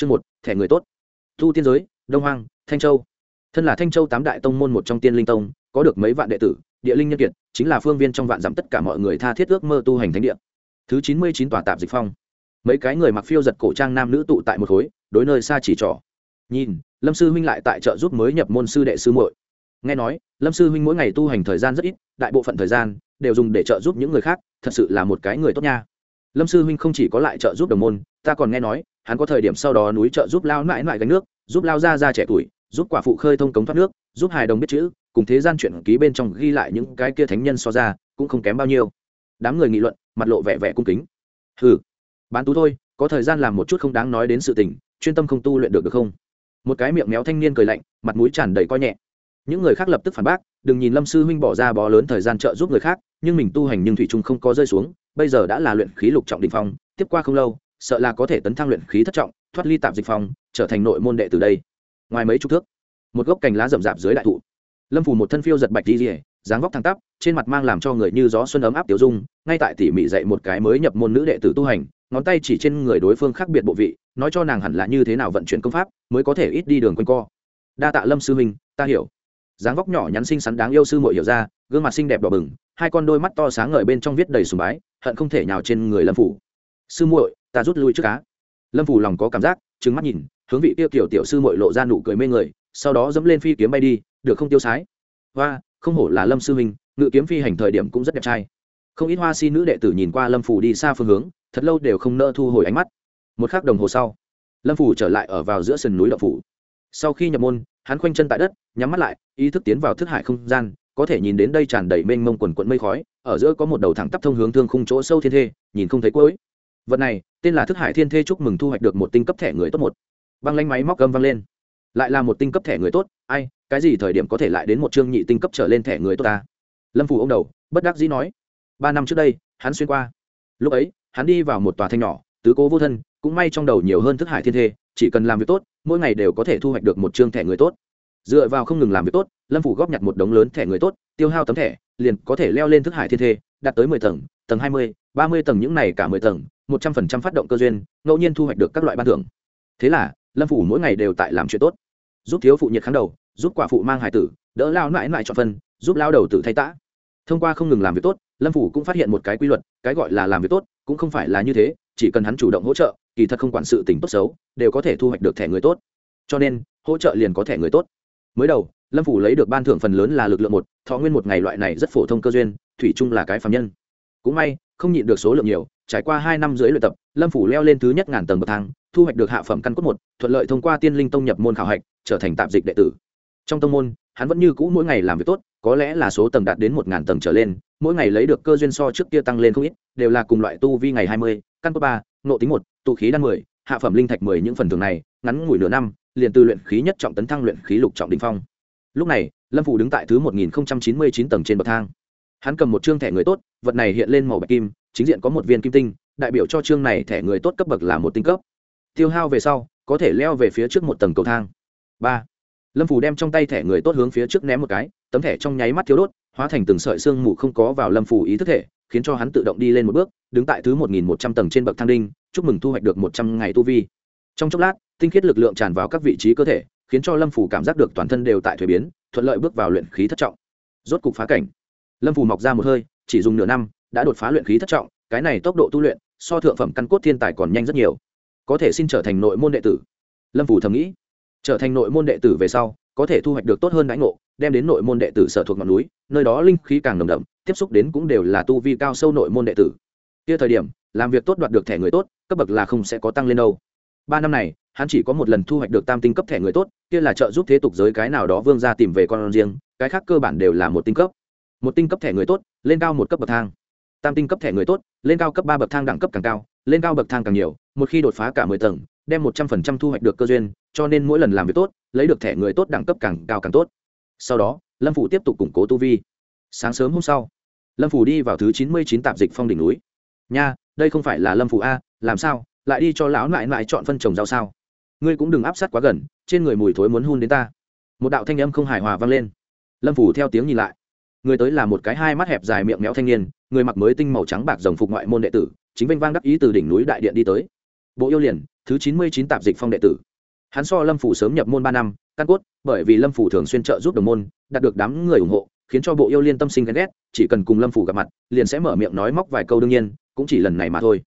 chương một, thẻ người tốt. Thu tiên giới, đông hoang, thanh châu. Thân là thanh châu tám đại tông môn một trong tiên linh tông, có được mấy vạn đệ tử, địa linh nhân kiệt, chính là phương viên trong vạn dặm tất cả mọi người tha thiết ước mơ tu hành thánh địa. Thứ chín mươi chín tòa tạp dịch phong. Mấy cái người mặc phiêu giật cổ trang nam nữ tụ tại một khối, đối nơi xa chỉ trỏ. Nhìn, lâm sư huynh lại tại trợ giúp mới nhập môn sư đệ sư muội. Nghe nói, lâm sư huynh mỗi ngày tu hành thời gian rất ít, đại bộ phận thời gian đều dùng để trợ giúp những người khác, thật sự là một cái người tốt nha lâm sư huynh không chỉ có lại trợ giúp đồng môn, ta còn nghe nói, hắn có thời điểm sau đó núi trợ giúp lao mãi mãi gánh nước, giúp lao ra ra trẻ tuổi, giúp quả phụ khơi thông cống thoát nước, giúp hài đồng biết chữ, cùng thế gian chuyện ký bên trong ghi lại những cái kia thánh nhân so ra, cũng không kém bao nhiêu. Đám người nghị luận, mặt lộ vẻ vẻ cung kính. Hừ, bán tú thôi, có thời gian làm một chút không đáng nói đến sự tình, chuyên tâm không tu luyện được được không? Một cái miệng méo thanh niên cười lạnh, mặt mũi tràn đầy coi nhẹ. Những người khác lập tức phản bác, đừng nhìn lâm sư huynh bỏ ra bó lớn thời gian trợ giúp người khác, nhưng mình tu hành nhưng thủy trung không có rơi xuống bây giờ đã là luyện khí lục trọng đình phong, tiếp qua không lâu, sợ là có thể tấn thăng luyện khí thất trọng, thoát ly tạp dịch phong, trở thành nội môn đệ từ đây. Ngoài mấy chục thước, một gốc cành lá rậm rạp dưới đại thụ. Lâm phủ một thân phiêu giật bạch đi rỉa dáng vóc thẳng tắp, trên mặt mang làm cho người như gió xuân ấm áp tiểu dung, ngay tại tỉ mỉ dạy một cái mới nhập môn nữ đệ tử tu hành, ngón tay chỉ trên người đối phương khác biệt bộ vị, nói cho nàng hẳn là như thế nào vận chuyển công pháp, mới có thể ít đi đường quanh co. Đa tạ lâm sư huynh, ta hiểu. Dáng vóc nhỏ nhắn xinh xắn đáng yêu sư muội hiểu ra gương mặt xinh đẹp đỏ bừng, hai con đôi mắt to sáng ngời bên trong viết đầy sùng bái, hận không thể nhào trên người lâm phủ. Sư muội, ta rút lui trước cá lâm phủ lòng có cảm giác trứng mắt nhìn, hướng vị tiêu kiểu tiểu sư muội lộ ra nụ cười mê người, sau đó dẫm lên phi kiếm bay đi, được không tiêu sái? Hoa, không hổ là lâm sư huynh, ngự kiếm phi hành thời điểm cũng rất đẹp trai. Không ít hoa si nữ đệ tử nhìn qua lâm phủ đi xa phương hướng, thật lâu đều không nỡ thu hồi ánh mắt. Một khắc đồng hồ sau, lâm phủ trở lại ở vào giữa sườn núi đậu phủ. Sau khi nhập môn, hắn khoanh chân tại đất, nhắm mắt lại, ý thức tiến vào thức hải không gian có thể nhìn đến đây tràn đầy mênh mông quần quận mây khói, ở giữa có một đầu thẳng tắp thông hướng thương khung chỗ sâu thiên thê, nhìn không thấy cuối. Vật này, tên là thức hải thiên thê chúc mừng thu hoạch được một tinh cấp thẻ người tốt một. Băng lanh máy móc gâm văng lên. Lại là một tinh cấp thẻ người tốt, ai, cái gì thời điểm có thể lại đến một chương nhị tinh cấp trở lên thẻ người tốt ta? Lâm phủ ông đầu, bất đắc dĩ nói. Ba năm trước đây, hắn xuyên qua. Lúc ấy, hắn đi vào một tòa thanh nhỏ, tứ cố vô thân, cũng may trong đầu nhiều hơn thức hải thiên thê, chỉ cần làm việc tốt, mỗi ngày đều có thể thu hoạch được một chương thẻ người tốt dựa vào không ngừng làm việc tốt, lâm phủ góp nhặt một đống lớn thẻ người tốt, tiêu hao tấm thẻ, liền có thể leo lên thức hải thiên thê, đạt tới mười tầng tầng hai mươi, ba mươi tầng những này cả mười tầng, một trăm phần trăm phát động cơ duyên, ngẫu nhiên thu hoạch được các loại ban thưởng. Thế là, lâm phủ mỗi ngày đều tại làm chuyện tốt. Giúp thiếu phụ nhiệt kháng đầu, giúp quả phụ mang hải tử, đỡ lao mãi mãi chọn phân, giúp lao đầu tử thay tã. Thông qua không ngừng làm việc tốt, lâm phủ cũng phát hiện một cái quy luật, cái gọi là làm việc tốt, cũng không phải là như thế, chỉ cần hắn chủ động hỗ trợ, kỳ thật không quản sự tình tốt xấu, đều có thể thu hoạch được thẻ người tốt. Cho nên, hỗ trợ liền có thẻ người tốt mới đầu, lâm phủ lấy được ban thưởng phần lớn là lực lượng một, thọ nguyên một ngày loại này rất phổ thông cơ duyên, thủy chung là cái phạm nhân. Cũng may, không nhịn được số lượng nhiều, trải qua hai năm rưỡi luyện tập, lâm phủ leo lên thứ nhất ngàn tầng bậc thang, thu hoạch được hạ phẩm căn cốt một, thuận lợi thông qua tiên linh tông nhập môn khảo hạch, trở thành tạm dịch đệ tử. Trong tông môn, hắn vẫn như cũ mỗi ngày làm việc tốt, có lẽ là số tầng đạt đến một ngàn tầng trở lên, mỗi ngày lấy được cơ duyên so trước kia tăng lên không ít, đều là cùng loại tu vi ngày hai mươi, căn cốt ba nộ tính một tụ khí đan mười, hạ phẩm linh thạch mười những phần thường này ngắn ngủi nửa năm, liền từ luyện khí nhất trọng tấn thăng luyện khí lục trọng đình phong. Lúc này, lâm phủ đứng tại thứ một nghìn chín mươi chín tầng trên bậc thang. Hắn cầm một chương thẻ người tốt, vật này hiện lên màu bạch kim, chính diện có một viên kim tinh, đại biểu cho chương này thẻ người tốt cấp bậc là một tinh cấp. Tiêu hao về sau, có thể leo về phía trước một tầng cầu thang. Ba. Lâm phủ đem trong tay thẻ người tốt hướng phía trước ném một cái, tấm thẻ trong nháy mắt thiếu đốt, hóa thành từng sợi xương mù không có vào lâm phủ ý thức thể, khiến cho hắn tự động đi lên một bước, đứng tại thứ một nghìn một trăm tầng trên bậc thang đinh, chúc mừng thu hoạch được một trăm ngày tu vi. Trong chốc lát tinh khiết lực lượng tràn vào các vị trí cơ thể, khiến cho lâm phủ cảm giác được toàn thân đều tại thuế biến, thuận lợi bước vào luyện khí thất trọng. Rốt cục phá cảnh. Lâm phủ mọc ra một hơi, chỉ dùng nửa năm, đã đột phá luyện khí thất trọng, cái này tốc độ tu luyện, so thượng phẩm căn cốt thiên tài còn nhanh rất nhiều. Có thể xin trở thành nội môn đệ tử. Lâm phủ thầm nghĩ. Trở thành nội môn đệ tử về sau, có thể thu hoạch được tốt hơn đãi ngộ, đem đến nội môn đệ tử sở thuộc ngọn núi, nơi đó linh khí càng nồng đậm, tiếp xúc đến cũng đều là tu vi cao sâu nội môn đệ tử. Kia thời điểm, làm việc tốt đoạt được thẻ người tốt, cấp bậc là không sẽ có tăng lên đâu. Ba năm này hắn chỉ có một lần thu hoạch được tam tinh cấp thẻ người tốt, kia là trợ giúp thế tục giới cái nào đó vương ra tìm về con riêng, cái khác cơ bản đều là một tinh cấp. Một tinh cấp thẻ người tốt, lên cao một cấp bậc thang. Tam tinh cấp thẻ người tốt, lên cao cấp ba bậc thang đẳng cấp càng cao, lên cao bậc thang càng nhiều, một khi đột phá cả mười tầng, đem một trăm phần trăm thu hoạch được cơ duyên, cho nên mỗi lần làm việc tốt, lấy được thẻ người tốt đẳng cấp càng cao càng tốt. Sau đó, lâm phủ tiếp tục củng cố tu vi. Sáng sớm hôm sau, lâm phủ đi vào thứ chín mươi chín tạp dịch phong đỉnh núi. Nha, đây không phải là lâm phủ a, làm sao? Lại đi cho lão lại lại chọn phân trồng rau sao? Ngươi cũng đừng áp sát quá gần, trên người mùi thối muốn hun đến ta. Một đạo thanh âm không hài hòa vang lên. Lâm phủ theo tiếng nhìn lại. Người tới là một cái hai mắt hẹp dài miệng méo thanh niên, người mặc mới tinh màu trắng bạc rồng phục ngoại môn đệ tử, chính vinh vang đắc ý từ đỉnh núi đại điện đi tới. Bộ yêu liền, thứ chín mươi chín tạp dịch phong đệ tử. Hắn so lâm phủ sớm nhập môn ba năm, căn cốt, bởi vì lâm phủ thường xuyên trợ giúp đồng môn, đạt được đám người ủng hộ, khiến cho bộ yêu liên tâm sinh ghen ghét, chỉ cần cùng lâm phủ gặp mặt, liền sẽ mở miệng nói móc vài câu đương nhiên, cũng chỉ lần này mà thôi.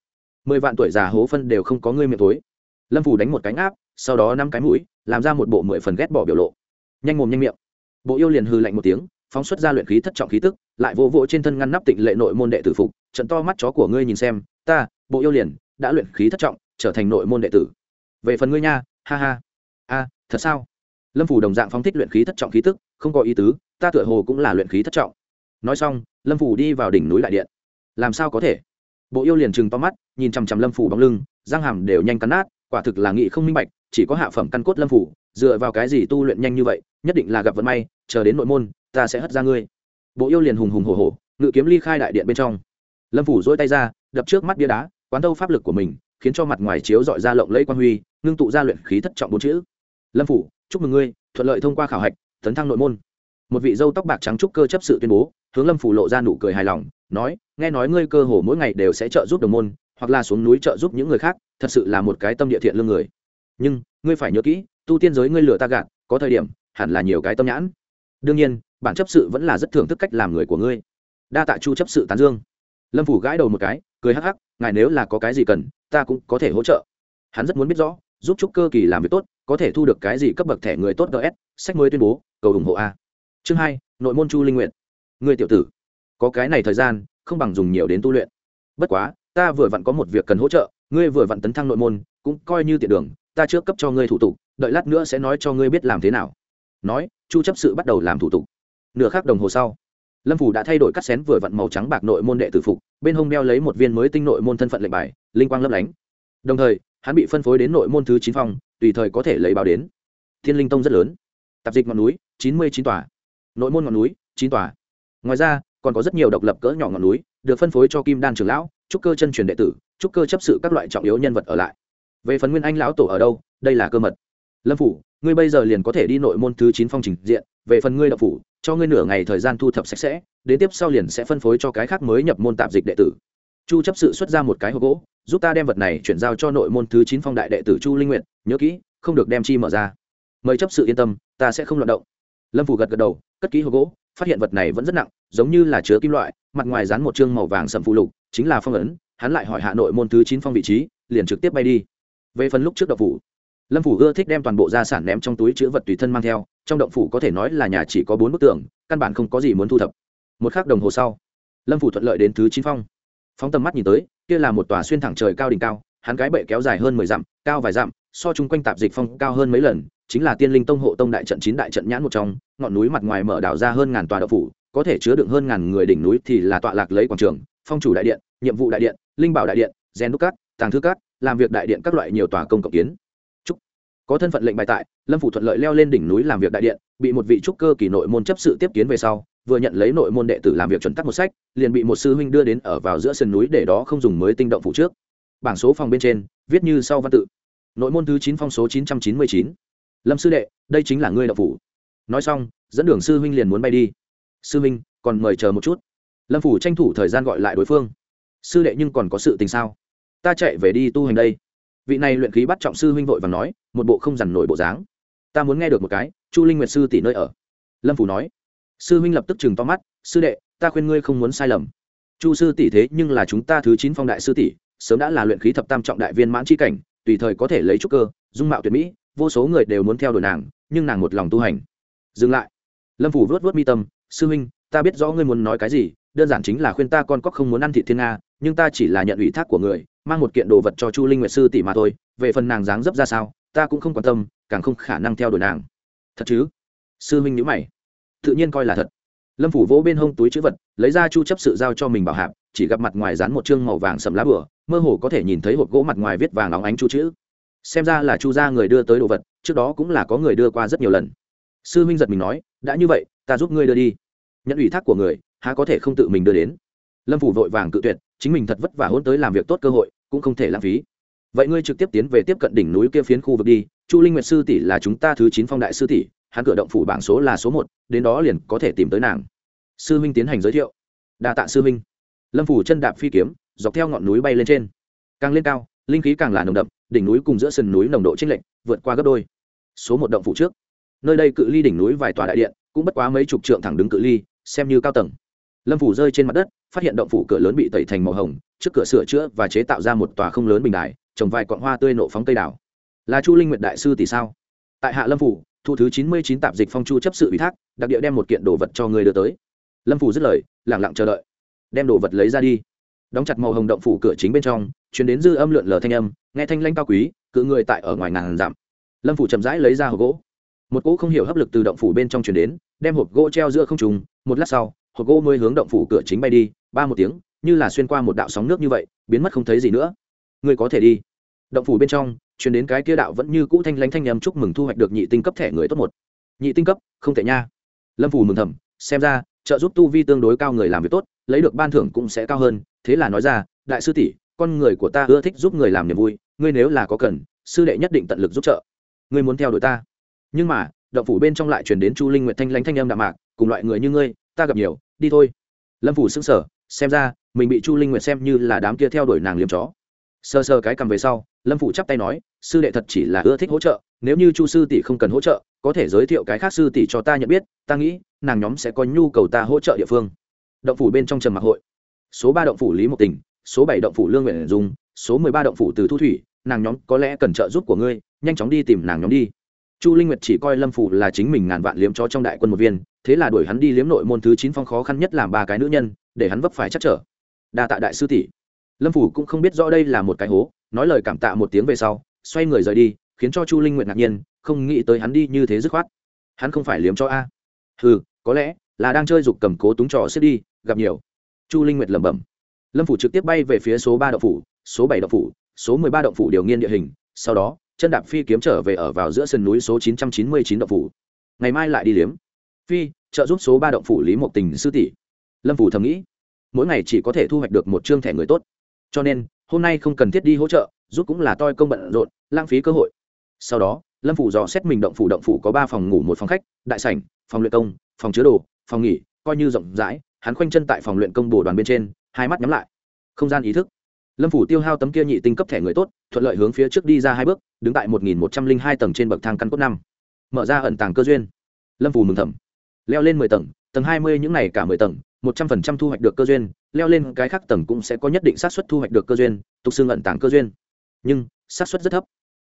Mười vạn tuổi già hố phân đều không có ngươi miệng tối lâm phủ đánh một cánh áp sau đó năm cái mũi, làm ra một bộ mười phần ghét bỏ biểu lộ. Nhanh mồm nhanh miệng. Bộ yêu liền hư lạnh một tiếng, phóng xuất ra luyện khí thất trọng khí tức, lại vô vỗ trên thân ngăn nắp tịnh lệ nội môn đệ tử phục, trận to mắt chó của ngươi nhìn xem, ta, bộ yêu liền, đã luyện khí thất trọng, trở thành nội môn đệ tử. Về phần ngươi nha, ha ha. A, thật sao? Lâm phủ đồng dạng phóng thích luyện khí thất trọng khí tức, không có ý tứ, ta tựa hồ cũng là luyện khí thất trọng. Nói xong, lâm phủ đi vào đỉnh núi đại điện. Làm sao có thể? Bộ yêu liền chừng to mắt, nhìn chằm chằm lâm phủ bóng lưng, răng hàm đều nhanh cắn nát quả thực là nghị không minh bạch, chỉ có hạ phẩm căn cốt lâm phủ, dựa vào cái gì tu luyện nhanh như vậy, nhất định là gặp vận may, chờ đến nội môn, ta sẽ hất ra ngươi. Bộ yêu liền hùng hùng hổ hổ, ngự kiếm ly khai đại điện bên trong. Lâm phủ dỗi tay ra, đập trước mắt bia đá, quán đâu pháp lực của mình, khiến cho mặt ngoài chiếu dọi ra lộng lẫy quan huy, ngưng tụ ra luyện khí thất trọng bốn chữ. Lâm phủ, chúc mừng ngươi, thuận lợi thông qua khảo hạch, tấn thăng nội môn. Một vị dâu tóc bạc trắng trúc cơ chấp sự tuyên bố, hướng lâm phủ lộ ra nụ cười hài lòng, nói, nghe nói ngươi cơ hồ mỗi ngày đều sẽ trợ giúp đồng môn hoặc là xuống núi trợ giúp những người khác, thật sự là một cái tâm địa thiện lương người. Nhưng, ngươi phải nhớ kỹ, tu tiên giới ngươi lừa ta gạt, có thời điểm, hẳn là nhiều cái tâm nhãn. Đương nhiên, bản chấp sự vẫn là rất thưởng thức cách làm người của ngươi. Đa tạ chu chấp sự tán dương. Lâm phủ gãi đầu một cái, cười hắc hắc, ngài nếu là có cái gì cần, ta cũng có thể hỗ trợ. Hắn rất muốn biết rõ, giúp trúc cơ kỳ làm việc tốt, có thể thu được cái gì cấp bậc thẻ người tốt gs sách mới tuyên bố, cầu ủng hộ a. Chương hai, nội môn chu linh nguyện người tiểu tử, có cái này thời gian, không bằng dùng nhiều đến tu luyện. Bất quá ta vừa vặn có một việc cần hỗ trợ, ngươi vừa vặn tấn thăng nội môn, cũng coi như tiện đường, ta trước cấp cho ngươi thủ tục, đợi lát nữa sẽ nói cho ngươi biết làm thế nào. Nói, chu chấp sự bắt đầu làm thủ tục. Nửa khắc đồng hồ sau, lâm phủ đã thay đổi cắt xén vừa vặn màu trắng bạc nội môn đệ tử phục, bên hông đeo lấy một viên mới tinh nội môn thân phận lệnh bài, linh quang lấp lánh. Đồng thời, hắn bị phân phối đến nội môn thứ chín phòng, tùy thời có thể lấy báo đến. Thiên linh tông rất lớn. Tạp dịch ngọn núi, chín mươi chín tòa. Nội môn ngọn núi, chín tòa. Ngoài ra, còn có rất nhiều độc lập cỡ nhỏ ngọn núi được phân phối cho kim đan trưởng lão, trúc cơ chân truyền đệ tử, trúc cơ chấp sự các loại trọng yếu nhân vật ở lại. Về phần nguyên anh lão tổ ở đâu, đây là cơ mật. Lâm phủ, ngươi bây giờ liền có thể đi nội môn thứ chín phong trình diện, về phần ngươi đậu phủ, cho ngươi nửa ngày thời gian thu thập sạch sẽ, đến tiếp sau liền sẽ phân phối cho cái khác mới nhập môn tạp dịch đệ tử. Chu chấp sự xuất ra một cái hộp gỗ, giúp ta đem vật này chuyển giao cho nội môn thứ chín phong đại đệ tử chu linh nguyện nhớ kỹ, không được đem chi mở ra. Mời chấp sự yên tâm, ta sẽ không loạt động. Lâm phủ gật gật đầu, cất kỹ hộp gỗ, phát hiện vật này vẫn rất nặng giống như là chứa kim loại, mặt ngoài dán một chương màu vàng sầm phụ lục, chính là phong ấn, hắn lại hỏi Hà nội môn thứ chín phong vị trí, liền trực tiếp bay đi. Về phần lúc trước đậu phủ, lâm phủ ưa thích đem toàn bộ gia sản ném trong túi chữ vật tùy thân mang theo, trong động phủ có thể nói là nhà chỉ có bốn bức tường, căn bản không có gì muốn thu thập. Một k h ắ c đồng hồ sau, lâm phủ thuận lợi đến thứ chín phong. Phóng tầm mắt nhìn tới, kia là một tòa xuyên thẳng trời cao đỉnh cao, hắn cái bệ kéo dài hơn mười dặm, cao vài dặm, so chung quanh tạp dịch phong cao hơn mấy lần, chính là tiên linh tông hộ tông đại trận chín đại trận nhãn một trong, ngọn núi mặt ngoài mở đảo ra hơn ngàn tòa đậu phủ có thể chứa đựng hơn ngàn người đỉnh núi thì là tọa lạc lấy quảng trường, phong chủ đại điện, nhiệm vụ đại điện, linh bảo đại điện, gen đúc cát, tàng thư cát, làm việc đại điện các loại nhiều tòa công cộng kiến. Trúc có thân phận lệnh bài tại, lâm phủ thuận lợi leo lên đỉnh núi làm việc đại điện, bị một vị trúc cơ kỳ nội môn chấp sự tiếp kiến về sau, vừa nhận lấy nội môn đệ tử làm việc chuẩn tắc một sách, liền bị một sư huynh đưa đến ở vào giữa sườn núi để đó không dùng mới tinh động phủ trước. Bảng số phòng bên trên, viết như sau văn tự. Nội môn thứ chín phong số chín trăm chín mươi chín. Lâm sư đệ, đây chính là ngươi đậu phủ. Nói xong, dẫn đường sư huynh liền muốn bay đi sư Minh, còn mời chờ một chút. Lâm phủ tranh thủ thời gian gọi lại đối phương. Sư đệ nhưng còn có sự tình sao? Ta chạy về đi tu hành đây. Vị này luyện khí bắt trọng sư huynh vội và nói, một bộ không dằn nổi bộ dáng. Ta muốn nghe được một cái, chu linh nguyệt sư tỷ nơi ở. Lâm phủ nói. Sư huynh lập tức chừng to mắt, sư đệ, ta khuyên ngươi không muốn sai lầm. Chu sư tỷ thế nhưng là chúng ta thứ chín phong đại sư tỷ, sớm đã là luyện khí thập tam trọng đại viên mãn c cảnh, tùy thời có thể lấy trúc cơ, dung mạo tuyệt mỹ, vô số người đều muốn theo đuổi nàng, nhưng nàng một lòng tu hành. Dừng lại. Lâm phủ vớt vớt mi tâm sư huynh, ta biết rõ ngươi muốn nói cái gì, đơn giản chính là khuyên ta con cóc không muốn ăn Thị thiên nga, nhưng ta chỉ là nhận ủy thác của người, mang một kiện đồ vật cho chu linh nguyệt sư tỷ mà thôi, về phần nàng dáng dấp ra sao, ta cũng không quan tâm, càng không khả năng theo đuổi nàng. Thật chứ? Sư huynh nhữ mày. Tự nhiên coi là thật. Lâm phủ vỗ bên hông túi chữ vật, lấy ra chu chấp sự giao cho mình bảo hạp, chỉ gặp mặt ngoài dán một chương màu vàng sầm lá bửa mơ hồ có thể nhìn thấy hộp gỗ mặt ngoài viết vàng óng ánh chu chữ. Xem ra là chu gia người đưa tới đồ vật, trước đó cũng là có người đưa qua rất nhiều lần. Sư huynh giật mình nói, đã như vậy ta giúp ngươi đưa đi. Nhận ủy thác của người, há có thể không tự mình đưa đến. Lâm phủ vội vàng cự tuyệt, chính mình thật vất vả hôn tới làm việc tốt cơ hội, cũng không thể lãng phí. Vậy ngươi trực tiếp tiến về tiếp cận đỉnh núi kia phiến khu vực đi, chu linh nguyệt sư tỷ là chúng ta thứ chín phong đại sư tỷ, hắn cửa động phủ bảng số là số một, đến đó liền có thể tìm tới nàng. Sư minh tiến hành giới thiệu. Đa tạ sư minh lâm phủ chân đạp phi kiếm, dọc theo ngọn núi bay lên trên. Càng lên cao, linh khí càng là nồng đậm, đỉnh núi cùng giữa sườn núi nồng độ chênh lệch, vượt qua gấp đôi. Số một động phủ trước. Nơi đây cự ly đỉnh núi vài tòa đại điện cũng bất quá mấy chục trượng thẳng đứng cự ly, xem như cao tầng. Lâm phủ rơi trên mặt đất, phát hiện động phủ cửa lớn bị tẩy thành màu hồng, trước cửa sửa chữa và chế tạo ra một tòa không lớn bình đài, trồng vài cọn hoa tươi nộ phóng cây đào. Là chu linh nguyệt đại sư tỷ sao? Tại hạ lâm phủ, thu thứ chín mươi chín tạp dịch phong chu chấp sự ủy thác, đặc địa đem một kiện đồ vật cho người đưa tới. Lâm phủ dứt lời lẳng lặng chờ đợi. Đem đồ vật lấy ra đi. Đóng chặt màu hồng động phủ cửa chính bên trong chuyển đến dư âm lượn lờ thanh âm, nghe thanh lanh cao quý, cự người tại ở ngoài ngàn dặm. Lâm phủ chậm rãi lấy ra hộp gỗ một cỗ không hiểu hấp lực từ động phủ bên trong chuyển đến, đem hộp gỗ treo giữa không trùng một lát sau, hộp gỗ mới hướng động phủ cửa chính bay đi, ba một tiếng, như là xuyên qua một đạo sóng nước như vậy, biến mất không thấy gì nữa. Người có thể đi. Động phủ bên trong, chuyển đến cái kia đạo vẫn như cũ thanh lãnh thanh nhầm chúc mừng thu hoạch được nhị tinh cấp thẻ người tốt một. Nhị tinh cấp, không thể nha. Lâm phủ mừng thầm, xem ra, trợ giúp tu vi tương đối cao người làm việc tốt, lấy được ban thưởng cũng sẽ cao hơn, thế là nói ra, đại sư tỷ, con người của ta ưa thích giúp người làm niềm vui, ngươi nếu là có cần, sư đệ nhất định tận lực giúp trợ. Ngươi muốn theo đuổi ta nhưng mà, động phủ bên trong lại chuyển đến chu linh nguyện thanh lãnh thanh âm đạm mạc, cùng loại người như ngươi, ta gặp nhiều, đi thôi. Lâm phủ xứng sở xem ra, mình bị chu linh nguyện xem như là đám kia theo đuổi nàng liếm chó. Sơ sơ cái cầm về sau, lâm phủ chắp tay nói, sư đệ thật chỉ là ưa thích hỗ trợ, nếu như chu sư tỷ không cần hỗ trợ, có thể giới thiệu cái khác sư tỷ cho ta nhận biết, ta nghĩ, nàng nhóm sẽ có nhu cầu ta hỗ trợ địa phương. Động phủ bên trong trầm mặc hội. Số ba động phủ lý mộc tình, số bảy động phủ lương nguyện dùng số mười ba động phủ từ thu thủy, nàng nhóm có lẽ cần trợ giúp của ngươi, nhanh chóng đi tìm nàng nhóm đi chu linh nguyệt chỉ coi lâm phủ là chính mình ngàn vạn liếm chó trong đại quân một viên, thế là đuổi hắn đi liếm nội môn thứ chín phong khó khăn nhất làm ba cái nữ nhân, để hắn vấp phải chắc trở. Đa tạ đại sư tỷ. Lâm phủ cũng không biết rõ đây là một cái hố, nói lời cảm tạ một tiếng về sau, xoay người rời đi, khiến cho chu linh nguyệt ngạc nhiên, không nghĩ tới hắn đi như thế dứt khoát. Hắn không phải liếm cho a. Ừ có lẽ là đang chơi dục cầm cố túng trò xếp đi, gặp nhiều. Chu linh nguyệt lẩm bẩm. Lâm phủ trực tiếp bay về phía số ba động phủ, số bảy động phủ, số mười ba động phủ điều nghiên địa hình, sau đó chân đạp phi kiếm trở về ở vào giữa sườn núi số chín trăm chín mươi chín động phủ. Ngày mai lại đi liếm. Phi, trợ giúp số ba động phủ lý Mộc tình sư tỷ. Lâm phủ thầm nghĩ, mỗi ngày chỉ có thể thu hoạch được một chương thẻ người tốt. Cho nên, hôm nay không cần thiết đi hỗ trợ, giúp cũng là toi công bận rộn, lãng phí cơ hội. Sau đó, lâm phủ dò xét mình động phủ động phủ có ba phòng ngủ, một phòng khách, đại sảnh, phòng luyện công, phòng chứa đồ, phòng nghỉ, coi như rộng rãi, hắn khoanh chân tại phòng luyện công bổ đoàn bên trên, hai mắt nhắm lại. Không gian ý thức lâm phủ tiêu hao tấm kia nhị tinh cấp thẻ người tốt, thuận lợi hướng phía trước đi ra hai bước, đứng tại một nghìn một trăm linh hai tầng trên bậc thang căn cốt năm. Mở ra ẩn tàng cơ duyên. Lâm phủ mừng thầm. Leo lên mười tầng tầng hai mươi những n à y cả mười tầng, một trăm phần trăm thu hoạch được cơ duyên, leo lên cái khác tầng cũng sẽ có nhất định xác suất thu hoạch được cơ duyên, tục xương ẩn tàng cơ duyên. Nhưng, xác suất rất thấp.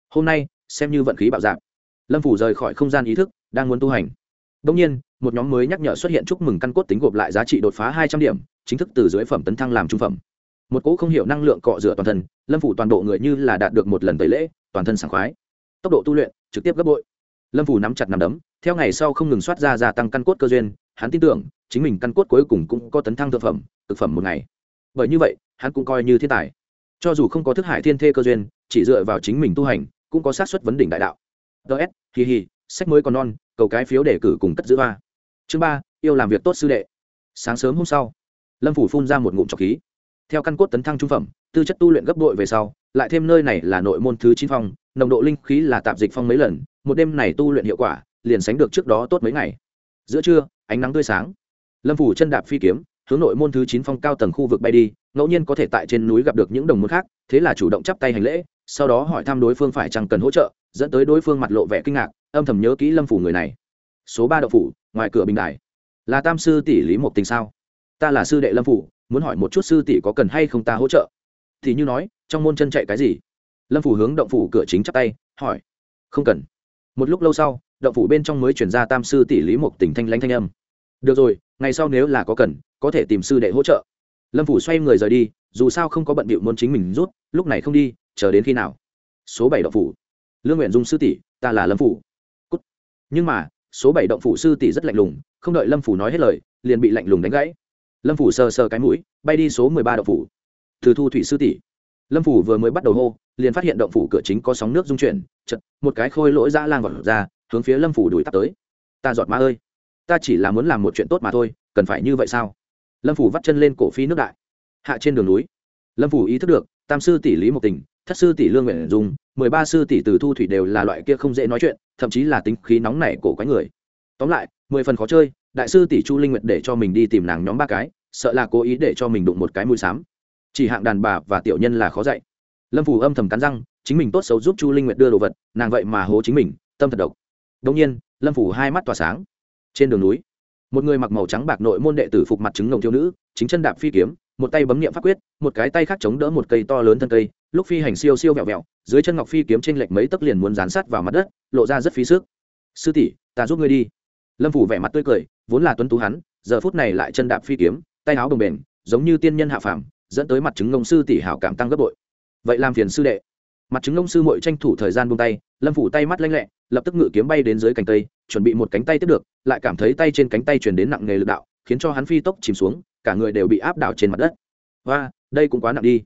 Hôm nay, xem như vận khí bạo dạp lâm phủ rời khỏi không gian ý thức, đang muốn tu hành. Đông nhiên, một nhóm mới nhắc nhở xuất hiện chúc mừng căn cốt tính gộp lại giá trị đột phá hai trăm điểm, chính thức từ dưới phẩm tấn thăng làm trung phẩm một cỗ không hiểu năng lượng cọ rửa toàn thân, lâm phủ toàn bộ người như là đạt được một lần tẩy lễ, toàn thân sảng khoái. Tốc độ tu luyện, trực tiếp gấp bội. Lâm phủ nắm chặt nằm đấm, theo ngày sau không ngừng soát ra gia tăng căn cốt cơ duyên, hắn tin tưởng, chính mình căn cốt cuối cùng cũng có tấn thăng thực phẩm thực phẩm một ngày. Bởi như vậy, hắn cũng coi như thiên tài. Cho dù không có thức hải thiên thê cơ duyên, chỉ dựa vào chính mình tu hành, cũng có sát xuất vấn đỉnh đại đạo. Ts hì hì sách mới còn non, cầu cái phiếu để cử cùng cất giữ hoa. Chương ba, yêu làm việc tốt sư đệ. Sáng sớm hôm sau, lâm phủ phun ra một ngụm trọc khí theo căn cốt tấn thăng trung phẩm, tư chất tu luyện gấp đội về sau, lại thêm nơi này là nội môn thứ chín phong, nồng độ linh khí là tạp dịch phong mấy lần, một đêm này tu luyện hiệu quả, liền sánh được trước đó tốt mấy ngày. Giữa trưa, ánh nắng tươi sáng. Lâm phủ chân đạp phi kiếm, hướng nội môn thứ chín phong cao tầng khu vực bay đi, ngẫu nhiên có thể tại trên núi gặp được những đồng môn khác, thế là chủ động chắp tay hành lễ, sau đó hỏi thăm đối phương phải chăng cần hỗ trợ, dẫn tới đối phương mặt lộ vẻ kinh ngạc, âm thầm nhớ kỹ lâm phủ người này. Số ba đậu phủ, ngoài cửa bình đài. Là tam sư tỷ lý một tình sao? Ta là sư đệ lâm phủ muốn hỏi một chút sư tỷ có cần hay không ta hỗ trợ? Thì như nói, trong môn chân chạy cái gì? Lâm phủ hướng động phủ cửa chính chắp tay, hỏi. Không cần. Một lúc lâu sau, động phủ bên trong mới chuyển ra tam sư tỷ lý một tình thanh lãnh thanh âm. Được rồi, ngày sau nếu là có cần, có thể tìm sư đệ hỗ trợ. Lâm phủ xoay người rời đi, dù sao không có bận bịu muốn chính mình rút, lúc này không đi, chờ đến khi nào? Số bảy động phủ. Lương nguyện dung sư tỷ, ta là lâm phủ. Cút. nhưng mà, số bảy động phủ sư tỷ rất lạnh lùng, không đợi lâm phủ nói hết lời, liền bị lạnh lùng đánh gãy lâm phủ sờ sờ cái mũi, bay đi số mười ba động phủ. Từ thu thủy sư tỷ. Lâm phủ vừa mới bắt đầu hô, liền phát hiện động phủ cửa chính có sóng nước dung chuyển chật một cái khôi lỗi dã lang vọt ra, hướng phía lâm phủ đuổi tắt tới. Ta giọt má ơi, ta chỉ là muốn làm một chuyện tốt mà thôi, cần phải như vậy sao? Lâm phủ vắt chân lên cổ phi nước đại. Hạ trên đường núi, lâm phủ ý thức được, tam sư tỷ lý một tình, thất sư tỷ lương nguyện dùng mười ba sư tỷ từ thu thủy đều là loại kia không dễ nói chuyện, thậm chí là tính khí nóng nảy cổ quái người. Tóm lại, mười phần khó chơi, đại sư tỷ chu linh nguyệt để cho mình đi tìm nàng nhóm ba cái sợ là cố ý để cho mình đụng một cái mũi xám. Chỉ hạng đàn bà và tiểu nhân là khó dạy. Lâm phủ âm thầm cắn răng, chính mình tốt xấu giúp chu linh nguyệt đưa đồ vật, nàng vậy mà hố chính mình, tâm thật độc. Đông nhiên, lâm phủ hai mắt tỏa sáng. Trên đường núi, một người mặc màu trắng bạc nội môn đệ tử phục mặt trứng ngồng thiếu nữ, chính chân đạp phi kiếm, một tay bấm nghiệm pháp quyết, một cái tay khác chống đỡ một cây to lớn thân cây, lúc phi hành siêu siêu vẹo vẹo, dưới chân ngọc phi kiếm trên lệch mấy tấc liền muốn dán sát vào mặt đất, lộ ra rất phí sức. Sư tỷ, ta giúp ngươi đi. Lâm phủ vẻ mặt tươi cười, vốn là tuấn tú hắn, giờ phút này lại chân đạp phi kiếm tay áo đồng bền, giống như tiên nhân hạ phàm, dẫn tới mặt chứng ngông sư tỷ hảo cảm tăng gấp bội. Vậy làm phiền sư đệ. Mặt chứng ngông sư mội tranh thủ thời gian buông tay, lâm phủ tay mắt lanh lẹ, lập tức ngự kiếm bay đến dưới cánh tay chuẩn bị một cánh tay tiếp được, lại cảm thấy tay trên cánh tay chuyển đến nặng nghề lực đạo, khiến cho hắn phi tốc chìm xuống, cả người đều bị áp đảo trên mặt đất. Và đây cũng quá nặng đi.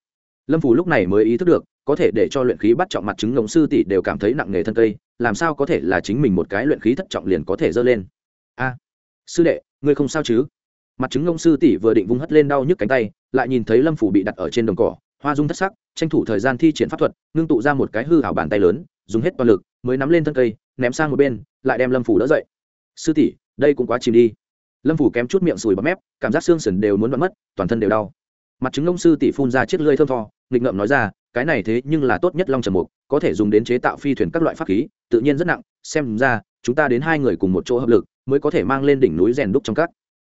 Lâm phủ lúc này mới ý thức được, có thể để cho luyện khí bắt trọng mặt chứng ngông sư tỷ đều cảm thấy nặng nghề thân cây, làm sao có thể là chính mình một cái luyện khí thất trọng liền có thể dơ lên. A, sư đệ, ngươi không sao chứ? Mặt trứng ngông sư tỷ vừa định vung hất lên đau nhức cánh tay, lại nhìn thấy lâm phủ bị đặt ở trên đồng cỏ, hoa dung thất sắc, tranh thủ thời gian thi triển pháp thuật, ngưng tụ ra một cái hư hảo bàn tay lớn, dùng hết toàn lực, mới nắm lên thân cây, ném sang một bên, lại đem lâm phủ đỡ dậy. Sư tỷ, đây cũng quá chìm đi. Lâm phủ kém chút miệng sùi bọt mép, cảm giác xương sần đều muốn bắn mất, toàn thân đều đau. Mặt trứng ngông sư tỷ phun ra chiếc lưỡi thơm tho, nghịch ngợm nói ra, cái này thế nhưng là tốt nhất long trầm mục, có thể dùng đến chế tạo phi thuyền các loại pháp khí, tự nhiên rất nặng, xem ra, chúng ta đến hai người cùng một chỗ hợp lực, mới có thể mang lên đỉnh núi rèn đúc trong các.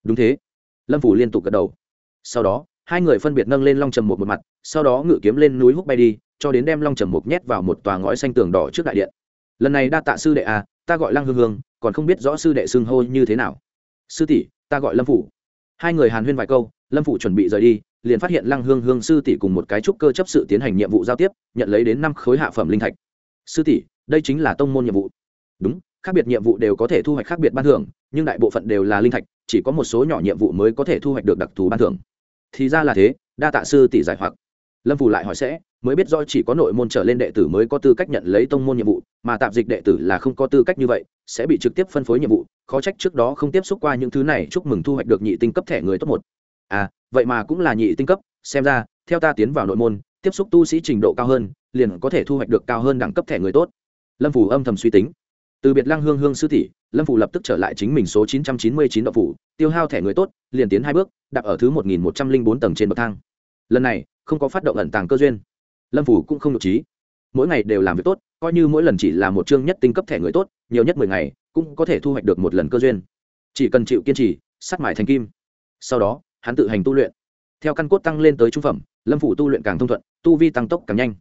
Đúng thế lâm phủ liên tục gật đầu. Sau đó, hai người phân biệt nâng lên long trầm một một mặt, sau đó ngự kiếm lên núi húc bay đi, cho đến đem long trầm mục nhét vào một tòa ngõi xanh tường đỏ trước đại điện. Lần này đa tạ sư đệ à ta gọi lăng hương hương, còn không biết rõ sư đệ xưng hô như thế nào. Sư tỷ, ta gọi lâm phủ hai người hàn huyên vài câu, lâm phủ chuẩn bị rời đi, liền phát hiện lăng hương hương sư tỷ cùng một cái trúc cơ chấp sự tiến hành nhiệm vụ giao tiếp, nhận lấy đến năm khối hạ phẩm linh thạch. Sư tỷ, đây chính là tông môn nhiệm vụ. Đúng, khác biệt nhiệm vụ đều có thể thu hoạch khác biệt ban thưởng nhưng đại bộ phận đều là linh thạch, chỉ có một số nhỏ nhiệm vụ mới có thể thu hoạch được đặc thù ban thưởng. Thì ra là thế, đa tạ sư tỷ giải hoặc. Lâm phù lại hỏi sẽ, mới biết do chỉ có nội môn trở lên đệ tử mới có tư cách nhận lấy tông môn nhiệm vụ, mà tạp dịch đệ tử là không có tư cách như vậy, sẽ bị trực tiếp phân phối nhiệm vụ, khó trách trước đó không tiếp xúc qua những thứ này, chúc mừng thu hoạch được nhị tinh cấp thẻ người tốt một. À vậy mà cũng là nhị tinh cấp, xem ra, theo ta tiến vào nội môn, tiếp xúc tu sĩ trình độ cao hơn, liền có thể thu hoạch được cao hơn đẳng cấp thẻ người tốt. Lâm vũ âm thầm suy tính. Từ biệt lăng hương hương sư tỷ lâm phủ lập tức trở lại chính mình số chín trăm chín mươi chín đậu phủ, tiêu hao thẻ người tốt, liền tiến hai bước, đặt ở thứ một nghìn một trăm linh bốn tầng trên bậc thang. Lần này, không có phát động ẩn tàng cơ duyên. Lâm phủ cũng không nhục trí. Mỗi ngày đều làm việc tốt, coi như mỗi lần chỉ là một chương nhất tinh cấp thẻ người tốt, nhiều nhất mười ngày, cũng có thể thu hoạch được một lần cơ duyên. Chỉ cần chịu kiên trì, sắt mại thành kim. Sau đó, hắn tự hành tu luyện. Theo căn cốt tăng lên tới trung phẩm, lâm phủ tu luyện càng thông thuận, tu vi tăng tốc càng nhanh.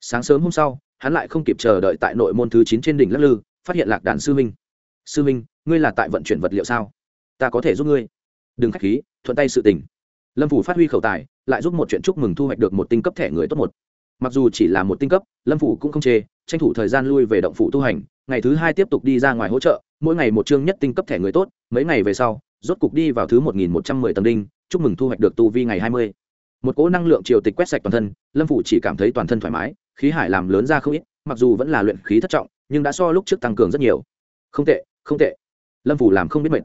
Sáng sớm hôm sau, hắn lại không kịp chờ đợi tại nội môn thứ chín trên đỉnh lắc lư, phát hiện lạc đàn sư minh sư minh ngươi là tại vận chuyển vật liệu sao? Ta có thể giúp ngươi. Đừng k h á c h khí, thuận tay sự tình. Lâm phủ phát huy khẩu tài, lại giúp một chuyện chúc mừng thu hoạch được một tinh cấp thẻ người tốt một. Mặc dù chỉ là một tinh cấp, lâm phủ cũng không chê, tranh thủ thời gian lui về động phủ tu hành, ngày thứ hai tiếp tục đi ra ngoài hỗ trợ, mỗi ngày một chương nhất tinh cấp thẻ người tốt, mấy ngày về sau, rốt cục đi vào thứ một nghìn một trăm mười tầng đinh, chúc mừng thu hoạch được tu vi ngày hai mươi. Một cỗ năng lượng triều tịch quét sạch toàn thân, lâm phủ chỉ cảm thấy toàn thân thoải mái, khí hải làm lớn ra không ít, mặc dù vẫn là luyện khí thất trọng, nhưng đã so lúc trước tăng cường rất nhiều. Không tệ không tệ. Lâm phủ làm không biết mệt.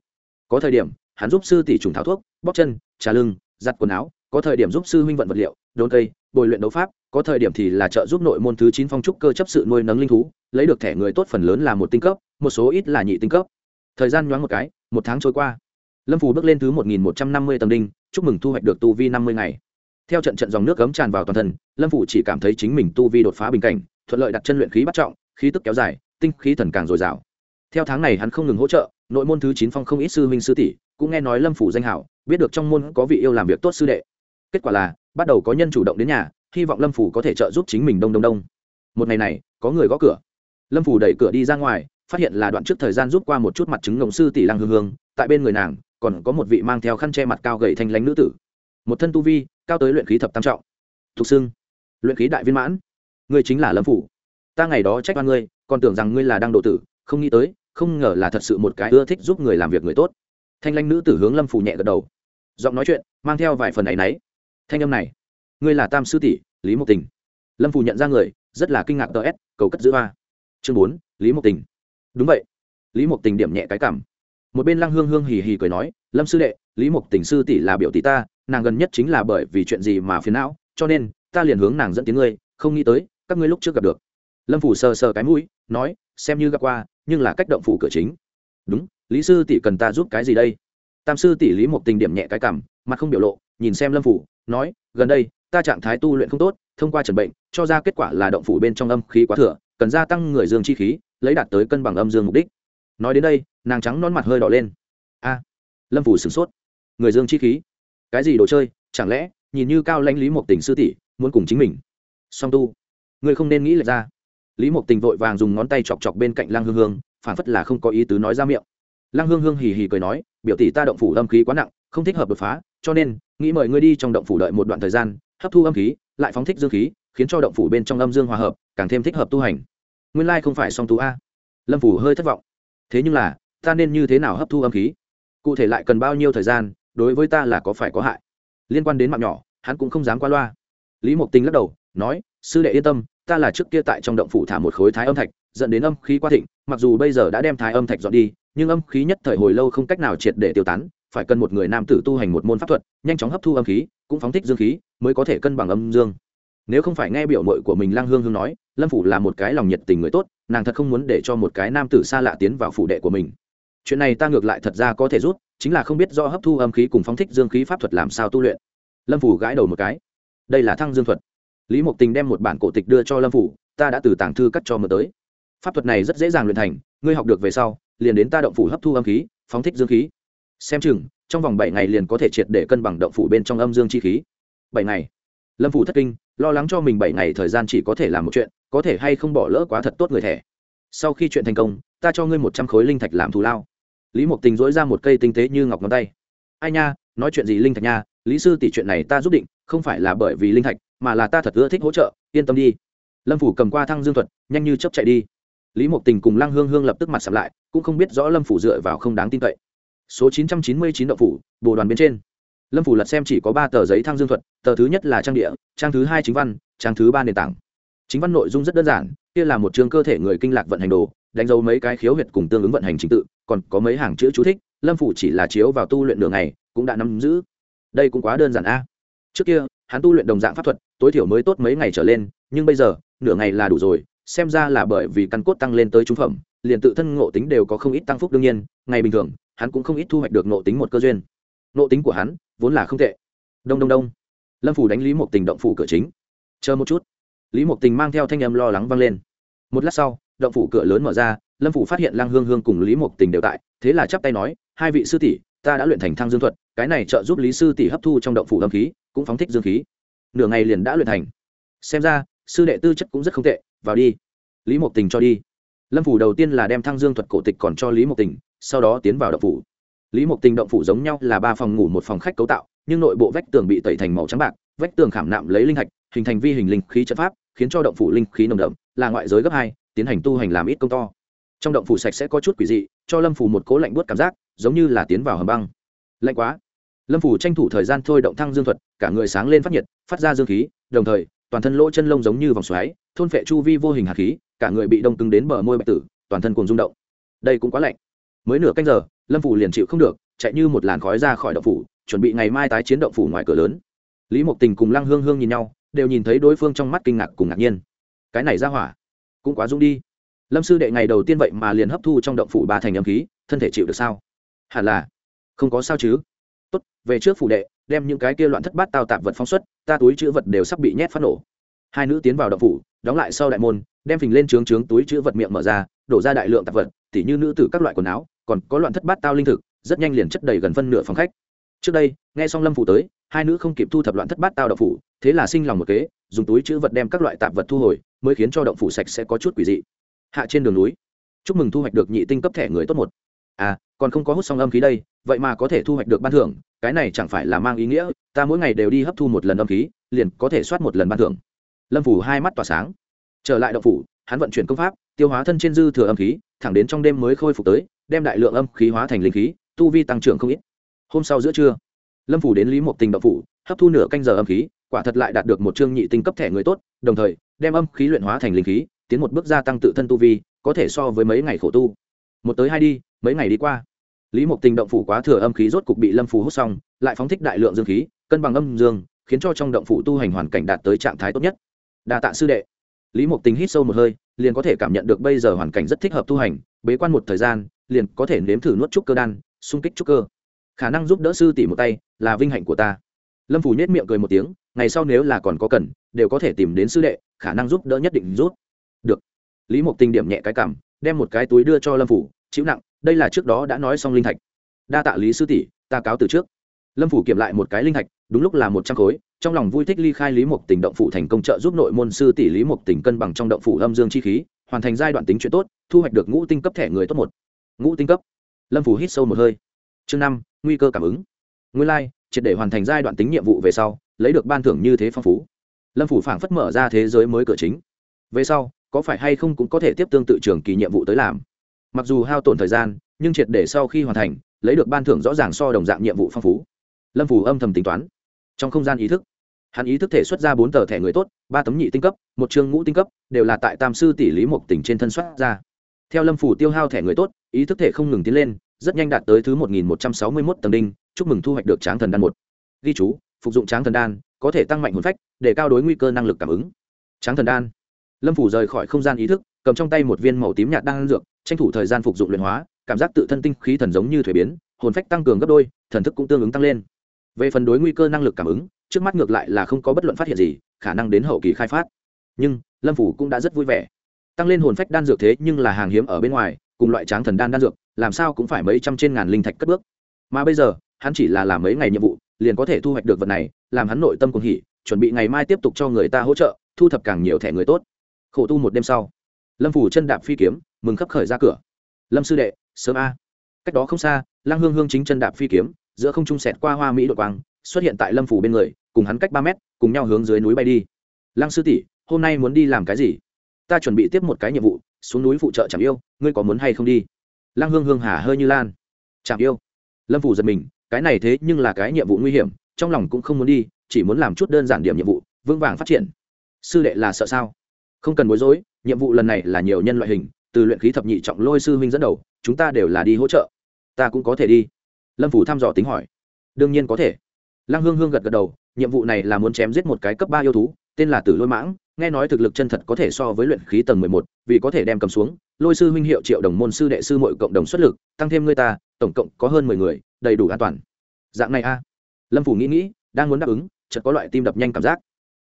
Có thời điểm, hắn giúp sư tỷ trùng tháo thuốc bóc chân, trà lưng, giặt quần áo, có thời điểm giúp sư huynh vận vật liệu, đốn cây, bồi luyện đấu pháp, có thời điểm thì là trợ giúp nội môn thứ chín phong trúc cơ chấp sự nuôi nấng linh thú, lấy được thẻ người tốt phần lớn là một tinh cấp, một số ít là nhị tinh cấp. Thời gian nhoáng một cái, một tháng trôi qua. Lâm phủ bước lên thứ một nghìn một trăm năm mươi tầng đinh, chúc mừng thu hoạch được tu vi năm mươi ngày. Theo trận trận dòng nước cấm tràn vào toàn thân, lâm phủ chỉ cảm thấy chính mình tu vi đột phá bình cảnh, thuận lợi đặt chân luyện khí bắt trọng, khí tức kéo dài, tinh khí thần càng dồi dào theo tháng này hắn không ngừng hỗ trợ, nội môn thứ chín phong không ít sư huynh sư tỷ cũng nghe nói lâm phủ danh hảo, biết được trong môn có vị yêu làm việc tốt sư đệ. Kết quả là, bắt đầu có nhân chủ động đến nhà, hy vọng lâm phủ có thể trợ giúp chính mình đông đông đông. Một ngày này, có người gõ cửa. Lâm phủ đẩy cửa đi ra ngoài, phát hiện là đoạn trước thời gian rút qua một chút mặt chứng ngộng sư tỷ lăng hương hương, tại bên người nàng, còn có một vị mang theo khăn che mặt cao gầy thanh lánh nữ tử. Một thân tu vi, cao tới luyện khí thập tam trọng. Thục xưng luyện khí đại viên mãn. Ngươi chính là lâm phủ. Ta ngày đó trách oan ngươi, còn tưởng rằng ngươi là đang độ tử, không nghĩ tới không ngờ là thật sự một cái ưa thích giúp người làm việc người tốt. Thanh lanh nữ tử hướng lâm phủ nhẹ gật đầu. Giọng nói chuyện, mang theo vài phần ấ y n ấ y thanh âm này, ngươi là tam sư tỷ, lý mộc tình. Lâm phủ nhận ra người, rất là kinh ngạc tờ s, cầu cất giữ hoa. Chương bốn, lý mộc tình. Đúng vậy. Lý mộc tình điểm nhẹ cái cảm. Một bên lăng hương hương hì hì cười nói, lâm sư đệ, lý mộc tình sư tỷ là biểu tỷ ta, nàng gần nhất chính là bởi vì chuyện gì mà phiền não, cho nên ta liền hướng nàng dẫn tiếng ngươi, không nghĩ tới các ngươi lúc trước gặp được. Lâm phủ sờ sờ cái mũi, nói, xem như gặp qua nhưng là cách động phủ cửa chính. Đúng, lý sư tỷ cần ta giúp cái gì đây? Tam sư tỷ lý một tình điểm nhẹ cái cảm, mặt không biểu lộ, nhìn xem lâm phủ, nói, gần đây, ta trạng thái tu luyện không tốt, thông qua trần bệnh, cho ra kết quả là động phủ bên trong âm khí quá thừa, cần gia tăng người dương chi khí, lấy đạt tới cân bằng âm dương mục đích. Nói đến đây, nàng trắng non mặt hơi đỏ lên. A, lâm phủ sửng sốt. Người dương chi khí? Cái gì đồ chơi? Chẳng lẽ, nhìn như cao lãnh lý một tình sư tỷ, muốn cùng chính mình? Song tu. Người không nên nghĩ lệch ra lý mộc tình vội vàng dùng ngón tay chọc chọc bên cạnh lăng hương hương phản phất là không có ý tứ nói ra miệng. Lăng hương hương hì hì cười nói, biểu tỷ ta động phủ âm khí quá nặng, không thích hợp đột phá, cho nên, nghĩ mời ngươi đi trong động phủ đợi một đoạn thời gian, hấp thu âm khí, lại phóng thích dương khí, khiến cho động phủ bên trong âm dương hòa hợp, càng thêm thích hợp tu hành. Nguyên lai không phải song tú a. Lâm phủ hơi thất vọng. Thế nhưng là, ta nên như thế nào hấp thu âm khí? Cụ thể lại cần bao nhiêu thời gian, đối với ta là có phải có hại? Liên quan đến mạng nhỏ, hắn cũng không dám qua loa. Lý mộc tinh lắc đầu, nói, sư đệ yên tâm ta là trước kia tại trong động phủ thả một khối thái âm thạch, dẫn đến âm khí quá thịnh, mặc dù bây giờ đã đem thái âm thạch dọn đi, nhưng âm khí nhất thời hồi lâu không cách nào triệt để tiêu tán, phải cần một người nam tử tu hành một môn pháp thuật, nhanh chóng hấp thu âm khí, cũng phóng thích dương khí, mới có thể cân bằng âm dương. Nếu không phải nghe biểu mội của mình lang hương hương nói, lâm phủ là một cái lòng nhiệt tình người tốt, nàng thật không muốn để cho một cái nam tử xa lạ tiến vào phủ đệ của mình. Chuyện này ta ngược lại thật ra có thể rút, chính là không biết do hấp thu âm khí cùng phóng thích dương khí pháp thuật làm sao tu luyện. Lâm phủ gãi đầu một cái. Đây là thăng dương thuật lý mộc tình đem một bản cổ tịch đưa cho lâm phủ, ta đã từ tàng thư cắt cho mượn tới. Pháp thuật này rất dễ dàng luyện thành, ngươi học được về sau, liền đến ta động phủ hấp thu âm khí, phóng thích dương khí. Xem chừng, trong vòng bảy ngày liền có thể triệt để cân bằng động phủ bên trong âm dương chi khí. Bảy ngày. Lâm phủ thất kinh, lo lắng cho mình bảy ngày thời gian chỉ có thể làm một chuyện, có thể hay không bỏ lỡ quá thật tốt người thẻ. Sau khi chuyện thành công, ta cho ngươi một trăm khối linh thạch làm thù lao. Lý mộc tình dỗi ra một cây tinh tế như ngọc ngón tay. Ai nha, nói chuyện gì linh thạch nha? Lý sư tỷ chuyện này ta giúp định, không phải là bởi vì linh thạch mà là ta thật ưa thích hỗ trợ, yên tâm đi. Lâm phủ cầm qua thăng dương thuật, nhanh như chấp chạy đi. Lý mộc tình cùng lăng hương hương lập tức mặt sập lại, cũng không biết rõ lâm phủ dựa vào không đáng tin cậy. Số chín trăm chín mươi chín đậu phủ, bồ đoàn bên trên. Lâm phủ lật xem chỉ có ba tờ giấy thăng dương thuật, tờ thứ nhất là trang địa, trang thứ hai chính văn, trang thứ ba nền tảng. Chính văn nội dung rất đơn giản, kia là một chương cơ thể người kinh lạc vận hành đồ, đánh dấu mấy cái khiếu huyệt cùng tương ứng vận hành trình tự, còn có mấy hàng chữ chú thích, lâm phủ chỉ là chiếu vào tu luyện đường này cũng đã nắm giữ. Đây cũng quá đơn giản a. Trước kia hắn tu luyện đồng dạng pháp thuật, tối thiểu mới tốt mấy ngày trở lên, nhưng bây giờ, nửa ngày là đủ rồi, xem ra là bởi vì căn cốt tăng lên tới trung phẩm, liền tự thân ngộ tính đều có không ít tăng phúc đương nhiên, ngày bình thường, hắn cũng không ít thu hoạch được ngộ tính một cơ duyên. Ngộ tính của hắn, vốn là không tệ. Đông đông đông. Lâm phủ đánh lý một tình động phủ cửa chính. Chờ một chút. Lý mộc tình mang theo thanh âm lo lắng vang lên. Một lát sau, động phủ cửa lớn mở ra, lâm phủ phát hiện lang hương hương cùng lý mộc tình đều tại, thế là chắp tay nói, hai vị sư tỷ, ta đã luyện thành thăng dương thuật cái này trợ giúp lý sư tỷ hấp thu trong động phủ âm khí, cũng phóng thích dương khí. Nửa ngày liền đã luyện thành. Xem ra, sư đệ tư chất cũng rất không tệ, vào đi. Lý mộc tình cho đi. Lâm phủ đầu tiên là đem thăng dương thuật cổ tịch còn cho lý mộc tình, sau đó tiến vào động phủ. Lý mộc tình động phủ giống nhau là ba phòng ngủ một phòng khách cấu tạo, nhưng nội bộ vách tường bị tẩy thành màu trắng bạc, vách tường khảm nạm lấy linh hạch, hình thành vi hình linh khí trận pháp, khiến cho động phủ linh khí nồng đậm, là ngoại giới gấp hai, tiến hành tu hành làm ít công to. Trong động phủ sạch sẽ có chút quỷ dị, cho lâm phủ một cố lạnh buốt cảm giác, giống như là tiến vào hầm băng. Lạnh quá lâm phủ tranh thủ thời gian thôi động thăng dương thuật, cả người sáng lên phát nhiệt, phát ra dương khí, đồng thời, toàn thân lỗ chân lông giống như vòng xoáy, thôn phệ chu vi vô hình hạt khí, cả người bị đông cứng đến bờ môi bạch tử, toàn thân cùng rung động. Đây cũng quá lạnh. Mới nửa canh giờ, lâm phủ liền chịu không được, chạy như một làn khói ra khỏi động phủ, chuẩn bị ngày mai tái chiến động phủ ngoài cửa lớn. Lý mộc tình cùng lăng hương hương nhìn nhau, đều nhìn thấy đối phương trong mắt kinh ngạc cùng ngạc nhiên. Cái này ra hỏa, cũng quá dũng đi. Lâm sư đệ ngày đầu tiên vậy mà liền hấp thu trong động phủ ba thành âm khí, thân thể chịu được sao? Hẳn là không có sao chứ tốt, về trước phủ đệ, đem những cái kia loạn thất bát tao tạp vật phóng xuất, ta túi chữ vật đều sắp bị nhét phát nổ. Hai nữ tiến vào động phủ, đóng lại sau đại môn, đem phình lên trướng trướng túi chữ vật miệng mở ra, đổ ra đại lượng tạp vật, tỉ như nữ tử các loại quần áo, còn có loạn thất bát tao linh thực, rất nhanh liền chất đầy gần phân nửa phòng khách. Trước đây, nghe xong lâm phủ tới, hai nữ không kịp thu thập loạn thất bát tao động phủ, thế là sinh lòng một kế, dùng túi chữ vật đem các loại tạp vật thu hồi, mới khiến cho động phủ sạch sẽ có chút quỷ dị. Hạ trên đường núi, chúc mừng thu hoạch được nhị tinh cấp thẻ người tốt một. À còn không có hút xong âm khí đây, vậy mà có thể thu hoạch được ban thưởng, cái này chẳng phải là mang ý nghĩa, ta mỗi ngày đều đi hấp thu một lần âm khí, liền có thể soát một lần ban thưởng. Lâm phủ hai mắt tỏa sáng. Trở lại động phủ, hắn vận chuyển công pháp, tiêu hóa thân trên dư thừa âm khí, thẳng đến trong đêm mới khôi phục tới, đem đại lượng âm khí hóa thành linh khí, tu vi tăng trưởng không ít. Hôm sau giữa trưa, lâm phủ đến lý một tình động phủ, hấp thu nửa canh giờ âm khí, quả thật lại đạt được một chương nhị tinh cấp thẻ người tốt, đồng thời, đem âm khí luyện hóa thành linh khí, tiến một bước gia tăng tự thân tu vi, có thể so với mấy ngày khổ tu. Một tới hai đi, mấy ngày đi qua lý Mục tình động phủ quá thừa âm khí rốt cục bị lâm Phù hút xong, lại phóng thích đại lượng dương khí, cân bằng âm dương, khiến cho trong động phủ tu hành hoàn cảnh đạt tới trạng thái tốt nhất. Đa tạ sư đệ. Lý Mục tình hít sâu một hơi, liền có thể cảm nhận được bây giờ hoàn cảnh rất thích hợp tu hành, bế quan một thời gian, liền có thể nếm thử nuốt trúc cơ đan, xung kích trúc cơ. Khả năng giúp đỡ sư tỷ một tay là vinh hạnh của ta. Lâm phủ nhét miệng cười một tiếng, ngày sau nếu là còn có cần, đều có thể tìm đến sư đệ, khả năng giúp đỡ nhất định rút. Được. Lý Mục tình điểm nhẹ cái cảm, đem một cái túi đưa cho lâm phủ chịu nặng đây là trước đó đã nói xong linh thạch. Đa tạ lý sư tỷ ta cáo từ trước. Lâm phủ kiểm lại một cái linh thạch đúng lúc là một trăm khối trong lòng vui thích ly khai lý mục tình động phủ thành công trợ giúp nội môn sư tỷ lý mục tình cân bằng trong động phủ âm dương chi khí hoàn thành giai đoạn tính chuyện tốt thu hoạch được ngũ tinh cấp thẻ người tốt một. Ngũ tinh cấp. Lâm phủ hít sâu một hơi. Chương năm nguy cơ cảm ứng. Nguyên lai、like, triệt để hoàn thành giai đoạn tính nhiệm vụ về sau lấy được ban thưởng như thế phong phú. Lâm phủ phảng phất mở ra thế giới mới cửa chính. Về sau có phải hay không cũng có thể tiếp tương tự trường kỳ nhiệm vụ tới làm mặc dù hao tổn thời gian, nhưng triệt để sau khi hoàn thành, lấy được ban thưởng rõ ràng so đồng dạng nhiệm vụ phong phú. Lâm phủ âm thầm tính toán. Trong không gian ý thức, hắn ý thức thể xuất ra bốn tờ thẻ người tốt, ba tấm nhị tinh cấp, một chương ngũ tinh cấp, đều là tại tam sư tỷ lý mộc tỉnh trên thân xuất ra. Theo lâm phủ tiêu hao thẻ người tốt, ý thức thể không ngừng tiến lên, rất nhanh đạt tới thứ một nghìn một trăm sáu mươi mốt tầng đinh, chúc mừng thu hoạch được tráng thần đan một. Ghi chú, phục dụng tráng thần đan, có thể tăng mạnh hồn phách, để cao đối nguy cơ năng lực cảm ứng. Tráng thần đan. Lâm phủ rời khỏi không gian ý thức, cầm trong tay một viên màu tím nhạt đan dược tranh thủ thời gian phục dụng luyện hóa, cảm giác tự thân tinh khí thần giống như thuế biến, hồn phách tăng cường gấp đôi, thần thức cũng tương ứng tăng lên. Về phần đối nguy cơ năng lực cảm ứng, trước mắt ngược lại là không có bất luận phát hiện gì, khả năng đến hậu kỳ khai phát. Nhưng, lâm phủ cũng đã rất vui vẻ. Tăng lên hồn phách đan dược thế nhưng là hàng hiếm ở bên ngoài, cùng loại tráng thần đan đan dược, làm sao cũng phải mấy trăm trên ngàn linh thạch cất bước. Mà bây giờ, hắn chỉ là làm mấy ngày nhiệm vụ, liền có thể thu hoạch được vật này, làm hắn nội tâm cùng hỉ, chuẩn bị ngày mai tiếp tục cho người ta hỗ trợ, thu thập càng nhiều thẻ người tốt. Khổ tu một đêm sau, lâm phủ chân đạp phi kiếm mừng khắp khởi ra cửa. Lâm sư đệ, sớm a. Cách đó không xa lang hương hương chính chân đạp phi kiếm, giữa không trung sẹt qua hoa mỹ đội quang, xuất hiện tại lâm phủ bên người, cùng hắn cách ba mét, cùng nhau hướng dưới núi bay đi. Lăng sư tỷ, hôm nay muốn đi làm cái gì? Ta chuẩn bị tiếp một cái nhiệm vụ, xuống núi phụ trợ chẳng yêu, ngươi có muốn hay không đi? Lăng hương hương hà hơi như lan. Chẳng yêu. Lâm phủ giật mình, cái này thế nhưng là cái nhiệm vụ nguy hiểm, trong lòng cũng không muốn đi, chỉ muốn làm chút đơn giản điểm nhiệm vụ, vững vàng phát triển. Sư đệ là sợ sao? Không cần bối rối, nhiệm vụ lần này là nhiều nhân loại hình từ luyện khí thập nhị trọng lôi sư huynh dẫn đầu, chúng ta đều là đi hỗ trợ. Ta cũng có thể đi. Lâm phủ thăm dò tính hỏi. Đương nhiên có thể. Lăng hương hương gật gật đầu, nhiệm vụ này là muốn chém giết một cái cấp ba yêu thú, tên là tử lôi mãng, nghe nói thực lực chân thật có thể so với luyện khí tầng mười một, vì có thể đem cầm xuống, lôi sư huynh hiệu triệu đồng môn sư đệ sư mọi cộng đồng xuất lực, tăng thêm người ta, tổng cộng có hơn mười người, đầy đủ an toàn. Dạng này a. Lâm phủ nghĩ nghĩ, đang muốn đáp ứng, chợt có loại tim đập nhanh cảm giác.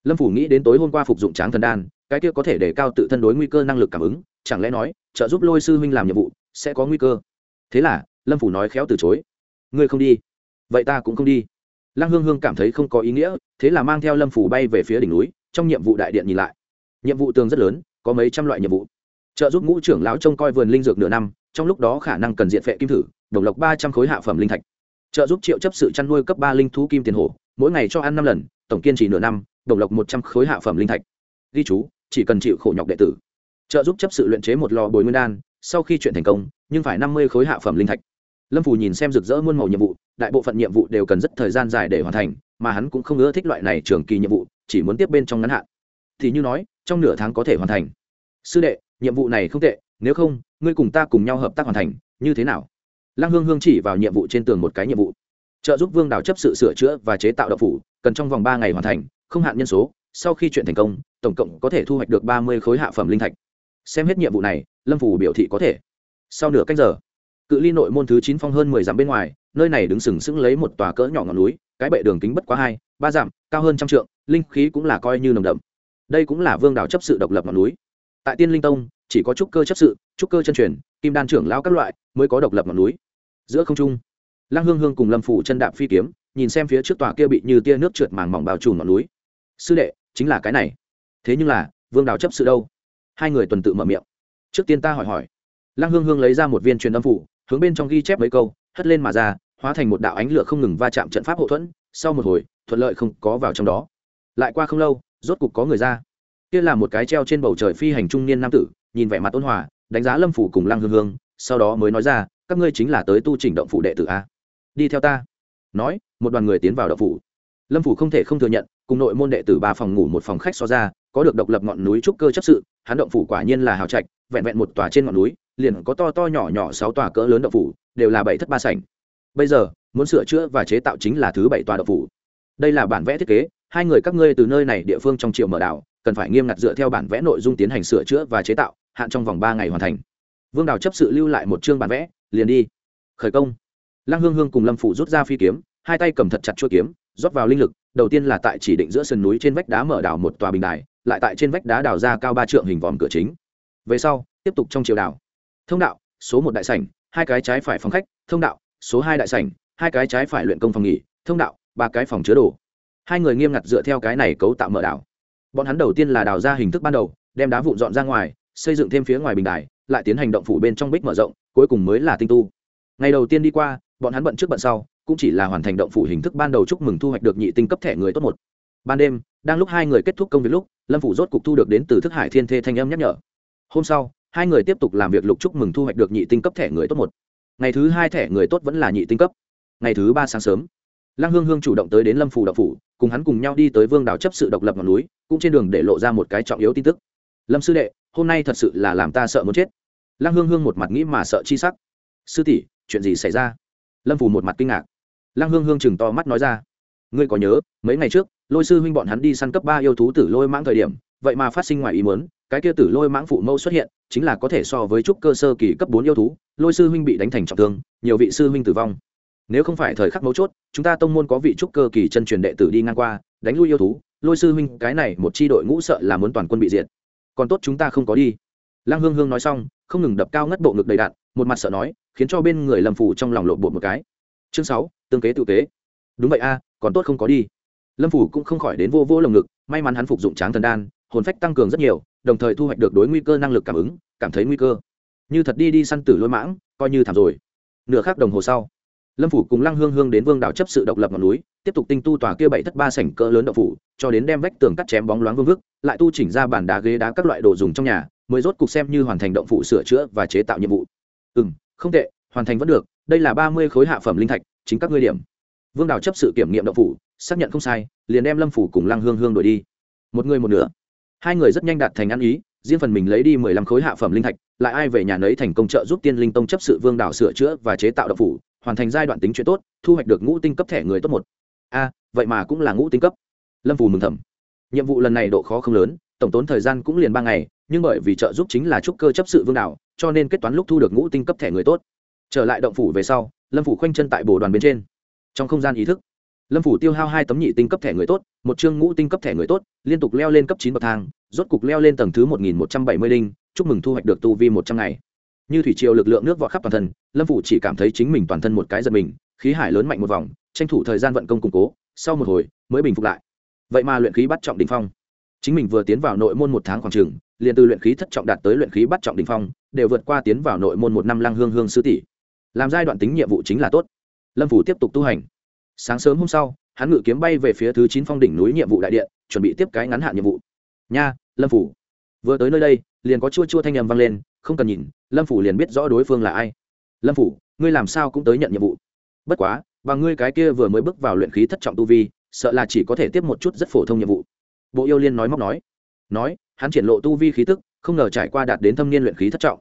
Lâm phủ nghĩ đến tối hôm qua phục dụng tráng thần đan cái kia có thể để cao tự thân đối nguy cơ năng lực cảm ứng, chẳng lẽ nói, trợ giúp lôi sư huynh làm nhiệm vụ, sẽ có nguy cơ? Thế là, lâm phủ nói khéo từ chối. Ngươi không đi. Vậy ta cũng không đi. Lăng hương hương cảm thấy không có ý nghĩa, thế là mang theo lâm phủ bay về phía đỉnh núi, trong nhiệm vụ đại điện nhìn lại. Nhiệm vụ tường rất lớn, có mấy trăm loại nhiệm vụ. Trợ giúp ngũ trưởng lão trông coi vườn linh dược nửa năm, trong lúc đó khả năng cần diện phệ kim thử, đồng lộc ba trăm khối hạ phẩm linh thạch. Trợ giúp triệu chấp sự chăn nuôi cấp ba linh thú kim tiền hổ, mỗi ngày cho ăn năm lần, tổng kiên trì nửa năm, đồng lộc một trăm khối hạ phẩm linh thạch. Ghi chú chỉ cần chịu khổ nhọc đệ tử. Trợ giúp chấp sự luyện chế một lò bồi nguyên đan, sau khi chuyện thành công, nhưng phải năm mươi khối hạ phẩm linh thạch. Lâm phù nhìn xem rực rỡ muôn màu nhiệm vụ, đại bộ phận nhiệm vụ đều cần rất thời gian dài để hoàn thành, mà hắn cũng không ưa thích loại này trường kỳ nhiệm vụ, chỉ muốn tiếp bên trong ngắn hạn. Thì như nói, trong nửa tháng có thể hoàn thành. Sư đệ, nhiệm vụ này không tệ, nếu không, ngươi cùng ta cùng nhau hợp tác hoàn thành, như thế nào? Lăng hương hương chỉ vào nhiệm vụ trên tường một cái nhiệm vụ. Trợ giúp vương đào chấp sự sửa chữa và chế tạo đậu phủ, cần trong vòng ba ngày hoàn thành, không hạn nhân số sau khi chuyện thành công, tổng cộng có thể thu hoạch được ba mươi khối hạ phẩm linh thạch. Xem hết nhiệm vụ này, lâm phủ biểu thị có thể. Sau nửa cách giờ, cự ly nội môn thứ chín phong hơn mười dặm bên ngoài, nơi này đứng sừng sững lấy một tòa cỡ nhỏ ngọn núi, cái bệ đường kính bất quá hai, ba dặm, cao hơn trăm trượng, linh khí cũng là coi như nồng đậm. Đây cũng là vương đảo chấp sự độc lập ngọn núi. Tại tiên linh tông, chỉ có trúc cơ chấp sự, trúc cơ chân truyền, kim đan trưởng lao các loại mới có độc lập ngọn núi. Giữa không trung, lăng hương hương cùng lâm phủ chân đạp phi kiếm, nhìn xem phía trước tòa kia bị như tia nước trượt màng mỏng bao trùm ngọn núi. Sư đệ chính là cái này. Thế nhưng là, vương đào chấp sự đâu? Hai người tuần tự mở miệng. Trước tiên ta hỏi hỏi. Lăng hương hương lấy ra một viên truyền âm phủ, hướng bên trong ghi chép mấy câu, hất lên mà ra, hóa thành một đạo ánh lửa không ngừng va chạm trận pháp hậu thuẫn, sau một hồi, thuận lợi không có vào trong đó. Lại qua không lâu, rốt cục có người ra. Kia là một cái treo trên bầu trời phi hành trung niên nam tử, nhìn vẻ mặt ôn hòa, đánh giá lâm phủ cùng lăng hương hương, sau đó mới nói ra, các ngươi chính là tới tu chỉnh động phủ đệ tử a. Đi theo ta. Nói, một đoàn người tiến vào động phủ. Lâm phủ không thể không thừa nhận cùng nội môn đệ tử ba phòng ngủ một phòng khách so ra, có được độc lập ngọn núi trúc cơ chấp sự, hắn động phủ quả nhiên là hào trạch, vẹn vẹn một tòa trên ngọn núi, liền có to to nhỏ nhỏ sáu tòa cỡ lớn động phủ, đều là bảy thất ba sảnh. Bây giờ, muốn sửa chữa và chế tạo chính là thứ bảy tòa động phủ. Đây là bản vẽ thiết kế, hai người các ngươi từ nơi này địa phương trong triệu mở đảo, cần phải nghiêm ngặt dựa theo bản vẽ nội dung tiến hành sửa chữa và chế tạo, hạn trong vòng ba ngày hoàn thành. Vương đào chấp sự lưu lại một chương bản vẽ, liền đi. Khởi công. Lăng hương hương cùng lâm phủ rút ra phi kiếm, hai tay cầm thật chặt chuôi kiếm rót vào linh lực, đầu tiên là tại chỉ định giữa sườn núi trên vách đá mở đảo một tòa bình đài, lại tại trên vách đá đào ra cao ba trượng hình vòm cửa chính. Về sau, tiếp tục trong chiều đảo. Thông đạo, số một đại sảnh, hai cái trái phải phòng khách, thông đạo, số hai đại sảnh, hai cái trái phải luyện công phòng nghỉ, thông đạo, ba cái phòng chứa đồ. Hai người nghiêm ngặt dựa theo cái này cấu tạo mở đảo. Bọn hắn đầu tiên là đào ra hình thức ban đầu, đem đá vụn dọn ra ngoài, xây dựng thêm phía ngoài bình đài, lại tiến hành động phủ bên trong bích mở rộng, cuối cùng mới là tinh tu. Ngày đầu tiên đi qua, bọn hắn bận trước bận sau cũng chỉ là hoàn thành động phủ hình thức ban đầu chúc mừng thu hoạch được nhị tinh cấp thẻ người tốt một. Ban đêm, đang lúc hai người kết thúc công việc lúc, lâm phủ rốt cục thu được đến từ thức hải thiên thê thanh âm nhắc nhở. Hôm sau, hai người tiếp tục làm việc lục chúc mừng thu hoạch được nhị tinh cấp thẻ người tốt một. Ngày thứ hai thẻ người tốt vẫn là nhị tinh cấp. Ngày thứ ba sáng sớm, lăng hương hương chủ động tới đến lâm phủ đậu phủ, cùng hắn cùng nhau đi tới vương đảo chấp sự độc lập ngọn núi, cũng trên đường để lộ ra một cái trọng yếu tin tức. Lâm sư đệ, hôm nay thật sự là làm ta sợ muốn chết. Lăng hương hương một mặt nghĩ mà sợ chi sắc. Sư tỷ, chuyện gì xảy ra? Lâm phủ một mặt kinh ngạc lăng hương hương chừng to mắt nói ra, ngươi có nhớ, mấy ngày trước, lôi sư huynh bọn hắn đi săn cấp ba yêu thú tử lôi mãng thời điểm, vậy mà phát sinh ngoài ý muốn, cái kia tử lôi mãng phụ mẫu xuất hiện, chính là có thể so với trúc cơ sơ kỳ cấp bốn yêu thú, lôi sư huynh bị đánh thành trọng thương, nhiều vị sư huynh tử vong. Nếu không phải thời khắc mấu chốt, chúng ta tông môn có vị trúc cơ kỳ chân truyền đệ tử đi ngang qua, đánh lui yêu thú, lôi sư huynh cái này một chi đội ngũ sợ là muốn toàn quân bị diệt. Còn tốt chúng ta không có đi. Lăng hương hương nói xong, không ngừng đập cao ngất bộ ngực đầy đạn, một mặt sợ nói, khiến cho bên người lâm phủ trong lòng lộ bột một cái chương sáu, tương kế tự kế. Đúng vậy a, còn tốt không có đi. Lâm phủ cũng không khỏi đến vô vô lồng ngực, may mắn hắn phục dụng tráng thần đan, hồn phách tăng cường rất nhiều, đồng thời thu hoạch được đối nguy cơ năng lực cảm ứng, cảm thấy nguy cơ. Như thật đi đi săn tử lôi mãng, coi như thảm rồi. Nửa khắc đồng hồ sau, lâm phủ cùng lăng hương hương đến vương đảo chấp sự độc lập ngọn núi, tiếp tục tinh tu tòa kia bảy thất ba sảnh cỡ lớn đậu phủ, cho đến đem vách tường cắt chém bóng loáng vương vức, lại tu chỉnh ra bàn đá ghế đá các loại đồ dùng trong nhà, mới rốt cục xem như hoàn thành động phủ sửa chữa và chế tạo nhiệm vụ. Ừ n không tệ, hoàn thành vẫn được đây là ba mươi khối hạ phẩm linh thạch chính các ngươi điểm. Vương đào chấp sự kiểm nghiệm động phủ xác nhận không sai liền đem lâm phủ cùng lăng hương hương đổi đi. Một người một nửa. Hai người rất nhanh đạt thành ăn ý riêng phần mình lấy đi mười lăm khối hạ phẩm linh thạch lại ai về nhà nấy thành công trợ giúp tiên linh tông chấp sự vương đào sửa chữa và chế tạo động phủ hoàn thành giai đoạn tính chuyện tốt thu hoạch được ngũ tinh cấp thẻ người tốt một. A vậy mà cũng là ngũ tinh cấp. Lâm Phủ mừng thầm. Nhiệm vụ lần này độ khó không lớn tổng tốn thời gian cũng liền ba ngày nhưng bởi vì trợ giúp chính là trúc cơ chấp sự vương Đảo, cho nên kết toán lúc thu được ngũ tinh cấp thẻ người tốt trở lại động phủ về sau, lâm phủ khoanh chân tại bồ đoàn bên trên. Trong không gian ý thức, lâm phủ tiêu hao hai tấm nhị tinh cấp thẻ người tốt, một chương ngũ tinh cấp thẻ người tốt, liên tục leo lên cấp chín bậc thang, rốt cục leo lên tầng thứ một nghìn một trăm bảy mươi linh chúc mừng thu hoạch được tu vi một trăm ngày. Như thủy triều lực lượng nước vọt khắp toàn thân, lâm phủ chỉ cảm thấy chính mình toàn thân một cái giật mình, khí hải lớn mạnh một vòng, tranh thủ thời gian vận công củng cố, sau một hồi mới bình phục lại. Vậy mà luyện khí bắt trọng đình phong. Chính mình vừa tiến vào nội môn một tháng khoảng trường liền từ luyện khí thất trọng đạt tới luyện khí bắt trọng đình phong, đều vượt qua tiến vào nội môn một năm lăng hương hương sư tỷ làm giai đoạn tính nhiệm vụ chính là tốt. Lâm phủ tiếp tục tu hành. Sáng sớm hôm sau, hắn ngự kiếm bay về phía thứ chín phong đỉnh núi nhiệm vụ đại điện, chuẩn bị tiếp cái ngắn hạn nhiệm vụ. Nha, lâm phủ vừa tới nơi đây, liền có chua chua thanh â m vang lên, không cần nhìn, lâm phủ liền biết rõ đối phương là ai. Lâm phủ ngươi làm sao cũng tới nhận nhiệm vụ. Bất quá và ngươi cái kia vừa mới bước vào luyện khí thất trọng tu vi, sợ là chỉ có thể tiếp một chút rất phổ thông nhiệm vụ. Bộ yêu liên nói móc nói. Nói, hắn triển lộ tu vi khí tức, không ngờ trải qua đạt đến thâm niên luyện khí thất trọng.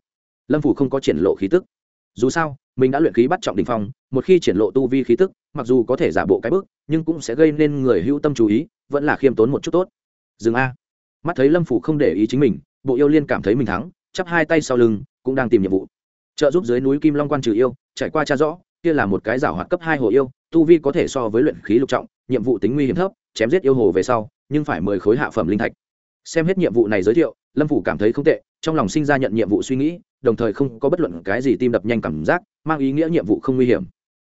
Lâm phủ không có triển lộ khí tức dù sao, mình đã luyện khí bắt trọng đ ỉ n h phong, một khi triển lộ tu vi khí tức, mặc dù có thể giả bộ cái bước, nhưng cũng sẽ gây nên người hữu tâm chú ý, vẫn là khiêm tốn một chút tốt. Dừng a. Mắt thấy lâm phủ không để ý chính mình, bộ yêu liên cảm thấy mình thắng, chắp hai tay sau lưng, cũng đang tìm nhiệm vụ. Trợ giúp dưới núi kim long quan trừ yêu, trải qua cha rõ, kia là một cái giảo hoạt cấp hai hồ yêu, tu vi có thể so với luyện khí lục trọng, nhiệm vụ tính nguy hiểm thấp, chém giết yêu hồ về sau, nhưng phải mười khối hạ phẩm linh thạch xem hết nhiệm vụ này giới thiệu, lâm phủ cảm thấy không tệ, trong lòng sinh ra nhận nhiệm vụ suy nghĩ, đồng thời không có bất luận cái gì tim đập nhanh cảm giác, mang ý nghĩa nhiệm vụ không nguy hiểm.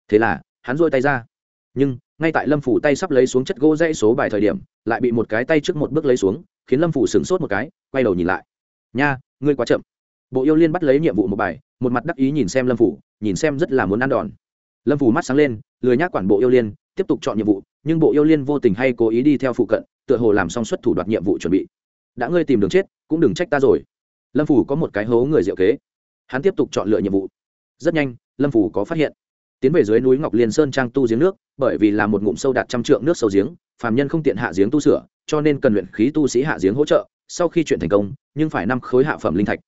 Thế là, hắn dôi tay ra. Nhưng, ngay tại lâm phủ tay sắp lấy xuống chất gỗ dãy số bài thời điểm, lại bị một cái tay trước một bước lấy xuống, khiến lâm phủ sửng sốt một cái, quay đầu nhìn lại. Nha, ngươi quá chậm. Bộ yêu liên bắt lấy nhiệm vụ một bài, một mặt đắc ý nhìn xem lâm phủ, nhìn xem rất là muốn ăn đòn. Lâm phủ mắt sáng lên, lười nhác quản bộ yêu liên, tiếp tục chọn nhiệm vụ, nhưng bộ yêu liên vô tình hay cố ý đi theo phụ cận, tựa hồ làm xong xuất thủ đoạt nhiệm vụ chuẩn bị đã ngươi tìm đường chết, cũng đừng trách ta rồi. Lâm phủ có một cái hố người diệu kế. Hắn tiếp tục chọn lựa nhiệm vụ. Rất nhanh, lâm phủ có phát hiện. Tiến về dưới núi ngọc liên sơn trang tu giếng nước, bởi vì là một ngụm sâu đạt trăm trượng nước sâu giếng, phàm nhân không tiện hạ giếng tu sửa, cho nên cần luyện khí tu sĩ hạ giếng hỗ trợ, sau khi chuyện thành công, nhưng phải năm khối hạ phẩm linh thạch.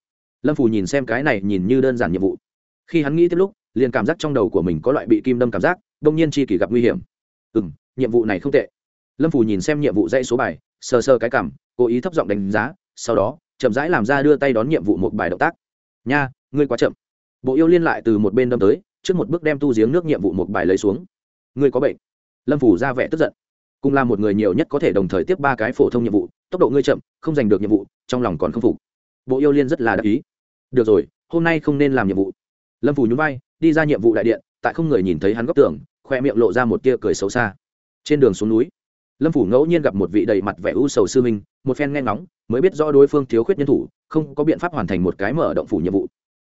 Lâm phủ nhìn xem cái này nhìn như đơn giản nhiệm vụ. Khi hắn nghĩ tiếp lúc, liền cảm giác trong đầu của mình có loại bị kim đâm cảm giác, đông nhiên chi kỷ gặp nguy hiểm. Ừ m nhiệm vụ này không tệ. Lâm phủ nhìn xem nhiệm vụ dãy số bài, sờ sờ cái cảm cố ý thấp giọng đánh giá, sau đó, chậm rãi làm ra đưa tay đón nhiệm vụ một bài động tác. Nha, ngươi quá chậm. Bộ yêu liên lại từ một bên đâm tới, trước một bước đem tu giếng nước nhiệm vụ một bài lấy xuống. Ngươi có bệnh. Lâm phủ ra vẻ tức giận. Cùng là một người nhiều nhất có thể đồng thời tiếp ba cái phổ thông nhiệm vụ, tốc độ ngươi chậm, không giành được nhiệm vụ, trong lòng còn không phục. Bộ yêu liên rất là đắc ý. Được rồi, hôm nay không nên làm nhiệm vụ. Lâm phủ nhún vai, đi ra nhiệm vụ đại điện, tại không người nhìn thấy hắn góc tường, khoe miệng lộ ra một tia cười xấu xa. Trên đường xuống núi lâm phủ ngẫu nhiên gặp một vị đầy mặt vẻ u sầu sư minh một phen nghe ngóng, mới biết rõ đối phương thiếu khuyết nhân thủ, không có biện pháp hoàn thành một cái mở động phủ nhiệm vụ.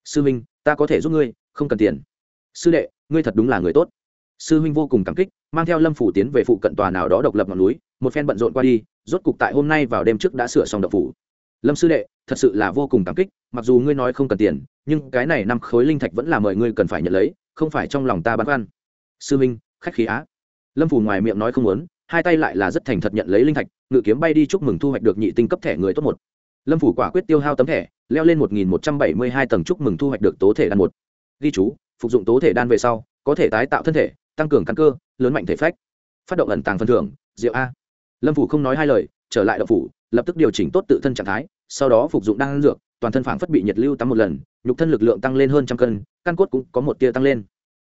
Sư minh ta có thể giúp ngươi, không cần tiền. Sư đệ, ngươi thật đúng là người tốt. Sư minh vô cùng cảm kích, mang theo lâm phủ tiến về phụ cận tòa nào đó độc lập ngọn núi, một phen bận rộn qua đi, rốt cục tại hôm nay vào đêm trước đã sửa xong độc phủ. Lâm sư đệ, thật sự là vô cùng cảm kích, mặc dù ngươi nói không cần tiền, nhưng cái này năm khối linh thạch vẫn là mời ngươi cần phải nhận lấy, không phải trong lòng ta băn khoăn. Sư minh khách khí á. Lâm phủ ngoài miệng nói không muốn hai tay lại là rất thành thật nhận lấy linh thạch, ngự kiếm bay đi chúc mừng thu hoạch được nhị tinh cấp thẻ người tốt một. Lâm phủ quả quyết tiêu hao tấm thẻ, leo lên một nghìn một trăm bảy mươi hai tầng chúc mừng thu hoạch được tố thể đan một. Ghi chú, phục dụng tố thể đan về sau, có thể tái tạo thân thể, tăng cường căn cơ, lớn mạnh thể phách. Phát động ẩn tàng phần thưởng, diệu a. Lâm phủ không nói hai lời, trở lại đậu phủ, lập tức điều chỉnh tốt tự thân trạng thái, sau đó phục dụng đan dược, toàn thân phảng phất bị nhiệt lưu tắm một lần, nhục thân lực lượng tăng lên hơn trăm cân, căn cốt cũng có một tia tăng lên.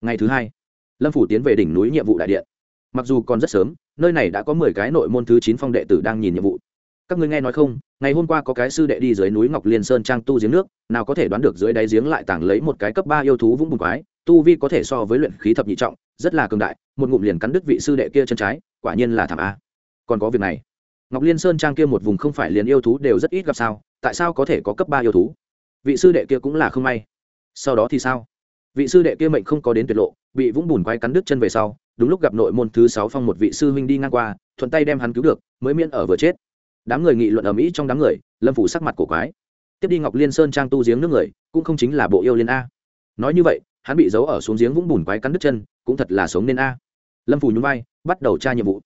Ngày thứ hai, lâm phủ tiến về đỉnh núi nhiệm vụ đại điện. Mặc dù còn rất sớm nơi này đã có mười cái nội môn thứ chín phong đệ tử đang nhìn nhiệm vụ. Các ngươi nghe nói không, ngày hôm qua có cái sư đệ đi dưới núi ngọc liên sơn trang tu giếng nước, nào có thể đoán được dưới đáy giếng lại tàng lấy một cái cấp ba yêu thú vũng bùn quái, tu vi có thể so với luyện khí thập nhị trọng, rất là cường đại, một ngụm liền cắn đứt vị sư đệ kia chân trái, quả nhiên là thảm a. Còn có việc này. Ngọc liên sơn trang kia một vùng không phải liền yêu thú đều rất ít gặp sao, tại sao có thể có cấp ba yêu thú? Vị sư đệ kia cũng là không may. Sau đó thì sao? Vị sư đệ kia mệnh không có đến tuyệt lộ, bị vũng bùn quái cắn đứt chân về sau đúng lúc gặp nội môn thứ sáu phong một vị sư huynh đi ngang qua, thuận tay đem hắn cứu được, mới miễn ở vừa chết. Đám người nghị luận ở mỹ trong đám người, lâm phủ sắc mặt cổ quái. Tiếp đi ngọc liên sơn trang tu giếng nước người, cũng không chính là bộ yêu liên a. Nói như vậy, hắn bị giấu ở xuống giếng vũng bùn quái cắn đứt chân, cũng thật là sống nên a. Lâm phủ nhún vai, bắt đầu tra nhiệm vụ.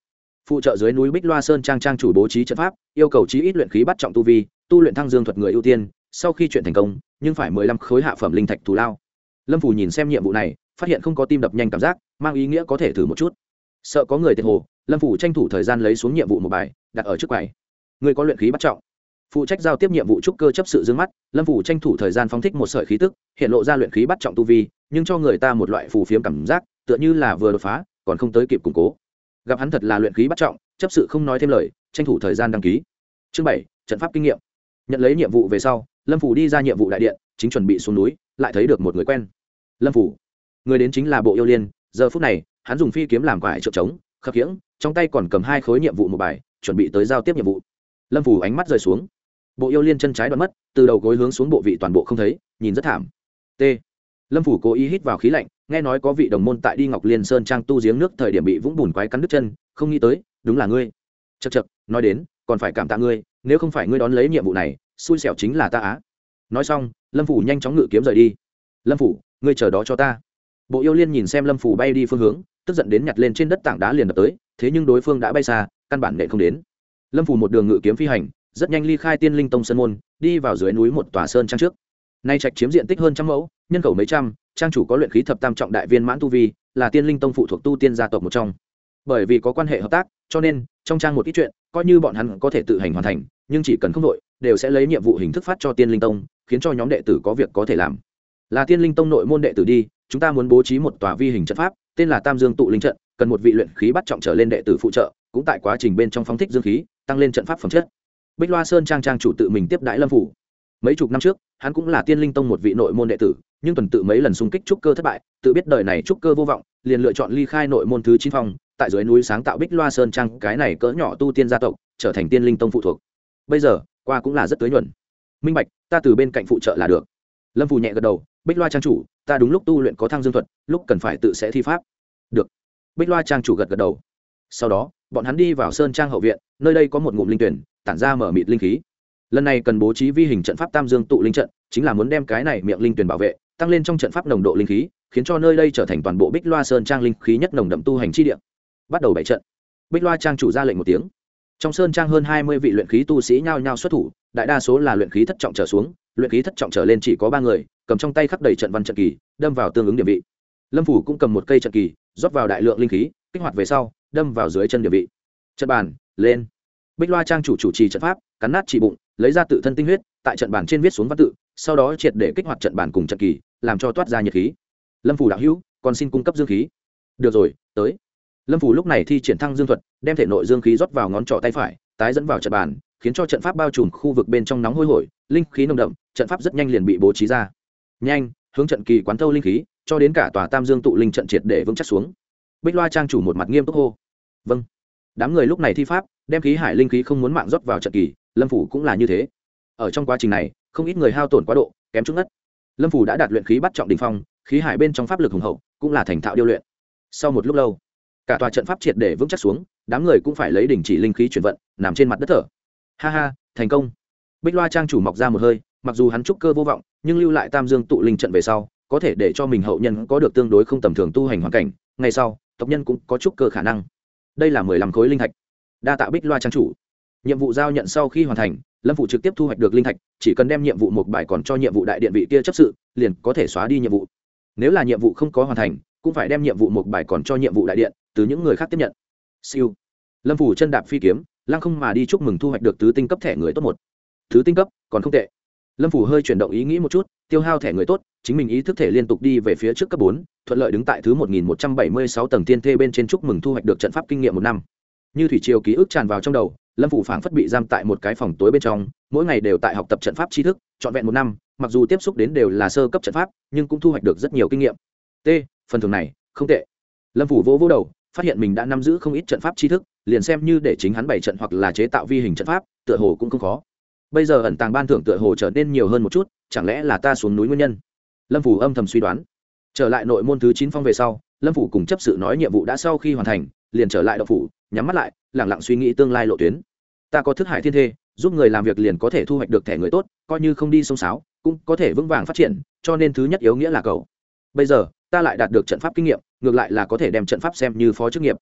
Phụ trợ dưới núi bích loa sơn trang trang chủ bố trí trận pháp, yêu cầu chí ít luyện khí bắt trọng tu vi, tu luyện thăng dương thuật người ưu tiên, sau khi chuyện thành công, nhưng phải mười lăm khối hạ phẩm linh thạch thù lao. Lâm phủ nhìn xem nhiệm vụ này phát hiện không có tim đập nhanh cảm giác, mang ý nghĩa có thể thử một chút. Sợ có người tiệt hồ, lâm phủ tranh thủ thời gian lấy xuống nhiệm vụ một bài, đặt ở trước quầy. Người có luyện khí bắt trọng. Phụ trách giao tiếp nhiệm vụ trúc cơ chấp sự d mắt, lâm phủ tranh thủ thời gian phóng thích một sợi khí tức, hiện lộ ra luyện khí bắt trọng tu vi, nhưng cho người ta một loại phù phiếm cảm giác, tựa như là vừa đột phá, còn không tới kịp củng cố. Gặp hắn thật là luyện khí bắt trọng, chấp sự không nói thêm lời, tranh thủ thời gian đăng ký. Chương bảy, trận pháp kinh nghiệm. Nhận lấy nhiệm vụ về sau, lâm phủ đi ra nhiệm vụ đại điện, chính chuẩn bị xuống núi, lại thấy được một người quen. Lâm phủ người đến chính là bộ yêu liên. Giờ phút này, hắn dùng phi kiếm làm quải trượng trống, khập khiễng, trong tay còn cầm hai khối nhiệm vụ một bài, chuẩn bị tới giao tiếp nhiệm vụ. Lâm phủ ánh mắt rơi xuống. Bộ yêu liên chân trái đoán mất, từ đầu gối hướng xuống bộ vị toàn bộ không thấy, nhìn rất thảm. T. Lâm phủ cố ý hít vào khí lạnh, nghe nói có vị đồng môn tại đi ngọc liên sơn trang tu giếng nước thời điểm bị vũng bùn quái cắn đứt chân, không nghĩ tới, đúng là ngươi. Chật chật nói đến, còn phải cảm tạ ngươi, nếu không phải ngươi đón lấy nhiệm vụ này, xui xẻo chính là ta á. Nói xong, lâm phủ nhanh chóng ngự kiếm rời đi. Lâm phủ ngươi chờ đó cho ta bộ yêu liên nhìn xem lâm phủ bay đi phương hướng, tức giận đến nhặt lên trên đất tảng đá liền đập tới, thế nhưng đối phương đã bay xa, căn bản nệ không đến. Lâm phủ một đường ngự kiếm phi hành, rất nhanh ly khai tiên linh tông sơn môn, đi vào dưới núi một tòa sơn trang trước. Nay trạch chiếm diện tích hơn trăm mẫu, nhân khẩu mấy trăm, trang chủ có luyện khí thập tam trọng đại viên mãn tu vi, là tiên linh tông phụ thuộc tu tiên gia tộc một trong. Bởi vì có quan hệ hợp tác, cho nên, trong trang một ít chuyện, coi như bọn hắn có thể tự hành hoàn thành, nhưng chỉ cần không đội, đều sẽ lấy nhiệm vụ hình thức phát cho tiên linh tông, khiến cho nhóm đệ tử có việc có thể làm. Là tiên linh tông nội môn đệ tử đi chúng ta muốn bố trí một tòa vi hình trận pháp, tên là tam dương tụ linh trận, cần một vị luyện khí bắt trọng trở lên đệ tử phụ trợ, cũng tại quá trình bên trong phóng thích dương khí, tăng lên trận pháp phẩm chất. Bích loa sơn trang trang chủ tự mình tiếp đãi lâm phủ. Mấy chục năm trước, hắn cũng là tiên linh tông một vị nội môn đệ tử, nhưng tuần tự mấy lần xung kích trúc cơ thất bại, tự biết đời này trúc cơ vô vọng, liền lựa chọn ly khai nội môn thứ chín phong, tại dưới núi sáng tạo bích loa sơn trang, cái này cỡ nhỏ tu tiên gia tộc, trở thành tiên linh tông phụ thuộc. Bây giờ, qua cũng là rất tới nhuận. Minh bạch, ta từ bên cạnh phụ trợ là được. Lâm phù nhẹ gật đầu, bích loa trang chủ ta đúng lúc tu luyện có thăng dương thuật, lúc cần phải tự sẽ thi pháp. Được. Bích loa trang chủ gật gật đầu. Sau đó, bọn hắn đi vào sơn trang hậu viện, nơi đây có một ngụm linh tuyển, tản ra mở mịt linh khí. Lần này cần bố trí vi hình trận pháp tam dương tụ linh trận, chính là muốn đem cái này miệng linh tuyển bảo vệ, tăng lên trong trận pháp nồng độ linh khí, khiến cho nơi đây trở thành toàn bộ bích loa sơn trang linh khí nhất nồng đậm tu hành chi địa. Bắt đầu bảy trận. Bích loa trang chủ ra lệnh một tiếng trong sơn trang hơn hai mươi vị luyện khí tu sĩ nhao nhao xuất thủ, đại đa số là luyện khí thất trọng trở xuống, luyện khí thất trọng trở lên chỉ có ba người, cầm trong tay khắc đầy trận văn trận kỳ, đâm vào tương ứng địa vị. Lâm phủ cũng cầm một cây trận kỳ, rót vào đại lượng linh khí, kích hoạt về sau, đâm vào dưới chân địa vị. Trận bàn, lên. Bích loa trang chủ chủ trì trận pháp, cắn nát chỉ bụng, lấy ra tự thân tinh huyết, tại trận bàn trên viết xuống văn tự, sau đó triệt để kích hoạt trận bàn cùng trận kỳ, làm cho toát ra nhiệt khí. Lâm phủ đạo hữu, còn xin cung cấp dương khí. Được rồi, tới lâm phủ lúc này thi triển thăng dương thuật, đem thể nội dương khí rót vào ngón trỏ tay phải, tái dẫn vào trận bàn, khiến cho trận pháp bao trùm khu vực bên trong nóng hôi hổi, linh khí nồng đậm, trận pháp rất nhanh liền bị bố trí ra. Nhanh, hướng trận kỳ quán thâu linh khí, cho đến cả tòa tam dương tụ linh trận triệt để vững chắc xuống. Bích loa trang chủ một mặt nghiêm túc hô. Vâng. Đám người lúc này thi pháp, đem khí hải linh khí không muốn mạng rót vào trận kỳ, lâm phủ cũng là như thế. Ở trong quá trình này, không ít người hao tổn quá độ, kém chút ngất. Lâm phủ đã đạt luyện khí bắt trọng đình phong, khí hải bên trong pháp lực hùng hậu, cũng là thành thạo điêu luyện. Sau một lúc lâu cả tòa trận pháp triệt để vững chắc xuống, đám người cũng phải lấy đình chỉ linh khí chuyển vận, nằm trên mặt đất thở. Ha ha, thành công. Bích loa trang chủ mọc ra một hơi, mặc dù hắn trúc cơ vô vọng, nhưng lưu lại tam dương tụ linh trận về sau, có thể để cho mình hậu nhân có được tương đối không tầm thường tu hành hoàn cảnh ngay sau, tộc nhân cũng có trúc cơ khả năng. Đây là mười lăm khối linh thạch. Đa tạ bích loa trang chủ. Nhiệm vụ giao nhận sau khi hoàn thành, lâm phụ trực tiếp thu hoạch được linh thạch, chỉ cần đem nhiệm vụ một bài còn cho nhiệm vụ đại điện vị kia chấp sự, liền có thể xóa đi nhiệm vụ. Nếu là nhiệm vụ không có hoàn thành, cũng phải đem nhiệm vụ một bài còn cho nhiệm vụ đại điện từ những người khác tiếp nhận. Siêu. Lâm phủ chân đạp phi kiếm, lăng không mà đi chúc mừng thu hoạch được tứ tinh cấp thẻ người tốt một. Thứ tinh cấp, còn không tệ. Lâm phủ hơi chuyển động ý nghĩ một chút, tiêu hao thẻ người tốt, chính mình ý thức thể liên tục đi về phía trước cấp bốn, thuận lợi đứng tại thứ một nghìn một trăm bảy mươi sáu tầng tiên thê bên trên chúc mừng thu hoạch được trận pháp kinh nghiệm một năm. Như thủy triều ký ức tràn vào trong đầu, lâm phủ phảng phất bị giam tại một cái phòng tối bên trong, mỗi ngày đều tại học tập trận pháp tri thức, trọn vẹn một năm, mặc dù tiếp xúc đến đều là sơ cấp trận pháp, nhưng cũng thu hoạch được rất nhiều kinh nghiệm. T, phần thưởng này, không tệ. Lâm phủ vỗ vỗ đầu phát hiện mình đã nắm giữ không ít trận pháp tri thức, liền xem như để chính hắn bày trận hoặc là chế tạo vi hình trận pháp, tựa hồ cũng không khó. Bây giờ ẩn tàng ban thưởng tựa hồ trở nên nhiều hơn một chút, chẳng lẽ là ta xuống núi nguyên nhân? Lâm phủ âm thầm suy đoán. Trở lại nội môn thứ chín phong về sau, lâm phủ cùng chấp sự nói nhiệm vụ đã sau khi hoàn thành, liền trở lại đậu phủ, nhắm mắt lại lẳng lặng suy nghĩ tương lai lộ tuyến. Ta có thức hải thiên thê, giúp người làm việc liền có thể thu hoạch được thẻ người tốt, coi như không đi sông sáo, cũng có thể vững vàng phát triển, cho nên thứ nhất yếu nghĩa là cầu. Bây giờ ta lại đạt được trận pháp kinh nghiệm, ngược lại là có thể đem trận pháp xem như phó chức nghiệp.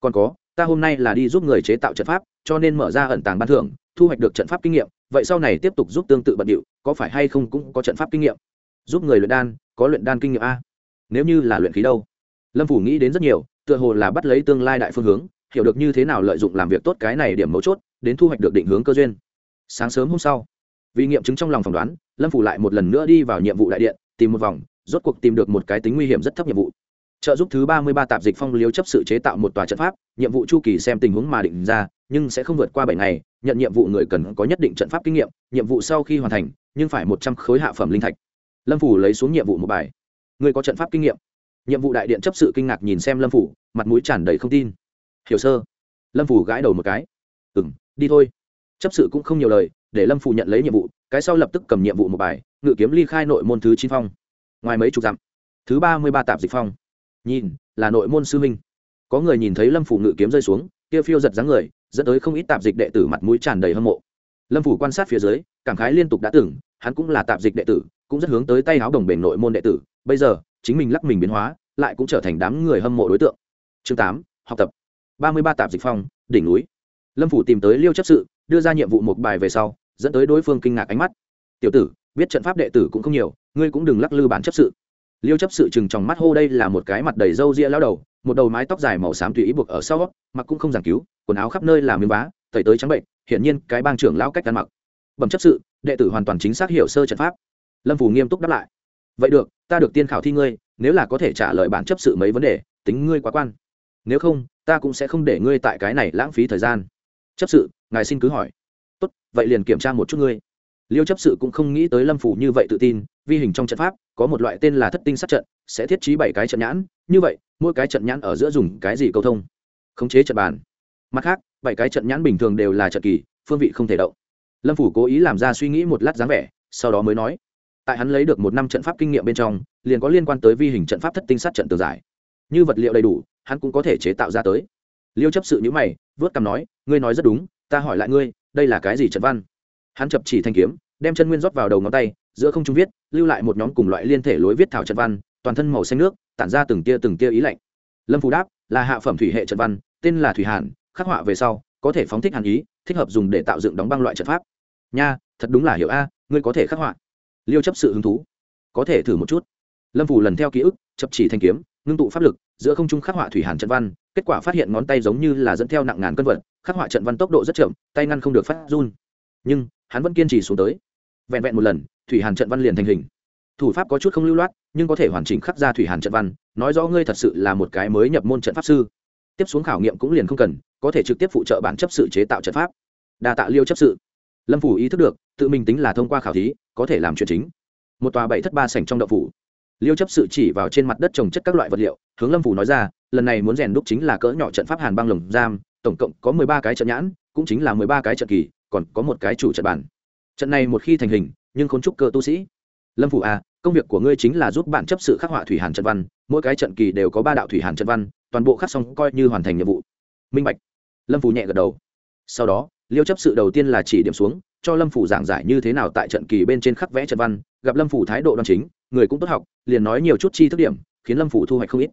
Còn có, ta hôm nay là đi giúp người chế tạo trận pháp, cho nên mở ra ẩn tàng ban thưởng, thu hoạch được trận pháp kinh nghiệm, vậy sau này tiếp tục giúp tương tự bận điệu, có phải hay không cũng có trận pháp kinh nghiệm? Giúp người luyện đan, có luyện đan kinh nghiệm a. Nếu như là luyện khí đâu? Lâm phủ nghĩ đến rất nhiều, tựa hồ là bắt lấy tương lai đại phương hướng, hiểu được như thế nào lợi dụng làm việc tốt cái này điểm mấu chốt, đến thu hoạch được định hướng cơ duyên. Sáng sớm hôm sau, vì nghiệm chứng trong lòng phỏng đoán, lâm phủ lại một lần nữa đi vào nhiệm vụ đại điện, tìm một vòng rốt cuộc tìm được một cái tính nguy hiểm rất thấp nhiệm vụ. Trợ giúp thứ ba mươi ba tạp dịch phong liếu chấp sự chế tạo một tòa trận pháp, nhiệm vụ chu kỳ xem tình huống mà định ra, nhưng sẽ không vượt qua bảy ngày, nhận nhiệm vụ người cần có nhất định trận pháp kinh nghiệm, nhiệm vụ sau khi hoàn thành, nhưng phải một trăm khối hạ phẩm linh thạch. Lâm phủ lấy xuống nhiệm vụ một bài. Người có trận pháp kinh nghiệm. Nhiệm vụ đại điện chấp sự kinh ngạc nhìn xem lâm phủ, mặt mũi tràn đầy không tin. Hiểu sơ lâm phủ gãi đầu một cái. Ừ m đi thôi. Chấp sự cũng không nhiều lời, để lâm phủ nhận lấy nhiệm vụ, cái sau lập tức cầm nhiệm vụ một bài, ngự kiếm ly khai nội môn thứ chín phong ngoài mấy chục dặm. Thứ ba mươi ba tạp dịch phong. Nhìn, là nội môn sư minh có người nhìn thấy lâm phủ ngự kiếm rơi xuống, kia phiêu giật dáng người, dẫn tới không ít tạp dịch đệ tử mặt mũi tràn đầy hâm mộ. Lâm phủ quan sát phía dưới, cảm khái liên tục đã từng, hắn cũng là tạp dịch đệ tử, cũng rất hướng tới tay áo đồng bền nội môn đệ tử. Bây giờ, chính mình lắc mình biến hóa, lại cũng trở thành đám người hâm mộ đối tượng. Chương tám, học tập. Ba mươi ba tạp dịch phong, đỉnh núi. Lâm phủ tìm tới liêu chấp sự, đưa ra nhiệm vụ một bài về sau, dẫn tới đối phương kinh ngạc ánh mắt. Tiểu tử, biết trận pháp đệ tử cũng không nhiều ngươi cũng đừng lắc lư bản chấp sự. Liêu chấp sự chừng trong mắt hô đây là một cái mặt đầy râu ria lao đầu, một đầu mái tóc dài màu xám tùy ý buộc ở sau, mặc cũng không giảng cứu, quần áo khắp nơi là miếng vá, tẩy tới trắng bệnh, hiển nhiên cái bang trưởng lao cách ăn mặc. Bẩm chấp sự, đệ tử hoàn toàn chính xác hiểu sơ trận pháp. Lâm phủ nghiêm túc đáp lại. Vậy được, ta được tiên khảo thi ngươi, nếu là có thể trả lời bản chấp sự mấy vấn đề, tính ngươi quá quan. Nếu không, ta cũng sẽ không để ngươi tại cái này lãng phí thời gian. Chấp sự, ngài xin cứ hỏi. Tốt, vậy liền kiểm tra một chút ngươi liêu chấp sự cũng không nghĩ tới lâm phủ như vậy tự tin, vi hình trong trận pháp, có một loại tên là thất tinh sát trận, sẽ thiết trí bảy cái trận nhãn, như vậy, mỗi cái trận nhãn ở giữa dùng cái gì câu thông? Khống chế trận bàn. Mặt khác, bảy cái trận nhãn bình thường đều là trận kỳ, phương vị không thể động. Lâm phủ cố ý làm ra suy nghĩ một lát dáng vẻ, sau đó mới nói, tại hắn lấy được một năm trận pháp kinh nghiệm bên trong, liền có liên quan tới vi hình trận pháp thất tinh sát trận tường giải. Như vật liệu đầy đủ, hắn cũng có thể chế tạo ra tới. Liêu chấp sự nhữ mày, vớt cằm nói, ngươi nói rất đúng, ta hỏi lại ngươi, đây là cái gì trận văn? Hắn chập chỉ thanh kiếm, đem chân nguyên rót vào đầu ngón tay, giữa không trung viết, lưu lại một nhóm cùng loại liên thể lối viết thảo trận văn, toàn thân màu xanh nước, tản ra từng tia từng tia ý lạnh. Lâm phù đáp, là hạ phẩm thủy hệ trận văn, tên là thủy hàn, khắc họa về sau, có thể phóng thích hàn ý, thích hợp dùng để tạo dựng đóng băng loại trận pháp. Nha, thật đúng là hiểu a, ngươi có thể khắc họa. Liêu chấp sự hứng thú. Có thể thử một chút. Lâm phù lần theo ký ức, chập chỉ thanh kiếm, ngưng tụ pháp lực, giữa không trung khắc họa thủy hàn trận văn, kết quả phát hiện ngón tay giống như là dẫn theo nặng ngàn cân vật, khắc họa trận văn tốc độ rất chậm, tay ngăn không được phát run. Nhưng hắn vẫn kiên trì xuống tới. Vẹn vẹn một lần, thủy hàn trận văn liền thành hình. Thủ pháp có chút không lưu loát, nhưng có thể hoàn chỉnh khắc ra thủy hàn trận văn, nói rõ ngươi thật sự là một cái mới nhập môn trận pháp sư. Tiếp xuống khảo nghiệm cũng liền không cần, có thể trực tiếp phụ trợ bản chấp sự chế tạo trận pháp. Đa tạ liêu chấp sự. Lâm phủ ý thức được, tự mình tính là thông qua khảo thí, có thể làm chuyện chính. Một tòa bảy thất ba sảnh trong đậu phủ. Liêu chấp sự chỉ vào trên mặt đất trồng chất các loại vật liệu, hướng lâm phủ nói ra, lần này muốn rèn đúc chính là cỡ nhỏ trận pháp hàn băng lồng giam, tổng cộng có mười ba cái trận nhãn, cũng chính là mười ba cái trận kỳ còn có một cái chủ trận bản. Trận này một khi thành hình, nhưng khốn trúc cơ tu sĩ. Lâm phủ à công việc của ngươi chính là giúp bạn chấp sự khắc họa thủy hàn trận văn, mỗi cái trận kỳ đều có ba đạo thủy hàn trận văn, toàn bộ khắc xong coi như hoàn thành nhiệm vụ. Minh bạch. Lâm phủ nhẹ gật đầu. Sau đó, liêu chấp sự đầu tiên là chỉ điểm xuống, cho lâm phủ giảng giải như thế nào tại trận kỳ bên trên khắc vẽ trận văn, gặp lâm phủ thái độ đoan chính, người cũng tốt học, liền nói nhiều chút chi thức điểm, khiến lâm phủ thu hoạch không ít.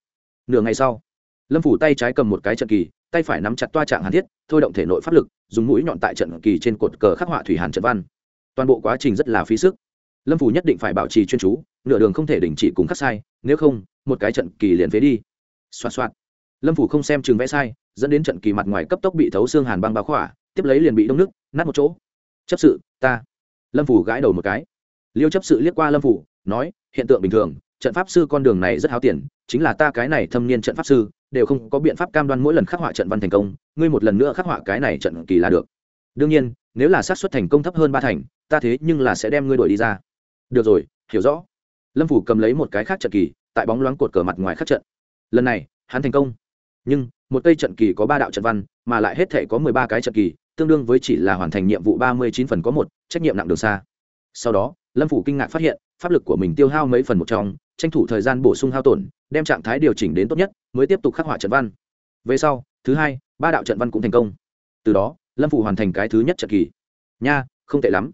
Nửa ngày sau lâm phủ tay trái cầm một cái trận kỳ, tay phải nắm chặt toa trạng hàn thiết, thôi động thể nội pháp lực, dùng mũi nhọn tại trận kỳ trên cột cờ khắc họa thủy hàn trận văn. Toàn bộ quá trình rất là phí sức. Lâm phủ nhất định phải bảo trì chuyên chú, nửa đường không thể đình chỉ cùng khắc sai, nếu không, một cái trận kỳ liền phế đi. Xoa xoa lâm phủ không xem chừng vẽ sai, dẫn đến trận kỳ mặt ngoài cấp tốc bị thấu xương hàn băng báo khỏa, tiếp lấy liền bị đông nước, nát một chỗ. Chấp sự, ta. Lâm phủ gãi đầu một cái. Liêu chấp sự liếc qua lâm phủ, nói, hiện tượng bình thường, trận pháp sư con đường này rất háo tiền, chính là ta cái này thâm niên trận pháp sư đều không có biện pháp cam đoan mỗi lần khắc họa trận văn thành công, ngươi một lần nữa khắc họa cái này trận kỳ là được. Đương nhiên, nếu là xác suất thành công thấp hơn ba thành, ta thế nhưng là sẽ đem ngươi đuổi đi ra. Được rồi, hiểu rõ. Lâm phủ cầm lấy một cái khác trận kỳ, tại bóng loáng cột cờ mặt ngoài khắc trận. Lần này, hắn thành công. Nhưng, một cây trận kỳ có ba đạo trận văn, mà lại hết thể có mười ba cái trận kỳ, tương đương với chỉ là hoàn thành nhiệm vụ ba mươi chín phần có một, trách nhiệm nặng đường xa. Sau đó, lâm phủ kinh ngạc phát hiện, pháp lực của mình tiêu hao mấy phần một trong tranh thủ thời gian bổ sung hao tổn, đem trạng thái điều chỉnh đến tốt nhất, mới tiếp tục khắc họa trận văn. Về sau, thứ hai, ba đạo trận văn cũng thành công. Từ đó, lâm phủ hoàn thành cái thứ nhất trận kỳ. Nha, không tệ lắm.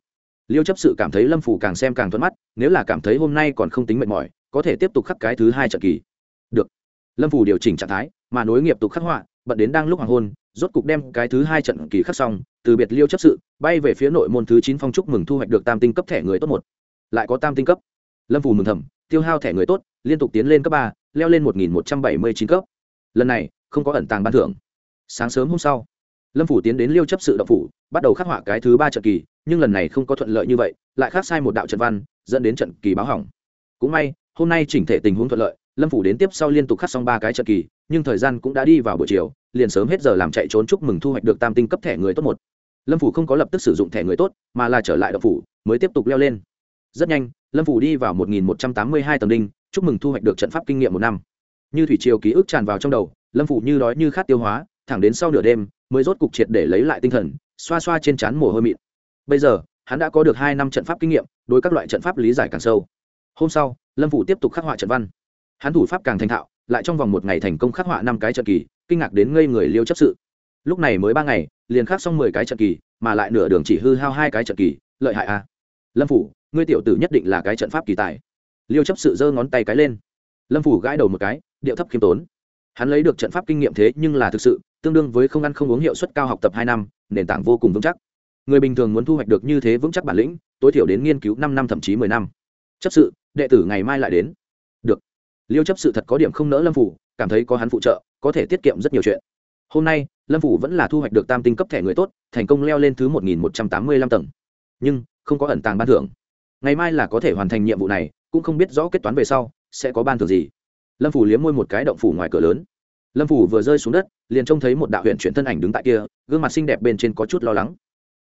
Liêu chấp sự cảm thấy lâm phủ càng xem càng thuận mắt, nếu là cảm thấy hôm nay còn không tính mệt mỏi, có thể tiếp tục khắc cái thứ hai trận kỳ. Được. Lâm phủ điều chỉnh trạng thái, mà nối nghiệp tục khắc họa, bận đến đang lúc hoàng hôn, rốt cục đem cái thứ hai trận kỳ khắc xong, từ biệt liêu chấp sự, bay về phía nội môn thứ chín phong trúc mừng thu hoạch được tam tinh cấp thẻ người tốt một. Lại có tam tinh cấp. Lâm phủ mừng thầm tiêu hao thẻ người tốt, liên tục tiến lên cấp ba, leo lên một nghìn một trăm bảy mươi chín cấp. Lần này, không có ẩn tàng ban thưởng. Sáng sớm hôm sau, lâm phủ tiến đến liêu chấp sự đậu phủ, bắt đầu khắc họa cái thứ ba trận kỳ, nhưng lần này không có thuận lợi như vậy, lại khắc sai một đạo trận văn, dẫn đến trận kỳ báo hỏng. Cũng may, hôm nay chỉnh thể tình huống thuận lợi, lâm phủ đến tiếp sau liên tục khắc xong ba cái trận kỳ, nhưng thời gian cũng đã đi vào buổi chiều, liền sớm hết giờ làm chạy trốn chúc mừng thu hoạch được tam tinh cấp thẻ người tốt một. Lâm phủ không có lập tức sử dụng thẻ người tốt, mà là trở lại đậu phủ, mới tiếp tục leo lên. Rất nhanh lâm phủ đi vào một nghìn một trăm tám mươi hai tầng đinh, chúc mừng thu hoạch được trận pháp kinh nghiệm một năm. Như thủy triều ký ức tràn vào trong đầu, lâm phủ như đói như khát tiêu hóa, thẳng đến sau nửa đêm, mới rốt cục triệt để lấy lại tinh thần, xoa xoa trên trán mồ hôi mịn. Bây giờ, hắn đã có được hai năm trận pháp kinh nghiệm, đối các loại trận pháp lý giải càng sâu. Hôm sau, lâm phủ tiếp tục khắc họa trận văn. Hắn thủ pháp càng thành thạo, lại trong vòng một ngày thành công khắc họa năm cái trận kỳ, kinh ngạc đến ngây người liêu chấp sự. Lúc này mới ba ngày, liền khắc xong mười cái trận kỳ, mà lại nửa đường chỉ hư hao hai cái trận kỳ, lợi hại à lâm phủ ngươi tiểu tử nhất định là cái trận pháp kỳ tài. Liêu chấp sự giơ ngón tay cái lên. Lâm phủ gãi đầu một cái, điệu thấp khiêm tốn. Hắn lấy được trận pháp kinh nghiệm thế nhưng là thực sự, tương đương với không ăn không uống hiệu suất cao học tập hai năm, nền tảng vô cùng vững chắc. Người bình thường muốn thu hoạch được như thế vững chắc bản lĩnh, tối thiểu đến nghiên cứu năm năm thậm chí mười năm. Chấp sự, đệ tử ngày mai lại đến. Được. Liêu chấp sự thật có điểm không nỡ lâm phủ, cảm thấy có hắn phụ trợ, có thể tiết kiệm rất nhiều chuyện. Hôm nay, lâm phủ vẫn là thu hoạch được tam tinh cấp thẻ người tốt, thành công leo lên thứ một nghìn một trăm tám mươi lăm tầng. Nhưng, không có ẩn tàng ban thưởng ngày mai là có thể hoàn thành nhiệm vụ này, cũng không biết rõ kết toán về sau sẽ có ban thưởng gì. Lâm phủ liếm môi một cái động phủ ngoài cửa lớn. Lâm phủ vừa rơi xuống đất, liền trông thấy một đạo huyện chuyển thân ảnh đứng tại kia, gương mặt xinh đẹp bên trên có chút lo lắng.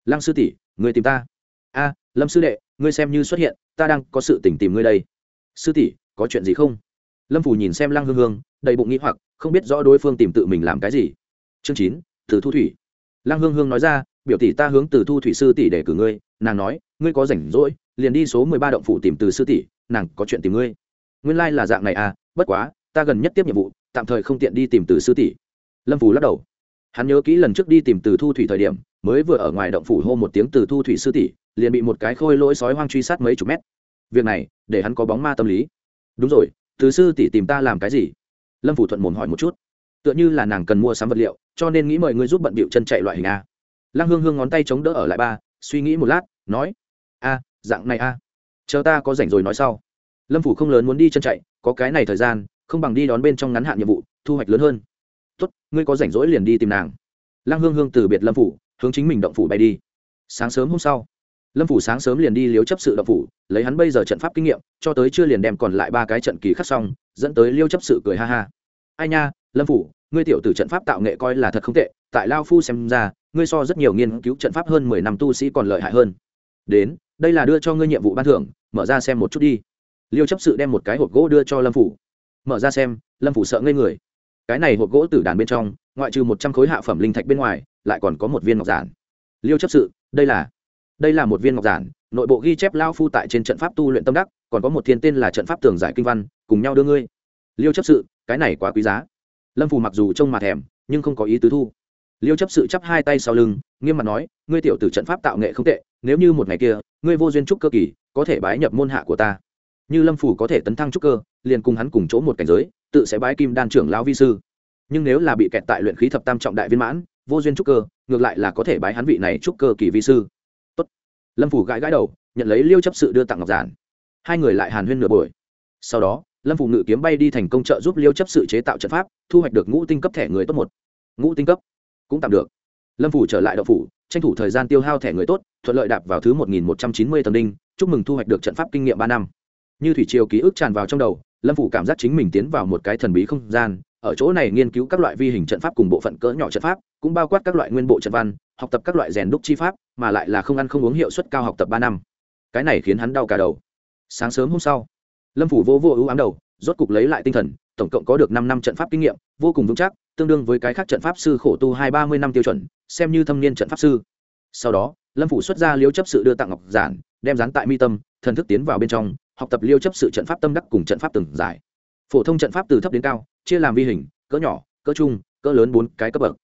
Lăng sư tỷ, người tìm ta. A, lâm sư đệ, ngươi xem như xuất hiện, ta đang có sự tỉnh tìm ngươi đây. Sư tỷ, có chuyện gì không? Lâm phủ nhìn xem lăng hương hương, đầy bụng nghĩ hoặc, không biết rõ đối phương tìm tự mình làm cái gì. Chương chín, từ thu thủy. Lăng hương hương nói ra, biểu tỷ ta hướng từ thu thủy sư tỷ để cử ngươi, nàng nói, ngươi có rảnh rỗi liền đi số mười ba động phủ tìm từ sư tỷ, nàng có chuyện tìm ngươi. Nguyên lai、like、là dạng này à bất quá, ta gần nhất tiếp nhiệm vụ, tạm thời không tiện đi tìm từ sư tỷ. Lâm phủ lắc đầu. Hắn nhớ kỹ lần trước đi tìm từ thu thủy thời điểm, mới vừa ở ngoài động phủ hô một tiếng từ thu thủy sư tỷ, liền bị một cái khôi lỗi sói hoang truy sát mấy chục mét. Việc này, để hắn có bóng ma tâm lý. Đúng rồi, từ sư tỷ tìm ta làm cái gì? Lâm phủ thuận mồm hỏi một chút. Tựa như là nàng cần mua sắm vật liệu, cho nên nghĩ mời ngươi giúp bận bịu chân chạy loại hình a. Lăng hương hương ngón tay chống đỡ ở lại ba, suy nghĩ một lát, nói, a dạng này a. Chờ ta có rảnh rồi nói sau. Lâm phủ không lớn muốn đi chân chạy, có cái này thời gian, không bằng đi đón bên trong ngắn hạn nhiệm vụ, thu hoạch lớn hơn. Tốt, ngươi có rảnh rỗi liền đi tìm nàng. Lăng hương hương từ biệt lâm phủ, hướng chính mình động phủ bay đi. Sáng sớm hôm sau, lâm phủ sáng sớm liền đi liếu chấp sự động phủ, lấy hắn bây giờ trận pháp kinh nghiệm, cho tới chưa liền đem còn lại ba cái trận kỳ khắc xong, dẫn tới liêu chấp sự cười ha ha. Ai nha, lâm phủ, ngươi tiểu tử trận pháp tạo nghệ coi là thật không tệ, tại lao phu xem ra, ngươi so rất nhiều nghiên cứu trận pháp hơn mười năm tu sĩ còn lợi hại hơn. Đến đây là đưa cho ngươi nhiệm vụ ban thưởng, mở ra xem một chút đi. Liêu chấp sự đem một cái hộp gỗ đưa cho lâm phủ. Mở ra xem, lâm phủ sợ ngây người. Cái này hộp gỗ tử đàn bên trong, ngoại trừ một trăm khối hạ phẩm linh thạch bên ngoài, lại còn có một viên ngọc giản. Liêu chấp sự, đây là đây là một viên ngọc giản, nội bộ ghi chép lao phu tại trên trận pháp tu luyện tâm đắc, còn có một thiên tên là trận pháp tường giải kinh văn, cùng nhau đưa ngươi. Liêu chấp sự, cái này quá quý giá. Lâm phù mặc dù trông mà thèm, nhưng không có ý tứ thu liêu chấp sự chắp hai tay sau lưng, nghiêm mặt nói, ngươi tiểu tử trận pháp tạo nghệ không tệ, nếu như một ngày kia, ngươi vô duyên trúc cơ kỳ, có thể bái nhập môn hạ của ta. Như lâm phủ có thể tấn thăng trúc cơ, liền cùng hắn cùng chỗ một cảnh giới, tự sẽ bái kim đan trưởng lão vi sư. Nhưng nếu là bị kẹt tại luyện khí thập tam trọng đại viên mãn, vô duyên trúc cơ, ngược lại là có thể bái hắn vị này trúc cơ kỳ vi sư. Tốt. lâm phủ gãi gãi đầu, nhận lấy liêu chấp sự đưa tặng ngọc giản. Hai người lại hàn huyên nửa buổi. Sau đó, lâm phủ ngự kiếm bay đi thành công trợ giúp liêu chấp sự chế tạo trận pháp, thu hoạch được ngũ tinh cấp thẻ người tốt một. Ngũ tinh cấp cũng tạm được. Lâm phủ trở lại đậu phủ, tranh thủ thời gian tiêu hao thẻ người tốt, thuận lợi đạp vào thứ một nghìn một trăm chín mươi tầng đinh, chúc mừng thu hoạch được trận pháp kinh nghiệm ba năm. Như thủy triều ký ức tràn vào trong đầu, lâm phủ cảm giác chính mình tiến vào một cái thần bí không gian, ở chỗ này nghiên cứu các loại vi hình trận pháp cùng bộ phận cỡ nhỏ trận pháp, cũng bao quát các loại nguyên bộ trận văn, học tập các loại rèn đúc chi pháp, mà lại là không ăn không uống hiệu suất cao học tập ba năm. Cái này khiến hắn đau cả đầu. Sáng sớm hôm sau, lâm phủ vô vô ưu ám đầu, rốt cục lấy lại tinh thần tổng cộng có được năm năm trận pháp kinh nghiệm, vô cùng vững chắc, tương đương với cái khác trận pháp sư khổ tu hai ba mươi năm tiêu chuẩn, xem như thâm niên trận pháp sư. Sau đó, lâm phủ xuất ra liêu chấp sự đưa tặng ngọc giản, đem dán tại mi tâm, thần thức tiến vào bên trong, học tập liêu chấp sự trận pháp tâm đắc cùng trận pháp từng giải. Phổ thông trận pháp từ thấp đến cao, chia làm vi hình, cỡ nhỏ, cỡ trung, cỡ lớn bốn cái cấp bậc.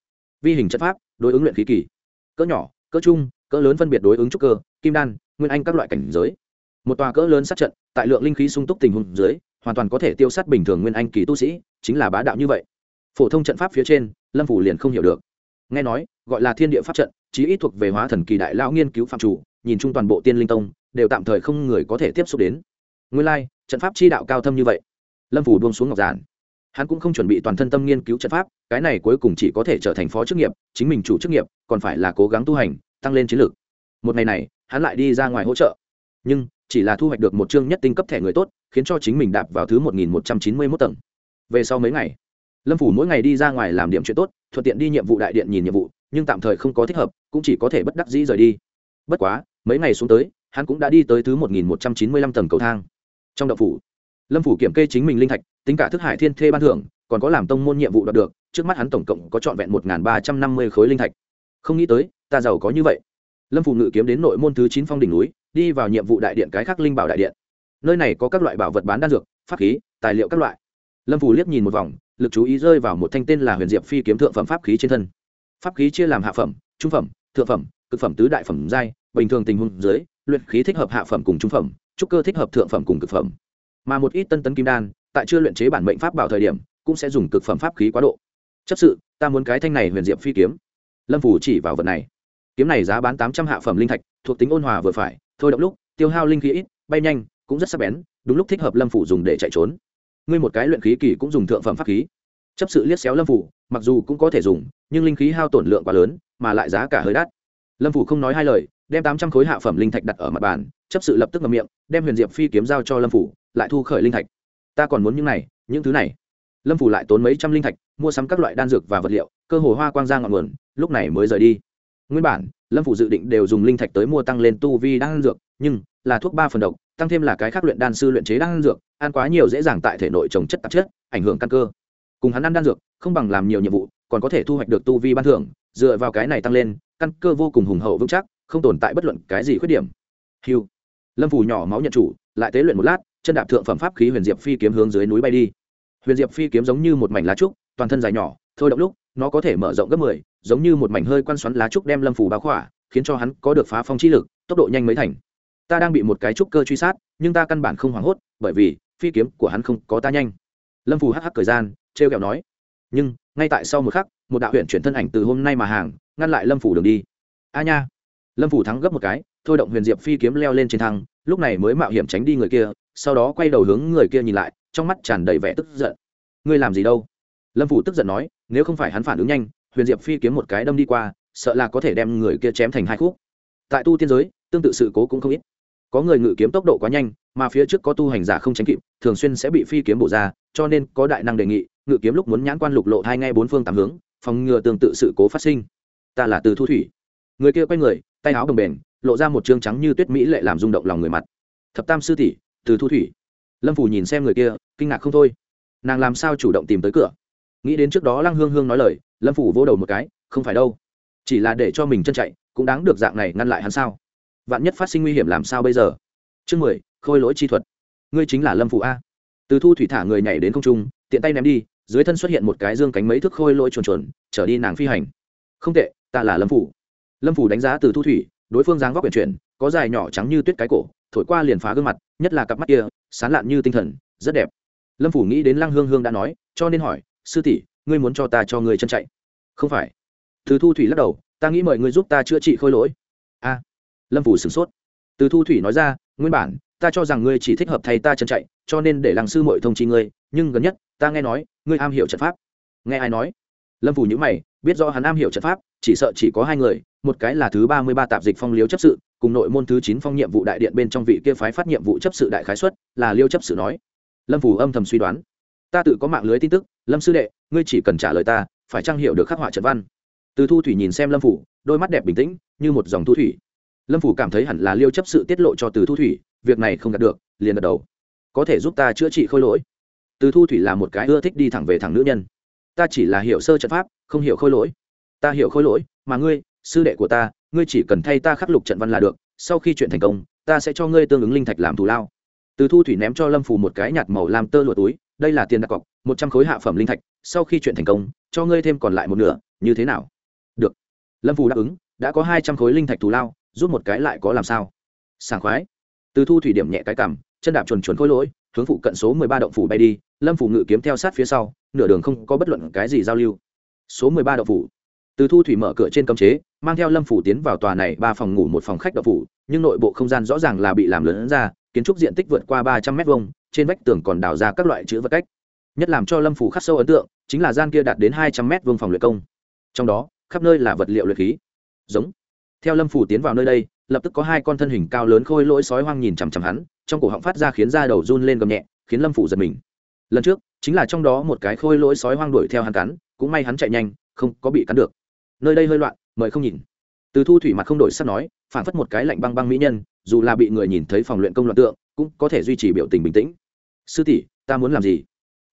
Vi hình trận pháp, đối ứng luyện khí kỳ. Cỡ nhỏ, cỡ trung, cỡ lớn phân biệt đối ứng trúc cơ, kim đan, nguyên anh các loại cảnh giới. Một tòa cỡ lớn sát trận, tại lượng linh khí sung túc tình huống dưới hoàn toàn có thể tiêu sát bình thường nguyên anh kỳ tu sĩ, chính là bá đạo như vậy. Phổ thông trận pháp phía trên, lâm phủ liền không hiểu được. Nghe nói, gọi là thiên địa pháp trận, chí ít thuộc về hóa thần kỳ đại lão nghiên cứu phạm chủ, nhìn chung toàn bộ tiên linh tông, đều tạm thời không người có thể tiếp xúc đến. Nguyên lai, trận pháp chi đạo cao thâm như vậy. Lâm phủ buông xuống ngọc giản. Hắn cũng không chuẩn bị toàn thân tâm nghiên cứu trận pháp, cái này cuối cùng chỉ có thể trở thành phó chức nghiệp, chính mình chủ chức nghiệp, còn phải là cố gắng tu hành, tăng lên chiến lược một ngày này, hắn lại đi ra ngoài hỗ trợ. Nhưng, chỉ là thu hoạch được một chương nhất tinh cấp thẻ người tốt khiến cho chính mình đạp vào thứ một nghìn một trăm chín mươi mốt tầng. Về sau mấy ngày, lâm phủ mỗi ngày đi ra ngoài làm điểm chuyện tốt, thuận tiện đi nhiệm vụ đại điện nhìn nhiệm vụ, nhưng tạm thời không có thích hợp, cũng chỉ có thể bất đắc dĩ rời đi. Bất quá, mấy ngày xuống tới, hắn cũng đã đi tới thứ một nghìn một trăm chín mươi lăm tầng cầu thang. Trong đậu phủ, lâm phủ kiểm kê chính mình linh thạch, tính cả thức hải thiên thê ban thưởng, còn có làm tông môn nhiệm vụ đạt được, trước mắt hắn tổng cộng có trọn vẹn một ba trăm năm mươi khối linh thạch. Không nghĩ tới, ta giàu có như vậy. Lâm phủ ngự kiếm đến nội môn thứ chín phong đỉnh núi, đi vào nhiệm vụ đại điện cái khác linh bảo đại điện nơi này có các loại bảo vật bán đan dược, pháp khí, tài liệu các loại. Lâm phù liếc nhìn một vòng, lực chú ý rơi vào một thanh tên là huyền diệp phi kiếm thượng phẩm pháp khí trên thân. Pháp khí chia làm hạ phẩm, trung phẩm, thượng phẩm, cực phẩm tứ đại phẩm giai, bình thường tình huống dưới, luyện khí thích hợp hạ phẩm cùng trung phẩm, trúc cơ thích hợp thượng phẩm cùng cực phẩm. Mà một ít tân tấn kim đan, tại chưa luyện chế bản mệnh pháp bảo thời điểm, cũng sẽ dùng cực phẩm pháp khí quá độ. Chấp sự, ta muốn cái thanh này huyền diệp phi kiếm. Lâm phủ chỉ vào vật này. Kiếm này giá bán tám trăm hạ phẩm linh thạch, thuộc tính ôn hòa vừa phải, thôi động lúc, tiêu hao linh khí ít, bay nhanh cũng rất sắc bén, đúng lúc thích hợp lâm phủ dùng để chạy trốn. Ngươi một cái luyện khí kỳ cũng dùng thượng phẩm pháp khí. Chấp sự liếc xéo lâm phủ, mặc dù cũng có thể dùng, nhưng linh khí hao tổn lượng quá lớn, mà lại giá cả hơi đắt. Lâm phủ không nói hai lời, đem tám trăm khối hạ phẩm linh thạch đặt ở mặt bàn, chấp sự lập tức ngậm miệng, đem huyền diệp phi kiếm giao cho lâm phủ, lại thu khởi linh thạch. Ta còn muốn những này, những thứ này. Lâm phủ lại tốn mấy trăm linh thạch, mua sắm các loại đan dược và vật liệu, cơ hồ hoa quang ra ngọn nguồn, lúc này mới rời đi. Nguyên bản, lâm phủ dự định đều dùng linh thạch tới mua tăng lên tu vi đan dược, nhưng là thuốc ba phần độc, tăng thêm là cái khác luyện đan sư luyện chế đan dược, ăn quá nhiều dễ dàng tại thể nội trồng chất tạp chất, ảnh hưởng căn cơ. Cùng hắn ăn đan dược, không bằng làm nhiều nhiệm vụ, còn có thể thu hoạch được tu vi ban thưởng, dựa vào cái này tăng lên, căn cơ vô cùng hùng hậu vững chắc, không tồn tại bất luận cái gì khuyết điểm. Hiu lâm phủ nhỏ máu nhận chủ, lại tế luyện một lát, chân đạp thượng phẩm pháp khí huyền diệp phi kiếm hướng dưới núi bay đi. Huyền diệp phi kiếm giống như một mảnh lá trúc, toàn thân dài nhỏ, thôi động lúc, nó có thể mở rộng gấp mười, giống như một mảnh hơi quan xoắn lá trúc đem lâm phủ báo khỏa, khiến cho hắn có được phá phong chi lực, tốc độ nhanh mấy thành ta đang bị một cái trúc cơ truy sát, nhưng ta căn bản không hoảng hốt, bởi vì phi kiếm của hắn không có ta nhanh. Lâm phù hắc hắc thời gian, trêu kẹo nói, nhưng, ngay tại sau một khắc, một đạo huyện chuyển thân ảnh từ hôm nay mà hàng, ngăn lại lâm phủ đường đi. A nha. Lâm phủ thắng gấp một cái, thôi động huyền diệp phi kiếm leo lên trên thăng, lúc này mới mạo hiểm tránh đi người kia, sau đó quay đầu hướng người kia nhìn lại, trong mắt tràn đầy vẻ tức giận. Ngươi làm gì đâu? Lâm phủ tức giận nói, nếu không phải hắn phản ứng nhanh, huyền diệp phi kiếm một cái đâm đi qua, sợ là có thể đem người kia chém thành hai khúc. Tại tu tiên giới, tương tự sự cố cũng không ít có người ngự kiếm tốc độ quá nhanh mà phía trước có tu hành giả không tránh kịp thường xuyên sẽ bị phi kiếm bổ ra cho nên có đại năng đề nghị ngự kiếm lúc muốn nhãn quan lục lộ hai ngay bốn phương tám hướng phòng ngừa tương tự sự cố phát sinh. Ta là từ thu thủy. Người kia quay người tay áo bồng bềnh, lộ ra một trương trắng như tuyết mỹ lệ làm rung động lòng người mặt. Thập tam sư tỷ từ thu thủy. Lâm phủ nhìn xem người kia kinh ngạc không thôi. Nàng làm sao chủ động tìm tới cửa? Nghĩ đến trước đó lăng hương hương nói lời lâm phủ vỗ đầu một cái không phải đâu. Chỉ là để cho mình chân chạy cũng đáng được dạng này ngăn lại hắn sao? Vạn nhất phát sinh nguy hiểm làm sao bây giờ? Chương mười, khôi lỗi chi thuật. Ngươi chính là lâm phủ a. Từ thu thủy thả người nhảy đến không trung, tiện tay ném đi, dưới thân xuất hiện một cái dương cánh mấy thước khôi lỗi chuồn chuồn, trở đi nàng phi hành. Không tệ, ta là lâm phủ lâm phủ đánh giá từ thu thủy, đối phương dáng vóc quyển chuyển, có dài nhỏ trắng như tuyết cái cổ, thổi qua liền phá gương mặt, nhất là cặp mắt kia, sán lạn như tinh thần, rất đẹp. Lâm phủ nghĩ đến lăng hương hương đã nói, cho nên hỏi, sư tỷ, ngươi muốn cho ta cho người chân chạy? Không phải. Từ thu thủy lắc đầu, ta nghĩ mời ngươi giúp ta chữa trị khôi lỗi. A lâm phủ sửng sốt. Từ thu thủy nói ra, nguyên bản, ta cho rằng ngươi chỉ thích hợp thay ta chân chạy, cho nên để làng sư mội thông chi ngươi, nhưng gần nhất, ta nghe nói, ngươi am hiểu trận pháp. Nghe ai nói? Lâm phủ nhữ mày, biết do hắn am hiểu trận pháp, chỉ sợ chỉ có hai người, một cái là thứ ba mươi ba tạp dịch phong liếu chấp sự, cùng nội môn thứ chín phong nhiệm vụ đại điện bên trong vị kia phái phát nhiệm vụ chấp sự đại khái xuất, là liêu chấp sự nói. Lâm phủ âm thầm suy đoán. Ta tự có mạng lưới tin tức, lâm sư đệ, ngươi chỉ cần trả lời ta, phải trang hiểu được khắc họa trận văn? Từ thu thủy nhìn xem lâm phủ đôi mắt đẹp bình tĩnh, như một dòng thu thủy lâm phủ cảm thấy hẳn là liêu chấp sự tiết lộ cho từ thu thủy, việc này không đạt được, liền gật đầu. Có thể giúp ta chữa trị khôi lỗi. Từ thu thủy là một cái ưa thích đi thẳng về thẳng nữ nhân. Ta chỉ là hiểu sơ trận pháp, không hiểu khôi lỗi. Ta hiểu khôi lỗi, mà ngươi, sư đệ của ta, ngươi chỉ cần thay ta khắc lục trận văn là được, sau khi chuyện thành công, ta sẽ cho ngươi tương ứng linh thạch làm thù lao. Từ thu thủy ném cho lâm phù một cái nhạt màu làm tơ lụa túi, đây là tiền đặt cọc, một trăm khối hạ phẩm linh thạch, sau khi chuyện thành công, cho ngươi thêm còn lại một nửa, như thế nào? Được. Lâm phù đáp ứng, đã có hai trăm khối linh thạch thù lao rút một cái lại có làm sao? Sảng khoái. Từ thu thủy điểm nhẹ cái cằm, chân đạp chuồn chuồn khôi lỗi, hướng phụ cận số mười ba động phủ bay đi, lâm phủ ngự kiếm theo sát phía sau, nửa đường không có bất luận cái gì giao lưu. Số mười ba động phủ. Từ thu thủy mở cửa trên cấm chế, mang theo lâm phủ tiến vào tòa này ba phòng ngủ một phòng khách động phủ, nhưng nội bộ không gian rõ ràng là bị làm lớn ra, kiến trúc diện tích vượt qua ba trăm mét vuông, trên vách tường còn đào ra các loại chữ vật cách. Nhất làm cho lâm phủ khắc sâu ấn tượng, chính là gian kia đạt đến hai trăm mét vuông phòng luyện công. Trong đó, khắp nơi là vật liệu luyện khí. Giống theo lâm phủ tiến vào nơi đây, lập tức có hai con thân hình cao lớn khôi lỗi sói hoang nhìn chằm chằm hắn, trong cổ họng phát ra khiến da đầu run lên gầm nhẹ, khiến lâm phủ giật mình. Lần trước, chính là trong đó một cái khôi lỗi sói hoang đuổi theo hắn cắn, cũng may hắn chạy nhanh, không có bị cắn được. Nơi đây hơi loạn, mời không nhìn. Từ thu thủy mặt không đổi sắc nói phản phất một cái lạnh băng băng mỹ nhân, dù là bị người nhìn thấy phòng luyện công loạn tượng, cũng có thể duy trì biểu tình bình tĩnh. Sư tỷ, ta muốn làm gì?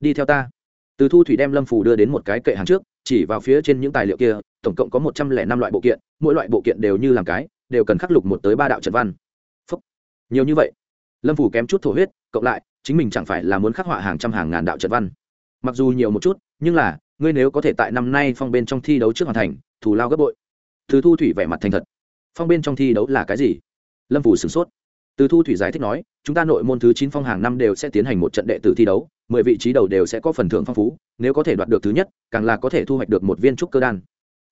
Đi theo ta. Từ thu thủy đem lâm phù đưa đến một cái kệ hàng trước, chỉ vào phía trên những tài liệu kia tổng cộng có một trăm lẻ năm loại bộ kiện, mỗi loại bộ kiện đều như làm cái, đều cần khắc lục một tới ba đạo trận văn. Phúc. nhiều như vậy. Lâm phủ kém chút thổ huyết, cộng lại, chính mình chẳng phải là muốn khắc họa hàng trăm hàng ngàn đạo trận văn. Mặc dù nhiều một chút, nhưng là, ngươi nếu có thể tại năm nay phong bên trong thi đấu trước hoàn thành, thù lao gấp bội. Từ thu thủy vẻ mặt thành thật. Phong bên trong thi đấu là cái gì? Lâm phủ sửng sốt. Từ thu thủy giải thích nói, chúng ta nội môn thứ chín phong hàng năm đều sẽ tiến hành một trận đệ tử thi đấu, mười vị trí đầu đều sẽ có phần thưởng phong phú, nếu có thể đoạt được thứ nhất, càng là có thể thu hoạch được một viên trúc cơ đan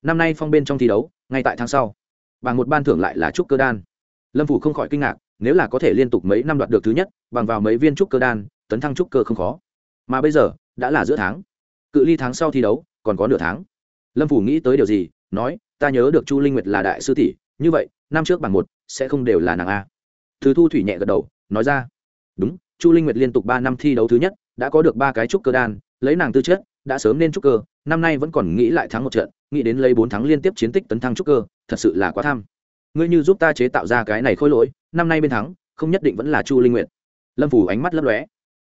năm nay phong bên trong thi đấu, ngay tại tháng sau. Bằng một ban thưởng lại là trúc cơ đan. Lâm phủ không khỏi kinh ngạc, nếu là có thể liên tục mấy năm đoạt được thứ nhất, bằng vào mấy viên trúc cơ đan, tấn thăng trúc cơ không khó. Mà bây giờ, đã là giữa tháng. Cự ly tháng sau thi đấu, còn có nửa tháng. Lâm phủ nghĩ tới điều gì, nói, ta nhớ được chu linh nguyệt là đại sư tỷ, như vậy, năm trước bằng một sẽ không đều là nàng a. Thứ thu thủy nhẹ gật đầu, nói ra, đúng, chu linh nguyệt liên tục ba năm thi đấu thứ nhất, đã có được ba cái trúc cơ đan, lấy nàng tư chất, đã sớm nên trúc cơ, năm nay vẫn còn nghĩ lại thắng một trận nghĩ đến lấy bốn tháng liên tiếp chiến tích tấn thăng trúc cơ, thật sự là quá tham. Ngươi như giúp ta chế tạo ra cái này khôi lỗi, năm nay bên thắng, không nhất định vẫn là chu linh nguyệt. Lâm phủ ánh mắt lấp lóe.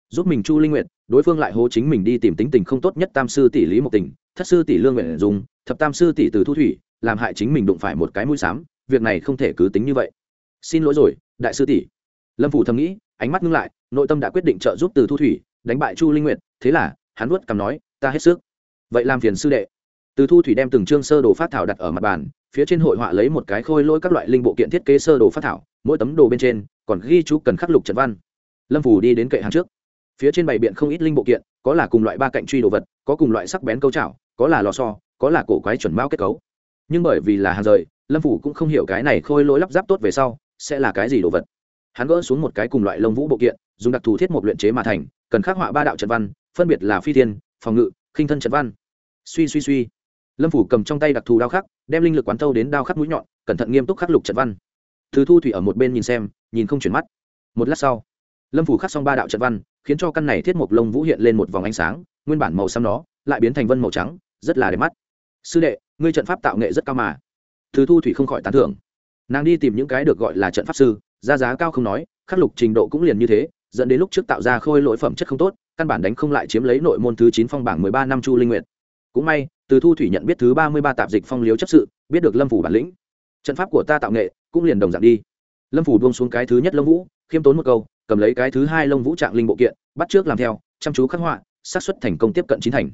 Giúp mình chu linh nguyệt, đối phương lại hô chính mình đi tìm tính tình không tốt nhất tam sư tỷ lý một tình, thất sư tỷ lương nguyện dùng thập tam sư tỷ từ thu thủy, làm hại chính mình đụng phải một cái mũi xám việc này không thể cứ tính như vậy. Xin lỗi rồi, đại sư tỷ. Lâm phủ thầm nghĩ, ánh mắt ngưng lại, nội tâm đã quyết định trợ giúp từ thu thủy, đánh bại chu linh nguyệt, thế là, hắn vuốt cằm nói, ta hết sức. Vậy làm phiền sư đệ từ thu thủy đem từng chương sơ đồ phát thảo đặt ở mặt bàn, phía trên hội họa lấy một cái khôi lỗi các loại linh bộ kiện thiết kế sơ đồ phát thảo, mỗi tấm đồ bên trên còn ghi chú cần khắc lục trận văn. Lâm phủ đi đến kệ hàng trước. Phía trên bày biện không ít linh bộ kiện, có là cùng loại ba cạnh truy đồ vật, có cùng loại sắc bén câu chảo có là lò so có là cổ quái chuẩn mao kết cấu. Nhưng bởi vì là hàng rời, lâm phủ cũng không hiểu cái này khôi lỗi lắp ráp tốt về sau sẽ là cái gì đồ vật. Hắn gỡ xuống một cái cùng loại lông vũ bộ kiện, dùng đặc thù thiết một luyện chế mà thành, cần khắc họa ba đạo trận văn, phân biệt là phi thiên, phòng ngự, khinh thân trận văn. Suy suy suy lâm phủ cầm trong tay đặc thù đao khắc, đem linh lực quán thâu đến đao khắc mũi nhọn, cẩn thận nghiêm túc khắc lục trận văn. Thứ thu thủy ở một bên nhìn xem, nhìn không chuyển mắt. Một lát sau, lâm phủ khắc xong ba đạo trận văn, khiến cho căn này thiết mộc lông vũ hiện lên một vòng ánh sáng, nguyên bản màu xăm nó lại biến thành vân màu trắng, rất là đẹp mắt. Sư đệ, ngươi trận pháp tạo nghệ rất cao mà. Thứ thu thủy không khỏi tán thưởng. Nàng đi tìm những cái được gọi là trận pháp sư, ra giá cao không nói, khắc lục trình độ cũng liền như thế, dẫn đến lúc trước tạo ra khôi lỗi phẩm chất không tốt, căn bản đánh không lại chiếm lấy nội môn thứ chín phong bảng mười ba năm chu linh nguyện cũng may, từ thu thủy nhận biết thứ ba mươi ba tạp dịch phong liếu chấp sự, biết được lâm phủ bản lĩnh. Trận pháp của ta tạo nghệ, cũng liền đồng dạng đi. Lâm phủ buông xuống cái thứ nhất lông vũ, khiêm tốn một câu, cầm lấy cái thứ hai lông vũ trạng linh bộ kiện, bắt trước làm theo, chăm chú khắc họa, xác suất thành công tiếp cận chín thành.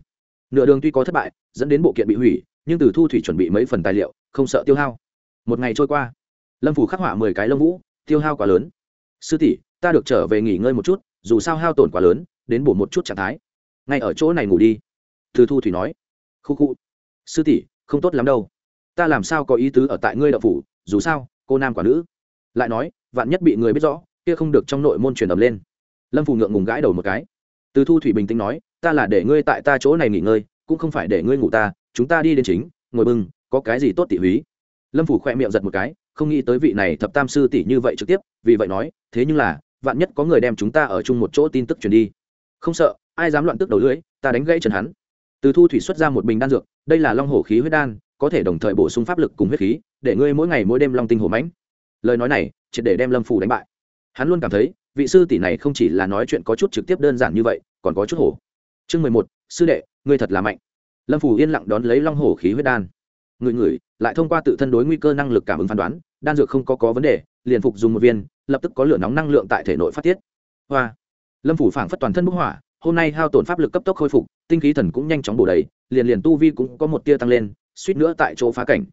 Nửa đường tuy có thất bại, dẫn đến bộ kiện bị hủy, nhưng từ thu thủy chuẩn bị mấy phần tài liệu, không sợ tiêu hao. Một ngày trôi qua, lâm phủ khắc họa mười cái lông vũ, tiêu hao quá lớn. Sư tỷ, ta được trở về nghỉ ngơi một chút, dù sao hao tổn quá lớn, đến bổ một chút trạng thái. Ngay ở chỗ này ngủ đi. Từ thu thủy nói khu khu. Sư tỷ, không tốt lắm đâu. Ta làm sao có ý tứ ở tại ngươi đậu phủ, dù sao, cô nam quả nữ. Lại nói, vạn nhất bị người biết rõ, kia không được trong nội môn truyền ầm lên. Lâm phù ngượng ngùng gãi đầu một cái. Từ thu thủy bình tĩnh nói, ta là để ngươi tại ta chỗ này nghỉ ngơi, cũng không phải để ngươi ngủ ta, chúng ta đi đến chính, ngồi bưng, có cái gì tốt tỷ húy. Lâm phủ khoe miệng giật một cái, không nghĩ tới vị này thập tam sư tỷ như vậy trực tiếp, vì vậy nói, thế nhưng là, vạn nhất có người đem chúng ta ở chung một chỗ tin tức truyền đi. Không sợ, ai dám loạn tức đầu lưỡi, ta đánh gãy trần hắn từ thu thủy xuất ra một bình đan dược, đây là long hổ khí huyết đan, có thể đồng thời bổ sung pháp lực cùng huyết khí, để ngươi mỗi ngày mỗi đêm long tinh hổ mãnh. Lời nói này, triệt để đem lâm phủ đánh bại. Hắn luôn cảm thấy, vị sư tỷ này không chỉ là nói chuyện có chút trực tiếp đơn giản như vậy, còn có chút hổ. Chương mười một, sư đệ, ngươi thật là mạnh. Lâm phủ yên lặng đón lấy long hổ khí huyết đan. Người người lại thông qua tự thân đối nguy cơ năng lực cảm ứng phán đoán, đan dược không có có vấn đề, liền phục dùng một viên, lập tức có lửa nóng năng lượng tại thể nội phát tiết. Hoa. Lâm phủ phảng phất toàn thân bức hỏa hôm nay hao tổn pháp lực cấp tốc khôi phục, tinh khí thần cũng nhanh chóng bổ đầy, liền liền tu vi cũng có một tia tăng lên, suýt nữa tại chỗ phá cảnh.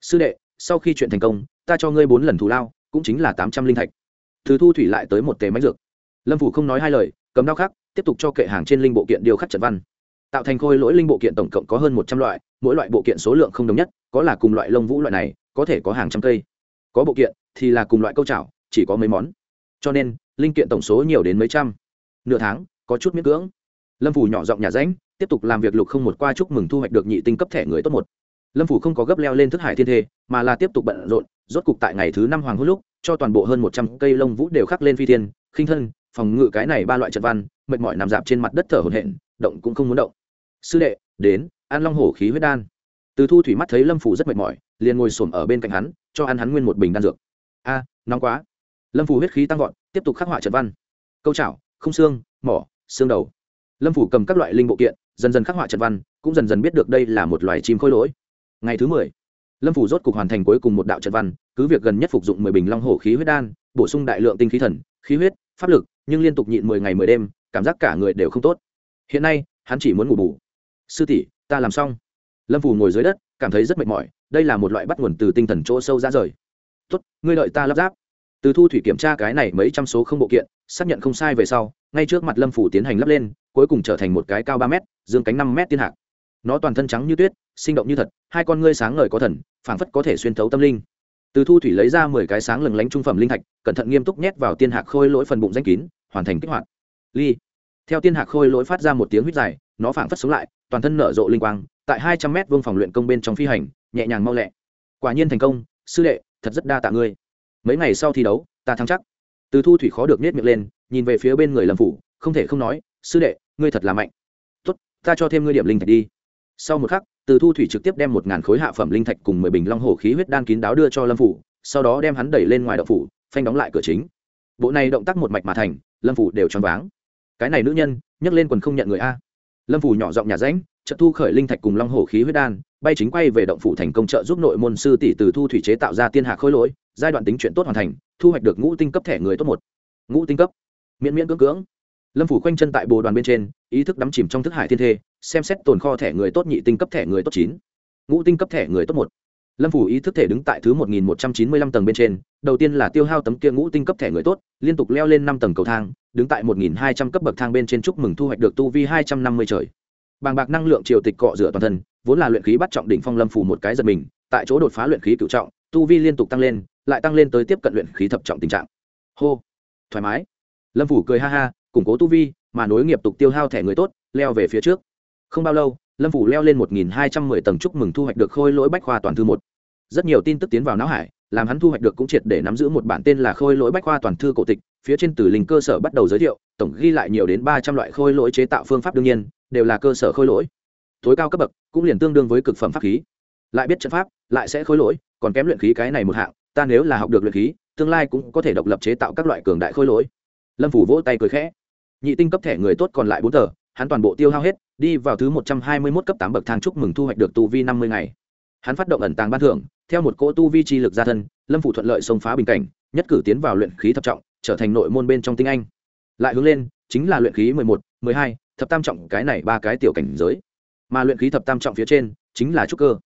Sư đệ, sau khi chuyện thành công, ta cho ngươi bốn lần thù lao, cũng chính là tám trăm linh thạch. Thứ thu thủy lại tới một tề máy dược. Lâm phủ không nói hai lời, cầm đao khắc, tiếp tục cho kệ hàng trên linh bộ kiện điều khắc trận văn. Tạo thành khôi lỗi linh bộ kiện tổng cộng có hơn một trăm loại, mỗi loại bộ kiện số lượng không đồng nhất, có là cùng loại lông vũ loại này, có thể có hàng trăm cây. Có bộ kiện thì là cùng loại câu chảo, chỉ có mấy món. Cho nên, linh kiện tổng số nhiều đến mấy trăm. Nửa tháng có chút miễn cưỡng. Lâm phủ nhỏ giọng nhà ránh tiếp tục làm việc lục không một qua chúc mừng thu hoạch được nhị tinh cấp thẻ người tốt một. Lâm phủ không có gấp leo lên thức hải thiên thê, mà là tiếp tục bận rộn, rốt cục tại ngày thứ năm hoàng hôn lúc, cho toàn bộ hơn một trăm cây lông vũ đều khắc lên phi thiên, khinh thân, phòng ngự cái này ba loại trận văn, mệt mỏi nằm dạp trên mặt đất thở hổn hển, động cũng không muốn động. Sư đệ, đến an long hổ khí huyết đan. Từ thu thủy mắt thấy lâm phủ rất mệt mỏi, liền ngồi xổm ở bên cạnh hắn, cho ăn hắn nguyên một bình đan dược. A, nóng quá. Lâm phủ huyết khí tăng vọt, tiếp tục khắc họa trận văn. Câu chảo, không xương, mỏ xương đầu. Lâm phủ cầm các loại linh bộ kiện, dần dần khắc họa trận văn, cũng dần dần biết được đây là một loài chim khôi lỗi. Ngày thứ mười, lâm phủ rốt cục hoàn thành cuối cùng một đạo trận văn, cứ việc gần nhất phục dụng mười bình long hổ khí huyết đan, bổ sung đại lượng tinh khí thần, khí huyết, pháp lực, nhưng liên tục nhịn mười ngày mười đêm, cảm giác cả người đều không tốt. Hiện nay, hắn chỉ muốn ngủ bù. Sư tỷ, ta làm xong. Lâm phủ ngồi dưới đất, cảm thấy rất mệt mỏi, đây là một loại bắt nguồn từ tinh thần chỗ sâu ra rời. Tốt, ngươi đợi ta lắp ráp từ thu thủy kiểm tra cái này mấy trăm số không bộ kiện, xác nhận không sai về sau, ngay trước mặt lâm phủ tiến hành lắp lên, cuối cùng trở thành một cái cao ba m dương cánh năm m tiên hạc. Nó toàn thân trắng như tuyết, sinh động như thật, hai con ngươi sáng ngời có thần, phảng phất có thể xuyên thấu tâm linh. Từ thu thủy lấy ra mười cái sáng lừng lánh trung phẩm linh thạch, cẩn thận nghiêm túc nhét vào tiên hạc khôi lỗi phần bụng danh kín, hoàn thành kích hoạt. Ly. Theo tiên hạc khôi lỗi phát ra một tiếng huyết dài, nó phảng phất sống lại, toàn thân nở rộ linh quang, tại hai trăm mét vương phòng luyện công bên trong phi hành, nhẹ nhàng mau lẹ. Quả nhiên thành công, sư đệ, thật rất đa tạ ngươi mấy ngày sau thi đấu, ta thắng chắc. Từ thu thủy khó được nết miệng lên, nhìn về phía bên người lâm phủ, không thể không nói, sư đệ, ngươi thật là mạnh. Tốt, ta cho thêm ngươi điểm linh thạch đi. Sau một khắc, từ thu thủy trực tiếp đem một ngàn khối hạ phẩm linh thạch cùng mười bình long hồ khí huyết đan kín đáo đưa cho lâm phủ, sau đó đem hắn đẩy lên ngoài đậu phủ, phanh đóng lại cửa chính. Bộ này động tác một mạch mà thành, lâm phủ đều choáng váng. Cái này nữ nhân, nhấc lên quần không nhận người a. Lâm phủ nhỏ giọng nhà ránh trợ thu khởi linh thạch cùng long hổ khí huyết đan, bay chính quay về động phủ thành công trợ giúp nội môn sư tỷ từ thu thủy chế tạo ra tiên hạ khôi lỗi, giai đoạn tính chuyện tốt hoàn thành, thu hoạch được ngũ tinh cấp thẻ người tốt một. Ngũ tinh cấp. Miễn miễn cưỡng cưỡng. Lâm phủ khoanh chân tại bồ đoàn bên trên, ý thức đắm chìm trong thức hải thiên thê, xem xét tồn kho thẻ người tốt nhị tinh cấp thẻ người tốt chín. Ngũ tinh cấp thẻ người tốt một. Lâm phủ ý thức thể đứng tại thứ một nghìn một trăm chín mươi lăm tầng bên trên, đầu tiên là tiêu hao tấm kia ngũ tinh cấp thẻ người tốt, liên tục leo lên năm tầng cầu thang, đứng tại một nghìn hai trăm cấp bậc thang bên trên chúc mừng thu hoạch được tu vi hai trăm năm mươi trời bàng bạc năng lượng triều tịch cọ rửa toàn thân, vốn là luyện khí bắt trọng đỉnh phong lâm phủ một cái giật mình, tại chỗ đột phá luyện khí cựu trọng, tu vi liên tục tăng lên, lại tăng lên tới tiếp cận luyện khí thập trọng tình trạng. Hô, thoải mái. Lâm phủ cười ha ha, củng cố tu vi, mà nối nghiệp tục tiêu hao thẻ người tốt, leo về phía trước. Không bao lâu, lâm phủ leo lên một nghìn hai trăm mười tầng chúc mừng thu hoạch được khôi lỗi bách khoa toàn thư một. Rất nhiều tin tức tiến vào não hải, làm hắn thu hoạch được cũng triệt để nắm giữ một bản tên là khôi lỗi bách khoa toàn thư cổ tịch, phía trên từ linh cơ sở bắt đầu giới thiệu, tổng ghi lại nhiều đến ba trăm loại khôi lỗi chế tạo phương pháp đương nhiên đều là cơ sở khôi lỗi. Tối cao cấp bậc cũng liền tương đương với cực phẩm pháp khí. Lại biết trận pháp, lại sẽ khôi lỗi, còn kém luyện khí cái này một hạng, ta nếu là học được luyện khí, tương lai cũng có thể độc lập chế tạo các loại cường đại khôi lỗi. Lâm phủ vỗ tay cười khẽ. Nhị tinh cấp thẻ người tốt còn lại bốn tờ, hắn toàn bộ tiêu hao hết, đi vào thứ một trăm hai mươi mốt cấp tám bậc thang chúc mừng thu hoạch được tu vi năm mươi ngày. Hắn phát động ẩn tàng ban thưởng, theo một cỗ tu vi chi lực gia thân, lâm phủ thuận lợi xông phá bình cảnh, nhất cử tiến vào luyện khí thập trọng, trở thành nội môn bên trong tinh anh. Lại hướng lên, chính là luyện khí mười một, mười hai thập tam trọng cái này ba cái tiểu cảnh giới. Mà luyện khí thập tam trọng phía trên chính là trúc cơ.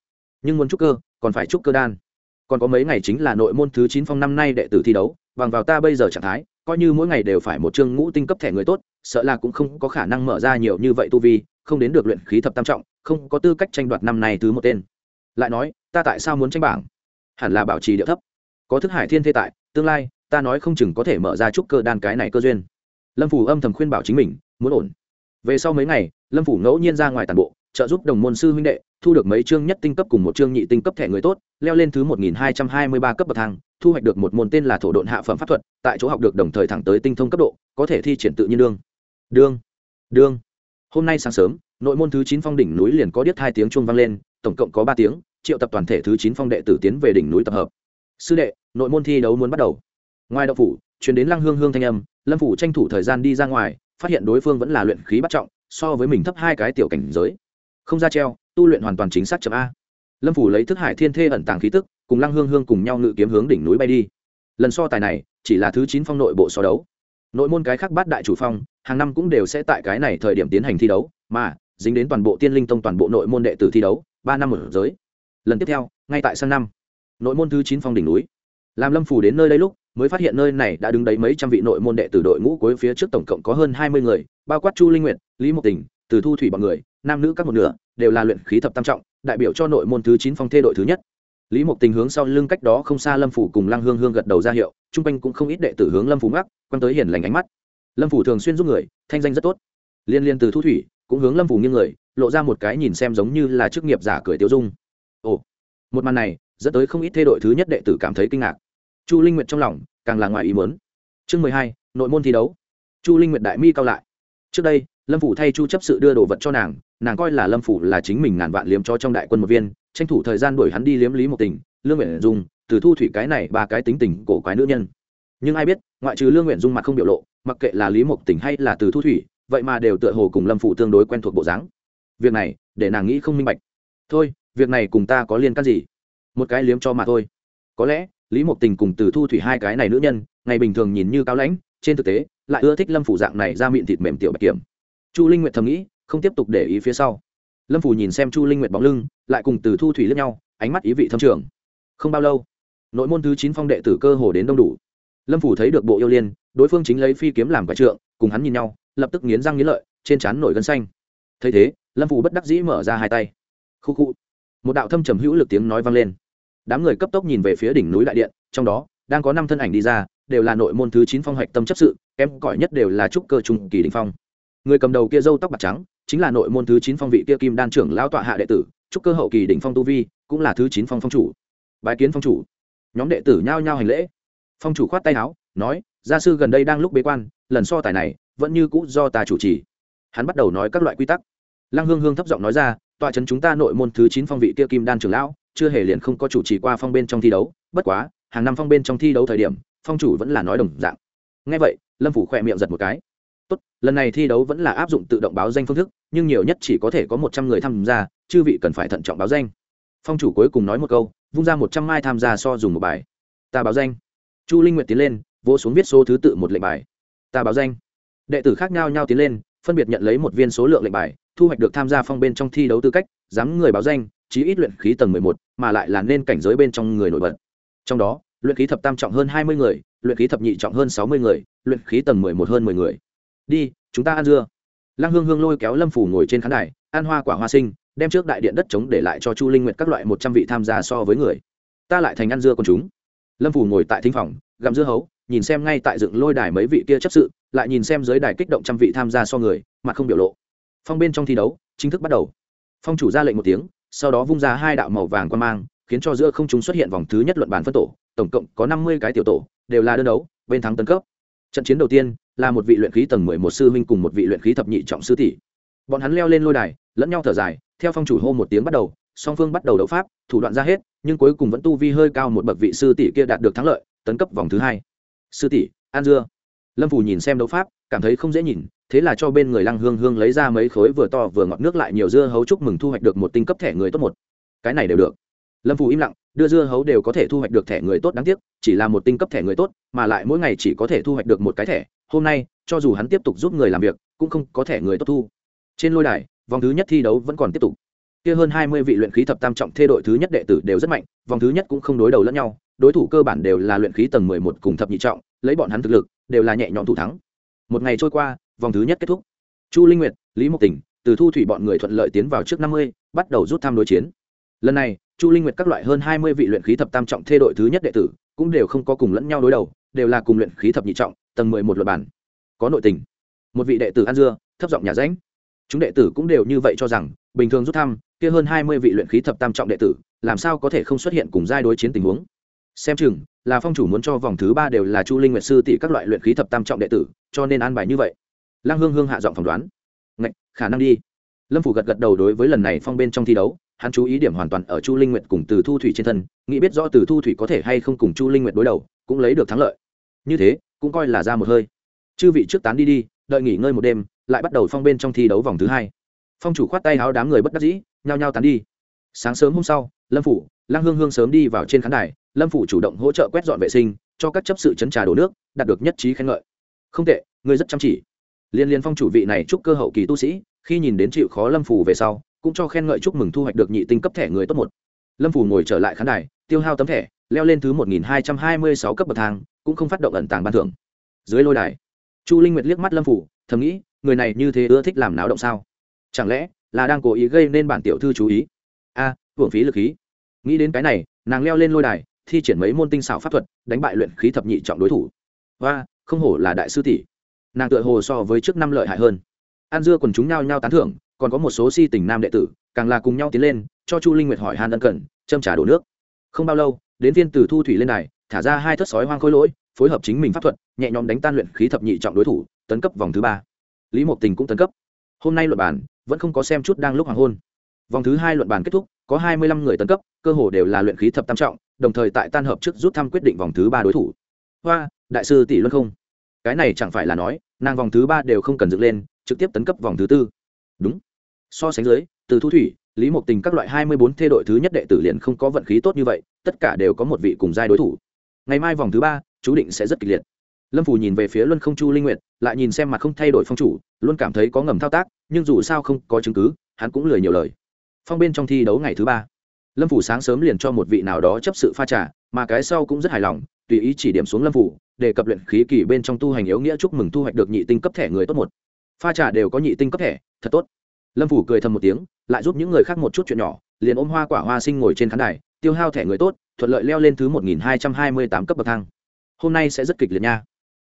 Nhưng muốn trúc cơ, còn phải trúc cơ đan. Còn có mấy ngày chính là nội môn thứ chín phong năm nay đệ tử thi đấu, bằng vào ta bây giờ trạng thái, coi như mỗi ngày đều phải một chương ngũ tinh cấp thẻ người tốt, sợ là cũng không có khả năng mở ra nhiều như vậy tu vi, không đến được luyện khí thập tam trọng, không có tư cách tranh đoạt năm nay thứ một tên. Lại nói, ta tại sao muốn tranh bảng? Hẳn là bảo trì địa thấp. Có thức hải thiên thê tại, tương lai, ta nói không chừng có thể mở ra trúc cơ đan cái này cơ duyên. Lâm phủ âm thầm khuyên bảo chính mình, muốn ổn về sau mấy ngày, lâm phủ ngẫu nhiên ra ngoài tàn bộ, trợ giúp đồng môn sư huynh đệ, thu được mấy chương nhất tinh cấp cùng một chương nhị tinh cấp thẻ người tốt, leo lên thứ một nghìn hai trăm hai mươi ba cấp bậc thang, thu hoạch được một môn tên là thổ độn hạ phẩm pháp thuật, tại chỗ học được đồng thời thẳng tới tinh thông cấp độ, có thể thi triển tự nhiên đương. Đương đương. Hôm nay sáng sớm, nội môn thứ chín phong đỉnh núi liền có điếc hai tiếng chuông vang lên, tổng cộng có ba tiếng, triệu tập toàn thể thứ chín phong đệ tử tiến về đỉnh núi tập hợp. Sư đệ, nội môn thi đấu muốn bắt đầu. Ngoài đậu phủ chuyển đến lăng hương hương thanh âm, lâm phủ tranh thủ thời gian đi ra ngoài phát hiện đối phương vẫn là luyện khí bắt trọng, so với mình thấp hai cái tiểu cảnh giới. Không ra treo, tu luyện hoàn toàn chính xác chậm a. Lâm phủ lấy thức hải thiên thê ẩn tàng khí tức, cùng lăng hương hương cùng nhau ngự kiếm hướng đỉnh núi bay đi. Lần so tài này, chỉ là thứ chín phong nội bộ so đấu. Nội môn cái khác bát đại chủ phong, hàng năm cũng đều sẽ tại cái này thời điểm tiến hành thi đấu, mà, dính đến toàn bộ tiên linh tông toàn bộ nội môn đệ tử thi đấu, ba năm một giới. Lần tiếp theo, ngay tại sân năm, nội môn thứ chín phong đỉnh núi. Làm lâm phủ đến nơi đây lúc mới phát hiện nơi này đã đứng đấy mấy trăm vị nội môn đệ tử đội ngũ cuối phía trước tổng cộng có hơn hai mươi người bao quát chu linh Nguyệt, lý mộc tình từ thu thủy bọn người nam nữ các một nửa đều là luyện khí thập tam trọng đại biểu cho nội môn thứ chín phong thê đội thứ nhất. Lý mộc tình hướng sau lưng cách đó không xa lâm phủ cùng lăng hương hương gật đầu ra hiệu Trung quanh cũng không ít đệ tử hướng lâm phủ ngắc quan tới hiền lành ánh mắt. Lâm phủ thường xuyên giúp người thanh danh rất tốt. Liên liên từ thu thủy cũng hướng lâm phủ nghiêng người lộ ra một cái nhìn xem giống như là chức nghiệp giả cười tiêu dung. Ồ một màn này dẫn tới không ít thê đội thứ nhất đệ tử cảm thấy kinh ngạc chu linh nguyệt trong lòng càng là ngoài ý muốn. Chương mười hai, nội môn thi đấu. Chu linh nguyệt đại mi cao lại. Trước đây, lâm phủ thay chu chấp sự đưa đồ vật cho nàng nàng coi là lâm phủ là chính mình ngàn vạn liếm cho trong đại quân một viên, tranh thủ thời gian đuổi hắn đi liếm lý một tình, lương nguyện dung, từ thu thủy cái này ba cái tính tình cổ quái nữ nhân. Nhưng ai biết, ngoại trừ lương nguyện dung mặt không biểu lộ, mặc kệ là lý mộc tình hay là từ thu thủy, vậy mà đều tựa hồ cùng lâm phủ tương đối quen thuộc bộ dáng. Việc này, để nàng nghĩ không minh bạch. Thôi, việc này cùng ta có liên can gì? Một cái liếm cho mà thôi. Có lẽ lý mộc tình cùng từ thu thủy hai cái này nữ nhân, ngày bình thường nhìn như cao lãnh, trên thực tế, lại ưa thích lâm phủ dạng này ra miệng thịt mềm tiểu bạch kiểm. Chu linh nguyệt thầm nghĩ, không tiếp tục để ý phía sau. Lâm phủ nhìn xem chu linh nguyệt bóng lưng, lại cùng từ thu thủy lẫn nhau, ánh mắt ý vị thâm trường. Không bao lâu, nội môn thứ chín phong đệ tử cơ hồ đến đông đủ. Lâm phủ thấy được bộ yêu liên, đối phương chính lấy phi kiếm làm quả trượng, cùng hắn nhìn nhau, lập tức nghiến răng nghiến lợi, trên trán nổi gân xanh. Thấy thế, lâm phủ bất đắc dĩ mở ra hai tay. Khu khu một đạo thâm trầm hữu lực tiếng nói vang lên đám người cấp tốc nhìn về phía đỉnh núi đại điện, trong đó, đang có năm thân ảnh đi ra, đều là nội môn thứ chín phong hoạch tâm chấp sự, kém cỏi nhất đều là trúc cơ trung kỳ đình phong. Người cầm đầu kia dâu tóc bạc trắng, chính là nội môn thứ chín phong vị kia kim đan trưởng lão tọa hạ đệ tử, trúc cơ hậu kỳ đỉnh phong tu vi, cũng là thứ chín phong phong chủ. Bài kiến phong chủ. Nhóm đệ tử nhao nhao hành lễ. Phong chủ khoát tay áo, nói, gia sư gần đây đang lúc bế quan, lần so tài này, vẫn như cũ do ta chủ trì. Hắn bắt đầu nói các loại quy tắc. Lăng hương hương thấp giọng nói ra tòa trấn chúng ta nội môn thứ chín phong vị kia kim đan trưởng lão, chưa hề liền không có chủ trì qua phong bên trong thi đấu, bất quá, hàng năm phong bên trong thi đấu thời điểm, phong chủ vẫn là nói đồng dạng. Nghe vậy, lâm phủ khẽ miệng giật một cái. Tốt, lần này thi đấu vẫn là áp dụng tự động báo danh phương thức, nhưng nhiều nhất chỉ có thể có một trăm người tham gia, chư vị cần phải thận trọng báo danh. Phong chủ cuối cùng nói một câu, vung ra một trăm mai tham gia so dùng một bài. Ta báo danh. Chu linh nguyệt tiến lên, vỗ xuống viết số thứ tự một lệnh bài. Ta báo danh. Đệ tử khác nhau nhau tiến lên phân biệt nhận lấy một viên số lượng lệnh bài, thu hoạch được tham gia phong bên trong thi đấu tư cách, dám người báo danh, chí ít luyện khí tầng mười một, mà lại là nên cảnh giới bên trong người nổi bật. Trong đó, luyện khí thập tam trọng hơn hai mươi người, luyện khí thập nhị trọng hơn sáu mươi người, luyện khí tầng mười một hơn mười người. Đi, chúng ta ăn dưa. Lăng hương hương lôi kéo lâm phủ ngồi trên khán đài, ăn hoa quả hoa sinh, đem trước đại điện đất chống để lại cho chu linh nguyện các loại một trăm vị tham gia so với người. Ta lại thành ăn dưa con chúng. Lâm phủ ngồi tại thính phòng, gặm dưa hấu nhìn xem ngay tại dựng lôi đài mấy vị kia chấp sự, lại nhìn xem dưới đài kích động trăm vị tham gia so người, mặt không biểu lộ. Phong bên trong thi đấu, chính thức bắt đầu. Phong chủ ra lệnh một tiếng, sau đó vung ra hai đạo màu vàng quan mang, khiến cho giữa không chúng xuất hiện vòng thứ nhất luận bàn phân tổ, tổng cộng có năm mươi cái tiểu tổ, đều là đơn đấu, bên thắng tấn cấp. Trận chiến đầu tiên, là một vị luyện khí tầng mười một sư huynh cùng một vị luyện khí thập nhị trọng sư tỷ. Bọn hắn leo lên lôi đài, lẫn nhau thở dài, theo phong chủ hô một tiếng bắt đầu, song phương bắt đầu đấu pháp, thủ đoạn ra hết, nhưng cuối cùng vẫn tu vi hơi cao một bậc vị sư tỷ kia đạt được thắng lợi, tấn cấp vòng thứ hai sư tỷ, an dưa. Lâm phủ nhìn xem đấu pháp, cảm thấy không dễ nhìn, thế là cho bên người lăng hương hương lấy ra mấy khối vừa to vừa ngọt nước lại nhiều dưa hấu chúc mừng thu hoạch được một tinh cấp thẻ người tốt một. Cái này đều được. Lâm phủ im lặng, đưa dưa hấu đều có thể thu hoạch được thẻ người tốt đáng tiếc, chỉ là một tinh cấp thẻ người tốt, mà lại mỗi ngày chỉ có thể thu hoạch được một cái thẻ. Hôm nay, cho dù hắn tiếp tục giúp người làm việc, cũng không có thẻ người tốt thu. Trên lôi đài, vòng thứ nhất thi đấu vẫn còn tiếp tục kia hơn hai mươi vị luyện khí thập tam trọng thê đội thứ nhất đệ tử đều rất mạnh, vòng thứ nhất cũng không đối đầu lẫn nhau, đối thủ cơ bản đều là luyện khí tầng mười một cùng thập nhị trọng, lấy bọn hắn thực lực, đều là nhẹ nhõm thủ thắng. Một ngày trôi qua, vòng thứ nhất kết thúc. Chu linh nguyệt, lý mộc tỉnh, từ thu thủy bọn người thuận lợi tiến vào trước năm mươi, bắt đầu rút tham đối chiến. Lần này, chu linh nguyệt các loại hơn hai mươi vị luyện khí thập tam trọng thê đội thứ nhất đệ tử cũng đều không có cùng lẫn nhau đối đầu, đều là cùng luyện khí thập nhị trọng, tầng mười một luật bản. Có nội tình. Một vị đệ tử ăn dưa, thấp giọng nhà ránh. Chúng đệ tử cũng đều như vậy cho rằng, bình thường rút thăm kia hơn hai mươi vị luyện khí thập tam trọng đệ tử làm sao có thể không xuất hiện cùng giai đối chiến tình huống? Xem chừng là phong chủ muốn cho vòng thứ ba đều là chu linh nguyệt sư tỷ các loại luyện khí thập tam trọng đệ tử cho nên an bài như vậy. Lăng hương hương hạ giọng phỏng đoán. Ngạch, khả năng đi. Lâm phủ gật gật đầu đối với lần này phong bên trong thi đấu hắn chú ý điểm hoàn toàn ở chu linh nguyệt cùng từ thu thủy trên thân nghĩ biết rõ từ thu thủy có thể hay không cùng chu linh nguyệt đối đầu cũng lấy được thắng lợi. Như thế cũng coi là ra một hơi. Chư vị trước tán đi đi đợi nghỉ ngơi một đêm lại bắt đầu phong bên trong thi đấu vòng thứ hai. Phong chủ khoát tay háo đám người bất đắc dĩ nhao nhao tán đi. Sáng sớm hôm sau, lâm phủ, lăng hương hương sớm đi vào trên khán đài, lâm phủ chủ động hỗ trợ quét dọn vệ sinh, cho các chấp sự chấn trà đổ nước, đạt được nhất trí khen ngợi. Không tệ ngươi rất chăm chỉ. Liên liên phong chủ vị này chúc cơ hậu kỳ tu sĩ, khi nhìn đến chịu khó lâm phủ về sau, cũng cho khen ngợi chúc mừng thu hoạch được nhị tinh cấp thẻ người tốt một. Lâm phủ ngồi trở lại khán đài, tiêu hao tấm thẻ, leo lên thứ một nghìn hai trăm hai mươi sáu cấp bậc thang, cũng không phát động ẩn tàng ban thưởng. Dưới lôi đài, chu linh nguyệt liếc mắt lâm phủ, thầm nghĩ, người này như thế ưa thích làm náo động sao? Chẳng lẽ là đang cố ý gây nên bản tiểu thư chú ý. A à, hưởng phí lực khí. Nghĩ đến cái này nàng leo lên lôi đài thi triển mấy môn tinh xảo pháp thuật đánh bại luyện khí thập nhị trọng đối thủ. Và không hổ là đại sư tỷ. Nàng tựa hồ so với trước năm lợi hại hơn. An dưa quần chúng nhao nhao tán thưởng còn có một số si tình nam đệ tử càng là cùng nhau tiến lên cho chu linh nguyệt hỏi han ân cần châm trả đổ nước. Không bao lâu đến viên từ thu thủy lên này thả ra hai thất sói hoang khôi lỗi phối hợp chính mình pháp thuật nhẹ nhõm đánh tan luyện khí thập nhị trọng đối thủ tấn cấp vòng thứ ba. Lý mộc tình cũng tấn cấp. Hôm nay luật bản vẫn không có xem chút đang lúc hoàng hôn. Vòng thứ hai luận bàn kết thúc, có hai mươi lăm người tấn cấp, cơ hồ đều là luyện khí thập tam trọng, đồng thời tại tan hợp trước rút thăm quyết định vòng thứ ba đối thủ. Hoa, đại sư tỷ luân không. Cái này chẳng phải là nói, nàng vòng thứ ba đều không cần dựng lên, trực tiếp tấn cấp vòng thứ tư. Đúng. So sánh dưới, từ thu thủy, lý mộc tình các loại hai mươi bốn thê đội thứ nhất đệ tử liền không có vận khí tốt như vậy, tất cả đều có một vị cùng giai đối thủ. Ngày mai vòng thứ ba, chú định sẽ rất kịch liệt lâm Phủ nhìn về phía luân không chu linh nguyệt, lại nhìn xem mặt không thay đổi phong chủ, luôn cảm thấy có ngầm thao tác, nhưng dù sao không có chứng cứ, hắn cũng lười nhiều lời. Phong bên trong thi đấu ngày thứ ba, lâm phủ sáng sớm liền cho một vị nào đó chấp sự pha trà, mà cái sau cũng rất hài lòng, tùy ý chỉ điểm xuống lâm phủ để cập luyện khí kỳ bên trong tu hành yếu nghĩa chúc mừng thu hoạch được nhị tinh cấp thẻ người tốt một. Pha trà đều có nhị tinh cấp thẻ, thật tốt. Lâm phủ cười thầm một tiếng, lại giúp những người khác một chút chuyện nhỏ, liền ôm hoa quả hoa sinh ngồi trên khán đài, tiêu hao thẻ người tốt, thuận lợi leo lên thứ một nghìn hai trăm hai mươi tám cấp bậc thang. Hôm nay sẽ rất kịch liệt nha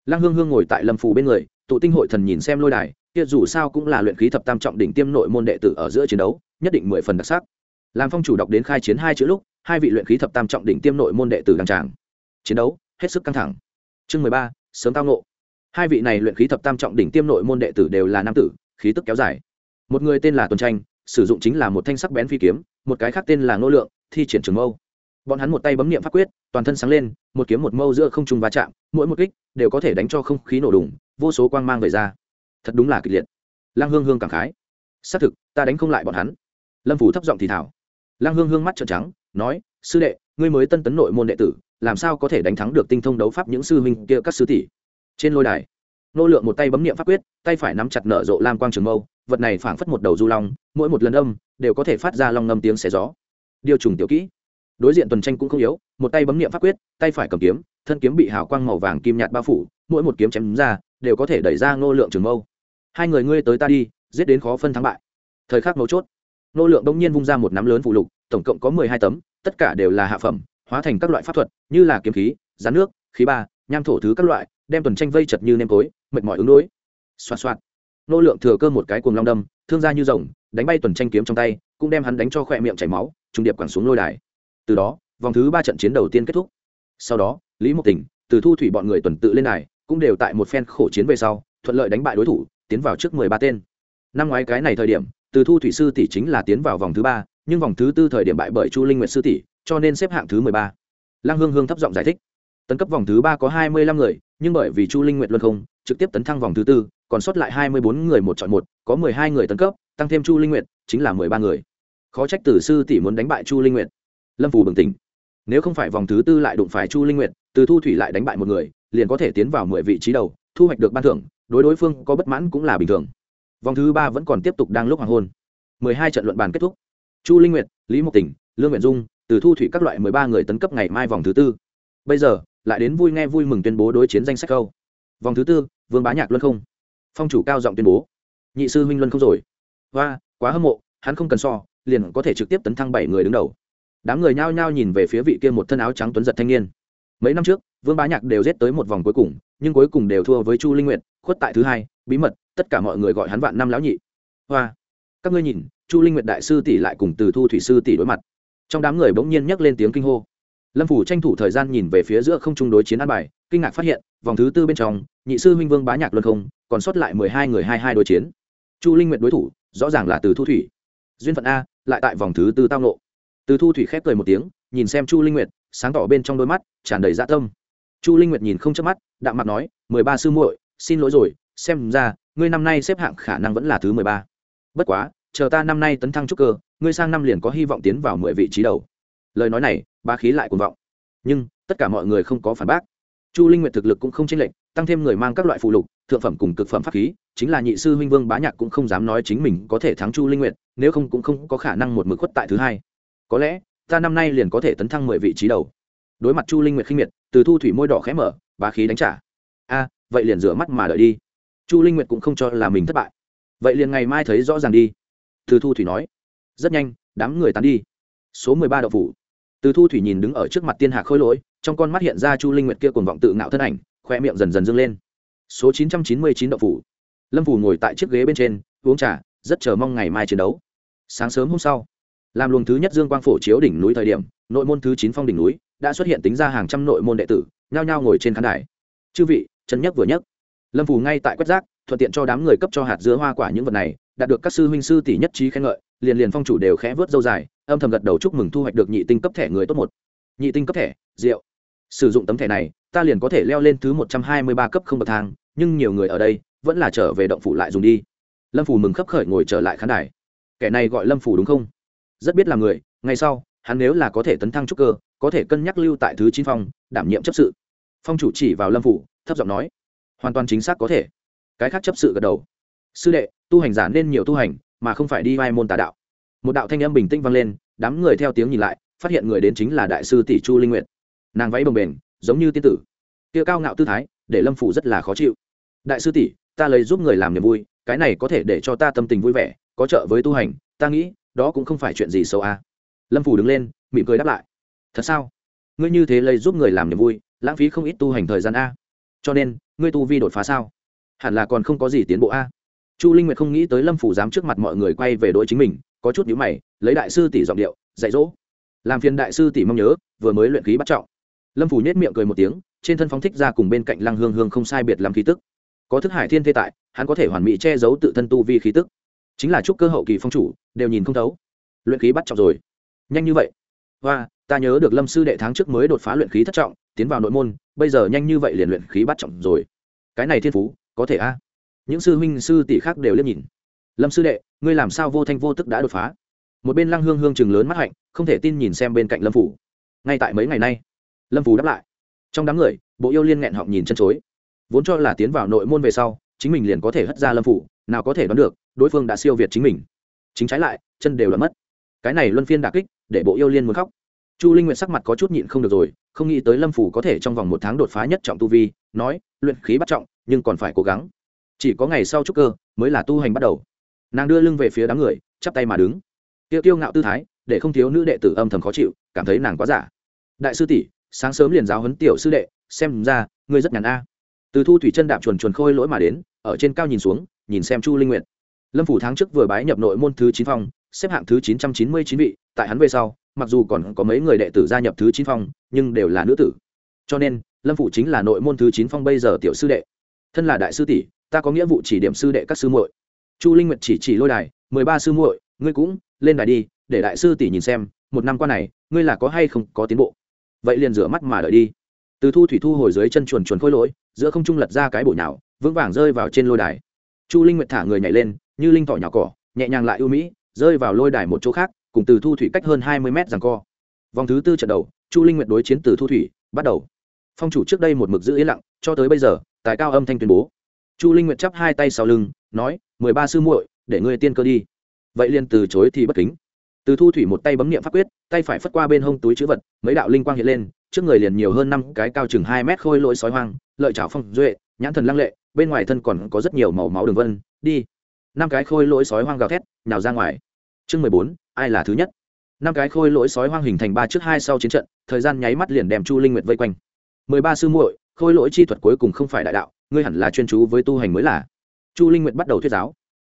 lăng hương hương ngồi tại lâm phủ bên người, tụ tinh hội thần nhìn xem lôi đài, kia dù sao cũng là luyện khí thập tam trọng đỉnh tiêm nội môn đệ tử ở giữa chiến đấu, nhất định mười phần đặc sắc. Làm phong chủ đọc đến khai chiến hai chữ lúc, hai vị luyện khí thập tam trọng đỉnh tiêm nội môn đệ tử đăng tràng. Chiến đấu, hết sức căng thẳng. Chương mười ba, sớm tao ngộ. hai vị này luyện khí thập tam trọng đỉnh tiêm nội môn đệ tử đều là nam tử, khí tức kéo dài. Một người tên là tuần tranh, sử dụng chính là một thanh sắc bén phi kiếm, một cái khác tên là ngô lượng, thi triển trường mâu bọn hắn một tay bấm niệm pháp quyết, toàn thân sáng lên, một kiếm một mâu giữa không trung va chạm, mỗi một kích đều có thể đánh cho không khí nổ đùng, vô số quang mang về ra. Thật đúng là kịch liệt. Lăng hương hương cảm khái. Xác thực, ta đánh không lại bọn hắn. Lâm phủ thấp giọng thì thảo lăng hương hương mắt trợn trắng, nói, sư đệ, ngươi mới tân tấn nội môn đệ tử, làm sao có thể đánh thắng được tinh thông đấu pháp những sư huynh kia các sư tỷ? Trên lôi đài, nô lượng một tay bấm niệm pháp quyết, tay phải nắm chặt nở rộ lam quang trường mâu, vật này phảng phất một đầu du long, mỗi một lần âm đều có thể phát ra long ngâm tiếng xé gió. Điều trùng tiểu kỹ đối diện tuần tranh cũng không yếu, một tay bấm niệm pháp quyết, tay phải cầm kiếm, thân kiếm bị hào quang màu vàng kim nhạt bao phủ, mỗi một kiếm chém ra, đều có thể đẩy ra ngô lượng trường mâu. Hai người ngươi tới ta đi, giết đến khó phân thắng bại. Thời khắc mấu chốt nô lượng đông nhiên vung ra một nắm lớn phụ lục, tổng cộng có mười hai tấm, tất cả đều là hạ phẩm, hóa thành các loại pháp thuật, như là kiếm khí rán nước, khí ba, nham thổ thứ các loại, đem tuần tranh vây chật như nêm tối, mệt mỏi ứng đối. Xoa xoa nô lượng thừa cơ một cái cuồng long đâm, thương ra như rồng, đánh bay tuần tranh kiếm trong tay, cũng đem hắn đánh cho khỏe miệng chảy máu, trùng điệp quẳng xuống lôi đài từ đó, vòng thứ ba trận chiến đầu tiên kết thúc. Sau đó, lý mộc tỉnh từ thu thủy bọn người tuần tự lên đài, cũng đều tại một phen khổ chiến về sau, thuận lợi đánh bại đối thủ, tiến vào trước mười ba tên. Năm ngoái cái này thời điểm, từ thu thủy sư tỷ chính là tiến vào vòng thứ ba, nhưng vòng thứ tư thời điểm bại bởi chu linh nguyệt sư tỷ, cho nên xếp hạng thứ mười ba. Lăng hương hương thấp giọng giải thích. Tấn cấp vòng thứ ba có hai mươi lăm người, nhưng bởi vì chu linh nguyệt luân không, trực tiếp tấn thăng vòng thứ tư, còn sót lại hai mươi bốn người một chọn một, có mười hai người tấn cấp, tăng thêm chu linh nguyệt, chính là mười ba người. Khó trách tử sư tỷ muốn đánh bại chu linh nguyệt lâm phù bừng tỉnh. Nếu không phải vòng thứ tư lại đụng phải chu linh nguyệt, từ thu thủy lại đánh bại một người, liền có thể tiến vào mười vị trí đầu, thu hoạch được ban thưởng, đối đối phương có bất mãn cũng là bình thường. Vòng thứ ba vẫn còn tiếp tục đang lúc hoàng hôn. Mười hai trận luận bàn kết thúc. Chu linh nguyệt, lý mộc tỉnh, lương nguyện dung, từ thu thủy các loại mười ba người tấn cấp ngày mai vòng thứ tư. Bây giờ, lại đến vui nghe vui mừng tuyên bố đối chiến danh sách câu. Vòng thứ tư, vương bá nhạc luân không. Phong chủ cao giọng tuyên bố. Nhị sư huynh luân không rồi. Và quá hâm mộ, hắn không cần so, liền có thể trực tiếp tấn thăng bảy người đứng đầu đám người nhao nhao nhìn về phía vị kia một thân áo trắng tuấn giật thanh niên. Mấy năm trước, vương bá nhạc đều giết tới một vòng cuối cùng, nhưng cuối cùng đều thua với chu linh nguyệt, khuất tại thứ hai, bí mật, tất cả mọi người gọi hắn vạn năm lão nhị. Hoa, các ngươi nhìn, chu linh nguyệt đại sư tỷ lại cùng từ thu thủy sư tỷ đối mặt. Trong đám người bỗng nhiên nhắc lên tiếng kinh hô. Lâm phủ tranh thủ thời gian nhìn về phía giữa không trung đối chiến an bài, kinh ngạc phát hiện, vòng thứ tư bên trong, nhị sư huynh vương bá nhạc luân không, còn sót lại mười hai người hai hai đối chiến. Chu linh nguyệt đối thủ, rõ ràng là từ thu thủy. Duyên phận a, lại tại vòng thứ tư tao nộ từ thu thủy khép cười một tiếng, nhìn xem chu linh nguyệt, sáng tỏ bên trong đôi mắt, tràn đầy dạ tâm. Chu linh nguyệt nhìn không chớp mắt, đạm mặt nói, mười ba sư muội, xin lỗi rồi, xem ra, ngươi năm nay xếp hạng khả năng vẫn là thứ mười ba. Bất quá, chờ ta năm nay tấn thăng trúc cơ, ngươi sang năm liền có hy vọng tiến vào mười vị trí đầu. Lời nói này ba khí lại cuồng vọng. Nhưng, tất cả mọi người không có phản bác. Chu linh nguyệt thực lực cũng không chênh lệch, tăng thêm người mang các loại phụ lục, thượng phẩm cùng cực phẩm pháp khí, chính là nhị sư huynh vương bá nhạc cũng không dám nói chính mình có thể thắng chu linh nguyệt, nếu không cũng không có khả năng một mực khuất tại thứ hai có lẽ, ta năm nay liền có thể tấn thăng mười vị trí đầu. Đối mặt chu linh nguyệt khinh miệt, từ thu thủy môi đỏ khẽ mở, bá khí đánh trả. A, vậy liền rửa mắt mà đợi đi. Chu linh nguyệt cũng không cho là mình thất bại. Vậy liền ngày mai thấy rõ ràng đi. Từ thu thủy nói. Rất nhanh, đám người tán đi. Số mười ba đậu phủ. Từ thu thủy nhìn đứng ở trước mặt tiên hạc khôi lỗi, trong con mắt hiện ra chu linh nguyệt kia cuồng vọng tự ngạo thân ảnh, khoe miệng dần dần dâng lên. Số chín trăm chín mươi chín đậu phủ. Lâm phủ ngồi tại chiếc ghế bên trên, uống trà, rất chờ mong ngày mai chiến đấu. Sáng sớm hôm sau làm luồng thứ nhất dương quang phổ chiếu đỉnh núi thời điểm, nội môn thứ chín phong đỉnh núi đã xuất hiện tính ra hàng trăm nội môn đệ tử, nhao nhao ngồi trên khán đài. Chư vị, chân nhất vừa nhất lâm phủ ngay tại quét rác, thuận tiện cho đám người cấp cho hạt dứa hoa quả những vật này, đạt được các sư huynh sư tỷ nhất trí khen ngợi, liền liền phong chủ đều khẽ vớt dâu dài, âm thầm gật đầu chúc mừng thu hoạch được nhị tinh cấp thẻ người tốt một. Nhị tinh cấp thẻ, rượu. Sử dụng tấm thẻ này, ta liền có thể leo lên thứ một trăm hai mươi ba cấp không bậc thang, nhưng nhiều người ở đây, vẫn là trở về động phủ lại dùng đi. Lâm phủ mừng khấp khởi ngồi trở lại khán đài. Kẻ này gọi lâm phủ đúng không? Rất biết là người, ngay sau, hắn nếu là có thể tấn thăng trúc cơ, có thể cân nhắc lưu tại thứ chín phòng đảm nhiệm chấp sự. Phong chủ chỉ vào lâm phủ, thấp giọng nói, hoàn toàn chính xác có thể. Cái khác chấp sự gật đầu. Sư đệ, tu hành giả nên nhiều tu hành, mà không phải đi vai môn tà đạo. Một đạo thanh âm bình tĩnh vang lên, đám người theo tiếng nhìn lại, phát hiện người đến chính là đại sư tỷ chu linh nguyệt. Nàng váy bồng bềnh, giống như tiên tử. Kia cao ngạo tư thái, để lâm phủ rất là khó chịu. Đại sư tỷ, ta lấy giúp người làm niềm vui, cái này có thể để cho ta tâm tình vui vẻ, có trợ với tu hành, ta nghĩ đó cũng không phải chuyện gì xấu a. Lâm phủ đứng lên, mỉm cười đáp lại. Thật sao? Ngươi như thế lây giúp người làm niềm vui, lãng phí không ít tu hành thời gian a. Cho nên, ngươi tu vi đột phá sao? Hẳn là còn không có gì tiến bộ a. Chu linh nguyệt không nghĩ tới lâm phủ dám trước mặt mọi người quay về đội chính mình, có chút nhữ mày, lấy đại sư tỷ giọng điệu, dạy dỗ. Làm phiền đại sư tỷ mong nhớ, vừa mới luyện khí bắt trọng. Lâm phủ nhét miệng cười một tiếng, trên thân phóng thích ra cùng bên cạnh lăng hương hương không sai biệt làm khí tức. Có thức hải thiên thê tại, hắn có thể hoàn mỹ che giấu tự thân tu vi khí tức chính là chúc cơ hậu kỳ phong chủ, đều nhìn không thấu. Luyện khí bắt trọng rồi. Nhanh như vậy. Và ta nhớ được lâm sư đệ tháng trước mới đột phá luyện khí thất trọng, tiến vào nội môn, bây giờ nhanh như vậy liền luyện khí bắt trọng rồi. Cái này thiên phú, có thể a. Những sư huynh sư tỷ khác đều liếc nhìn. Lâm sư đệ, ngươi làm sao vô thanh vô tức đã đột phá? Một bên lăng hương hương chừng lớn mắt hạnh, không thể tin nhìn xem bên cạnh lâm phủ. Ngay tại mấy ngày nay, lâm phủ đáp lại. Trong đám người, bộ yêu liên nghẹn họng nhìn chân chối. Vốn cho là tiến vào nội môn về sau, chính mình liền có thể hất ra lâm phủ, nào có thể đoán được đối phương đã siêu việt chính mình. Chính trái lại, chân đều đã mất. Cái này luân phiên đà kích, để bộ yêu liên muốn khóc. Chu linh nguyện sắc mặt có chút nhịn không được rồi, không nghĩ tới lâm phủ có thể trong vòng một tháng đột phá nhất trọng tu vi, nói, luyện khí bắt trọng, nhưng còn phải cố gắng. Chỉ có ngày sau trúc cơ, mới là tu hành bắt đầu. Nàng đưa lưng về phía đám người, chắp tay mà đứng. Tiêu tiêu ngạo tư thái, để không thiếu nữ đệ tử âm thầm khó chịu, cảm thấy nàng quá giả. Đại sư tỷ, sáng sớm liền giáo huấn tiểu sư đệ, xem ra, ngươi rất nhàn a. Từ thu thủy chân đạp chuồn chuồn khôi lỗi mà đến, ở trên cao nhìn xuống, nhìn xem chu linh nguyện lâm phủ tháng trước vừa bái nhập nội môn thứ chín phong, xếp hạng thứ chín trăm chín mươi chín vị, tại hắn về sau, mặc dù còn có mấy người đệ tử gia nhập thứ chín phong, nhưng đều là nữ tử. Cho nên, lâm phủ chính là nội môn thứ chín phong bây giờ tiểu sư đệ. Thân là đại sư tỷ, ta có nghĩa vụ chỉ điểm sư đệ các sư muội. Chu linh nguyệt chỉ chỉ lôi đài, mười ba sư muội, ngươi cũng lên đài đi, để đại sư tỷ nhìn xem, một năm qua này, ngươi là có hay không có tiến bộ. Vậy liền rửa mắt mà đợi đi. Từ thu thủy thu hồi dưới chân chuồn chuồn khôi lỗi, giữa không trung lật ra cái bụi nhào, vững vàng rơi vào trên lôi đài chu linh nguyệt thả người nhảy lên, như linh thỏ nhỏ cỏ, nhẹ nhàng lại ưu mỹ, rơi vào lôi đài một chỗ khác, cùng từ thu thủy cách hơn hai mươi mét rằng co. Vòng thứ tư trận đầu, chu linh nguyệt đối chiến từ thu thủy, bắt đầu. Phong chủ trước đây một mực giữ yên lặng, cho tới bây giờ tài cao âm thanh tuyên bố. Chu linh nguyệt chắp hai tay sau lưng, nói, mười ba sư muội, để ngươi tiên cơ đi. Vậy liền từ chối thì bất kính. Từ thu thủy một tay bấm nghiệm pháp quyết, tay phải phất qua bên hông túi chữ vật, mấy đạo linh quang hiện lên, trước người liền nhiều hơn năm cái cao chừng hai mét khôi lỗi sói hoang, lợi chảo phong duệ, nhãn thần lăng lệ bên ngoài thân còn có rất nhiều màu máu đường vân, đi. Năm cái khôi lỗi sói hoang gào thét nào ra ngoài. Chương mười bốn, ai là thứ nhất? Năm cái khôi lỗi sói hoang hình thành ba trước hai sau chiến trận, thời gian nháy mắt liền đem chu linh nguyệt vây quanh. Mười ba sư muội, khôi lỗi chi thuật cuối cùng không phải đại đạo, ngươi hẳn là chuyên chú với tu hành mới là. Chu linh nguyệt bắt đầu thuyết giáo.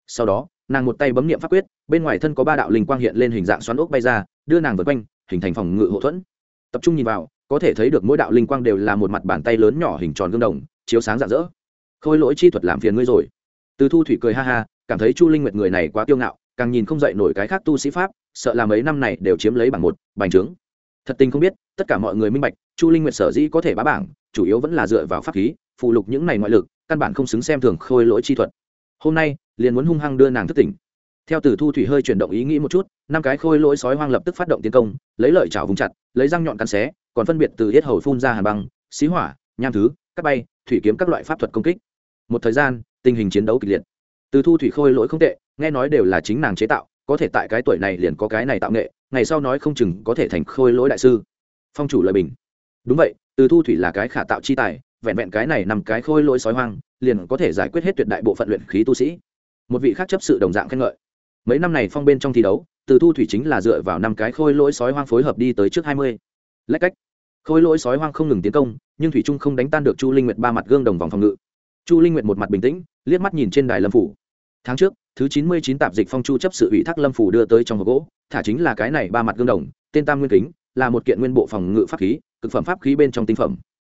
Sau đó, nàng một tay bấm niệm pháp quyết, bên ngoài thân có ba đạo linh quang hiện lên hình dạng xoắn ốc bay ra, đưa nàng vượt quanh, hình thành phòng ngự hậu thuẫn. Tập trung nhìn vào, có thể thấy được mỗi đạo linh quang đều là một mặt bàn tay lớn nhỏ hình tròn gương đồng, chiếu sáng rạng rỡ khôi lỗi chi thuật làm phiền ngươi rồi. Từ thu thủy cười ha ha, cảm thấy chu linh nguyệt người này quá kiêu ngạo, càng nhìn không dậy nổi cái khác tu sĩ pháp, sợ là mấy năm này đều chiếm lấy bảng một, bành trướng. Thật tình không biết, tất cả mọi người minh bạch, chu linh nguyệt sở dĩ có thể bá bảng, chủ yếu vẫn là dựa vào pháp khí, phụ lục những này ngoại lực, căn bản không xứng xem thường khôi lỗi chi thuật. Hôm nay, liền muốn hung hăng đưa nàng thức tỉnh. Theo từ thu thủy hơi chuyển động ý nghĩ một chút, năm cái khôi lỗi sói hoang lập tức phát động tiến công, lấy lợi chảo vùng chặt, lấy răng nhọn cắn xé, còn phân biệt từ yết hầu phun ra hàn băng, xí hỏa, nham thứ, cắt bay, thủy kiếm các loại pháp thuật công kích một thời gian, tình hình chiến đấu kịch liệt. Từ thu thủy khôi lỗi không tệ, nghe nói đều là chính nàng chế tạo, có thể tại cái tuổi này liền có cái này tạo nghệ, ngày sau nói không chừng có thể thành khôi lỗi đại sư. Phong chủ lời bình. Đúng vậy, từ thu thủy là cái khả tạo chi tài, vẹn vẹn cái này nằm cái khôi lỗi sói hoang, liền có thể giải quyết hết tuyệt đại bộ phận luyện khí tu sĩ. Một vị khác chấp sự đồng dạng khen ngợi. Mấy năm này phong bên trong thi đấu, từ thu thủy chính là dựa vào năm cái khôi lỗi sói hoang phối hợp đi tới trước hai mươi. Lách cách. Khôi lỗi sói hoang không ngừng tiến công, nhưng thủy trung không đánh tan được chu linh nguyệt ba mặt gương đồng vòng phòng ngự chu linh nguyệt một mặt bình tĩnh, liếc mắt nhìn trên đài lâm phủ. Tháng trước, thứ chín mươi chín tạp dịch phong chu chấp sự ủy thác lâm phủ đưa tới trong hộp gỗ, thả chính là cái này ba mặt gương đồng, tên tam nguyên kính, là một kiện nguyên bộ phòng ngự pháp khí, cực phẩm pháp khí bên trong tinh phẩm.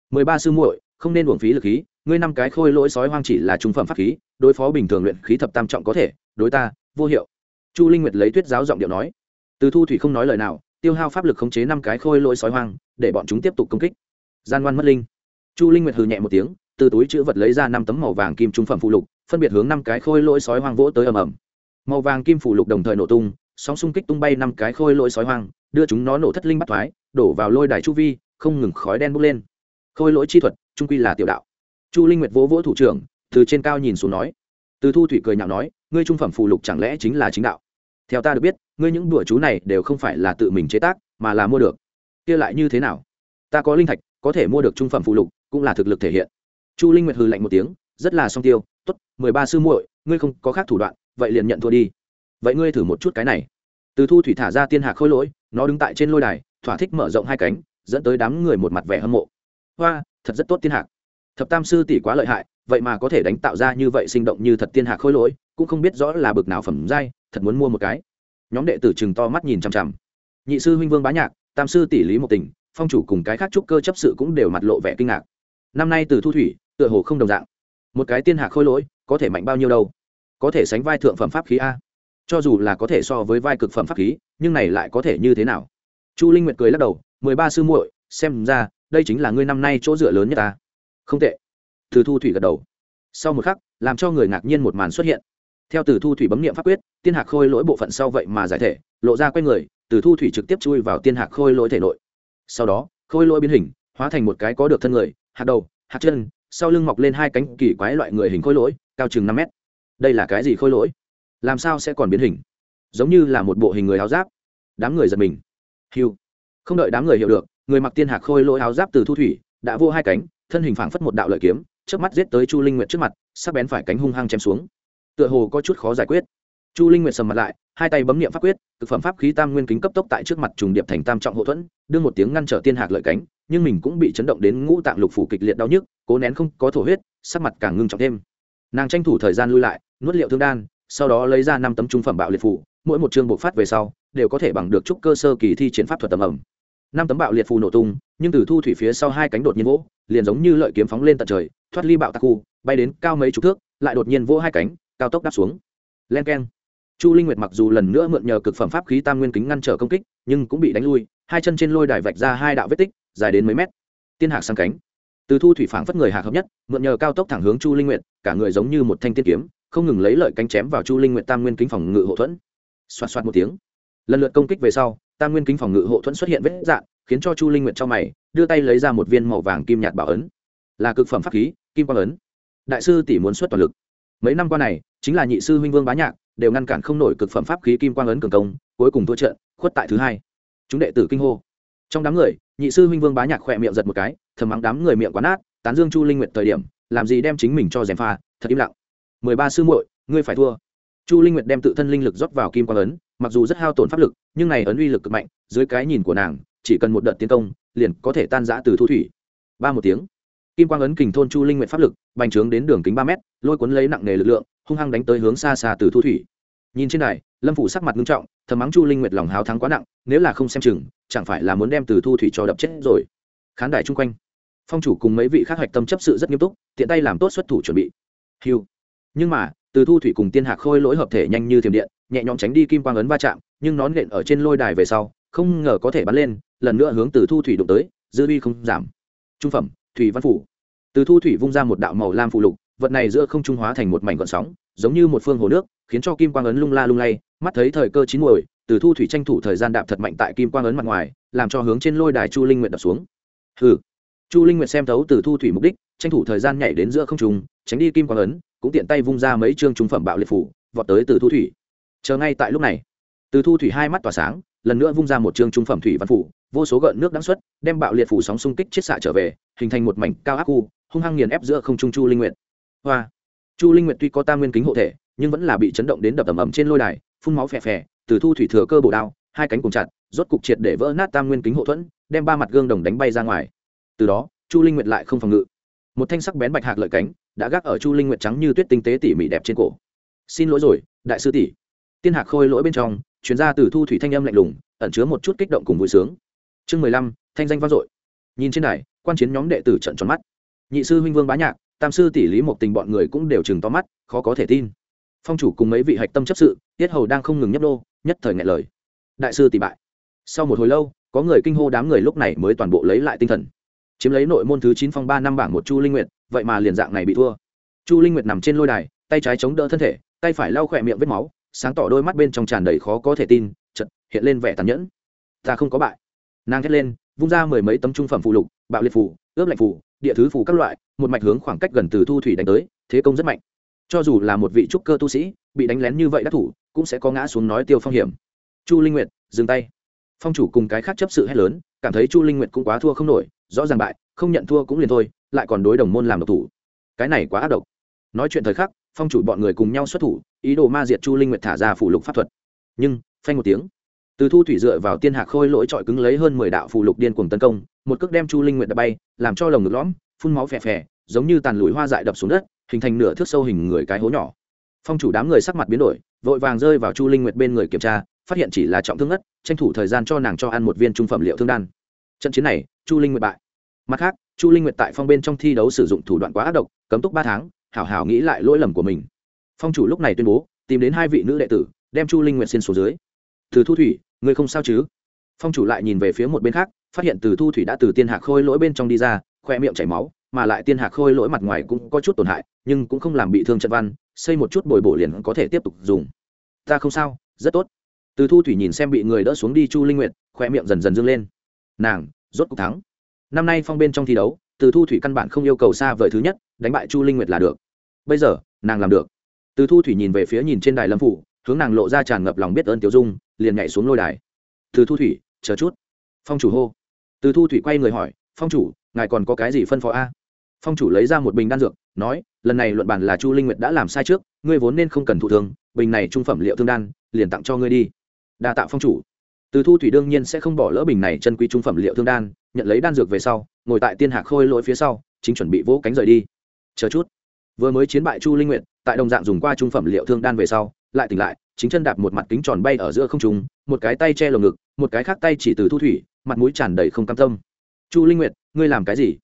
Mười ba sư muội, không nên uổng phí lực khí, ngươi năm cái khôi lỗi sói hoang chỉ là trung phẩm pháp khí, đối phó bình thường luyện khí thập tam trọng có thể, đối ta, vô hiệu. Chu linh nguyệt lấy tuyết giáo giọng điệu nói. Từ thu thủy không nói lời nào, tiêu hao pháp lực khống chế năm cái khôi lỗi sói hoang, để bọn chúng tiếp tục công kích. Gian ngoan mất linh. Chu linh nguyệt hừ nhẹ một tiếng từ túi chữ vật lấy ra năm tấm màu vàng kim trung phẩm phụ lục, phân biệt hướng năm cái khôi lỗi sói hoang vỗ tới ầm ầm. Màu vàng kim phụ lục đồng thời nổ tung, sóng xung kích tung bay năm cái khôi lỗi sói hoang, đưa chúng nó nổ thất linh bắt thoái, đổ vào lôi đài chu vi, không ngừng khói đen bốc lên. Khôi lỗi chi thuật, trung quy là tiểu đạo. Chu linh nguyệt vỗ vỗ thủ trưởng, từ trên cao nhìn xuống nói. Từ thu thủy cười nhạo nói, ngươi trung phẩm phụ lục chẳng lẽ chính là chính đạo? Theo ta được biết, ngươi những đùa chú này đều không phải là tự mình chế tác, mà là mua được. Kia lại như thế nào? Ta có linh thạch, có thể mua được trung phẩm phụ lục, cũng là thực lực thể hiện chu linh nguyệt hừ lạnh một tiếng, rất là song tiêu t ố t mười ba sư muội, ngươi không có khác thủ đoạn, vậy liền nhận thua đi. Vậy ngươi thử một chút cái này. Từ thu thủy thả ra tiên hạc khôi lỗi, nó đứng tại trên lôi đài, thỏa thích mở rộng hai cánh, dẫn tới đám người một mặt vẻ hâm mộ. Hoa, thật rất tốt tiên hạc. Thập tam sư tỷ quá lợi hại, vậy mà có thể đánh tạo ra như vậy sinh động như thật tiên hạc khôi lỗi, cũng không biết rõ là bực nào phẩm giai, thật muốn mua một cái. Nhóm đệ tử chừng to mắt nhìn chằm chằm. Nhị sư huynh vương bá nhạc, tam sư tỷ lý một tình phong chủ cùng cái khác trúc cơ chấp sự cũng đều mặt lộ vẻ kinh ngạc. Năm nay từ thu thủy tựa hồ không đồng dạng. Một cái tiên hạ khôi lỗi, có thể mạnh bao nhiêu đâu? Có thể sánh vai thượng phẩm pháp khí a. Cho dù là có thể so với vai cực phẩm pháp khí, nhưng này lại có thể như thế nào? Chu linh nguyệt cười lắc đầu, mười ba sư muội, xem ra, đây chính là ngươi năm nay chỗ dựa lớn nhất ta. Không tệ. Từ thu thủy gật đầu. Sau một khắc, làm cho người ngạc nhiên một màn xuất hiện. Theo từ thu thủy bấm nghiệm pháp quyết, tiên hạc khôi lỗi bộ phận sau vậy mà giải thể, lộ ra q u a y người, từ thu thủy trực tiếp chui vào tiên hạc khôi lỗi thể nội. Sau đó, khôi lỗi biến hình, hóa thành một cái có được thân người, hạt đầu, hạt chân sau lưng mọc lên hai cánh kỳ quái loại người hình khối lỗi, cao chừng năm mét. Đây là cái gì khối lỗi? Làm sao sẽ còn biến hình? Giống như là một bộ hình người áo giáp. Đám người giật mình. Hiu không đợi đám người hiểu được, người mặc tiên hạc khôi lỗi áo giáp từ thu thủy, đã vô hai cánh, thân hình phảng phất một đạo lợi kiếm trước mắt giết tới chu linh nguyệt trước mặt, sắc bén phải cánh hung hăng chém xuống. Tựa hồ có chút khó giải quyết chu linh nguyệt sầm mặt lại, hai tay bấm niệm pháp quyết thực phẩm pháp khí tam nguyên kính cấp tốc tại trước mặt trùng điệp thành tam trọng hậu thuẫn, đương một tiếng ngăn trở tiên hạc lợi cánh, nhưng mình cũng bị chấn động đến ngũ tạng lục phủ kịch liệt đau nhức, cố nén không có thổ huyết, sắc mặt càng ngưng trọng thêm. Nàng tranh thủ thời gian lui lại, nuốt liệu thương đan, sau đó lấy ra năm tấm trung phẩm bạo liệt phủ, mỗi một chương bộc phát về sau, đều có thể bằng được chút cơ sơ kỳ thi chiến pháp thuật tầm ẩm. Năm tấm bạo liệt phù nổ tung, nhưng từ thu thủy phía sau hai cánh đột nhiên vỗ, liền giống như lợi kiếm phóng lên tận trời, thoát ly bạo tạc khu, bay đến cao mấy chục thước, lại đột nhiên vỗ hai cánh, cao tốc đáp xuống. Len keng chu linh nguyệt mặc dù lần nữa mượn nhờ cực phẩm pháp khí tam nguyên kính ngăn trở công kích, nhưng cũng bị đánh lui, hai chân trên lôi đài vạch ra hai đạo vết tích, dài đến mấy mét. Tiên hạc sang cánh. Từ thu thủy phảng phất người hạc hợp nhất, mượn nhờ cao tốc thẳng hướng chu linh nguyệt, cả người giống như một thanh tiên kiếm, không ngừng lấy lợi cánh chém vào chu linh nguyệt tam nguyên kính phòng ngự hộ thuẫn. Xoạt xoạt một tiếng. Lần lượt công kích về sau, tam nguyên kính phòng ngự hộ thuẫn xuất hiện vết dạng, khiến cho chu linh nguyệt cho mày, đưa tay lấy ra một viên màu vàng kim nhạt bảo ấn. Là cực phẩm pháp khí, kim quang ấn. Đại sư tỷ muốn xuất toàn lực. Mấy năm qua này, chính là nhị sư huynh vương bá nhạc đều ngăn cản không nổi cực phẩm pháp khí kim quang ấn cường công, cuối cùng thua trận, khuất tại thứ hai. Chúng đệ tử kinh hô. Trong đám người, nhị sư huynh vương bá nhạc khỏe miệng giật một cái, thầm mắng đám người miệng quá nát, tán dương chu linh nguyệt thời điểm, làm gì đem chính mình cho gièm pha, thật im lặng. Mười ba sư muội, ngươi phải thua. Chu linh nguyệt đem tự thân linh lực rót vào kim quang ấn, mặc dù rất hao tổn pháp lực, nhưng này ấn uy lực cực mạnh, dưới cái nhìn của nàng, chỉ cần một đợt tiến công, liền có thể tan giã từ thu thủy. Ba một tiếng. Kim quang ấn kình thôn chu linh nguyện pháp lực, bành trướng đến đường kính ba mét, lôi cuốn lấy nặng nề lực lượng hung hăng đánh tới hướng xa xa từ thu thủy. Nhìn trên này lâm phủ sắc mặt nghiêm trọng, thầm mắng chu linh nguyệt lòng háo thắng quá nặng, nếu là không xem chừng, chẳng phải là muốn đem từ thu thủy cho đập chết rồi. Khán đài chung quanh, phong chủ cùng mấy vị khác hoạch tâm chấp sự rất nghiêm túc, tiện tay làm tốt xuất thủ chuẩn bị. Hiu nhưng mà, từ thu thủy cùng tiên hạc khôi lỗi hợp thể nhanh như thiểm điện, nhẹ nhõm tránh đi kim quang ấn va chạm, nhưng nón nện ở trên lôi đài về sau, không ngờ có thể bắn lên, lần nữa hướng từ thu thủy đụng tới, dư uy không giảm. Trung phẩm, thủy văn phủ. Từ thu thủy vung ra một đạo màu lam phụ lục vật này giữa không trung hóa thành một mảnh gọn sóng, giống như một phương hồ nước, khiến cho kim quang ấn lung la lung lay, mắt thấy thời cơ chín muồi, từ thu thủy tranh thủ thời gian đạp thật mạnh tại kim quang ấn mặt ngoài, làm cho hướng trên lôi đài chu linh nguyện đập xuống. Hừ. Chu linh nguyện xem thấu từ thu thủy mục đích, tranh thủ thời gian nhảy đến giữa không trung, tránh đi kim quang ấn, cũng tiện tay vung ra mấy chương trung phẩm bạo liệt phủ, vọt tới từ thu thủy. Chờ ngay tại lúc này, từ thu thủy hai mắt tỏa sáng, lần nữa vung ra một chương trung phẩm thủy văn phủ, vô số gợn nước đáng xuất, đem bạo liệt phủ sóng xung kích chiết xạ trở về, hình thành một mảnh cao ác khu, hung hăng nghiền ép giữa không trung chu linh nguyện hoa. Chu linh Nguyệt tuy có tam nguyên kính hộ thể, nhưng vẫn là bị chấn động đến đập ầm ầm trên lôi đài, phun máu phè phè, từ thu thủy thừa cơ bổ đao, hai cánh cùng chặt, rốt cục triệt để vỡ nát tam nguyên kính hộ thuẫn, đem ba mặt gương đồng đánh bay ra ngoài. Từ đó, chu linh Nguyệt lại không phòng ngự. Một thanh sắc bén bạch hạc lợi cánh, đã gác ở chu linh Nguyệt trắng như tuyết tinh tế tỉ mỉ đẹp trên cổ. Xin lỗi rồi, đại sư tỷ. Tiên hạc khôi lỗi bên trong chuyến ra từ thu thủy thanh âm lạnh lùng, ẩn chứa một chút kích động cùng vui sướng. Chương mười lăm, thanh danh vang dội. Nhìn trên đài, quan chiến nhóm đệ tử trận tròn mắt. Nhị sư huynh vương bá nhạc tam sư tỷ lý một tình bọn người cũng đều chừng to mắt, khó có thể tin. Phong chủ cùng mấy vị hạch tâm chấp sự, tiết hầu đang không ngừng nhấp đô nhất thời ngại lời. Đại sư tỷ bại. Sau một hồi lâu, có người kinh hô đám người lúc này mới toàn bộ lấy lại tinh thần. Chiếm lấy nội môn thứ chín phong ba năm bảng một chu linh nguyệt, vậy mà liền dạng này bị thua. Chu linh nguyệt nằm trên lôi đài, tay trái chống đỡ thân thể, tay phải lau khỏe miệng vết máu, sáng tỏ đôi mắt bên trong tràn đầy khó có thể tin chật hiện lên vẻ tàn nhẫn. Ta không có bại. Nàng thét lên, vung ra mười mấy tấm trung phẩm phụ lục, bạo liệt phủ ướp lạnh phủ địa thứ phủ các loại, một mạch hướng khoảng cách gần từ thu thủy đánh tới, thế công rất mạnh. Cho dù là một vị trúc cơ tu sĩ, bị đánh lén như vậy đắc thủ, cũng sẽ có ngã xuống nói tiêu phong hiểm. Chu linh nguyệt, dừng tay. Phong chủ cùng cái khác chấp sự hét lớn, cảm thấy chu linh nguyệt cũng quá thua không nổi, rõ ràng bại, không nhận thua cũng liền thôi, lại còn đối đồng môn làm độc thủ. Cái này quá ác độc. Nói chuyện thời khắc, phong chủ bọn người cùng nhau xuất thủ, ý đồ ma diệt chu linh nguyệt thả ra phủ lục pháp thuật. Nhưng, phanh một tiếng, từ thu thủy dựa vào tiên hạc khôi lỗi trọi cứng lấy hơn mười đạo phù lục điên cuồng tấn công một cước đem chu linh nguyệt đập bay, làm cho lồng ngực lõm, phun máu phè phè, giống như tàn lùi hoa dại đập xuống đất, hình thành nửa thước sâu hình người cái hố nhỏ. Phong chủ đám người sắc mặt biến đổi, vội vàng rơi vào chu linh nguyệt bên người kiểm tra, phát hiện chỉ là trọng thương ngất, tranh thủ thời gian cho nàng cho ăn một viên trung phẩm liệu thương đan. Trận chiến này, chu linh nguyệt bại. Mặt khác, chu linh nguyệt tại phong bên trong thi đấu sử dụng thủ đoạn quá ác độc, cấm túc ba tháng, hảo hảo nghĩ lại lỗi lầm của mình. Phong chủ lúc này tuyên bố, tìm đến hai vị nữ đệ tử, đem chu linh nguyệt xin xuống dưới. Từ thu thủy, người không sao chứ? Phong chủ lại nhìn về phía một bên khác phát hiện từ thu thủy đã từ tiên hạc khôi lỗi bên trong đi ra khoe miệng chảy máu, mà lại tiên hạc khôi lỗi mặt ngoài cũng có chút tổn hại, nhưng cũng không làm bị thương trận văn, xây một chút bồi bổ liền có thể tiếp tục dùng. Ta không sao, rất tốt. Từ thu thủy nhìn xem bị người đỡ xuống đi chu linh nguyệt khoe miệng dần dần dâng lên. Nàng, rốt cuộc thắng. Năm nay phong bên trong thi đấu, từ thu thủy căn bản không yêu cầu xa vời thứ nhất, đánh bại chu linh nguyệt là được. Bây giờ, nàng làm được. Từ thu thủy nhìn về phía nhìn trên đài lâm phủ, hướng nàng lộ ra tràn ngập lòng biết ơn tiểu dung, liền nhảy xuống lôi đài. Từ thu thủy, chờ chút phong chủ hô. Từ thu thủy quay người hỏi, phong chủ, ngài còn có cái gì phân phó a? Phong chủ lấy ra một bình đan dược, nói, lần này luận bàn là chu linh nguyệt đã làm sai trước, ngươi vốn nên không cần thụ thương, bình này trung phẩm liệu thương đan, liền tặng cho ngươi đi. Đa tạ phong chủ. Từ thu thủy đương nhiên sẽ không bỏ lỡ bình này chân quý trung phẩm liệu thương đan, nhận lấy đan dược về sau, ngồi tại tiên hạc khôi lỗi phía sau, chính chuẩn bị vỗ cánh rời đi. Chờ chút. Vừa mới chiến bại chu linh nguyện tại đồng dạng dùng qua trung phẩm liệu thương đan về sau, lại tỉnh lại, chính chân đạp một mặt kính tròn bay ở giữa không trung, một cái tay che lồng ngực, một cái khác tay chỉ từ thu thủy mặt mũi tràn đầy không cam tâm. Chu linh nguyệt, ngươi làm cái gì?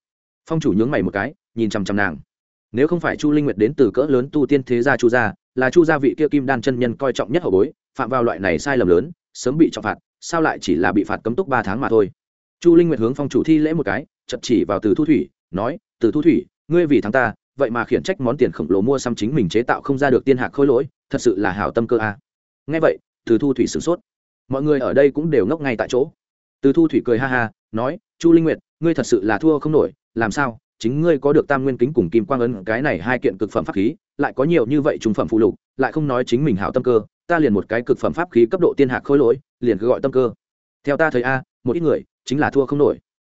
Phong chủ nhướng mày một cái, nhìn chằm chằm nàng. Nếu không phải chu linh nguyệt đến từ cỡ lớn tu tiên thế gia chu gia, là chu gia vị kia kim đan chân nhân coi trọng nhất hậu bối, phạm vào loại này sai lầm lớn, sớm bị trọng phạt, sao lại chỉ là bị phạt cấm túc ba tháng mà thôi? Chu linh nguyệt hướng phong chủ thi lễ một cái chật chỉ vào từ thu thủy, nói, từ thu thủy, ngươi vì thắng ta, vậy mà khiển trách món tiền khổng lồ mua xăm chính mình chế tạo không ra được tiên hạc khôi lỗi, thật sự là hảo tâm cơ a. À. nghe vậy, từ thu thủy sửng sốt. Mọi người ở đây cũng đều ngốc ngay tại chỗ từ thu thủy cười ha ha, nói, chu linh nguyệt, ngươi thật sự là thua không nổi, làm sao? Chính ngươi có được tam nguyên kính cùng kim quang ấn, cái này hai kiện cực phẩm pháp khí, lại có nhiều như vậy trung phẩm phụ lục, lại không nói chính mình hảo tâm cơ, ta liền một cái cực phẩm pháp khí cấp độ tiên hạc khôi lỗi, liền cứ gọi tâm cơ. Theo ta thấy a, một ít người chính là thua không nổi.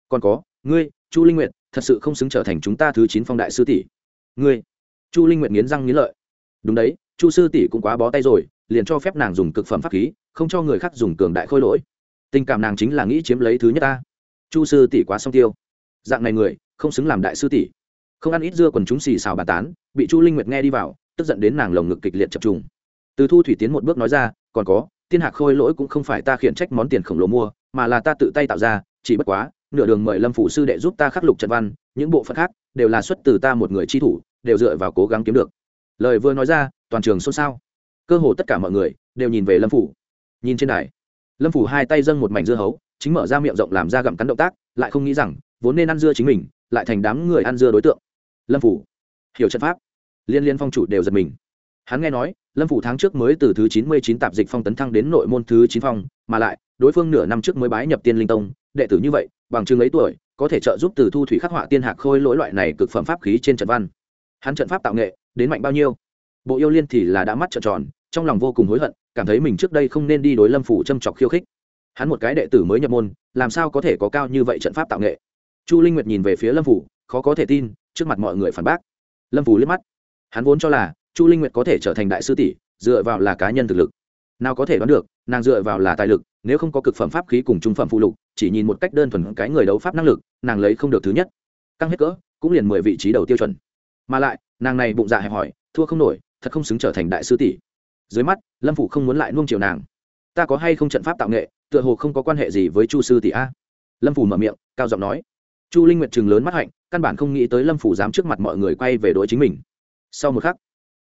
Còn có, ngươi, chu linh nguyệt, thật sự không xứng trở thành chúng ta thứ chín phong đại sư tỷ. Ngươi, chu linh nguyệt nghiến răng nghiến lợi. Đúng đấy, chu sư tỷ cũng quá bó tay rồi, liền cho phép nàng dùng cực phẩm pháp khí, không cho người khác dùng cường đại khôi lỗi tình cảm nàng chính là nghĩ chiếm lấy thứ nhất ta. Chu sư tỷ quá song tiêu. Dạng này người, không xứng làm đại sư tỷ. Không ăn ít dưa quần chúng xì xào bà tán, bị chu linh nguyệt nghe đi vào, tức giận đến nàng lồng ngực kịch liệt chập trùng. Từ thu thủy tiến một bước nói ra, còn có thiên hạc khôi lỗi cũng không phải ta khiển trách món tiền khổng lồ mua, mà là ta tự tay tạo ra, chỉ bất quá, nửa đường mời lâm phủ sư đệ giúp ta khắc lục trận văn, những bộ phận khác đều là xuất từ ta một người chi thủ, đều dựa vào cố gắng kiếm được. Lời vừa nói ra, toàn trường xôn xao. Cơ hồ tất cả mọi người đều nhìn về lâm phủ. Nhìn trên đài lâm phủ hai tay dâng một mảnh dưa hấu, chính mở ra miệng rộng làm ra gặm cắn động tác, lại không nghĩ rằng, vốn nên ăn dưa chính mình, lại thành đám người ăn dưa đối tượng. Lâm phủ hiểu trận pháp. Liên liên phong chủ đều giật mình. Hắn nghe nói, lâm phủ tháng trước mới từ thứ chín mươi chín tạp dịch phong tấn thăng đến nội môn thứ chín phong, mà lại, đối phương nửa năm trước mới bái nhập tiên linh tông, đệ tử như vậy, bằng chừng ấy tuổi, có thể trợ giúp từ thu thủy khắc họa tiên hạc khôi lỗi loại này cực phẩm pháp khí trên trận văn. Hắn trận pháp tạo nghệ, đến mạnh bao nhiêu? Bộ yêu liên thì là đã mắt trợn tròn, trong lòng vô cùng hối hận cảm thấy mình trước đây không nên đi đối lâm phủ châm chọc khiêu khích. Hắn một cái đệ tử mới nhập môn, làm sao có thể có cao như vậy trận pháp tạo nghệ? Chu linh nguyệt nhìn về phía lâm phủ, khó có thể tin, trước mặt mọi người phản bác. Lâm phủ liếc mắt. Hắn vốn cho là, chu linh nguyệt có thể trở thành đại sư tỷ, dựa vào là cá nhân thực lực. Nào có thể đoán được, nàng dựa vào là tài lực, nếu không có cực phẩm pháp khí cùng trung phẩm phụ lục, chỉ nhìn một cách đơn thuần cái người đấu pháp năng lực, nàng lấy không được thứ nhất. Căng hết cỡ, cũng liền mười vị trí đầu tiêu chuẩn. Mà lại, nàng này bụng dạ hẹp hỏi, thua không nổi, thật không xứng trở thành đại sư tỷ dưới mắt, lâm phủ không muốn lại nuông chiều nàng. Ta có hay không trận pháp tạo nghệ, tựa hồ không có quan hệ gì với chu sư tỷ a? Lâm phủ mở miệng, cao giọng nói. Chu linh nguyệt chừng lớn mắt hạnh, căn bản không nghĩ tới lâm phủ dám trước mặt mọi người quay về đội chính mình. Sau một khắc,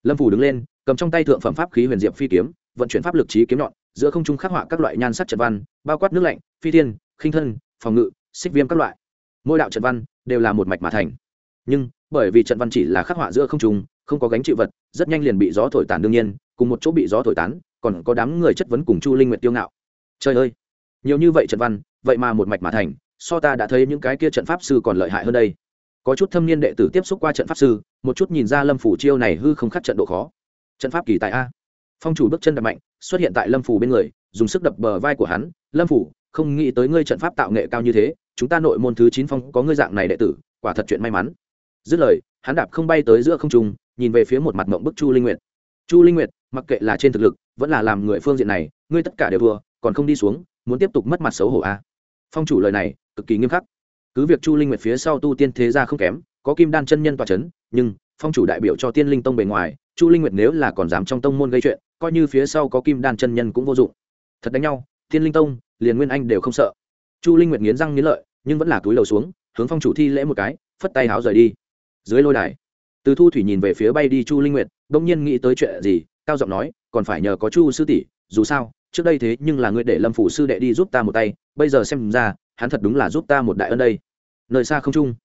lâm phủ đứng lên, cầm trong tay thượng phẩm pháp khí huyền diệp phi kiếm, vận chuyển pháp lực trí kiếm nhọn, giữa không trung khắc họa các loại nhan sắc trận văn, bao quát nước lạnh, phi thiên, khinh thân, phòng ngự, xích viêm các loại. Mỗi đạo trận văn đều là một mạch mà thành. Nhưng, bởi vì trận văn chỉ là khắc họa giữa không trung không có gánh chịu vật, rất nhanh liền bị gió thổi tàn đương nhiên, cùng một chỗ bị gió thổi tán, còn có đám người chất vấn cùng chu linh nguyệt tiêu ngạo. Trời ơi! Nhiều như vậy trận văn, vậy mà một mạch mà thành, so ta đã thấy những cái kia trận pháp sư còn lợi hại hơn đây. Có chút thâm niên đệ tử tiếp xúc qua trận pháp sư, một chút nhìn ra lâm phủ chiêu này hư không khắc trận độ khó. Trận pháp kỳ tại a. Phong chủ bước chân đập mạnh, xuất hiện tại lâm phủ bên người, dùng sức đập bờ vai của hắn. Lâm phủ, không nghĩ tới ngươi trận pháp tạo nghệ cao như thế, chúng ta nội môn thứ chín phong có ngươi dạng này đệ tử, quả thật chuyện may mắn. Dứt lời, hắn đạp không bay tới giữa không trung nhìn về phía một mặt mộng bức chu linh nguyệt. Chu linh nguyệt, mặc kệ là trên thực lực, vẫn là làm người phương diện này, ngươi tất cả đều thua, còn không đi xuống, muốn tiếp tục mất mặt xấu hổ a phong chủ lời này, cực kỳ nghiêm khắc. Cứ việc chu linh nguyệt phía sau tu tiên thế gia không kém, có kim đan chân nhân tòa c h ấ n nhưng phong chủ đại biểu cho tiên linh tông bề ngoài, chu linh nguyệt nếu là còn dám trong tông môn gây chuyện, coi như phía sau có kim đan chân nhân cũng vô dụng. Thật đánh nhau, tiên linh tông, liền nguyên anh đều không sợ. Chu linh nguyệt nghiến răng nghiến lợi, nhưng vẫn là túi lầu xuống, hướng phong chủ thi lễ một cái, phất tay háo rời đi. Dưới lôi đài từ thu thủy nhìn về phía bay đi chu linh nguyệt đ ỗ n g nhiên nghĩ tới chuyện gì, cao giọng nói, còn phải nhờ có chu sư tỷ, dù sao, trước đây thế nhưng là ngươi để lâm phủ sư đệ đi giúp ta một tay, bây giờ xem ra, hắn thật đúng là giúp ta một đại ân đây. Nơi xa không trung,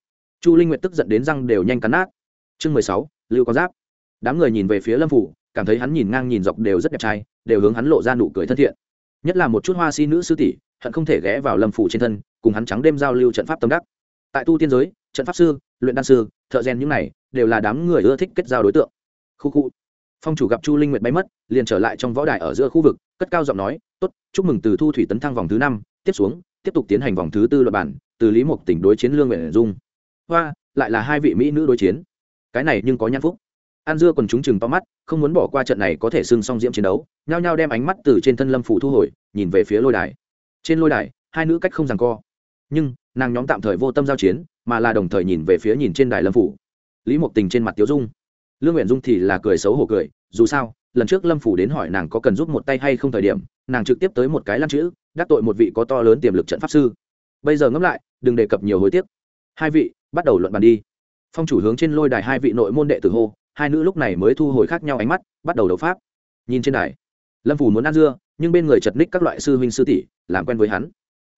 chu linh nguyệt tức giận đến răng đều nhanh cắn nát. Chương mười sáu, lưu có giáp. Đám người nhìn về phía lâm phủ, cảm thấy hắn nhìn ngang nhìn dọc đều rất đẹp trai, đều hướng hắn lộ ra nụ cười thân thiện. Nhất là một chút hoa si nữ sư tỷ, hận không thể ghé vào lâm phủ trên thân, cùng hắn trắng đêm giao lưu trận pháp tâm đắc. Tại tu tiên giới, trận pháp sư, luyện đan sư thợ rèn những này đều là đám người ưa thích kết giao đối tượng. Khu khu. Phong chủ gặp chu linh nguyệt bay mất, liền trở lại trong võ đài ở giữa khu vực, cất cao giọng nói, tốt, chúc mừng từ thu thủy tấn thăng vòng thứ năm, tiếp xuống, tiếp tục tiến hành vòng thứ tư luật bản từ lý mục tỉnh đối chiến lương nguyện dung. Hoa, lại là hai vị mỹ nữ đối chiến. Cái này nhưng có nhãn phúc. An dưa còn chúng chừng to mắt, không muốn bỏ qua trận này có thể xưng song diễm chiến đấu, nhao nhao đem ánh mắt từ trên thân lâm phủ thu hồi, nhìn về phía lôi đài. Trên lôi đài, hai nữ cách không rằng co. Nhưng, nàng nhóm tạm thời vô tâm giao chiến mà là đồng thời nhìn về phía nhìn trên đài lâm phủ. Lý mộc tình trên mặt tiếu dung. Lương nguyện dung thì là cười xấu hổ cười, dù sao, lần trước lâm phủ đến hỏi nàng có cần giúp một tay hay không thời điểm, nàng trực tiếp tới một cái lăn chữ, đắc tội một vị có to lớn tiềm lực trận pháp sư. Bây giờ ngẫm lại, đừng đề cập nhiều hối tiếc. Hai vị, bắt đầu luận bàn đi. Phong chủ hướng trên lôi đài hai vị nội môn đệ tử hô, hai nữ lúc này mới thu hồi khác nhau ánh mắt, bắt đầu đấu pháp. Nhìn trên đài, lâm phủ muốn ăn dưa, nhưng bên người chật ních các loại sư huynh sư tỷ, làm quen với hắn.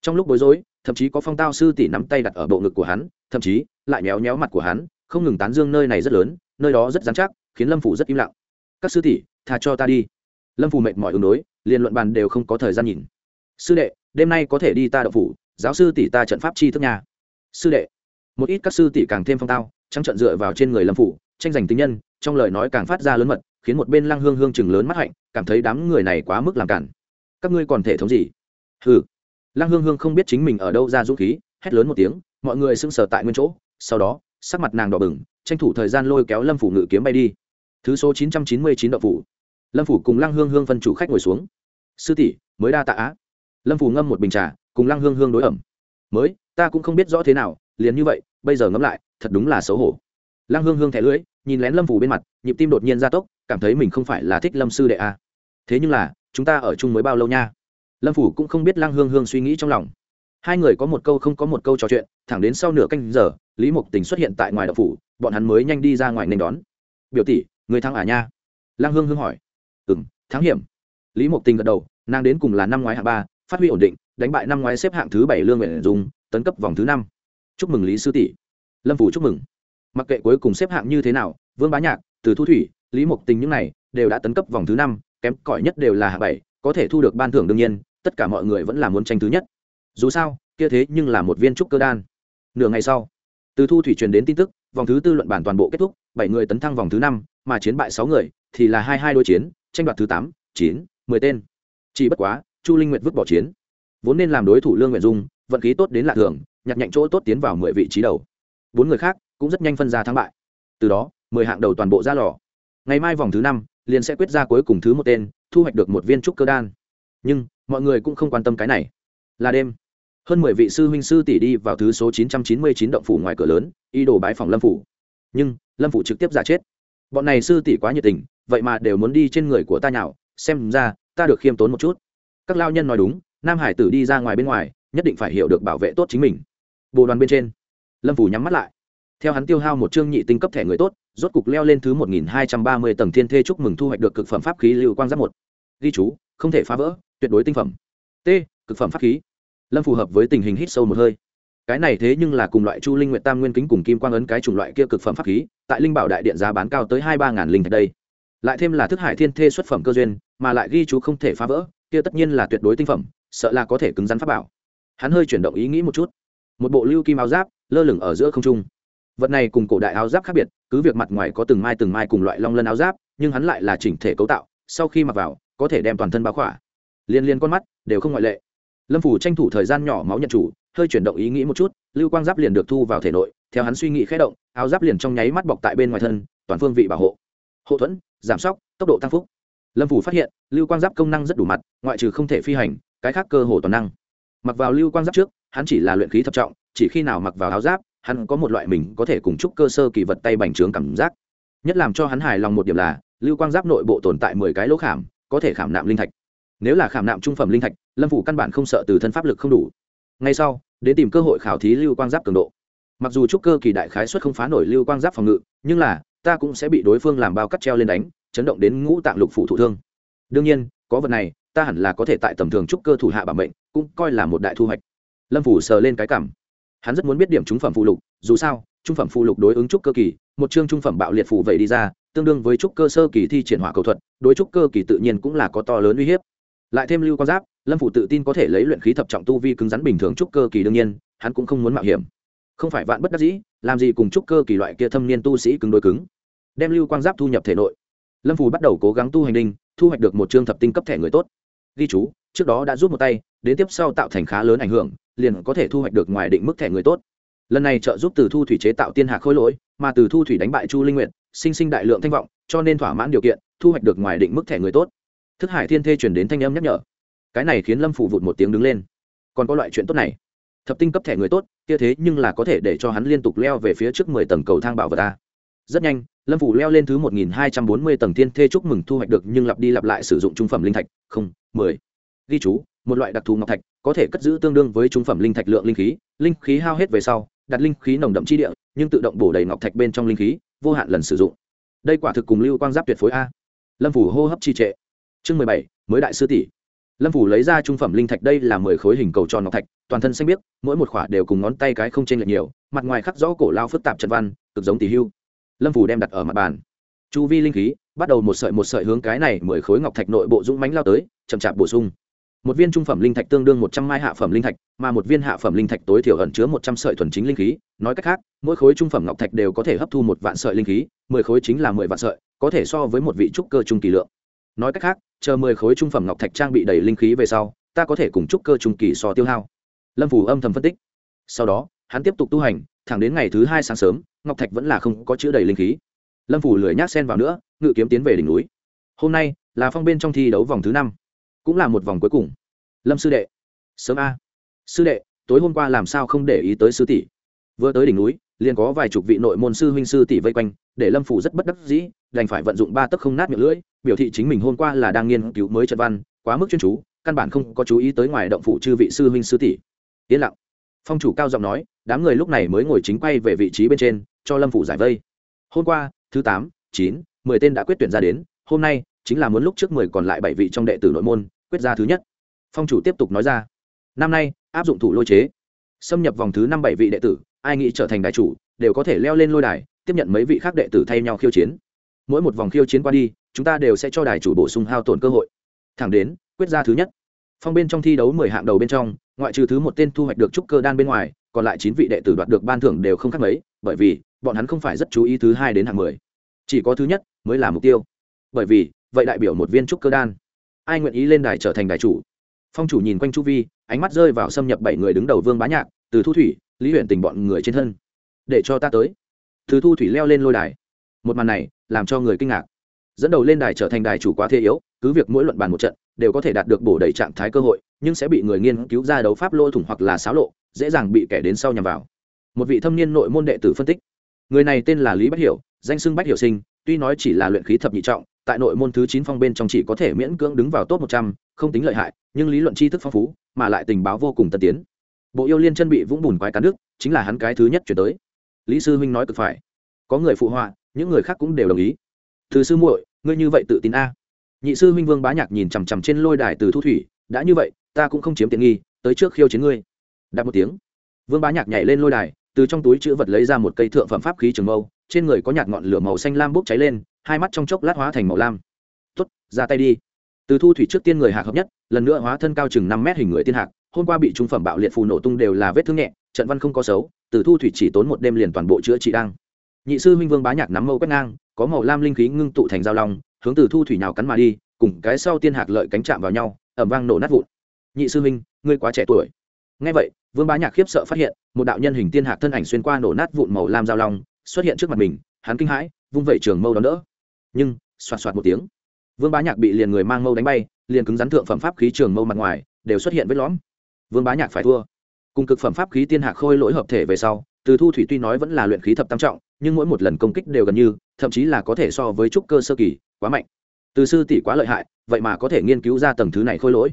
Trong lúc bối rối thậm chí có phong tao sư tỷ nắm tay đặt ở bộ ngực của hắn, thậm chí lại méo méo mặt của hắn, không ngừng tán dương nơi này rất lớn, nơi đó rất dán chắc, khiến lâm phủ rất im lặng. Các sư tỷ thà cho ta đi. Lâm phủ mệt mỏi ứng đối, liền luận bàn đều không có thời gian nhìn. Sư đệ, đêm nay có thể đi ta đậu phủ, giáo sư tỷ ta trận pháp chi thức nhà sư đệ. Một ít các sư tỷ càng thêm phong tao, trắng trận dựa vào trên người lâm phủ, tranh giành tính nhân, trong lời nói càng phát ra lớn mật, khiến một bên lăng hương hương chừng lớn mắt hạnh, cảm thấy đám người này quá mức làm cản. Các ngươi còn thể thống gì? Hừ lăng hương hương không biết chính mình ở đâu ra dũng khí, hét lớn một tiếng, mọi người sững sờ tại nguyên chỗ, sau đó, sắc mặt nàng đỏ bừng, tranh thủ thời gian lôi kéo lâm phủ ngự kiếm bay đi. Thứ số chín trăm chín mươi chín đậu phủ. Lâm phủ cùng lăng hương hương phân chủ khách ngồi xuống. Sư tỷ, mới đa tạ á. Lâm phủ ngâm một bình trà, cùng lăng hương hương đối ẩm. Mới, ta cũng không biết rõ thế nào, liền như vậy, bây giờ ngẫm lại, thật đúng là xấu hổ. Lăng hương hương thẻ lưỡi, nhìn lén lâm phủ bên mặt, nhịp tim đột nhiên gia tốc, cảm thấy mình không phải là thích lâm sư đệ a thế nhưng là, chúng ta ở chung mới bao lâu nha? Lâm phủ cũng không biết lăng hương hương suy nghĩ trong lòng hai người có một câu không có một câu trò chuyện thẳng đến sau nửa canh giờ lý mộc tình xuất hiện tại ngoài đậu phủ bọn hắn mới nhanh đi ra ngoài nên đón biểu tỷ người thắng à nha lăng hương hương hỏi ừ m thắng hiểm lý mộc tình gật đầu nàng đến cùng là năm ngoái hạng ba phát huy ổn định đánh bại năm ngoái xếp hạng thứ bảy lương nguyện dùng tấn cấp vòng thứ năm chúc mừng lý sư tỷ lâm phủ chúc mừng mặc kệ cuối cùng xếp hạng như thế nào vương bá nhạc từ thu thủy lý mộc tình những này đều đã tấn cấp vòng thứ năm kém cỏi nhất đều là hạng bảy có thể thu được ban thưởng đương nhiên tất cả mọi người vẫn là muốn tranh thứ nhất. Dù sao, kia thế nhưng là một viên trúc cơ đan. Nửa ngày sau, từ thu thủy truyền đến tin tức, vòng thứ tư luận bản toàn bộ kết thúc, bảy người tấn thăng vòng thứ năm, mà chiến bại sáu người, thì là hai hai đôi chiến, tranh đoạt thứ tám, chín, mười tên. Chỉ bất quá, chu linh nguyệt vứt bỏ chiến. Vốn nên làm đối thủ lương nguyện dung, vận khí tốt đến lạ thường, nhặt nhạnh chỗ tốt tiến vào mười vị trí đầu. Bốn người khác cũng rất nhanh phân ra thắng bại. Từ đó, mười hạng đầu toàn bộ ra lò. Ngày mai vòng thứ năm, liền sẽ quyết ra cuối cùng thứ một tên, thu hoạch được một viên trúc cơ đan nhưng mọi người cũng không quan tâm cái này. Là đêm, hơn mười vị sư huynh sư tỷ đi vào thứ số chín trăm chín mươi chín động phủ ngoài cửa lớn y đổ bái phòng lâm phủ. Nhưng, lâm phủ trực tiếp giả chết. Bọn này sư tỷ quá nhiệt tình, vậy mà đều muốn đi trên người của ta nhạo xem ra, ta được khiêm tốn một chút. Các lao nhân nói đúng, nam hải tử đi ra ngoài bên ngoài, nhất định phải hiểu được bảo vệ tốt chính mình. Bồ đoàn bên trên, lâm phủ nhắm mắt lại. Theo hắn tiêu hao một chương nhị tinh cấp thẻ người tốt, rốt cục leo lên thứ một nghìn hai trăm ba mươi tầng thiên thê chúc mừng thu hoạch được cực phẩm pháp khí lưu quang giáp một. Ghi chú, không thể phá vỡ tuyệt đối tinh phẩm. T, cực phẩm pháp khí. Lâm phù hợp với tình hình hít sâu một hơi. Cái này thế nhưng là cùng loại chu linh nguyện tam nguyên kính cùng kim quang ấn cái chủng loại kia cực phẩm pháp khí, tại linh bảo đại điện giá bán cao tới hai ba ngàn linh thạch đây. Lại thêm là thức hải thiên thê xuất phẩm cơ duyên, mà lại ghi chú không thể phá vỡ, kia tất nhiên là tuyệt đối tinh phẩm, sợ là có thể cứng rắn pháp bảo. Hắn hơi chuyển động ý nghĩ một chút. Một bộ lưu kim áo giáp, lơ lửng ở giữa không trung. Vật này cùng cổ đại áo giáp khác biệt, cứ việc mặt ngoài có từng mai từng mai cùng loại long lân áo giáp, nhưng hắn lại là chỉnh thể cấu tạo, sau khi mặc vào, có thể đem toàn thân báo khỏa liên liên con mắt, đều không ngoại lệ. Lâm phủ tranh thủ thời gian nhỏ máu nhận chủ, hơi chuyển động ý nghĩ một chút, lưu quang giáp liền được thu vào thể nội, theo hắn suy nghĩ khé động, áo giáp liền trong nháy mắt bọc tại bên ngoài thân, toàn phương vị bảo hộ. Hộ thuẫn, giảm sóc, tốc độ tăng phúc. Lâm phủ phát hiện, lưu quang giáp công năng rất đủ mặt, ngoại trừ không thể phi hành, cái khác cơ hồ toàn năng. Mặc vào lưu quang giáp trước, hắn chỉ là luyện khí thập trọng, chỉ khi nào mặc vào áo giáp, hắn có một loại mình có thể cùng chúc cơ sơ kỳ vật tay bành trướng cảm giác. Nhất làm cho hắn hài lòng một điểm là, lưu quang giáp nội bộ tồn tại mười cái lỗ khảm, có thể khảm nạm linh thạch nếu là khảm nạm trung phẩm linh thạch, lâm phủ căn bản không sợ từ thân pháp lực không đủ. Ngay sau, đến tìm cơ hội khảo thí lưu quang giáp cường độ. Mặc dù trúc cơ kỳ đại khái xuất không phá nổi lưu quang giáp phòng ngự, nhưng là, ta cũng sẽ bị đối phương làm bao cắt treo lên đánh, chấn động đến ngũ tạng lục phủ thụ thương. Đương nhiên, có vật này, ta hẳn là có thể tại tầm thường trúc cơ thủ hạ bảo mệnh, cũng coi là một đại thu hoạch. Lâm phủ sờ lên cái cảm. Hắn rất muốn biết điểm trúng phẩm phụ lục, dù sao, trung phẩm phụ lục đối ứng trúc cơ kỳ, một chương trung phẩm bạo liệt phủ vậy đi ra, tương đương với trúc cơ sơ kỳ thi triển hỏa cầu thuật, đối trúc cơ kỳ tự nhiên cũng là có to lớn uy hiếp lại thêm lưu quan giáp, lâm phủ tự tin có thể lấy luyện khí thập trọng tu vi cứng rắn bình thường trúc cơ kỳ đương nhiên, hắn cũng không muốn mạo hiểm. Không phải vạn bất đắc dĩ, làm gì cùng trúc cơ kỳ loại kia thâm niên tu sĩ cứng đôi cứng. Đem lưu quang giáp thu nhập thể nội. Lâm phù bắt đầu cố gắng tu hành đinh, thu hoạch được một chương thập tinh cấp thẻ người tốt. Ghi chú, trước đó đã rút một tay, đến tiếp sau tạo thành khá lớn ảnh hưởng, liền có thể thu hoạch được ngoài định mức thẻ người tốt. Lần này trợ giúp từ thu thủy chế tạo tiên hạ khôi lỗi, mà từ thu thủy đánh bại chu linh nguyện sinh sinh đại lượng thanh vọng, cho nên thỏa mãn điều kiện, thu hoạch được ngoài định mức thẻ người tốt thức hải thiên thê chuyển đến thanh âm nhắc nhở. Cái này khiến lâm phủ vụt một tiếng đứng lên. Còn có loại chuyện tốt này. Thập tinh cấp thẻ người tốt, kia thế nhưng là có thể để cho hắn liên tục leo về phía trước mười tầng cầu thang bảo vật ta rất nhanh, lâm phủ leo lên thứ một nghìn hai trăm bốn mươi tầng thiên thê chúc mừng thu hoạch được nhưng lặp đi lặp lại sử dụng trung phẩm linh thạch, không, mười. Ghi chú, một loại đặc thù ngọc thạch, có thể cất giữ tương đương với trung phẩm linh thạch lượng linh khí linh khí hao hết về sau, đặt linh khí nồng đậm chi địa, nhưng tự động bổ đầy ngọc thạch bên trong linh khí, vô hạn lần sử dụng. Đây quả thực cùng lưu quang giáp tuyệt phối a. Lâm phủ hô hấp trì trệ chương mười bảy, mới đại sư tỷ. Lâm phủ lấy ra trung phẩm linh thạch, đây là mười khối hình cầu tròn ngọc thạch, toàn thân xanh biếc, mỗi một khỏa đều cùng ngón tay cái không chênh lệch nhiều, mặt ngoài khắc rõ cổ lao phức tạp trận văn, cực giống tỷ hưu. Lâm phủ đem đặt ở mặt bàn. Chu vi linh khí, bắt đầu một sợi một sợi hướng cái này mười khối ngọc thạch nội bộ dũng mánh lao tới, chậm chạp bổ sung. Một viên trung phẩm linh thạch tương đương một trăm mai hạ phẩm linh thạch, mà một viên hạ phẩm linh thạch tối thiểu ẩn chứa một trăm sợi thuần chính linh khí. Nói cách khác, mỗi khối trung phẩm ngọc thạch đều có thể hấp thu một vạn sợi linh khí, mười khối chính là mười vạn sợi, có thể so với một vị trúc cơ trung kỳ lượng nói cách khác, chờ mười khối trung phẩm ngọc thạch trang bị đầy linh khí về sau, ta có thể cùng trúc cơ trung kỳ so tiêu hao. Lâm phủ âm thầm phân tích. Sau đó, hắn tiếp tục tu hành, thẳng đến ngày thứ hai sáng sớm, ngọc thạch vẫn là không có chữ đầy linh khí. Lâm phủ lười nhác sen vào nữa, ngự kiếm tiến về đỉnh núi. Hôm nay là phong bên trong thi đấu vòng thứ năm, cũng là một vòng cuối cùng. Lâm sư đệ, sớm a. Sư đệ, tối hôm qua làm sao không để ý tới sư tỷ? Vừa tới đỉnh núi liền có vài chục vị nội môn sư huynh sư tỷ vây quanh, để lâm phủ rất bất đắc dĩ, đành phải vận dụng ba tấc không nát miệng lưỡi, biểu thị chính mình hôm qua là đang nghiên cứu mới trận văn, quá mức chuyên chú, căn bản không có chú ý tới ngoài động phủ chư vị sư huynh sư tỷ. Yên lặng. Phong chủ cao giọng nói, đám người lúc này mới ngồi chính quay về vị trí bên trên, cho lâm phủ giải vây. Hôm qua, thứ tám, chín, mười tên đã quyết tuyển ra đến, hôm nay, chính là muốn lúc trước mười còn lại bảy vị trong đệ tử nội môn, quyết ra thứ nhất. Phong chủ tiếp tục nói ra, năm nay, áp dụng thủ lôi chế. Xâm nhập vòng thứ năm bảy vị đệ tử ai nghĩ trở thành đại chủ, đều có thể leo lên lôi đài, tiếp nhận mấy vị khác đệ tử thay nhau khiêu chiến. Mỗi một vòng khiêu chiến qua đi, chúng ta đều sẽ cho đài chủ bổ sung hao tổn cơ hội. Thẳng đến, quyết ra thứ nhất. Phong bên trong thi đấu mười hạng đầu bên trong, ngoại trừ thứ một tên thu hoạch được trúc cơ đan bên ngoài, còn lại chín vị đệ tử đoạt được ban thưởng đều không khác mấy, bởi vì, bọn hắn không phải rất chú ý thứ hai đến hạng mười. Chỉ có thứ nhất mới là mục tiêu. Bởi vì, vậy đại biểu một viên trúc cơ đan. Ai nguyện ý lên đài trở thành đài chủ? Phong chủ nhìn quanh chu vi, ánh mắt rơi vào xâm nhập bảy người đứng đầu vương bá nhạc, từ thu thủy lý huyện tình bọn người trên thân. Để cho ta tới. Thứ thu thủy leo lên lôi đài. Một màn này làm cho người kinh ngạc. Dẫn đầu lên đài trở thành đài chủ quá thế yếu, cứ việc mỗi luận bàn một trận, đều có thể đạt được bổ đầy trạng thái cơ hội, nhưng sẽ bị người nghiên cứu ra đấu pháp lôi thủng hoặc là xáo lộ, dễ dàng bị kẻ đến sau nhằm vào. Một vị thâm niên nội môn đệ tử phân tích. Người này tên là lý bách hiểu, danh xưng bách hiểu sinh, tuy nói chỉ là luyện khí thập nhị trọng, tại nội môn thứ chín phong bên trong chỉ có thể miễn cưỡng đứng vào top một trăm, không tính lợi hại, nhưng lý luận tri thức phong phú, mà lại tình báo vô cùng tân tiến bộ yêu liên chân bị vũng bùn quái cán nước, chính là hắn cái thứ nhất chuyển tới. Lý sư huynh nói cực phải. Có người phụ họa, những người khác cũng đều đồng ý. Thứ sư muội, ngươi như vậy tự tin a. Nhị sư huynh vương bá nhạc nhìn chằm chằm trên lôi đài từ thu thủy, đã như vậy, ta cũng không chiếm tiện nghi, tới trước khiêu chiến ngươi. Đạp một tiếng, vương bá nhạc nhảy lên lôi đài, từ trong túi chữ vật lấy ra một cây thượng phẩm pháp khí trường mâu, trên người có nhạt ngọn lửa màu xanh lam bốc cháy lên, hai mắt trong chốc lát hóa thành màu lam. Tuất ra tay đi. Từ thu thủy trước tiên người hạc hợp nhất, lần nữa hóa thân cao chừng năm mét hình người tiên hạc hôm qua bị trung phẩm bạo liệt phù nổ tung đều là vết thương nhẹ trận văn không có xấu từ thu thủy chỉ tốn một đêm liền toàn bộ chữa trị đang nhị sư Minh vương bá nhạc nắm mâu quét ngang có màu lam linh khí ngưng tụ thành dao long hướng từ thu thủy nào cắn mà đi cùng cái sau tiên hạc lợi cánh chạm vào nhau ẩm vang nổ nát vụn. Nhị sư Minh, ngươi quá trẻ tuổi. Ngay vậy vương bá nhạc khiếp sợ phát hiện một đạo nhân hình tiên hạc thân ảnh xuyên qua nổ nát vụn màu lam dao long xuất hiện trước mặt mình hắn kinh hãi vung vẩy trường mâu đón đỡ. Nhưng xoạt xoạt một tiếng vương bá nhạc bị liền người mang mâu đánh bay liền cứng rắn thượng phẩm pháp khí trường mâu mặt ngoài đều xuất hiện vết lõm vương bá nhạc phải thua. Cùng cực phẩm pháp khí tiên hạc khôi lỗi hợp thể về sau, từ thu thủy tuy nói vẫn là luyện khí thập tam trọng, nhưng mỗi một lần công kích đều gần như, thậm chí là có thể so với trúc cơ sơ kỳ, quá mạnh. Từ sư tỷ quá lợi hại, vậy mà có thể nghiên cứu ra tầng thứ này khôi lỗi.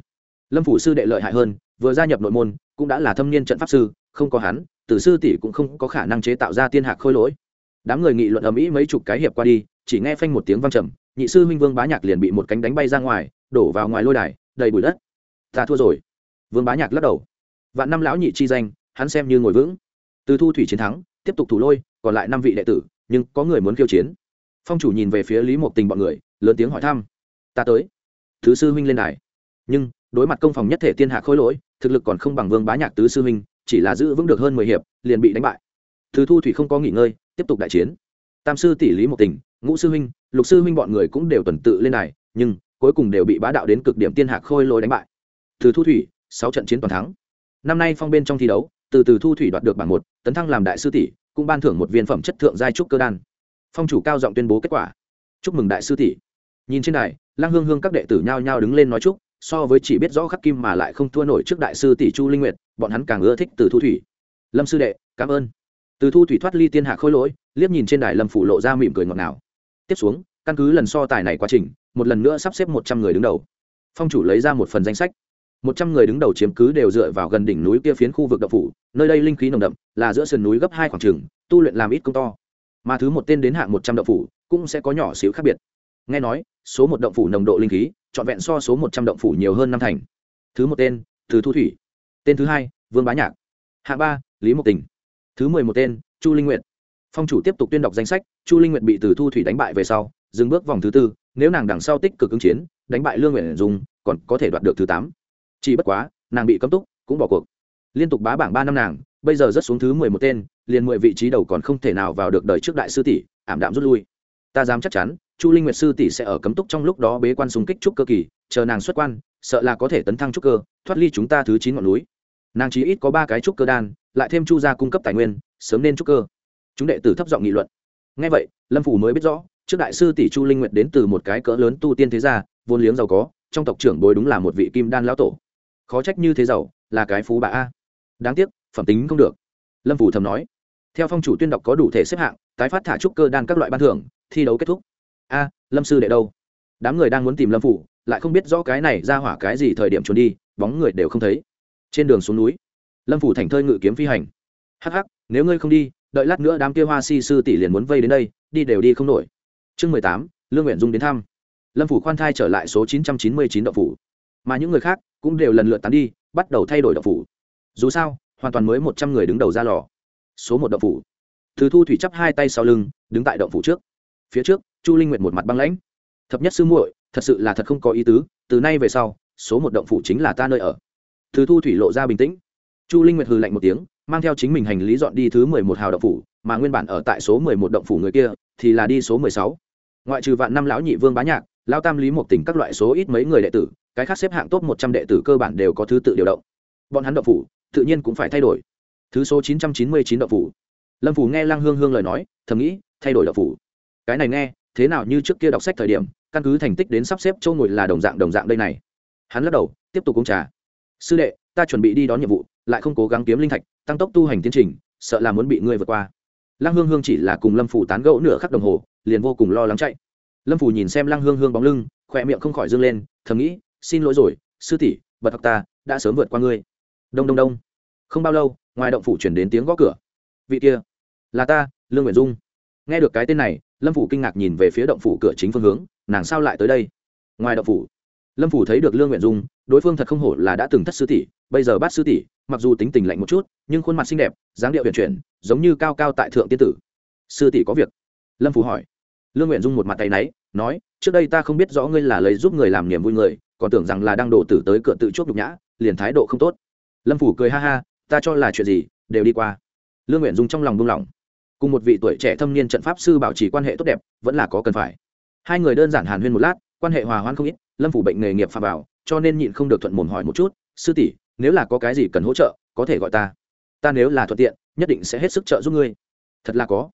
Lâm phủ sư đệ lợi hại hơn, vừa gia nhập nội môn, cũng đã là thâm niên trận pháp sư, không có hắn, từ sư tỷ cũng không có khả năng chế tạo ra tiên hạc khôi lỗi. Đám người nghị luận ầm ĩ mấy chục cái hiệp qua đi, chỉ nghe phanh một tiếng vang trầm, nhị sư minh vương bá nhạc liền bị một cánh đánh bay ra ngoài, đổ vào ngoài lôi đài, đầy bụi đất. Ta thua rồi vương bá nhạc lắc đầu. Vạn năm lão nhị chi danh, hắn xem như ngồi vững. Từ thu thủy chiến thắng, tiếp tục thủ lôi, còn lại năm vị đệ tử, nhưng có người muốn khiêu chiến. Phong chủ nhìn về phía lý mộc tình bọn người, lớn tiếng hỏi thăm. Ta tới. Thứ sư huynh lên đài. Nhưng, đối mặt công phòng nhất thể tiên hạ khôi lỗi, thực lực còn không bằng vương bá nhạc tứ sư huynh, chỉ là giữ vững được hơn mười hiệp, liền bị đánh bại. Thứ thu thủy không có nghỉ ngơi, tiếp tục đại chiến. Tam sư tỷ lý một tình, ngũ sư huynh, lục sư huynh bọn người cũng đều tuần tự lên đài, nhưng cuối cùng đều bị bá đạo đến cực điểm tiên hạc khôi lỗi đánh bại. Từ thu thủy sáu trận chiến toàn thắng. Năm nay phong bên trong thi đấu, từ từ thu thủy đoạt được bảng một, tấn thăng làm đại sư tỷ, cũng ban thưởng một viên phẩm chất thượng giai trúc cơ đan. Phong chủ cao giọng tuyên bố kết quả. Chúc mừng đại sư tỷ. Nhìn trên đài, lăng hương hương các đệ tử nhao nhao đứng lên nói chúc, so với chỉ biết rõ khắc kim mà lại không thua nổi trước đại sư tỷ chu linh nguyệt, bọn hắn càng ưa thích từ thu thủy. Lâm sư đệ, cảm ơn. Từ thu thủy thoát ly tiên hạ khôi lỗi, liếc nhìn trên đài lâm phủ lộ ra mỉm cười ngọt ngào. Tiếp xuống, căn cứ lần so tài này quá trình, một lần nữa sắp xếp một trăm người đứng đầu. Phong chủ lấy ra một phần danh sách một trăm người đứng đầu chiếm cứ đều dựa vào gần đỉnh núi kia phiến khu vực đậu phủ, nơi đây linh khí nồng đậm, là giữa sườn núi gấp hai khoảng trừng tu luyện làm ít công to. Mà thứ một tên đến hạng một trăm đậu phủ, cũng sẽ có nhỏ xíu khác biệt. Nghe nói, số một động phủ nồng độ linh khí, trọn vẹn so số một trăm động phủ nhiều hơn năm thành. Thứ một tên thứ thu thủy. Tên thứ hai, vương bá nhạc. Hạ ba, lý mộc tình. Thứ mười một tên, chu linh nguyệt. Phong chủ tiếp tục tuyên đọc danh sách, chu linh nguyệt bị từ thu thủy đánh bại về sau, dừng bước vòng thứ tư, nếu nàng đằng sau tích cực ứng chiến, đánh bại lương nguyện dùng còn có thể đoạt được thứ tám chỉ bất quá, nàng bị cấm túc, cũng bỏ cuộc. Liên tục bá bảng ba năm nàng, bây giờ rất xuống thứ mười một tên, liền mười vị trí đầu còn không thể nào vào được đời trước đại sư tỷ, ảm đạm rút lui. Ta dám chắc chắn, chu linh nguyệt sư tỷ sẽ ở cấm túc trong lúc đó bế quan xung kích trúc cơ kỳ, chờ nàng xuất quan, sợ là có thể tấn thăng trúc cơ, thoát ly chúng ta thứ chín ngọn núi. Nàng chỉ ít có ba cái trúc cơ đan, lại thêm chu gia cung cấp tài nguyên, sớm nên trúc cơ. Chúng đệ tử thấp giọng nghị luận. Ngay vậy, lâm phủ mới biết rõ, trước đại sư tỷ chu linh nguyệt đến từ một cái cỡ lớn tu tiên thế gia, vốn liếng giàu có, trong tộc trưởng bối đúng là một vị kim đan lão tổ khó trách như thế giàu, là cái phú bà a. Đáng tiếc, phẩm tính không được. Lâm phủ thầm nói. Theo phong chủ tuyên đọc có đủ thể xếp hạng, tái phát thả trúc cơ đan các loại ban thưởng, thi đấu kết thúc. A, lâm sư đệ đâu? Đám người đang muốn tìm lâm phủ lại không biết rõ cái này ra hỏa cái gì thời điểm trốn đi, bóng người đều không thấy. Trên đường xuống núi, lâm phủ thành thơi ngự kiếm phi hành. Hắc hắc, nếu ngươi không đi, đợi lát nữa đám kia hoa si sư tỷ liền muốn vây đến đây, đi đều đi không nổi. Chương mười tám, lương nguyện dung đến thăm. Lâm phủ khoan thai trở lại số chín trăm chín mươi chín đậu phủ mà những người khác cũng đều lần lượt tán đi, bắt đầu thay đổi đậu phủ. Dù sao, hoàn toàn mới một trăm người đứng đầu ra lò. Số một đậu phủ. Thứ thu thủy chắp hai tay sau lưng, đứng tại động phủ trước. Phía trước, chu linh nguyệt một mặt băng lãnh. Thập nhất sư muội, thật sự là thật không có ý tứ, từ nay về sau, số một động phủ chính là ta nơi ở. Thứ thu thủy lộ ra bình tĩnh. Chu linh nguyệt hừ lạnh một tiếng, mang theo chính mình hành lý dọn đi thứ mười một hào động phủ, mà nguyên bản ở tại số mười một động phủ người kia, thì là đi số mười sáu. Ngoại trừ vạn năm lão nhị vương bá nhạc lao tam lý một tỉnh các loại số ít mấy người đệ tử, cái khác xếp hạng top một trăm đệ tử cơ bản đều có thứ tự điều động. Bọn hắn động phủ, tự nhiên cũng phải thay đổi. Thứ số chín trăm chín mươi chín động phủ. Lâm phủ nghe lăng hương hương lời nói, thầm nghĩ, thay đổi động phủ. Cái này nghe, thế nào như trước kia đọc sách thời điểm, căn cứ thành tích đến sắp xếp châu ngồi là đồng dạng đồng dạng đây này. Hắn lắc đầu, tiếp tục uống trà. Sư đệ, ta chuẩn bị đi đón nhiệm vụ, lại không cố gắng kiếm linh thạch, tăng tốc tu hành tiến trình, sợ là muốn bị ngươi vượt qua. Lăng hương hương chỉ là cùng lâm phủ tán gẫu nửa khắc đồng hồ, liền vô cùng lo lắng chạy lâm phủ nhìn xem lăng hương hương bóng lưng, khỏe miệng không khỏi dâng lên, thầm nghĩ, xin lỗi rồi, sư tỷ, bật học ta, đã sớm vượt qua ngươi. Đông đông đông. Không bao lâu, ngoài động phủ chuyển đến tiếng gõ cửa. Vị kia, là ta, lương nguyện dung. Nghe được cái tên này, lâm phủ kinh ngạc nhìn về phía động phủ cửa chính phương hướng, nàng sao lại tới đây? Ngoài động phủ, lâm phủ thấy được lương nguyện dung, đối phương thật không hổ là đã từng thất sư tỷ, bây giờ bắt sư tỷ, mặc dù tính tình lạnh một chút, nhưng khuôn mặt xinh đẹp, dáng điệu huyền chuyển, giống như cao cao tại thượng tiên tử. Sư tỷ có việc? Lâm phủ hỏi lương nguyện dung một mặt tay náy, nói, trước đây ta không biết rõ ngươi là lấy giúp người làm niềm vui người, còn tưởng rằng là đang đổ tử tới cửa tự chuốc nhục nhã, liền thái độ không tốt. Lâm phủ cười ha ha, ta cho là chuyện gì, đều đi qua. Lương nguyện dung trong lòng buông lỏng. Cùng một vị tuổi trẻ thâm niên trận pháp sư bảo trì quan hệ tốt đẹp, vẫn là có cần phải. Hai người đơn giản hàn huyên một lát, quan hệ hòa hoãn không ít, lâm phủ bệnh nghề nghiệp phà bảo cho nên nhịn không được thuận mồm hỏi một chút, sư tỷ, nếu là có cái gì cần hỗ trợ, có thể gọi ta. Ta nếu là thuận tiện, nhất định sẽ hết sức trợ giúp ngươi. Thật là có.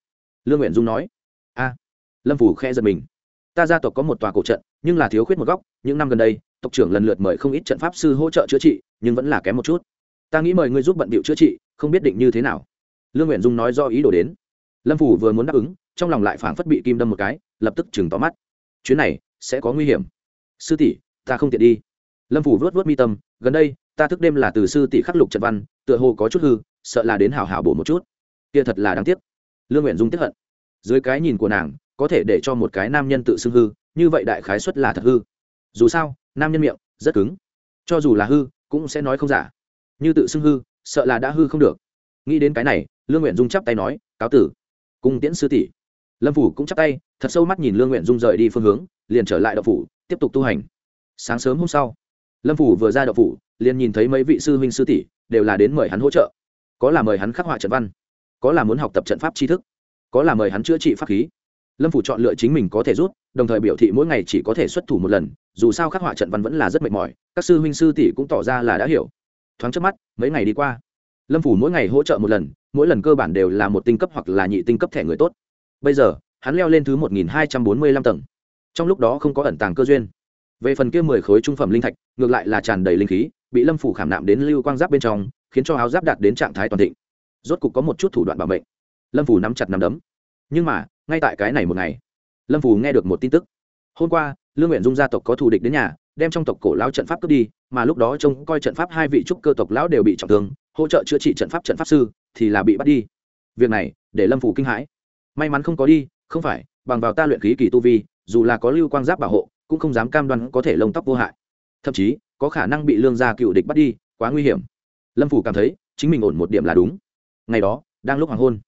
Lương nguyện dung nói. A lâm phủ khe giật mình. Ta gia tộc có một tòa cổ trận, nhưng là thiếu khuyết một góc, những năm gần đây, tộc trưởng lần lượt mời không ít trận pháp sư hỗ trợ chữa trị, nhưng vẫn là kém một chút. Ta nghĩ mời ngươi giúp bận bịu chữa trị, không biết định như thế nào. Lương nguyện dung nói do ý đồ đến. Lâm phủ vừa muốn đáp ứng, trong lòng lại phảng phất bị kim đâm một cái, lập tức chừng tóm mắt. Chuyến này sẽ có nguy hiểm. Sư tỷ, ta không tiện đi. Lâm phủ vớt vớt mi tâm, gần đây, ta thức đêm là từ sư tỷ khắc lục trận văn, tựa hồ có chút hư, sợ là đến hào hào bổ một chút. Kia thật là đáng tiếc. Lương nguyện dung tiếp hận. Dưới cái nhìn của nàng có thể để cho một cái nam nhân tự xưng hư, như vậy đại khái xuất là thật hư. Dù sao, nam nhân miệng, rất cứng. Cho dù là hư, cũng sẽ nói không giả. Như tự xưng hư, sợ là đã hư không được. Nghĩ đến cái này, lương nguyện dung chắp tay nói, cáo tử. Cung tiễn sư tỷ. Lâm phủ cũng chắp tay, thật sâu mắt nhìn lương nguyện dung rời đi phương hướng, liền trở lại đậu phủ, tiếp tục tu hành. Sáng sớm hôm sau, lâm phủ vừa ra đậu phủ, liền nhìn thấy mấy vị sư huynh sư tỷ, đều là đến mời hắn hỗ trợ. Có là mời hắn khắc họa trận văn, có là muốn học tập trận pháp tri thức, có là mời hắn chữa trị pháp khí lâm phủ chọn lựa chính mình có thể rút, đồng thời biểu thị mỗi ngày chỉ có thể xuất thủ một lần, dù sao khắc họa trận văn vẫn là rất mệt mỏi, các sư huynh sư tỷ cũng tỏ ra là đã hiểu. Thoáng trước mắt, mấy ngày đi qua. Lâm phủ mỗi ngày hỗ trợ một lần, mỗi lần cơ bản đều là một tinh cấp hoặc là nhị tinh cấp thẻ người tốt. Bây giờ, hắn leo lên thứ một nghìn hai trăm bốn mươi lăm tầng. Trong lúc đó không có ẩn tàng cơ duyên. Về phần kia mười khối trung phẩm linh thạch, ngược lại là tràn đầy linh khí, bị lâm phủ khảm nạm đến lưu quang giáp bên trong, khiến cho áo giáp đạt đến trạng thái toàn thịnh. Rốt cục có một chút thủ đoạn bảo mệnh. Lâm phủ nắm chặt nắm đấm. Nhưng mà ngay tại cái này một ngày, lâm phù nghe được một tin tức. Hôm qua, lương nguyện dung gia tộc có thù địch đến nhà, đem trong tộc cổ lão trận pháp cướp đi, mà lúc đó trông coi trận pháp hai vị trúc cơ tộc lão đều bị trọng thương, hỗ trợ chữa trị trận pháp trận pháp sư thì là bị bắt đi. Việc này để lâm phù kinh hãi. May mắn không có đi, không phải, bằng vào ta luyện khí kỳ tu vi, dù là có lưu quang giáp bảo hộ, cũng không dám cam đoan có thể lông tóc vô hại. Thậm chí, có khả năng bị lương gia cựu địch bắt đi, quá nguy hiểm. Lâm phủ cảm thấy, chính mình ổn một điểm là đúng. Ngày đó, đang lúc hoàng hôn,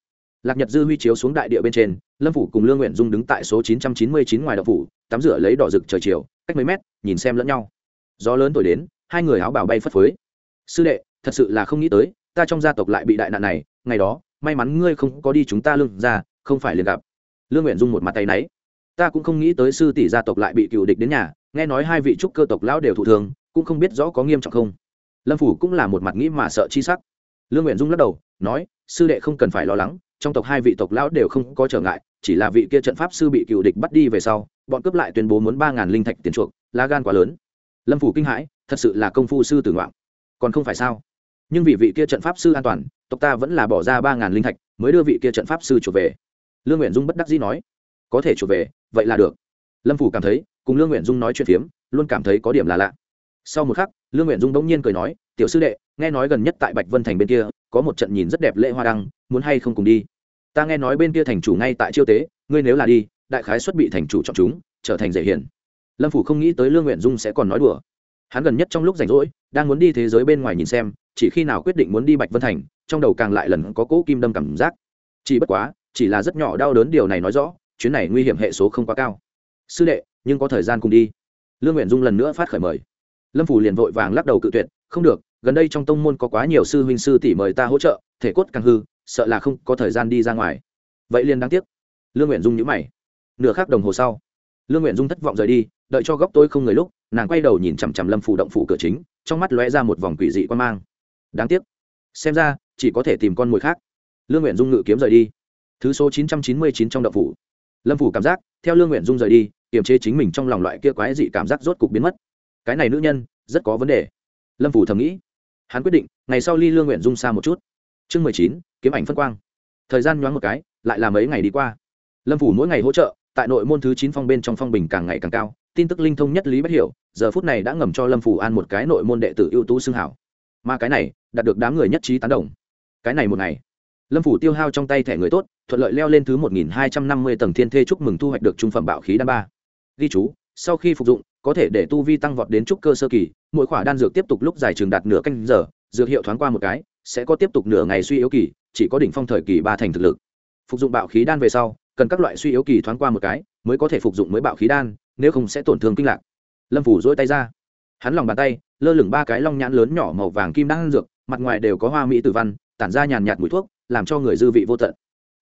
lạc nhật dư huy chiếu xuống đại địa bên trên lâm phủ cùng lương nguyện dung đứng tại số chín trăm chín mươi chín ngoài đậu phủ, tắm rửa lấy đỏ rực trời chiều, cách mấy mét, nhìn xem lẫn nhau. Gió lớn thổi đến, hai người áo bảo bay phất phới. Sư đệ, thật sự là không nghĩ tới, ta trong gia tộc lại bị đại nạn này, ngày đó, may mắn ngươi không có đi chúng ta lương ra không phải liền gặp. Lương nguyện dung một mặt tay náy. Ta cũng không nghĩ tới sư tỷ gia tộc lại bị cựu địch đến nhà, nghe nói hai vị trúc cơ tộc lão đều thụ thường cũng không biết rõ có nghiêm trọng không. Lâm phủ cũng là một mặt nghĩ mà sợ chi sắc. Lương nguyện dung lắc đầu, nói, sư đệ không cần phải lo lắng trong tộc hai vị tộc lão đều không có trở ngại, chỉ là vị kia trận pháp sư bị cựu địch bắt đi về sau, bọn cướp lại tuyên bố muốn ba ngàn linh thạch tiền chuộc, lá gan quá lớn. Lâm phủ kinh hãi, thật sự là công phu sư tử ngoạn. Còn không phải sao? Nhưng vì vị kia trận pháp sư an toàn, tộc ta vẫn là bỏ ra ba ngàn linh thạch, mới đưa vị kia trận pháp sư trở về. Lương nguyện dung bất đắc dĩ nói, có thể trở về, vậy là được. Lâm phủ cảm thấy, cùng lương nguyện dung nói chuyện phiếm, luôn cảm thấy có điểm là lạ. Sau một khắc, lương nguyện dung bỗng nhiên cười nói, tiểu sư đệ, nghe nói gần nhất tại bạch vân thành bên kia, có một trận nhìn rất đẹp lễ hoa đăng, muốn hay không cùng đi? Ta nghe nói bên kia thành chủ ngay tại chiêu tế, ngươi nếu là đi, đại khái xuất bị thành chủ chọn chúng, trở thành dễ hiền. Lâm phủ không nghĩ tới lương nguyện dung sẽ còn nói đùa. Hắn gần nhất trong lúc rảnh rỗi, đang muốn đi thế giới bên ngoài nhìn xem, chỉ khi nào quyết định muốn đi bạch vân thành, trong đầu càng lại lần có cỗ kim đâm cảm giác. Chỉ bất quá, chỉ là rất nhỏ đau đớn điều này nói rõ, chuyến này nguy hiểm hệ số không quá cao. Sư đệ, nhưng có thời gian cùng đi. Lương nguyện dung lần nữa phát khởi mời. Lâm phủ liền vội vàng lắc đầu cự tuyệt, không được, gần đây trong tông môn có quá nhiều sư huynh sư tỷ mời ta hỗ trợ, thể cốt càng hư sợ là không có thời gian đi ra ngoài. Vậy liền đáng tiếc. Lương nguyện dung nhữ mày. Nửa khắc đồng hồ sau, lương nguyện dung thất vọng rời đi, đợi cho góc tôi không người lúc, nàng quay đầu nhìn chằm chằm lâm phủ động phủ cửa chính, trong mắt lóe ra một vòng quỷ dị quan mang. Đáng tiếc. Xem ra, chỉ có thể tìm con mồi khác. Lương nguyện dung ngự kiếm rời đi. Thứ số chín trăm chín mươi chín trong động phủ. Lâm phủ cảm giác, theo lương nguyện dung rời đi, kiềm chế chính mình trong lòng loại kia quái dị cảm giác rốt cục biến mất. Cái này nữ nhân, rất có vấn đề. Lâm phủ thầm nghĩ. Hắn quyết định, ngày sau ly lương nguyện dung xa một chút chương mười chín, kiếm ảnh phân quang. Thời gian nhoáng một cái, lại là mấy ngày đi qua. Lâm phủ mỗi ngày hỗ trợ, tại nội môn thứ chín phong bên trong phong bình càng ngày càng cao, tin tức linh thông nhất lý bất hiểu, giờ phút này đã ngầm cho lâm phủ an một cái nội môn đệ tử ưu tú xưng hảo. Mà cái này, đạt được đám người nhất trí tán đồng. Cái này một ngày, lâm phủ tiêu hao trong tay thẻ người tốt, thuận lợi leo lên thứ một nghìn hai trăm năm mươi tầng thiên thê chúc mừng thu hoạch được trung phẩm bạo khí đan ba. Ghi chú, sau khi phục dụng, có thể để tu vi tăng vọt đến trúc cơ sơ kỳ, mỗi khỏa đan dược tiếp tục lúc dài trường đạt nửa canh giờ, dược hiệu thoáng qua một cái sẽ có tiếp tục nửa ngày suy yếu kỳ, chỉ có đỉnh phong thời kỳ ba thành thực lực. Phục dụng bạo khí đan về sau, cần các loại suy yếu kỳ thoáng qua một cái, mới có thể phục dụng mới bạo khí đan, nếu không sẽ tổn thương kinh lạc. Lâm phủ dỗi tay ra. Hắn lòng bàn tay, lơ lửng ba cái long nhãn lớn nhỏ màu vàng kim đan dược, mặt ngoài đều có hoa mỹ tử văn, tản ra nhàn nhạt mùi thuốc, làm cho người dư vị vô tận.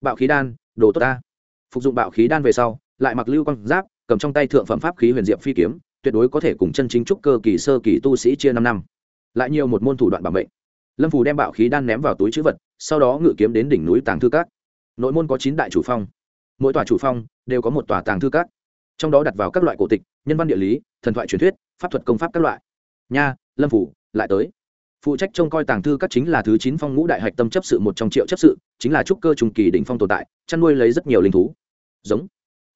Bạo khí đan, đồ tốt ta. Phục dụng bạo khí đan về sau, lại mặc lưu quang giáp, cầm trong tay thượng phẩm pháp khí huyền diệp phi kiếm, tuyệt đối có thể cùng chân chính trúc cơ kỳ sơ kỳ tu sĩ chia năm năm. Lại nhiều một môn thủ đoạn bảo mệnh lâm phù đem bạo khí đan ném vào túi chữ vật sau đó ngự kiếm đến đỉnh núi tàng thư các. Nội môn có chín đại chủ phong. Mỗi tòa chủ phong đều có một tòa tàng thư các. Trong đó đặt vào các loại cổ tịch nhân văn địa lý thần thoại truyền thuyết pháp thuật công pháp các loại. Nha lâm phủ lại tới. Phụ trách trông coi tàng thư các chính là thứ chín phong ngũ đại hạch tâm chấp sự một trong triệu chấp sự chính là trúc cơ trùng kỳ đỉnh phong tồn tại chăn nuôi lấy rất nhiều linh thú. Giống.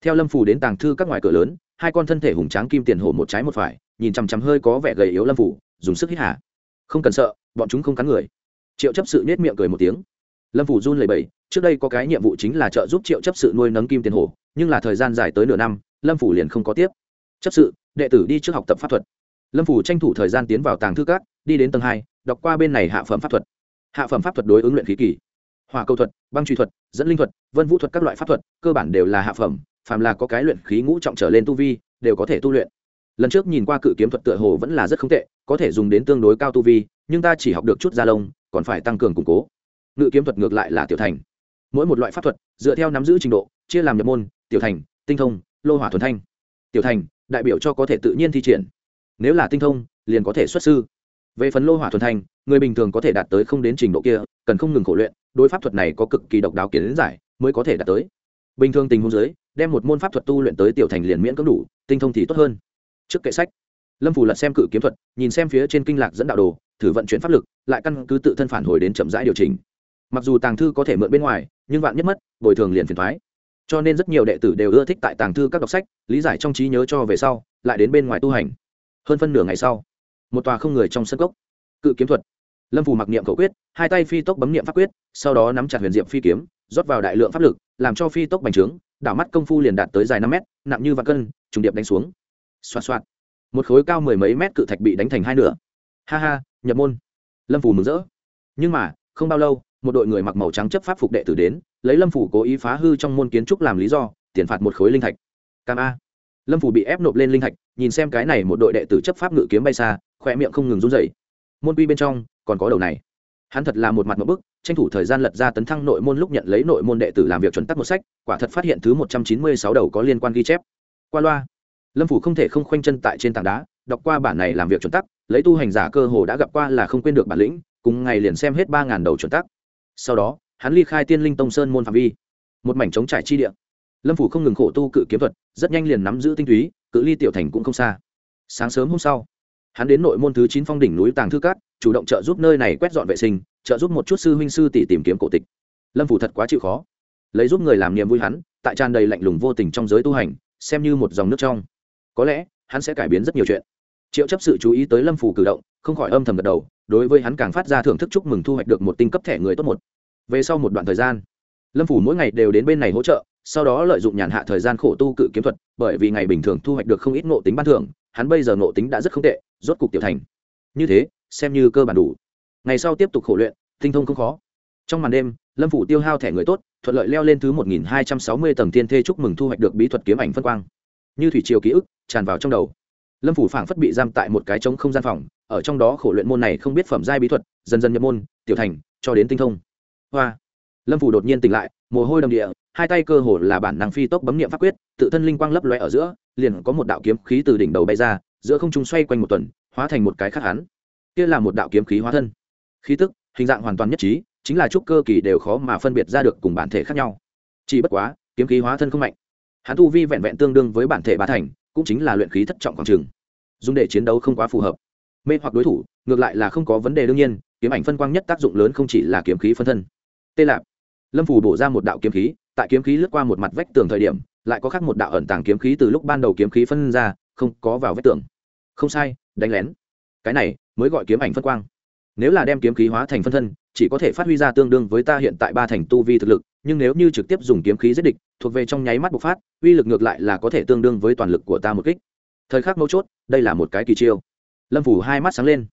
Theo lâm phủ đến tàng thư các ngoài cửa lớn hai con thân thể hùng tráng kim tiền hổ một trái một phải nhìn chằm chằm hơi có vẻ gầy yếu lâm phủ dùng sức hít hà, không cần sợ bọn chúng không cắn người. Triệu chấp sự nết miệng cười một tiếng. Lâm phủ run lầy bẩy, trước đây có cái nhiệm vụ chính là trợ giúp triệu chấp sự nuôi nấng kim tiền hổ nhưng là thời gian dài tới nửa năm, lâm phủ liền không có tiếp. Chấp sự, đệ tử đi trước học tập pháp thuật. Lâm phủ tranh thủ thời gian tiến vào tàng thư cát đi đến tầng hai, đọc qua bên này hạ phẩm pháp thuật. Hạ phẩm pháp thuật đối ứng luyện khí kỳ, hỏa câu thuật, băng truy thuật, dẫn linh thuật, vân vũ thuật các loại pháp thuật, cơ bản đều là hạ phẩm, phàm là có cái luyện khí ngũ trọng trở lên tu vi, đều có thể tu luyện. Lần trước nhìn qua cự kiếm thuật tựa hồ vẫn là rất không tệ, có thể dùng đến tương đối cao tu vi nhưng ta chỉ học được chút gia lông còn phải tăng cường củng cố. Ngự kiếm thuật ngược lại là tiểu thành. Mỗi một loại pháp thuật dựa theo nắm giữ trình độ chia làm nhập môn tiểu thành tinh thông lô hỏa thuần thanh. Tiểu thành đại biểu cho có thể tự nhiên thi triển. Nếu là tinh thông liền có thể xuất sư. Về phần lô hỏa thuần thanh người bình thường có thể đạt tới không đến trình độ kia cần không ngừng khổ luyện đối pháp thuật này có cực kỳ độc đáo kiến giải mới có thể đạt tới. Bình thường tình huống dưới, đem một môn pháp thuật tu luyện tới tiểu thành liền miễn cưỡng đủ tinh thông thì tốt hơn. Trước kệ sách lâm phủ lật xem cự kiếm thuật nhìn xem phía trên kinh lạc dẫn đạo đồ thử vận chuyển pháp lực, lại căn cứ tự thân phản hồi đến chậm rãi điều chỉnh. Mặc dù tàng thư có thể mượn bên ngoài, nhưng vạn nhất mất, bồi thường liền phiền thoái. Cho nên rất nhiều đệ tử đều ưa thích tại tàng thư các đọc sách, lý giải trong trí nhớ cho về sau, lại đến bên ngoài tu hành. Hơn phân nửa ngày sau, một tòa không người trong sân cốc. Cự kiếm thuật. Lâm phủ mặc niệm khẩu quyết, hai tay phi tốc bấm niệm pháp quyết, sau đó nắm chặt huyền diệm phi kiếm, rót vào đại lượng pháp lực, làm cho phi tốc bành trướng, đảo mắt công phu liền đạt tới dài năm mét, nặng như vạn cân, trùng điệp đánh xuống. Xoa xoa một khối cao mười mấy mét cự thạch bị đánh thành hai nửa. Ha ha nhập môn. Lâm phủ mừng rỡ. Nhưng mà, không bao lâu, một đội người mặc màu trắng chấp pháp phục đệ tử đến, lấy lâm phủ cố ý phá hư trong môn kiến trúc làm lý do, tiền phạt một khối linh thạch. Cam a. Lâm phủ bị ép nộp lên linh thạch, nhìn xem cái này một đội đệ tử chấp pháp ngự kiếm bay xa khoe miệng không ngừng run dậy môn quy bên trong, còn có đầu này. Hắn thật là một mặt một bức, tranh thủ thời gian lật ra tấn thăng nội môn lúc nhận lấy nội môn đệ tử làm việc chuẩn tắc một sách, quả thật phát hiện thứ một trăm chín mươi sáu đầu có liên quan ghi chép. Qua loa, lâm phủ không thể không khoanh chân tại trên tảng đá đọc qua bản này làm việc chuẩn tắc, lấy tu hành giả cơ hồ đã gặp qua là không quên được bản lĩnh, cùng ngày liền xem hết ba ngàn đầu chuẩn tắc. Sau đó, hắn ly khai tiên linh tông sơn môn phạm vi. Một mảnh trống trải chi địa. Lâm phủ không ngừng khổ tu cự kiếm thuật, rất nhanh liền nắm giữ tinh túy, cự ly tiểu thành cũng không xa. Sáng sớm hôm sau, hắn đến nội môn thứ chín phong đỉnh núi tàng thư cát, chủ động trợ giúp nơi này quét dọn vệ sinh, trợ giúp một chút sư huynh sư tỷ tìm kiếm cổ tịch. Lâm phủ thật quá chịu khó. Lấy giúp người làm niềm vui hắn, tại tràn đầy lạnh lùng vô tình trong giới tu hành, xem như một dòng nước trong. Có lẽ, hắn sẽ cải biến rất nhiều chuyện triệu chấp sự chú ý tới lâm phủ cử động, không khỏi âm thầm gật đầu, đối với hắn càng phát ra thưởng thức chúc mừng thu hoạch được một tinh cấp thẻ người tốt một. Về sau một đoạn thời gian, lâm phủ mỗi ngày đều đến bên này hỗ trợ, sau đó lợi dụng nhàn hạ thời gian khổ tu cự kiếm thuật, bởi vì ngày bình thường thu hoạch được không ít ngộ tính ban thưởng, hắn bây giờ ngộ tính đã rất không tệ, rốt cục tiểu thành. Như thế, xem như cơ bản đủ. Ngày sau tiếp tục khổ luyện, tinh thông không khó. Trong màn đêm, lâm phủ tiêu hao thẻ người tốt, thuận lợi leo lên thứ một nghìn hai trăm sáu mươi tầng tiên thê chúc mừng thu hoạch được bí thuật kiếm ảnh phân quang. Như thủy triều ký ức, tràn vào trong đầu lâm phủ phảng phất bị giam tại một cái trống không gian phòng, ở trong đó khổ luyện môn này không biết phẩm giai bí thuật, dần dần nhập môn, tiểu thành, cho đến tinh thông. Hoa. Lâm phủ đột nhiên tỉnh lại, mồ hôi đầm địa, hai tay cơ hồ là bản năng phi tốc bấm nghiệm pháp quyết, tự thân linh quang lấp loe ở giữa, liền có một đạo kiếm khí từ đỉnh đầu bay ra, giữa không trung xoay quanh một tuần, hóa thành một cái khác hắn. Kia là một đạo kiếm khí hóa thân. Khí tức, hình dạng hoàn toàn nhất trí, chính là trúc cơ kỳ đều khó mà phân biệt ra được cùng bản thể khác nhau. Chỉ bất quá, kiếm khí hóa thân không mạnh. Hắn tu vi vẹn vẹn tương đương với bản thể ba thành, cũng chính là luyện khí thất trọng quảng trường dùng để chiến đấu không quá phù hợp. Mê hoặc đối thủ, ngược lại là không có vấn đề đương nhiên, kiếm ảnh phân quang nhất tác dụng lớn không chỉ là kiếm khí phân thân. Tê lạp. Lâm phủ bổ ra một đạo kiếm khí, tại kiếm khí lướt qua một mặt vách tường thời điểm, lại có khác một đạo ẩn tàng kiếm khí từ lúc ban đầu kiếm khí phân ra, không có vào vách tường. Không sai, đánh lén. Cái này mới gọi kiếm ảnh phân quang. Nếu là đem kiếm khí hóa thành phân thân, chỉ có thể phát huy ra tương đương với ta hiện tại ba thành tu vi thực lực, nhưng nếu như trực tiếp dùng kiếm khí giết địch, thuộc về trong nháy mắt bộc phát, uy lực ngược lại là có thể tương đương với toàn lực của ta một kích thời khắc mấu chốt, đây là một cái kỳ chiêu. Lâm phủ hai mắt sáng lên.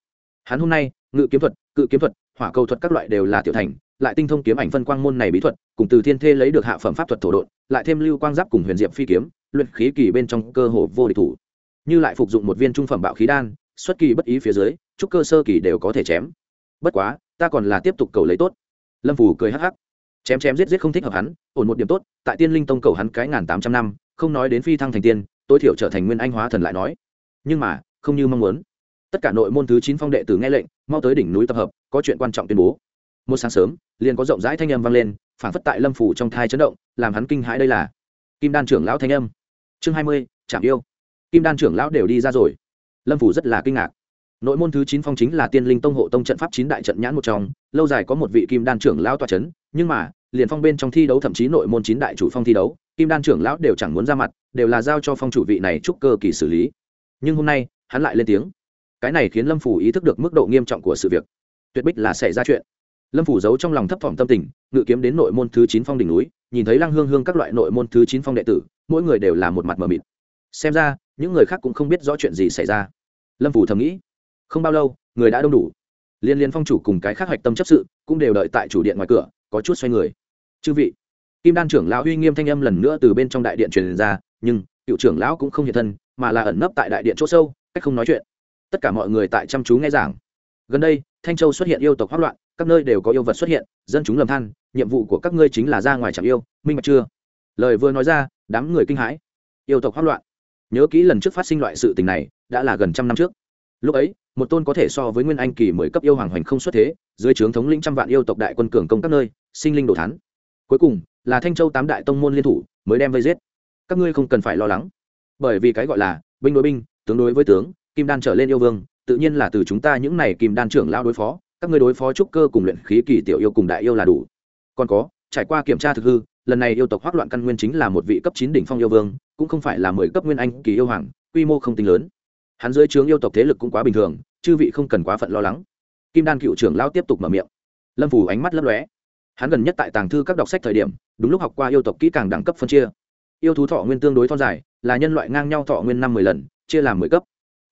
Hắn hôm nay, ngự kiếm thuật, cự kiếm thuật, hỏa cầu thuật các loại đều là tiểu thành, lại tinh thông kiếm ảnh phân quang môn này bí thuật, cùng từ thiên thê lấy được hạ phẩm pháp thuật thổ độn, lại thêm lưu quang giáp cùng huyền diệm phi kiếm, luyện khí kỳ bên trong cơ hồ vô địch thủ. Như lại phục dụng một viên trung phẩm bạo khí đan, xuất kỳ bất ý phía dưới, chúc cơ sơ kỳ đều có thể chém. Bất quá, ta còn là tiếp tục cầu lấy tốt. Lâm phủ cười hắc hắc. Chém chém giết giết không thích hợp hắn, ổn một điểm tốt, tại tiên linh tông cầu hắn cái ngàn tám trăm năm, không nói đến phi thăng thành tiên tối thiểu trở thành nguyên anh hóa thần lại nói. Nhưng mà, không như mong muốn. Tất cả nội môn thứ chín phong đệ tử nghe lệnh, mau tới đỉnh núi tập hợp, có chuyện quan trọng tuyên bố. Một sáng sớm, liền có rộng rãi thanh âm vang lên phản phất tại lâm phủ trong thai chấn động, làm hắn kinh hãi đây là kim đan trưởng lão thanh âm. Chương hai mươi chạm yêu. Kim đan trưởng lão đều đi ra rồi. Lâm phủ rất là kinh ngạc. Nội môn thứ chín phong chính là tiên linh tông hộ tông trận pháp chín đại trận nhãn một trong, lâu dài có một vị kim đan trưởng lão tòa c h ấ n nhưng mà, liền phong bên trong thi đấu thậm chí nội môn chín đại chủ phong thi đấu kim đan trưởng lão đều chẳng muốn ra mặt, đều là giao cho phong chủ vị này chúc cơ kỳ xử lý. Nhưng hôm nay, hắn lại lên tiếng. Cái này khiến lâm phủ ý thức được mức độ nghiêm trọng của sự việc. Tuyệt bích là xảy ra chuyện. Lâm phủ giấu trong lòng thấp thỏm tâm tình, ngự kiếm đến nội môn thứ chín phong đỉnh núi, nhìn thấy lăng hương hương các loại nội môn thứ chín phong đệ tử, mỗi người đều là một mặt mờ mịt. Xem ra, những người khác cũng không biết rõ chuyện gì xảy ra. Lâm phủ thầm nghĩ. Không bao lâu, người đã đông đủ. Liên liên phong chủ cùng cái khác hạch tâm chấp sự cũng đều đợi tại chủ điện ngoài cửa, có chút xoay người. Chư vị kim đan trưởng lão uy nghiêm thanh âm lần nữa từ bên trong đại điện truyền ra, nhưng cựu trưởng lão cũng không hiện thân, mà là ẩn nấp tại đại điện chỗ sâu, cách không nói chuyện. Tất cả mọi người tại chăm chú nghe giảng. Gần đây, thanh châu xuất hiện yêu tộc hoác loạn, các nơi đều có yêu vật xuất hiện, dân chúng lầm than, nhiệm vụ của các ngươi chính là ra ngoài chẳng yêu, minh bạch chưa? Lời vừa nói ra, đám người kinh hãi. Yêu tộc hoác loạn. Nhớ kỹ lần trước phát sinh loại sự tình này, đã là gần trăm năm trước. Lúc ấy, một tôn có thể so với nguyên anh kỳ mười cấp yêu hoàng hoành không xuất thế, dưới trướng thống lĩnh trăm vạn yêu tộc đại quân cường công các nơi, sinh linh đồ thắn cuối cùng là thanh châu tám đại tông môn liên thủ, mới đem vây giết. Các ngươi không cần phải lo lắng. Bởi vì cái gọi là binh đối binh, tướng đối với tướng, kim đan trở lên yêu vương, tự nhiên là từ chúng ta những này kim đan trưởng lao đối phó, các ngươi đối phó trúc cơ cùng luyện khí kỳ tiểu yêu cùng đại yêu là đủ. Còn có, trải qua kiểm tra thực hư, lần này yêu tộc hoác loạn căn nguyên chính là một vị cấp chín đỉnh phong yêu vương, cũng không phải là mười cấp nguyên anh kỳ yêu hoàng, quy mô không tính lớn. Hắn dưới trướng yêu tộc thế lực cũng quá bình thường, chư vị không cần quá phận lo lắng. Kim đan cựu trưởng lao tiếp tục mở miệng. Lâm phủ ánh mắt lấp lóe hắn gần nhất tại tàng thư các đọc sách thời điểm, đúng lúc học qua yêu tộc kỹ càng đẳng cấp phân chia. Yêu thú thọ nguyên tương đối thon dài, là nhân loại ngang nhau thọ nguyên năm mười lần, chia làm mười cấp.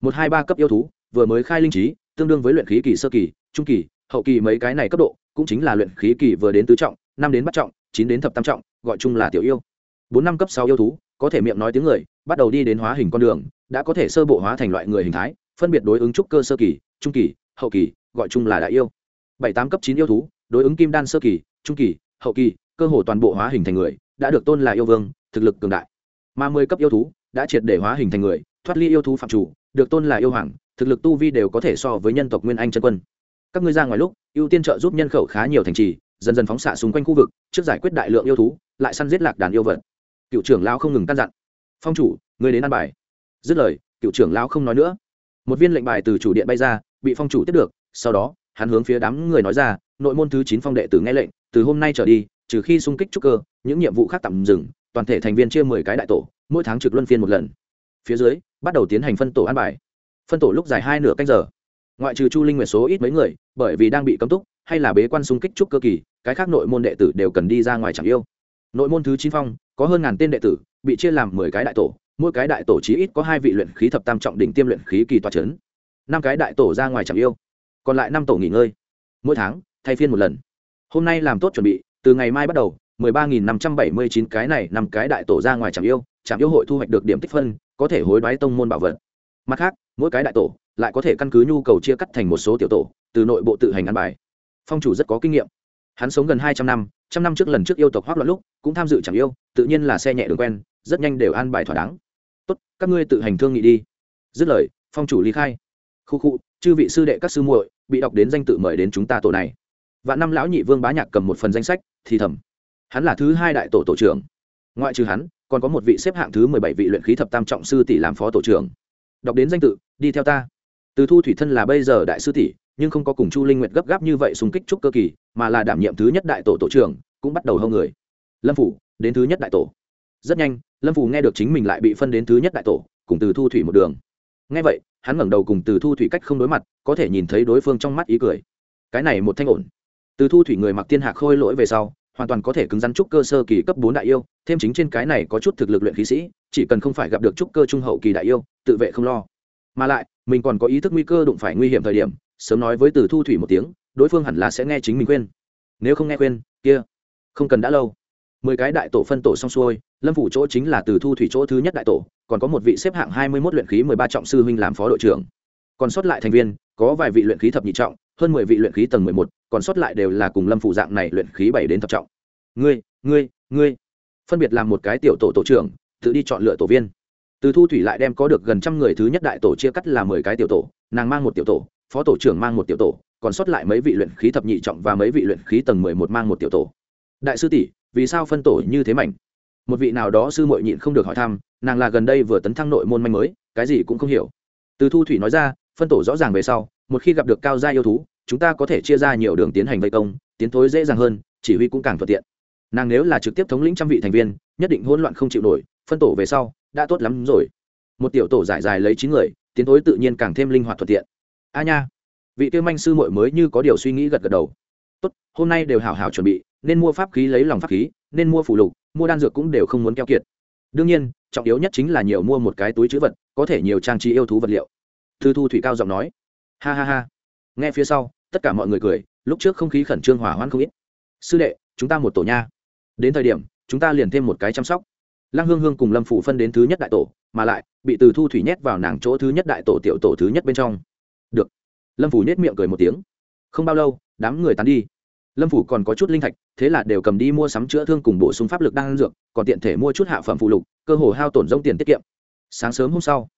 Một, hai, ba cấp yêu thú, vừa mới khai linh trí, tương đương với luyện khí kỳ sơ kỳ, trung kỳ, hậu kỳ mấy cái này cấp độ, cũng chính là luyện khí kỳ vừa đến tứ trọng, năm đến bắt trọng, chín đến thập tam trọng, gọi chung là tiểu yêu. Bốn, năm cấp sáu yêu thú, có thể miệng nói tiếng người, bắt đầu đi đến hóa hình con đường, đã có thể sơ bộ hóa thành loại người hình thái, phân biệt đối ứng trúc cơ sơ kỳ, trung kỳ, hậu kỳ, gọi chung là đại yêu. Bảy, tám cấp chín yêu thú, đối ứng kim đan sơ kỳ trung kỳ, hậu kỳ, cơ hồ toàn bộ hóa hình thành người, đã được tôn là yêu vương, thực lực cường đại. Mà mười cấp yêu thú đã triệt để hóa hình thành người, thoát ly yêu thú phạm chủ, được tôn là yêu hoàng, thực lực tu vi đều có thể so với nhân tộc nguyên anh chân quân. Các ngươi ra ngoài lúc, ưu tiên trợ giúp nhân khẩu khá nhiều thành trì, dần dần phóng xạ xung quanh khu vực, trước giải quyết đại lượng yêu thú, lại săn giết lạc đàn yêu vật. Cựu trưởng lao không ngừng căn dặn. Phong chủ người đến ăn bài. Dứt lời, cựu trưởng lao không nói nữa. Một viên lệnh bài từ chủ điện bay ra, bị phong chủ tiếp được, sau đó, hắn hướng phía đám người nói ra, nội môn thứ chín phong đệ tử nghe lệnh từ hôm nay trở đi, trừ khi xung kích trúc cơ, những nhiệm vụ khác tạm dừng, toàn thể thành viên chia mười cái đại tổ, mỗi tháng trực luân phiên một lần. Phía dưới, bắt đầu tiến hành phân tổ an bài. Phân tổ lúc dài hai nửa canh giờ. Ngoại trừ chu linh nguyệt số ít mấy người, bởi vì đang bị cấm túc, hay là bế quan xung kích trúc cơ kỳ, cái khác nội môn đệ tử đều cần đi ra ngoài chẳng yêu. Nội môn thứ chín phong, có hơn ngàn tên đệ tử, bị chia làm mười cái đại tổ, mỗi cái đại tổ chí ít có hai vị luyện khí thập tam trọng đỉnh tiêm luyện khí kỳ toa trấn năm cái đại tổ ra ngoài chẳng yêu. Còn lại năm tổ nghỉ ngơi. Mỗi tháng, thay phiên một lần hôm nay làm tốt chuẩn bị, từ ngày mai bắt đầu, mười ba nghìn năm trăm bảy mươi chín cái này năm cái đại tổ ra ngoài trạm yêu trạm yêu hội thu hoạch được điểm tích phân, có thể hối đoái tông môn bảo vật. Mặt khác, mỗi cái đại tổ lại có thể căn cứ nhu cầu chia cắt thành một số tiểu tổ, từ nội bộ tự hành ăn bài. Phong chủ rất có kinh nghiệm. Hắn sống gần hai trăm năm trăm năm trước lần trước yêu tộc hoác loạn lúc, cũng tham dự chẳng yêu, tự nhiên là xe nhẹ đường quen, rất nhanh đều an bài thỏa đáng. Tốt, các ngươi tự hành thương nghị đi. Dứt lời, phong chủ ly khai. Khu khu, chư vị sư đệ các sư muội, bị đọc đến danh tự mời đến chúng ta tổ này vạn năm lão nhị vương bá nhạc cầm một phần danh sách, thì thầm. Hắn là thứ hai đại tổ tổ trưởng. Ngoại trừ hắn, còn có một vị xếp hạng thứ mười bảy vị luyện khí thập tam trọng sư tỷ làm phó tổ trưởng. Đọc đến danh tự, đi theo ta. Từ thu thủy thân là bây giờ đại sư tỷ, nhưng không có cùng chu linh nguyệt gấp gáp như vậy xung kích trúc cơ kỳ, mà là đảm nhiệm thứ nhất đại tổ tổ trưởng, cũng bắt đầu hâu người. Lâm phủ, đến thứ nhất đại tổ. Rất nhanh, lâm phủ nghe được chính mình lại bị phân đến thứ nhất đại tổ, cùng từ thu thủy một đường. Ngay vậy, hắn ngẩng đầu cùng từ thu thủy cách không đối mặt, có thể nhìn thấy đối phương trong mắt ý cười. Cái này một thanh ổn từ thu thủy người mặc tiên hạc khôi lỗi về sau, hoàn toàn có thể cứng rắn trúc cơ sơ kỳ cấp bốn đại yêu, thêm chính trên cái này có chút thực lực luyện khí sĩ, chỉ cần không phải gặp được trúc cơ trung hậu kỳ đại yêu, tự vệ không lo. Mà lại, mình còn có ý thức nguy cơ đụng phải nguy hiểm thời điểm, sớm nói với từ thu thủy một tiếng, đối phương hẳn là sẽ nghe chính mình khuyên. Nếu không nghe khuyên, kia, không cần đã lâu. Mười cái đại tổ phân tổ xong xuôi, lâm phủ chỗ chính là từ thu thủy chỗ thứ nhất đại tổ, còn có một vị xếp hạng hai mươi mốt luyện khí mười ba trọng sư huynh làm phó đội trưởng. Còn sót lại thành viên, có vài vị luyện khí thập nhị trọng hơn mười vị luyện khí tầng mười một, còn sót lại đều là cùng lâm phủ dạng này luyện khí bảy đến thập trọng. Ngươi ngươi ngươi. Phân biệt làm một cái tiểu tổ tổ trưởng, tự đi chọn lựa tổ viên. Từ thu thủy lại đem có được gần trăm người thứ nhất đại tổ chia cắt là mười cái tiểu tổ, nàng mang một tiểu tổ, phó tổ trưởng mang một tiểu tổ, còn sót lại mấy vị luyện khí thập nhị trọng và mấy vị luyện khí tầng mười một mang một tiểu tổ. Đại sư tỷ, vì sao phân tổ như thế mạnh một vị nào đó sư muội nhịn không được hỏi thăm, nàng là gần đây vừa tấn thăng nội môn manh mới, cái gì cũng không hiểu. Từ thu thủy nói ra, phân tổ rõ ràng về sau, một khi gặp được cao gia yêu thú chúng ta có thể chia ra nhiều đường tiến hành vây công, tiến thối dễ dàng hơn, chỉ huy cũng càng thuận tiện. Nàng nếu là trực tiếp thống lĩnh trăm vị thành viên, nhất định hỗn loạn không chịu nổi, phân tổ về sau, đã tốt lắm rồi. Một tiểu tổ giải dài lấy chín người, tiến thối tự nhiên càng thêm linh hoạt thuận tiện. A nha. Vị tiêu manh sư muội mới như có điều suy nghĩ gật gật đầu. Tốt, hôm nay đều hảo hảo chuẩn bị, nên mua pháp khí lấy lòng pháp khí, nên mua phụ lục, mua đan dược cũng đều không muốn keo kiệt. Đương nhiên, trọng yếu nhất chính là nhiều mua một cái túi chữ vật, có thể nhiều trang trí yêu thú vật liệu. Thư thu thủy cao giọng nói. Ha ha ha. Nghe phía sau tất cả mọi người cười, lúc trước không khí khẩn trương hỏa hoãn không ít. Sư đệ, chúng ta một tổ nha. Đến thời điểm, chúng ta liền thêm một cái chăm sóc. Lăng hương hương cùng lâm phủ phân đến thứ nhất đại tổ, mà lại, bị từ thu thủy nhét vào nàng chỗ thứ nhất đại tổ tiểu tổ thứ nhất bên trong. Được. Lâm phủ nhét miệng cười một tiếng. Không bao lâu, đám người tán đi. Lâm phủ còn có chút linh thạch, thế là đều cầm đi mua sắm chữa thương cùng bổ sung pháp lực đang dược, còn tiện thể mua chút hạ phẩm phụ lục, cơ hồ hao tổn rông tiền tiết kiệm. Sáng sớm hôm sau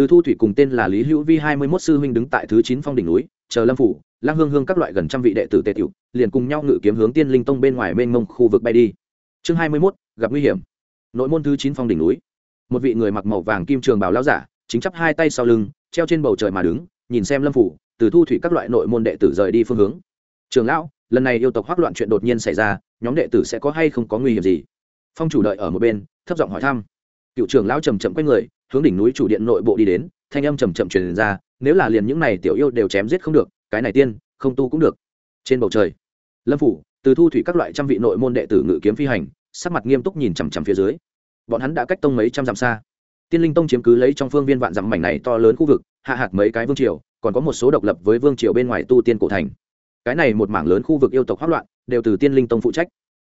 từ thu thủy cùng tên là lý hữu vi hai mươi mốt sư huynh đứng tại thứ chín phong đỉnh núi, chờ lâm phủ lang hương hương các loại gần trăm vị đệ tử tề tiểu, liền cùng nhau ngự kiếm hướng tiên linh tông bên ngoài mênh mông khu vực bay đi. Chương hai mươi mốt, gặp nguy hiểm. Nội môn thứ chín phong đỉnh núi. Một vị người mặc màu vàng kim trường bảo lao giả, chính chắp hai tay sau lưng, treo trên bầu trời mà đứng, nhìn xem lâm phủ, từ thu thủy các loại nội môn đệ tử rời đi phương hướng. Trường lão, lần này yêu tộc hoác loạn chuyện đột nhiên xảy ra, nhóm đệ tử sẽ có hay không có nguy hiểm gì? Phong chủ đợi ở một bên, thấp giọng hỏi thăm. Cựu trưởng lão trầm chậm quay người hướng đỉnh núi chủ điện nội bộ đi đến, thanh âm trầm chậm truyền ra, nếu là liền những này tiểu yêu đều chém giết không được, cái này tiên, không tu cũng được. Trên bầu trời, lâm phủ, từ thu thủy các loại trăm vị nội môn đệ tử ngự kiếm phi hành, sắc mặt nghiêm túc nhìn chằm chằm phía dưới. Bọn hắn đã cách tông mấy trăm dặm xa. Tiên linh tông chiếm cứ lấy trong phương viên vạn dặm mảnh này to lớn khu vực, hạ hạt mấy cái vương triều, còn có một số độc lập với vương triều bên ngoài tu tiên cổ thành. Cái này một mảng lớn khu vực yêu tộc hoác loạn, đều từ tiên linh tông phụ trách.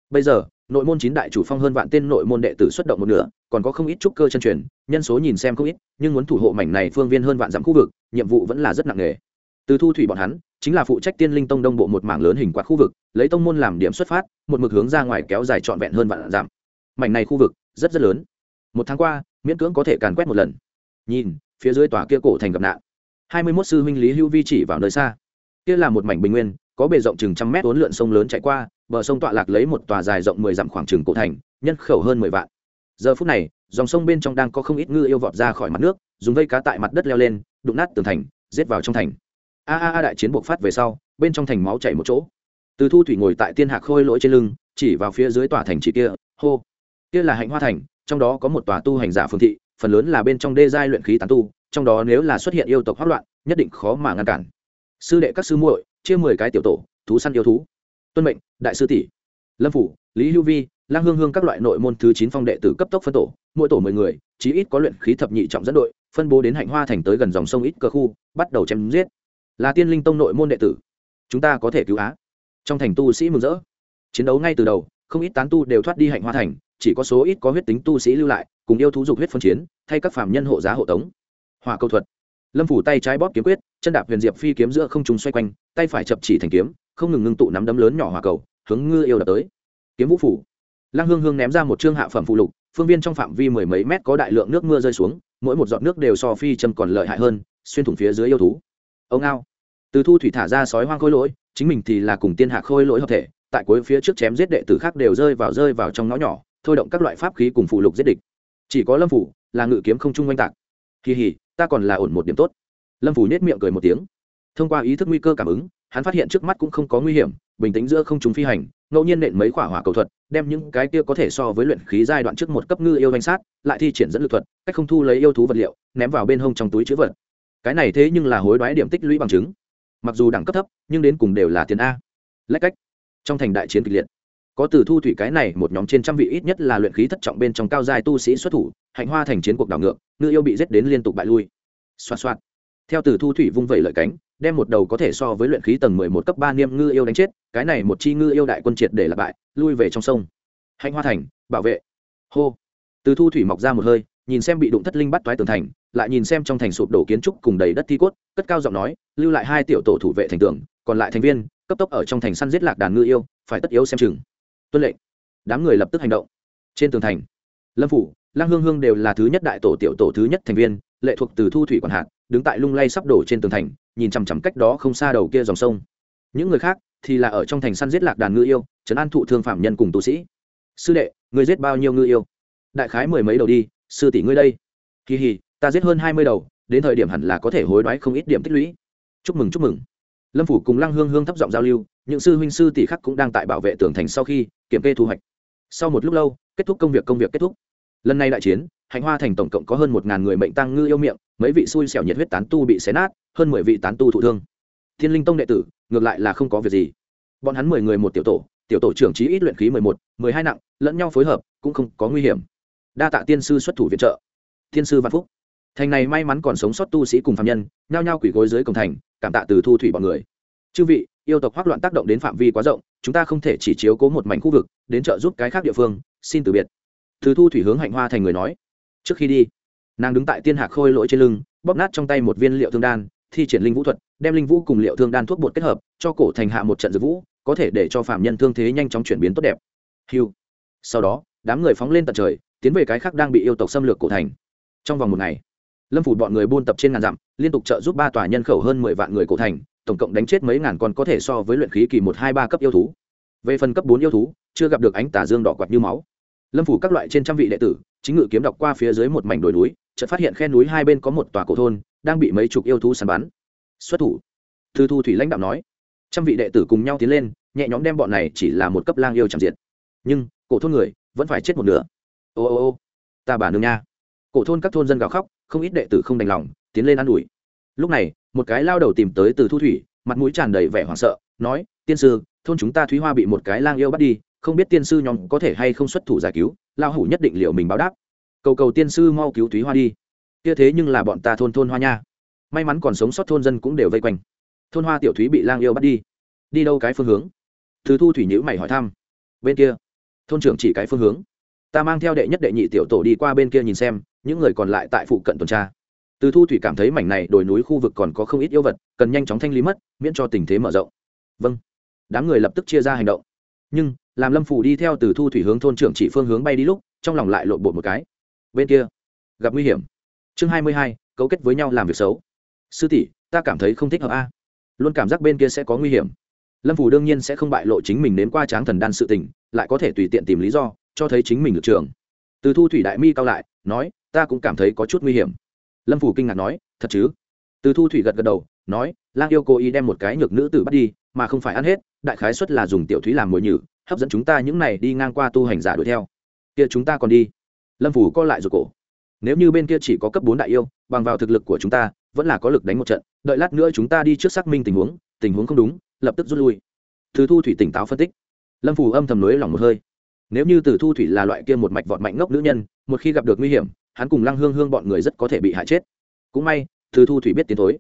Bây giờ nội môn chín đại chủ phong hơn vạn tên nội môn đệ tử xuất động một nửa, còn có không ít trúc cơ chân truyền, nhân số nhìn xem không ít, nhưng muốn thủ hộ mảnh này phương viên hơn vạn dặm khu vực, nhiệm vụ vẫn là rất nặng nề. Từ thu thủy bọn hắn, chính là phụ trách tiên linh tông đông bộ một mảng lớn hình quạt khu vực, lấy tông môn làm điểm xuất phát, một mực hướng ra ngoài kéo dài trọn vẹn hơn vạn dặm. Mảnh này khu vực, rất rất lớn. Một tháng qua, miễn cưỡng có thể càn quét một lần. Nhìn, phía dưới tòa kia cổ thành gặp nạn. Hai mươi mốt sư huynh lý hữu vi chỉ vào nơi xa. Kia là một mảnh bình nguyên, có bề rộng chừng trăm mét uốn lượn sông lớn chạy qua bờ sông tọa lạc lấy một tòa dài rộng mười dặm khoảng trừng cổ thành, nhân khẩu hơn mười vạn. Giờ phút này, dòng sông bên trong đang có không ít ngư yêu vọt ra khỏi mặt nước, dùng vây cá tại mặt đất leo lên, đụng nát tường thành, giết vào trong thành. A a a, đại chiến buộc phát về sau, bên trong thành máu chảy một chỗ. Từ thu thủy ngồi tại tiên hạc khôi lỗi trên lưng, chỉ vào phía dưới tòa thành chỉ kia, hô. Kia là hạnh hoa thành, trong đó có một tòa tu hành giả phương thị, phần lớn là bên trong đê giai luyện khí tán tu, trong đó nếu là xuất hiện yêu tộc hoát loạn, nhất định khó mà ngăn cản. Sư đệ các sư muội, chia mười cái tiểu tổ, thú săn yêu thú tuân mệnh, đại sư tỷ. Lâm phủ, lý hữu vi, lang hương hương các loại nội môn thứ chín phong đệ tử cấp tốc phân tổ, mỗi tổ mười người, chí ít có luyện khí thập nhị trọng dẫn đội, phân bố đến hạnh hoa thành tới gần dòng sông ít cơ khu, bắt đầu chém giết. Là tiên linh tông nội môn đệ tử. Chúng ta có thể cứu á. Trong thành tu sĩ mừng rỡ. Chiến đấu ngay từ đầu, không ít tán tu đều thoát đi hạnh hoa thành, chỉ có số ít có huyết tính tu sĩ lưu lại, cùng yêu thú dục huyết phân chiến, thay các phạm nhân hộ giá hộ tống. Hòa câu thuật. Lâm phủ tay trái bóp kiếm quyết, chân đạp huyền diệp phi kiếm giữa không trùng xoay quanh, tay phải chập chỉ thành kiếm không ngừng ngưng tụ nắm đấm lớn nhỏ hòa cầu, hướng ngư yêu đập tới. Kiếm vũ phủ. Lăng hương hương ném ra một chương hạ phẩm phụ lục, phương viên trong phạm vi mười mấy mét có đại lượng nước mưa rơi xuống, mỗi một giọt nước đều so phi châm còn lợi hại hơn, xuyên thủng phía dưới yêu thú. Ông ao. Từ thu thủy thả ra sói hoang khôi lỗi, chính mình thì là cùng tiên hạ khôi lỗi hợp thể, tại cuối phía trước chém giết đệ tử khác đều rơi vào rơi vào trong ngõ nhỏ, thôi động các loại pháp khí cùng phụ lục giết địch. Chỉ có lâm phủ là ngự kiếm không trung oanh tạc. Kỳ hỉ, ta còn là ổn một điểm tốt. Lâm phủ nhét miệng cười một tiếng. Thông qua ý thức nguy cơ cảm ứng hắn phát hiện trước mắt cũng không có nguy hiểm, bình tĩnh giữa không chúng phi hành, ngẫu nhiên nện mấy khỏa hỏa cầu thuật, đem những cái kia có thể so với luyện khí giai đoạn trước một cấp ngư yêu danh sát, lại thi triển dẫn lực thuật, cách không thu lấy yêu thú vật liệu, ném vào bên hông trong túi chữ vật. Cái này thế nhưng là hối đoái điểm tích lũy bằng chứng. Mặc dù đẳng cấp thấp, nhưng đến cùng đều là tiền a. Lách cách. Trong thành đại chiến kịch liệt. Có từ thu thủy cái này một nhóm trên trăm vị ít nhất là luyện khí thất trọng bên trong cao giai tu sĩ xuất thủ, hạnh hoa thành chiến cuộc đảo ngược, ngư yêu bị giết đến liên tục bại lui. Xoa xoa theo từ thu thủy vung vẩy lợi cánh đem một đầu có thể so với luyện khí tầng mười một cấp ba niêm ngư yêu đánh chết, cái này một chi ngư yêu đại quân triệt để là bại, lui về trong sông. Hạnh hoa thành, bảo vệ. Hô. Từ thu thủy mọc ra một hơi, nhìn xem bị đụng thất linh bắt toái tường thành, lại nhìn xem trong thành sụp đổ kiến trúc cùng đầy đất thi cốt, cất cao giọng nói, lưu lại hai tiểu tổ thủ vệ thành tường, còn lại thành viên, cấp tốc ở trong thành săn giết lạc đàn ngư yêu, phải tất yếu xem chừng. Tuân lệnh. Đám người lập tức hành động. Trên tường thành, lâm phủ lăng hương hương đều là thứ nhất đại tổ tiểu tổ thứ nhất thành viên, lệ thuộc từ thu thủy quản hạt, đứng tại lung lay sắp đổ trên tường thành, nhìn chằm chằm cách đó không xa đầu kia dòng sông. Những người khác thì là ở trong thành săn giết lạc đàn ngư yêu, trấn an thụ thương phạm nhân cùng tu sĩ. Sư đệ người giết bao nhiêu ngư yêu? Đại khái mười mấy đầu đi, sư tỷ ngươi đây. Kỳ hì, ta giết hơn hai mươi đầu, đến thời điểm hẳn là có thể hối đoái không ít điểm tích lũy. Chúc mừng chúc mừng. Lâm phủ cùng lăng hương hương thấp giọng giao lưu, những sư huynh sư tỷ khác cũng đang tại bảo vệ tường thành sau khi kiểm kê thu hoạch. Sau một lúc lâu, kết thúc công việc công việc kết thúc lần này đại chiến, hạnh hoa thành tổng cộng có hơn một ngàn người mệnh tăng ngư yêu miệng, mấy vị xui xẻo nhiệt huyết tán tu bị xé nát, hơn mười vị tán tu thụ thương. Thiên linh tông đệ tử, ngược lại là không có việc gì. Bọn hắn mười người một tiểu tổ tiểu tổ trưởng trí ít luyện khí mười một, mười hai nặng, lẫn nhau phối hợp, cũng không có nguy hiểm. Đa tạ tiên sư xuất thủ viện trợ. Thiên sư văn phúc. Thành này may mắn còn sống sót tu sĩ cùng phạm nhân, nhao nhao quỷ gối dưới cổng thành, cảm tạ từ thu thủy bọn người. Chư vị, yêu tộc hoác loạn tác động đến phạm vi quá rộng, chúng ta không thể chỉ chiếu cố một mảnh khu vực, đến trợ giúp cái khác địa phương, xin từ biệt thứ thu thủy hướng hạnh hoa thành người nói, trước khi đi, nàng đứng tại tiên hạc khôi lỗi trên lưng, bóp nát trong tay một viên liệu thương đan, thi triển linh vũ thuật, đem linh vũ cùng liệu thương đan thuốc bột kết hợp, cho cổ thành hạ một trận dược vũ, có thể để cho phạm nhân thương thế nhanh chóng chuyển biến tốt đẹp. Hiu sau đó, đám người phóng lên tận trời, tiến về cái khác đang bị yêu tộc xâm lược cổ thành. Trong vòng một ngày, lâm phủ bọn người buôn tập trên ngàn dặm, liên tục trợ giúp ba tòa nhân khẩu hơn mười vạn người cổ thành, tổng cộng đánh chết mấy ngàn con có thể so với luyện khí kỳ một hai ba cấp yêu thú. Về phần cấp bốn yêu thú, chưa gặp được ánh tà dương đỏ quạt như máu lâm phủ các loại trên trăm vị đệ tử, chính ngự kiếm đọc qua phía dưới một mảnh đồi núi, chợt phát hiện khe núi hai bên có một tòa cổ thôn, đang bị mấy chục yêu thú săn bắn. Xuất thủ. Thư thu thủy lãnh đạo nói. Trăm vị đệ tử cùng nhau tiến lên, nhẹ nhõm đem bọn này chỉ là một cấp lang yêu chẳng diệt. Nhưng, cổ thôn người, vẫn phải chết một nửa. Ô ô ô, ta bà nương nha. Cổ thôn các thôn dân gào khóc, không ít đệ tử không đành lòng, tiến lên ă n ủi. Lúc này, một cái lao đầu tìm tới từ thu thủy, mặt mũi tràn đầy vẻ hoảng sợ, nói, tiên sư, thôn chúng ta thúy hoa bị một cái lang yêu bắt đi không biết tiên sư nhóm có thể hay không xuất thủ giải cứu lao hủ nhất định liệu mình báo đáp. Cầu cầu tiên sư mau cứu túy hoa đi. Kia thế nhưng là bọn ta thôn thôn hoa nha. May mắn còn sống sót thôn dân cũng đều vây quanh. Thôn hoa tiểu thúy bị lang yêu bắt đi. Đi đâu cái phương hướng? Thứ thu thủy nhữ mày hỏi thăm. Bên kia. Thôn trưởng chỉ cái phương hướng. Ta mang theo đệ nhất đệ nhị tiểu tổ đi qua bên kia nhìn xem, những người còn lại tại phụ cận tuần tra. Từ thu thủy cảm thấy mảnh này đồi núi khu vực còn có không ít yêu vật, cần nhanh chóng thanh lý mất, miễn cho tình thế mở rộng. Vâng. Đám người lập tức chia ra hành động. Nhưng làm lâm phủ đi theo từ thu thủy hướng thôn trưởng chỉ phương hướng bay đi lúc, trong lòng lại lộn bột một cái. Bên kia, gặp nguy hiểm. Chương hai mươi hai, cấu kết với nhau làm việc xấu. Sư tỷ, ta cảm thấy không thích hợp a. Luôn cảm giác bên kia sẽ có nguy hiểm. Lâm phủ đương nhiên sẽ không bại lộ chính mình đến qua tráng thần đan sự tình, lại có thể tùy tiện tìm lý do, cho thấy chính mình được trường. Từ thu thủy đại mi cao lại, nói, ta cũng cảm thấy có chút nguy hiểm. Lâm phủ kinh ngạc nói, thật chứ? Từ thu thủy gật gật đầu, nói, lang yêu cố ý đem một cái nhược nữ tử bắt đi mà không phải ăn hết, đại khái xuất là dùng tiểu thúy làm mồi nhử, hấp dẫn chúng ta những này đi ngang qua tu hành giả đuổi theo. Kia chúng ta còn đi. Lâm phủ co lại rồi cổ. Nếu như bên kia chỉ có cấp bốn đại yêu, bằng vào thực lực của chúng ta, vẫn là có lực đánh một trận, đợi lát nữa chúng ta đi trước xác minh tình huống tình huống không đúng, lập tức rút lui. Thứ thu thủy tỉnh táo phân tích. Lâm phủ âm thầm nối lòng một hơi. Nếu như từ thu thủy là loại kia một mạch vọt mạnh ngốc nữ nhân, một khi gặp được nguy hiểm, hắn cùng lăng hương hương bọn người rất có thể bị hại chết. Cũng may, từ thu thủy biết tiến thối.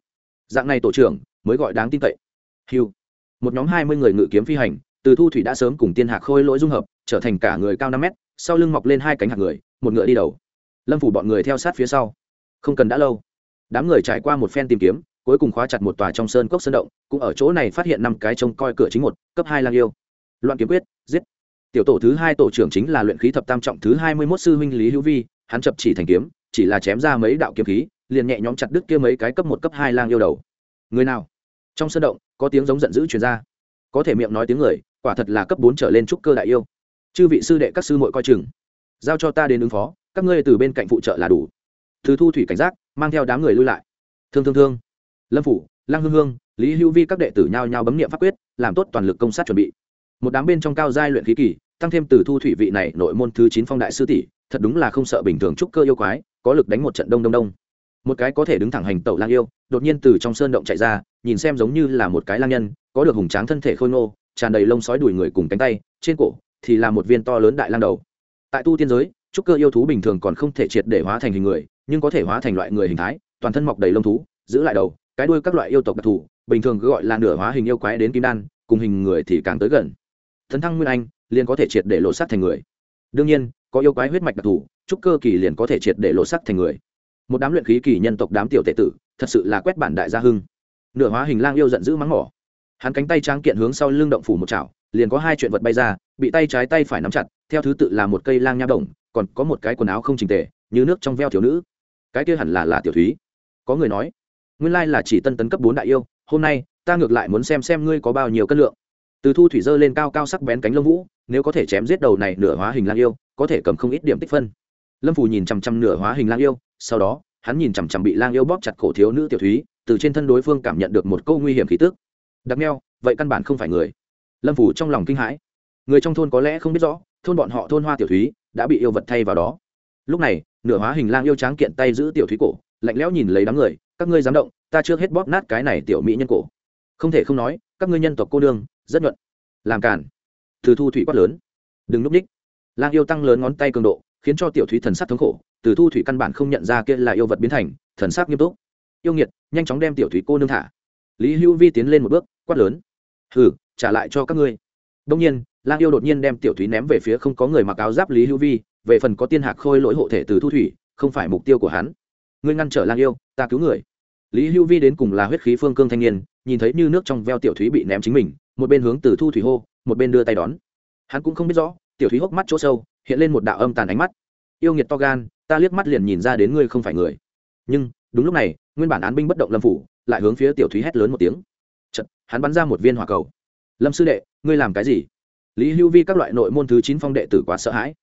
Dạng này tổ trưởng mới gọi đáng tin cậy. Hiu một nhóm hai mươi người ngự kiếm phi hành, từ thu thủy đã sớm cùng tiên hạc khôi lỗi dung hợp, trở thành cả người cao năm mét, sau lưng mọc lên hai cánh hạc người, một ngựa đi đầu. Lâm phủ bọn người theo sát phía sau. Không cần đã lâu. Đám người trải qua một phen tìm kiếm, cuối cùng khóa chặt một tòa trong sơn cốc sơn động, cũng ở chỗ này phát hiện năm cái trông coi cửa chính một, cấp hai lang yêu. Loạn kiếm quyết, giết. Tiểu tổ thứ hai tổ trưởng chính là luyện khí thập tam trọng thứ hai mươi mốt sư huynh lý hữu vi, hắn chập chỉ thành kiếm, chỉ là chém ra mấy đạo kiếm khí, liền nhẹ nhõm chặt đứt kia mấy cái cấp một, cấp hai lang yêu đầu. Người nào? Trong sơn động, có tiếng giống giận dữ truyền ra. Có thể miệng nói tiếng người, quả thật là cấp bốn trở lên trúc cơ đại yêu. Chư vị sư đệ các sư muội coi chừng. Giao cho ta đến ứng phó, các ngươi từ bên cạnh phụ trợ là đủ. Thứ thu thủy cảnh giác, mang theo đám người lui lại. Thương thương thương. Lâm phủ, lăng hương hương, lý hữu vi các đệ tử nhao nhao bấm nghiệm pháp quyết, làm tốt toàn lực công sát chuẩn bị. Một đám bên trong cao giai luyện khí kỳ, tăng thêm từ thu thủy vị này nội môn thứ chín phong đại sư tỷ, thật đúng là không sợ bình thường trúc cơ yêu quái, có lực đánh một trận đông đông đông một cái có thể đứng thẳng hành tẩu lang yêu, đột nhiên từ trong sơn động chạy ra, nhìn xem giống như là một cái lang nhân, có được hùng tráng thân thể khôi ngô, tràn đầy lông sói đuổi người cùng cánh tay, trên cổ thì là một viên to lớn đại lang đầu. Tại tu tiên giới, trúc cơ yêu thú bình thường còn không thể triệt để hóa thành hình người, nhưng có thể hóa thành loại người hình thái, toàn thân mọc đầy lông thú, giữ lại đầu, cái đuôi các loại yêu tộc đặc thù, bình thường cứ gọi là nửa hóa hình yêu quái đến kim đan, cùng hình người thì càng tới gần. Thần thăng nguyên anh liền có thể triệt để lộ sắc thành người. Đương nhiên, có yêu quái huyết mạch đặc thù, trúc cơ kỳ liền có thể triệt để lộ sắc thành người một đám luyện khí kỳ nhân tộc đám tiểu tệ tử, thật sự là quét bản đại gia hưng. Nửa hóa hình lang yêu giận dữ mắng mỏ. Hắn cánh tay tráng kiện hướng sau lưng động phủ một chảo, liền có hai chuyện vật bay ra, bị tay trái tay phải nắm chặt, theo thứ tự là một cây lang nha đồng, còn có một cái quần áo không trình tề, như nước trong veo thiếu nữ. Cái kia hẳn là là tiểu thúy. Có người nói, nguyên lai là chỉ tân tấn cấp bốn đại yêu, hôm nay, ta ngược lại muốn xem xem ngươi có bao nhiêu cân lượng. Từ thu thủy dơ lên cao cao sắc bén cánh lông vũ, nếu có thể chém giết đầu này nửa hóa hình lang yêu, có thể cầm không ít điểm tích phân. Lâm phù nhìn chằm chằm nửa hóa hình lang yêu sau đó, hắn nhìn chằm chằm bị lang yêu bóp chặt cổ thiếu nữ tiểu thúy, từ trên thân đối phương cảm nhận được một câu nguy hiểm khí tước đặc neo vậy căn bản không phải người. Lâm phủ trong lòng kinh hãi. Người trong thôn có lẽ không biết rõ, thôn bọn họ thôn hoa tiểu thúy, đã bị yêu vật thay vào đó. Lúc này, nửa hóa hình lang yêu tráng kiện tay giữ tiểu thúy cổ, lạnh lẽo nhìn lấy đám người, các ngươi dám động, ta chưa hết bóp nát cái này tiểu mỹ nhân cổ. Không thể không nói, các ngươi nhân tộc cô đương, rất nhuận. Làm cản từ thu thủy quát lớn. Đừng núp ních. Lang yêu tăng lớn ngón tay cường độ, khiến cho tiểu thúy thần sắc thống khổ từ thu thủy căn bản không nhận ra kia là yêu vật biến thành, thần sắc nghiêm túc. Yêu nghiệt, nhanh chóng đem tiểu thủy cô nương thả. Lý hữu vi tiến lên một bước, quát lớn. Hừ, trả lại cho các ngươi. Đông nhiên, lang yêu đột nhiên đem tiểu thúy ném về phía không có người mặc áo giáp lý hữu vi, về phần có tiên hạc khôi lỗi hộ thể từ thu thủy, không phải mục tiêu của hắn. Ngươi ngăn trở lang yêu, ta cứu người. Lý hữu vi đến cùng là huyết khí phương cương thanh niên, nhìn thấy như nước trong veo tiểu thúy bị ném chính mình, một bên hướng từ thu thủy hô, một bên đưa tay đón. Hắn cũng không biết rõ, tiểu thúy hốc mắt chỗ sâu, hiện lên một đạo âm tàn ánh mắt. Yêu nghiệt to gan ta liếc mắt liền nhìn ra đến ngươi không phải người. Nhưng đúng lúc này nguyên bản án binh bất động lâm phủ lại hướng phía tiểu thúy hét lớn một tiếng. Chật, hắn bắn ra một viên hỏa cầu. Lâm sư đệ ngươi làm cái gì? Lý hữu vi các loại nội môn thứ chín phong đệ tử quá sợ hãi.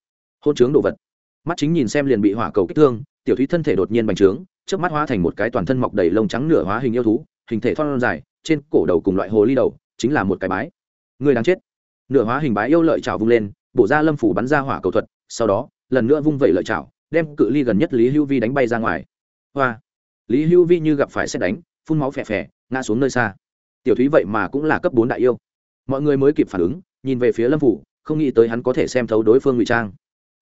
Hôn chướng đồ vật. Mắt chính nhìn xem liền bị hỏa cầu kích thương tiểu thúy thân thể đột nhiên bành trướng trước mắt hóa thành một cái toàn thân mọc đầy lông trắng nửa hóa hình yêu thú hình thể thon dài trên cổ đầu cùng loại hồ ly đầu chính là một cái bái. Người đang chết. Nửa hóa hình bái yêu lợi trào vung lên bổ ra lâm phủ bắn ra hỏa cầu thuật sau đó lần nữa vung vẩy lợi trào đem cự ly gần nhất lý hữu vi đánh bay ra ngoài. Hoa. Lý hữu vi như gặp phải xét đánh, phun máu phè phè, ngã xuống nơi xa. Tiểu thúy vậy mà cũng là cấp bốn đại yêu. Mọi người mới kịp phản ứng, nhìn về phía lâm phủ, không nghĩ tới hắn có thể xem thấu đối phương ngụy trang.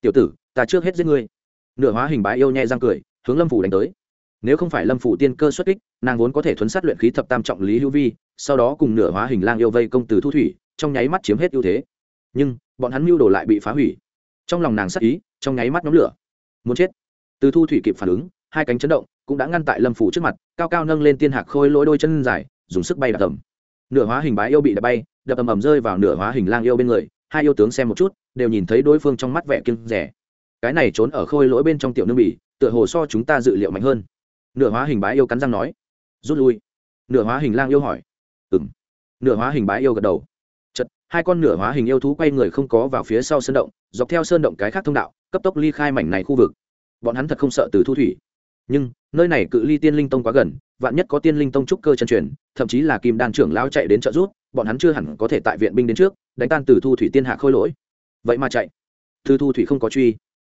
Tiểu tử, ta trước hết giết ngươi. Nửa hóa hình bái yêu nhẹ răng cười, hướng lâm phủ đánh tới. Nếu không phải lâm phủ tiên cơ xuất kích, nàng vốn có thể thuấn sát luyện khí thập tam trọng lý hữu vi, sau đó cùng nửa hóa hình lang yêu vây công từ thu thủy, trong nháy mắt chiếm hết ưu thế. Nhưng, bọn hắn mưu đồ lại bị phá hủy. Trong lòng nàng sắc ý, trong nháy mắt nhóm lửa muốn chết. Từ thu thủy kịp phản ứng, hai cánh chấn động, cũng đã ngăn tại lâm phủ trước mặt, cao cao nâng lên tiên hạc khôi lỗi đôi chân dài, dùng sức bay đập tầm. Nửa hóa hình bái yêu bị đập bay đập ầm ầm rơi vào nửa hóa hình lang yêu bên người, hai yêu tướng xem một chút, đều nhìn thấy đối phương trong mắt vẻ kiêng rẻ. Cái này trốn ở khôi lỗi bên trong tiểu nương bỉ, tựa hồ so chúng ta dự liệu mạnh hơn. Nửa hóa hình bái yêu cắn răng nói. Rút lui. Nửa hóa hình lang yêu hỏi. Ừ m nửa hóa hình bái yêu gật đầu. Chật, hai con nửa hóa hình yêu thú quay người không có vào phía sau sân động dọc theo sơn động cái khác thông đạo, cấp tốc ly khai mảnh này khu vực. Bọn hắn thật không sợ từ thu thủy. Nhưng, nơi này cự ly tiên linh tông quá gần, vạn nhất có tiên linh tông trúc cơ chân truyền, thậm chí là kim đan trưởng lao chạy đến trợ giúp, bọn hắn chưa hẳn có thể tại viện binh đến trước, đánh tan từ thu thủy tiên hạ khôi lỗi. Vậy mà chạy. Từ thu thủy không có truy.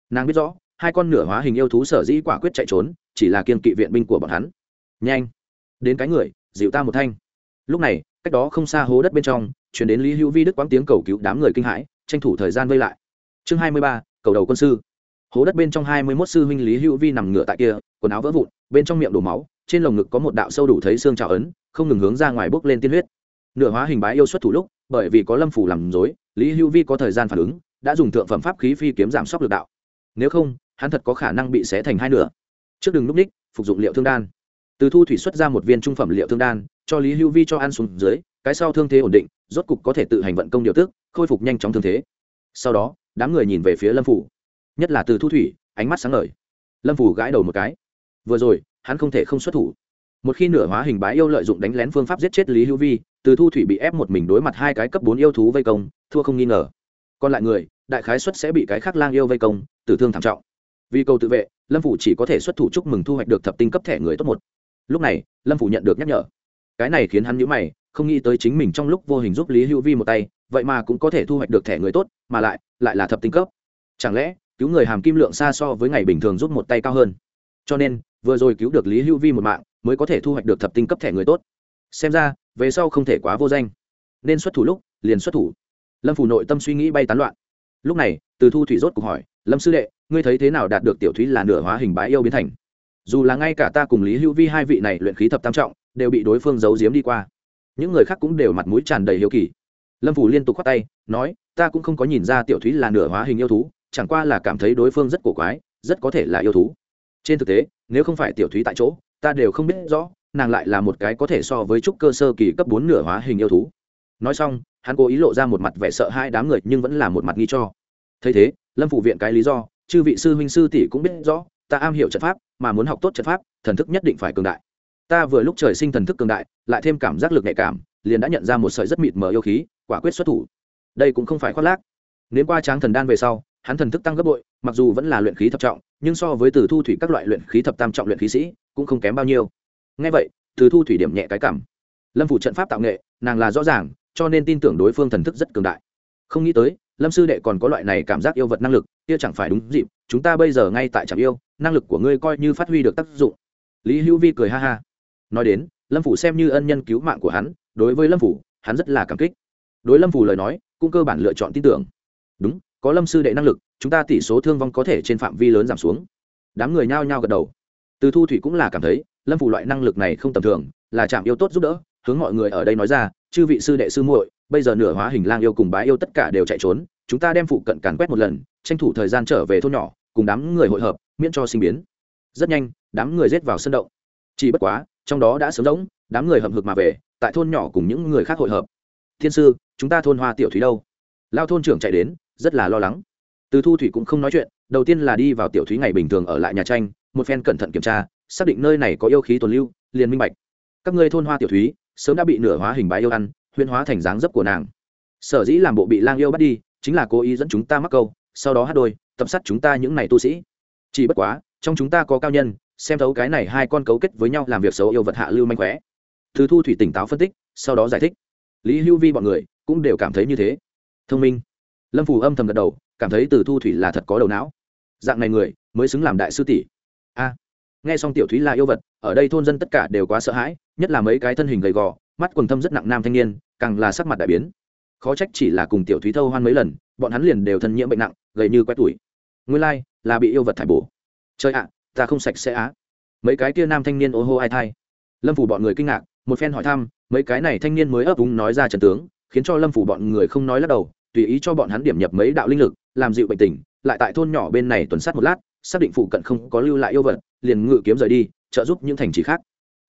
Nàng biết rõ, hai con nửa hóa hình yêu thú sở dĩ quả quyết chạy trốn, chỉ là kiên kỵ viện binh của bọn hắn. Nhanh. Đến cái người, dịu ta một thanh. Lúc này, cách đó không xa hố đất bên trong, chuyển đến lý hữu vi đức quáng tiếng cầu cứu đám người kinh hãi, tranh thủ thời gian vây lại chương hai mươi ba, cầu đầu quân sư. Hố đất bên trong hai mươi mốt sư huynh lý hữu vi nằm ngửa tại kia, quần áo vỡ vụn, bên trong miệng đổ máu, trên lồng ngực có một đạo sâu đủ thấy xương trào ấn, không ngừng hướng ra ngoài bốc lên tiên huyết. Nửa hóa hình bái yêu xuất thủ lúc, bởi vì có lâm phủ làm dối lý hữu vi có thời gian phản ứng, đã dùng thượng phẩm pháp khí phi kiếm giảm sốc lực đạo. Nếu không, hắn thật có khả năng bị xé thành hai nửa. Trước đường lúc ních, phục dụng liệu thương đan. Từ thu thủy xuất ra một viên trung phẩm liệu thương đan, cho lý hữu vi cho ăn xuống dưới, cái sau thương thế ổn định, rốt cục có thể tự hành vận công điều tức, khôi phục nhanh chóng thương thế. Sau đó đám người nhìn về phía lâm phủ nhất là từ thu thủy ánh mắt sáng ngời lâm phủ gãi đầu một cái vừa rồi hắn không thể không xuất thủ một khi nửa hóa hình bái yêu lợi dụng đánh lén phương pháp giết chết lý hữu vi từ thu thủy bị ép một mình đối mặt hai cái cấp bốn yêu thú vây công thua không nghi ngờ còn lại người đại khái xuất sẽ bị cái khác lang yêu vây công tử thương thảm trọng vì cầu tự vệ lâm phủ chỉ có thể xuất thủ chúc mừng thu hoạch được thập tinh cấp thẻ người tốt một lúc này lâm phủ nhận được nhắc nhở cái này khiến hắn nhữ mày không nghĩ tới chính mình trong lúc vô hình giúp lý hữu vi một tay vậy mà cũng có thể thu hoạch được thẻ người tốt, mà lại lại là thập tinh cấp. Chẳng lẽ, cứu người hàm kim lượng xa so với ngày bình thường giúp một tay cao hơn? Cho nên, vừa rồi cứu được lý hữu vi một mạng, mới có thể thu hoạch được thập tinh cấp thẻ người tốt. Xem ra, về sau không thể quá vô danh. Nên xuất thủ lúc, liền xuất thủ. Lâm phủ nội tâm suy nghĩ bay tán loạn. Lúc này, từ thu thủy rốt cuộc hỏi, lâm sư đệ, ngươi thấy thế nào đạt được tiểu thúy là nửa hóa hình bái yêu biến thành? Dù là ngay cả ta cùng lý hữu vi hai vị này luyện khí thập tam trọng, đều bị đối phương giấu giếm đi qua. Những người khác cũng đều mặt mũi tràn đầy hiếu kỳ lâm phủ liên tục khoác tay, nói, ta cũng không có nhìn ra tiểu thúy là nửa hóa hình yêu thú, chẳng qua là cảm thấy đối phương rất cổ quái, rất có thể là yêu thú. Trên thực tế, nếu không phải tiểu thúy tại chỗ, ta đều không biết rõ, nàng lại là một cái có thể so với trúc cơ sơ kỳ cấp bốn nửa hóa hình yêu thú. Nói xong, hắn cố ý lộ ra một mặt vẻ sợ hai đám người, nhưng vẫn là một mặt nghi cho. Thấy thế, lâm phủ viện cái lý do, chư vị sư huynh sư tỷ cũng biết rõ, ta am hiểu trận pháp, mà muốn học tốt trận pháp, thần thức nhất định phải cường đại. Ta vừa lúc trời sinh thần thức cường đại, lại thêm cảm giác lực nhạy cảm, liền đã nhận ra một sợi rất mịt mờ yêu khí quả quyết xuất thủ. Đây cũng không phải khoác lác. Nếu qua tráng thần đan về sau, hắn thần thức tăng gấp bội, mặc dù vẫn là luyện khí thập trọng, nhưng so với từ thu thủy các loại luyện khí thập tam trọng luyện khí sĩ, cũng không kém bao nhiêu. Ngay vậy, từ thu thủy điểm nhẹ cái cảm. Lâm phủ trận pháp tạo nghệ, nàng là rõ ràng, cho nên tin tưởng đối phương thần thức rất cường đại. Không nghĩ tới, lâm sư đệ còn có loại này cảm giác yêu vật năng lực, kia chẳng phải đúng dịp, chúng ta bây giờ ngay tại trạm yêu, năng lực của ngươi coi như phát huy được tác dụng. Lý hữu vi cười ha ha. Nói đến, lâm phủ xem như ân nhân cứu mạng của hắn, đối với lâm phủ, hắn rất là cảm kích đối lâm phù lời nói, cũng cơ bản lựa chọn tin tưởng. Đúng, có lâm sư đệ năng lực, chúng ta tỷ số thương vong có thể trên phạm vi lớn giảm xuống. Đám người nhao nhao gật đầu. Từ thu thủy cũng là cảm thấy, lâm phù loại năng lực này không tầm thường, là chạm yêu tốt giúp đỡ, hướng mọi người ở đây nói ra, chư vị sư đệ sư muội, bây giờ nửa hóa hình lang yêu cùng bái yêu tất cả đều chạy trốn, chúng ta đem phụ cận càn quét một lần, tranh thủ thời gian trở về thôn nhỏ, cùng đám người hội hợp, miễn cho sinh biến. Rất nhanh, đám người rết vào sân động. Chỉ bất quá, trong đó đã sớm rỗng, đám người hậm hực mà về, tại thôn nhỏ cùng những người khác hội hợp thiên sư, chúng ta thôn hoa tiểu thúy đâu? Lao thôn trưởng chạy đến, rất là lo lắng. Từ thu thủy cũng không nói chuyện, đầu tiên là đi vào tiểu thúy ngày bình thường ở lại nhà tranh, một phen cẩn thận kiểm tra, xác định nơi này có yêu khí tồn lưu, liền minh bạch. Các ngươi thôn hoa tiểu thúy sớm đã bị nửa hóa hình bái yêu ăn huyên hóa thành dáng dấp của nàng. Sở dĩ làm bộ bị lang yêu bắt đi, chính là cố ý dẫn chúng ta mắc câu, sau đó hát đôi, tập sát chúng ta những n à y tu sĩ. Chỉ bất quá, trong chúng ta có cao nhân, xem thấu cái này hai con cấu kết với nhau làm việc xấu yêu vật hạ lưu manh khóe. Thứ thu thủy tỉnh táo phân tích, sau đó giải thích lý hữu vi bọn người cũng đều cảm thấy như thế thông minh lâm phù âm thầm gật đầu cảm thấy từ thu thủy là thật có đầu não dạng này người mới xứng làm đại sư tỷ a nghe xong tiểu thúy là yêu vật ở đây thôn dân tất cả đều quá sợ hãi nhất là mấy cái thân hình gầy gò mắt quần thâm rất nặng nam thanh niên càng là sắc mặt đại biến khó trách chỉ là cùng tiểu thúy thâu hoan mấy lần bọn hắn liền đều thân nhiễm bệnh nặng gầy như quét tuổi nguyên lai là bị yêu vật thải bổ trời ạ, ta không sạch sẽ á. Mấy cái kia nam thanh niên ô hô ai thai. Lâm phủ bọn người kinh ngạc một phen hỏi thăm, mấy cái này thanh niên mới ấp úng nói ra trần tướng, khiến cho lâm phủ bọn người không nói lắc đầu, tùy ý cho bọn hắn điểm nhập mấy đạo linh lực, làm dịu bệnh tình, lại tại thôn nhỏ bên này tuần sát một lát, xác định phụ cận không có lưu lại yêu vật, liền ngự kiếm rời đi, trợ giúp những thành trì khác.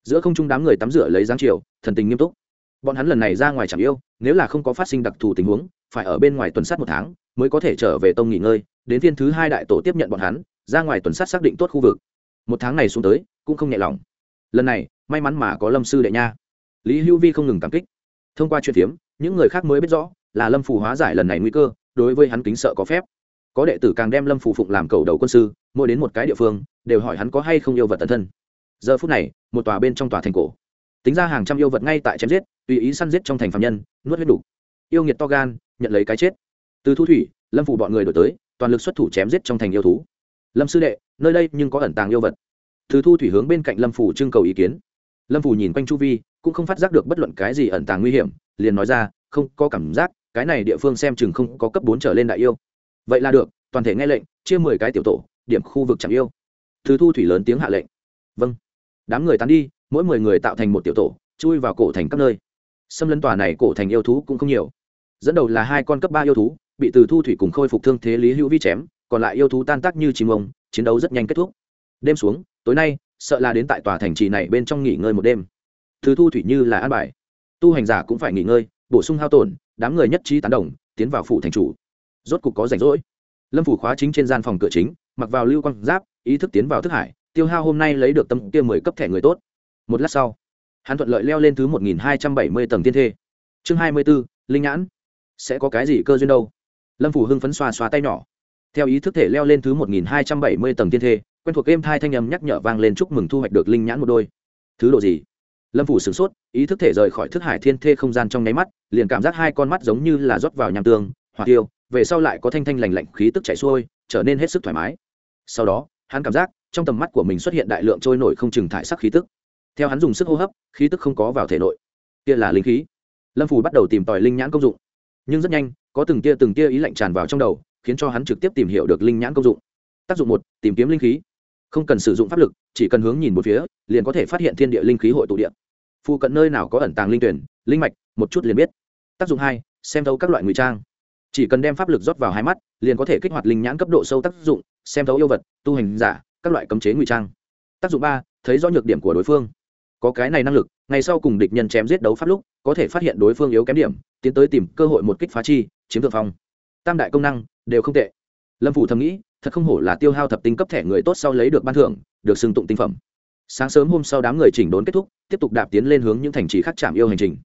Giữa không trung đám người tắm rửa lấy giáng chiều, thần tình nghiêm túc. Bọn hắn lần này ra ngoài chẳng yêu, nếu là không có phát sinh đặc thù tình huống, phải ở bên ngoài tuần sát một tháng, mới có thể trở về tông nghỉ ngơi, đến phiên thứ hai đại tổ tiếp nhận bọn hắn, ra ngoài tuần sát xác định tốt khu vực. Một tháng này xuống tới, cũng không nhẹ lòng lần này, may mắn mà có lâm sư đệ nha. Lý hữu vi không ngừng cảm kích. Thông qua chuyện phiếm những người khác mới biết rõ là lâm phù hóa giải lần này nguy cơ, đối với hắn kính sợ có phép. Có đệ tử càng đem lâm phù phụng làm cầu đầu quân sư, mỗi đến một cái địa phương, đều hỏi hắn có hay không yêu vật tần thân. Giờ phút này, một tòa bên trong tòa thành cổ. Tính ra hàng trăm yêu vật ngay tại chém giết, tùy ý săn giết trong thành phạm nhân, nuốt huyết đủ. Yêu nghiệt to gan, nhận lấy cái chết. Từ thu thủy, lâm phủ bọn người đổi tới, toàn lực xuất thủ chém giết trong thành yêu thú. Lâm sư đệ, nơi đây nhưng có ẩn tàng yêu vật từ thu thủy hướng bên cạnh lâm phủ trưng cầu ý kiến. Lâm phủ nhìn quanh chu vi, cũng không phát giác được bất luận cái gì ẩn tàng nguy hiểm, liền nói ra, không có cảm giác, cái này địa phương xem chừng không có cấp bốn trở lên đại yêu. Vậy là được, toàn thể nghe lệnh, chia mười cái tiểu tổ, điểm khu vực chẳng yêu. Thứ thu thủy lớn tiếng hạ lệnh. Vâng. Đám người tán đi, mỗi mười người tạo thành một tiểu tổ, chui vào cổ thành các nơi. Xâm lấn tòa này cổ thành yêu thú cũng không nhiều. Dẫn đầu là hai con cấp ba yêu thú, bị từ thu thủy cùng khôi phục thương thế lý hữu vi chém, còn lại yêu thú tan tác như chim ông, chiến đấu rất nhanh kết thúc đêm xuống, tối nay, sợ là đến tại tòa thành trì này bên trong nghỉ ngơi một đêm. Thứ thu thủy như là an bài. Tu hành giả cũng phải nghỉ ngơi, bổ sung hao tổn, đám người nhất trí tán đồng, tiến vào phủ thành chủ. Rốt cục có rảnh rỗi. Lâm phủ khóa chính trên gian phòng cửa chính, mặc vào lưu quang giáp, ý thức tiến vào thức hải, tiêu hao hôm nay lấy được tâm kia mười cấp thẻ người tốt. Một lát sau, hắn thuận lợi leo lên thứ một nghìn hai trăm bảy mươi tầng tiên thê. Chương hai mươi b ố linh nhãn. Sẽ có cái gì cơ duyên đâu? Lâm phủ hưng phấn xoa xoa tay nhỏ. Theo ý thức thể leo lên thứ một nghìn hai trăm bảy mươi tầng tiên thê quen thuộc game thai thanh âm nhắc nhở vang lên chúc mừng thu hoạch được linh nhãn một đôi. Thứ độ gì? Lâm phủ sửng sốt, ý thức thể rời khỏi thức hải thiên thê không gian trong nháy mắt, liền cảm giác hai con mắt giống như là rót vào nham tương hoặc tiêu, về sau lại có thanh thanh lành lạnh khí tức chảy xuôi, trở nên hết sức thoải mái. Sau đó, hắn cảm giác trong tầm mắt của mình xuất hiện đại lượng trôi nổi không chừng thải sắc khí tức. Theo hắn dùng sức hô hấp, khí tức không có vào thể nội. Kia là linh khí. Lâm phủ bắt đầu tìm tòi linh nhãn công dụng. Nhưng rất nhanh, có từng tia từng tia ý lạnh tràn vào trong đầu, khiến cho hắn trực tiếp tìm hiểu được linh nhãn công dụng. Tác dụng một, tìm kiếm linh khí không cần sử dụng pháp lực, chỉ cần hướng nhìn một phía, liền có thể phát hiện thiên địa linh khí hội tụ điện. Phụ cận nơi nào có ẩn tàng linh tuyển, linh mạch, một chút liền biết. Tác dụng hai, xem thấu các loại ngụy trang. Chỉ cần đem pháp lực rót vào hai mắt, liền có thể kích hoạt linh nhãn cấp độ sâu tác dụng, xem thấu yêu vật, tu hành giả, các loại cấm chế ngụy trang. Tác dụng ba, thấy rõ nhược điểm của đối phương. Có cái này năng lực, ngày sau cùng địch nhân chém giết đấu pháp lúc, có thể phát hiện đối phương yếu kém điểm, tiến tới tìm cơ hội một kích phá chi, chiếm thượng phong. Tam đại công năng, đều không tệ. Lâm phủ thầm nghĩ thật không hổ là tiêu hao thập tinh cấp thẻ người tốt sau lấy được ban thưởng, được xưng tụng tinh phẩm. Sáng sớm hôm sau đám người chỉnh đốn kết thúc, tiếp tục đạp tiến lên hướng những thành trì khác chạm yêu hành trình.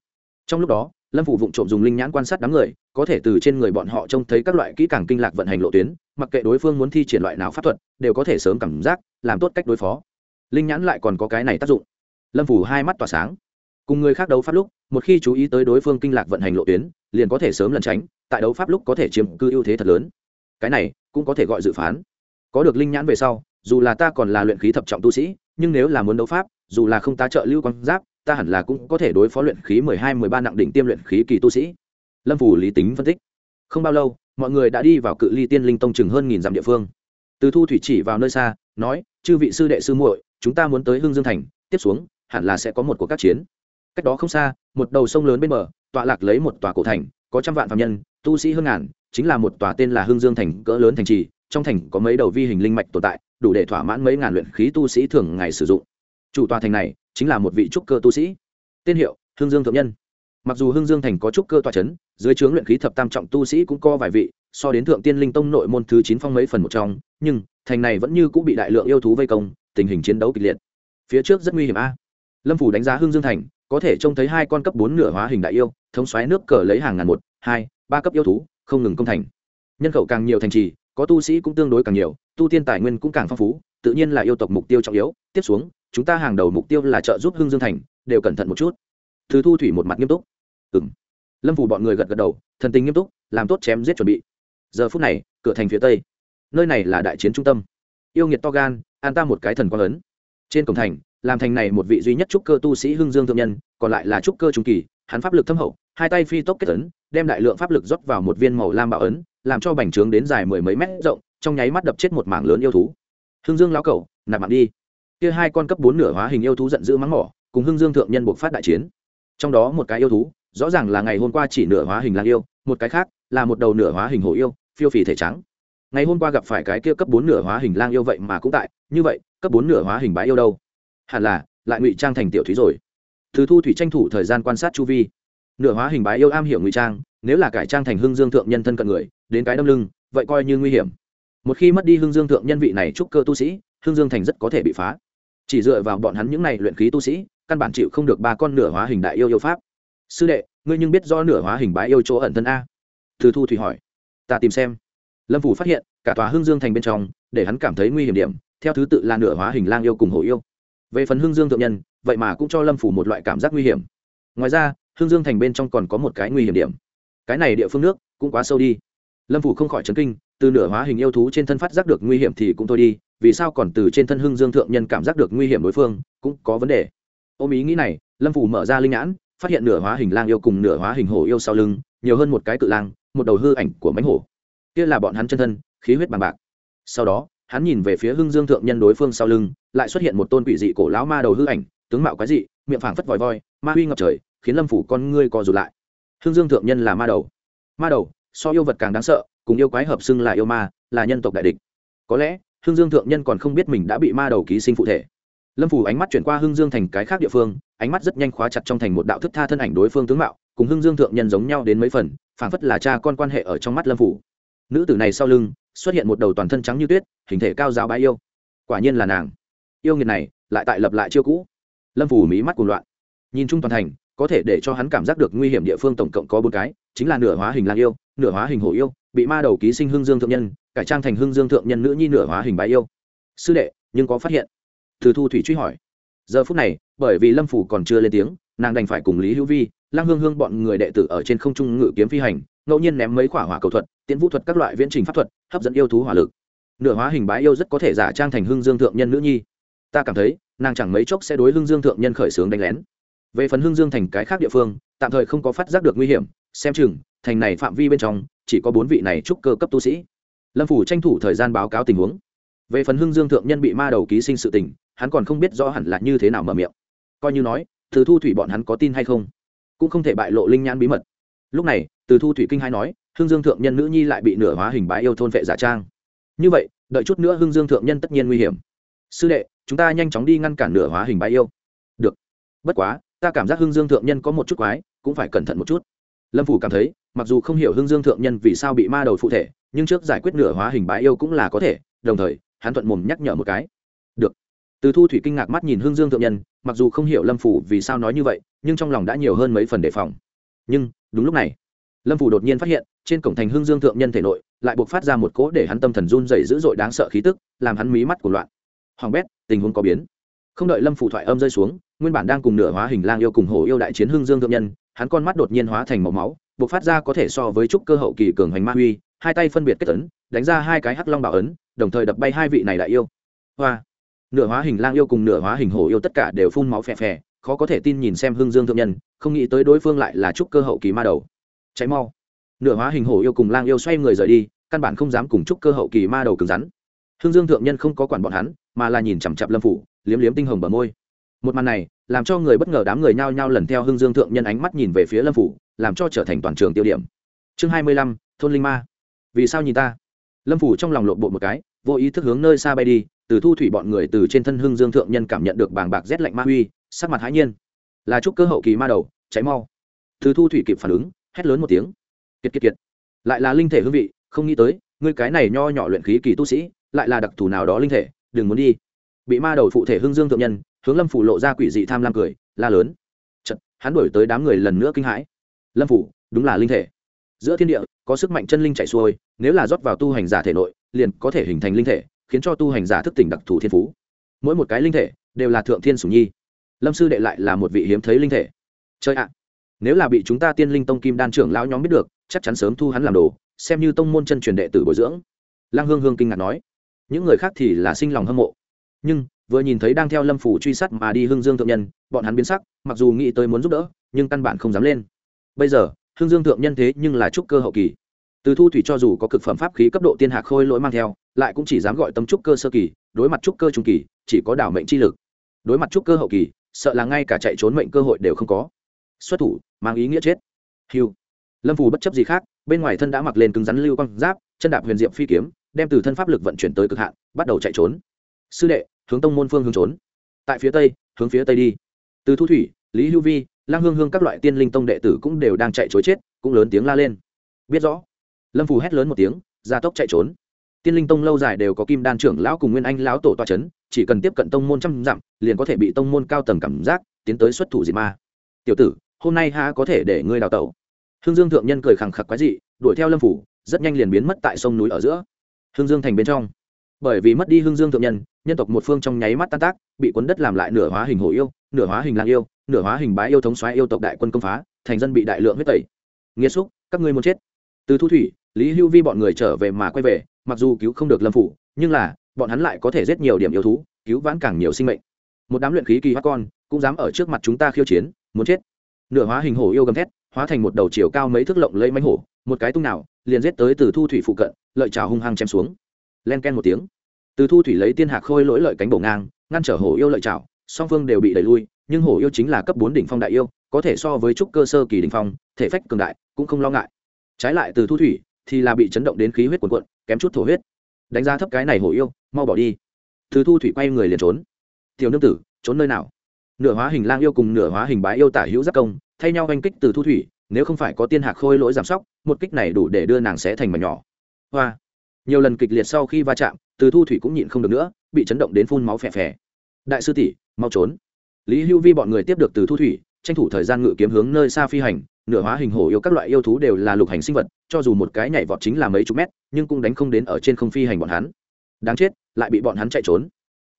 Trong lúc đó, lâm phủ vụng trộm dùng linh nhãn quan sát đám người, có thể từ trên người bọn họ trông thấy các loại kỹ càng kinh lạc vận hành lộ tuyến, mặc kệ đối phương muốn thi triển loại nào pháp thuật, đều có thể sớm cảm giác, làm tốt cách đối phó. Linh nhãn lại còn có cái này tác dụng. Lâm phủ hai mắt tỏa sáng. Cùng người khác đấu pháp lúc, một khi chú ý tới đối phương kinh lạc vận hành lộ tuyến, liền có thể sớm lẩn tránh, tại đấu pháp lúc có thể chiếm cư ưu thế thật lớn. Cái này cũng có thể gọi dự phán. Có được linh nhãn về sau, dù là ta còn là luyện khí thập trọng tu sĩ, nhưng nếu là muốn đấu pháp, dù là không ta trợ lưu quan giáp, ta hẳn là cũng có thể đối phó luyện khí mười hai, mười ba nặng đỉnh tiêm luyện khí kỳ tu sĩ. Lâm phủ lý tính phân tích. Không bao lâu, mọi người đã đi vào cự ly tiên linh tông chừng hơn nghìn dặm địa phương. Từ thu thủy chỉ vào nơi xa, nói, chư vị sư đệ sư muội, chúng ta muốn tới hương dương thành, tiếp xuống, hẳn là sẽ có một cuộc các chiến. Cách đó không xa, một đầu sông lớn bên bờ, tọa lạc lấy một tòa cổ thành, có trăm vạn phạm nhân, tu sĩ hơn ngàn chính là một tòa tên là hương dương thành, cỡ lớn thành trì, trong thành có mấy đầu vi hình linh mạch tồn tại, đủ để thỏa mãn mấy ngàn luyện khí tu sĩ thường ngày sử dụng. Chủ tòa thành này chính là một vị trúc cơ tu sĩ. Tên hiệu hương dương thượng nhân. Mặc dù hương dương thành có trúc cơ tòa c h ấ n dưới trướng luyện khí thập tam trọng tu sĩ cũng có vài vị, so đến thượng tiên linh tông nội môn thứ chín phong mấy phần một trong, nhưng thành này vẫn như cũng bị đại lượng yêu thú vây công, tình hình chiến đấu kịch liệt. Phía trước rất nguy hiểm a. Lâm phủ đánh giá hương dương thành, có thể trông thấy hai con cấp bốn nửa hóa hình đại yêu, thống xoáy nước cờ lấy hàng ngàn một, hai, ba cấp yêu thú không ngừng công thành. Nhân khẩu càng nhiều thành trì, có tu sĩ cũng tương đối càng nhiều, tu tiên tài nguyên cũng càng phong phú, tự nhiên là yêu tộc mục tiêu trọng yếu. Tiếp xuống, chúng ta hàng đầu mục tiêu là trợ giúp hưng dương thành, đều cẩn thận một chút. Thứ thu thủy một mặt nghiêm túc. Ừ m lâm phủ bọn người gật gật đầu, thần tình nghiêm túc, làm tốt chém giết chuẩn bị. Giờ phút này, cửa thành phía tây, nơi này là đại chiến trung tâm. Yêu nghiệt to gan, an ta một cái thần quang lớn. Trên cổng thành, làm thành này một vị duy nhất trúc cơ tu sĩ hưng dương thượng nhân, còn lại là trúc cơ trung kỳ, hắn pháp lực thâm hậu, hai tay phi tốc kết ấn đem đại lượng pháp lực rót vào một viên màu lam bảo ấn, làm cho bành trướng đến dài mười mấy mét rộng, trong nháy mắt đập chết một mảng lớn yêu thú. Hưng dương lão cẩu, nạp mạng đi. Kia hai con cấp bốn nửa hóa hình yêu thú giận dữ mắng mỏ, cùng hưng dương thượng nhân buộc phát đại chiến. Trong đó một cái yêu thú, rõ ràng là ngày hôm qua chỉ nửa hóa hình lang yêu, một cái khác là một đầu nửa hóa hình hổ yêu, phiêu phì thể trắng. Ngày hôm qua gặp phải cái kia cấp bốn nửa hóa hình lang yêu vậy mà cũng tại, như vậy, cấp bốn nửa hóa hình bái yêu đâu? Hẳn là, lại ngụy trang thành tiểu thúy rồi. Thứ thu thủy tranh thủ thời gian quan sát chu vi nửa hóa hình bái yêu am hiểu ngụy trang, nếu là cải trang thành hưng dương thượng nhân thân cận người, đến cái đâm lưng, vậy coi như nguy hiểm. Một khi mất đi hưng dương thượng nhân vị này trúc cơ tu sĩ, hưng dương thành rất có thể bị phá. Chỉ dựa vào bọn hắn những này luyện khí tu sĩ, căn bản chịu không được ba con nửa hóa hình đại yêu yêu pháp. Sư đệ, ngươi nhưng biết do nửa hóa hình bái yêu chỗ ẩn thân a? Từ thu thủy hỏi. Ta tìm xem. Lâm phủ phát hiện, cả tòa hưng dương thành bên trong, để hắn cảm thấy nguy hiểm điểm, theo thứ tự là nửa hóa hình lang yêu cùng hổ yêu. Về phần hưng dương thượng nhân, vậy mà cũng cho lâm phủ một loại cảm giác nguy hiểm. Ngoài ra hưng dương thành bên trong còn có một cái nguy hiểm điểm. Cái này địa phương nước cũng quá sâu đi. Lâm phủ không khỏi chấn kinh, từ nửa hóa hình yêu thú trên thân phát giác được nguy hiểm thì cũng thôi đi, vì sao còn từ trên thân hưng dương thượng nhân cảm giác được nguy hiểm đối phương, cũng có vấn đề. Ôm ý nghĩ này, lâm phủ mở ra linh nhãn, phát hiện nửa hóa hình lang yêu cùng nửa hóa hình hổ yêu sau lưng, nhiều hơn một cái cự lang, một đầu hư ảnh của mánh hổ. Kia là bọn hắn chân thân, khí huyết bằng bạc. Sau đó, hắn nhìn về phía hưng dương thượng nhân đối phương sau lưng, lại xuất hiện một tôn quỷ dị cổ lão ma đầu hư ảnh, tướng mạo quái dị, miệng phảng phất vòi voi, ma huy ngập trời khiến lâm phủ con ngươi co rụt lại. Hương dương thượng nhân là ma đầu. Ma đầu, so yêu vật càng đáng sợ, cùng yêu quái hợp xưng là yêu ma, là nhân tộc đại địch. Có lẽ, Hương dương thượng nhân còn không biết mình đã bị ma đầu ký sinh phụ thể. Lâm phủ ánh mắt chuyển qua Hương dương thành cái khác địa phương, ánh mắt rất nhanh khóa chặt trong thành một đạo thức tha thân ảnh đối phương tướng mạo, cùng Hương dương thượng nhân giống nhau đến mấy phần, phảng phất là cha con quan hệ ở trong mắt lâm phủ. Nữ tử này sau lưng, xuất hiện một đầu toàn thân trắng như tuyết, hình thể cao giáo bái yêu. Quả nhiên là nàng. Yêu nghiệt này, lại tại lập lại chiêu cũ. Lâm phủ mí mắt cuồng loạn. Nhìn chung toàn thành có thể để cho hắn cảm giác được nguy hiểm địa phương tổng cộng có bốn cái, chính là nửa hóa hình lang yêu, nửa hóa hình hổ yêu, bị ma đầu ký sinh hưng dương thượng nhân, cải trang thành hưng dương thượng nhân nữ nhi nửa hóa hình bái yêu. Sư đệ, nhưng có phát hiện? Từ thu thủy truy hỏi. Giờ phút này, bởi vì lâm phủ còn chưa lên tiếng, nàng đành phải cùng lý hữu vi lang hương hương bọn người đệ tử ở trên không trung ngự kiếm phi hành, ngẫu nhiên ném mấy quả hỏa cầu thuật, tiễn vũ thuật các loại viễn trình pháp thuật, hấp dẫn yêu thú hỏa lực. Nửa hóa hình bái yêu rất có thể giả trang thành hưng dương thượng nhân nữ nhi. Ta cảm thấy, nàng chẳng mấy chốc sẽ đối hưng dương thượng nhân khởi xướng đánh lén về phần hưng dương thành cái khác địa phương, tạm thời không có phát giác được nguy hiểm, xem chừng, thành này phạm vi bên trong, chỉ có bốn vị này trúc cơ cấp tu sĩ. Lâm phủ tranh thủ thời gian báo cáo tình huống. Về phần hưng dương thượng nhân bị ma đầu ký sinh sự tình, hắn còn không biết rõ hẳn là như thế nào mở miệng. Coi như nói, từ thu thủy bọn hắn có tin hay không, cũng không thể bại lộ linh nhãn bí mật. Lúc này, từ thu thủy kinh hai nói, hưng dương thượng nhân nữ nhi lại bị nửa hóa hình bái yêu thôn vệ giả trang. Như vậy, đợi chút nữa hưng dương thượng nhân tất nhiên nguy hiểm. Sư đệ, chúng ta nhanh chóng đi ngăn cản nửa hóa hình bái yêu. Được. Bất quá ta cảm giác hưng dương thượng nhân có một chút quái, cũng phải cẩn thận một chút. Lâm phủ cảm thấy, mặc dù không hiểu hưng dương thượng nhân vì sao bị ma đầu phụ thể, nhưng trước giải quyết nửa hóa hình bái yêu cũng là có thể, đồng thời, hắn thuận mồm nhắc nhở một cái. Được. Từ thu thủy kinh ngạc mắt nhìn hưng dương thượng nhân, mặc dù không hiểu lâm phủ vì sao nói như vậy, nhưng trong lòng đã nhiều hơn mấy phần đề phòng. Nhưng, đúng lúc này, lâm phủ đột nhiên phát hiện, trên cổng thành hưng dương thượng nhân thể nội, lại buộc phát ra một cỗ để hắn tâm thần run dày dữ dội đáng sợ khí tức, làm hắn mí mắt của loạn. Hoàng bét, tình huống có biến không đợi lâm phủ thoại âm rơi xuống, nguyên bản đang cùng nửa hóa hình lang yêu cùng hổ yêu đại chiến hưng dương thượng nhân, hắn con mắt đột nhiên hóa thành màu máu, buộc phát ra có thể so với trúc cơ hậu kỳ cường hành ma huy, hai tay phân biệt kết tấn đánh ra hai cái hắc long bảo ấn, đồng thời đập bay hai vị này đại yêu. Hoa! Nửa hóa hình lang yêu cùng nửa hóa hình hổ yêu tất cả đều phun máu phè phè, khó có thể tin nhìn xem hưng dương thượng nhân, không nghĩ tới đối phương lại là trúc cơ hậu kỳ ma đầu. Cháy mau! Nửa hóa hình hổ yêu cùng lang yêu xoay người rời đi, căn bản không dám cùng trúc cơ hậu kỳ ma đầu cứng rắn. Hưng dương thượng nhân không có quản bọn hắn, mà là nhìn chằm chặp lâm phủ liếm liếm tinh hồng bờ môi. Một màn này, làm cho người bất ngờ đám người nhao nhao lần theo hưng dương thượng nhân ánh mắt nhìn về phía lâm phủ, làm cho trở thành toàn trường tiêu điểm. Chương hai mươi lăm, thôn linh ma. Vì sao nhìn ta? Lâm phủ trong lòng lộn bộ một cái, vô ý thức hướng nơi xa bay đi, từ thu thủy bọn người từ trên thân hưng dương thượng nhân cảm nhận được bàng bạc rét lạnh ma huy, sắc mặt hãi nhiên. Là chúc cơ hậu kỳ ma đầu, cháy mau. Từ thu thủy kịp phản ứng, hét lớn một tiếng. Kiệt kiệt kiệt. Lại là linh thể hương vị, không nghĩ tới, ngươi cái này nho nhỏ luyện khí kỳ tu sĩ, lại là đặc thù nào đó linh thể, đừng muốn đi bị ma đầu phụ thể hưng dương thượng nhân hướng lâm phủ lộ ra quỷ dị tham lam cười la lớn. Chật, hắn đổi tới đám người lần nữa kinh hãi. Lâm phủ đúng là linh thể. Giữa thiên địa có sức mạnh chân linh chạy xuôi nếu là rót vào tu hành giả thể nội liền có thể hình thành linh thể khiến cho tu hành giả thức tỉnh đặc thù thiên phú. Mỗi một cái linh thể đều là thượng thiên sủng nhi. Lâm sư đệ lại là một vị hiếm thấy linh thể. Chơi ạ nếu là bị chúng ta tiên linh tông kim đan trưởng lão nhóm biết được chắc chắn sớm thu hắn làm đồ xem như tông môn chân truyền đệ tử bồi dưỡng. Lăng hương hương kinh ngạc nói. Những người khác thì là sinh lòng hâm mộ nhưng, vừa nhìn thấy đang theo lâm phủ truy sát mà đi hưng dương thượng nhân, bọn hắn biến sắc, mặc dù nghĩ tới muốn giúp đỡ, nhưng căn bản không dám lên. Bây giờ, hưng dương thượng nhân thế nhưng là trúc cơ hậu kỳ. Từ thu thủy cho dù có cực phẩm pháp khí cấp độ tiên hạc khôi lỗi mang theo, lại cũng chỉ dám gọi tâm trúc cơ sơ kỳ, đối mặt trúc cơ trung kỳ, chỉ có đảo mệnh chi lực. Đối mặt trúc cơ hậu kỳ, sợ là ngay cả chạy trốn mệnh cơ hội đều không có. Xuất thủ, mang ý nghĩa chết. Hiu. Lâm phù bất chấp gì khác, bên ngoài thân đã mặc lên cứng rắn lưu quang giáp, chân đạp huyền diệm phi kiếm, đem từ thân pháp lực vận chuyển tới cực hạn, bắt đầu chạy trốn sư đệ, hướng tông môn phương hướng trốn. Tại phía tây, hướng phía tây đi. Từ thu thủy, lý hưu vi lang hương hương các loại tiên linh tông đệ tử cũng đều đang chạy chối chết, cũng lớn tiếng la lên. Biết rõ. Lâm phù hét lớn một tiếng, gia tốc chạy trốn. Tiên linh tông lâu dài đều có kim đan trưởng lão cùng nguyên anh lão tổ toa c h ấ n chỉ cần tiếp cận tông môn trăm dặm, liền có thể bị tông môn cao tầng cảm giác, tiến tới xuất thủ diệt ma. Tiểu tử, hôm nay ha có thể để ngươi đào tẩu? Hương dương thượng nhân cười khẳng khặc quái dị, đuổi theo lâm phủ rất nhanh liền biến mất tại sông núi ở giữa. Hương dương thành bên trong bởi vì mất đi hương dương thượng nhân nhân tộc một phương trong nháy mắt tan tác, bị cuốn đất làm lại nửa hóa hình hổ yêu, nửa hóa hình lang yêu, nửa hóa hình bái yêu thống xoáy yêu tộc đại quân công phá, thành dân bị đại lượng huyết tẩy. Nghĩa xúc, các ngươi muốn chết. Từ thu thủy, lý hưu vi bọn người trở về mà quay về, mặc dù cứu không được lâm phủ, nhưng là, bọn hắn lại có thể giết nhiều điểm yêu thú, cứu vãn càng nhiều sinh mệnh. Một đám luyện khí kỳ hóa con, cũng dám ở trước mặt chúng ta khiêu chiến, muốn chết. Nửa hóa hình hổ yêu gầm thét, hóa thành một đầu chiều cao mấy thước lộng lấy mánh hổ, một cái tung nào, liền giết tới từ thu thủy phụ cận, lợi trào hung hăng chém xuống len ken một tiếng. Từ thu thủy lấy tiên hạc khôi lỗi lợi cánh bổ ngang, ngăn trở hổ yêu lợi trào song phương đều bị đẩy lui, nhưng hổ yêu chính là cấp bốn đỉnh phong đại yêu, có thể so với trúc cơ sơ kỳ đỉnh phong, thể phách cường đại, cũng không lo ngại. Trái lại từ thu thủy thì là bị chấn động đến khí huyết cuồn cuộn, kém chút thổ huyết. Đánh giá thấp cái này hổ yêu, mau bỏ đi. Từ thu thủy quay người liền trốn. Tiểu nương tử, trốn nơi nào? Nửa hóa hình lang yêu cùng nửa hóa hình bái yêu tả hữu giác công, thay nhau oanh kích từ thu thủy, nếu không phải có tiên hạc khôi lỗi giảm sóc, một kích này đủ để đưa nàng sẽ thành mảnh nhỏ. Hoa! Nhiều lần kịch liệt sau khi va chạm, từ thu thủy cũng nhịn không được nữa, bị chấn động đến phun máu phè phè. Đại sư tỷ, mau trốn. Lý hưu vi bọn người tiếp được từ thu thủy, tranh thủ thời gian ngự kiếm hướng nơi xa phi hành, nửa hóa hình hổ yêu các loại yêu thú đều là lục hành sinh vật, cho dù một cái nhảy vọt chính là mấy chục mét, nhưng cũng đánh không đến ở trên không phi hành bọn hắn. Đáng chết, lại bị bọn hắn chạy trốn.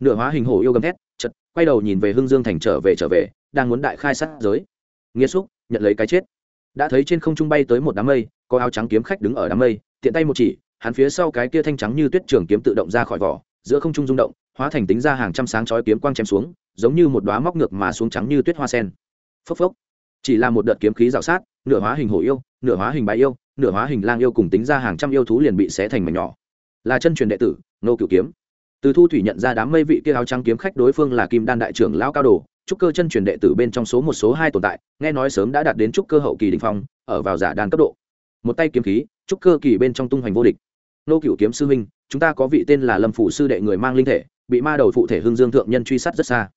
Nửa hóa hình hổ yêu gầm thét chật quay đầu nhìn về hưng dương thành trở về trở về, đang muốn đại khai sát giới. Nghĩa xúc, nhận lấy cái chết. Đã thấy trên không trung bay tới một đám mây, có áo trắng kiếm khách đứng ở đám mây, tiện tay một chỉ hắn phía sau cái kia thanh trắng như tuyết trường kiếm tự động ra khỏi vỏ, giữa không trung rung động, hóa thành tính ra hàng trăm sáng chói kiếm quang chém xuống, giống như một đoá móc ngược mà xuống trắng như tuyết hoa sen. Phốc phốc. Chỉ là một đợt kiếm khí rào sát, nửa hóa hình hổ yêu, nửa hóa hình bãi yêu, nửa hóa hình lang yêu cùng tính ra hàng trăm yêu thú liền bị xé thành mảnh nhỏ. Là chân truyền đệ tử nô cựu kiếm. Từ thu thủy nhận ra đám mây vị kia áo trắng kiếm khách đối phương là kim đan đại trưởng lão cao đồ, trúc cơ chân truyền đệ tử bên trong số một số hai tồn tại, nghe nói sớm đã đạt đến trúc cơ hậu kỳ đình phong, ở vào giả đan cấp độ. Một tay kiếm khí, trúc cơ kỳ bên trong tung hoành vô địch nô cựu kiếm sư huynh chúng ta có vị tên là lâm phủ sư đệ người mang linh thể bị ma đầu phụ thể hưng dương thượng nhân truy sát rất xa.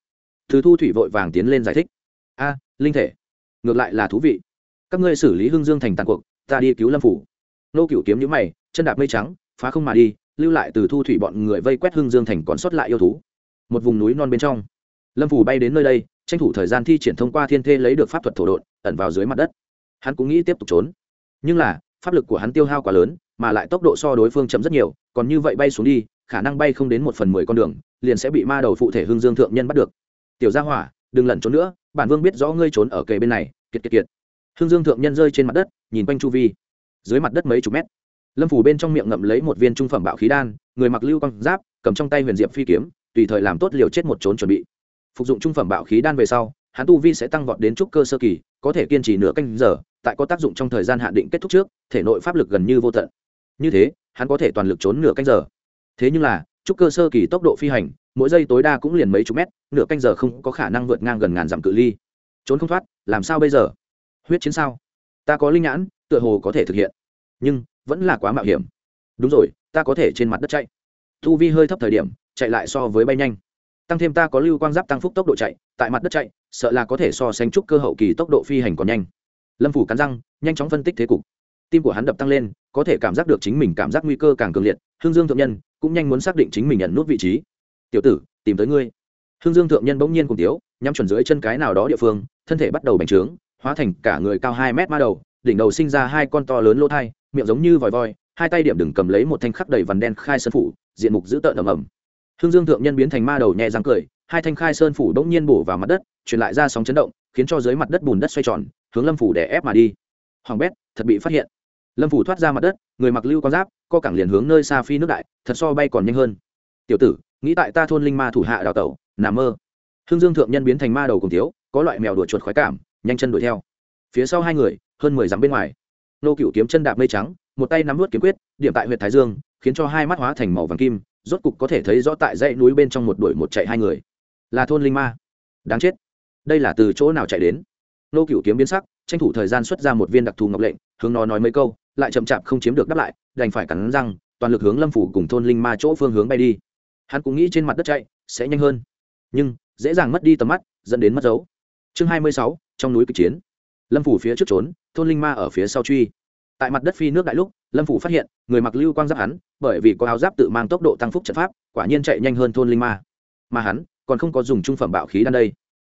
Từ thu thủy vội vàng tiến lên giải thích. A linh thể. Ngược lại là thú vị. Các ngươi xử lý hưng dương thành tàn cuộc ta đi cứu lâm phủ. Nô cựu kiếm nhữ mày chân đạp mây trắng phá không mà đi lưu lại từ thu thủy bọn người vây quét hưng dương thành còn sót lại yêu thú. Một vùng núi non bên trong. Lâm phủ bay đến nơi đây tranh thủ thời gian thi triển thông qua thiên thê lấy được pháp thuật thổ đội, ẩn vào dưới mặt đất. Hắn cũng nghĩ tiếp tục trốn. Nhưng là pháp lực của hắn tiêu hao quá lớn mà lại tốc độ so đối phương chậm rất nhiều, còn như vậy bay xuống đi, khả năng bay không đến một phần mười con đường, liền sẽ bị ma đầu phụ thể hưng dương thượng nhân bắt được. Tiểu gia hỏa, đừng lẩn trốn nữa, bản vương biết rõ ngươi trốn ở kề bên này, kiệt kiệt kiệt. Hưng dương thượng nhân rơi trên mặt đất, nhìn quanh chu vi. Dưới mặt đất mấy chục mét, lâm phủ bên trong miệng ngậm lấy một viên trung phẩm bạo khí đan, người mặc lưu quang giáp, cầm trong tay huyền diệp phi kiếm, tùy thời làm tốt liều chết một trốn chuẩn bị. Phục dụng trung phẩm bạo khí đan về sau, hắn tu vi sẽ tăng vọt đến trúc cơ sơ kỳ, có thể kiên trì nửa canh giờ, tại có tác dụng trong thời gian hạn định kết thúc trước, thể nội pháp lực gần như vô tận như thế, hắn có thể toàn lực trốn nửa canh giờ. Thế nhưng là, trúc cơ sơ kỳ tốc độ phi hành, mỗi giây tối đa cũng liền mấy chục mét, nửa canh giờ không có khả năng vượt ngang gần ngàn dặm cự ly. Trốn không thoát, làm sao bây giờ? Huyết chiến sao? Ta có linh nhãn, tựa hồ có thể thực hiện. Nhưng, vẫn là quá mạo hiểm. Đúng rồi, ta có thể trên mặt đất chạy. Thu vi hơi thấp thời điểm, chạy lại so với bay nhanh. Tăng thêm ta có lưu quang giáp tăng phúc tốc độ chạy, tại mặt đất chạy, sợ là có thể so sánh trúc cơ hậu kỳ tốc độ phi hành còn nhanh. Lâm phủ cắn răng, nhanh chóng phân tích thế cục tim của hắn đập tăng lên, có thể cảm giác được chính mình cảm giác nguy cơ càng cường liệt, hương dương thượng nhân cũng nhanh muốn xác định chính mình nhận nút vị trí. Tiểu tử, tìm tới ngươi. Hương dương thượng nhân bỗng nhiên cùng tiếu, nhắm chuẩn dưới chân cái nào đó địa phương, thân thể bắt đầu bành trướng, hóa thành cả người cao hai mét ma đầu, đỉnh đầu sinh ra hai con to lớn lỗ thai, miệng giống như vòi voi, hai tay điểm đừng cầm lấy một thanh khắc đầy vằn đen khai sơn phủ, diện mục dữ tợn ầm ầm. Hương dương thượng nhân biến thành ma đầu nhẹ răng cười, hai thanh khai sơn phủ bỗng nhiên bổ vào mặt đất, truyền lại ra sóng chấn động, khiến cho dưới mặt đất bùn đất xoay tròn, hướng lâm phủ để ép mà đi. Hoàng bét thật bị phát hiện lâm phủ thoát ra mặt đất người mặc lưu con giáp co cẳng liền hướng nơi xa phi nước đại thật so bay còn nhanh hơn tiểu tử nghĩ tại ta thôn linh ma thủ hạ đào tẩu nằm mơ hương dương thượng nhân biến thành ma đầu cùng thiếu có loại mèo đuổi chuột khoái cảm nhanh chân đuổi theo phía sau hai người hơn mười dặm bên ngoài nô cựu kiếm chân đạp mây trắng một tay nắm vút kiếm quyết điểm tại huyện thái dương khiến cho hai mắt hóa thành màu vàng kim rốt cục có thể thấy rõ tại dãy núi bên trong một đuổi một chạy hai người là thôn linh ma đáng chết đây là từ chỗ nào chạy đến nô cựu kiếm biến sắc tranh thủ thời gian xuất ra một viên đặc thù ngọc lệnh hướng nó nói mấy câu lại chậm chạp không chiếm được đáp lại, đành phải cắn răng, toàn lực hướng lâm phủ cùng thôn linh ma chỗ phương hướng bay đi. Hắn cũng nghĩ trên mặt đất chạy, sẽ nhanh hơn, nhưng dễ dàng mất đi tầm mắt, dẫn đến mất dấu. Chương hai mươi sáu, trong núi kịch chiến. Lâm phủ phía trước trốn, thôn linh ma ở phía sau truy. Tại mặt đất phi nước đại lúc, lâm phủ phát hiện, người mặc lưu quang giáp hắn, bởi vì có áo giáp tự mang tốc độ tăng phúc trận pháp, quả nhiên chạy nhanh hơn thôn linh ma. Mà hắn, còn không có dùng trung phẩm bạo khí đan đây.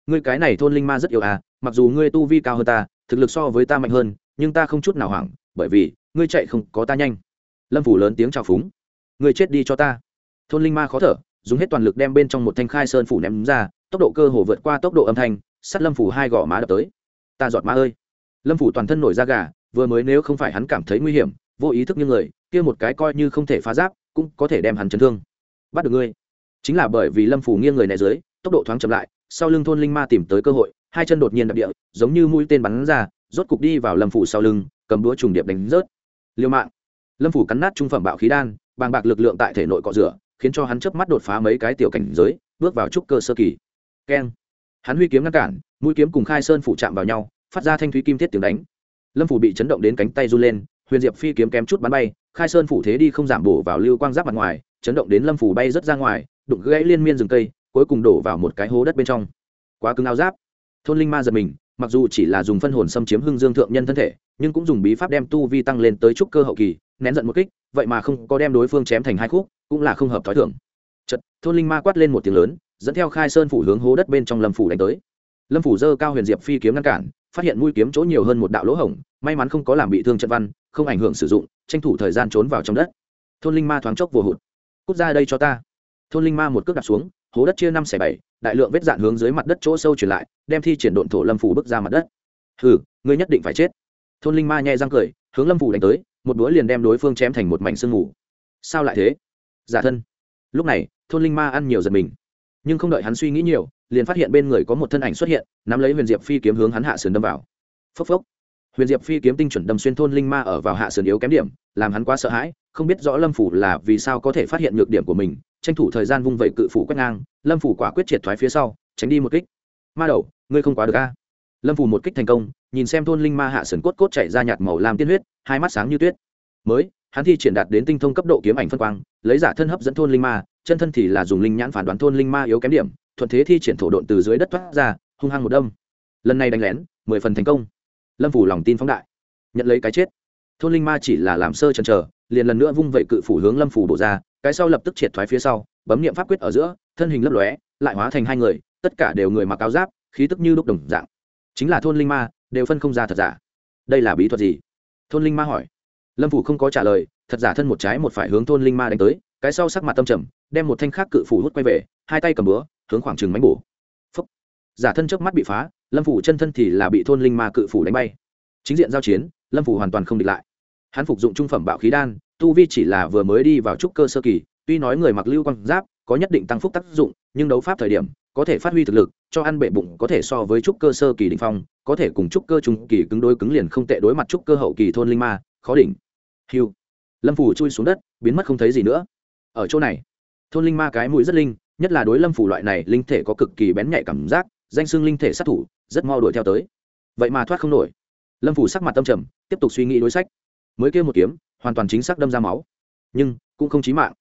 Ngươi cái này thôn linh ma rất yêu à mặc dù ngươi tu vi cao hơn ta, thực lực so với ta mạnh hơn, nhưng ta không chút nào hoảng bởi vì, ngươi chạy không có ta nhanh. Lâm phủ lớn tiếng chào phúng. Ngươi chết đi cho ta. Thôn linh ma khó thở, dùng hết toàn lực đem bên trong một thanh khai sơn phủ ném ra, tốc độ cơ hồ vượt qua tốc độ âm thanh, sắt lâm phủ hai gò má đập tới. Ta giọt má ơi. Lâm phủ toàn thân nổi da gà, vừa mới nếu không phải hắn cảm thấy nguy hiểm, vô ý thức như người, kia một cái coi như không thể phá giáp, cũng có thể đem hắn chấn thương. Bắt được ngươi. Chính là bởi vì lâm phủ nghiêng người này dưới, tốc độ thoáng chậm lại, sau lưng thôn linh ma tìm tới cơ hội, hai chân đột nhiên đập địa, giống như mũi tên bắn ra, rốt cục đi vào lâm phủ sau lưng cầm đũa trùng điệp đánh rớt. Liêu mạng. Lâm phủ cắn nát trung phẩm bạo khí đan, bàng bạc lực lượng tại thể nội cọ rửa, khiến cho hắn chớp mắt đột phá mấy cái tiểu cảnh giới, bước vào trúc cơ sơ kỳ. Keng. Hắn huy kiếm ngăn cản, mũi kiếm cùng khai sơn phủ chạm vào nhau, phát ra thanh thúy kim thiết tiếng đánh. Lâm phủ bị chấn động đến cánh tay run lên, huyền diệp phi kiếm kém chút bắn bay, khai sơn phủ thế đi không giảm bổ vào lưu quang giáp mặt ngoài, chấn động đến lâm phủ bay rất ra ngoài, đụng gãy liên miên rừng cây, cuối cùng đổ vào một cái hố đất bên trong. Quá cứng áo giáp. Thôn linh ma giật mình mặc dù chỉ là dùng phân hồn xâm chiếm hưng dương thượng nhân thân thể, nhưng cũng dùng bí pháp đem tu vi tăng lên tới trúc cơ hậu kỳ, nén giận một kích, vậy mà không có đem đối phương chém thành hai khúc, cũng là không hợp thói thường. Chật thôn linh ma quát lên một tiếng lớn, dẫn theo khai sơn phủ hướng hố đất bên trong lâm phủ đánh tới. Lâm phủ dơ cao huyền diệp phi kiếm ngăn cản, phát hiện mũi kiếm chỗ nhiều hơn một đạo lỗ hổng, may mắn không có làm bị thương trận văn, không ảnh hưởng sử dụng, tranh thủ thời gian trốn vào trong đất. Thôn linh ma thoáng chốc vừa hụt. Cút ra đây cho ta. Thôn linh ma một cước đặt xuống hố đất chia năm xẻ bảy, đại lượng vết dạn hướng dưới mặt đất chỗ sâu truyền lại, đem thi triển độn thổ lâm phủ bước ra mặt đất. Hừ, ngươi nhất định phải chết. Thôn linh ma nhẹ răng cười, hướng lâm phủ đánh tới, một đũa liền đem đối phương chém thành một mảnh sương mù. Sao lại thế? Giả thân. Lúc này, thôn linh ma ăn nhiều giật mình. Nhưng không đợi hắn suy nghĩ nhiều, liền phát hiện bên người có một thân ảnh xuất hiện, nắm lấy huyền diệp phi kiếm hướng hắn hạ sườn đâm vào. Phốc phốc. Huyền diệp phi kiếm tinh chuẩn đâm xuyên thôn linh ma ở vào hạ sườn yếu kém điểm, làm hắn quá sợ hãi, không biết rõ lâm phủ là vì sao có thể phát hiện nhược điểm của mình tranh thủ thời gian vung vẩy cự phủ quét ngang, lâm phủ quả quyết triệt thoái phía sau, tránh đi một kích. Ma đầu, ngươi không quá được a. Lâm phủ một kích thành công, nhìn xem thôn linh ma hạ sườn cốt cốt chạy ra nhạt màu làm tiên huyết, hai mắt sáng như tuyết. Mới, hắn thi triển đạt đến tinh thông cấp độ kiếm ảnh phân quang, lấy giả thân hấp dẫn thôn linh ma, chân thân thì là dùng linh nhãn phản đoán thôn linh ma yếu kém điểm, thuận thế thi triển thổ độn từ dưới đất thoát ra, hung hăng một đâm. Lần này đánh lén, mười phần thành công. Lâm phủ lòng tin phóng đại. Nhận lấy cái chết. Thôn linh ma chỉ là làm sơ chần chờ, liền lần nữa vung vẩy cự phủ hướng lâm phủ bổ ra cái sau lập tức triệt thoái phía sau, bấm niệm pháp quyết ở giữa, thân hình lấp lóe, lại hóa thành hai người, tất cả đều người mặc áo giáp, khí tức như đúc đồng dạng. Chính là thôn linh ma, đều phân không ra thật giả. Đây là bí thuật gì? Thôn linh ma hỏi. Lâm phủ không có trả lời, thật giả thân một trái một phải hướng thôn linh ma đánh tới, cái sau sắc mặt tâm trầm, đem một thanh khác cự phủ hút quay về, hai tay cầm búa, hướng khoảng trừng mánh bổ. Phấp giả thân trước mắt bị phá, lâm phủ chân thân thì là bị thôn linh ma cự phủ đánh bay. Chính diện giao chiến, lâm phủ hoàn toàn không địch lại. Hắn phục dụng trung phẩm bạo khí đan tu vi chỉ là vừa mới đi vào trúc cơ sơ kỳ, tuy nói người mặc lưu quang giáp có nhất định tăng phúc tác dụng, nhưng đấu pháp thời điểm có thể phát huy thực lực, cho ăn bệ bụng có thể so với trúc cơ sơ kỳ đình phong, có thể cùng trúc cơ trung kỳ cứng đối cứng liền không tệ đối mặt trúc cơ hậu kỳ thôn linh ma, khó đỉnh. Hiu lâm phủ chui xuống đất, biến mất không thấy gì nữa. Ở chỗ này, thôn linh ma cái mũi rất linh, nhất là đối lâm phủ loại này linh thể có cực kỳ bén nhạy cảm giác, danh xưng linh thể sát thủ, rất mau đuổi theo tới. Vậy mà thoát không nổi. Lâm phủ sắc mặt tâm trầm, tiếp tục suy nghĩ đối sách. Mới kêu một kiếm hoàn toàn chính xác đâm ra máu. Nhưng, cũng không chí mạng.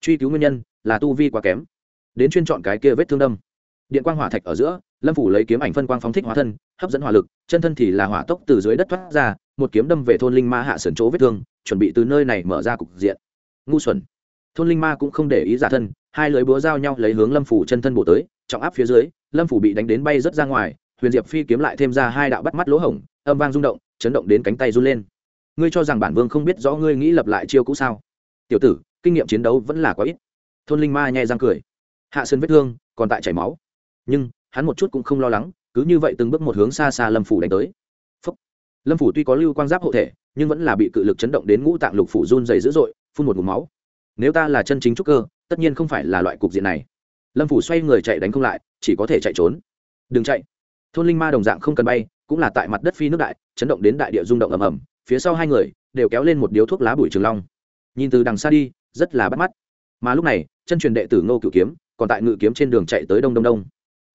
Truy cứu nguyên nhân là tu vi quá kém. Đến chuyên chọn cái kia vết thương đâm. Điện quang hỏa thạch ở giữa, lâm phủ lấy kiếm ảnh phân quang phóng thích hóa thân, hấp dẫn hỏa lực, chân thân thì là hỏa tốc từ dưới đất thoát ra, một kiếm đâm về thôn linh ma hạ sườn chỗ vết thương, chuẩn bị từ nơi này mở ra cục diện. Ngu xuẩn. Thôn linh ma cũng không để ý giả thân, hai lưới búa giao nhau lấy hướng lâm phủ chân thân bổ tới, trọng áp phía dưới, lâm phủ bị đánh đến bay rất ra ngoài, huyền diệp phi kiếm lại thêm ra hai đạo bắt mắt lỗ hổng, âm vang rung động, chấn động đến cánh tay run lên ngươi cho rằng bản vương không biết rõ ngươi nghĩ lập lại chiêu cũ sao? Tiểu tử, kinh nghiệm chiến đấu vẫn là quá ít. Thôn linh ma nhẹ răng cười. Hạ sơn vết thương, còn tại chảy máu. Nhưng, hắn một chút cũng không lo lắng, cứ như vậy từng bước một hướng xa xa lâm phủ đánh tới. Phúc. lâm phủ tuy có lưu quan giáp hộ thể, nhưng vẫn là bị cự lực chấn động đến ngũ tạng lục phủ run dày dữ dội, phun một ngụm máu. Nếu ta là chân chính trúc cơ, tất nhiên không phải là loại cục diện này. Lâm phủ xoay người chạy đánh không lại, chỉ có thể chạy trốn. Đừng chạy. Thôn linh ma đồng dạng không cần bay, cũng là tại mặt đất phi nước đại, chấn động đến đại địa rung động ầm ầm phía sau hai người đều kéo lên một điếu thuốc lá bụi trường long. Nhìn từ đằng xa đi, rất là bắt mắt. Mà lúc này, chân truyền đệ tử ngô cựu kiếm còn tại ngự kiếm trên đường chạy tới đông đông đông.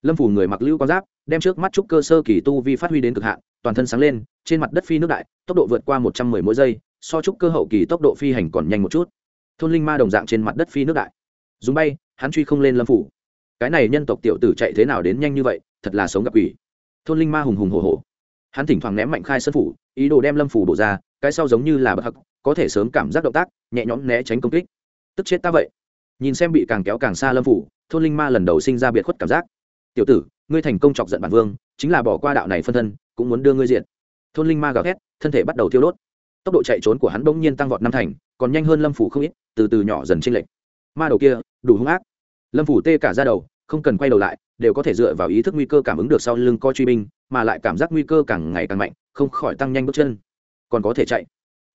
Lâm phủ người mặc lưu quan giáp, đem trước mắt trúc cơ sơ kỳ tu vi phát huy đến cực hạn, toàn thân sáng lên, trên mặt đất phi nước đại, tốc độ vượt qua một trăm mười mỗi giây, so trúc cơ hậu kỳ tốc độ phi hành còn nhanh một chút. Thôn linh ma đồng dạng trên mặt đất phi nước đại. Dùng bay, hắn truy không lên lâm phủ. Cái này nhân tộc tiểu tử chạy thế nào đến nhanh như vậy, thật là sống gặp quỷ. Thôn linh ma hùng hùng hồ hồ hắn thỉnh thoảng ném mạnh khai sân phủ, ý đồ đem lâm phủ đổ ra, cái sau giống như là bậc hắc, có thể sớm cảm giác động tác, nhẹ nhõm né tránh công kích. Tức chết ta vậy. Nhìn xem bị càng kéo càng xa lâm phủ, thôn linh ma lần đầu sinh ra biệt khuất cảm giác. Tiểu tử, ngươi thành công chọc giận bản vương, chính là bỏ qua đạo này phân thân, cũng muốn đưa ngươi diện thôn linh ma gào thét, thân thể bắt đầu thiêu đốt. Tốc độ chạy trốn của hắn bỗng nhiên tăng vọt năm thành, còn nhanh hơn lâm phủ không ít, từ từ nhỏ dần trên lệnh ma đầu kia, đủ hung ác. Lâm phủ tê cả ra đầu, không cần quay đầu lại, đều có thể dựa vào ý thức nguy cơ cảm ứng được sau lưng coi truy binh mà lại cảm giác nguy cơ càng ngày càng mạnh, không khỏi tăng nhanh bước chân. Còn có thể chạy.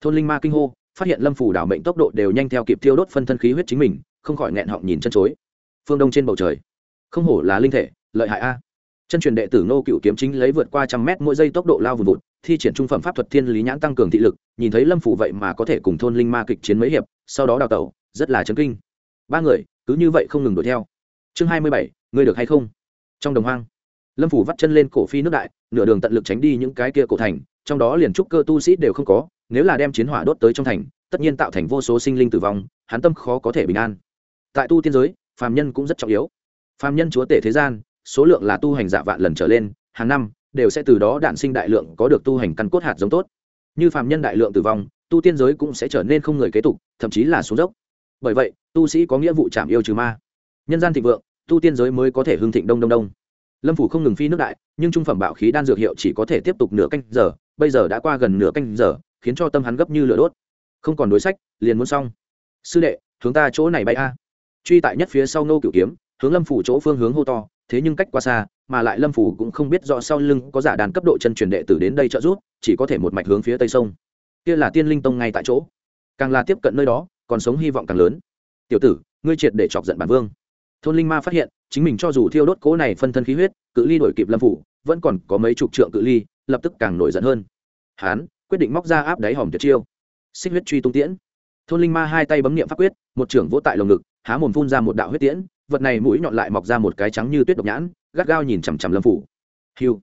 Thôn linh ma kinh hô, phát hiện lâm phủ đảo mệnh tốc độ đều nhanh theo kịp thiêu đốt phân thân khí huyết chính mình, không khỏi nghẹn họng nhìn chân chối. Phương đông trên bầu trời. Không hổ là linh thể, lợi hại a. Chân truyền đệ tử nô cựu kiếm chính lấy vượt qua trăm mét mỗi giây tốc độ lao vùn vụt, thi triển trung phẩm pháp thuật thiên lý nhãn tăng cường thị lực, nhìn thấy lâm phủ vậy mà có thể cùng thôn linh ma kịch chiến mấy hiệp, sau đó đào tẩu, rất là chấn kinh. Ba người, cứ như vậy không ngừng đuổi theo. Chương hai mươi bảy, ngươi được hay không? Trong đồng hoang lâm phủ vắt chân lên cổ phi nước đại, nửa đường tận lực tránh đi những cái kia cổ thành, trong đó liền trúc cơ tu sĩ đều không có, nếu là đem chiến hỏa đốt tới trong thành, tất nhiên tạo thành vô số sinh linh tử vong, hắn tâm khó có thể bình an. Tại tu tiên giới, phàm nhân cũng rất trọng yếu. Phàm nhân chúa tể thế gian, số lượng là tu hành dạ vạn lần trở lên, hàng năm, đều sẽ từ đó đạn sinh đại lượng có được tu hành căn cốt hạt giống tốt. Như phàm nhân đại lượng tử vong, tu tiên giới cũng sẽ trở nên không người kế tục, thậm chí là xuống dốc. Bởi vậy, tu sĩ có nghĩa vụ chạm yêu trừ ma. Nhân gian thịnh vượng, tu tiên giới mới có thể hưng thịnh đông đông đông lâm phủ không ngừng phi nước đại, nhưng trung phẩm bạo khí đan dược hiệu chỉ có thể tiếp tục nửa canh giờ, bây giờ đã qua gần nửa canh giờ, khiến cho tâm hắn gấp như lửa đốt. Không còn đối sách, liền muốn xong. Sư đệ, hướng ta chỗ này bay a. Truy tại nhất phía sau nô cửu kiếm, hướng lâm phủ chỗ phương hướng hô to, thế nhưng cách quá xa, mà lại lâm phủ cũng không biết rõ sau lưng có giả đàn cấp độ chân truyền đệ tử đến đây trợ giúp, chỉ có thể một mạch hướng phía tây sông. Kia là tiên linh tông ngay tại chỗ. Càng là tiếp cận nơi đó, còn sống hy vọng càng lớn. Tiểu tử, ngươi triệt để chọc giận bản vương thôn linh ma phát hiện, chính mình cho dù thiêu đốt cố này phân thân khí huyết, cự ly đổi kịp lâm phủ, vẫn còn có mấy chục trượng cự ly, lập tức càng nổi giận hơn. Hán, quyết định móc ra áp đáy hòm tuyệt chiêu. Xích huyết truy tung tiễn. Thôn linh ma hai tay bấm niệm pháp quyết, một trưởng vỗ tại lồng ngực, há mồm phun ra một đạo huyết tiễn, vật này mũi nhọn lại mọc ra một cái trắng như tuyết độc nhãn, gắt gao nhìn chằm chằm lâm phủ. Hiu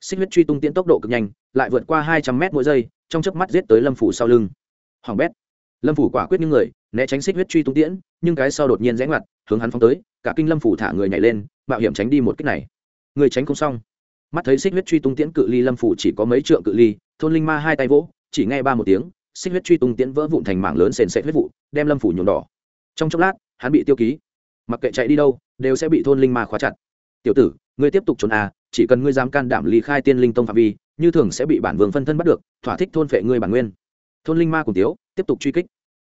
xích huyết truy tung tiễn tốc độ cực nhanh, lại vượt qua hai trăm mét mỗi giây, trong chớp mắt giết tới lâm phủ sau lưng. Hoàng bét. Lâm phủ quả quyết những người, né tránh xích huyết truy tung tiễn, nhưng cái sau đột nhiên rẽ ngoặt hướng hắn phóng tới, cả kinh lâm phủ thả người nhảy lên, mạo hiểm tránh đi một cách này. Người tránh không xong. Mắt thấy xích huyết truy tung tiễn cự ly lâm phủ chỉ có mấy trượng cự ly, thôn linh ma hai tay vỗ, chỉ nghe ba một tiếng, xích huyết truy tung tiễn vỡ vụn thành mảng lớn sền sệt huyết vụ, đem lâm phủ nhuộm đỏ. Trong chốc lát, hắn bị tiêu ký. Mặc kệ chạy đi đâu, đều sẽ bị thôn linh ma khóa chặt. Tiểu tử, ngươi tiếp tục trốn à chỉ cần ngươi dám can đảm ly khai tiên linh tông phạm vi, như thường sẽ bị bản vương phân thân bắt được, thỏa thích thôn phệ ngươi bản nguyên. Thôn linh ma cùng tiếu, tiếp tục truy kích.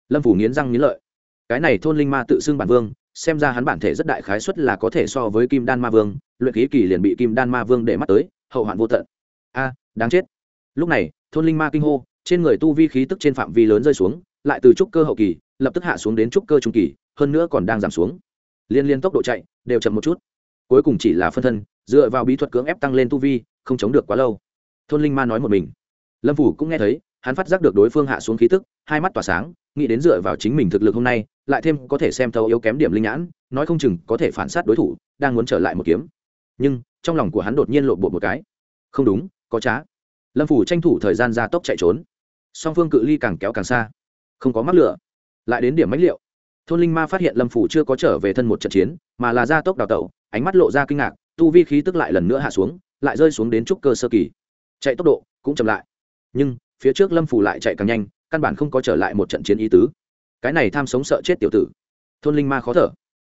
Lâm phủ nghiến răng nghiến lợi. Cái này thôn linh ma tự xưng bản vương xem ra hắn bản thể rất đại khái suất là có thể so với kim đan ma vương, luyện khí kỳ liền bị kim đan ma vương để mắt tới, hậu hoạn vô tận. A, đáng chết. Lúc này, thôn linh ma kinh hô, trên người tu vi khí tức trên phạm vi lớn rơi xuống, lại từ trúc cơ hậu kỳ, lập tức hạ xuống đến trúc cơ trung kỳ, hơn nữa còn đang giảm xuống. Liên liên tốc độ chạy, đều chậm một chút. Cuối cùng chỉ là phân thân, dựa vào bí thuật cưỡng ép tăng lên tu vi, không chống được quá lâu. Thôn linh ma nói một mình. Lâm phủ cũng nghe thấy hắn phát giác được đối phương hạ xuống khí tức, hai mắt tỏa sáng, nghĩ đến dựa vào chính mình thực lực hôm nay, lại thêm có thể xem thấu yếu kém điểm linh nhãn, nói không chừng có thể phản sát đối thủ, đang muốn trở lại một kiếm. Nhưng, trong lòng của hắn đột nhiên lộn bộ một cái. Không đúng, có trá. Lâm phủ tranh thủ thời gian ra tốc chạy trốn. Song phương cự ly càng kéo càng xa. Không có mắc lửa. Lại đến điểm mãnh liệu thôn linh ma phát hiện lâm phủ chưa có trở về thân một trận chiến, mà là ra tốc đào tẩu, ánh mắt lộ ra kinh ngạc, tu vi khí tức lại lần nữa hạ xuống, lại rơi xuống đến trúc cơ sơ kỳ. Chạy tốc độ cũng chậm lại. Nhưng phía trước lâm phủ lại chạy càng nhanh, căn bản không có trở lại một trận chiến ý tứ. Cái này tham sống sợ chết tiểu tử. Thôn linh ma khó thở.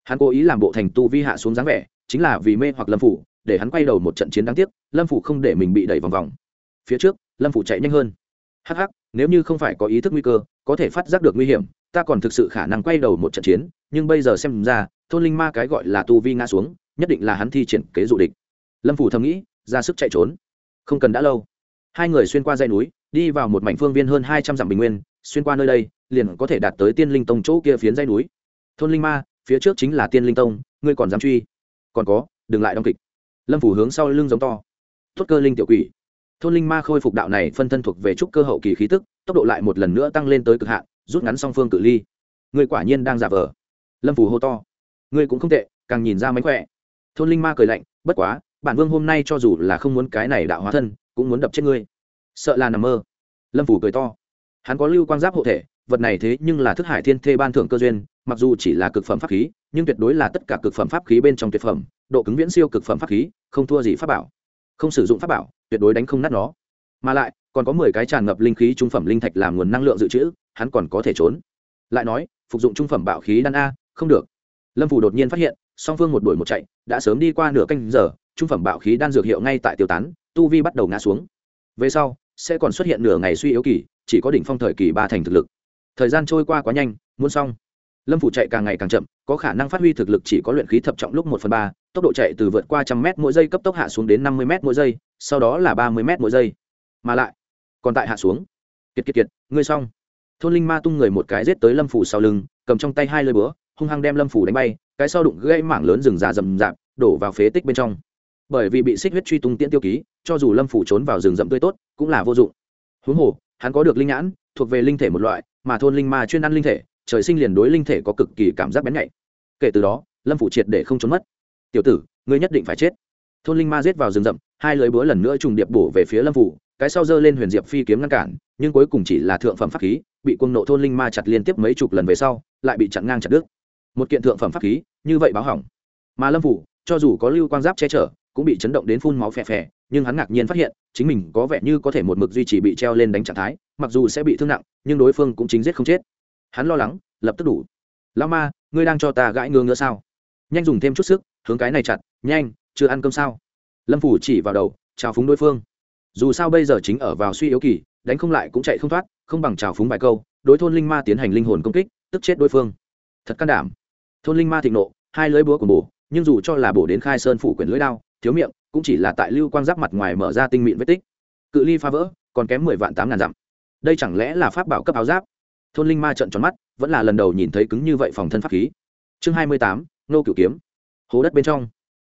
Hắn cố ý làm bộ thành tu vi hạ xuống dáng vẻ, chính là vì mê hoặc lâm phủ để hắn quay đầu một trận chiến đáng tiếc, lâm phủ không để mình bị đẩy vòng vòng. Phía trước, lâm phủ chạy nhanh hơn. Hắc hắc, nếu như không phải có ý thức nguy cơ, có thể phát giác được nguy hiểm, ta còn thực sự khả năng quay đầu một trận chiến, nhưng bây giờ xem ra, thôn linh ma cái gọi là tu vi ngã xuống, nhất định là hắn thi triển kế dụ địch. Lâm phủ thầm nghĩ, ra sức chạy trốn. Không cần đã lâu. Hai người xuyên qua dãy núi đi vào một mảnh phương viên hơn hai trăm dặm bình nguyên, xuyên qua nơi đây, liền có thể đạt tới tiên linh tông chỗ kia phiến dãy núi. Thôn linh ma, phía trước chính là tiên linh tông, ngươi còn dám truy? Còn có, đừng lại đóng kịch. Lâm phủ hướng sau lưng giống to. Tốt cơ linh tiểu quỷ. Thôn linh ma khôi phục đạo này phân thân thuộc về trúc cơ hậu kỳ khí tức, tốc độ lại một lần nữa tăng lên tới cực hạn, rút ngắn song phương cự ly. Người quả nhiên đang giả vờ. Lâm phủ hô to. Ngươi cũng không tệ, càng nhìn ra mánh khỏe. Thôn linh ma cười lạnh, bất quá, bản vương hôm nay cho dù là không muốn cái này đạo hóa thân, cũng muốn đập chết ngươi sợ là nằm mơ. Lâm phủ cười to. Hắn có lưu quan giáp hộ thể, vật này thế nhưng là thức hải thiên thê ban thưởng cơ duyên, mặc dù chỉ là cực phẩm pháp khí, nhưng tuyệt đối là tất cả cực phẩm pháp khí bên trong tuyệt phẩm, độ cứng viễn siêu cực phẩm pháp khí, không thua gì pháp bảo. Không sử dụng pháp bảo, tuyệt đối đánh không nát nó. Mà lại, còn có mười cái tràn ngập linh khí trung phẩm linh thạch làm nguồn năng lượng dự trữ, hắn còn có thể trốn. Lại nói, phục dụng trung phẩm bạo khí đan a, không được. Lâm phủ đột nhiên phát hiện, song phương một đuổi một chạy, đã sớm đi qua nửa canh giờ, trung phẩm bạo khí đan dược hiệu ngay tại tiêu tán, tu vi bắt đầu ngã xuống về sau, sẽ còn xuất hiện nửa ngày suy yếu kỳ, chỉ có đỉnh phong thời kỳ ba thành thực lực. Thời gian trôi qua quá nhanh, muốn xong. Lâm phủ chạy càng ngày càng chậm, có khả năng phát huy thực lực chỉ có luyện khí thập trọng lúc một phần ba, tốc độ chạy từ vượt qua trăm m mỗi giây cấp tốc hạ xuống đến năm mươi m mỗi giây, sau đó là ba mươi m mỗi giây. Mà lại, còn tại hạ xuống. Kiệt kiệt kiệt, ngươi xong. Thôn linh ma tung người một cái rết tới lâm phủ sau lưng, cầm trong tay hai lơi búa, hung hăng đem lâm phủ đánh bay, cái sau đụng gây mảng lớn rừng già rầm rạp, đổ vào phế tích bên trong bởi vì bị xích huyết truy tung tiễn tiêu ký, cho dù lâm phủ trốn vào rừng rậm tươi tốt, cũng là vô dụng. Huống hồ, hắn có được linh nhãn, thuộc về linh thể một loại, mà thôn linh ma chuyên ăn linh thể, trời sinh liền đối linh thể có cực kỳ cảm giác bén nhạy. Kể từ đó, lâm phủ triệt để không trốn mất. Tiểu tử, ngươi nhất định phải chết. Thôn linh ma giết vào rừng rậm, hai lưới búa lần nữa trùng điệp bổ về phía lâm phủ, cái sau giơ lên huyền diệp phi kiếm ngăn cản, nhưng cuối cùng chỉ là thượng phẩm pháp khí, bị quân nộ thôn linh ma chặt liên tiếp mấy chục lần về sau, lại bị chặn ngang chặt đứt. Một kiện thượng phẩm pháp khí, như vậy báo hỏng. Mà lâm phủ, cho dù có lưu quan giáp che chở cũng bị chấn động đến phun máu phè phè, nhưng hắn ngạc nhiên phát hiện, chính mình có vẻ như có thể một mực duy trì bị treo lên đánh trạng thái, mặc dù sẽ bị thương nặng, nhưng đối phương cũng chính giết không chết. Hắn lo lắng, lập tức đủ. Lao ma, ngươi đang cho ta gãi ngứa ngứa sao? Nhanh dùng thêm chút sức, hướng cái này chặt, nhanh, chưa ăn cơm sao? Lâm phủ chỉ vào đầu, chào phúng đối phương. Dù sao bây giờ chính ở vào suy yếu kỳ, đánh không lại cũng chạy không thoát, không bằng chào phúng vài câu, đối thôn linh ma tiến hành linh hồn công kích, tức chết đối phương. Thật can đảm. Thôn linh ma thịnh nộ, hai lưỡi búa của bổ, nhưng dù cho là bổ đến khai sơn phủ quyển lưỡi đao thiếu miệng, cũng chỉ là tại lưu quang giáp mặt ngoài mở ra tinh mịn vết tích. Cự ly phá vỡ, còn kém mười vạn tám ngàn dặm. Đây chẳng lẽ là pháp bảo cấp áo giáp? Thôn linh ma trận tròn mắt, vẫn là lần đầu nhìn thấy cứng như vậy phòng thân pháp khí. Chương hai mươi tám, nô cửu kiếm. Hố đất bên trong.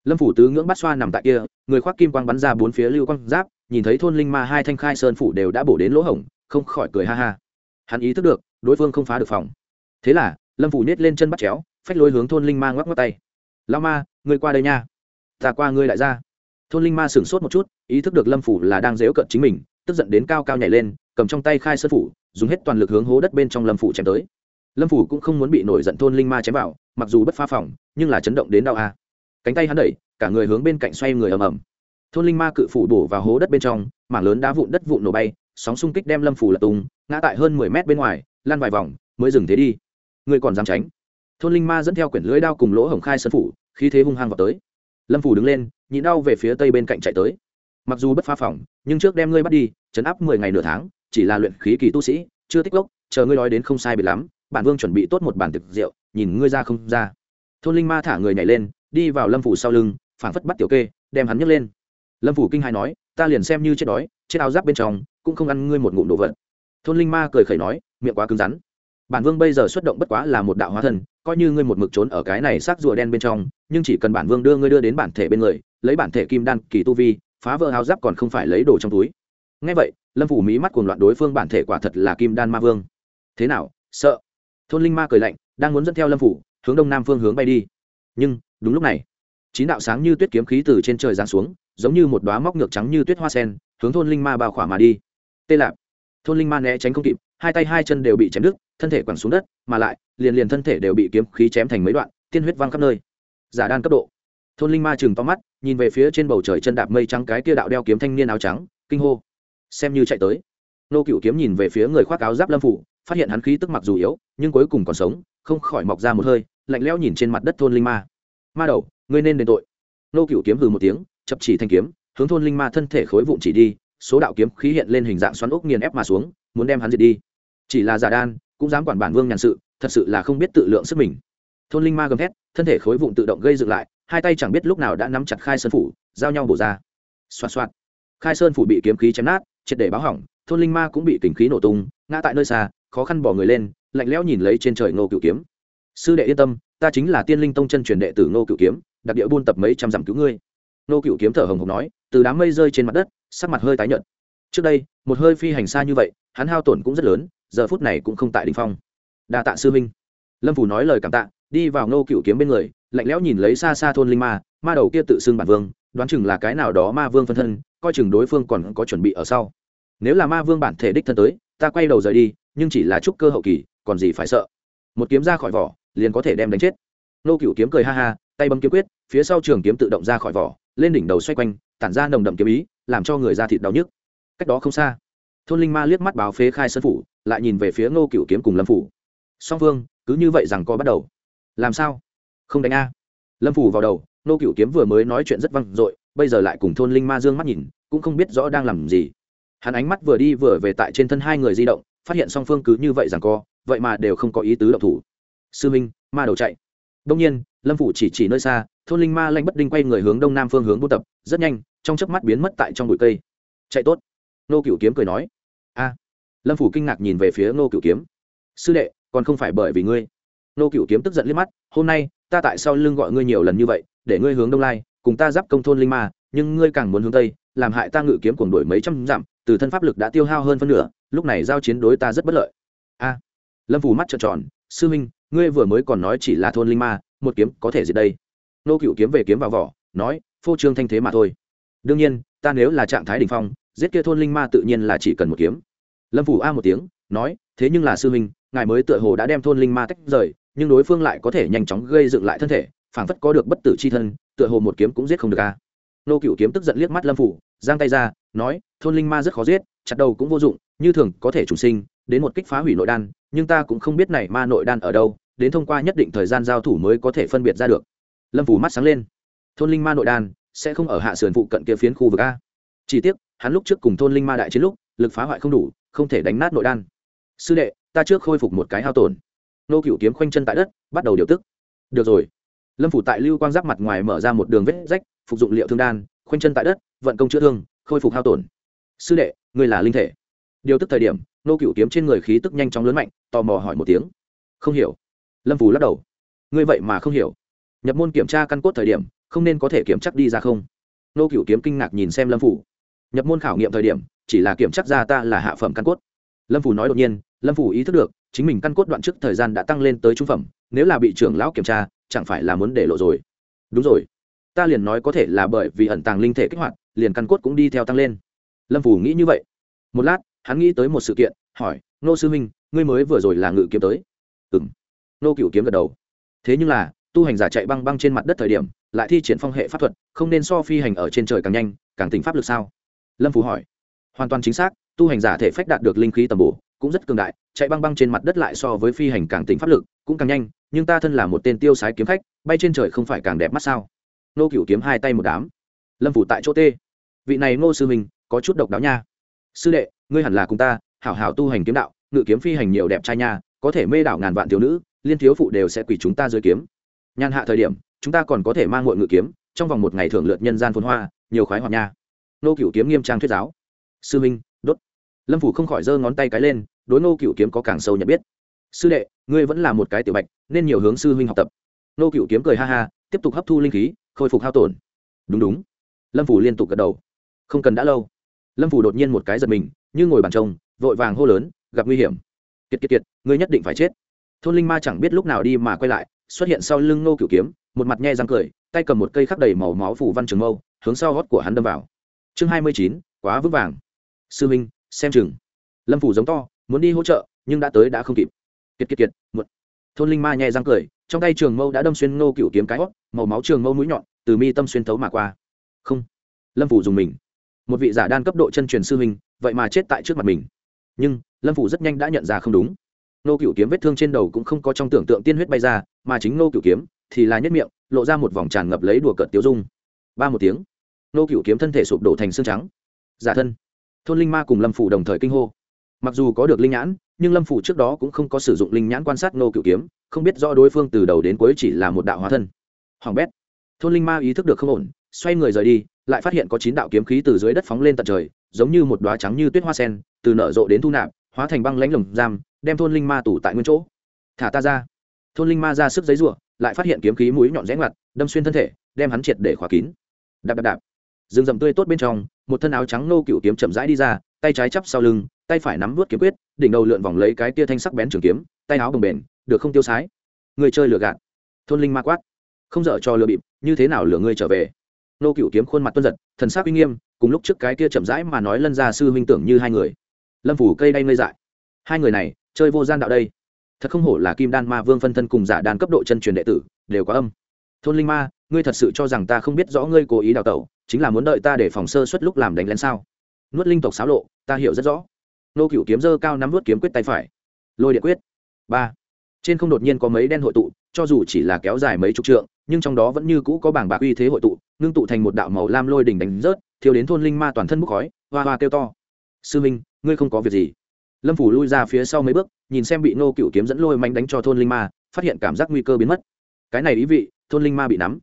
Lâm phủ tứ ngưỡng bắt xoa nằm tại kia, người khoác kim quang bắn ra bốn phía lưu quang giáp, nhìn thấy thôn linh ma hai thanh khai sơn phủ đều đã bổ đến lỗ hổng, không khỏi cười ha ha. Hắn ý thức được, đối phương không phá được phòng. Thế là, lâm phủ nhét lên chân bắt chéo, phách lối hướng thôn linh ma ngoắc ngoắc tay. Lao ma người qua đây nha ta qua ngươi lại ra. Thôn linh ma sửng sốt một chút, ý thức được lâm phủ là đang dễu cận chính mình, tức giận đến cao cao nhảy lên, cầm trong tay khai sơn phủ, dùng hết toàn lực hướng hố đất bên trong lâm phủ chém tới. Lâm phủ cũng không muốn bị nổi giận thôn linh ma chém vào, mặc dù bất phá phòng, nhưng là chấn động đến đau a. Cánh tay hắn đẩy, cả người hướng bên cạnh xoay người ầm ầm. Thôn linh ma cự phủ bổ vào hố đất bên trong, mảng lớn đá vụn đất vụn nổ bay, sóng xung kích đem lâm phủ lật tung, ngã tại hơn mười mét bên ngoài, lan vài vòng, mới dừng thế đi. Người còn dám tránh? Thôn linh ma dẫn theo quyển lưới đao cùng lỗ hồng khai sơn phủ, khí thế hung hăng vào tới lâm phủ đứng lên, nhịn đau về phía tây bên cạnh chạy tới. Mặc dù bất phá phòng, nhưng trước đem ngươi bắt đi, chấn áp mười ngày nửa tháng, chỉ là luyện khí kỳ tu sĩ, chưa tích lốc, chờ ngươi nói đến không sai biệt lắm, bản vương chuẩn bị tốt một bản thực rượu, nhìn ngươi ra không ra. Thôn linh ma thả người nhảy lên, đi vào lâm phủ sau lưng, phảng phất bắt tiểu kê, đem hắn nhấc lên. Lâm phủ kinh hai nói, ta liền xem như chết đói, chết áo giáp bên trong, cũng không ăn ngươi một ngụm đồ vật. Thôn linh ma cười khẩy nói, miệng quá cứng rắn. Bản vương bây giờ xuất động bất quá là một đạo hóa thần coi như ngươi một mực trốn ở cái này xác rùa đen bên trong, nhưng chỉ cần bản vương đưa ngươi đưa đến bản thể bên người, lấy bản thể kim đan kỳ tu vi, phá vỡ áo giáp còn không phải lấy đồ trong túi. Ngay vậy, lâm phủ mí mắt cuồng loạn đối phương bản thể quả thật là kim đan ma vương. Thế nào, sợ? Thôn linh ma cười lạnh, đang muốn dẫn theo lâm phủ, hướng đông nam phương hướng bay đi. Nhưng, đúng lúc này, chín đạo sáng như tuyết kiếm khí từ trên trời giáng xuống, giống như một đoá móc ngược trắng như tuyết hoa sen, hướng thôn linh ma bao khỏa mà đi. Tê lạp. Thôn linh ma né tránh không kịp hai tay hai chân đều bị chém đứt, thân thể quẳng xuống đất, mà lại, liền liền thân thể đều bị kiếm khí chém thành mấy đoạn, tiên huyết văng khắp nơi. Giả đan cấp độ. Thôn linh ma chừng to mắt, nhìn về phía trên bầu trời chân đạp mây trắng cái kia đạo đeo kiếm thanh niên áo trắng, kinh hô. Xem như chạy tới. Nô cựu kiếm nhìn về phía người khoác áo giáp lâm phủ, phát hiện hắn khí tức mặc dù yếu, nhưng cuối cùng còn sống, không khỏi mọc ra một hơi, lạnh lẽo nhìn trên mặt đất thôn linh ma. Ma đầu, ngươi nên đền tội. Nô cựu kiếm hừ một tiếng, chập chỉ thanh kiếm, hướng thôn linh ma thân thể khối vụn chỉ đi, số đạo kiếm khí hiện lên hình dạng xoắn ốc nghiền ép mà xuống muốn đem hắn diệt đi. Chỉ là giả đan, cũng dám quản bản vương nhàn sự, thật sự là không biết tự lượng sức mình. Thôn linh ma gầm thét, thân thể khối vụn tự động gây dựng lại, hai tay chẳng biết lúc nào đã nắm chặt khai sơn phủ, giao nhau bổ ra. Xoạt xoạt. Khai sơn phủ bị kiếm khí chém nát, triệt để báo hỏng, thôn linh ma cũng bị kính khí nổ tung, ngã tại nơi xa, khó khăn bỏ người lên, lạnh lẽo nhìn lấy trên trời ngô cựu kiếm. Sư đệ yên tâm, ta chính là tiên linh tông chân truyền đệ tử ngô cựu kiếm, đặc địa buôn tập mấy trăm dặm cứu ngươi. Ngô cựu kiếm thở hồng hộc nói, từ đám mây rơi trên mặt đất, sắc mặt hơi tái nhợt. Trước đây, một hơi phi hành xa như vậy hắn hao tổn cũng rất lớn, giờ phút này cũng không tại đình phong. Đa tạ sư minh lâm phủ nói lời cảm tạ, đi vào ngô cựu kiếm bên người, lạnh lẽo nhìn lấy xa xa thôn linh ma ma đầu kia tự xưng bản vương, đoán chừng là cái nào đó ma vương phân thân, coi chừng đối phương còn có chuẩn bị ở sau. Nếu là ma vương bản thể đích thân tới, ta quay đầu rời đi, nhưng chỉ là trúc cơ hậu kỳ, còn gì phải sợ. Một kiếm ra khỏi vỏ, liền có thể đem đánh chết. Nô cựu kiếm cười ha ha, tay bấm kiếm quyết, phía sau trường kiếm tự động ra khỏi vỏ, lên đỉnh đầu xoay quanh, tản ra nồng đậm kiếm ý, làm cho người da thịt đau nhức. Cách đó không xa thôn linh ma liếc mắt báo phế khai sân phủ, lại nhìn về phía ngô cựu kiếm cùng lâm phủ. Song phương cứ như vậy rằng co bắt đầu. Làm sao? Không đánh a. Lâm phủ vào đầu, ngô cựu kiếm vừa mới nói chuyện rất văng dội, bây giờ lại cùng thôn linh ma dương mắt nhìn, cũng không biết rõ đang làm gì. Hắn ánh mắt vừa đi vừa về tại trên thân hai người di động, phát hiện song phương cứ như vậy rằng co, vậy mà đều không có ý tứ động thủ. Sư minh, ma đầu chạy. Đông nhiên, lâm phủ chỉ chỉ nơi xa, thôn linh ma lanh bất đinh quay người hướng đông nam phương hướng buôn tập, rất nhanh, trong chớp mắt biến mất tại trong bụi cây. Chạy tốt nô cựu kiếm cười nói, a. Lâm phủ kinh ngạc nhìn về phía nô cựu kiếm, sư đệ, còn không phải bởi vì ngươi. Nô cựu kiếm tức giận liếc mắt, hôm nay, ta tại sao lưng gọi ngươi nhiều lần như vậy, để ngươi hướng đông lai, cùng ta giáp công thôn linh ma, nhưng ngươi càng muốn hướng tây, làm hại ta ngự kiếm cuồng đổi mấy trăm dặm, từ thân pháp lực đã tiêu hao hơn phân nửa, lúc này giao chiến đối ta rất bất lợi. A. Lâm phủ mắt trợn tròn, sư minh ngươi vừa mới còn nói chỉ là thôn linh ma, một kiếm có thể diệt đây. Nô cựu kiếm về kiếm vào vỏ, nói, phô trương thanh thế mà thôi. Đương nhiên, ta nếu là trạng thái đ ỉ n h phong giết kia thôn linh ma tự nhiên là chỉ cần một kiếm. Lâm phủ a một tiếng, nói, thế nhưng là sư huynh, ngài mới tựa hồ đã đem thôn linh ma tách rời, nhưng đối phương lại có thể nhanh chóng gây dựng lại thân thể, phảng phất có được bất tử c h i thân, tựa hồ một kiếm cũng giết không được a. Nô cựu kiếm tức giận liếc mắt lâm phủ, giang tay ra, nói, thôn linh ma rất khó giết, chặt đầu cũng vô dụng, như thường có thể chủ sinh, đến một kích phá hủy nội đan, nhưng ta cũng không biết này ma nội đan ở đâu, đến thông qua nhất định thời gian giao thủ mới có thể phân biệt ra được. Lâm phủ mắt sáng lên. Thôn linh ma nội đan sẽ không ở hạ sườn phụ cận kia phiến khu vực a. Chỉ tiếc hắn lúc trước cùng thôn linh ma đại chiến lúc, lực phá hoại không đủ, không thể đánh nát nội đan. Sư đệ, ta trước khôi phục một cái hao tổn. Nô cựu kiếm khoanh chân tại đất, bắt đầu điều tức. Được rồi. Lâm phủ tại lưu quang giáp mặt ngoài mở ra một đường vết rách, phục dụng liệu thương đan, khoanh chân tại đất, vận công chữa thương, khôi phục hao tổn. Sư đệ, ngươi là linh thể. Điều tức thời điểm, nô cựu kiếm trên người khí tức nhanh chóng lớn mạnh, tò mò hỏi một tiếng. Không hiểu. Lâm phủ lắc đầu. Ngươi vậy mà không hiểu. Nhập môn kiểm tra căn cốt thời điểm, không nên có thể kiểm chắc đi ra không? Nô cựu kiếm kinh ngạc nhìn xem lâm phủ nhập môn khảo nghiệm thời điểm, chỉ là kiểm chắc ra ta là hạ phẩm căn cốt. Lâm phủ nói đột nhiên, lâm phủ ý thức được, chính mình căn cốt đoạn trước thời gian đã tăng lên tới trung phẩm, nếu là bị trưởng lão kiểm tra, chẳng phải là muốn để lộ rồi. Đúng rồi. Ta liền nói có thể là bởi vì ẩn tàng linh thể kích hoạt, liền căn cốt cũng đi theo tăng lên. Lâm phủ nghĩ như vậy. Một lát, hắn nghĩ tới một sự kiện, hỏi, nô sư huynh, ngươi mới vừa rồi là ngự kiếm tới? Ừ m nô cựu kiếm gật đầu. Thế nhưng là, tu hành giả chạy băng băng trên mặt đất thời điểm, lại thi triển phong hệ pháp thuật, không nên so phi hành ở trên trời càng nhanh, càng tỉnh pháp lực sao? Lâm Phù hỏi. Hoàn toàn chính xác, tu hành giả thể phách đạt được linh khí tầm bổ, cũng rất cường đại, chạy băng băng trên mặt đất lại so với phi hành càng tỉnh pháp lực, cũng càng nhanh, nhưng ta thân là một tên tiêu sái kiếm khách, bay trên trời không phải càng đẹp mắt sao? Nô cựu kiếm hai tay một đám. Lâm phủ tại chỗ tê. Vị này ngô sư mình có chút độc đáo nha. Sư đệ, ngươi hẳn là cùng ta, hảo hảo tu hành kiếm đạo, ngự kiếm phi hành nhiều đẹp trai nha, có thể mê đảo ngàn vạn thiếu nữ, liên thiếu phụ đều sẽ quỳ chúng ta dưới kiếm. Nhàn hạ thời điểm, chúng ta còn có thể mang ngội ngự kiếm, trong vòng một ngày thưởng lượt nhân gian phồn hoa, nhiều khoái hoạt nha nô cựu kiếm nghiêm trang thuyết giáo. Sư minh, đốt. Lâm phủ không khỏi giơ ngón tay cái lên, đối nô cựu kiếm có càng sâu nhận biết. Sư đệ, ngươi vẫn là một cái tiểu bạch, nên nhiều hướng sư huynh học tập. Nô cựu kiếm cười ha ha, tiếp tục hấp thu linh khí, khôi phục hao tổn. Đúng đúng. Lâm phủ liên tục gật đầu. Không cần đã lâu. Lâm phủ đột nhiên một cái giật mình, như ngồi bàn trông, vội vàng hô lớn, gặp nguy hiểm. Kiệt kiệt kiệt, ngươi nhất định phải chết. Thôn linh ma chẳng biết lúc nào đi mà quay lại, xuất hiện sau lưng nô cửu kiếm, một mặt nhe răng cười, tay cầm một cây khắc đầy màu máu phủ văn trường mâu, hướng sau gót của hắn đâm vào chương hai mươi chín, quá vững vàng. Sư minh, xem chừng. Lâm phủ giống to, muốn đi hỗ trợ, nhưng đã tới đã không kịp. Kiệt kiệt kiệt một thôn linh ma nhẹ răng cười, trong tay trường mâu đã đâm xuyên nô cửu kiếm cái hót, màu máu trường mâu mũi nhọn từ mi tâm xuyên thấu mà qua. Không. Lâm phủ dùng mình. Một vị giả đan cấp độ chân truyền sư minh vậy mà chết tại trước mặt mình. Nhưng, lâm phủ rất nhanh đã nhận ra không đúng. Nô cựu kiếm vết thương trên đầu cũng không có trong tưởng tượng tiên huyết bay ra, mà chính nô cựu kiếm thì là nhất miệng, lộ ra một vòng tràn ngập lấy đùa cợt tiêu dung. Ba một tiếng nô cựu kiếm thân thể sụp đổ thành xương trắng. Giả thân. Thôn linh ma cùng lâm phủ đồng thời kinh hô. Mặc dù có được linh nhãn, nhưng lâm phủ trước đó cũng không có sử dụng linh nhãn quan sát nô cựu kiếm, không biết rõ đối phương từ đầu đến cuối chỉ là một đạo hóa thân. Hoàng bét. Thôn linh ma ý thức được không ổn, xoay người rời đi, lại phát hiện có chín đạo kiếm khí từ dưới đất phóng lên tận trời, giống như một đoá trắng như tuyết hoa sen, từ nở rộ đến thu nạp, hóa thành băng lãnh lồng giam, đem thôn linh ma tủ tại nguyên chỗ. Thả ta ra. Thôn linh ma ra sức giấy ruộng lại phát hiện kiếm khí mũi nhọn rẽ ngoặt, đâm xuyên thân thể, đem hắn triệt để khóa kín. Đạp đạp đạp rừng rậm tươi tốt bên trong một thân áo trắng nô cựu kiếm chậm rãi đi ra tay trái chắp sau lưng tay phải nắm vút kiếm quyết đỉnh đầu lượn vòng lấy cái tia thanh sắc bén trường kiếm tay áo bồng bền, được không tiêu sái? Người chơi lừa gạt. Thôn linh ma quát. Không dở cho lừa bịp như thế nào lừa ngươi trở về? Nô cựu kiếm khuôn mặt tuân giật thần sắc uy nghiêm cùng lúc trước cái tia chậm rãi mà nói lân ra sư huynh tưởng như hai người. Lâm phủ cây đay ngây dại. Hai người này chơi vô gian đạo đây. Thật không hổ là kim đan ma vương phân thân cùng giả đan cấp độ chân truyền đệ tử đều có âm. Thôn linh ma ngươi thật sự cho rằng ta không biết rõ ngươi cố ý đào tẩu? Chính là muốn đợi ta để phòng sơ suất lúc làm đánh lén sao? Nuốt linh tộc xáo lộ, ta hiểu rất rõ. Nô cựu kiếm dơ cao nắm nuốt kiếm quyết tay phải. Lôi địa quyết. Ba. Trên không đột nhiên có mấy đen hội tụ, cho dù chỉ là kéo dài mấy chục trượng, nhưng trong đó vẫn như cũ có bảng bạc uy thế hội tụ, ngưng tụ thành một đạo màu lam lôi đỉnh đánh rớt thiếu đến thôn linh ma toàn thân bốc khói, hoa hoa kêu to. Sư minh, ngươi không có việc gì. Lâm phủ lui ra phía sau mấy bước, nhìn xem bị nô cựu kiếm dẫn lôi mạnh đánh cho thôn linh ma, phát hiện cảm giác nguy cơ biến mất. Cái này ý vị, thôn linh ma bị nắm.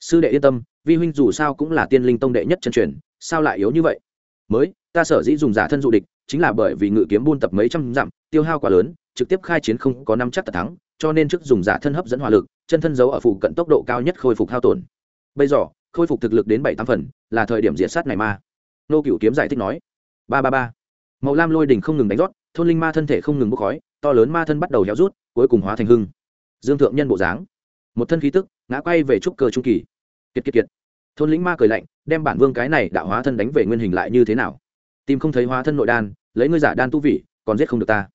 Sư đệ yên tâm vi huynh dù sao cũng là tiên linh tông đệ nhất chân truyền, sao lại yếu như vậy? Mới, ta sở dĩ dùng giả thân dụ địch, chính là bởi vì ngự kiếm buôn tập mấy trăm dặm, tiêu hao quá lớn, trực tiếp khai chiến không có năm chắc tật thắng, cho nên trước dùng giả thân hấp dẫn hỏa lực, chân thân giấu ở phụ cận tốc độ cao nhất khôi phục hao tổn. Bây giờ, khôi phục thực lực đến bảy tám phần, là thời điểm diệt sát này ma nô cựu kiếm giải thích nói. Ba ba ba. Màu lam lôi đình không ngừng đánh rót, thôn linh ma thân thể không ngừng bốc khói, to lớn ma thân bắt đầu héo rút, cuối cùng hóa thành hưng. Dương thượng nhân bộ dáng. Một thân khí tức, ngã quay về trúc cơ trung kỳ kiệt kiệt kiệt. Thôn lĩnh ma cười lạnh, đem bản vương cái này đạo hóa thân đánh về nguyên hình lại như thế nào? Tìm không thấy hóa thân nội đan, lấy ngươi giả đan tu vị, còn giết không được ta.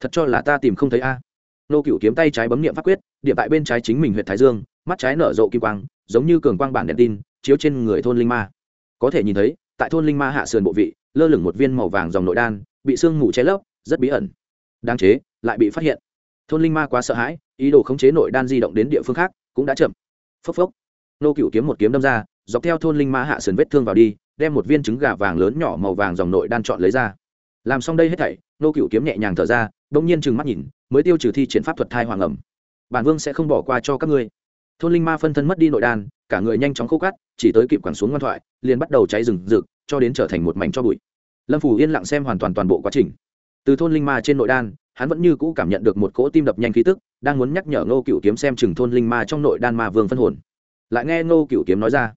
Thật cho là ta tìm không thấy a. Nô cựu kiếm tay trái bấm niệm pháp quyết điểm tại bên trái chính mình huyện thái dương, mắt trái nở rộ kim quang, giống như cường quang bản đèn tin, chiếu trên người thôn linh ma. Có thể nhìn thấy, tại thôn linh ma hạ sườn bộ vị, lơ lửng một viên màu vàng dòng nội đan, bị sương mù che lấp, rất bí ẩn. Đáng chế, lại bị phát hiện. Thôn linh ma quá sợ hãi, ý đồ khống chế nội đan di động đến địa phương khác, cũng đã chậm. Phốc phốc nô cựu kiếm một kiếm đâm ra, dọc theo thôn linh ma hạ sườn vết thương vào đi, đem một viên trứng gà vàng lớn nhỏ màu vàng dòng nội đan chọn lấy ra. Làm xong đây hết thảy, nô cựu kiếm nhẹ nhàng thở ra đông nhiên trừng mắt nhìn, mới tiêu trừ thi triển pháp thuật thai hoàng ẩm. Bản vương sẽ không bỏ qua cho các ngươi. Thôn linh ma phân thân mất đi nội đan, cả người nhanh chóng khô cắt chỉ tới kịp quẳng xuống ngoan thoại, liền bắt đầu cháy rừng rực, cho đến trở thành một mảnh cho bụi. Lâm phủ yên lặng xem hoàn toàn toàn bộ quá trình. Từ thôn linh ma trên nội đan, hắn vẫn như cũ cảm nhận được một cỗ tim đập nhanh khí tức, đang muốn nhắc nhở ngô cựu kiếm xem chừng thôn linh ma trong nội đan ma vương phân hồn lại nghe ngô cựu kiếm nói ra,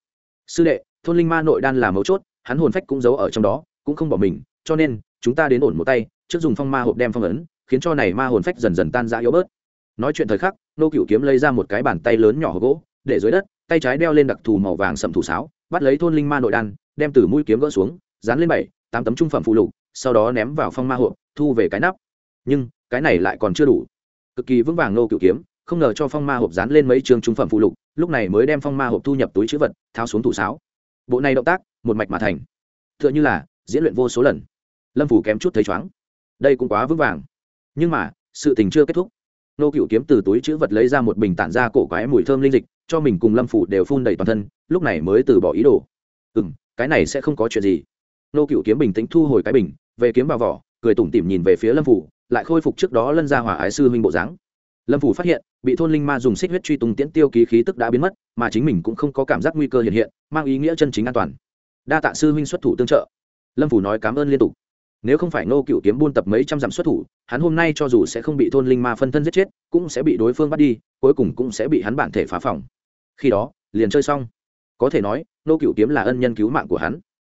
sư đệ, thôn linh ma nội đan là mấu chốt, hắn hồn phách cũng giấu ở trong đó, cũng không bỏ mình, cho nên, chúng ta đến ổn một tay, trước dùng phong ma hộp đem phong ấn, khiến cho này ma hồn phách dần dần tan ra yếu bớt. Nói chuyện thời khắc nô cựu kiếm lấy ra một cái bàn tay lớn nhỏ gỗ, để dưới đất, tay trái đeo lên đặc thù màu vàng sậm thủ sáo, bắt lấy thôn linh ma nội đan, đem từ mũi kiếm gỡ xuống, dán lên bảy, tám tấm trung phẩm phụ lục, sau đó ném vào phong ma hộp, thu về cái nắp. Nhưng, cái này lại còn chưa đủ. Cực kỳ vững vàng nô cựu kiếm, không ngờ cho phong ma hộp dán lên mấy trường trung phẩm phụ lục lúc này mới đem phong ma hộp thu nhập túi chữ vật, tháo xuống thủ sáo. Bộ này động tác, một mạch mà thành. T h ư ợ n h ư là diễn luyện vô số lần. Lâm phủ kém chút thấy chóng đây cũng quá vững vàng. Nhưng mà, sự tình chưa kết thúc. Nô cựu kiếm từ túi chữ vật lấy ra một bình tản ra cổ quái mùi thơm linh dịch, cho mình cùng lâm phủ đều phun đầy toàn thân, lúc này mới từ bỏ ý đồ. Ừ m cái này sẽ không có chuyện gì. Nô cựu kiếm bình tĩnh thu hồi cái bình, về kiếm vào vỏ, cười tủm tỉm nhìn về phía lâm phủ, lại khôi phục trước đó lân ra hỏa ái sư huynh bộ dáng lâm phủ phát hiện, bị thôn linh ma dùng xích huyết truy tung tiễn tiêu ký khí tức đã biến mất, mà chính mình cũng không có cảm giác nguy cơ hiện hiện, mang ý nghĩa chân chính an toàn. Đa tạ sư huynh xuất thủ tương trợ. Lâm phủ nói cảm ơn liên tục. Nếu không phải nô cựu kiếm buôn tập mấy trăm dặm xuất thủ, hắn hôm nay cho dù sẽ không bị thôn linh ma phân thân giết chết, cũng sẽ bị đối phương bắt đi, cuối cùng cũng sẽ bị hắn bản thể phá phòng khi đó, liền chơi xong. Có thể nói nô cựu kiếm là ân nhân cứu mạng của hắn.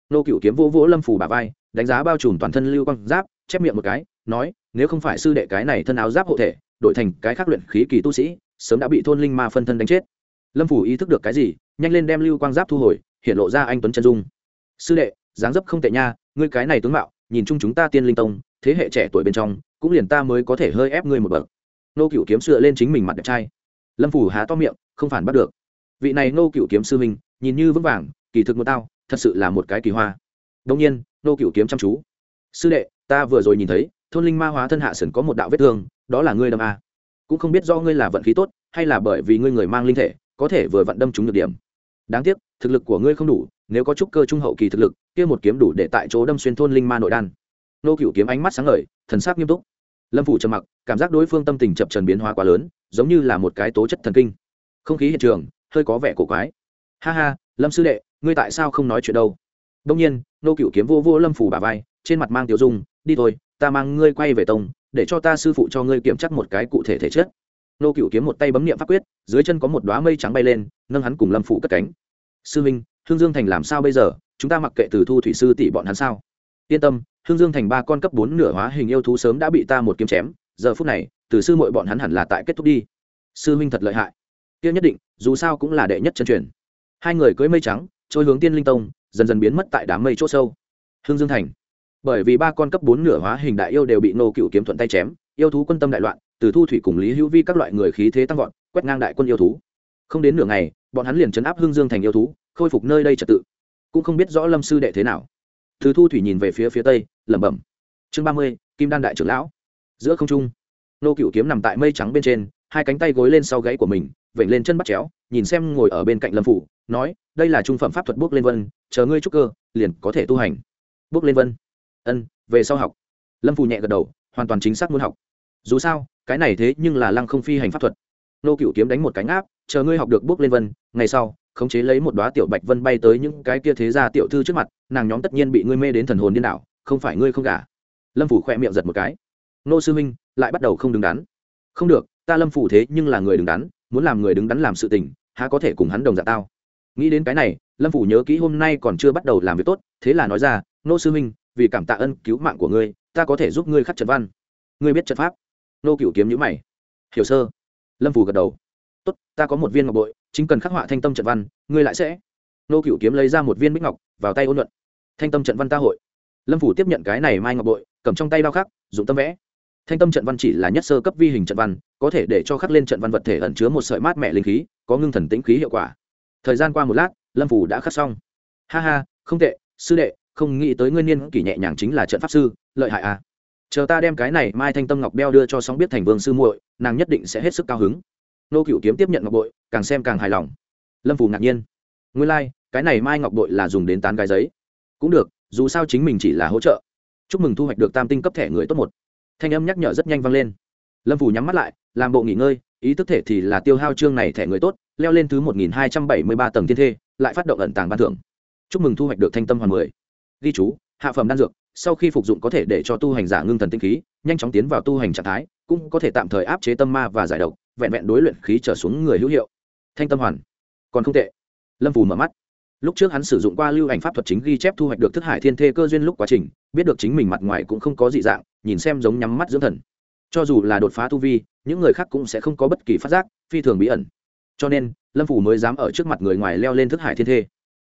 Nô cựu kiếm vỗ vỗ lâm phủ bà vai, đánh giá bao trùm toàn thân lưu quang giáp, chép miệng một cái, nói, nếu không phải sư đệ cái này thân áo giáp hộ thể đổi thành cái khác luyện khí kỳ tu sĩ, sớm đã bị thôn linh ma phân thân đánh chết. Lâm phủ ý thức được cái gì, nhanh lên đem lưu quang giáp thu hồi, hiện lộ ra anh tuấn chân dung. Sư đệ, dáng dấp không tệ nha, ngươi cái này tướng mạo, nhìn chung chúng ta tiên linh tông, thế hệ trẻ tuổi bên trong, cũng liền ta mới có thể hơi ép ngươi một bậc. Nô cựu kiếm sửa lên chính mình mặt đẹp trai. Lâm phủ há to miệng, không phản bắt được. Vị này nô cựu kiếm sư minh nhìn như vững vàng, kỳ thực một tao, thật sự là một cái kỳ hoa. Đông nhiên, nô cựu kiếm chăm chú. Sư đệ, ta vừa rồi nhìn thấy thôn linh ma hóa thân hạ Sườn có một đạo vết thương, đó là ngươi đâm a. Cũng không biết do ngươi là vận khí tốt, hay là bởi vì ngươi người mang linh thể, có thể vừa vận đâm trúng được điểm. Đáng tiếc, thực lực của ngươi không đủ, nếu có chút cơ trung hậu kỳ thực lực, kia một kiếm đủ để tại chỗ đâm xuyên thôn linh ma nội đan. Nô cựu kiếm ánh mắt sáng ngời, thần sắc nghiêm túc. Lâm phủ trầm mặc, cảm giác đối phương tâm tình chập trần biến hóa quá lớn, giống như là một cái tố chất thần kinh. Không khí hiện trường, hơi có vẻ cổ quái. Ha ha, lâm sư đệ, ngươi tại sao không nói chuyện đâu? Đông nhiên, nô cựu kiếm vô vô lâm phủ bà vai, trên mặt mang tiểu dung, đi thôi ta mang ngươi quay về tông, để cho ta sư phụ cho ngươi kiểm chắc một cái cụ thể thể chất. Nô cựu kiếm một tay bấm nghiệm pháp quyết, dưới chân có một đoá mây trắng bay lên, nâng hắn cùng lâm phụ cất cánh. Sư minh, hương dương thành làm sao bây giờ? Chúng ta mặc kệ từ thu thủy sư tỷ bọn hắn sao? Yên tâm, hương dương thành ba con cấp bốn nửa hóa hình yêu thú sớm đã bị ta một kiếm chém. Giờ phút này, từ sư mội bọn hắn hẳn là tại kết thúc đi. Sư minh thật lợi hại. Tiên nhất định, dù sao cũng là đệ nhất chân truyền. Hai người cưỡi mây trắng, trôi hướng tiên linh tông, dần dần biến mất tại đám mây c h ỗ sâu. Hương dương thành bởi vì ba con cấp bốn nửa hóa hình đại yêu đều bị nô cựu kiếm thuận tay chém, yêu thú quân tâm đại loạn, từ thu thủy cùng lý hữu vi các loại người khí thế tăng vọt, quét ngang đại quân yêu thú. Không đến nửa ngày, bọn hắn liền chấn áp hương dương thành yêu thú, khôi phục nơi đây trật tự. Cũng không biết rõ lâm sư đệ thế nào. Từ thu thủy nhìn về phía phía tây, lẩm bẩm. Chương ba mươi, kim đan đại trưởng lão. Giữa không trung nô cựu kiếm nằm tại mây trắng bên trên, hai cánh tay gối lên sau gáy của mình, vểnh lên chân bắt chéo, nhìn xem ngồi ở bên cạnh lâm phủ, nói, đây là trung phẩm pháp thuật bước lên vân, chờ ngươi trúc cơ, liền có thể tu hành. Bước lên vân ân về sau học. Lâm phủ nhẹ gật đầu hoàn toàn chính xác muốn học. Dù sao cái này thế nhưng là lăng không phi hành pháp thuật. Nô cựu kiếm đánh một cánh áp chờ ngươi học được bước lên vân ngày sau khống chế lấy một đoá tiểu bạch vân bay tới những cái kia thế ra tiểu thư trước mặt nàng nhóm tất nhiên bị ngươi mê đến thần hồn điên đảo không phải ngươi không cả lâm phủ khỏe miệng giật một cái. Nô sư huynh, lại bắt đầu không đứng đắn. Không được ta lâm phủ thế nhưng là người đứng đắn muốn làm người đứng đắn làm sự tình há có thể cùng hắn đồng dạng tao. Nghĩ đến cái này lâm phủ nhớ kỹ hôm nay còn chưa bắt đầu làm việc tốt thế là nói ra nô sư huynh vì cảm tạ ân cứu mạng của ngươi, ta có thể giúp ngươi khắc trận văn. Ngươi biết trận pháp? Nô cựu kiếm nhữ mày. Hiểu sơ. Lâm phủ gật đầu. Tốt, ta có một viên ngọc bội, chính cần khắc họa thanh tâm trận văn, ngươi lại sẽ. Nô cựu kiếm lấy ra một viên bích ngọc, vào tay ôn luận. Thanh tâm trận văn ta hội. Lâm phủ tiếp nhận cái này mai ngọc bội, cầm trong tay đao khắc dùng tâm vẽ. Thanh tâm trận văn chỉ là nhất sơ cấp vi hình trận văn, có thể để cho khắc lên trận văn vật thể ẩn chứa một sợi mát mẹ linh khí, có ngưng thần tĩnh khí hiệu quả. Thời gian qua một lát, lâm phủ đã khắc xong. Ha ha, không tệ, sư đệ không nghĩ tới ngươi niên kỷ nhẹ nhàng chính là trận pháp sư lợi hại à. Chờ ta đem cái này mai thanh tâm ngọc đeo đưa cho sóng biết thành vương sư muội nàng nhất định sẽ hết sức cao hứng. Nô cựu kiếm tiếp nhận ngọc bội càng xem càng hài lòng. Lâm phù ngạc nhiên. Ngươi lai、like, cái này mai ngọc bội là dùng đến tán gái giấy. Cũng được dù sao chính mình chỉ là hỗ trợ. Chúc mừng thu hoạch được tam tinh cấp thẻ người tốt một. Thanh âm nhắc nhở rất nhanh vang lên. Lâm phù nhắm mắt lại làm bộ nghỉ ngơi ý thức thể thì là tiêu hao chương này thẻ người tốt leo lên thứ một nghìn hai trăm bảy mươi ba tầng thiên thê lại phát động ẩn tàng ban thưởng. Chúc mừng thu hoạch được thanh tâm hoàn mười ghi chú, hạ phẩm đan dược, sau khi phục dụng có thể để cho tu hành giả ngưng thần tinh khí, nhanh chóng tiến vào tu hành trạng thái, cũng có thể tạm thời áp chế tâm ma và giải độc, vẹn vẹn đối luyện khí trở xuống người hữu hiệu. Thanh tâm hoàn. Còn không tệ. Lâm phù mở mắt. Lúc trước hắn sử dụng qua lưu ảnh pháp thuật chính ghi chép thu hoạch được thức hải thiên thê cơ duyên lúc quá trình, biết được chính mình mặt ngoài cũng không có dị dạng, nhìn xem giống nhắm mắt dưỡng thần. Cho dù là đột phá tu vi, những người khác cũng sẽ không có bất kỳ phát giác, phi thường bí ẩn. Cho nên, lâm phủ mới dám ở trước mặt người ngoài leo lên thức hải thiên thê.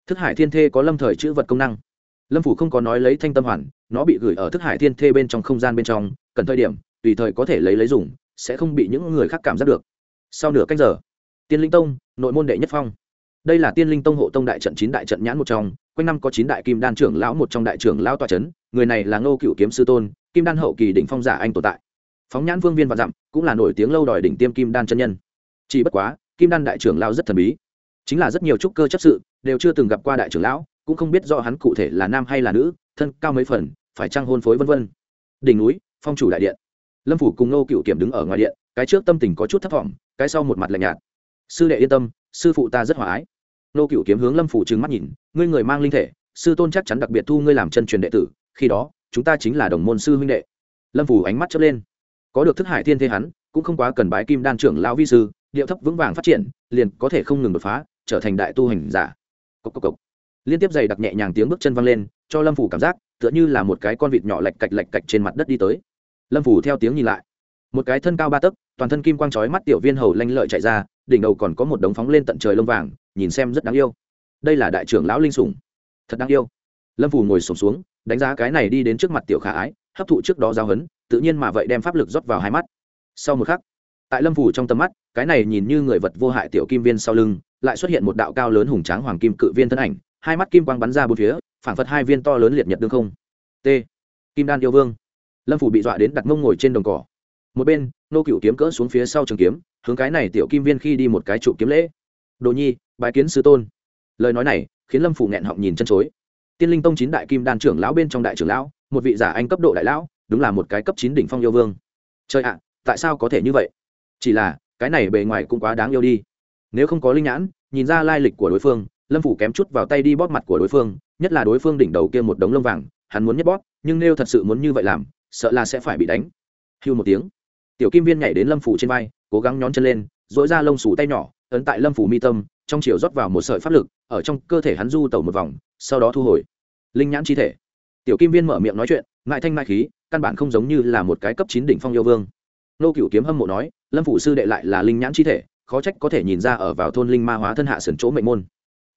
Thức hải thiên thê có lâm thời chữ vật công năng lâm phủ không có nói lấy thanh tâm hoàn, nó bị gửi ở thức hải thiên thê bên trong không gian bên trong, cần thời điểm, tùy thời có thể lấy lấy dùng, sẽ không bị những người khác cảm giác được. Sau nửa cách giờ, tiên linh tông, nội môn đệ nhất phong. Đây là tiên linh tông hộ tông đại trận chín đại trận nhãn một trong, quanh năm có chín đại kim đan trưởng lão một trong đại trưởng lão tòa c h ấ n người này là ngô cựu kiếm sư tôn, kim đan hậu kỳ đỉnh phong giả anh tồn tại. Phóng nhãn vương viên và dặm, cũng là nổi tiếng lâu đòi đỉnh tiêm kim đan chân nhân. Chỉ bất quá, kim đan đại trưởng lão rất thần bí. Chính là rất nhiều trúc cơ chấp sự, đều chưa từng gặp qua đại trưởng lão cũng không biết rõ hắn cụ thể là nam hay là nữ, thân cao mấy phần, phải trăng hôn phối vân vân. Đỉnh núi, phong chủ đại điện. Lâm phủ cùng nô cựu kiểm đứng ở ngoài điện, cái trước tâm tình có chút thất vọng cái sau một mặt lạnh nhạt. Sư đệ yên tâm, sư phụ ta rất hòa ái. Nô cựu kiếm hướng lâm phủ trừng mắt nhìn, ngươi người mang linh thể, sư tôn chắc chắn đặc biệt thu ngươi làm chân truyền đệ tử, khi đó, chúng ta chính là đồng môn sư huynh đệ. Lâm phủ ánh mắt chớp lên. Có được thức hải thiên thế hắn, cũng không quá cần bái kim đan trưởng lão vi sư, điệu thấp vững vàng phát triển, liền có thể không ngừng đột phá, trở thành đại tu hành giả. Cốc cốc cốc liên tiếp giày đặc nhẹ nhàng tiếng bước chân văng lên, cho lâm phủ cảm giác, tựa như là một cái con vịt nhỏ lạch cạch lạch cạch trên mặt đất đi tới. Lâm phủ theo tiếng nhìn lại. Một cái thân cao ba tấc, toàn thân kim quang trói mắt tiểu viên hầu lanh lợi chạy ra, đỉnh đầu còn có một đống phóng lên tận trời lông vàng, nhìn xem rất đáng yêu. Đây là đại trưởng lão linh sủng. Thật đáng yêu. Lâm phủ ngồi sổm xuống, đánh giá cái này đi đến trước mặt tiểu khả ái, hấp thụ trước đó giao hấn, tự nhiên mà vậy đem pháp lực rót vào hai mắt. Sau một khắc, tại lâm phủ trong tầm mắt, cái này nhìn như người vật vô hại tiểu kim viên sau lưng, lại xuất hiện một đạo cao lớn hùng tráng hoàng kim cự viên thân ảnh hai mắt kim quang bắn ra bốn phía phản phật hai viên to lớn liệt nhật đương không. T. Kim đan yêu vương. Lâm phủ bị dọa đến đặt mông ngồi trên đồng cỏ. Một bên, nô cựu kiếm cỡ xuống phía sau trường kiếm, hướng cái này tiểu kim viên khi đi một cái trụ kiếm lễ. Đồ nhi, bái kiến sư tôn. Lời nói này, khiến lâm phủ nghẹn họng nhìn chân chối. Tiên linh tông chín đại kim đan trưởng lão bên trong đại trưởng lão, một vị giả anh cấp độ đại lão, đúng là một cái cấp chín đỉnh phong yêu vương. Trời ạ, tại sao có thể như vậy? Chỉ là, cái này bề ngoài cũng quá đáng yêu đi. Nếu không có linh nhãn, nhìn ra lai lịch của đối phương lâm phủ kém chút vào tay đi bóp mặt của đối phương, nhất là đối phương đỉnh đầu kia một đống lông vàng, hắn muốn nhất bóp, nhưng nếu thật sự muốn như vậy làm, sợ là sẽ phải bị đánh. Hưu một tiếng. Tiểu kim viên nhảy đến lâm phủ trên vai, cố gắng nhón chân lên dỗi ra lông xù tay nhỏ, ấn tại lâm phủ mi tâm, trong chiều rót vào một sợi pháp lực, ở trong cơ thể hắn du tẩu một vòng, sau đó thu hồi. Linh nhãn chi thể. Tiểu kim viên mở miệng nói chuyện, ngại thanh mai khí, căn bản không giống như là một cái cấp chín đỉnh phong yêu vương. Nô cựu kiếm hâm mộ nói, lâm phủ sư đệ lại là linh nhãn chi thể, khó trách có thể nhìn ra ở vào thôn linh ma hóa thân hạ sườn chỗ mệnh môn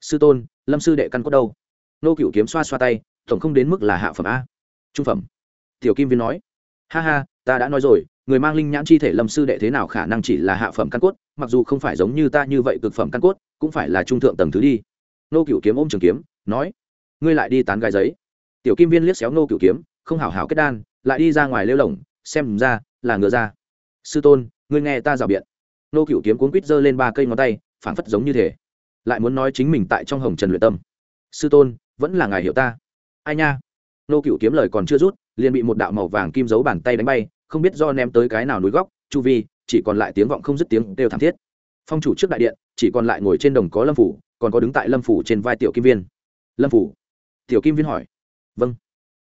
sư tôn, lâm sư đệ căn cốt đâu? Nô cựu kiếm xoa xoa tay, tổng không đến mức là hạ phẩm a. Trung phẩm. Tiểu kim viên nói. Ha ha, ta đã nói rồi, người mang linh nhãn chi thể lâm sư đệ thế nào khả năng chỉ là hạ phẩm căn cốt, mặc dù không phải giống như ta như vậy cực phẩm căn cốt, cũng phải là trung thượng tầng thứ đi. Nô cựu kiếm ôm trường kiếm, nói. Ngươi lại đi tán gai giấy. Tiểu kim viên liếc xéo nô cựu kiếm, không hảo hảo kết đan, lại đi ra ngoài lêu lồng xem ra là ngựa ra. Sư tôn, ngươi nghe ta rào biện. Nô cựu kiếm cuốn quít giơ lên ba cây ngón tay, phảng phất giống như thế lại muốn nói chính mình tại trong hồng trần luyện tâm. Sư tôn, vẫn là ngài hiểu ta. Ai nha? Nô cựu kiếm lời còn chưa rút, liền bị một đạo màu vàng kim giấu bàn tay đánh bay, không biết do ném tới cái nào núi góc, chu vi, chỉ còn lại tiếng vọng không dứt tiếng đều thảm thiết. Phong chủ trước đại điện, chỉ còn lại ngồi trên đồng có lâm phủ, còn có đứng tại lâm phủ trên vai tiểu kim viên. Lâm phủ? Tiểu kim viên hỏi. Vâng.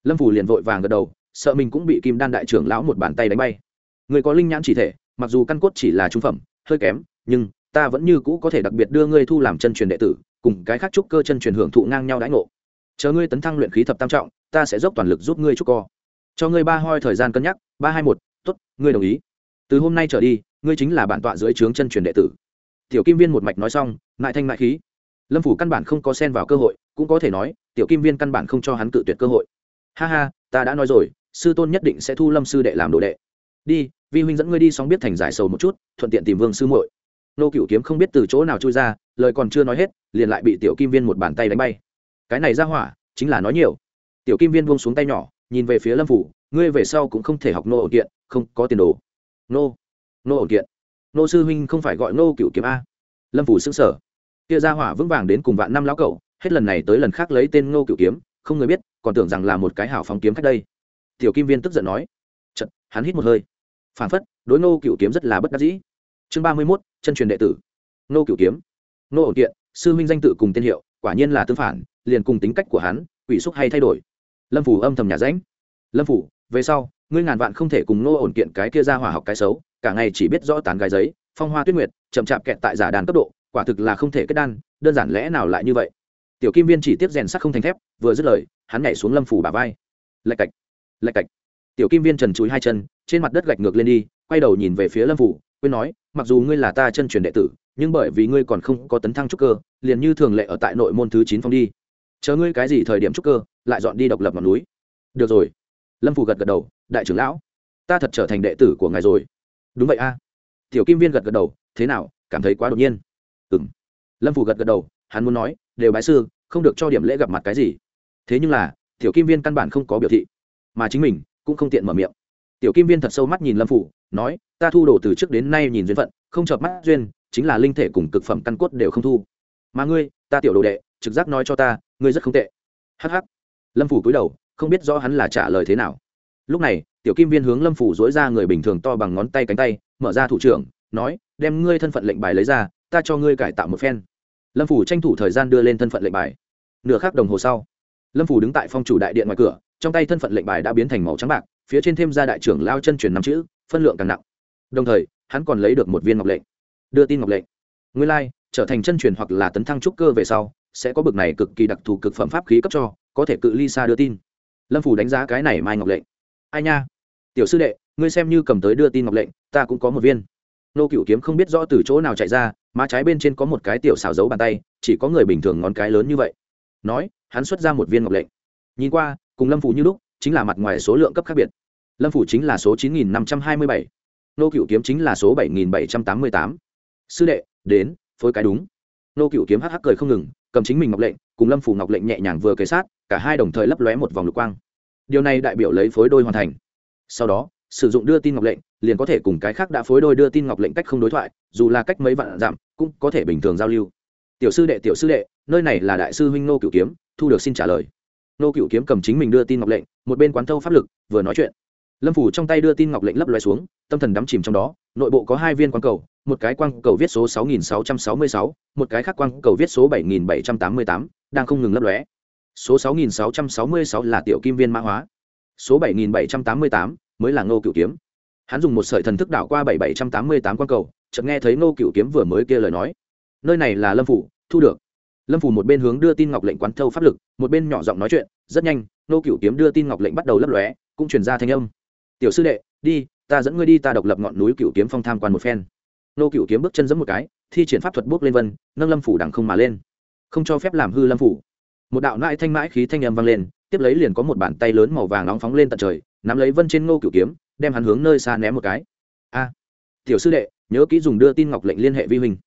Lâm phủ liền vội vàng gật đầu, sợ mình cũng bị kim đan đại trưởng lão một bàn tay đánh bay. Người có linh nhãn chỉ thể, mặc dù căn cốt chỉ là trung phẩm, hơi kém, nhưng ta vẫn như cũ có thể đặc biệt đưa ngươi thu làm chân truyền đệ tử, cùng cái khác trúc cơ chân truyền hưởng thụ ngang nhau đãi ngộ. Chờ ngươi tấn thăng luyện khí thập tam trọng, ta sẽ dốc toàn lực giúp ngươi trúc co. Cho ngươi ba hoi thời gian cân nhắc, ba hai một t ố t ngươi đồng ý. Từ hôm nay trở đi, ngươi chính là bản tọa dưới trướng chân truyền đệ tử. Tiểu kim viên một mạch nói xong, ngại thanh ngại khí. Lâm phủ căn bản không có sen vào cơ hội, cũng có thể nói, tiểu kim viên căn bản không cho hắn cự tuyệt cơ hội. Ha ha, ta đã nói rồi, sư tôn nhất định sẽ thu lâm sư đệ làm đồ đệ. Đi, vi huynh dẫn ngươi đi xong biết thành giải sầu một chút, thuận tiện tìm vương sư muội nô cựu kiếm không biết từ chỗ nào chui ra, lời còn chưa nói hết, liền lại bị tiểu kim viên một bàn tay đánh bay. Cái này ra hỏa, chính là nói nhiều. Tiểu kim viên buông xuống tay nhỏ, nhìn về phía lâm phủ, ngươi về sau cũng không thể học nô ổn kiện, không có tiền đồ. Nô nô ổn kiện? Nô sư huynh không phải gọi nô cựu kiếm a? Lâm phủ xứng sở kia ra hỏa vững vàng đến cùng vạn năm lão cậu hết lần này tới lần khác lấy tên nô cựu kiếm, không người biết, còn tưởng rằng là một cái hảo phóng kiếm cách đây. Tiểu kim viên tức giận nói. Chật hắn hít một hơi. Phản phất, đối nô cựu kiếm rất là bất đắc dĩ chương ba mươi mốt, chân truyền đệ tử. Nô cửu kiếm. Nô ổn kiện, sư minh danh tự cùng tên hiệu, quả nhiên là tương phản, liền cùng tính cách của hắn, quỷ xúc hay thay đổi. Lâm phủ âm thầm nhà ránh lâm phủ, về sau, ngươi ngàn vạn không thể cùng nô ổn kiện cái kia ra hỏa học cái xấu, cả ngày chỉ biết rõ tán gái giấy, phong hoa tuyết nguyệt, chậm chạp kẹt tại giả đàn cấp độ, quả thực là không thể kết đan, đơn giản lẽ nào lại như vậy? Tiểu kim viên chỉ tiếp rèn sắt không thành thép, vừa dứt lời, hắn nhảy xuống lâm phủ bà vai. Lạch cạch lạch cạch. Tiểu kim viên trần chúi hai chân, trên mặt đất gạch ngược lên đi, quay đầu nhìn về phía lâm phủ quên nói, mặc dù ngươi là ta chân truyền đệ tử, nhưng bởi vì ngươi còn không có tấn thăng trúc cơ, liền như thường lệ ở tại nội môn thứ chín phong đi. Chờ ngươi cái gì thời điểm trúc cơ, lại dọn đi độc lập ngọn núi. Được rồi. Lâm phủ gật gật đầu, đại trưởng lão, ta thật trở thành đệ tử của ngài rồi. Đúng vậy a. Tiểu kim viên gật gật đầu, thế nào, cảm thấy quá đột nhiên. Ừ m lâm phủ gật gật đầu, hắn muốn nói, đều bái sư, không được cho điểm lễ gặp mặt cái gì. Thế nhưng là, tiểu kim viên căn bản không có biểu thị, mà chính mình cũng không tiện mở miệng tiểu kim viên thật sâu mắt nhìn lâm phủ, nói, ta thu đồ từ trước đến nay nhìn duyên phận, không chợp mắt duyên, chính là linh thể cùng cực phẩm căn cốt đều không thu. Mà ngươi, ta tiểu đồ đệ, trực giác nói cho ta, ngươi rất không tệ. Hh lâm phủ cúi đầu, không biết rõ hắn là trả lời thế nào. Lúc này, tiểu kim viên hướng lâm phủ dối ra người bình thường to bằng ngón tay cánh tay, mở ra thủ trưởng, nói, đem ngươi thân phận lệnh bài lấy ra, ta cho ngươi cải tạo một phen. Lâm phủ tranh thủ thời gian đưa lên thân phận lệnh bài. Nửa khắc đồng hồ sau, lâm phủ đứng tại phong chủ đại điện ngoài cửa, trong tay thân phận lệnh bài đã biến thành màu trắng bạc phía trên thêm ra đại trưởng lao chân truyền năm chữ phân lượng càng nặng. Đồng thời hắn còn lấy được một viên ngọc lệnh. Đưa tin ngọc lệnh. Nguyên lai、like, trở thành chân truyền hoặc là tấn thăng trúc cơ về sau sẽ có bực này cực kỳ đặc thù cực phẩm pháp khí cấp cho có thể cự ly xa đưa tin. Lâm phủ đánh giá cái này mai ngọc lệnh. Ai nha? Tiểu sư đệ ngươi xem như cầm tới đưa tin ngọc lệnh ta cũng có một viên. Nô cựu kiếm không biết rõ từ chỗ nào chạy ra má trái bên trên có một cái tiểu xào giấu bàn tay chỉ có người bình thường ngón cái lớn như vậy. Nói hắn xuất ra một viên ngọc lệnh. Nhìn qua cùng lâm phủ như lúc chính là mặt ngoài số lượng cấp khác biệt. Lâm phủ chính là số chín nghìn năm trăm hai mươi bảy. Nô cựu kiếm chính là số bảy nghìn bảy trăm tám mươi tám. Sư đệ, đến, phối cái đúng. Nô cựu kiếm hắc hắc cười không ngừng, cầm chính mình ngọc lệnh, cùng lâm phủ ngọc lệnh nhẹ nhàng vừa kế sát, cả hai đồng thời lấp lóe một vòng lục quang. Điều này đại biểu lấy phối đôi hoàn thành. Sau đó, sử dụng đưa tin ngọc lệnh, liền có thể cùng cái khác đã phối đôi đưa tin ngọc lệnh cách không đối thoại, dù là cách mấy vạn dặm, cũng có thể bình thường giao lưu. Tiểu sư đệ, tiểu sư đệ, nơi này là đại sư huynh nô cựu kiếm, thu được xin trả lời nô cựu kiếm cầm chính mình đưa tin ngọc lệnh một bên quán thâu pháp lực vừa nói chuyện lâm phủ trong tay đưa tin ngọc lệnh lấp loe xuống tâm thần đắm chìm trong đó nội bộ có hai viên quang cầu một cái quang cầu viết số 6666, một cái khác quang cầu viết số 7788, đang không ngừng lấp lóe. Số 6666 là tiểu kim viên mã hóa. Số 7788 mới là Ngô Cựu kiếm. Hắn dùng một sợi thần thức đảo qua 7788 quang cầu, chợt nghe thấy Ngô Cựu kiếm vừa mới kia lời nói. Nơi này là Lâm phủ, thu được. Lâm phủ một bên hướng đưa tin ngọc lệnh quán thâu pháp lực, một bên nhỏ giọng nói chuyện, rất nhanh, nô Cửu kiếm đưa tin ngọc lệnh bắt đầu lấp lóe, cũng truyền ra thanh âm. "Tiểu sư đệ, đi, ta dẫn ngươi đi ta độc lập ngọn núi Cửu kiếm phong tham quan một phen." nô cựu kiếm bước chân giẫm một cái thi triển pháp thuật bước lên vân nâng lâm phủ đằng không mà lên không cho phép làm hư lâm phủ một đạo nãi thanh mãi khí thanh âm vang lên tiếp lấy liền có một bàn tay lớn màu vàng nóng phóng lên tận trời nắm lấy vân trên ngô cửu kiếm đem hắn hướng nơi xa ném một cái a tiểu sư đệ nhớ kỹ dùng đưa tin ngọc lệnh liên hệ vi huynh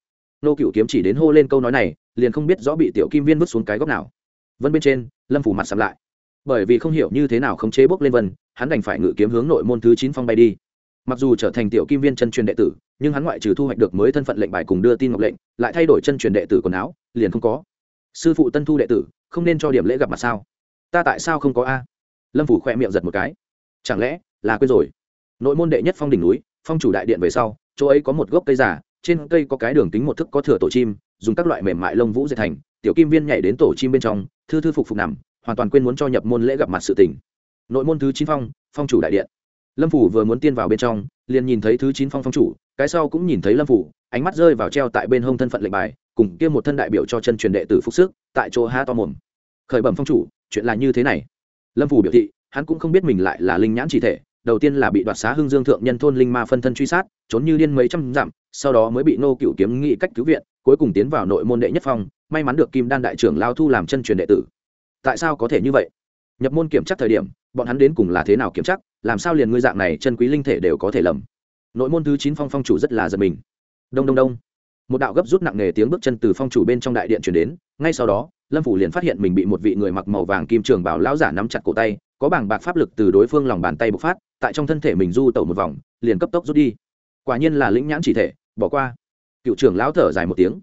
Nô cửu kiếm chỉ đến hô lên câu nói này, liền không biết rõ bị tiểu kim viên vứt xuống cái góc nào. Vân bên trên, lâm phủ mặt sầm lại. Bởi vì không hiểu như thế nào khống chế bốc lên vân, hắn đành phải ngự kiếm hướng nội môn thứ chín phong bay đi. Mặc dù trở thành tiểu kim viên chân truyền đệ tử, nhưng hắn ngoại trừ thu hoạch được mới thân phận lệnh bài cùng đưa tin ngọc lệnh, lại thay đổi chân truyền đệ tử quần áo, liền không có. Sư phụ tân thu đệ tử, không nên cho điểm lễ gặp mặt sao? Ta tại sao không có a? Lâm phủ khoe miệng giật một cái. Chẳng lẽ là quên rồi? Nội môn đệ nhất phong đỉnh núi, phong chủ đại điện về sau, chỗ ấy có một gốc cây giả trên cây có cái đường kính một thức có thửa tổ chim, dùng các loại mềm mại lông vũ dệt thành, tiểu kim viên nhảy đến tổ chim bên trong, thư thư phục phục nằm, hoàn toàn quên muốn cho nhập môn lễ gặp mặt sự tình. Nội môn thứ chín phong phong chủ đại điện. Lâm phủ vừa muốn tiên vào bên trong, liền nhìn thấy thứ chín phong phong chủ, cái sau cũng nhìn thấy lâm phủ, ánh mắt rơi vào treo tại bên hông thân phận lệnh bài, cùng kia một thân đại biểu cho chân truyền đệ tử phúc sức, tại chỗ ha to mồm. Khởi bẩm phong chủ, chuyện là như thế này. Lâm phủ biểu thị, hắn cũng không biết mình lại là linh nhãn chỉ thể đầu tiên là bị đoạt xá hưng dương thượng nhân thôn linh ma phân thân truy sát, trốn như điên mấy trăm dặm, sau đó mới bị nô cựu kiếm nghị cách cứu viện, cuối cùng tiến vào nội môn đệ nhất phong may mắn được kim đan đại trưởng lao thu làm chân truyền đệ tử. Tại sao có thể như vậy? Nhập môn kiểm tra thời điểm, bọn hắn đến cùng là thế nào kiểm tra, làm sao liền ngươi dạng này chân quý linh thể đều có thể lầm? Nội môn thứ chín phong phong chủ rất là giật mình. Đông đông đông. Một đạo gấp rút nặng nề tiếng bước chân từ phong chủ bên trong đại điện chuyển đến, ngay sau đó, lâm phủ liền phát hiện mình bị một vị người mặc màu vàng kim trường bảo lão giả nắm chặt cổ tay, có bảng bạc pháp lực từ đối phương lòng bàn tay bộc phát tại trong thân thể mình du tẩu một vòng, liền cấp tốc rút đi. Quả nhiên là lĩnh nhãn chỉ thể, bỏ qua. Cựu trưởng lão thở dài một tiếng.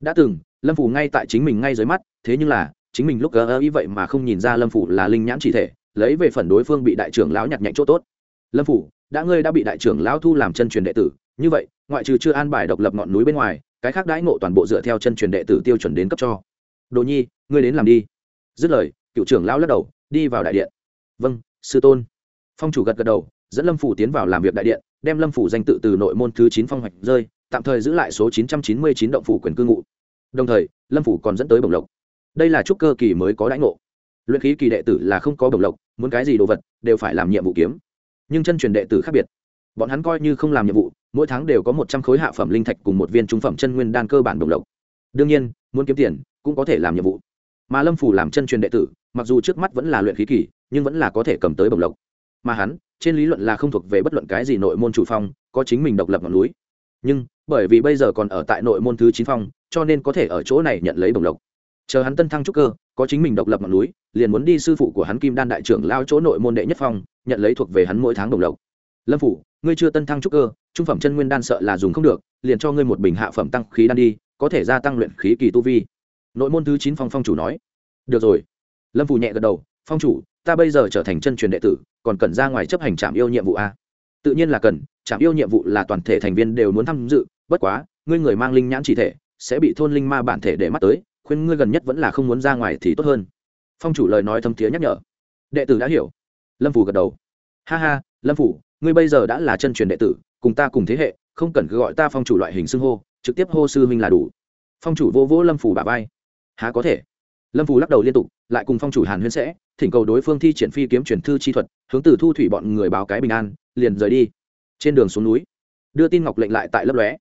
Đã từng, lâm phủ ngay tại chính mình ngay dưới mắt, thế nhưng là, chính mình lúc gỡ ý vậy mà không nhìn ra lâm phủ là linh nhãn chỉ thể, lấy về phần đối phương bị đại trưởng lão nhặt nhạnh chỗ tốt. Lâm phủ đã ngươi đã bị đại trưởng lão thu làm chân truyền đệ tử, như vậy, ngoại trừ chưa an bài độc lập ngọn núi bên ngoài, cái khác đãi ngộ toàn bộ dựa theo chân truyền đệ tử tiêu chuẩn đến cấp cho. Đồ nhi, ngươi đến làm đi. Dứt lời, cựu trưởng lão lắc đầu, đi vào đại điện. Vâng sư tôn phong chủ gật gật đầu, dẫn lâm phủ tiến vào làm việc đại điện, đem lâm phủ danh tự từ nội môn thứ chín phong hoạch rơi, tạm thời giữ lại số chín trăm chín mươi chín động phủ quyền cư ngụ. Đồng thời, lâm phủ còn dẫn tới bồng lộc. Đây là trúc cơ kỳ mới có đãi ngộ. Luyện khí kỳ đệ tử là không có bồng lộc, muốn cái gì đồ vật đều phải làm nhiệm vụ kiếm. Nhưng chân truyền đệ tử khác biệt. Bọn hắn coi như không làm nhiệm vụ, mỗi tháng đều có một trăm khối hạ phẩm linh thạch cùng một viên trung phẩm chân nguyên đan cơ bản đồng lộc. Đương nhiên, muốn kiếm tiền cũng có thể làm nhiệm vụ. Mà lâm phủ làm chân truyền đệ tử, mặc dù trước mắt vẫn là luyện khí kỳ, nhưng vẫn là có thể cầm tới bồng lộc mà hắn, trên lý luận là không thuộc về bất luận cái gì nội môn chủ phong, có chính mình độc lập ngọn núi. Nhưng, bởi vì bây giờ còn ở tại nội môn thứ chín phong, cho nên có thể ở chỗ này nhận lấy đồng lộc. Chờ hắn tân thăng trúc cơ, có chính mình độc lập ngọn núi, liền muốn đi sư phụ của hắn kim đan đại trưởng lao chỗ nội môn đệ nhất phong, nhận lấy thuộc về hắn mỗi tháng đồng lộc. Lâm phủ, ngươi chưa tân thăng trúc cơ, trung phẩm chân nguyên đan sợ là dùng không được, liền cho ngươi một bình hạ phẩm tăng khí đan đi, có thể gia tăng luyện khí kỳ tu vi. Nội môn thứ chín phong phong chủ nói. Được rồi. Lâm phủ nhẹ gật đầu, phong chủ ta bây giờ trở thành chân truyền đệ tử, còn cần ra ngoài chấp hành trạm yêu nhiệm vụ a tự nhiên là cần trạm yêu nhiệm vụ là toàn thể thành viên đều muốn tham dự, bất quá, ngươi người mang linh nhãn chỉ thể, sẽ bị thôn linh ma bản thể để mắt tới, khuyên ngươi gần nhất vẫn là không muốn ra ngoài thì tốt hơn. Phong chủ lời nói thâm thiế nhắc nhở. Đệ tử đã hiểu. Lâm phủ gật đầu. Ha ha, lâm phủ, ngươi bây giờ đã là chân truyền đệ tử, cùng ta cùng thế hệ, không cần cứ gọi ta phong chủ loại hình xưng hô, trực tiếp hô sư huynh là đủ. Phong chủ vô vỗ lâm phủ bà vai. Há có thể? Lâm Phù lắc đầu liên tục, lại cùng phong chủ hàn huyên sẽ, thỉnh cầu đối phương thi triển phi kiếm truyền thư chi thuật, hướng từ thu thủy bọn người báo cái bình an, liền rời đi. Trên đường xuống núi, đưa tin ngọc lệnh lại tại lấp lóe.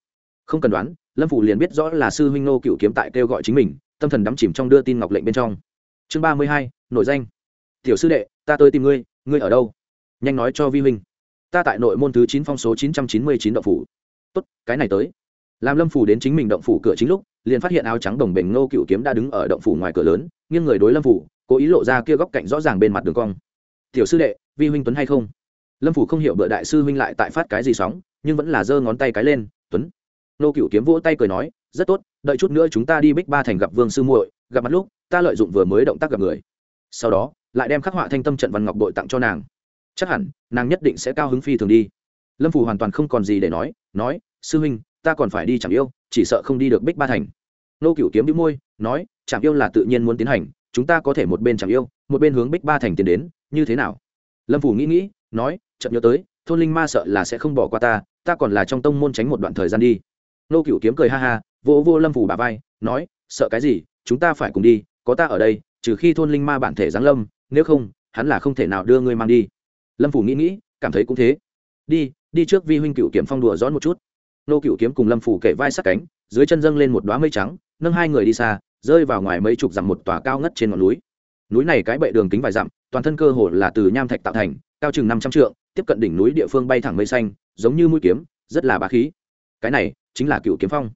Không cần đoán, lâm Phù liền biết rõ là sư huynh nô cựu kiếm tại kêu gọi chính mình, tâm thần đắm chìm trong đưa tin ngọc lệnh bên trong. Chương ba mươi hai nội danh. Tiểu sư đệ, ta tới tìm ngươi ngươi ở đâu? Nhanh nói cho vi huynh. Ta tại nội môn thứ chín phong số chín trăm chín mươi chín động phủ. Tốt, cái này tới. Làm lâm phủ đến chính mình động phủ cửa chính lúc liền phát hiện áo trắng đồng bệnh ngô cựu kiếm đã đứng ở động phủ ngoài cửa lớn, nghiêng người đối lâm phủ, cố ý lộ ra kia góc cạnh rõ ràng bên mặt đường cong. Tiểu sư đệ, vi huynh tuấn hay không? Lâm phủ không hiểu bựa đại sư huynh lại tại phát cái gì sóng, nhưng vẫn là giơ ngón tay cái lên, tuấn. Nô cựu kiếm vỗ tay cười nói, rất tốt, đợi chút nữa chúng ta đi bích ba thành gặp vương sư muội, gặp mặt lúc, ta lợi dụng vừa mới động tác gặp người. Sau đó, lại đem khắc họa thanh tâm trận văn ngọc bội tặng cho nàng. Chắc hẳn, nàng nhất định sẽ cao hứng phi thường đi. Lâm phủ hoàn toàn không còn gì để nói nói, sư huynh, ta còn phải đi chẳng yêu chỉ sợ không đi được bích ba thành. Nô cựu kiếm đĩu môi, nói chạm yêu là tự nhiên muốn tiến hành, chúng ta có thể một bên chạm yêu, một bên hướng bích ba thành tiến đến, như thế nào? Lâm phủ nghĩ nghĩ, nói chậm nhớ tới, thôn linh ma sợ là sẽ không bỏ qua ta ta còn là trong tông môn tránh một đoạn thời gian đi. Nô cựu kiếm cười ha ha vô vô lâm phủ bà vai, nói, sợ cái gì, chúng ta phải cùng đi, có ta ở đây, trừ khi thôn linh ma bản thể giáng lâm, nếu không, hắn là không thể nào đưa ngươi mang đi. Lâm phủ nghĩ nghĩ, cảm thấy cũng thế. Đi đi trước vi huynh cựu kiếm phong đùa giỡn một chút nô cựu kiếm cùng lâm phủ kể vai sát cánh, dưới chân dâng lên một đoá mây trắng, nâng hai người đi xa, rơi vào ngoài mấy chục dặm một tòa cao ngất trên ngọn núi. Núi này cái bệ đường kính vài dặm, toàn thân cơ hồ là từ nham thạch tạo thành, cao chừng năm trăm trượng, tiếp cận đỉnh núi địa phương bay thẳng mây xanh, giống như mũi kiếm, rất là bá khí. Cái này chính là cựu kiếm phong.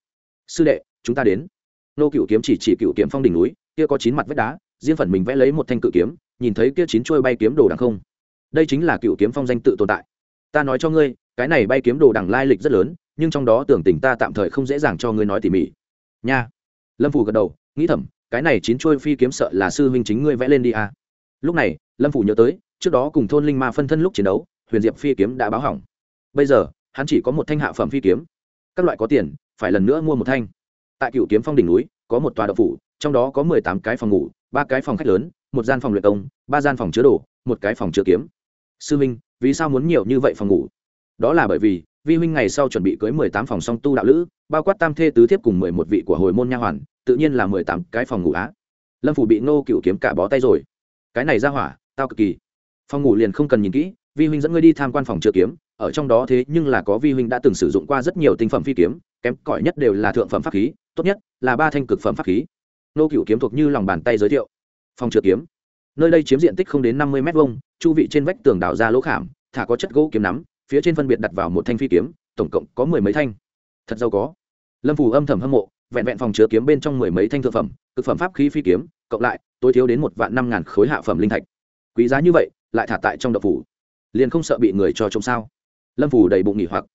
Sư đệ, chúng ta đến. Nô cựu kiếm chỉ chỉ cựu kiếm phong đỉnh núi, kia có chín mặt vách đá, riêng phần mình vẽ lấy một thanh cự kiếm, nhìn thấy kia chín trôi bay kiếm đồ đằng không. Đây chính là cựu kiếm phong danh tự tồn tại. Ta nói cho ngươi, cái này bay kiếm đồ đằng lai lịch rất lớn nhưng trong đó tưởng tình ta tạm thời không dễ dàng cho ngươi nói tỉ mỉ. Nha. Lâm phủ gật đầu, nghĩ thầm, cái này chín trôi phi kiếm sợ là sư huynh chính ngươi vẽ lên đi à. lúc này, lâm phủ nhớ tới, trước đó cùng thôn linh ma phân thân lúc chiến đấu, huyền diệp phi kiếm đã báo hỏng. Bây giờ, hắn chỉ có một thanh hạ phẩm phi kiếm. Các loại có tiền, phải lần nữa mua một thanh. Tại cựu kiếm phong đỉnh núi, có một tòa đậu phủ, trong đó có mười tám cái phòng ngủ, ba cái phòng khách lớn, một gian phòng luyện công, ba gian phòng chứa đồ, một cái phòng chứa kiếm. Sư huynh, vì sao muốn nhiều như vậy phòng ngủ? Đó là bởi vì vi huynh ngày sau chuẩn bị cưới mười tám phòng song tu đạo lữ, bao quát tam thê tứ thiếp cùng mười một vị của hồi môn nha hoàn, tự nhiên là mười tám cái phòng ngủ á. Lâm phủ bị nô cựu kiếm cả bó tay rồi. Cái này ra hỏa, tao cực kỳ. Phòng ngủ liền không cần nhìn kỹ, vi huynh dẫn ngươi đi tham quan phòng chứa kiếm, ở trong đó thế nhưng là có vi huynh đã từng sử dụng qua rất nhiều tinh phẩm phi kiếm, kém cỏi nhất đều là thượng phẩm pháp khí, tốt nhất là ba thanh cực phẩm pháp khí. Nô cựu kiếm thuộc như lòng bàn tay giới thiệu. Phòng chứa kiếm. Nơi đây chiếm diện tích không đến năm mươi m hai chu vị trên vách tường đào ra lỗ khảm, thả có chất gỗ kiếm nắm phía trên phân biệt đặt vào một thanh phi kiếm, tổng cộng có mười mấy thanh. Thật giàu có. Lâm phủ âm thầm hâm mộ, vẹn vẹn phòng chứa kiếm bên trong mười mấy thanh thượng phẩm, cực phẩm pháp khí phi kiếm, cộng lại, tối thiếu đến một vạn năm ngàn khối hạ phẩm linh thạch. Quý giá như vậy, lại thả tại trong đậu phủ. Liền không sợ bị người cho trông sao? Lâm phủ đầy bụng nghỉ hoặc.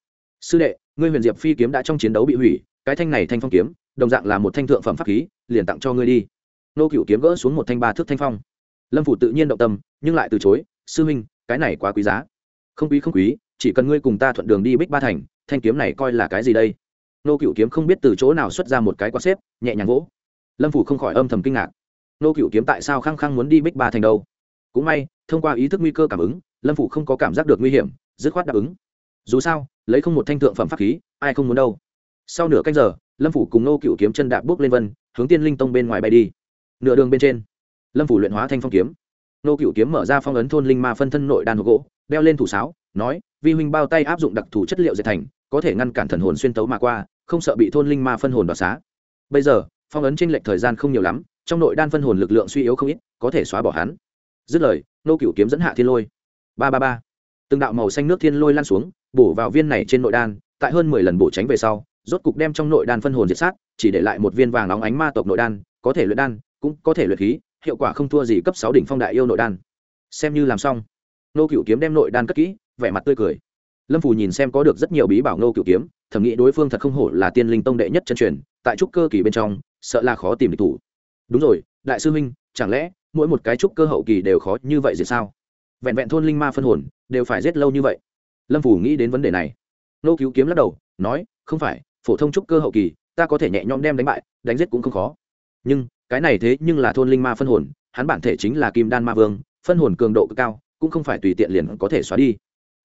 Sư đệ, ngươi huyền diệp phi kiếm đã trong chiến đấu bị hủy, cái thanh này thanh phong kiếm, đồng dạng là một thanh thượng phẩm pháp khí, liền tặng cho ngươi đi. Nô cựu kiếm gỡ xuống một thanh ba thước thanh phong. Lâm phủ tự nhiên động tâm, nhưng lại từ chối, sư huynh, cái này quá quý giá. Không quý không quý chỉ cần ngươi cùng ta thuận đường đi bích ba thành, thanh kiếm này coi là cái gì đây? Nô cựu kiếm không biết từ chỗ nào xuất ra một cái quạt xếp, nhẹ nhàng vỗ. Lâm phủ không khỏi âm thầm kinh ngạc. Nô cựu kiếm tại sao khăng khăng muốn đi bích ba thành đâu? Cũng may, thông qua ý thức nguy cơ cảm ứng, lâm phủ không có cảm giác được nguy hiểm, dứt khoát đáp ứng. Dù sao, lấy không một thanh thượng phẩm pháp khí, ai không muốn đâu. Sau nửa canh giờ, lâm phủ cùng nô cựu kiếm chân đạp bước lên vân, hướng tiên linh tông bên ngoài bay đi. Nửa đường bên trên, lâm phủ luyện hóa thanh phong kiếm. Nô cựu kiếm mở ra phong ấn thôn linh ma phân thân nội đàn hộp gỗ đeo lên thủ sáo, nói, vi huynh bao tay áp dụng đặc thù chất liệu dệt thành, có thể ngăn cản thần hồn xuyên tấu mà qua, không sợ bị thôn linh ma phân hồn đoạt xá. Bây giờ, phong ấn tranh lệch thời gian không nhiều lắm, trong nội đan phân hồn lực lượng suy yếu không ít, có thể xóa bỏ hắn. Dứt lời, nô cựu kiếm dẫn hạ thiên lôi. Ba ba ba. Từng đạo màu xanh nước thiên lôi lan xuống, bổ vào viên này trên nội đan, tại hơn mười lần bổ tránh về sau, rốt cục đem trong nội đan phân hồn diệt sát, chỉ để lại một viên vàng nóng ánh ma tộc nội đan, có thể luyện đan, cũng có thể luyện khí, hiệu quả không thua gì cấp sáu đỉnh phong đại yêu nội đan. Xem như làm xong nô cựu kiếm đem nội đan cất kỹ, vẻ mặt tươi cười. Lâm phù nhìn xem có được rất nhiều bí bảo nô cựu kiếm, thầm nghĩ đối phương thật không hổ là tiên linh tông đệ nhất chân truyền, tại trúc cơ kỳ bên trong, sợ là khó tìm được thủ. Đúng rồi, đại sư huynh, chẳng lẽ mỗi một cái trúc cơ hậu kỳ đều khó như vậy gì sao? Vẹn vẹn thôn linh ma phân hồn, đều phải giết lâu như vậy. Lâm phủ nghĩ đến vấn đề này. Nô cứu kiếm lắc đầu, nói, không phải, phổ thông trúc cơ hậu kỳ, ta có thể nhẹ nhõm đem đánh bại, đánh giết cũng không khó. Nhưng, cái này thế nhưng là thôn linh ma phân hồn, hắn bản thể chính là kim đan ma vương, phân hồn cường độ cực cao cũng không phải tùy tiện liền có thể xóa đi.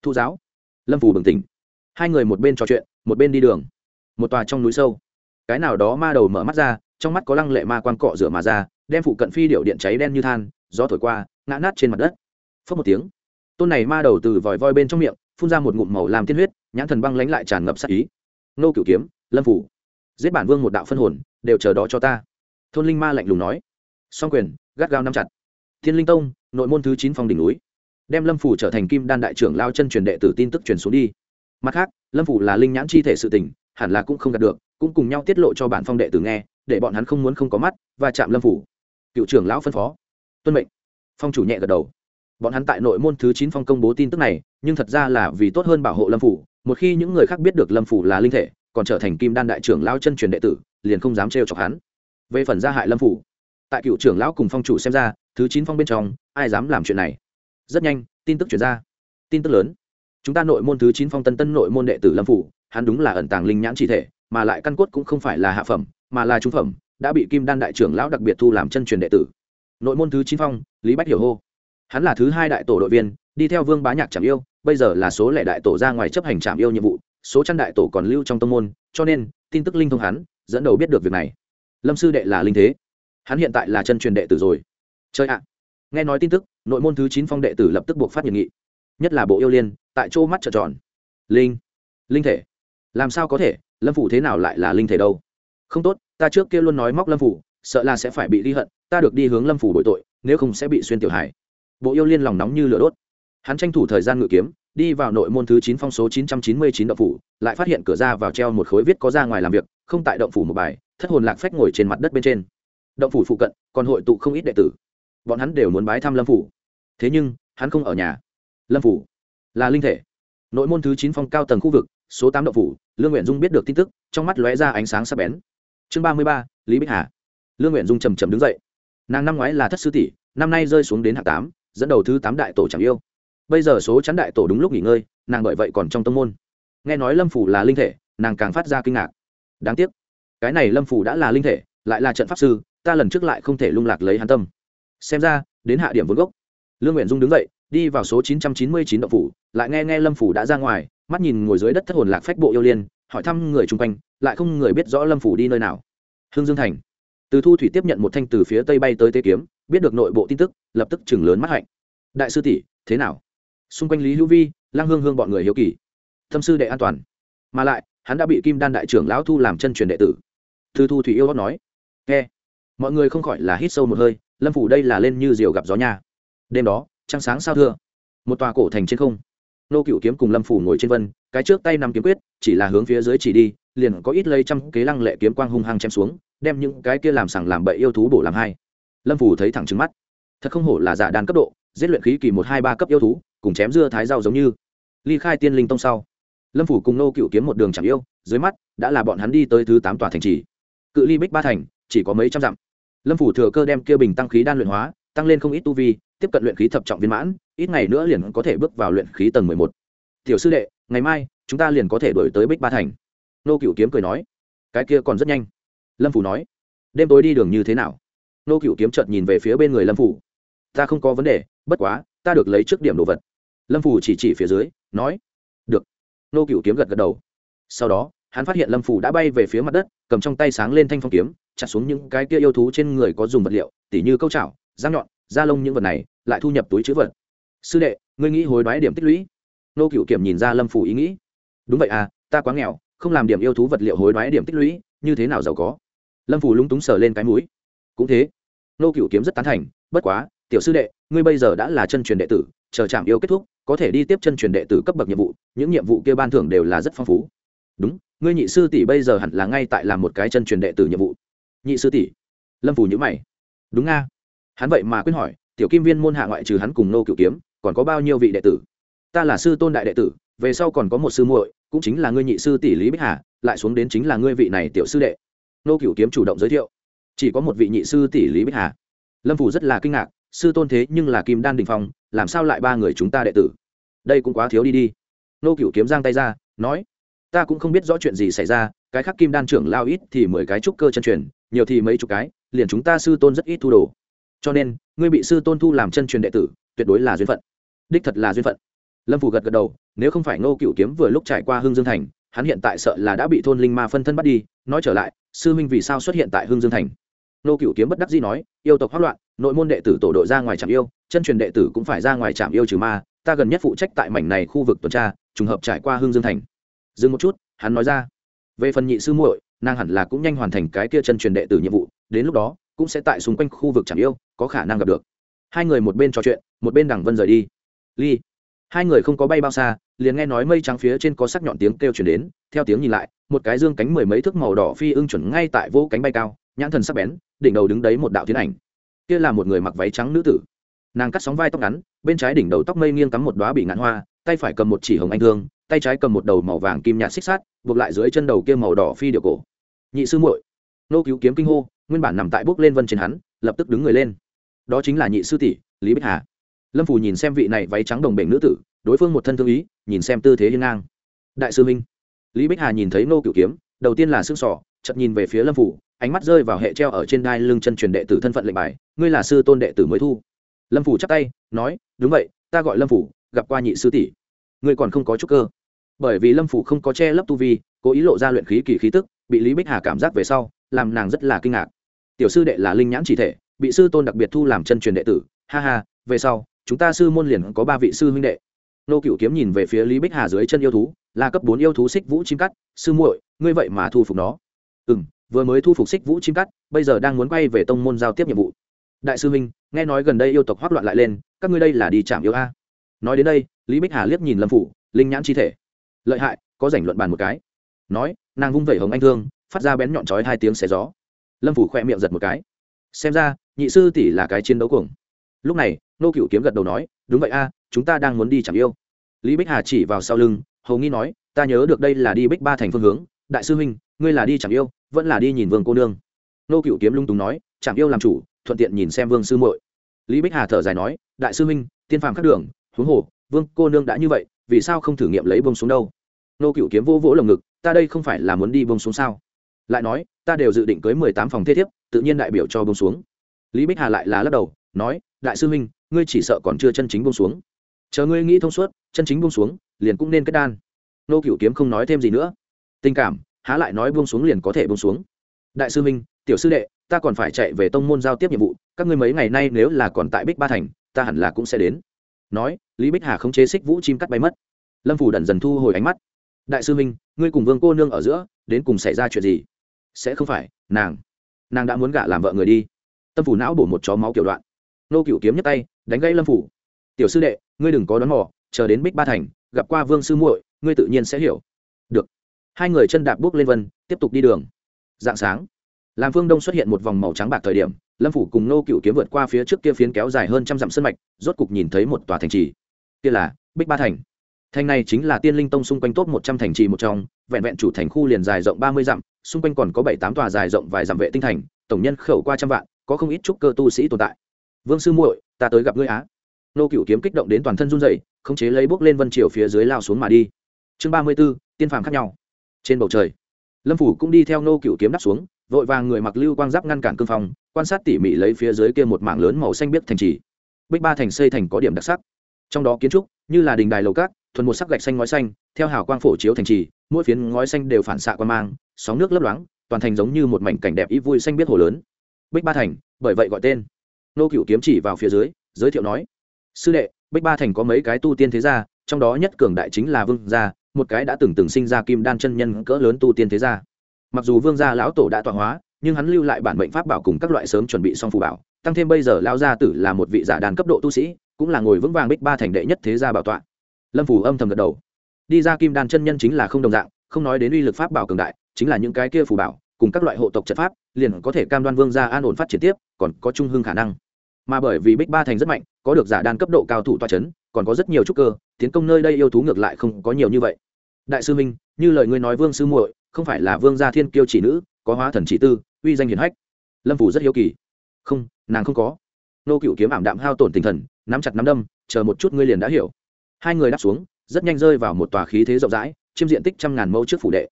Thu giáo. Lâm phù bừng tỉnh. Hai người một bên trò chuyện, một bên đi đường. Một tòa trong núi sâu. Cái nào đó ma đầu mở mắt ra, trong mắt có lăng lệ ma quan cọ rửa mà ra, đem phụ cận phi điệu điện cháy đen như than, gió thổi qua, ngã nát trên mặt đất. Phớt một tiếng. Tôn này ma đầu từ vòi voi bên trong miệng, phun ra một ngụm màu làm tiên huyết, nhãn thần băng lánh lại tràn ngập sát ý. Nô cửu kiếm, lâm phủ giết bản vương một đạo phân hồn, đều chờ đó cho ta. Thôn linh ma lạnh lùng nói. Song quyền, gắt gao nắm chặt. Thiên linh tông, nội môn thứ chín phòng đỉnh núi đem lâm phủ trở thành kim đan đại trưởng lao chân truyền đệ tử tin tức truyền xuống đi. Mặt khác, lâm phủ là linh nhãn chi thể sự tình, hẳn là cũng không đạt được, cũng cùng nhau tiết lộ cho bản phong đệ tử nghe, để bọn hắn không muốn không có mắt và chạm lâm phủ. Cựu trưởng lão phân phó. Tuân mệnh. Phong chủ nhẹ gật đầu. Bọn hắn tại nội môn thứ chín phong công bố tin tức này, nhưng thật ra là vì tốt hơn bảo hộ lâm phủ. Một khi những người khác biết được lâm phủ là linh thể, còn trở thành kim đan đại trưởng lao chân truyền đệ tử, liền không dám trêu chọc hắn. Về phần gia hại lâm phủ, tại cựu trưởng lão cùng phong chủ xem ra, thứ chín phong bên trong, ai dám làm chuyện này? Rất nhanh, tin tức chuyển ra. Tin tức lớn. Chúng ta nội môn thứ chín phong tân tân nội môn đệ tử lâm phủ, hắn đúng là ẩn tàng linh nhãn chỉ thể, mà lại căn cốt cũng không phải là hạ phẩm, mà là trung phẩm, đã bị kim đan đại trưởng lão đặc biệt thu làm chân truyền đệ tử. Nội môn thứ chín phong, lý bách hiểu hô. Hắn là thứ hai đại tổ đội viên, đi theo vương bá nhạc trảm yêu, bây giờ là số lẻ đại tổ ra ngoài chấp hành trảm yêu nhiệm vụ, số trăm đại tổ còn lưu trong tông môn, cho nên, tin tức linh thông hắn, dẫn đầu biết được việc này. Lâm sư đệ là linh thế. Hắn hiện tại là chân truyền đệ tử rồi. Chơi ạ nghe nói tin tức, nội môn thứ chín phong đệ tử lập tức buộc phát nhiệt nghị. Nhất là bộ yêu liên, tại chỗ mắt trợn tròn. Linh linh thể. Làm sao có thể? Lâm phủ thế nào lại là linh thể đâu? Không tốt, ta trước kia luôn nói móc lâm phủ, sợ là sẽ phải bị ghi hận, ta được đi hướng lâm phủ bội tội, nếu không sẽ bị xuyên tiểu hải bộ yêu liên lòng nóng như lửa đốt. Hắn tranh thủ thời gian ngự kiếm, đi vào nội môn thứ chín phong số chín trăm chín mươi chín động phủ, lại phát hiện cửa ra vào treo một khối viết có ra ngoài làm việc, không tại động phủ một bài, thất hồn lạc phách ngồi trên mặt đất bên trên. Động phủ phụ cận, còn hội tụ không ít đệ tử bọn hắn đều muốn bái thăm lâm phủ. Thế nhưng, hắn không ở nhà. Lâm phủ là linh thể. Nội môn thứ chín phong cao tầng khu vực, số tám đậu phủ, lương nguyện dung biết được tin tức, trong mắt lóe ra ánh sáng sắc bén. Chương ba mươi ba, lý bích hà. Lương nguyện dung trầm trầm đứng dậy. Nàng năm ngoái là thất sư tỷ, năm nay rơi xuống đến hạng tám, dẫn đầu thứ tám đại tổ chẳng yêu. Bây giờ số chắn đại tổ đúng lúc nghỉ ngơi, nàng bởi vậy còn trong tông môn. Nghe nói lâm phủ là linh thể, nàng càng phát ra kinh ngạc. Đáng tiếc, cái này lâm phủ đã là linh thể, lại là trận pháp sư, ta lần trước lại không thể lung lạc lấy hắn tâm xem ra, đến hạ điểm vốn gốc. Lương nguyện dung đứng dậy, đi vào số chín trăm chín mươi chín đậu phủ, lại nghe nghe lâm phủ đã ra ngoài, mắt nhìn ngồi dưới đất thất hồn lạc phách bộ yêu liên, hỏi thăm người chung quanh, lại không người biết rõ lâm phủ đi nơi nào. Hương dương thành. Từ thu thủy tiếp nhận một thanh từ phía tây bay tới tê kiếm, biết được nội bộ tin tức, lập tức chừng lớn mắt hạnh. Đại sư tỷ, thế nào? Xung quanh lý hữu vi lang hương hương bọn người hiếu kỳ. Thâm sư đệ an toàn. Mà lại, hắn đã bị kim đan đại trưởng lão thu làm chân truyền đệ tử. Thư thu thủy yêu hót nói. Nghe. Mọi người không khỏi là hít sâu một hơi lâm phủ đây là lên như diều gặp gió nha. đêm đó, trăng sáng sao thưa. một tòa cổ thành trên không. nô cựu kiếm cùng lâm phủ ngồi trên vân, cái trước tay nằm kiếm quyết, chỉ là hướng phía dưới chỉ đi, liền có ít lây trăm kế lăng lệ kiếm quang hung hăng chém xuống, đem những cái kia làm sẳng làm bậy yêu thú bổ làm hai. lâm phủ thấy thẳng trứng mắt. thật không hổ là giả đàn cấp độ, giết luyện khí kỳ một hai ba cấp yêu thú, cùng chém dưa thái rau giống như. ly khai tiên linh tông sau, lâm phủ cùng nô cựu kiếm một đường chẳng yêu, dưới mắt, đã là bọn hắn đi tới thứ tám tòa thành trì. cự ly bích ba thành, chỉ có mấy trăm dặm lâm phủ thừa cơ đem kia bình tăng khí đan luyện hóa, tăng lên không ít tu vi, tiếp cận luyện khí thập trọng viên mãn, ít ngày nữa liền có thể bước vào luyện khí tầng mười một. Tiểu sư đệ, ngày mai, chúng ta liền có thể đổi tới bích ba thành. Nô cựu kiếm cười nói. Cái kia còn rất nhanh. Lâm phủ nói. Đêm tối đi đường như thế nào? Nô cựu kiếm chợt nhìn về phía bên người lâm phủ. Ta không có vấn đề, bất quá, ta được lấy trước điểm đồ vật. Lâm phủ chỉ chỉ phía dưới, nói. Được. Nô cựu kiếm gật gật đầu. Sau đó, hắn phát hiện lâm phủ đã bay về phía mặt đất, cầm trong tay sáng lên thanh phong kiếm chặt xuống những cái kia yêu thú trên người có dùng vật liệu, tỉ như câu chảo, răng nhọn, da lông những vật này, lại thu nhập túi chữ vật. Sư đệ, ngươi nghĩ hối đoái điểm tích lũy? Nô cựu kiểm nhìn ra lâm phủ ý nghĩ. Đúng vậy à ta quá nghèo, không làm điểm yêu thú vật liệu hối đoái điểm tích lũy, như thế nào giàu có? Lâm phủ lúng túng sờ lên cái mũi. Cũng thế, nô cựu kiếm rất tán thành, bất quá, tiểu sư đệ, ngươi bây giờ đã là chân truyền đệ tử, chờ trạm yêu kết thúc, có thể đi tiếp chân truyền đệ tử cấp bậc nhiệm vụ, những nhiệm vụ kia ban thưởng đều là rất phong phú. Đúng, ngươi nhị sư tỷ bây giờ hẳn là ngay tại làm một cái chân truyền đệ tử nhiệm vụ nhị sư tỷ. Lâm phủ nhữ mày. Đúng nga. Hắn vậy mà quyết hỏi, tiểu kim viên môn hạ ngoại trừ hắn cùng nô cựu kiếm, còn có bao nhiêu vị đệ tử? Ta là sư tôn đại đệ tử, về sau còn có một sư muội, cũng chính là ngươi nhị sư tỷ lý bích hà, lại xuống đến chính là ngươi vị này tiểu sư đệ. Nô cựu kiếm chủ động giới thiệu. Chỉ có một vị nhị sư tỷ lý bích hà. Lâm phủ rất là kinh ngạc, sư tôn thế nhưng là kim đan đình phong, làm sao lại ba người chúng ta đệ tử? Đây cũng quá thiếu đi đi. Nô cựu kiếm giang tay ra, nói ta cũng không biết rõ chuyện gì xảy ra, cái khác kim đan trưởng lao ít thì mười cái trúc cơ chân truyền, nhiều thì mấy chục cái, liền chúng ta sư tôn rất ít thu đồ. Cho nên, ngươi bị sư tôn thu làm chân truyền đệ tử, tuyệt đối là duyên phận. Đích thật là duyên phận. Lâm phủ gật gật đầu, nếu không phải ngô cựu kiếm vừa lúc trải qua hương dương thành, hắn hiện tại sợ là đã bị thôn linh ma phân thân bắt đi, nói trở lại, sư minh vì sao xuất hiện tại hương dương thành? Ngô cựu kiếm bất đắc dĩ nói, yêu tộc hoác loạn, nội môn đệ tử tổ đội ra ngoài trạm yêu, chân truyền đệ tử cũng phải ra ngoài trạm yêu trừ ma, ta gần nhất phụ trách tại mảnh này khu vực tuần tra, trùng hợp trải qua hương dương thành dừng một chút, hắn nói ra. Về phần nhị sư muội, nàng hẳn là cũng nhanh hoàn thành cái kia chân truyền đệ tử nhiệm vụ, đến lúc đó, cũng sẽ tại xung quanh khu vực chẳng yêu, có khả năng gặp được. Hai người một bên trò chuyện, một bên đằng vân rời đi. Ly. Hai người không có bay bao xa, liền nghe nói mây trắng phía trên có sắc nhọn tiếng kêu chuyển đến, theo tiếng nhìn lại, một cái dương cánh mười mấy thước màu đỏ phi ưng chuẩn ngay tại vô cánh bay cao, nhãn thần sắc bén, đỉnh đầu đứng đấy một đạo tiến ảnh. Kia là một người mặc váy trắng nữ tử. Nàng cắt sóng vai tóc ngắn, bên trái đỉnh đầu tóc mây nghiêng cắm một đoá bị ngạn hoa tay phải cầm một chỉ hồng anh thương, tay trái cầm một đầu màu vàng kim nhạt xích sát buộc lại dưới chân đầu kia màu đỏ phi điệu cổ. Nhị sư muội, nô cứu kiếm kinh hô, nguyên bản nằm tại bước lên vân trên hắn, lập tức đứng người lên. Đó chính là nhị sư tỷ, lý bích hà. Lâm phủ nhìn xem vị này váy trắng đồng bệnh nữ tử, đối phương một thân thương ý, nhìn xem tư thế hiên ngang. Đại sư minh lý bích hà nhìn thấy nô cựu kiếm, đầu tiên là xương sỏ chợt nhìn về phía lâm phủ ánh mắt rơi vào hệ treo ở trên đai lưng chân truyền đệ tử thân phận lệnh bài, ngươi là sư tôn đệ tử mới thu. Lâm phủ chắp tay, nói, đúng vậy, ta gọi lâm phủ gặp qua nhị sư tỷ. Ngươi còn không có chút cơ. Bởi vì lâm phủ không có che lấp tu vi cố ý lộ ra luyện khí kỳ khí tức bị lý bích hà cảm giác về sau làm nàng rất là kinh ngạc. Tiểu sư đệ là linh nhãn chỉ thể bị sư tôn đặc biệt thu làm chân truyền đệ tử. Ha ha về sau chúng ta sư môn liền có ba vị sư huynh đệ. Nô cựu kiếm nhìn về phía lý bích hà dưới chân yêu thú là cấp bốn yêu thú xích vũ chim cắt sư muội ngươi vậy mà thu phục nó. Ừ m vừa mới thu phục xích vũ chim cắt bây giờ đang muốn quay về tông môn giao tiếp nhiệm vụ. Đại sư huynh, nghe nói gần đây yêu tộc hoác loạn lại lên các ngươi đây là đi chạm yêu a nói đến đây, lý bích hà liếc nhìn lâm phủ, linh nhãn chi thể. Lợi hại, có rảnh luận bàn một cái. Nói, nàng vung vẩy hồng anh thương, phát ra bén nhọn chói hai tiếng xé gió. Lâm phủ khoe miệng giật một cái. Xem ra, nhị sư tỷ là cái chiến đấu cuồng. Lúc này, nô cựu kiếm gật đầu nói, đúng vậy a, chúng ta đang muốn đi chẳng yêu. Lý bích hà chỉ vào sau lưng, hầu nghi nói, ta nhớ được đây là đi bích ba thành phương hướng. Đại sư huynh, ngươi là đi chẳng yêu, vẫn là đi nhìn vương cô nương. Nô cựu kiếm lung túng nói, chẳng yêu làm chủ, thuận tiện nhìn xem vương sư muội. Lý bích hà thở dài nói, đại sư huynh, tiên phàm khắc đường huống hồ, vương cô nương đã như vậy, vì sao không thử nghiệm lấy bông xuống đâu? Nô cựu kiếm vô vỗ lồng ngực, ta đây không phải là muốn đi bông xuống sao? Lại nói, ta đều dự định cưới mười tám phòng thế thiếp, tự nhiên đại biểu cho bông xuống. Lý bích hà lại là lắc đầu, nói, đại sư huynh, ngươi chỉ sợ còn chưa chân chính bông xuống. Chờ ngươi nghĩ thông suốt, chân chính bông xuống, liền cũng nên kết đan. Nô cựu kiếm không nói thêm gì nữa. Tình cảm, há lại nói buông xuống liền có thể buông xuống. Đại sư minh tiểu sư đệ, ta còn phải chạy về tông môn giao tiếp nhiệm vụ, các ngươi mấy ngày nay nếu là còn tại bích ba thành, ta hẳn là cũng sẽ đến nói, lý bích hà không chế xích vũ chim cắt bay mất. Lâm phủ đần dần thu hồi ánh mắt. Đại sư minh, ngươi cùng vương cô nương ở giữa, đến cùng xảy ra chuyện gì? Sẽ không phải, nàng nàng đã muốn gả làm vợ người đi. Tâm phủ não bổ một chó máu kiểu đoạn. Nô cựu kiếm nhấc tay, đánh gãy lâm phủ. Tiểu sư đệ, ngươi đừng có đón mò, chờ đến bích ba thành, gặp qua vương sư muội, ngươi tự nhiên sẽ hiểu. Được. Hai người chân đạp bước lên vân, tiếp tục đi đường. Dạng sáng làm phương đông xuất hiện một vòng màu trắng bạc thời điểm lâm phủ cùng nô cựu kiếm vượt qua phía trước kia phiến kéo dài hơn trăm dặm sân mạch, rốt cục nhìn thấy một tòa thành trì. Kia là bích ba thành. Thành này chính là tiên linh tông xung quanh tốt một trăm thành trì một trong, vẹn vẹn chủ thành khu liền dài rộng ba mươi dặm, xung quanh còn có bảy tám tòa dài rộng vài dặm vệ tinh thành, tổng nhân khẩu qua trăm vạn, có không ít trúc cơ tu sĩ tồn tại. Vương sư muội, ta tới gặp ngươi á. Nô cựu kiếm kích động đến toàn thân run dậy khống chế lấy bước lên vân triều phía dưới lao xuống mà đi. Chương ba mươi b ố tiên phàm khác nhau. Trên bầu trời, lâm phủ cũng đi theo nô cựu kiếm đắp xuống, vội vàng người mặc lưu quang giáp ngăn cản cương phong quan sát tỉ mỉ lấy phía dưới kia một mảng lớn màu xanh biếc thành trì. Bích ba thành xây thành có điểm đặc sắc. Trong đó kiến trúc, như là đình đài lầu cát, thuần một sắc gạch xanh ngói xanh, theo hào quang phổ chiếu thành trì, mỗi phiến ngói xanh đều phản xạ qua mang, sóng nước lấp loáng, toàn thành giống như một mảnh cảnh đẹp ý vui xanh biết hồ lớn. Bích ba thành, bởi vậy gọi tên. Nô cựu kiếm chỉ vào phía dưới, giới thiệu nói, sư đệ, bích ba thành có mấy cái tu tiên thế gia, trong đó nhất cường đại chính là vương gia, một cái đã từng từng sinh ra kim đan chân nhân cỡ lớn tu tiên thế gia. Mặc dù vương gia lão tổ đã tọa hóa nhưng hắn lưu lại bản mệnh pháp bảo cùng các loại sớm chuẩn bị xong phù bảo, tăng thêm bây giờ lao gia tử là một vị giả đàn cấp độ tu sĩ, cũng là ngồi vững vàng bích ba thành đệ nhất thế gia bảo tọa. Lâm phủ âm thầm gật đầu. Đi ra kim đan chân nhân chính là không đồng dạng, không nói đến uy lực pháp bảo cường đại, chính là những cái kia phù bảo, cùng các loại hộ tộc trận pháp, liền có thể cam đoan vương gia an ổn phát triển tiếp, còn có trung hưng khả năng. Mà bởi vì bích ba thành rất mạnh, có được giả đan cấp độ cao thủ toa c h ấ n còn có rất nhiều trúc cơ, tiến công nơi đây yêu thú ngược lại không có nhiều như vậy. Đại sư minh, như lời ngươi nói vương sư muội, không phải là vương gia thiên kiêu chỉ nữ có hóa thần chỉ tư, uy danh hiển hách. Lâm phủ rất hiếu kỳ. Không, nàng không có. Nô cựu kiếm ảm đạm hao tổn tinh thần, nắm chặt nắm đâm, chờ một chút ngươi liền đã hiểu. Hai người đáp xuống, rất nhanh rơi vào một tòa khí thế rộng rãi chiếm diện tích trăm ngàn mẫu trước phủ đệ.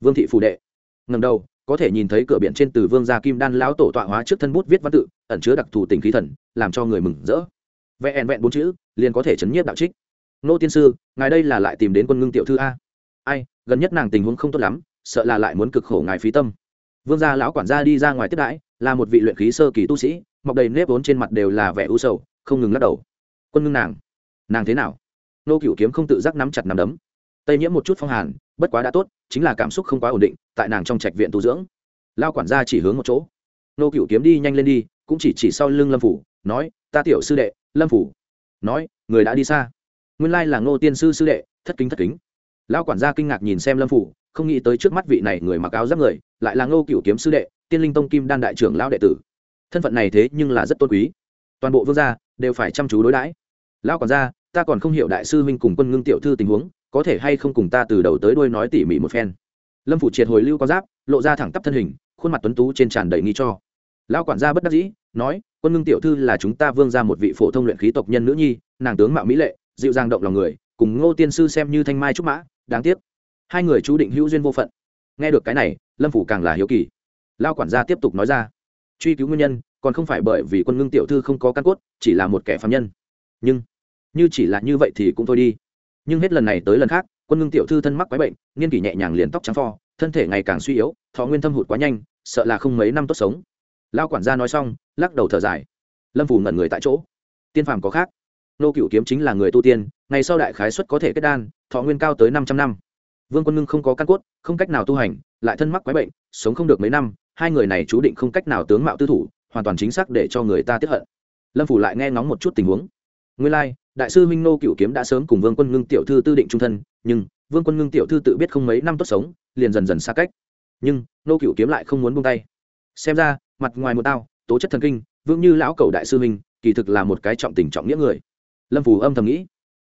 Vương thị phủ đệ. Ngầm đầu, có thể nhìn thấy cửa biển trên từ vương gia kim đan lão tổ tọa hóa trước thân bút viết văn tự, ẩn chứa đặc thù tình khí thần, làm cho người mừng rỡ. Vẹn vẹn bốn chữ, liền có thể chấn nhiếp đạo trích. Nô tiên sư, ngài đây là lại tìm đến quân ngưng tiểu thư a. Ai, gần nhất nàng tình huống không tốt lắm, sợ là lại muốn cực khổ ngài phí tâm vương gia lão quản gia đi ra ngoài tiếp đãi, là một vị luyện khí sơ kỳ tu sĩ, mọc đầy nếp vốn trên mặt đều là vẻ u sầu, không ngừng lắc đầu. Quân ngưng nàng. Nàng thế nào? Nô cửu kiếm không tự giác nắm chặt nắm đấm. Tây nhiễm một chút phong hàn, bất quá đã tốt, chính là cảm xúc không quá ổn định, tại nàng trong trạch viện tu dưỡng. Lao quản gia chỉ hướng một chỗ. Nô cựu kiếm đi nhanh lên đi, cũng chỉ chỉ sau lưng lâm phủ, nói, ta tiểu sư đệ, lâm phủ. Nói, người đã đi xa. Nguyên lai là ngô tiên sư sư đệ, thất kính thất kính. Lao quản gia kinh ngạc nhìn xem lâm phủ, không nghĩ tới trước mắt vị này người mặc áo giáp người lại là ngô cựu kiếm sư đệ, tiên linh tông kim đan đại trưởng lao đệ tử. Thân phận này thế nhưng là rất tôn quý. Toàn bộ vương gia đều phải chăm chú đối đãi. Lao quản gia, ta còn không hiểu đại sư huynh cùng quân ngưng tiểu thư tình huống, có thể hay không cùng ta từ đầu tới đuôi nói tỉ mỉ một phen. Lâm phủ triệt hồi lưu có giáp, lộ ra thẳng tắp thân hình, khuôn mặt tuấn tú trên tràn đầy nghi cho. Lão quản gia bất đắc dĩ, nói, quân ngưng tiểu thư là chúng ta vương ra một vị phổ thông luyện khí tộc nhân nữ nhi, nàng tướng mạo mỹ lệ, dịu dàng động lòng người, cùng ngô tiên sư xem như thanh mai trúc mã, đáng tiếc. Hai người chú định hữu duyên vô phận. Nghe được cái này lâm phủ càng là hiếu kỳ lao quản gia tiếp tục nói ra truy cứu nguyên nhân còn không phải bởi vì quân ngưng tiểu thư không có căn cốt chỉ là một kẻ phạm nhân nhưng như chỉ là như vậy thì cũng thôi đi nhưng hết lần này tới lần khác quân ngưng tiểu thư thân mắc quái bệnh nghiên kỷ nhẹ nhàng liền tóc trắng pho thân thể ngày càng suy yếu thọ nguyên thâm hụt quá nhanh sợ là không mấy năm tốt sống lao quản gia nói xong lắc đầu thở dài lâm phủ ngẩn người tại chỗ tiên phàm có khác nô cựu kiếm chính là người tu tiên ngày sau đại khái xuất có thể kết đan thọ nguyên cao tới năm trăm năm vương quân ngưng không có căn cốt không cách nào tu hành lại thân mắc quái bệnh sống không được mấy năm hai người này chú định không cách nào tướng mạo tư thủ hoàn toàn chính xác để cho người ta tiếp hận. Lâm phủ lại nghe ngóng một chút tình huống. Nguyên lai、like, đại sư minh nô cựu kiếm đã sớm cùng vương quân ngưng tiểu thư tư định trung thân nhưng vương quân ngưng tiểu thư tự biết không mấy năm tốt sống liền dần dần xa cách. Nhưng nô cựu kiếm lại không muốn buông tay. Xem ra mặt ngoài một tao tố chất thần kinh vương như lão cầu đại sư minh kỳ thực là một cái trọng tình trọng nghĩa người. Lâm phủ âm thầm nghĩ.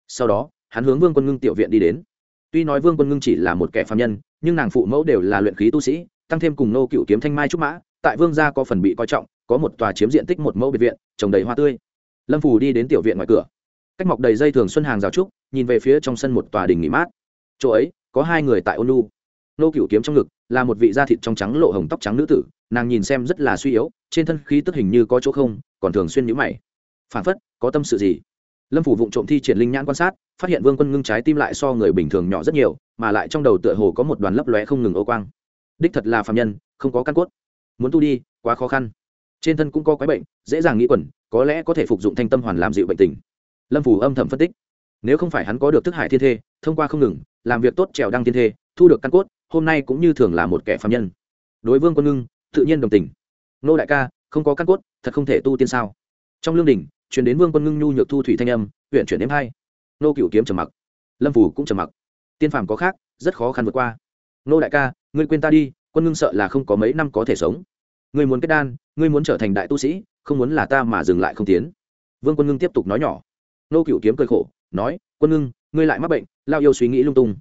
Sau đó hắn hướng vương quân ngưng tiểu viện đi đến tuy nói vương quân ngưng chỉ là một kẻ phạm nhân, nhưng nàng phụ mẫu đều là luyện khí tu sĩ, tăng thêm cùng nô cựu kiếm thanh mai trúc mã, tại vương gia có phần bị coi trọng, có một tòa chiếm diện tích một mẫu biệt viện, trồng đầy hoa tươi. Lâm phủ đi đến tiểu viện ngoài cửa. Cách mọc đầy dây thường xuân hàng rào trúc, nhìn về phía trong sân một tòa đình nghỉ mát. Chỗ ấy, có hai người tại ôn lu nô cựu kiếm trong ngực, là một vị da thịt trong trắng lộ hồng tóc trắng nữ tử, nàng nhìn xem rất là suy yếu, trên thân khí tức hình như có chỗ không, còn thường xuyên nhữ mày. Phản phất, có tâm sự gì. Lâm phủ vụng trộm thi triển linh nhãn quan sát phát hiện vương quân ngưng trái tim lại so người bình thường nhỏ rất nhiều, mà lại trong đầu tựa hồ có một đoàn lấp lóe không ngừng ô quang. Đích thật là phạm nhân, không có căn cốt. Muốn tu đi, quá khó khăn. Trên thân cũng có quái bệnh, dễ dàng nghĩ quẩn, có lẽ có thể phục dụng thanh tâm hoàn làm dịu bệnh tình. Lâm phủ âm thầm phân tích. Nếu không phải hắn có được thức hải thiên thê, thông qua không ngừng, làm việc tốt trèo đăng thiên thê, thu được căn cốt, hôm nay cũng như thường là một kẻ phạm nhân. Đối vương quân ngưng, tự nhiên đồng tình. Nô đại ca, không có căn cốt, thật không thể tu tiên sao? Trong lương đình chuyển đến vương quân ngưng nhu nhược thu thủy thanh âm, huyện chuyển đêm hai nô cựu kiếm trầm mặc. Lâm phủ cũng trầm mặc. Tiên phàm có khác, rất khó khăn vượt qua. Nô đại ca, ngươi quên ta đi, quân ngưng sợ là không có mấy năm có thể sống. Ngươi muốn kết đan, ngươi muốn trở thành đại tu sĩ, không muốn là ta mà dừng lại không tiến. Vương quân ngưng tiếp tục nói nhỏ. Nô cựu kiếm cười khổ, nói, quân ngưng, ngươi lại mắc bệnh, lao yêu suy nghĩ lung tung.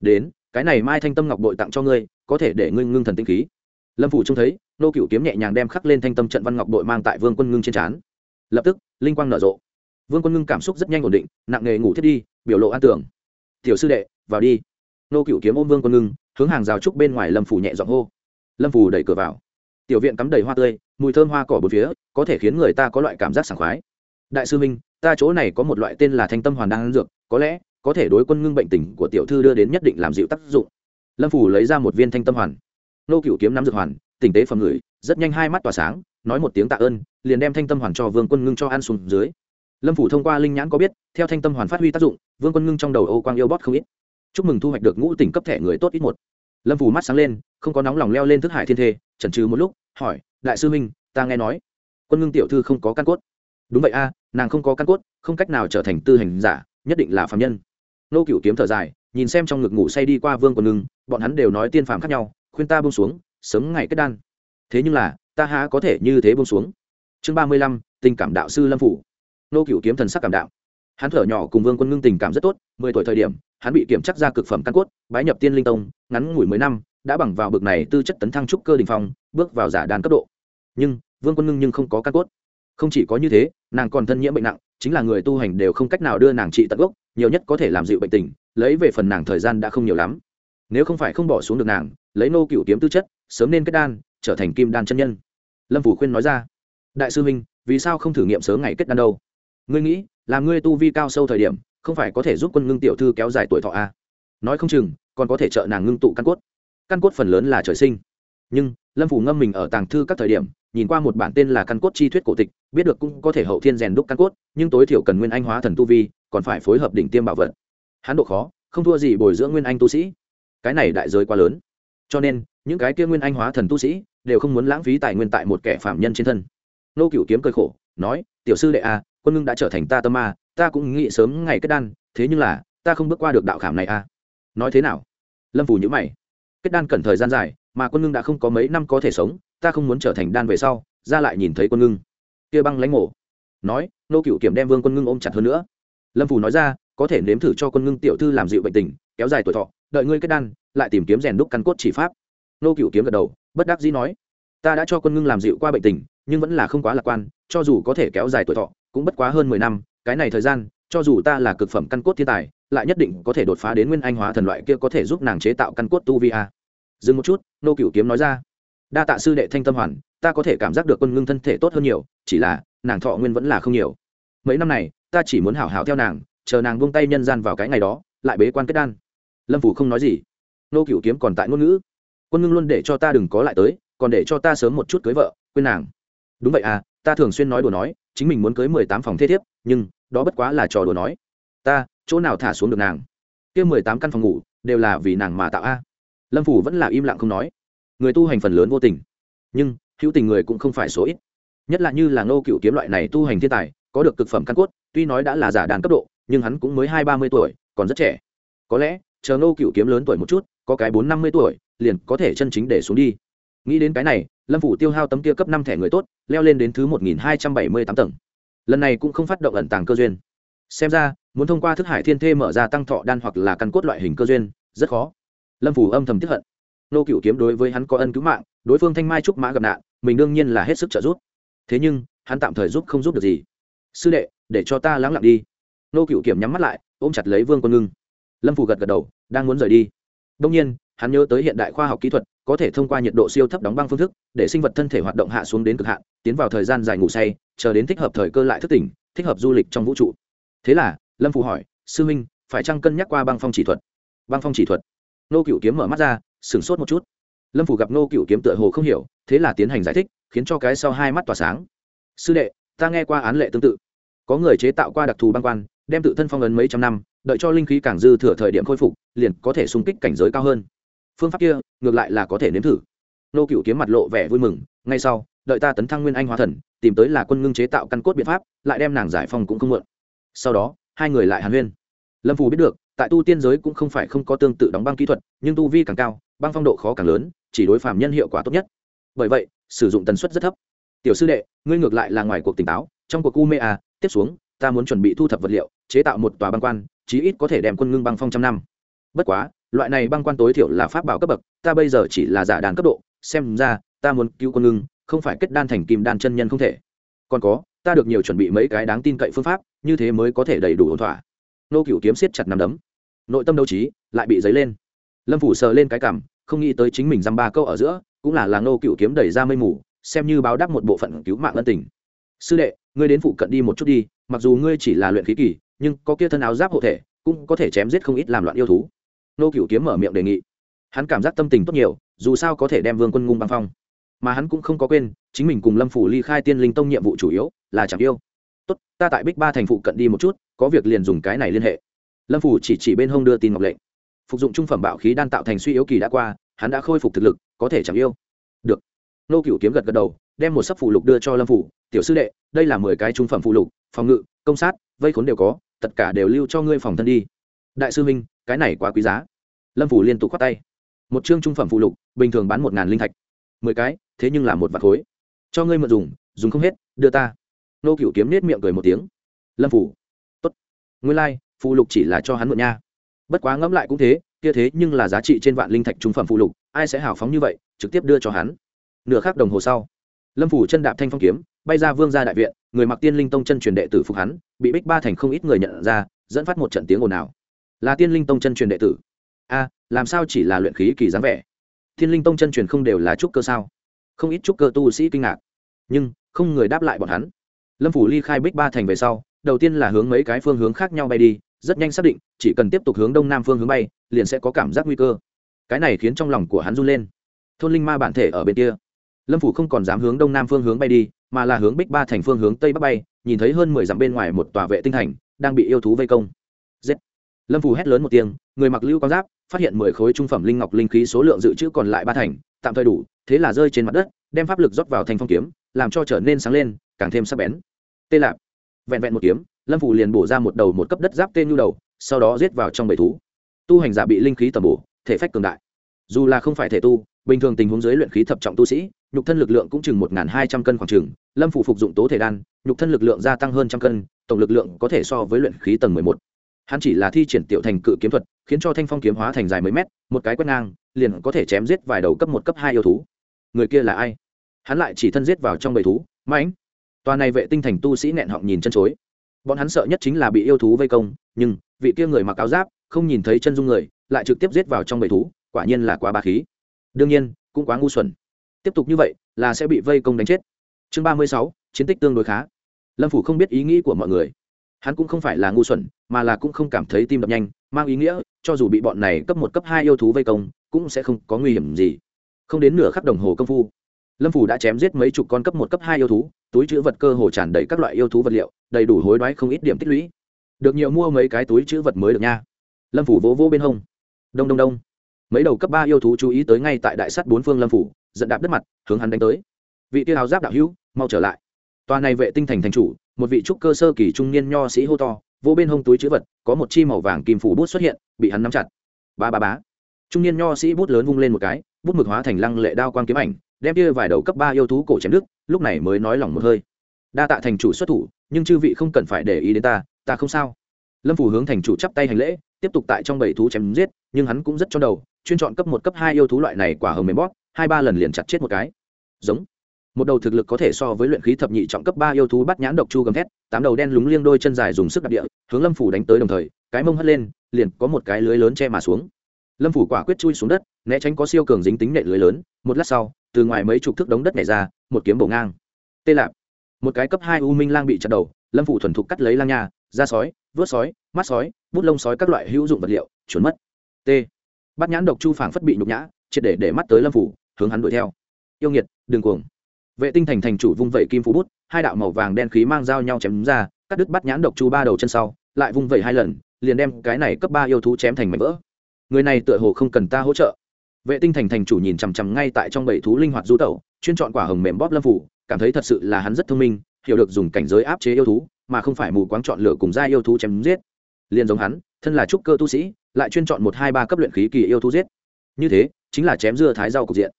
Đến, cái này mai thanh tâm ngọc bội tặng cho ngươi, có thể để ngươi ngưng thần tinh khí. Lâm phủ trông thấy, nô cựu kiếm nhẹ nhàng đem khắc lên thanh tâm trận văn ngọc bội mang tại vương quân ngưng trên trán. Lập tức, linh quang nở rộ vương quân ngưng cảm xúc rất nhanh ổn định, nặng nghề ngủ thiết đi, biểu lộ an tưởng tiểu sư đệ, vào đi. Nô cựu kiếm ôm vương quân ngưng, hướng hàng rào trúc bên ngoài lâm phủ nhẹ giọng hô. Lâm phủ đẩy cửa vào. Tiểu viện cắm đầy hoa tươi, mùi thơm hoa cỏ bốn phía, có thể khiến người ta có loại cảm giác sảng khoái. Đại sư minh ta chỗ này có một loại tên là thanh tâm hoàn đan dược, có lẽ có thể đối quân ngưng bệnh tình của tiểu thư đưa đến nhất định làm dịu tác dụng. Lâm phủ lấy ra một viên thanh tâm hoàn. Nô cựu kiếm nắm dược hoàn, tỉnh tế phẩm người rất nhanh hai mắt tỏa sáng, nói một tiếng tạ ơn, liền đem thanh tâm hoàn cho vương quân ngưng cho ăn xuống dưới lâm phủ thông qua linh nhãn có biết, theo thanh tâm hoàn phát huy tác dụng, vương quân ngưng trong đầu ô quang yêu bót không ít. Chúc mừng thu hoạch được ngũ tỉnh cấp thẻ người tốt ít một. Lâm phủ mắt sáng lên, không có nóng lòng leo lên thức hải thiên thê, chần trừ một lúc, hỏi, đại sư minh ta nghe nói, quân ngưng tiểu thư không có căn cốt. Đúng vậy a, nàng không có căn cốt, không cách nào trở thành tư hành giả, nhất định là phạm nhân. Nô cựu kiếm thở dài, nhìn xem trong ngực ngủ say đi qua vương quân ngưng, bọn hắn đều nói tiên phàm khác nhau, khuyên ta bông xuống, sớm ngày kết đan. Thế nhưng là, ta há có thể như thế bông xuống? Chương ba mươi lăm, tình cảm đạo sư lâm phủ nô cựu kiếm thần sắc cảm đạo. Hắn thở nhỏ cùng vương quân ngưng tình cảm rất tốt, mười tuổi thời điểm, hắn bị kiểm chắc ra cực phẩm căn cốt, bái nhập tiên linh tông, ngắn ngủi mười năm, đã bằng vào bực này tư chất tấn thăng trúc cơ đình phong, bước vào giả đàn cấp độ. Nhưng, vương quân ngưng nhưng không có căn cốt. Không chỉ có như thế, nàng còn thân nhiễm bệnh nặng, chính là người tu hành đều không cách nào đưa nàng trị tận gốc, nhiều nhất có thể làm dịu bệnh tình, lấy về phần nàng thời gian đã không nhiều lắm. Nếu không phải không bỏ xuống được nàng, lấy nô cựu kiếm tư chất, sớm nên kết đan, trở thành kim đan chân nhân. Lâm phủ khuyên nói ra, đại sư minh vì sao không thử nghiệm sớm ngày kết đan đâu? Ngươi nghĩ là ngươi tu vi cao sâu thời điểm không phải có thể giúp quân ngưng tiểu thư kéo dài tuổi thọ à? nói không chừng còn có thể trợ nàng ngưng tụ căn cốt. Căn cốt phần lớn là trời sinh. Nhưng lâm phủ ngâm mình ở tàng thư các thời điểm nhìn qua một bản tên là căn cốt chi thuyết cổ tịch biết được cũng có thể hậu thiên rèn đúc căn cốt nhưng tối thiểu cần nguyên anh hóa thần tu vi còn phải phối hợp đỉnh tiêm bảo vật. Hán độ khó không thua gì bồi dưỡng nguyên anh tu sĩ. Cái này đại giới quá lớn. Cho nên những cái kia nguyên anh hóa thần tu sĩ đều không muốn lãng phí tài nguyên tại một kẻ phạm nhân trên thân. Nô cựu kiếm cơi khổ nói tiểu sư đệ a à, quân ngưng đã trở thành ta tâm ma, ta cũng nghĩ sớm ngày kết đan, thế nhưng là, ta không bước qua được đạo khảm này a nói thế nào? Lâm phủ nhữ mày. Kết đan cần thời gian dài, mà quân ngưng đã không có mấy năm có thể sống, ta không muốn trở thành đan về sau, ra lại nhìn thấy quân ngưng. Kia băng lãnh mổ nói, nô cựu kiểm đem vương quân ngưng ôm chặt hơn nữa. Lâm phủ nói ra, có thể nếm thử cho quân ngưng tiểu thư làm dịu bệnh tình, kéo dài tuổi thọ, đợi ngươi kết đan, lại tìm kiếm rèn đúc căn cốt chỉ pháp. Nô cựu kiếm gật đầu, bất đắc dĩ nói, ta đã cho quân ngưng làm dịu qua bệnh tình, nhưng vẫn là không quá lạc quan, cho dù có thể kéo dài tuổi thọ cũng bất quá hơn mười năm, cái này thời gian, cho dù ta là cực phẩm căn cốt thiên tài, lại nhất định có thể đột phá đến nguyên anh hóa thần loại kia có thể giúp nàng chế tạo căn cốt tu vi a. Dừng một chút, nô cựu kiếm nói ra. Đa tạ sư đệ thanh tâm hoàn, ta có thể cảm giác được quân ngưng thân thể tốt hơn nhiều, chỉ là, nàng thọ nguyên vẫn là không nhiều. Mấy năm này, ta chỉ muốn hảo hảo theo nàng, chờ nàng buông tay nhân gian vào cái ngày đó, lại bế quan kết đan. Lâm phủ không nói gì. Nô cựu kiếm còn tại ngôn ngữ. Quân ngưng luôn để cho ta đừng có lại tới, còn để cho ta sớm một chút cưới vợ, quên nàng. Đúng vậy à ta thường xuyên nói đùa nói chính mình muốn cưới mười tám phòng thế thiếp, nhưng đó bất quá là trò đùa nói. Ta, chỗ nào thả xuống được nàng? Kia mười tám căn phòng ngủ đều là vì nàng mà tạo a. Lâm phủ vẫn là im lặng không nói. Người tu hành phần lớn vô tình, nhưng hữu tình người cũng không phải số ít. Nhất là như là ngô cựu kiếm loại này tu hành thiên tài, có được cực phẩm căn cốt, tuy nói đã là giả đàn cấp độ, nhưng hắn cũng mới hai ba mươi tuổi, còn rất trẻ. Có lẽ chờ ngô cựu kiếm lớn tuổi một chút, có cái bốn năm mươi tuổi, liền có thể chân chính để xuống đi nghĩ đến cái này, lâm phủ tiêu hao tấm kia cấp năm thẻ người tốt, leo lên đến thứ một nghìn hai trăm bảy mươi tám tầng. Lần này cũng không phát động ẩn tàng cơ duyên. Xem ra, muốn thông qua thức hải thiên thê mở ra tăng thọ đan hoặc là căn cốt loại hình cơ duyên, rất khó. Lâm phủ âm thầm tiếp hận. Nô cựu kiếm đối với hắn có ân cứu mạng, đối phương thanh mai trúc mã gặp nạn, mình đương nhiên là hết sức trợ giúp. Thế nhưng, hắn tạm thời giúp không giúp được gì. Sư đệ, để cho ta lắng lặng đi. Nô cựu kiểm nhắm mắt lại, ôm chặt lấy vương quân ngưng. Lâm phủ gật gật đầu, đang muốn rời đi. Đông nhiên hắn nhớ tới hiện đại khoa học kỹ thuật, có thể thông qua nhiệt độ siêu thấp đóng băng phương thức, để sinh vật thân thể hoạt động hạ xuống đến cực hạn, tiến vào thời gian dài ngủ say, chờ đến thích hợp thời cơ lại thức tỉnh, thích hợp du lịch trong vũ trụ. Thế là, lâm phù hỏi, sư huynh phải chăng cân nhắc qua băng phong chỉ thuật? Băng phong chỉ thuật? Nô cựu kiếm mở mắt ra, sửng sốt một chút. Lâm phủ gặp nô cựu kiếm tựa hồ không hiểu, thế là tiến hành giải thích, khiến cho cái sau hai mắt tỏa sáng. Sư đệ, ta nghe qua án lệ tương tự. Có người chế tạo qua đặc thù băng quan, đem tự thân phong ấn mấy trăm năm, đợi cho linh khí càng dư thừa thời điểm khôi phục, liền có thể xung kích cảnh giới cao hơn phương pháp kia ngược lại là có thể nếm thử. Nô cựu kiếm mặt lộ vẻ vui mừng, ngay sau, đợi ta tấn thăng nguyên anh hóa thần, tìm tới là quân ngưng chế tạo căn cốt biện pháp, lại đem nàng giải phong cũng không mượn sau đó, hai người lại hàn huyên. Lâm phù biết được, tại tu tiên giới cũng không phải không có tương tự đóng băng kỹ thuật, nhưng tu vi càng cao, băng phong độ khó càng lớn, chỉ đối phạm nhân hiệu quả tốt nhất. Bởi vậy, sử dụng tần suất rất thấp. Tiểu sư đệ, ngươi ngược lại là ngoài cuộc tỉnh táo, trong cuộc u mê à tiếp xuống, ta muốn chuẩn bị thu thập vật liệu, chế tạo một tòa băng quan, chí ít có thể đem quân ngưng băng phong trăm năm. Bất quá loại này băng quan tối thiểu là pháp bảo cấp bậc, ta bây giờ chỉ là giả đàn cấp độ, xem ra, ta muốn cứu quân ngưng, không phải kết đan thành kim đan chân nhân không thể. Còn có, ta được nhiều chuẩn bị mấy cái đáng tin cậy phương pháp, như thế mới có thể đầy đủ ổn thỏa. Nô cựu kiếm siết chặt nằm đấm. Nội tâm đấu trí, lại bị dấy lên. Lâm phủ sờ lên cái cảm không nghĩ tới chính mình dăm ba câu ở giữa, cũng là là nô cựu kiếm đẩy ra mây mù, xem như báo đáp một bộ phận cứu mạng ân tình. Sư đệ, ngươi đến phụ cận đi một chút đi, mặc dù ngươi chỉ là luyện khí kỳ, nhưng có kia thân áo giáp hộ thể, cũng có thể chém giết không ít làm loạn yêu thú nô cựu kiếm mở miệng đề nghị. Hắn cảm giác tâm tình tốt nhiều, dù sao có thể đem vương quân ngung băng phong. Mà hắn cũng không có quên, chính mình cùng lâm phủ ly khai tiên linh tông nhiệm vụ chủ yếu là chẳng yêu. Tốt, ta tại bích ba thành phụ cận đi một chút, có việc liền dùng cái này liên hệ. Lâm phủ chỉ chỉ bên hông đưa tin ngọc lệnh. Phục dụng trung phẩm bạo khí đan tạo thành suy yếu kỳ đã qua, hắn đã khôi phục thực lực, có thể chẳng yêu. Được. Nô cựu kiếm gật gật đầu, đem một sấp phụ lục đưa cho lâm phủ. Tiểu sư đệ, đây là mười cái trung phẩm phụ lục, phòng ngự, công sát, vây khốn đều có, tất cả đều lưu cho ngươi phòng thân đi. Đại sư minh cái này quá quý giá. Lâm phủ liên tục khoát tay. Một chương trung phẩm phụ lục bình thường bán một ngàn linh thạch. Mười cái thế nhưng là một vạt khối. Cho ngươi mượn dùng dùng không hết đưa ta. Nô cựu kiếm nết miệng cười một tiếng. Lâm phủ. Tốt. Nguyên lai、like, phụ lục chỉ là cho hắn mượn nha. Bất quá ngẫm lại cũng thế kia thế nhưng là giá trị trên vạn linh thạch trung phẩm phụ lục ai sẽ hào phóng như vậy trực tiếp đưa cho hắn. Nửa khắc đồng hồ sau lâm phủ chân đạp thanh phong kiếm bay ra vương gia đại viện người mặc tiên linh tông chân truyền đệ tử phục hắn bị bích ba thành không ít người nhận ra dẫn phát một trận tiếng ồn ào là tiên linh tông chân truyền đệ tử. A, làm sao chỉ là luyện khí kỳ dáng vẻ? Tiên linh tông chân truyền không đều là trúc cơ sao? Không ít trúc cơ tu sĩ kinh ngạc. Nhưng, không người đáp lại bọn hắn. Lâm phủ ly khai bích ba thành về sau, đầu tiên là hướng mấy cái phương hướng khác nhau bay đi, rất nhanh xác định, chỉ cần tiếp tục hướng đông nam phương hướng bay, liền sẽ có cảm giác nguy cơ. Cái này khiến trong lòng của hắn run lên. Thôn linh ma bản thể ở bên kia. Lâm phủ không còn dám hướng đông nam phương hướng bay đi, mà là hướng bích ba thành phương hướng tây bắc bay, nhìn thấy hơn mười dặm bên ngoài một tòa vệ tinh thành, đang bị yêu thú vây công lâm Phù hét lớn một tiếng, người mặc lưu quang giáp, phát hiện mười khối trung phẩm linh ngọc linh khí số lượng dự trữ còn lại ba thành, tạm thời đủ, thế là rơi trên mặt đất, đem pháp lực rót vào thành phong kiếm, làm cho trở nên sáng lên, càng thêm sắc bén. Tê lạp. Vẹn vẹn một kiếm, lâm Phù liền bổ ra một đầu một cấp đất giáp tên nhu đầu, sau đó giết vào trong bầy thú. Tu hành giả bị linh khí tầm bổ, thể phách cường đại. Dù là không phải thể tu, bình thường tình huống dưới luyện khí thập trọng tu sĩ, nhục thân lực lượng cũng chừng một hai trăm cân khoảng chừng, lâm phủ phục dụng tố thể đan, nhục thân lực lượng gia tăng hơn trăm cân, tổng lực lượng có thể so với luyện khí tầng mười một hắn chỉ là thi triển tiểu thành cự kiếm thuật, khiến cho thanh phong kiếm hóa thành dài mấy mét, một cái quét ngang, liền có thể chém giết vài đầu cấp một, cấp hai yêu thú. Người kia là ai? Hắn lại chỉ thân giết vào trong bầy thú. Mãnh Toàn này vệ tinh thành tu sĩ nẹn họng nhìn chân chối. Bọn hắn sợ nhất chính là bị yêu thú vây công, nhưng vị kia người mặc áo giáp, không nhìn thấy chân dung người, lại trực tiếp giết vào trong bầy thú, quả nhiên là quá ba khí. Đương nhiên, cũng quá ngu xuẩn. Tiếp tục như vậy, là sẽ bị vây công đánh chết. Chương ba mươi sáu, chiến tích tương đối khá. Lâm phủ không biết ý nghĩ của mọi người. Hắn cũng không phải là ngu xuẩn mà là cũng không cảm thấy tim đập nhanh, mang ý nghĩa, cho dù bị bọn này cấp một, cấp hai yêu thú vây công, cũng sẽ không có nguy hiểm gì. Không đến nửa khắc đồng hồ công phu, lâm phủ đã chém giết mấy chục con cấp một, cấp hai yêu thú, túi chữ vật cơ hồ tràn đầy các loại yêu thú vật liệu, đầy đủ hối đoái không ít điểm tích lũy. Được nhiều mua mấy cái túi chữ vật mới được nha. Lâm phủ vỗ vỗ bên hông. Đông đông đông. Mấy đầu cấp ba yêu thú chú ý tới ngay tại đại sắt bốn phương lâm phủ dẫn đạp đất mặt, hướng hắn đánh tới. Vị tiêu hào giáp đạo hữu, mau trở lại. Tòa này vệ tinh thành thành chủ, một vị trúc cơ sơ kỳ trung niên nho sĩ hô to vô bên hông túi chữ vật, có một chi màu vàng kim phủ bút xuất hiện, bị hắn nắm chặt. Ba ba bá trung niên nho sĩ bút lớn vung lên một cái, bút mực hóa thành lăng lệ đao quang kiếm ảnh, đem kia vài đầu cấp ba yêu thú cổ chém đức lúc này mới nói lỏng một hơi. Đa tạ thành chủ xuất thủ, nhưng chư vị không cần phải để ý đến ta ta không sao. Lâm phủ hướng thành chủ chắp tay hành lễ, tiếp tục tại trong bảy thú chém giết, nhưng hắn cũng rất cho đầu, chuyên chọn cấp một, cấp hai yêu thú loại này quả hầm mềm bóp, hai ba lần liền chặt chết một cái. Giống một đầu thực lực có thể so với luyện khí thập nhị trọng cấp ba yêu thú bắt nhãn độc chu gầm thét, tám đầu đen lúng liêng đôi chân dài dùng sức đạp địa, hướng lâm phủ đánh tới đồng thời, cái mông hất lên, liền có một cái lưới lớn che mà xuống. Lâm phủ quả quyết chui xuống đất, né tránh có siêu cường dính tính nệ lưới lớn, một lát sau, từ ngoài mấy chục thước đống đất này ra, một kiếm bổ ngang. Tê lạp. Một cái cấp hai u minh lang bị chặt đầu, lâm phủ thuần thục cắt lấy lang nha, da sói vớt sói, mắt sói, bút lông sói các loại hữu dụng vật liệu, chuẩn mất. T. Bắt nhãn độc chu phảng phất bị nhục nhã, triệt để để mắt tới lâm phủ, hướng hắn đuổi theo. Yêu nghiệt đường cuồng vệ tinh thành thành chủ vung vẩy kim phú bút, hai đạo màu vàng đen khí mang dao nhau chém ra, cắt đứt bắt nhãn độc chu ba đầu chân sau, lại vung vẩy hai lần, liền đem cái này cấp ba yêu thú chém thành mảnh vỡ. Người này tựa hồ không cần ta hỗ trợ. Vệ tinh thành thành chủ nhìn chằm chằm ngay tại trong bảy thú linh hoạt du tẩu, chuyên chọn quả hồng mềm bóp lâm phủ, cảm thấy thật sự là hắn rất thông minh, hiểu được dùng cảnh giới áp chế yêu thú, mà không phải mù quáng chọn lựa cùng gia yêu thú chém giết. Liền giống hắn, thân là trúc cơ tu sĩ, lại chuyên chọn một hai ba cấp luyện khí kỳ yêu thú giết. Như thế, chính là chém dưa thái rau cục diện.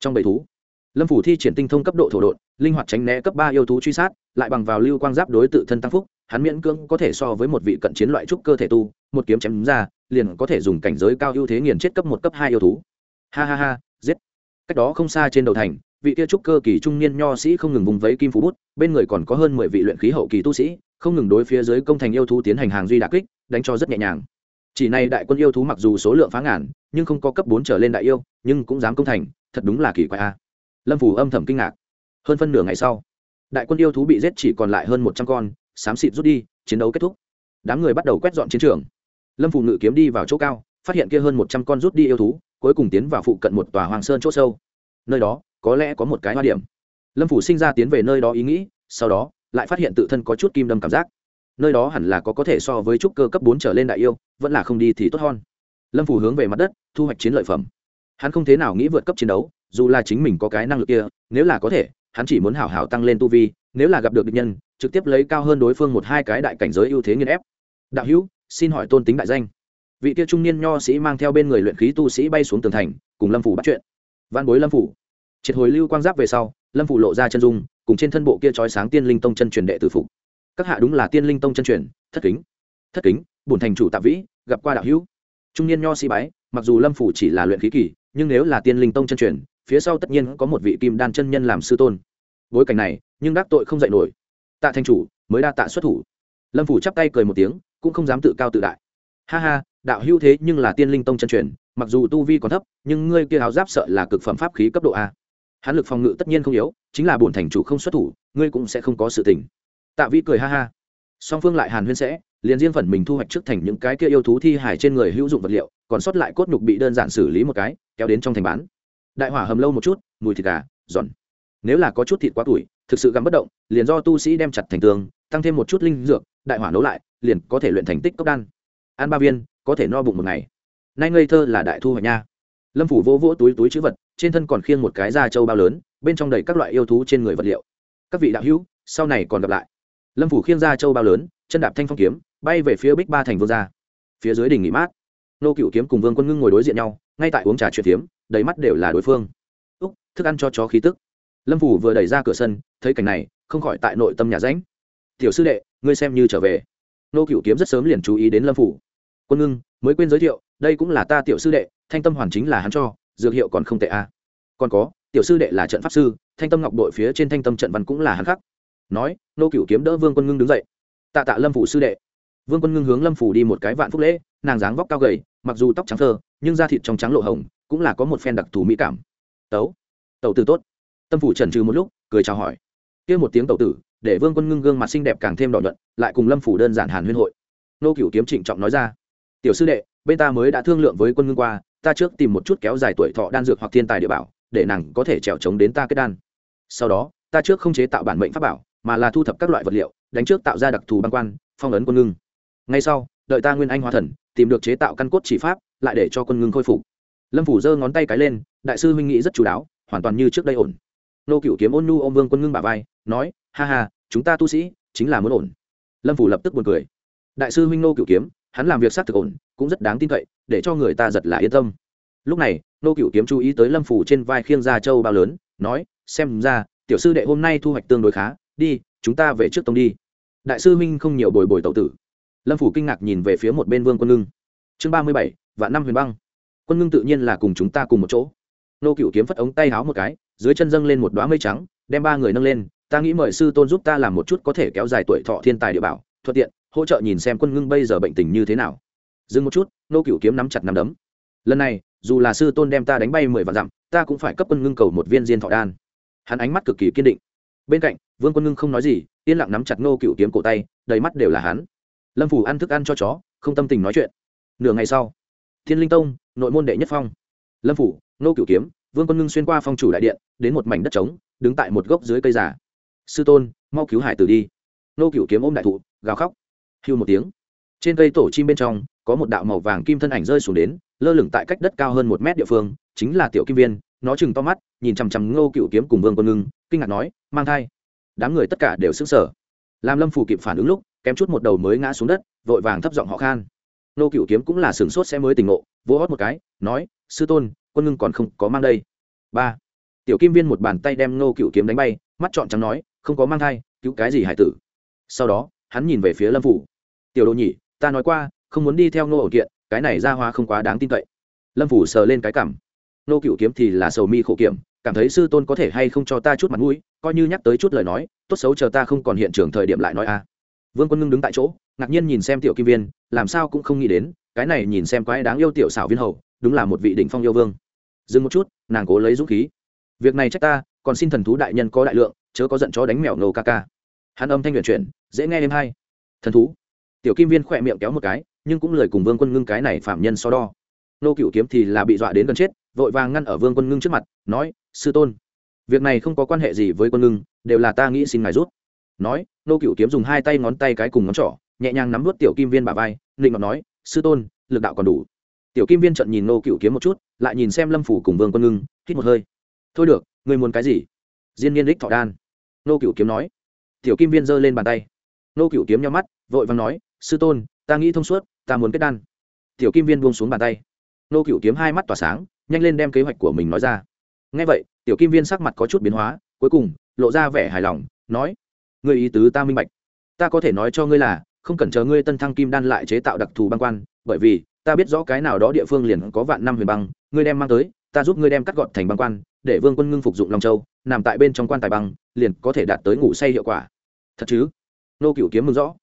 Trong bầy thú lâm phủ thi triển tinh thông cấp độ thổ độn, linh hoạt tránh né cấp ba yêu thú truy sát, lại bằng vào lưu quang giáp đối tự thân tăng phúc, hắn miễn cưỡng có thể so với một vị cận chiến loại trúc cơ thể tu, một kiếm chém ra, liền có thể dùng cảnh giới cao ưu thế nghiền chết cấp một, cấp hai yêu thú. Ha ha ha, giết. Cách đó không xa trên đầu thành, vị kia trúc cơ kỳ trung niên nho sĩ không ngừng vùng vẫy kim phú bút, bên người còn có hơn mười vị luyện khí hậu kỳ tu sĩ, không ngừng đối phía dưới công thành yêu thú tiến hành hàng duy đà kích, đánh cho rất nhẹ nhàng. Chỉ này đại quân yêu thú mặc dù số lượng phá ngàn, nhưng không có cấp bốn trở lên đại yêu, nhưng cũng dám công thành, thật đúng là kỳ quái a lâm phủ âm thầm kinh ngạc. Hơn phân nửa ngày sau, đại quân yêu thú bị giết chỉ còn lại hơn một trăm con, xám xịt rút đi, chiến đấu kết thúc. Đám người bắt đầu quét dọn chiến trường. Lâm phủ ngự kiếm đi vào chỗ cao, phát hiện kia hơn một trăm con rút đi yêu thú, cuối cùng tiến vào phụ cận một tòa hoàng sơn c h ỗ sâu. Nơi đó, có lẽ có một cái hoa điểm. Lâm phủ sinh ra tiến về nơi đó ý nghĩ, sau đó, lại phát hiện tự thân có chút kim đâm cảm giác. Nơi đó hẳn là có có thể so với trúc cơ cấp bốn trở lên đại yêu, vẫn là không đi thì tốt hơn. Lâm phủ hướng về mặt đất, thu hoạch chiến lợi phẩm. Hắn không thế nào nghĩ vượt cấp chiến đấu dù là chính mình có cái năng lực kia, nếu là có thể, hắn chỉ muốn hảo hảo tăng lên tu vi, nếu là gặp được địch nhân, trực tiếp lấy cao hơn đối phương một hai cái đại cảnh giới ưu thế nghiên ép. Đạo hữu, xin hỏi tôn tính đại danh. Vị kia trung niên nho sĩ mang theo bên người luyện khí tu sĩ bay xuống tường thành, cùng lâm phủ bắt chuyện. Văn bối lâm phủ. Triệt hồi lưu quang giáp về sau, lâm phủ lộ ra chân dung, cùng trên thân bộ kia trói sáng tiên linh tông chân truyền đệ tử phục. Các hạ đúng là tiên linh tông chân truyền, thất kính. Thất kính, bổn thành chủ tạ vĩ, gặp qua đạo hữu. Trung niên nho sĩ bái, mặc dù lâm phủ chỉ là luyện khí kỳ, nhưng nếu là tiên linh tông chân truyền phía sau tất nhiên có một vị kim đan chân nhân làm sư tôn. Bối cảnh này, nhưng đắc tội không dạy nổi. Tạ thành chủ, mới đa tạ xuất thủ. Lâm phủ chắp tay cười một tiếng, cũng không dám tự cao tự đại. Ha ha, đạo hữu thế nhưng là tiên linh tông chân truyền, mặc dù tu vi còn thấp, nhưng ngươi kia áo giáp sợ là cực phẩm pháp khí cấp độ a. Hán lực phòng ngự tất nhiên không yếu, chính là bổn thành chủ không xuất thủ, ngươi cũng sẽ không có sự tình. Tạ vi cười ha ha. Song phương lại hàn huyên sẽ, liền riêng phần mình thu hoạch trước thành những cái kia yêu thú thi hài trên người hữu dụng vật liệu, còn sót lại cốt nhục bị đơn giản xử lý một cái, kéo đến trong thành bán đại hỏa hầm lâu một chút, mùi thịt gà, giòn. Nếu là có chút thịt quá tuổi, thực sự gắm bất động, liền do tu sĩ đem chặt thành tường, tăng thêm một chút linh dược, đại hỏa nấu lại, liền có thể luyện thành tích cốc đan. Ăn ba viên, có thể no bụng một ngày. Nay ngây thơ là đại thu hoạch nha. Lâm phủ vỗ vỗ túi túi chữ vật, trên thân còn khiêng một cái da trâu bao lớn, bên trong đầy các loại yêu thú trên người vật liệu. Các vị đạo hữu, sau này còn gặp lại. Lâm phủ khiêng da trâu bao lớn, chân đạp thanh phong kiếm, bay về phía bích ba thành vương gia. Phía dưới đỉnh nghỉ mát. Nô cựu kiếm cùng vương quân ngưng ngồi đối diện nhau ngay tại uống trà chuyện phiếm, đầy mắt đều là đối phương. Úc, thức ăn cho chó khí tức. Lâm phủ vừa đẩy ra cửa sân, thấy cảnh này, không khỏi tại nội tâm nhà ránh tiểu sư đệ, ngươi xem như trở về. Nô cựu kiếm rất sớm liền chú ý đến lâm phủ quân ngưng, mới quên giới thiệu, đây cũng là ta tiểu sư đệ, thanh tâm hoàn chính là hắn cho, dược hiệu còn không tệ a à. còn có, tiểu sư đệ là trận pháp sư, thanh tâm ngọc đội phía trên thanh tâm trận văn cũng là hắn khắc. Nói, nô cựu kiếm đỡ vương quân ngưng đứng dậy. Tạ tạ lâm phủ sư đệ vương quân ngưng hướng lâm phủ đi một cái vạn phúc lễ, nàng dáng vóc cao gầy, mặc dù tóc trắng thơ, nhưng da thịt trong trắng lộ hồng, cũng là có một phen đặc thù mỹ cảm. Tấu, tẩu tử tốt. Tâm phủ trần trừ một lúc, cười chào hỏi. Kia một tiếng tẩu tử, để vương quân ngưng gương mặt xinh đẹp càng thêm đỏ nhuận, lại cùng lâm phủ đơn giản hàn huyên hội. Nô cửu kiếm trịnh trọng nói ra, tiểu sư đệ, bên ta mới đã thương lượng với quân ngưng qua, ta trước tìm một chút kéo dài tuổi thọ đan dược hoặc thiên tài địa bảo, để nàng có thể trèo trống đến ta kết đan. Sau đó, ta trước không chế tạo bản mệnh pháp bảo, mà là thu thập các loại vật liệu, đánh trước tạo ra đặc thù băng quan, phong ấn quân ngưng ngay sau, đợi ta nguyên anh hóa thần, tìm được chế tạo căn cốt chỉ pháp, lại để cho quân ngưng khôi phục. Lâm phủ giơ ngón tay cái lên, đại sư huynh nghĩ rất chú đáo, hoàn toàn như trước đây ổn. Nô cựu kiếm ôn nhu ô m vương quân ngưng bà vai, nói, ha ha, chúng ta tu sĩ, chính là muốn ổn. Lâm phủ lập tức buồn cười. Đại sư huynh nô cựu kiếm, hắn làm việc xác thực ổn, cũng rất đáng tin cậy, để cho người ta giật là yên tâm. Lúc này, nô cựu kiếm chú ý tới lâm phủ trên vai khiêng gia châu bao lớn, nói, xem ra, tiểu sư đệ hôm nay thu hoạch tương đối khá, đi, chúng ta về trước tông đi. Đại sư huynh không nhiều bồi bồi tậu tử lâm phủ kinh ngạc nhìn về phía một bên vương quân ngưng. Chương ba mươi bảy, vạn năm huyền băng. Quân ngưng tự nhiên là cùng chúng ta cùng một chỗ. Nô cựu kiếm phất ống tay háo một cái, dưới chân dâng lên một đoá mây trắng, đem ba người nâng lên. Ta nghĩ mời sư tôn giúp ta làm một chút có thể kéo dài tuổi thọ thiên tài địa bảo, thuận tiện, hỗ trợ nhìn xem quân ngưng bây giờ bệnh tình như thế nào. Dừng một chút, nô cựu kiếm nắm chặt nắm đấm. Lần này, dù là sư tôn đem ta đánh bay mười vạn dặm, ta cũng phải cấp quân ngưng cầu một viên diên thọ đan. Hắn ánh mắt cực kỳ kiên định. Bên cạnh, vương quân ngưng không nói gì, yên lặng nắm chặt nô cựu kiếm cổ tay, đầy mắt đều là hắn lâm phủ ăn thức ăn cho chó, không tâm tình nói chuyện. Nửa ngày sau, thiên linh tông, nội môn đệ nhất phong. Lâm phủ nô Cửu kiếm, vương quân ngưng xuyên qua phong chủ đại điện, đến một mảnh đất trống, đứng tại một gốc dưới cây giả sư tôn, mau cứu hải tử đi. Nô Cửu kiếm ôm đại thụ, gào khóc. Hưu một tiếng. Trên cây tổ chim bên trong, có một đạo màu vàng kim thân ảnh rơi xuống đến, lơ lửng tại cách đất cao hơn một mét địa phương, chính là tiểu kim viên. Nó chừng to mắt, nhìn chằm chằm ngô cựu kiếm cùng vương quân ngưng, kinh ngạc nói, mang thai. Đám người tất cả đều sững sờ. Làm lâm phủ kịp phản ứng lúc kém chút một đầu mới ngã xuống đất, vội vàng thấp giọng họ khan. Nô cựu kiếm cũng là sửng sốt sẽ mới tỉnh ngộ, vỗ hót một cái, nói, sư tôn, quân ngưng còn không có mang đây. Ba. Tiểu kim viên một bàn tay đem nô cựu kiếm đánh bay, mắt trọn trắng nói, không có mang thai, cứu cái gì hải tử? Sau đó, hắn nhìn về phía lâm phủ. Tiểu đồ nhỉ ta nói qua, không muốn đi theo nô ổ kiện, cái này ra hoa không quá đáng tin cậy. Lâm phủ sờ lên cái cảm. Nô cựu kiếm thì là sầu mi khổ kiểm, cảm thấy sư tôn có thể hay không cho ta chút mặt mũi, coi như nhắc tới chút lời nói, tốt xấu chờ ta không còn hiện trường thời điểm lại nói a vương quân ngưng đứng tại chỗ, ngạc nhiên nhìn xem tiểu kim viên, làm sao cũng không nghĩ đến, cái này nhìn xem quái đáng yêu tiểu xảo viên hầu, đúng là một vị đỉnh phong yêu vương. Dừng một chút, nàng cố lấy dũng khí. Việc này trách ta, còn xin thần thú đại nhân có đại lượng, chớ có giận chó đánh mèo nô ca ca. Hắn âm thanh luyện chuyển, dễ nghe êm hay. Thần thú. Tiểu kim viên khỏe miệng kéo một cái, nhưng cũng lời cùng vương quân ngưng cái này phạm nhân so đo. Nô cựu kiếm thì là bị dọa đến gần chết, vội vàng ngăn ở vương quân ngưng trước mặt, nói, sư tôn, việc này không có quan hệ gì với quân ngưng, đều là ta nghĩ xin ngài rút nói, nô cựu kiếm dùng hai tay ngón tay cái cùng ngón trỏ, nhẹ nhàng nắm vút tiểu kim viên bà vai định ngọt nói, sư tôn, lực đạo còn đủ. Tiểu kim viên trận nhìn nô cựu kiếm một chút, lại nhìn xem lâm phủ cùng vương quân ngưng, hít một hơi. Thôi được người muốn cái gì? Diên niên đích thọ đan. Nô cựu kiếm nói. Tiểu kim viên giơ lên bàn tay. Nô cựu kiếm nhau mắt, vội vàng nói, sư tôn, ta nghĩ thông suốt, ta muốn kết đan. Tiểu kim viên buông xuống bàn tay. Nô cựu kiếm hai mắt tỏa sáng, nhanh lên đem kế hoạch của mình nói ra. Ngay vậy, tiểu kim viên sắc mặt có chút biến hóa, cuối cùng, lộ ra vẻ hài lòng, nói Ngươi ý tứ ta minh bạch. Ta có thể nói cho ngươi là, không cần chờ ngươi tân thăng kim đan lại chế tạo đặc thù băng quan, bởi vì, ta biết rõ cái nào đó địa phương liền có vạn năm huyền băng, ngươi đem mang tới, ta giúp ngươi đem cắt gọn thành băng quan, để vương quân ngưng phục dụng long châu, nằm tại bên trong quan tài băng, liền có thể đạt tới ngủ say hiệu quả. Thật chứ? Nô cựu kiếm mừng rõ.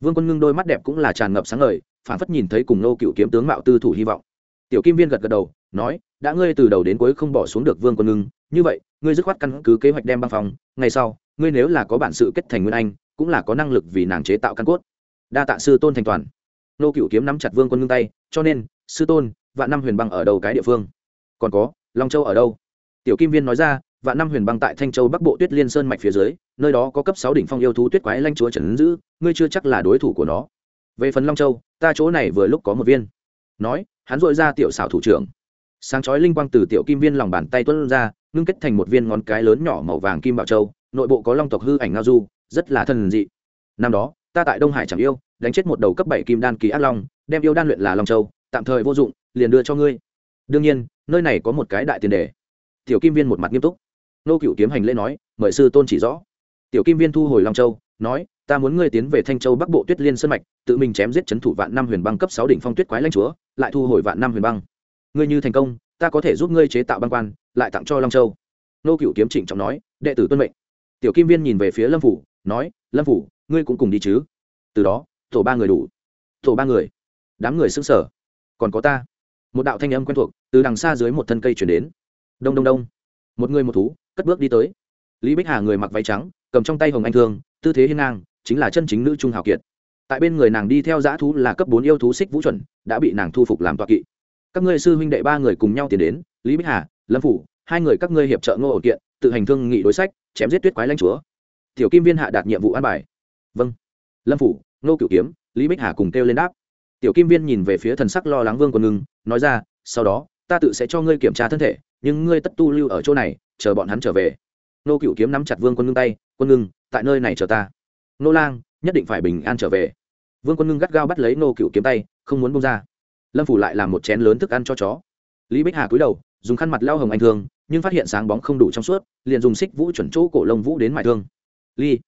Vương quân ngưng đôi mắt đẹp cũng là tràn ngập sáng ngời, phản phất nhìn thấy cùng nô cựu kiếm tướng mạo tư thủ hy vọng. Tiểu kim viên gật gật đầu, nói, đã ngươi từ đầu đến cuối không bỏ xuống được vương quân ngưng, như vậy ngươi dứt khoát căn cứ kế hoạch đem băng phòng ngày sau, ngươi nếu là có bản sự kết thành nguyên anh, cũng là có năng lực vì nàng chế tạo căn cốt. Đa tạ sư tôn thành toàn. Nô cựu kiếm nắm chặt vương quân ngưng tay, cho nên, sư tôn, vạn năm huyền băng ở đầu cái địa phương? Còn có, long châu ở đâu? Tiểu kim viên nói ra, vạn năm huyền băng tại thanh châu bắc bộ tuyết liên sơn mạch phía dưới, nơi đó có cấp sáu đỉnh phong yêu thú tuyết quái lanh chúa trần giữ, ngươi chưa chắc là đối thủ của nó. Về phần long châu, ta chỗ này vừa lúc có một viên. Nói, hắn dội ra tiểu xảo thủ trưởng. Sáng chói linh quang từ tiểu kim viên lòng bàn tay tuân ra ngưng kết thành một viên ngón cái lớn nhỏ màu vàng kim bảo châu, nội bộ có long tộc hư ảnh ngao du, rất là thần dị. Năm đó, ta tại đông hải chẳng yêu, đánh chết một đầu cấp bảy kim đan kỳ ác long, đem yêu đan luyện là long châu, tạm thời vô dụng, liền đưa cho ngươi. Đương nhiên, nơi này có một cái đại tiền đề. Tiểu kim viên một mặt nghiêm túc. Nô cựu kiếm hành lễ nói, mời sư tôn chỉ rõ. Tiểu kim viên thu hồi long châu, nói, ta muốn ngươi tiến về thanh châu bắc bộ tuyết liên sơn mạch, tự mình chém giết c h ấ n thủ vạn năm huyền băng cấp sáu đỉnh phong tuyết quái lanh chúa, lại thu hồi vạn năm huyền băng. Ngươi như thành công, ta có thể giúp ngươi chế tạo băng quan lại tặng cho long châu. Nô cựu kiếm trịnh trọng nói, đệ tử tuân mệnh. Tiểu kim viên nhìn về phía lâm phủ, nói, lâm phủ, ngươi cũng cùng đi chứ? Từ đó, tổ ba người đủ. Tổ ba người, đám người xứng sở còn có ta. Một đạo thanh âm quen thuộc từ đằng xa dưới một thân cây chuyển đến. Đông đông đông. Một người một thú, cất bước đi tới. Lý bích hà người mặc váy trắng, cầm trong tay hồng anh thương, tư thế hiên ngang, chính là chân chính nữ trung hào kiệt. Tại bên người nàng đi theo dã thú là cấp bốn yêu thú xích vũ chuẩn, đã bị nàng thu phục làm toa kỵ. Các ngươi sư huynh đệ ba người cùng nhau tiến đến, lý bích hà lâm phủ hai người các ngươi hiệp trợ ngô ổ kiện tự hành thương nghị đối sách chém giết tuyết quái lãnh chúa tiểu kim viên hạ đạt nhiệm vụ an bài vâng lâm phủ ngô cửu kiếm lý bích hà cùng kêu lên đáp tiểu kim viên nhìn về phía thần sắc lo lắng vương Quân ngưng nói ra sau đó ta tự sẽ cho ngươi kiểm tra thân thể nhưng ngươi tất tu lưu ở chỗ này chờ bọn hắn trở về nô cựu kiếm nắm chặt vương quân ngưng tay quân ngưng tại nơi này chờ ta nô lang nhất định phải bình an trở về vương quân ngưng gắt gao bắt lấy nô cựu kiếm tay không muốn bông ra lâm phủ lại làm một chén lớn thức ăn cho chó lý bích hà cúi đầu dùng khăn mặt lao hồng anh thương, nhưng phát hiện sáng bóng không đủ trong suốt, liền dùng xích vũ chuẩn chỗ cổ lông vũ đến mại thương. Ly,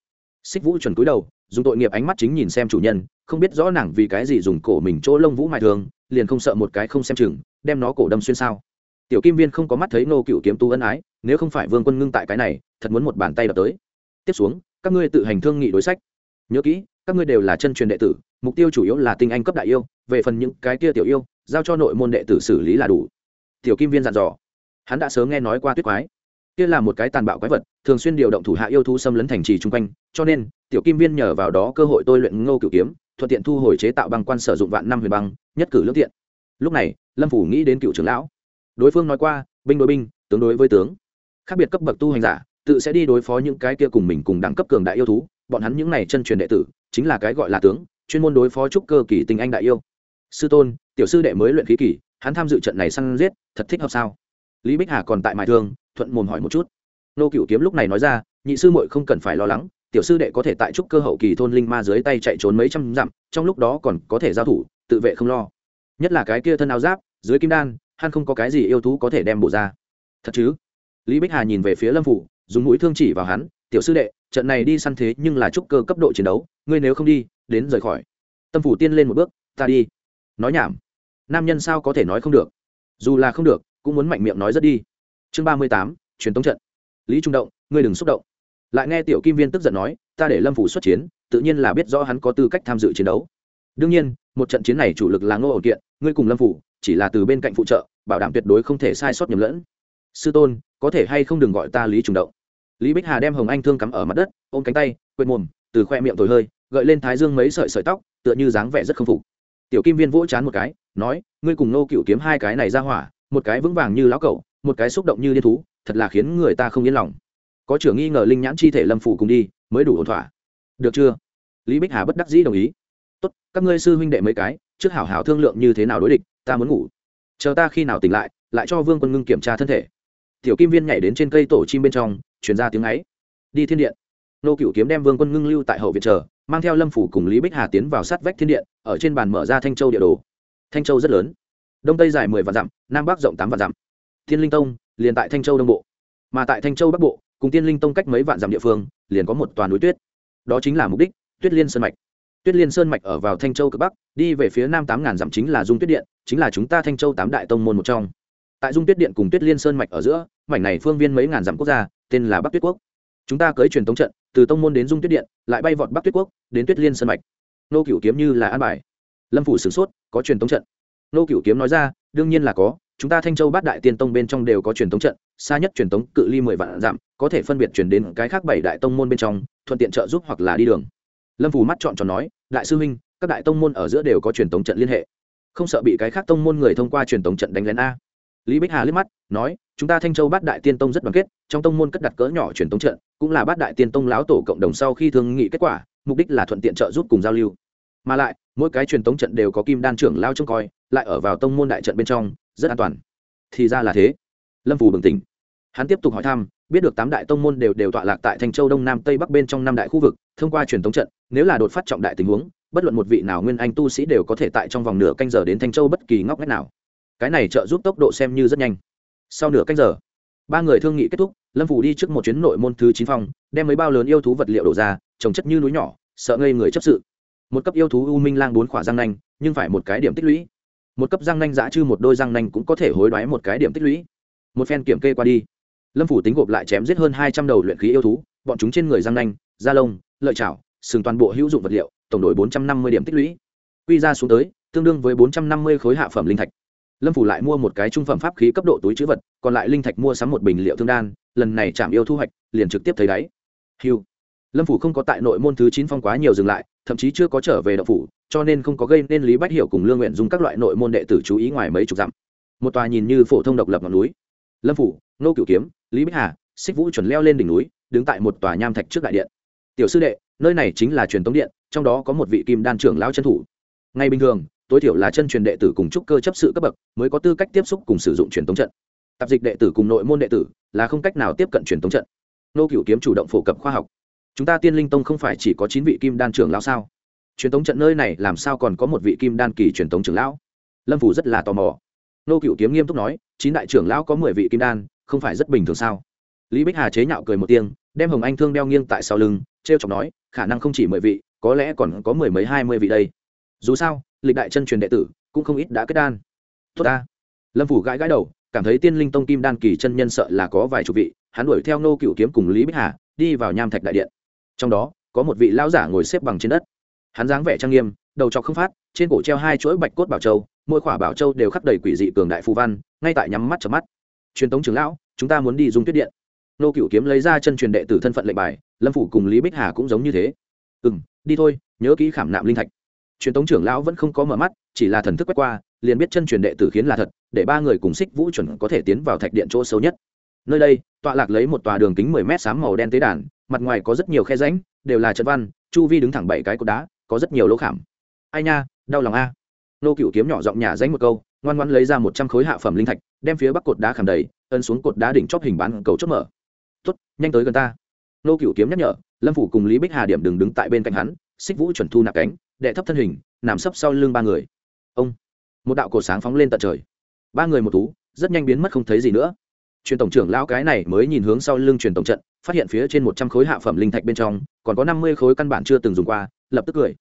xích vũ chuẩn cúi đầu, dùng tội nghiệp ánh mắt chính nhìn xem chủ nhân, không biết rõ nàng vì cái gì dùng cổ mình chỗ lông vũ mại thương, liền không sợ một cái không xem chừng, đem nó cổ đâm xuyên sao. Tiểu kim viên không có mắt thấy nô cựu kiếm tu ân ái, nếu không phải vương quân ngưng tại cái này, thật muốn một bàn tay đập tới. Tiếp xuống, các ngươi tự hành thương nghị đối sách. Nhớ kỹ, các ngươi đều là chân truyền đệ tử, mục tiêu chủ yếu là tinh anh cấp đại yêu, về phần những cái kia tiểu yêu, giao cho nội môn đệ tử xử lý là đủ tiểu kim viên dặn dò. Hắn đã sớm nghe nói qua tuyết quái. Kia là một cái tàn bạo quái vật, thường xuyên điều động thủ hạ yêu thú xâm lấn thành trì chung quanh, cho nên, tiểu kim viên nhờ vào đó cơ hội tôi luyện ngô cửu kiếm, thuận tiện thu hồi chế tạo băng quan sử dụng vạn năm huyền băng, nhất cử lương tiện. Lúc này, lâm phủ nghĩ đến cựu trưởng lão. Đối phương nói qua, binh đối binh, tướng đối với tướng. Khác biệt cấp bậc tu hành giả, tự sẽ đi đối phó những cái kia cùng mình cùng đẳng cấp cường đại yêu thú. Bọn hắn những này chân truyền đệ tử, chính là cái gọi là tướng, chuyên môn đối phó trúc cơ kỳ tình anh đại yêu. Sư tôn, tiểu sư đệ mới luyện khí kỳ hắn tham dự trận này săn giết, thật thích hợp sao? Lý bích hà còn tại mài thương, thuận mồm hỏi một chút. Nô cựu kiếm lúc này nói ra, nhị sư muội không cần phải lo lắng, tiểu sư đệ có thể tại trúc cơ hậu kỳ thôn linh ma dưới tay chạy trốn mấy trăm dặm, trong lúc đó còn có thể giao thủ, tự vệ không lo. Nhất là cái kia thân áo giáp, dưới kim đan, hắn không có cái gì yêu thú có thể đem bổ ra. Thật chứ? Lý bích hà nhìn về phía lâm phủ, dùng mũi thương chỉ vào hắn, tiểu sư đệ, trận này đi săn thế nhưng là trúc cơ cấp độ chiến đấu, ngươi nếu không đi, đến rời khỏi. Tâm phủ tiên lên một bước, ta đi. Nói nhảm nam nhân sao có thể nói không được? Dù là không được, cũng muốn mạnh miệng nói rất đi. Chương ba mươi tám, truyền tống trận. Lý trung động, ngươi đừng xúc động. Lại nghe tiểu kim viên tức giận nói, ta để lâm phủ xuất chiến, tự nhiên là biết rõ hắn có tư cách tham dự chiến đấu. Đương nhiên, một trận chiến này chủ lực là ngô ổn kiện, ngươi cùng lâm phủ, chỉ là từ bên cạnh phụ trợ, bảo đảm tuyệt đối không thể sai sót nhầm lẫn. Sư tôn, có thể hay không đừng gọi ta lý trung động? Lý bích hà đem hồng anh thương cắm ở mặt đất, ôm cánh tay, quệt mồm, từ khoe miệng thổi hơi, gợi lên thái dương mấy sợi sợi tóc, tựa như dáng vẻ rất không phục tiểu kim viên vỗ chán một cái, nói, ngươi cùng nô cựu kiếm hai cái này ra hỏa, một cái vững vàng như lão cẩu, một cái xúc động như liên thú, thật là khiến người ta không yên lòng. Có trưởng nghi ngờ linh nhãn chi thể lâm phủ cùng đi, mới đủ ổn thỏa. Được chưa? Lý bích hà bất đắc dĩ đồng ý. Tốt, các ngươi sư huynh đệ mấy cái, trước hảo hảo thương lượng như thế nào đối địch, ta muốn ngủ. Chờ ta khi nào tỉnh lại lại cho vương quân ngưng kiểm tra thân thể. Tiểu kim viên nhảy đến trên cây tổ chim bên trong chuyển ra tiếng ấy. Đi thiên điện. Nô cựu kiếm đem vương quân ngưng lưu tại hậu viện chờ mang theo lâm phủ cùng lý bích hà tiến vào sát vách thiên điện, ở trên bàn mở ra thanh châu địa đồ. Thanh châu rất lớn. Đông tây dài mười vạn dặm, nam bắc rộng tám vạn dặm. Thiên linh tông, liền tại thanh châu đông bộ. Mà tại thanh châu bắc bộ, cùng tiên linh tông cách mấy vạn dặm địa phương, liền có một toàn núi tuyết. Đó chính là mục đích, tuyết liên sơn mạch. Tuyết liên sơn mạch ở vào thanh châu cực bắc, đi về phía nam tám ngàn dặm chính là dung tuyết điện, chính là chúng ta thanh châu tám đại tông môn một trong. Tại dung tuyết điện cùng tuyết liên sơn mạch ở giữa, mảnh này phương viên mấy ngàn dặm quốc gia, tên là bắc tuyết quốc chúng ta cưới truyền thống trận, từ tông môn đến dung tuyết điện, lại bay vọt bắc tuyết quốc, đến tuyết liên sơn mạch. Nô cửu kiếm như là an bài. Lâm phủ sửng sốt, có truyền thống trận. Nô cửu kiếm nói ra, đương nhiên là có, chúng ta thanh châu bát đại tiên tông bên trong đều có truyền thống trận, xa nhất truyền tống cự ly mười vạn dặm, có thể phân biệt chuyển đến cái khác bảy đại tông môn bên trong, thuận tiện trợ giúp hoặc là đi đường. Lâm phủ mắt chọn cho nói, đại sư huynh, các đại tông môn ở giữa đều có truyền thống trận liên hệ. Không sợ bị cái khác tông môn người thông qua truyền tống trận đánh lén a lý bích hà liếc mắt, nói, chúng ta thanh châu bát đại tiên tông rất đoàn kết, trong tông môn cất đặt cỡ nhỏ truyền tống trận, cũng là bát đại tiên tông lão tổ cộng đồng sau khi thương nghị kết quả, mục đích là thuận tiện trợ giúp cùng giao lưu. Mà lại, mỗi cái truyền tống trận đều có kim đan trưởng lao trông coi, lại ở vào tông môn đại trận bên trong, rất an toàn. Thì ra là thế. Lâm phù bừng tỉnh. Hắn tiếp tục hỏi thăm, biết được tám đại tông môn đều đều tọa lạc tại thanh châu đông nam tây bắc bên trong năm đại khu vực, thông qua truyền tống trận, nếu là đột phát trọng đại tình huống, bất luận một vị nào nguyên anh tu sĩ đều có thể tại trong vòng nửa canh giờ đến thanh châu bất kỳ ngóc ngách nào cái này trợ giúp tốc độ xem như rất nhanh. Sau nửa canh giờ, ba người thương nghị kết thúc, lâm phủ đi trước một chuyến nội môn thứ chín phòng, đem mấy bao lớn yêu thú vật liệu đổ ra, trồng chất như núi nhỏ, sợ ngây người chấp sự. Một cấp yêu thú u minh lang bốn khỏa răng nanh, nhưng phải một cái điểm tích lũy. Một cấp răng nanh giã chư một đôi răng nanh cũng có thể hối đoái một cái điểm tích lũy. Một phen kiểm kê qua đi, lâm phủ tính gộp lại chém giết hơn hai trăm đầu luyện khí yêu thú, bọn chúng trên người răng nanh, da lông, lợi chảo, sừng toàn bộ hữu dụng vật liệu, tổng đổi bốn trăm năm mươi điểm tích lũy. Quy ra xuống tới, tương đương với bốn trăm năm mươi khối hạ phẩm linh thạch lâm phủ lại mua một cái trung phẩm pháp khí cấp độ túi chữ vật, còn lại linh thạch mua sắm một bình liệu thương đan, lần này chạm yêu thu hoạch, liền trực tiếp thấy đáy. Hiu lâm phủ không có tại nội môn thứ chín phong quá nhiều dừng lại, thậm chí chưa có trở về đậu phủ, cho nên không có gây nên lý bách hiểu cùng lương nguyện dùng các loại nội môn đệ tử chú ý ngoài mấy chục dặm. Một tòa nhìn như phổ thông độc lập ngọn núi. Lâm phủ nô cửu kiếm, lý bích hà, xích vũ chuẩn leo lên đỉnh núi, đứng tại một tòa nham thạch trước đại điện. Tiểu sư đệ, nơi này chính là truyền tống điện, trong đó có một vị kim đan trưởng lao chân thủ. Ngay bình thường tối thiểu là chân truyền đệ tử cùng trúc cơ chấp sự cấp bậc, mới có tư cách tiếp xúc cùng sử dụng truyền tống trận. Tạp dịch đệ tử cùng nội môn đệ tử là không cách nào tiếp cận truyền tống trận. Nô cựu kiếm chủ động phổ cập khoa học. Chúng ta tiên linh tông không phải chỉ có chín vị kim đan trưởng lão sao? Truyền tống trận nơi này làm sao còn có một vị kim đan kỳ truyền tống trưởng lão? Lâm phủ rất là tò mò. Nô cựu kiếm nghiêm túc nói, chín đại trưởng lão có mười vị kim đan, không phải rất bình thường sao? Lý bích hà chế nhạo cười một tiếng, đem hồng anh thương đeo nghiêng tại sau lưng t r e o chọc nói, khả năng không chỉ mười vị, có lẽ còn có mười mấy hai mươi vị đây. Dù sao lịch đại chân truyền đệ tử, cũng không ít đã kết đan. Tốt ta. Lâm phủ gãi gãi đầu, cảm thấy tiên linh tông kim đan kỳ chân nhân sợ là có vài chục vị, hắn đuổi theo nô cựu kiếm cùng lý bích hà, đi vào nham thạch đại điện. Trong đó, có một vị lão giả ngồi xếp bằng trên đất. Hắn dáng vẻ trang nghiêm, đầu trọc không phát, trên cổ treo hai chuỗi bạch cốt bảo châu, mỗi khỏa bảo châu đều khắc đầy quỷ dị cường đại phù văn, ngay tại nhắm mắt chợp mắt. Truyền tống trưởng lão, chúng ta muốn đi dùng tuyết điện. Nô cựu kiếm lấy ra chân truyền đệ tử thân phận lệnh bài, lâm phủ cùng lý bích hà cũng giống như thế. Ừ m đi thôi, nhớ kỹ khảm nạm linh thạch truyền tống trưởng lão vẫn không có mở mắt, chỉ là thần thức quét qua, liền biết chân truyền đệ tử khiến là thật, để ba người cùng xích vũ chuẩn có thể tiến vào thạch điện chỗ xấu nhất. Nơi đây, tọa lạc lấy một tòa đường kính mười mét xám màu đen tế đàn, mặt ngoài có rất nhiều khe ránh đều là trận văn, chu vi đứng thẳng bảy cái cột đá, có rất nhiều lỗ khảm. Ai nha, đau lòng a. Nô cựu kiếm nhỏ giọng nhà danh một câu, ngoan ngoan lấy ra một trăm khối hạ phẩm linh thạch, đem phía bắc cột đá khảm đầy ân xuống cột đá đỉnh chóp hình bán cầu chốt mở. Tuất nhanh tới gần ta. Nô cựu kiếm nhắc nhở, lâm phủ cùng lý bích hà điểm đừng đứng tại bên cạnh hắn xích vũ chuẩn thu nạp cánh đệ thấp thân hình, nằm sấp sau lưng ba người. Ông, một đạo cổ sáng phóng lên tận trời. Ba người một thú, rất nhanh biến mất không thấy gì nữa. Truyền tổng trưởng lão cái này mới nhìn hướng sau lưng truyền tổng trận, phát hiện phía trên một trăm khối hạ phẩm linh thạch bên trong, còn có năm mươi khối căn bản chưa từng dùng qua, lập tức cười.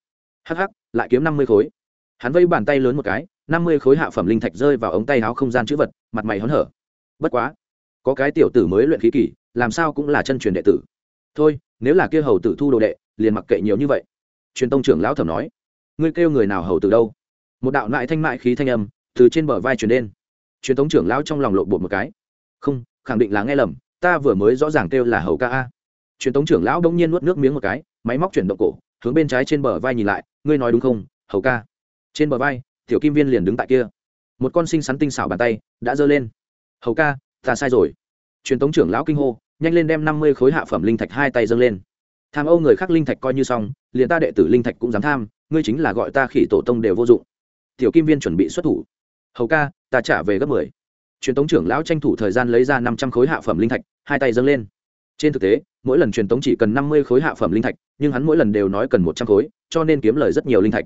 Hắc hắc, lại kiếm năm mươi khối. Hắn vây bàn tay lớn một cái, năm mươi khối hạ phẩm linh thạch rơi vào ống tay áo không gian chữ vật, mặt mày hớn hở. Bất quá, có cái tiểu tử mới luyện khí kỷ, làm sao cũng là chân truyền đệ tử. Thôi, nếu là kia hầu tử thu đồ đệ, liền mặc kệ nhiều như vậy truyền tông trưởng lão thẩm nói, ngươi kêu người nào hầu từ đâu? Một đạo lại thanh mại khí thanh âm từ trên bờ vai truyền đến. Truyền tống trưởng lão trong lòng lộn bột một cái. Không, khẳng định là nghe lầm, ta vừa mới rõ ràng kêu là hầu ca a. Truyền tống trưởng lão đông nhiên nuốt nước miếng một cái, máy móc chuyển động cổ, hướng bên trái trên bờ vai nhìn lại, ngươi nói đúng không, hầu ca? Trên bờ vai, tiểu kim viên liền đứng tại kia. Một con sinh sắn tinh xảo bàn tay đã giơ lên. Hầu ca, ta sai rồi. Truyền tống trưởng lão kinh hô, nhanh lên đem năm mươi khối hạ phẩm linh thạch hai tay dâng lên. Tham âu người khác linh thạch coi như xong liền ta đệ tử linh thạch cũng dám tham, ngươi chính là gọi ta khỉ tổ tông đều vô dụng. Tiểu kim viên chuẩn bị xuất thủ. Hầu ca, ta trả về gấp mười. Truyền tống trưởng lão tranh thủ thời gian lấy ra năm trăm khối hạ phẩm linh thạch, hai tay dâng lên. Trên thực tế, mỗi lần truyền tống chỉ cần năm mươi khối hạ phẩm linh thạch, nhưng hắn mỗi lần đều nói cần một trăm khối, cho nên kiếm lời rất nhiều linh thạch.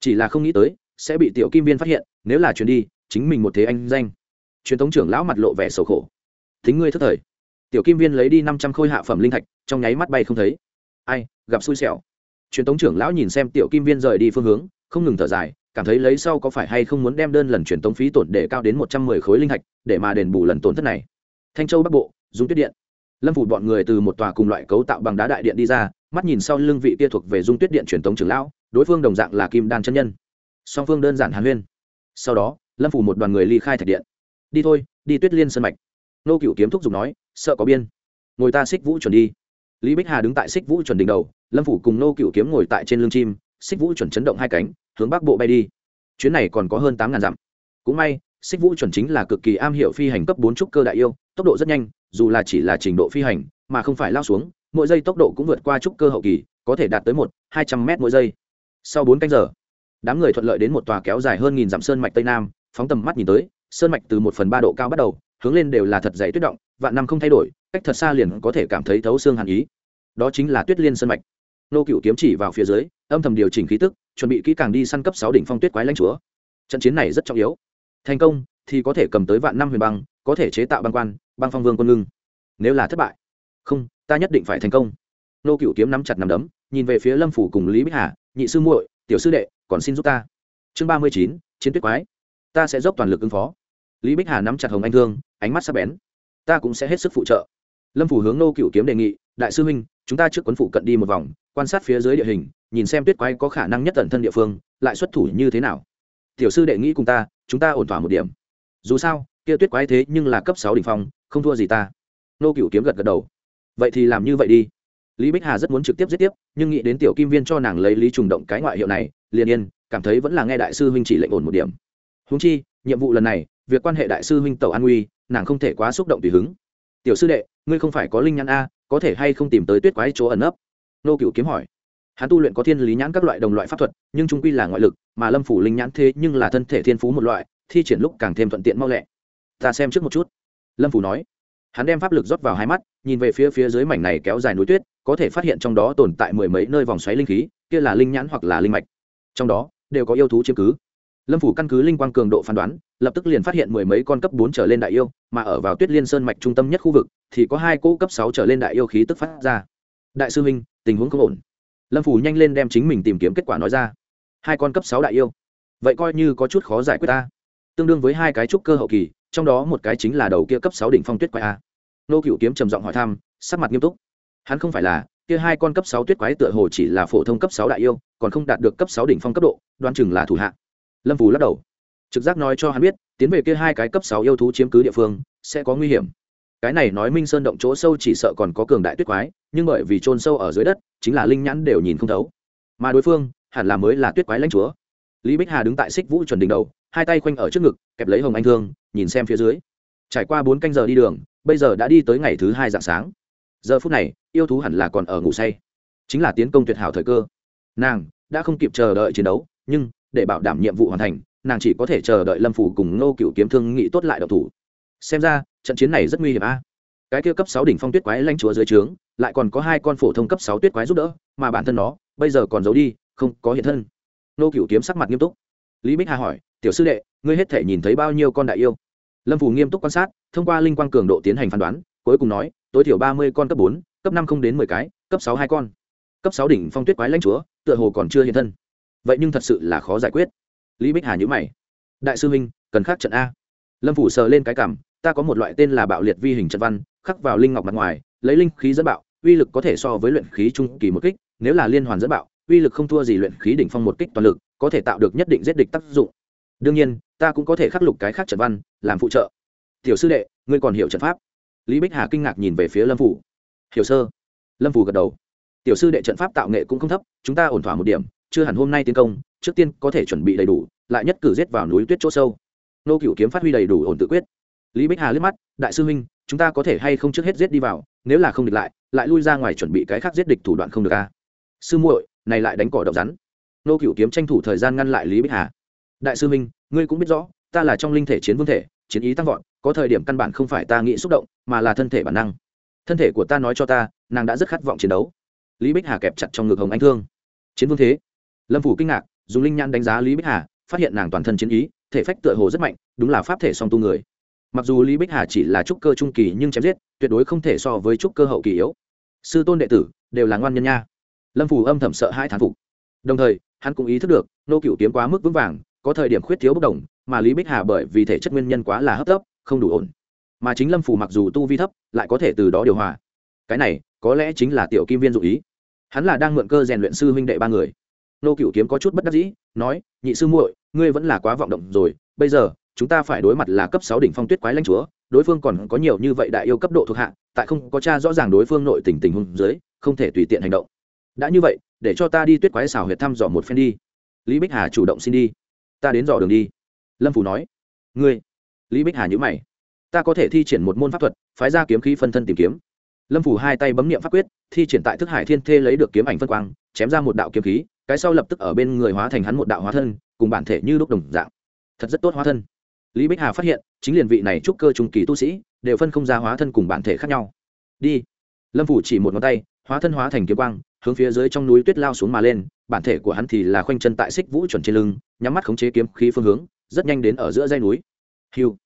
Chỉ là không nghĩ tới, sẽ bị tiểu kim viên phát hiện, nếu là truyền đi, chính mình một thế anh danh. Truyền tống trưởng lão mặt lộ vẻ sầu khổ. Thính ngươi thất thời. Tiểu kim viên lấy đi năm trăm khối hạ phẩm linh thạch, trong nháy mắt bay không thấy. Ai, gặp xui xẻo truyền tống trưởng lão nhìn xem tiểu kim viên rời đi phương hướng, không ngừng thở dài, cảm thấy lấy sau có phải hay không muốn đem đơn lần truyền tống phí tổn để cao đến một trăm mười khối linh thạch, để mà đền bù lần tổn thất này. Thanh châu bắc bộ dùng tuyết điện. Lâm phủ bọn người từ một tòa cùng loại cấu tạo bằng đá đại điện đi ra, mắt nhìn sau lưng vị kia thuộc về dung tuyết điện truyền tống trưởng lão, đối phương đồng dạng là kim đan chân nhân. Song phương đơn giản hàn huyên. Sau đó, lâm phủ một đoàn người ly khai thạch điện. Đi thôi, đi tuyết liên sân mạch. Nô cựu kiếm thúc giục nói, sợ có biên. Ngồi ta xích vũ chuẩn đi lý bích hà đứng tại xích vũ chuẩn đỉnh đầu, lâm phủ cùng nô cựu kiếm ngồi tại trên lưng chim xích vũ chuẩn chấn động hai cánh, hướng bắc bộ bay đi. Chuyến này còn có hơn tám ngàn dặm. Cũng may xích vũ chuẩn chính là cực kỳ am hiểu phi hành cấp bốn trúc cơ đại yêu, tốc độ rất nhanh, dù là chỉ là trình độ phi hành, mà không phải lao xuống, mỗi giây tốc độ cũng vượt qua trúc cơ hậu kỳ, có thể đạt tới một, hai trăm m mỗi giây. Sau bốn canh giờ, đám người thuận lợi đến một tòa kéo dài hơn nghìn dặm sơn mạch tây nam, phóng tầm mắt nhìn tới, sơn mạch từ một phần ba độ cao bắt đầu hướng lên đều là thật dày tuyết động, vạn năm không thay đổi, cách thật xa liền có thể cảm thấy thấu xương hàn ý. Đó chính là tuyết liên sơn mạch. Nô cựu kiếm chỉ vào phía dưới, âm thầm điều chỉnh khí tức, chuẩn bị kỹ càng đi săn cấp sáu đỉnh phong tuyết quái lãnh chúa. Trận chiến này rất trọng yếu. Thành công thì có thể cầm tới vạn năm huyền băng, có thể chế tạo băng quan, băng phong vương quân ngưng. Nếu là thất bại, không, ta nhất định phải thành công. Nô cựu kiếm nắm chặt nằm đấm, nhìn về phía lâm phủ cùng lý bích hà, nhị sư muội, tiểu sư đệ, còn xin giúp ta. Chương ba mươi chín, chiến tuyết quái. Ta sẽ dốc toàn lực ứng phó. Lý bích hà nắm chặt hồng anh thương ánh mắt sắc bén. Ta cũng sẽ hết sức phụ trợ. Lâm phủ hướng nô cựu kiếm đề nghị, đại sư huynh, chúng ta trước quấn phụ cận đi một vòng, quan sát phía dưới địa hình, nhìn xem tuyết quái có khả năng nhất tận thân địa phương, lại xuất thủ như thế nào. Tiểu sư đệ nghĩ cùng ta, chúng ta ổn thỏa một điểm. Dù sao, kia tuyết quái thế nhưng là cấp sáu đ ỉ n h phong, không thua gì ta. Nô cựu kiếm gật gật đầu. Vậy thì làm như vậy đi. Lý bích hà rất muốn trực tiếp giết tiếp, nhưng nghĩ đến tiểu kim viên cho nàng lấy lý trùng động cái ngoại hiệu này, liền yên, cảm thấy vẫn là nghe đại sư huynh chỉ lệnh ổn một điểm. Húng chi, nhiệm vụ lần này, việc quan hệ đại sư huynh tẩu an nguy nàng không thể quá xúc động tùy hứng. Tiểu sư đệ, ngươi không phải có linh nhãn a, có thể hay không tìm tới tuyết quái chỗ ẩn ấp nô cựu kiếm hỏi. Hắn tu luyện có thiên lý nhãn các loại đồng loại pháp thuật, nhưng trung quy là ngoại lực, mà lâm phủ linh nhãn thế nhưng là thân thể thiên phú một loại, thi triển lúc càng thêm thuận tiện mau lẹ. Ta xem trước một chút. Lâm phủ nói. Hắn đem pháp lực rót vào hai mắt, nhìn về phía phía dưới mảnh này kéo dài núi tuyết, có thể phát hiện trong đó tồn tại mười mấy nơi vòng xoáy linh khí, kia là linh nhãn hoặc là linh mạch. Trong đó, đều có yêu thú chiếm cứ lâm phủ căn cứ linh quang cường độ phán đoán, lập tức liền phát hiện mười mấy con cấp bốn trở lên đại yêu, mà ở vào tuyết liên sơn mạch trung tâm nhất khu vực, thì có hai cỗ cấp sáu trở lên đại yêu khí tức phát ra. Đại sư huynh, tình huống không ổn. Lâm phủ nhanh lên đem chính mình tìm kiếm kết quả nói ra. Hai con cấp sáu đại yêu. Vậy coi như có chút khó giải quyết ta. Tương đương với hai cái trúc cơ hậu kỳ, trong đó một cái chính là đầu kia cấp sáu đỉnh phong tuyết quái a. Nô cựu kiếm trầm giọng hỏi thăm, sắc mặt nghiêm túc. Hắn không phải là, kia hai con cấp sáu tuyết quái tựa hồ chỉ là phổ thông cấp sáu đại yêu, còn không đạt được cấp sáu đỉnh phong cấp độ, đoán chừng là thủ hạ lâm phù lắc đầu. Trực giác nói cho hắn biết, tiến về kia hai cái cấp sáu yêu thú chiếm cứ địa phương, sẽ có nguy hiểm. Cái này nói minh sơn động chỗ sâu chỉ sợ còn có cường đại tuyết quái, nhưng bởi vì trôn sâu ở dưới đất, chính là linh nhãn đều nhìn không thấu. Mà đối phương, hẳn là mới là tuyết quái lãnh chúa. Lý bích hà đứng tại xích vũ chuẩn đỉnh đầu, hai tay khoanh ở trước ngực, kẹp lấy hồng anh thương, nhìn xem phía dưới. Trải qua bốn canh giờ đi đường, bây giờ đã đi tới ngày thứ hai dạng sáng. Giờ phút này, yêu thú hẳn là còn ở ngủ say. Chính là tiến công tuyệt hảo thời cơ. Nàng, đã không kịp chờ đợi chiến đấu, nhưng để bảo đảm nhiệm vụ hoàn thành, nàng chỉ có thể chờ đợi lâm phủ cùng nô cựu kiếm thương nghị tốt lại độc thủ. Xem ra, trận chiến này rất nguy hiểm a. Cái kia cấp sáu đỉnh phong tuyết quái lanh chúa dưới trướng, lại còn có hai con phổ thông cấp sáu tuyết quái giúp đỡ, mà bản thân nó, bây giờ còn giấu đi, không có hiện thân. Nô cựu kiếm sắc mặt nghiêm túc. Lý bích hà hỏi, tiểu sư đệ, ngươi hết thể nhìn thấy bao nhiêu con đại yêu? Lâm phủ nghiêm túc quan sát, thông qua linh quang cường độ tiến hành phán đoán, cuối cùng nói, tối thiểu ba mươi con cấp bốn, cấp năm không đến mười cái, cấp sáu hai con. Cấp sáu đỉnh phong tuyết quái lãnh chúa, tựa hồ còn chưa hiện thân vậy nhưng thật sự là khó giải quyết. Lý bích hà nhữ mày. Đại sư huynh, cần khắc trận a. Lâm phủ sờ lên cái cảm ta có một loại tên là bạo liệt vi hình trận văn, khắc vào linh ngọc mặt ngoài, lấy linh khí dẫn bạo, uy lực có thể so với luyện khí trung kỳ một kích, nếu là liên hoàn dẫn bạo, uy lực không thua gì luyện khí đỉnh phong một kích toàn lực, có thể tạo được nhất định giết địch tác dụng. Đương nhiên, ta cũng có thể khắc lục cái khác trận văn, làm phụ trợ. Tiểu sư đệ, ngươi còn hiểu trận pháp? Lý bích hà kinh ngạc nhìn về phía lâm phủ. Hiểu sơ. Lâm phủ gật đầu. Tiểu sư đệ trận pháp tạo nghệ cũng không thấp, chúng ta ổn thỏa một điểm chưa hẳn hôm nay tiến công, trước tiên có thể chuẩn bị đầy đủ, lại nhất cử giết vào núi tuyết chỗ sâu. Nô cựu kiếm phát huy đầy đủ ổn tự quyết. Lý bích hà liếc mắt, đại sư huynh, chúng ta có thể hay không trước hết giết đi vào, nếu là không địch lại lại lui ra ngoài chuẩn bị cái khác giết địch thủ đoạn không được a sư muội, này lại đánh cỏ độc rắn. Nô cựu kiếm tranh thủ thời gian ngăn lại lý bích hà. Đại sư huynh, ngươi cũng biết rõ, ta là trong linh thể chiến vương thể, chiến ý tăng vọt, có thời điểm căn bản không phải ta nghĩ xúc động, mà là thân thể bản năng. Thân thể của ta nói cho ta, nàng đã rất khát vọng chiến đấu. Lý bích hà kẹp chặt trong ngực hồng anh thương. Chiến vương thế lâm phủ kinh ngạc, dùng linh nhãn đánh giá lý bích hà, phát hiện nàng toàn thân chiến ý, thể phách tựa hồ rất mạnh, đúng là pháp thể song tu người. Mặc dù lý bích hà chỉ là trúc cơ trung kỳ nhưng chém giết, tuyệt đối không thể so với trúc cơ hậu kỳ yếu. Sư tôn đệ tử, đều là ngoan nhân nha. Lâm phủ âm thầm sợ hai thán phục. Đồng thời, hắn cũng ý thức được, nô cựu kiếm quá mức vững vàng, có thời điểm khuyết thiếu bất đồng, mà lý bích hà bởi vì thể chất nguyên nhân quá là hấp tấp, không đủ ổn. Mà chính lâm phủ mặc dù tu vi thấp, lại có thể từ đó điều hòa. Cái này, có lẽ chính là tiểu kim viên dụ ý. Hắn là đang mượn cơ rèn luyện sư huynh đệ ba người nô cựu kiếm có chút bất đắc dĩ, nói, nhị sư muội, ngươi vẫn là quá vọng động rồi, bây giờ, chúng ta phải đối mặt là cấp sáu đỉnh phong tuyết quái lãnh chúa, đối phương còn có nhiều như vậy đại yêu cấp độ thuộc hạ, tại không có cha rõ ràng đối phương nội tình tình huống dưới, không thể tùy tiện hành động. Đã như vậy, để cho ta đi tuyết quái xào huyệt thăm dò một phen đi. Lý bích hà chủ động xin đi. Ta đến dò đường đi. Lâm phủ nói. Ngươi? Lý bích hà nhữ mày. Ta có thể thi triển một môn pháp thuật, phái ra kiếm khí phân thân tìm kiếm. Lâm phủ hai tay bấm nghiệm pháp quyết, thi triển tại thức hải thiên thê lấy được kiếm ảnh phân quang, chém ra một đạo kiếm khí cái sau lập tức ở bên người hóa thành hắn một đạo hóa thân, cùng bản thể như lúc đồng dạng. Thật rất tốt hóa thân. Lý bích hà phát hiện, chính liền vị này trúc cơ trung kỳ tu sĩ, đều phân không ra hóa thân cùng bản thể khác nhau. Đi. Lâm phủ chỉ một ngón tay, hóa thân hóa thành kiếm quang, hướng phía dưới trong núi tuyết lao xuống mà lên, bản thể của hắn thì là khoanh chân tại xích vũ chuẩn trên lưng, nhắm mắt khống chế kiếm khí phương hướng, rất nhanh đến ở giữa dây núi. Hiu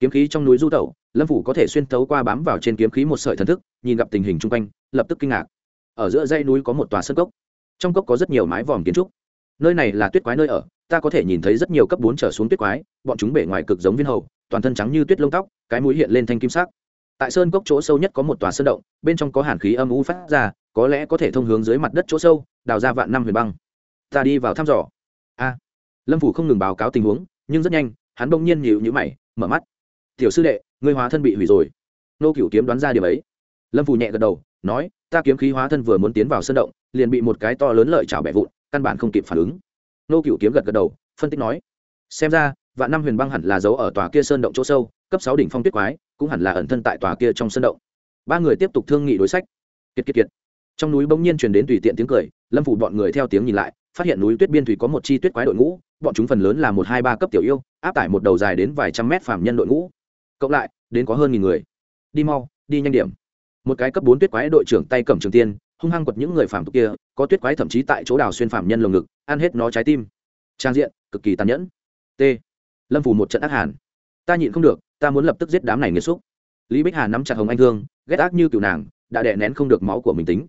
kiếm khí trong núi du tẩu, lâm phủ có thể xuyên tấu qua bám vào trên kiếm khí một sợi thần thức, nhìn gặp tình hình chung quanh, lập tức kinh ngạc. Ở giữa dây núi có một tòa sân cốc trong cốc có rất nhiều mái vòm kiến trúc. Nơi này là tuyết quái nơi ở, ta có thể nhìn thấy rất nhiều cấp bốn trở xuống tuyết quái, bọn chúng bể ngoài cực giống viên hầu, toàn thân trắng như tuyết lông tóc, cái mũi hiện lên thanh kim sắc. Tại sơn cốc chỗ sâu nhất có một tòa sơn động, bên trong có hàn khí âm u phát ra, có lẽ có thể thông hướng dưới mặt đất chỗ sâu, đào ra vạn năm huyền băng. Ta đi vào thăm dò. A. Lâm phủ không ngừng báo cáo tình huống, nhưng rất nhanh, hắn bỗng nhiên nhịu nhữ mày, mở mắt. Tiểu sư đệ, ngươi hóa thân bị hủy rồi. Nô cửu kiếm đoán ra điều ấy. Lâm phủ nhẹ gật đầu, nói ta kiếm khí hóa thân vừa muốn tiến vào sân động, liền bị một cái to lớn lợi chảo bẻ vụn, căn bản không kịp phản ứng. Nô cửu kiếm gật gật đầu, phân tích nói, xem ra, vạn năm huyền băng hẳn là giấu ở tòa kia sơn động chỗ sâu, cấp sáu đỉnh phong tuyết quái, cũng hẳn là ẩn thân tại tòa kia trong sơn động. Ba người tiếp tục thương nghị đối sách. Kiệt kiệt kiệt. Trong núi bỗng nhiên truyền đến tùy tiện tiếng cười, lâm phủ bọn người theo tiếng nhìn lại, phát hiện núi tuyết biên thủy có một chi tuyết quái đội ngũ, bọn chúng phần lớn là một, hai, ba cấp tiểu yêu, áp tải một đầu dài đến vài trăm mét phạm nhân đội ngũ. Cộng lại, đến có hơn nghìn người. Đi mau, đi nhanh điểm một cái cấp bốn tuyết quái đội trưởng tay cầm trường tiên, hung hăng quật những người phạm tục kia, có tuyết quái thậm chí tại chỗ đào xuyên phạm nhân lồng ngực, ăn hết nó trái tim. Trang diện, cực kỳ tàn nhẫn. T. Lâm phủ một trận ác hàn. Ta nhịn không được, ta muốn lập tức giết đám này nghiêm xúc. Lý bích hà nắm chặt hồng anh thương, ghét ác như cựu nàng, đã đè nén không được máu của mình tính.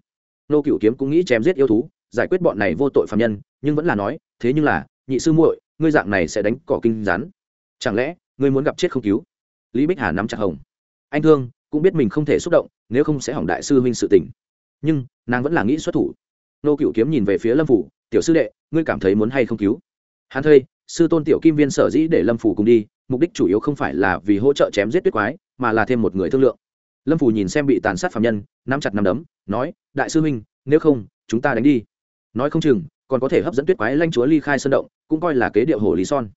Nô cựu kiếm cũng nghĩ chém giết yêu thú, giải quyết bọn này vô tội phạm nhân, nhưng vẫn là nói, thế nhưng là, nhị sư muội, ngươi dạng này sẽ đánh cỏ kinh rắn. Chẳng lẽ, ngươi muốn gặp chết không cứu? Lý bích hà nắm chặt hồng. Anh thương cũng biết mình không thể xúc động, nếu không sẽ hỏng đại sư huynh sự tình. Nhưng, nàng vẫn là nghĩ xuất thủ. Nô cựu kiếm nhìn về phía lâm phủ, tiểu sư đệ, ngươi cảm thấy muốn hay không cứu? Hắn thuê, sư tôn tiểu kim viên sở dĩ để lâm phủ cùng đi, mục đích chủ yếu không phải là vì hỗ trợ chém giết tuyết quái, mà là thêm một người thương lượng. Lâm phủ nhìn xem bị tàn sát phạm nhân, nắm chặt nắm đấm, nói, đại sư huynh, nếu không, chúng ta đánh đi. Nói không chừng, còn có thể hấp dẫn tuyết quái lanh chúa ly khai sân động, cũng coi là kế điệu hồ lý son.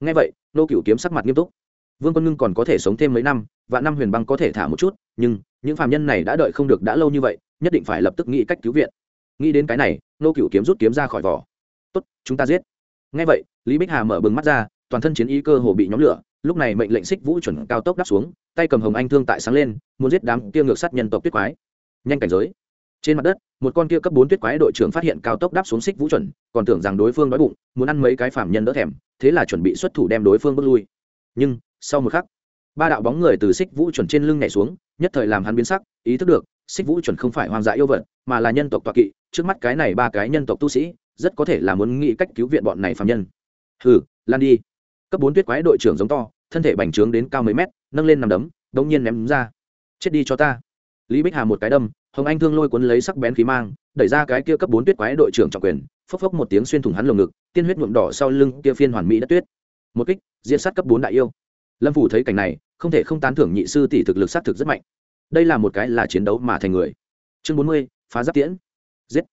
Ngay vậy, nô cựu kiếm sắc mặt nghiêm túc vương quân ngưng còn có thể sống thêm mấy năm và năm huyền băng có thể thả một chút, nhưng những phạm nhân này đã đợi không được đã lâu như vậy, nhất định phải lập tức nghĩ cách cứu viện. Nghĩ đến cái này, nô cựu kiếm rút kiếm ra khỏi vỏ. Tốt, chúng ta giết. Ngay vậy, lý bích hà mở bừng mắt ra, toàn thân chiến ý cơ hồ bị nhóm lửa, lúc này mệnh lệnh xích vũ chuẩn cao tốc đáp xuống, tay cầm hồng anh thương tại sáng lên, muốn giết đám kia ngược sát nhân tộc tuyết quái. Nhanh cảnh giới. Trên mặt đất, một con kia cấp bốn tuyết quái đội trưởng phát hiện cao tốc đáp xuống xích vũ chuẩn, còn tưởng rằng đối phương đói bụng, muốn ăn mấy cái phạm nhân đỡ thèm, thế là chuẩn bị xuất thủ đem đối phương bước lui. Nhưng sau một khắc, ba đạo bóng người từ xích vũ chuẩn trên lưng nhảy xuống, nhất thời làm hắn biến sắc, ý thức được xích vũ chuẩn không phải hoang dã yêu vật, mà là nhân tộc toạ kỵ, trước mắt cái này ba cái nhân tộc tu sĩ, rất có thể là muốn nghĩ cách cứu viện bọn này phạm nhân. Hừ, lan đi. Cấp bốn tuyết quái đội trưởng giống to, thân thể bành trướng đến cao mấy mét, nâng lên nằm đấm, đống nhiên ném ra. Chết đi cho ta. Lý bích hà một cái đâm, hồng anh thương lôi cuốn lấy sắc bén khí mang, đẩy ra cái kia cấp bốn tuyết quái đội trưởng trọng quyền, phốc phốc một tiếng xuyên thủng hắn lồng ngực, tiên huyết nhuộm đỏ sau lưng kia phiên hoàn mỹ đất tuyết. Một kích diễn sát cấp bốn đại yêu lâm phủ thấy cảnh này, không thể không tán thưởng nhị sư tỷ thực lực sát thực rất mạnh. Đây là một cái là chiến đấu mà thành người. Chương bốn mươi, phá giáp tiễn. Giết.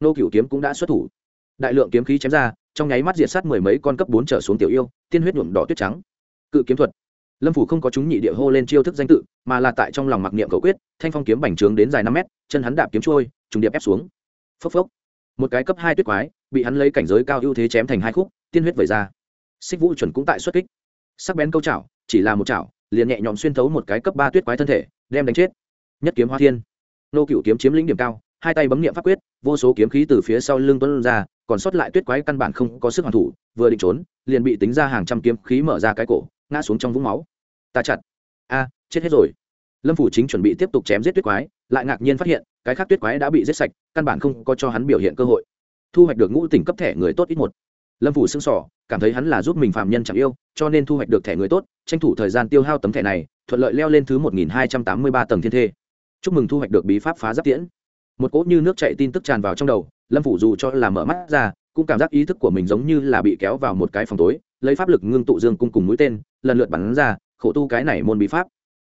Nô cửu kiếm cũng đã xuất thủ. Đại lượng kiếm khí chém ra, trong nháy mắt diệt sát mười mấy con cấp bốn trở xuống tiểu yêu, tiên huyết nhuộm đỏ tuyết trắng. Cự kiếm thuật. Lâm phủ không có chúng nhị địa hô lên chiêu thức danh tự, mà là tại trong lòng mặc niệm cầu quyết, thanh phong kiếm bành trướng đến dài năm mét, chân hắn đạp kiếm trôi, trùng điệp ép xuống. Phốc phốc. Một cái cấp hai tuyết quái, bị hắn lấy cảnh giới cao ưu thế chém thành hai khúc, tiên huyết vẩy ra. Xích vũ chuẩn cũng tại xuất kích sắc bén câu chảo, chỉ là một chảo, liền nhẹ nhõm xuyên thấu một cái cấp ba tuyết quái thân thể, đem đánh chết. Nhất kiếm hoa thiên. Nô cựu kiếm chiếm lĩnh điểm cao, hai tay bấm niệm pháp quyết, vô số kiếm khí từ phía sau lưng tuấn ra, còn sót lại tuyết quái căn bản không có sức hoàn thủ, vừa định trốn, liền bị tính ra hàng trăm kiếm khí mở ra cái cổ, ngã xuống trong vũng máu. Ta chặt. A, chết hết rồi. Lâm phủ chính chuẩn bị tiếp tục chém giết tuyết quái, lại ngạc nhiên phát hiện, cái khác tuyết quái đã bị giết sạch, căn bản không có cho hắn biểu hiện cơ hội. Thu hoạch được ngũ tỉnh cấp thẻ người tốt ít một lâm phủ xưng sỏ cảm thấy hắn là giúp mình phạm nhân chẳng yêu, cho nên thu hoạch được thẻ người tốt, tranh thủ thời gian tiêu hao tấm thẻ này, thuận lợi leo lên thứ một nghìn hai trăm tám mươi ba tầng thiên thê. Chúc mừng thu hoạch được bí pháp phá giáp tiễn. Một cỗ như nước chạy tin tức tràn vào trong đầu, lâm phủ dù cho là mở mắt ra, cũng cảm giác ý thức của mình giống như là bị kéo vào một cái phòng tối, lấy pháp lực ngưng tụ dương cung cùng mũi tên, lần lượt bắn ra, khổ tu cái này môn bí pháp.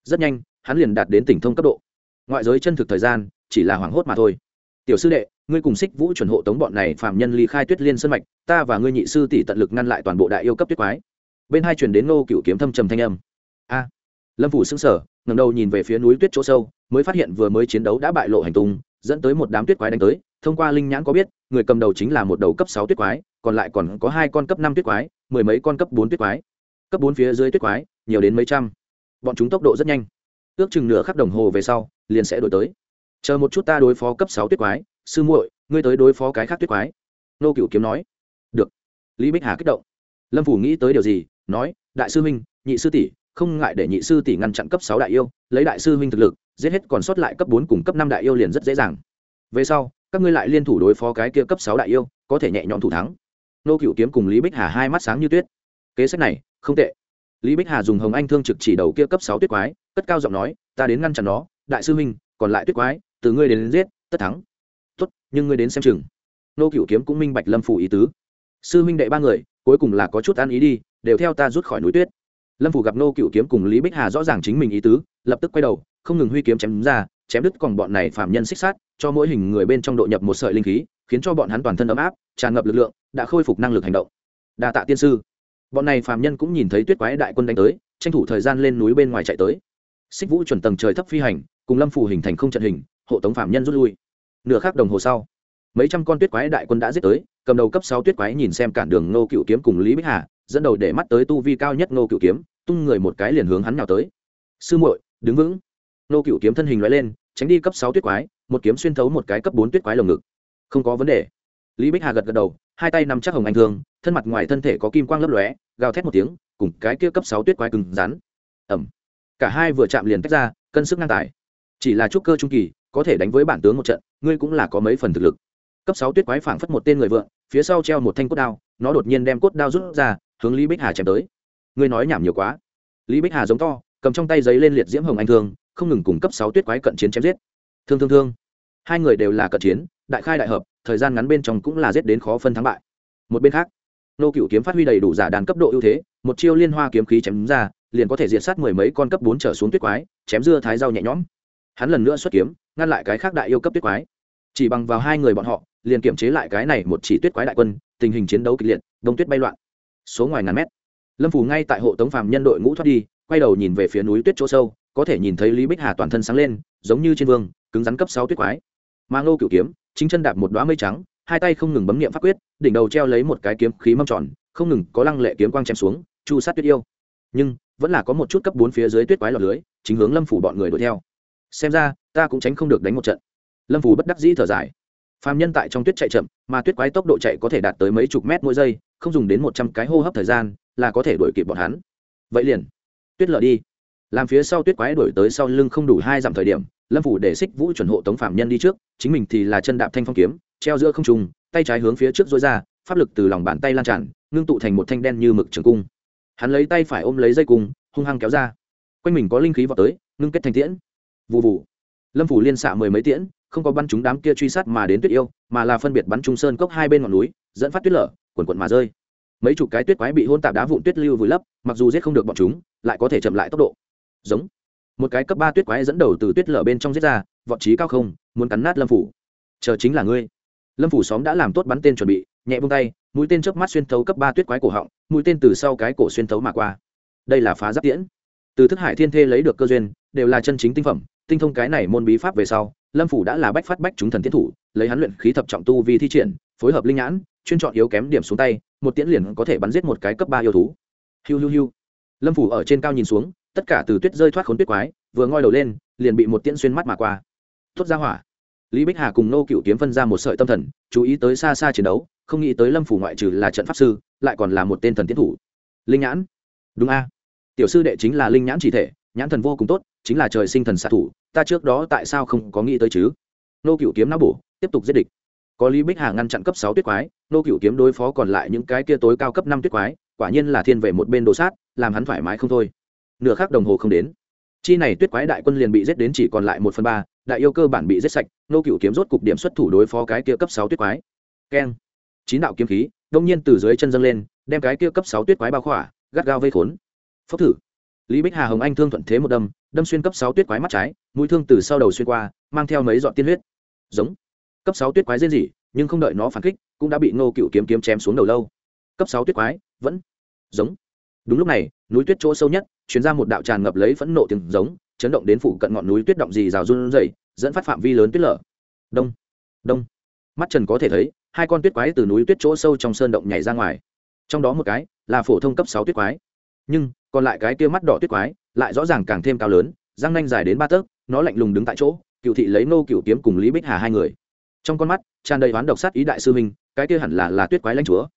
Rất nhanh, hắn liền đạt đến tỉnh thông cấp độ. Ngoại giới chân thực thời gian, chỉ là hoảng hốt mà thôi. Tiểu sư đệ ngươi cùng xích vũ chuẩn hộ tống bọn này phạm nhân ly khai tuyết liên sân mạch, ta và ngươi nhị sư tỷ tận lực ngăn lại toàn bộ đại yêu cấp tuyết quái. Bên hai truyền đến Ngô cựu kiếm thâm trầm thanh âm. A. Lâm phủ xứng sở ngầm đầu nhìn về phía núi tuyết chỗ sâu, mới phát hiện vừa mới chiến đấu đã bại lộ hành tung, dẫn tới một đám tuyết quái đánh tới. Thông qua linh nhãn có biết, người cầm đầu chính là một đầu cấp sáu tuyết quái, còn lại còn có hai con cấp năm tuyết quái, mười mấy con cấp bốn tuyết quái. Cấp bốn phía dưới tuyết quái, nhiều đến mấy trăm. Bọn chúng tốc độ rất nhanh. Ước chừng nửa khắc đồng hồ về sau, liền sẽ đổi tới. Chờ một chút ta đối phó cấp sáu tuyết quái sư muội ngươi tới đối phó cái khác tuyết quái. Nô cựu kiếm nói. Được. Lý bích hà kích động. Lâm phủ nghĩ tới điều gì nói đại sư huynh nhị sư tỷ không ngại để nhị sư tỷ ngăn chặn cấp sáu đại yêu lấy đại sư huynh thực lực giết hết còn sót lại cấp bốn cùng cấp năm đại yêu liền rất dễ dàng. Về sau các ngươi lại liên thủ đối phó cái kia cấp sáu đại yêu có thể nhẹ nhõm thủ thắng. Nô cựu kiếm cùng lý bích hà hai mắt sáng như tuyết. Kế sách này không tệ. Lý bích hà dùng hồng anh thương trực chỉ đầu kia cấp sáu tuyết quái cất cao giọng nói ta đến ngăn chặn nó đại sư huynh còn lại tuyết quái từ ngươi đến, đến giết tất thắng tốt, nhưng ngươi đến xem chừng. Nô cựu kiếm cũng minh bạch lâm phủ ý tứ. Sư huynh đệ ba người, cuối cùng là có chút ăn ý đi, đều theo ta rút khỏi núi tuyết. Lâm phủ gặp nô cựu kiếm cùng lý bích hà rõ ràng chính mình ý tứ, lập tức quay đầu, không ngừng huy kiếm chém ra, chém đứt còn bọn này phạm nhân xích sát cho mỗi hình người bên trong độ nhập một sợi linh khí, khiến cho bọn hắn toàn thân ấm áp, tràn ngập lực lượng, đã khôi phục năng lực hành động. Đa tạ tiên sư. Bọn này phạm nhân cũng nhìn thấy tuyết quái đại quân đánh tới, tranh thủ thời gian lên núi bên ngoài chạy tới. Xích vũ chuẩn tầng trời thấp phi hành, cùng lâm phủ hình thành không trận hình, hộ tống phạm nhân rút lui nửa khắc đồng hồ sau, mấy trăm con tuyết quái đại quân đã giết tới, cầm đầu cấp sáu tuyết quái nhìn xem cản đường nô cựu kiếm cùng lý bích hà, dẫn đầu để mắt tới tu vi cao nhất nô cựu kiếm, tung người một cái liền hướng hắn nào tới. Sư muội, đứng vững. Nô cựu kiếm thân hình loại lên, tránh đi cấp sáu tuyết quái, một kiếm xuyên thấu một cái cấp bốn tuyết quái lồng ngực. Không có vấn đề. Lý bích hà gật gật đầu, hai tay nằm chắc hồng anh thương, thân mặt ngoài thân thể có kim quang lấp lóe, gào thét một tiếng, cùng cái kia cấp sáu tuyết quái cứng rắn. Ẩm cả hai vừa chạm liền tách ra, cân sức ngang tài. Chỉ là trúc cơ trung kỳ có thể đánh với bản tướng một trận, ngươi cũng là có mấy phần thực lực. Cấp sáu tuyết quái phảng phất một tên người vượng, phía sau treo một thanh cốt đao, nó đột nhiên đem cốt đao rút ra, hướng lý bích hà chém tới. Ngươi nói nhảm nhiều quá. Lý bích hà giống to, cầm trong tay giấy lên liệt diễm hồng anh thương, không ngừng cùng cấp sáu tuyết quái cận chiến chém giết. Thương thương thương. Hai người đều là cận chiến, đại khai đại hợp, thời gian ngắn bên trong cũng là giết đến khó phân thắng bại. Một bên khác, nô cựu kiếm phát huy đầy đủ giả đàn cấp độ ưu thế, một chiêu liên hoa kiếm khí chém ra, liền có thể diệt sát mười mấy con cấp bốn trở xuống tuyết quái, chém dưa thái rau nhẹ nhõm. Hắn lần nữa xuất kiếm ngăn lại cái khác đại yêu cấp tuyết quái. Chỉ bằng vào hai người bọn họ, liền kiểm chế lại cái này một chỉ tuyết quái đại quân, tình hình chiến đấu kịch liệt, đông tuyết bay loạn. Số ngoài ngàn mét, lâm phủ ngay tại hộ tống phàm nhân đội ngũ thoát đi, quay đầu nhìn về phía núi tuyết chỗ sâu, có thể nhìn thấy lý bích hà toàn thân sáng lên, giống như trên vương, cứng rắn cấp sáu tuyết quái. Mang ngô cựu kiếm, chính chân đạp một đoá mây trắng, hai tay không ngừng bấm nghiệm pháp quyết, đỉnh đầu treo lấy một cái kiếm khí mâm tròn, không ngừng có lăng lệ kiếm quang chém xuống, chu sát tuyết yêu. Nhưng, vẫn là có một chút cấp bốn phía dưới tuyết quái lọt lưới, chính hướng lâm phủ bọn người đuổi theo. Xem ra ta cũng tránh không được đánh một trận. Lâm phủ bất đắc dĩ thở dài. Phàm nhân tại trong tuyết chạy chậm, mà tuyết quái tốc độ chạy có thể đạt tới mấy chục mét mỗi giây, không dùng đến một trăm cái hô hấp thời gian, là có thể đuổi kịp bọn hắn. Vậy liền, tuyết lở đi. Làm phía sau tuyết quái đuổi tới sau lưng không đủ hai dặm thời điểm, lâm phủ để xích vũ chuẩn hộ tống phạm nhân đi trước, chính mình thì là chân đạp thanh phong kiếm, treo giữa không trùng tay trái hướng phía trước dối ra, pháp lực từ lòng bàn tay lan tràn, ngưng tụ thành một thanh đen như mực trường cung. Hắn lấy tay phải ôm lấy dây cung, hung hăng kéo ra. Quanh mình có linh khí vào tới, ngưng kết thành tiễn. Vụ vụ lâm phủ liên xạ mười mấy tiễn, không có bắn chúng đám kia truy sát mà đến tuyết yêu, mà là phân biệt bắn trung sơn cốc hai bên ngọn núi, dẫn phát tuyết lở, quần quần mà rơi. Mấy chục cái tuyết quái bị hôn tạp đá vụn tuyết lưu vùi lấp, mặc dù giết không được bọn chúng, lại có thể chậm lại tốc độ. Giống. Một cái cấp ba tuyết quái dẫn đầu từ tuyết lở bên trong giết ra, vọt trí cao không, muốn cắn nát lâm phủ. Chờ chính là ngươi. Lâm phủ xóm đã làm tốt bắn tên chuẩn bị, nhẹ vung tay, mũi tên chớp mắt xuyên thấu cấp ba tuyết quái cổ họng, mũi tên từ sau cái cổ xuyên thấu mà qua. Đây là phá giáp tiễn. Từ thức hải thiên thê lấy được cơ duyên, đều là chân chính tinh phẩm tinh thông cái này môn bí pháp về sau, lâm phủ đã là bách phát bách chúng thần tiến thủ, lấy hắn luyện khí thập trọng tu vi thi triển, phối hợp linh nhãn, chuyên chọn yếu kém điểm xuống tay, một tiễn liền có thể bắn giết một cái cấp ba yêu thú. Hiu hiu hiu. Lâm phủ ở trên cao nhìn xuống, tất cả từ tuyết rơi thoát khốn tuyết quái, vừa ngoi đầu lên, liền bị một tiễn xuyên mắt mà qua. Tuốt ra hỏa. Lý bích hà cùng nô cựu kiếm phân ra một sợi tâm thần, chú ý tới xa xa chiến đấu, không nghĩ tới lâm phủ ngoại trừ là trận pháp sư, lại còn là một tên thần tiến thủ. Linh nhãn. Đúng a. Tiểu sư đệ chính là linh nhãn chỉ thể, nhãn thần vô cùng tốt, chính là trời sinh thần xạ thủ ta trước đó tại sao không có nghĩ tới chứ? Nô cựu kiếm não bổ, tiếp tục giết địch. Có lý bích hà ngăn chặn cấp sáu tuyết quái, nô cựu kiếm đối phó còn lại những cái kia tối cao cấp năm tuyết quái, quả nhiên là thiên về một bên đồ sát, làm hắn thoải mái không thôi. Nửa khác đồng hồ không đến. Chi này tuyết quái đại quân liền bị giết đến chỉ còn lại một phần ba, đại yêu cơ bản bị giết sạch, nô cựu kiếm rốt cục điểm xuất thủ đối phó cái kia cấp sáu tuyết quái. Keng. Chín đạo kiếm khí, đông nhiên từ dưới chân dâng lên, đem cái kia cấp sáu tuyết quái bao khỏa, gắt gao vây khốn. Phốc thử lý bích hà hồng anh thương thuận thế một đâm đâm xuyên cấp sáu tuyết quái mắt trái, mũi thương từ sau đầu xuyên qua, mang theo mấy dọn tiên huyết. Giống. Cấp sáu tuyết quái rên rỉ, nhưng không đợi nó phản kích, cũng đã bị ngô cựu kiếm kiếm chém xuống đầu lâu. Cấp sáu tuyết quái, vẫn. Giống. Đúng lúc này, núi tuyết chỗ sâu nhất chuyển ra một đạo tràn ngập lấy phẫn nộ tiếng giống, chấn động đến phủ cận ngọn núi tuyết động gì rào run rẩy, dẫn phát phạm vi lớn tuyết lở. Đông. Đông. Mắt trần có thể thấy, hai con tuyết quái từ núi tuyết chỗ sâu trong sơn động nhảy ra ngoài. Trong đó một cái là phổ thông cấp sáu tuyết quái. Nhưng còn lại cái kia mắt đỏ tuyết quái, lại rõ ràng càng thêm cao lớn, răng nanh dài đến ba tấc, nó lạnh lùng đứng tại chỗ, cựu thị lấy nô cựu kiếm cùng lý bích hà hai người. Trong con mắt, tràn đầy oán độc sát ý đại sư minh cái kia hẳn là là tuyết quái lãnh chúa.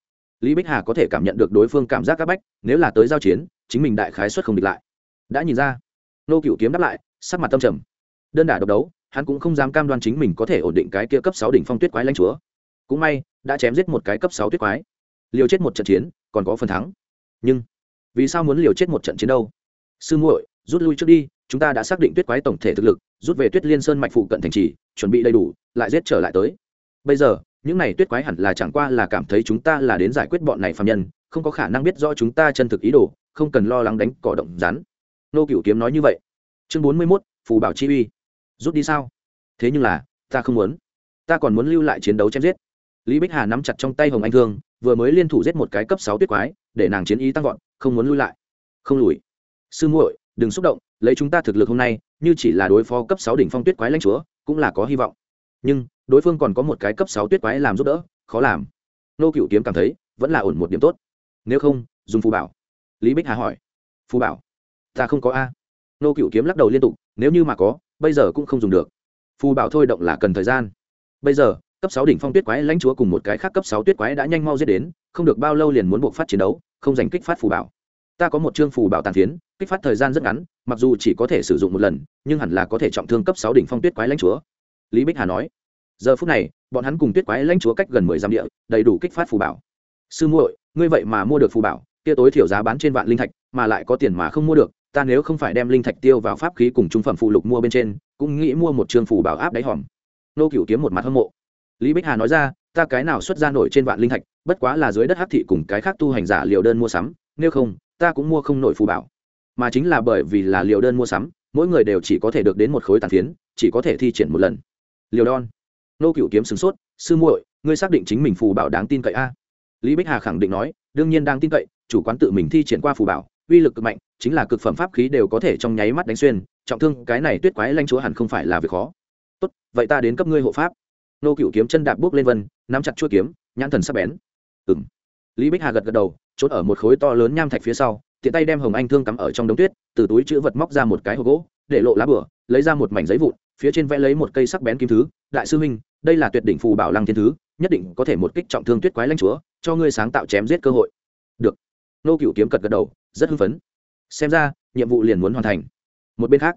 Lý bích hà có thể cảm nhận được đối phương cảm giác các bách, nếu là tới giao chiến, chính mình đại khái xuất không địch lại. Đã nhìn ra nô cựu kiếm đáp lại, sắc mặt tâm trầm. Đơn đả độc đấu, hắn cũng không dám cam đoan chính mình có thể ổn định cái kia cấp sáu đỉnh phong tuyết quái lãnh chúa. Cũng may, đã chém giết một cái cấp sáu tuyết quái. Liều chết một trận chiến, còn có phần thắng. Nhưng vì sao muốn liều chết một trận chiến đâu? Sư muội, rút lui trước đi, chúng ta đã xác định tuyết quái tổng thể thực lực, rút về tuyết liên sơn mạch phụ cận thành trì, chuẩn bị đầy đủ, lại giết trở lại tới. Bây giờ, những này tuyết quái hẳn là chẳng qua là cảm thấy chúng ta là đến giải quyết bọn này phạm nhân, không có khả năng biết rõ chúng ta chân thực ý đồ, không cần lo lắng đánh cỏ động rắn. Nô cựu kiếm nói như vậy. Chương bốn mươi mốt, phù bảo chi uy. Rút đi sao? Thế nhưng là, ta không muốn. Ta còn muốn lưu lại chiến đấu chém giết. Lý bích hà nắm chặt trong tay hồng anh thương, vừa mới liên thủ giết một cái cấp sáu tuyết quái để nàng chiến ý tăng vọt, không muốn lui lại. Không lùi. Sư muội, đừng xúc động, lấy chúng ta thực lực hôm nay, như chỉ là đối phó cấp sáu đỉnh phong tuyết quái lãnh chúa, cũng là có hy vọng. Nhưng, đối phương còn có một cái cấp sáu tuyết quái làm giúp đỡ, khó làm. Nô cựu kiếm cảm thấy, vẫn là ổn một điểm tốt. Nếu không, dùng phù bảo. Lý bích hà hỏi. Phù bảo? Ta không có a. Nô cựu kiếm lắc đầu liên tục, nếu như mà có, bây giờ cũng không dùng được. Phù bảo thôi động là cần thời gian. Bây giờ cấp sáu đỉnh phong tuyết quái lãnh chúa cùng một cái khác cấp sáu tuyết quái đã nhanh mau giết đến, không được bao lâu liền muốn buộc phát chiến đấu, không giành kích phát phù bảo. Ta có một chương phù bảo tàn phiến, kích phát thời gian rất ngắn, mặc dù chỉ có thể sử dụng một lần, nhưng hẳn là có thể trọng thương cấp sáu đỉnh phong tuyết quái lãnh chúa. Lý bích hà nói. Giờ phút này, bọn hắn cùng tuyết quái lãnh chúa cách gần mười dặm địa, đầy đủ kích phát phù bảo. Sư muội, ngươi vậy mà mua được phù bảo, kia tối thiểu giá bán trên vạn linh thạch, mà lại có tiền mà không mua được, ta nếu không phải đem linh thạch tiêu vào pháp khí cùng trung phẩm phụ lục mua bên trên, cũng nghĩ mua một trường phù bảo áp đáy hòm. Nô cửu kiếm một mặt hâm mộ lý bích hà nói ra, ta cái nào xuất ra nổi trên vạn linh thạch, bất quá là dưới đất hắc thị cùng cái khác tu hành giả liều đơn mua sắm, nếu không, ta cũng mua không nổi phù bảo. Mà chính là bởi vì là liều đơn mua sắm, mỗi người đều chỉ có thể được đến một khối tàn phiến, chỉ có thể thi triển một lần. Liều đon. Nô cựu kiếm sửng sốt, sư muội, ngươi xác định chính mình phù bảo đáng tin cậy a? Lý bích hà khẳng định nói, đương nhiên đang tin cậy, chủ quán tự mình thi triển qua phù bảo, uy lực cực mạnh, chính là cực phẩm pháp khí đều có thể trong nháy mắt đánh xuyên, trọng thương cái này tuyết quái lanh chúa hẳn không phải là việc khó. Tốt, vậy ta đến cấp ngươi hộ pháp nô cựu kiếm chân đạp bước lên vân, nắm chặt chuôi kiếm, nhãn thần sắp bén. Ừ m lý bích hà gật gật đầu, trốn ở một khối to lớn nham thạch phía sau, tiện tay đem hồng anh thương cắm ở trong đống tuyết, từ túi chữ vật móc ra một cái hộp gỗ, để lộ lá bửa, lấy ra một mảnh giấy vụn, phía trên vẽ lấy một cây sắc bén kim thứ, đại sư huynh, đây là tuyệt đỉnh phù bảo lăng thiên thứ, nhất định có thể một kích trọng thương tuyết quái lãnh chúa, cho ngươi sáng tạo chém giết cơ hội. Được. Nô cựu kiếm cật gật đầu, rất hưng phấn. Xem ra, nhiệm vụ liền muốn hoàn thành. Một bên khác,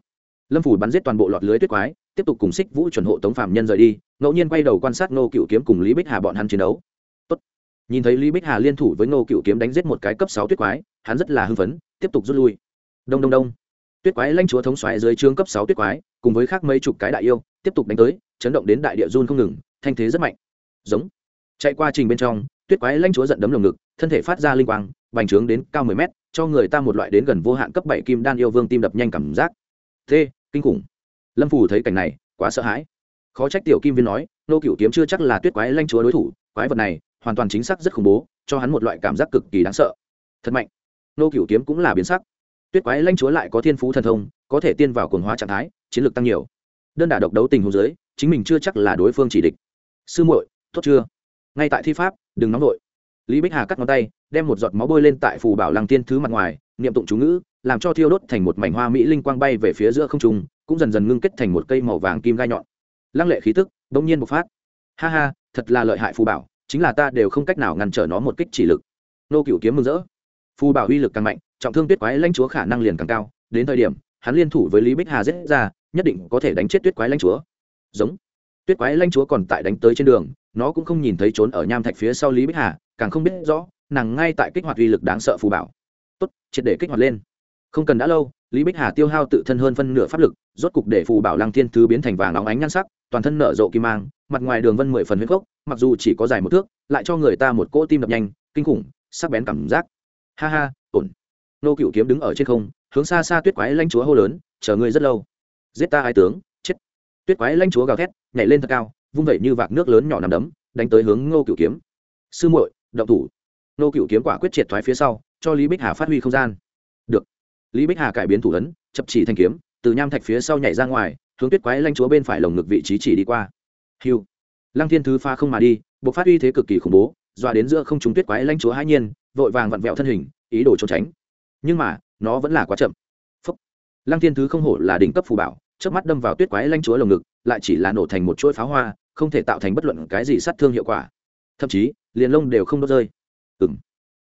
lâm phủ bắn giết toàn bộ lọt lưới tuyết quái tiếp tục cùng xích vũ chuẩn hộ tống phạm nhân rời đi, ngẫu nhiên quay đầu quan sát nô cựu kiếm cùng lý bích hà bọn hắn chiến đấu. Tốt. nhìn thấy lý bích hà liên thủ với nô cựu kiếm đánh giết một cái cấp sáu tuyết quái, hắn rất là hưng phấn, tiếp tục rút lui. Đông đông đông. Tuyết quái lanh chúa thống xoáy dưới trướng cấp sáu tuyết quái, cùng với khác mấy chục cái đại yêu, tiếp tục đánh tới, chấn động đến đại địa run không ngừng, thanh thế rất mạnh. Giống. Chạy qua trình bên trong, tuyết quái lanh chúa giận đấm lồng ngực, thân thể phát ra linh quang, bành trướng đến cao mười mét, cho người ta một loại đến gần vô hạn cấp bảy kim đan yêu vương tim đập nhanh cảm giác. Thế kinh khủng lâm phù thấy cảnh này, quá sợ hãi. Khó trách tiểu kim viên nói, nô cựu kiếm chưa chắc là tuyết quái lanh chúa đối thủ, quái vật này hoàn toàn chính xác rất khủng bố, cho hắn một loại cảm giác cực kỳ đáng sợ. Thật mạnh. Nô cựu kiếm cũng là biến sắc. Tuyết quái lanh chúa lại có thiên phú thần thông, có thể tiên vào cồn hóa trạng thái, chiến lược tăng nhiều. Đơn đả độc đấu tình hồ dưới, chính mình chưa chắc là đối phương chỉ địch. Sư muội, tốt chưa? Ngay tại thi pháp, đừng nóng vội. Lý bích hà cắt ngón tay, đem một giọt máu bôi lên tại phù bảo lăng tiên thứ mặt ngoài, niệm tụng chú ngữ, làm cho thiêu đốt thành một mảnh hoa mỹ linh quang bay về phía giữa không trung cũng dần dần ngưng kết thành một cây màu vàng kim gai nhọn. Lăng lệ khí tức bỗng nhiên bộc phát. Ha ha, thật là lợi hại phù bảo, chính là ta đều không cách nào ngăn trở nó một kích chỉ lực. Nô cựu kiếm mừng rỡ. Phù bảo uy lực càng mạnh, trọng thương tuyết quái lãnh chúa khả năng liền càng cao. Đến thời điểm, hắn liên thủ với lý bích hà giết ra, nhất định có thể đánh chết tuyết quái lãnh chúa. Giống. Tuyết quái lãnh chúa còn tại đánh tới trên đường, nó cũng không nhìn thấy trốn ở nham thạch phía sau lý bích hà, càng không biết rõ, nàng ngay tại kích hoạt uy lực đáng sợ phù bảo. Tốt, triệt để kích hoạt lên không cần đã lâu, lý bích hà tiêu hao tự thân hơn phân nửa pháp lực, rốt cục để phù bảo lăng thiên thứ biến thành vàng óng ánh nhan sắc, toàn thân nở rộ kim mang, mặt ngoài đường vân mười phần huyết gốc mặc dù chỉ có dài một thước, lại cho người ta một cỗ tim đập nhanh, kinh khủng, sắc bén cảm giác. Ha ha, ổn. Nô cựu kiếm đứng ở trên không, hướng xa xa tuyết quái lanh chúa hô lớn, chờ ngươi rất lâu. Giết ta hai tướng, chết. Tuyết quái lanh chúa gào thét, nhảy lên thật cao, vung vẩy như vạc nước lớn nhỏ nằm đấm, đánh tới hướng ngô cựu kiếm. Sư muội, động thủ. Nô cựu kiếm quả quyết triệt thoái phía sau, cho lý bích hà phát huy không gian. Được lý bích hà cải biến thủ ấn, chập chỉ thanh kiếm, từ nham thạch phía sau nhảy ra ngoài, hướng tuyết quái lanh chúa bên phải lồng ngực vị trí chỉ đi qua. Hiu lăng thiên thứ pha không mà đi, buộc phát uy thế cực kỳ khủng bố, dọa đến giữa không chúng tuyết quái lanh chúa hãi nhiên, vội vàng vặn vẹo thân hình, ý đồ trốn tránh. Nhưng mà, nó vẫn là quá chậm. Phúc. lăng thiên thứ không hổ là đỉnh cấp phù bảo trước mắt đâm vào tuyết quái lanh chúa lồng ngực, lại chỉ là nổ thành một chuỗi pháo hoa, không thể tạo thành bất luận cái gì sát thương hiệu quả. Thậm chí, liền lông đều không đốt rơi. Ừng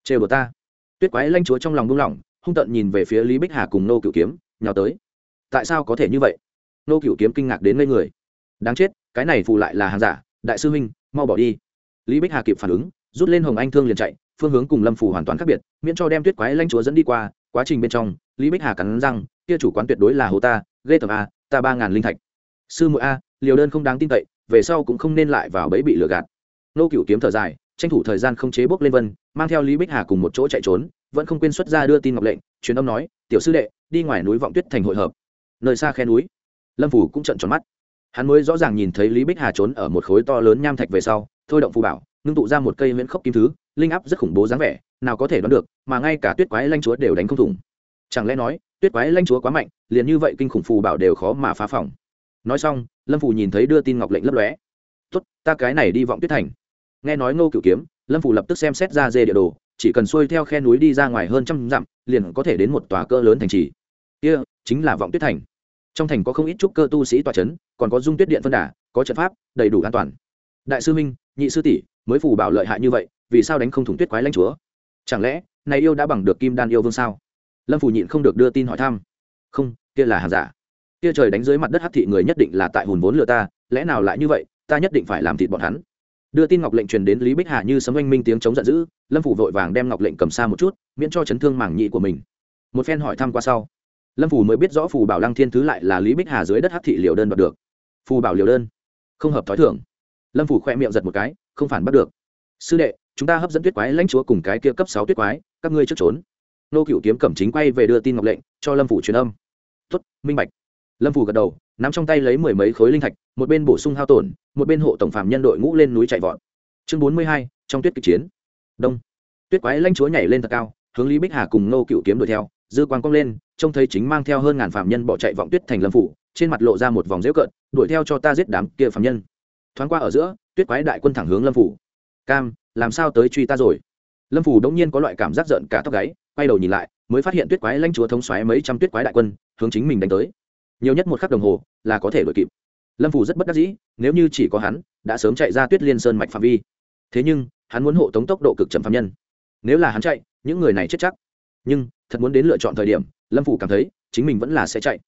trêu đồ ta. Tuyết quái lanh chúa trong lòng buông lỏng hung tận nhìn về phía lý bích hà cùng nô cựu kiếm, nhào tới. Tại sao có thể như vậy? Nô cựu kiếm kinh ngạc đến ngây người. Đáng chết, cái này phù lại là hàng giả, đại sư huynh, mau bỏ đi. Lý bích hà kịp phản ứng, rút lên hồng anh thương liền chạy, phương hướng cùng lâm Phủ hoàn toàn khác biệt, miễn cho đem tuyết quái lanh chúa dẫn đi qua, quá trình bên trong, lý bích hà cắn răng, kia chủ quán tuyệt đối là hồ ta, ghê tầm a, ta ba ngàn linh thạch. Sư muội a, liều đơn không đáng tin cậy, về sau cũng không nên lại vào bẫy bị lừa gạt. Nô cựu kiếm thở dài, tranh thủ thời gian không chế bốc lên vân, mang theo lý bích hà cùng một chỗ chạy trốn vẫn không quên xuất ra đưa tin ngọc lệnh, truyền âm nói, tiểu sư đệ, đi ngoài núi vọng tuyết thành hội hợp. Nơi xa khe núi. Lâm phủ cũng trận tròn mắt. Hắn mới rõ ràng nhìn thấy lý bích hà trốn ở một khối to lớn nham thạch về sau, thôi động phù bảo, ngưng tụ ra một cây miễn khốc kim thứ, linh áp rất khủng bố dáng vẻ, nào có thể đoán được, mà ngay cả tuyết quái lanh chúa đều đánh không thủng. Chẳng lẽ nói, tuyết quái lanh chúa quá mạnh, liền như vậy kinh khủng phù bảo đều khó mà phá phòng. Nói xong, lâm phủ nhìn thấy đưa tin ngọc lệnh lấp lóe. Tốt, ta cái này đi vọng tuyết thành. Nghe nói ngô cựu kiếm, lâm phủ lập tức xem xét ra dê địa đồ chỉ cần xuôi theo khe núi đi ra ngoài hơn trăm dặm, liền có thể đến một tòa cỡ lớn thành trì. Kia, chính là vọng tuyết thành. Trong thành có không ít trúc cơ tu sĩ tòa c h ấ n còn có dung tuyết điện phân đà, có trận pháp, đầy đủ an toàn. Đại sư minh, nhị sư tỷ, mới phủ bảo lợi hại như vậy, vì sao đánh không thủng tuyết quái lãnh chúa? Chẳng lẽ, này yêu đã bằng được kim đan yêu vương sao? Lâm phủ nhịn không được đưa tin hỏi thăm. Không, kia là hàng giả. Kia trời đánh dưới mặt đất hắc thị người nhất định là tại hùn vốn lừa ta, lẽ nào lại như vậy, ta nhất định phải làm thịt bọn hắn đưa tin ngọc lệnh truyền đến lý bích hà như sấm oanh minh tiếng chống giận dữ, lâm phủ vội vàng đem ngọc lệnh cầm xa một chút, miễn cho chấn thương mảng nhị của mình. Một phen hỏi thăm qua sau, lâm phủ mới biết rõ phù bảo lăng thiên thứ lại là lý bích hà dưới đất hát thị liều đơn đoạt được. Phù bảo liều đơn? Không hợp t h ó i thưởng lâm phủ khoe miệng giật một cái, không phản bắt được. Sư đệ, chúng ta hấp dẫn tuyết quái lãnh chúa cùng cái kia cấp sáu tuyết quái, các ngươi trước trốn. Nô cựu kiếm cẩm chính quay về đưa tin ngọc lệnh, cho lâm phủ truyền âm. Tuất minh bạch lâm phủ gật đầu n ắ m trong tay lấy mười mấy khối linh thạch, một bên bổ sung hao tổn, một bên hộ tổng phạm nhân đội ngũ lên núi chạy vọt. Chương bốn mươi hai, trong tuyết kịch chiến. Đông. Tuyết quái lãnh chúa nhảy lên thật cao, hướng lý bích hà cùng nô cựu kiếm đuổi theo, dư quang cong lên, trông thấy chính mang theo hơn ngàn phạm nhân bỏ chạy vọng tuyết thành lâm phủ trên mặt lộ ra một vòng dễu cợt, đuổi theo cho ta giết đám kia phạm nhân. Thoáng qua ở giữa, tuyết quái đại quân thẳng hướng lâm phủ cam, làm sao tới truy ta rồi? Lâm phủ đống nhiên có loại cảm giác giận cả tóc gáy, quay đầu nhìn lại, mới phát hiện tuyết quái lãnh chúa thống xoáy mấy trăm tuyết quái đại quân, hướng chính mình đánh tới nhiều nhất một khắc đồng hồ là có thể đuổi kịp. Lâm phủ rất bất đắc dĩ, nếu như chỉ có hắn, đã sớm chạy ra tuyết liên sơn mạch phạm vi. Thế nhưng, hắn muốn hộ tống tốc độ cực chậm phạm nhân. Nếu là hắn chạy, những người này chết chắc. Nhưng, thật muốn đến lựa chọn thời điểm, lâm phủ cảm thấy, chính mình vẫn là sẽ chạy.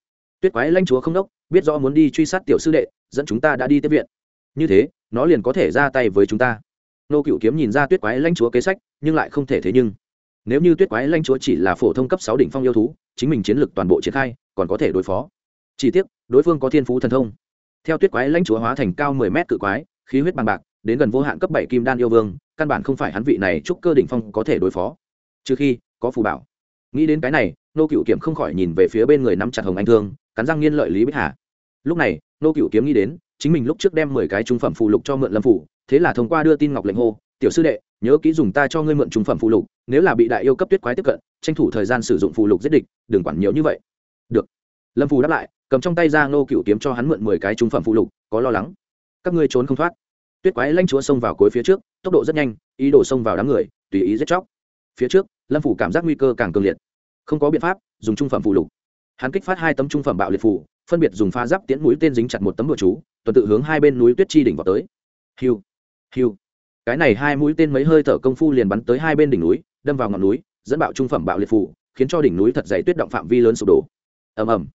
Tuyết quái lanh chúa không đốc, biết rõ muốn đi truy sát tiểu sư đệ, dẫn chúng ta đã đi tiếp viện. Như thế, nó liền có thể ra tay với chúng ta. Nô cựu kiếm nhìn ra tuyết quái lanh chúa kế sách, nhưng lại không thể thế nhưng. Nếu như tuyết quái lanh chúa chỉ là phổ thông cấp sáu đỉnh phong yêu thú, chính mình chiến lược toàn bộ triển khai, còn có thể đối phó chỉ tiếc, đối phương có thiên phú thần thông. Theo tuyết quái lãnh chúa hóa thành cao mười mét cự quái, khí huyết bằng bạc, đến gần vô hạn cấp bảy kim đan yêu vương, căn bản không phải hắn vị này chúc cơ đỉnh phong có thể đối phó. Trừ khi, có phù bảo. Nghĩ đến cái này, nô cựu kiểm không khỏi nhìn về phía bên người nắm chặt hồng anh thương, cắn răng nghiên lợi lý bích hà. Lúc này, nô cựu kiếm nghĩ đến, chính mình lúc trước đem mười cái trung phẩm phụ lục cho mượn lâm phủ, thế là thông qua đưa tin ngọc lệnh hô, tiểu sư đệ, nhớ kỹ dùng ta cho ngươi mượn trung phẩm phụ lục, nếu là bị đại yêu cấp tuyết quái tiếp cận, tranh thủ thời gian sử dụng phụ lục giết địch, đừng quản nhiều như vậy. Được. Lâm phù đáp lại cầm trong tay ra nô cựu kiếm cho hắn mượn mười cái trung phẩm phụ lục, có lo lắng? Các ngươi trốn không thoát. Tuyết quái lanh chúa xông vào cuối phía trước, tốc độ rất nhanh, ý đồ xông vào đám người, tùy ý giết chóc. Phía trước, lâm phủ cảm giác nguy cơ càng cường liệt. Không có biện pháp, dùng trung phẩm phụ lục. Hắn kích phát hai tấm trung phẩm bạo liệt phủ, phân biệt dùng pha giáp tiễn mũi tên dính chặt một tấm bờ chú, tuần tự hướng hai bên núi tuyết chi đỉnh vào tới. Hiu hiu. Cái này hai mũi tên mấy hơi thở công phu liền bắn tới hai bên đỉnh núi, đâm vào ngọn núi, dẫn bạo trung phẩm bạo liệt phủ, khiến cho đỉnh núi thật dày tuyết động phạm vi lớn sụp đổ. Ầm ầm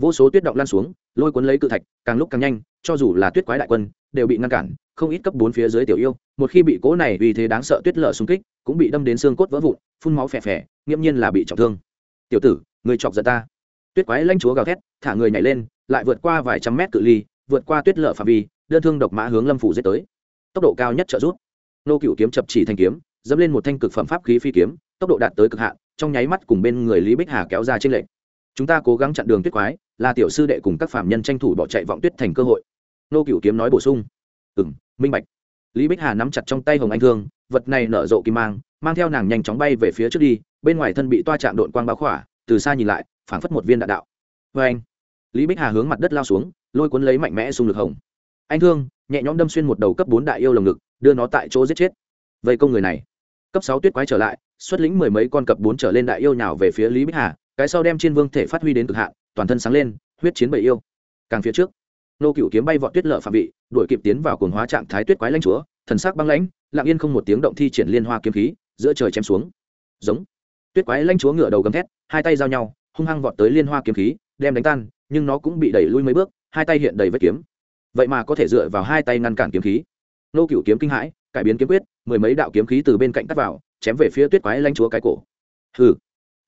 vô số tuyết động lan xuống, lôi cuốn lấy cự thạch, càng lúc càng nhanh, cho dù là tuyết quái đại quân, đều bị ngăn cản, không ít cấp bốn phía dưới tiểu yêu, một khi bị cố này vì thế đáng sợ tuyết lở xung kích, cũng bị đâm đến xương cốt vỡ vụn, phun máu phè phè, nghiễm nhiên là bị trọng thương. Tiểu tử, người chọc giận ta. Tuyết quái lanh chúa gào thét, thả người nhảy lên, lại vượt qua vài trăm mét cự ly, vượt qua tuyết lở phạm vi, đơn thương độc mã hướng lâm phủ giết tới. Tốc độ cao nhất trợ rút nô cựu kiếm chập chỉ thanh kiếm, dẫm lên một thanh cực phẩm pháp khí phi kiếm, tốc độ đạt tới cực hạn, trong nháy mắt cùng bên người lý bích hà kéo ra trên lệnh chúng ta cố gắng chặn đường tuyết quái, là tiểu sư đệ cùng các phạm nhân tranh thủ bỏ chạy vọng tuyết thành cơ hội. Nô cựu kiếm nói bổ sung. Ừ m minh bạch. Lý bích hà nắm chặt trong tay hồng anh thương, vật này nở rộ kim mang mang theo nàng nhanh chóng bay về phía trước đi, bên ngoài thân bị toa chạm đội quang bao khỏa, từ xa nhìn lại, phảng phất một viên đạn đạo. Vê anh. Lý bích hà hướng mặt đất lao xuống, lôi cuốn lấy mạnh mẽ xung lực hồng. Anh thương, nhẹ nhõm đâm xuyên một đầu cấp bốn đại yêu lồng ngực, đưa nó tại chỗ giết chết. Vây công người này. Cấp sáu tuyết quái trở lại, xuất lĩnh mười mấy con cấp bốn trở lên đại yêu nhào về phía lý bích hà cái sau đem chiên vương thể phát huy đến cực hạn, toàn thân sáng lên, huyết chiến bầy yêu. Càng phía trước, nô cựu kiếm bay vọt tuyết lợ phạm vị, đuổi kịp tiến vào cồn hóa trạng thái tuyết quái lãnh chúa, thần sắc băng lãnh, lặng yên không một tiếng động thi triển liên hoa kiếm khí, giữa trời chém xuống. Giống. Tuyết quái lãnh chúa ngửa đầu gầm thét, hai tay giao nhau, hung hăng vọt tới liên hoa kiếm khí, đem đánh tan, nhưng nó cũng bị đẩy lui mấy bước, hai tay hiện đầy vết kiếm. Vậy mà có thể dựa vào hai tay ngăn cản kiếm khí. Nô cựu kiếm kinh hãi, cải biến kiếm quyết, mười mấy đạo kiếm khí từ bên cạnh cắt vào, chém về phía tuyết quái lãnh chúa cái cổ. Hừ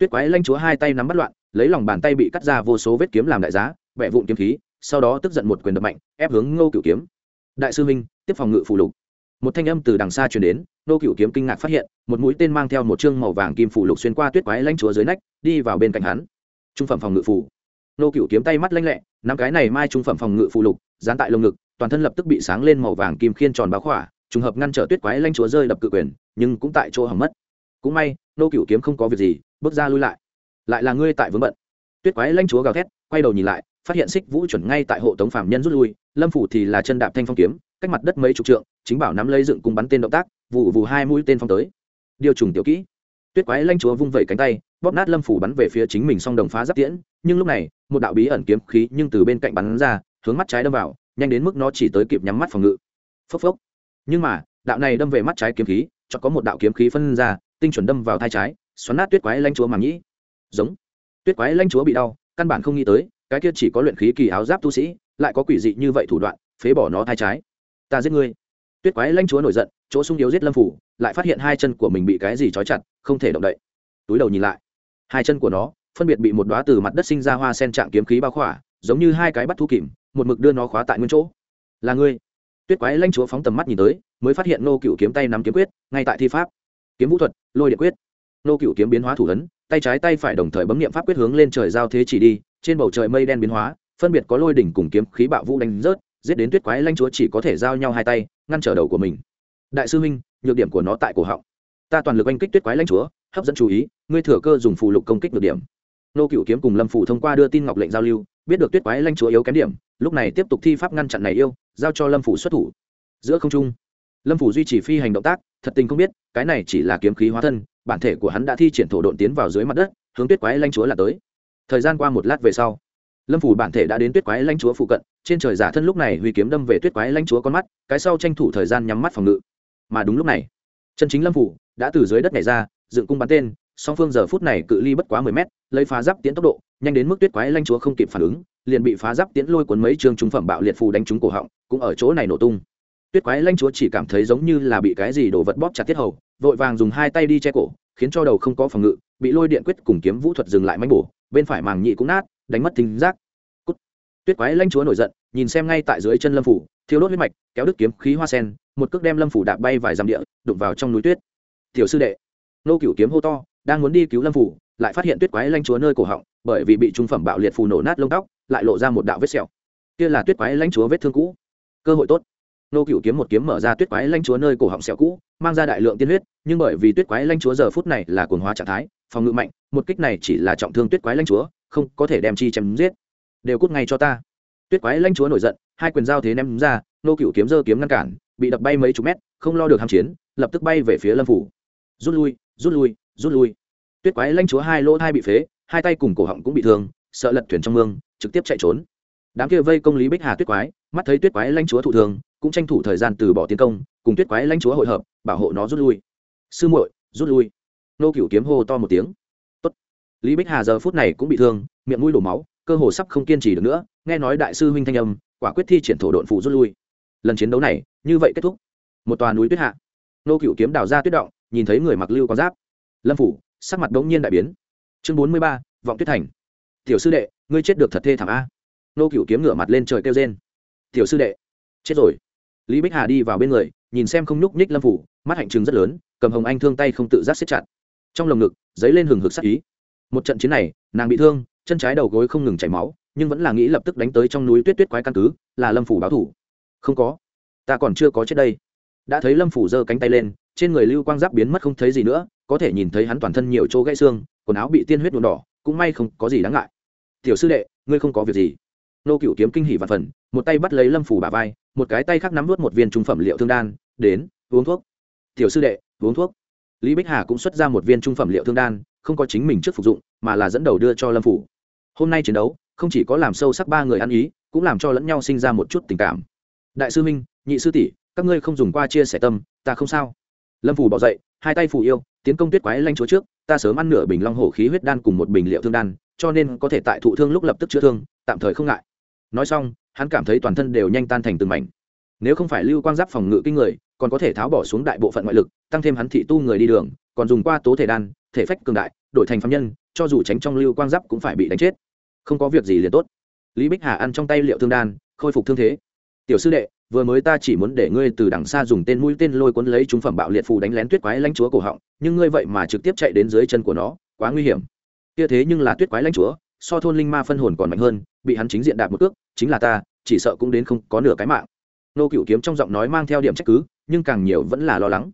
tuyết quái Lanh chúa hai tay nắm bắt loạn, lấy lòng bàn tay bị cắt ra vô số vết kiếm làm đại giá vẽ vụn kiếm khí, sau đó tức giận một quyền đập mạnh, ép hướng ngô cựu kiếm. Đại sư minh tiếp phòng ngự phụ lục. Một thanh âm từ đằng xa truyền đến, Ngô cựu kiếm kinh ngạc phát hiện, một mũi tên mang theo một chương màu vàng kim phụ lục xuyên qua tuyết quái Lanh chúa dưới nách, đi vào bên cạnh hắn. Trung phẩm phòng ngự phụ. Ngô cựu kiếm tay mắt lanh lẹ, nắm cái này mai trung phẩm phòng ngự phụ lục, dán tại lồng ngực, toàn thân lập tức bị sáng lên màu vàng kim khiên tròn báo khỏa, trùng hợp ngăn trở tuyết quái Lanh chúa rơi đập cự quyền, nhưng cũng tại chỗ hỏng mất. Cũng may nô cựu kiếm không có việc gì bước ra lui lại. Lại là ngươi tại vướng bận. Tuyết quái lãnh chúa gào thét, quay đầu nhìn lại, phát hiện xích vũ chuẩn ngay tại hộ tống phạm nhân rút lui, lâm phủ thì là chân đạp thanh phong kiếm, cách mặt đất mấy chục trượng, chính bảo nắm lấy dựng cung bắn tên động tác vụ vù hai mũi tên phong tới. Điều trùng tiểu kỹ. Tuyết quái lanh chúa vung vẩy cánh tay, bóp nát lâm phủ bắn về phía chính mình song đồng phá giáp tiễn, nhưng lúc này, một đạo bí ẩn kiếm khí nhưng từ bên cạnh bắn ra, hướng mắt trái đâm vào, nhanh đến mức nó chỉ tới kịp nhắm mắt phòng ngự. Phốc phốc. Nhưng mà, đạo này đâm về mắt trái kiếm khí cho có một đạo kiếm khí phân ra, tinh chuẩn đâm vào thai trái xoắn nát tuyết quái lanh chúa màng nhĩ giống. Tuyết quái lanh chúa bị đau, căn bản không nghĩ tới, cái kia chỉ có luyện khí kỳ áo giáp tu sĩ, lại có quỷ dị như vậy thủ đoạn, phế bỏ nó thai trái. Ta giết ngươi. Tuyết quái lanh chúa nổi giận, chỗ sung yếu giết lâm phủ, lại phát hiện hai chân của mình bị cái gì trói chặt, không thể động đậy. Túi đầu nhìn lại. Hai chân của nó, phân biệt bị một đoá từ mặt đất sinh ra hoa sen trạng kiếm khí bao khỏa, giống như hai cái bắt thu kìm, một mực đưa nó khóa tại nguyên chỗ. Là ngươi. Tuyết quái lanh chúa phóng tầm mắt nhìn tới, mới phát hiện nô cựu kiếm tay nắm kiếm quyết, ngay tại thi pháp. Kiếm vũ thuật, lôi điện quyết nô cựu kiếm biến hóa thủ ấn, tay trái tay phải đồng thời bấm nghiệm pháp quyết hướng lên trời giao thế chỉ đi, trên bầu trời mây đen biến hóa, phân biệt có lôi đỉnh cùng kiếm khí bạo vũ đánh rớt, giết đến tuyết quái lanh chúa chỉ có thể giao nhau hai tay, ngăn trở đầu của mình. Đại sư huynh, nhược điểm của nó tại cổ họng. Ta toàn lực oanh kích tuyết quái lanh chúa, hấp dẫn chú ý, ngươi thừa cơ dùng phù lục công kích được điểm. Nô cựu kiếm cùng lâm phủ thông qua đưa tin ngọc lệnh giao lưu, biết được tuyết quái lanh chúa yếu kém điểm, lúc này tiếp tục thi pháp ngăn chặn này yêu, giao cho lâm phủ xuất thủ. Giữa không trung, lâm phủ duy trì phi hành động tác, thật tình không biết, cái này chỉ là kiếm khí hóa thân bản thể của hắn đã thi triển thổ độn tiến vào dưới mặt đất, hướng tuyết quái lanh chúa là tới. Thời gian qua một lát về sau, lâm phủ bản thể đã đến tuyết quái lanh chúa phụ cận, trên trời giả thân lúc này huy kiếm đâm về tuyết quái lanh chúa con mắt, cái sau tranh thủ thời gian nhắm mắt phòng ngự. Mà đúng lúc này, chân chính lâm phủ đã từ dưới đất này ra, dựng cung bắn tên, song phương giờ phút này cự ly bất quá mười mét, lấy phá giáp tiến tốc độ, nhanh đến mức tuyết quái lanh chúa không kịp phản ứng, liền bị phá giáp tiến lôi cuốn mấy trường trung phẩm bạo liệt phù đánh trúng cổ họng, cũng ở chỗ này nổ tung tuyết quái lanh chúa chỉ cảm thấy giống như là bị cái gì đổ vật bóp chặt tiết hầu, vội vàng dùng hai tay đi che cổ, khiến cho đầu không có phòng ngự, bị lôi điện quyết cùng kiếm vũ thuật dừng lại mánh bổ, bên phải màng nhị cũng nát, đánh mất tính giác. Cút. tuyết quái lanh chúa nổi giận, nhìn xem ngay tại dưới chân lâm phủ thiếu đốt huyết mạch, kéo đứt kiếm khí hoa sen, một cước đem lâm phủ đạp bay vài dặm địa, đụng vào trong núi tuyết. Tiểu sư đệ. Nô cửu kiếm hô to, đang muốn đi cứu lâm phủ, lại phát hiện tuyết quái lanh chúa nơi cổ họng, bởi vì bị trung phẩm bạo liệt phù nổ nát lông tóc, lại lộ ra một đạo vết sẹo. Kia là tuyết quái lanh chúa vết thương cũ. Cơ hội tốt nô cựu kiếm một kiếm mở ra tuyết quái lanh chúa nơi cổ họng sẹo cũ, mang ra đại lượng tiên huyết, nhưng bởi vì tuyết quái lanh chúa giờ phút này là cồn hóa trạng thái, phòng ngự mạnh, một kích này chỉ là trọng thương tuyết quái lanh chúa, không có thể đem chi chém giết. Đều cút ngay cho ta. Tuyết quái lanh chúa nổi giận, hai quyền giao thế ném ra, nô cựu kiếm giơ kiếm ngăn cản, bị đập bay mấy chục mét, không lo được hạm chiến, lập tức bay về phía lâm phủ. Rút lui rút lui rút lui. Tuyết quái lanh chúa hai lỗ hai bị phế, hai tay cùng cổ họng cũng bị thương, sợ lật thuyền trong mương, trực tiếp chạy trốn đám kia vây công lý bích hà tuyết quái, mắt thấy tuyết quái lanh chúa thụ thường, cũng tranh thủ thời gian từ bỏ tiến công, cùng tuyết quái lanh chúa hội hợp, bảo hộ nó rút lui. Sư muội, rút lui. Nô cửu kiếm hô to một tiếng. Tốt. lý bích hà giờ phút này cũng bị thương, miệng mũi đổ máu, cơ hồ sắp không kiên trì được nữa, nghe nói đại sư huynh thanh âm, quả quyết thi triển thổ độn phụ rút lui. Lần chiến đấu này, như vậy kết thúc. Một tòa núi tuyết hạ. Nô cửu kiếm đào ra tuyết động, nhìn thấy người mặc lưu có giáp. Lâm phủ, sắc mặt đống nhiên đại biến. Chương bốn mươi ba, vọng tuyết thành. Tiểu sư đệ, ngươi chết được thật thê thảm a nô cựu kiếm ngửa mặt lên trời kêu rên. Tiểu sư đệ, chết rồi. Lý bích hà đi vào bên người, nhìn xem không nhúc nhích lâm phủ, mắt hạnh trừng rất lớn, cầm hồng anh thương tay không tự giác xếp chặt. Trong lồng ngực dấy lên hừng hực sắc ý. Một trận chiến này, nàng bị thương, chân trái đầu gối không ngừng chảy máu, nhưng vẫn là nghĩ lập tức đánh tới trong núi tuyết tuyết quái căn cứ, là lâm phủ báo thủ. Không có, ta còn chưa có chết đây. Đã thấy lâm phủ giơ cánh tay lên, trên người lưu quang giáp biến mất không thấy gì nữa, có thể nhìn thấy hắn toàn thân nhiều chỗ gãy xương, quần áo bị tiên huyết nhuộm đỏ, cũng may không có gì đáng ngại. Tiểu sư đệ, ngươi không có việc gì nô cựu kiếm kinh hỉ và phần, một tay bắt lấy lâm phủ bà vai, một cái tay khác nắm nuốt một viên trung phẩm liệu thương đan, đến, uống thuốc. Tiểu sư đệ, uống thuốc. Lý bích hà cũng xuất ra một viên trung phẩm liệu thương đan, không có chính mình trước phục dụng, mà là dẫn đầu đưa cho lâm phủ hôm nay chiến đấu, không chỉ có làm sâu sắc ba người ăn ý, cũng làm cho lẫn nhau sinh ra một chút tình cảm. Đại sư minh, nhị sư tỷ, các ngươi không dùng qua chia sẻ tâm, ta không sao. Lâm phủ bỏ dậy, hai tay phủ yêu, tiến công tuyết quái lanh chúa trước, ta sớm ăn nửa bình long hổ khí huyết đan cùng một bình liệu thương đan, cho nên có thể tại thụ thương lúc lập tức chữa thương, tạm thời không ngại nói xong, hắn cảm thấy toàn thân đều nhanh tan thành từng mảnh. Nếu không phải lưu quang giáp phòng ngự kinh người, còn có thể tháo bỏ xuống đại bộ phận ngoại lực, tăng thêm hắn thị tu người đi đường, còn dùng qua tố thể đan, thể phách cường đại, đổi thành phạm nhân, cho dù tránh trong lưu quang giáp cũng phải bị đánh chết. Không có việc gì liền tốt. Lý bích hà ăn trong tay liệu thương đan, khôi phục thương thế. Tiểu sư đệ, vừa mới ta chỉ muốn để ngươi từ đằng xa dùng tên mũi tên lôi cuốn lấy chúng phẩm bạo liệt phù đánh lén tuyết quái lãnh chúa cổ họng, nhưng ngươi vậy mà trực tiếp chạy đến dưới chân của nó, quá nguy hiểm. Kia thế nhưng là tuyết quái lãnh chúa, so thôn linh ma phân hồn còn mạnh hơn bị hắn chính diện đạp một cước, chính là ta, chỉ sợ cũng đến không có nửa cái mạng. Nô cựu kiếm trong giọng nói mang theo điểm trách cứ, nhưng càng nhiều vẫn là lo lắng.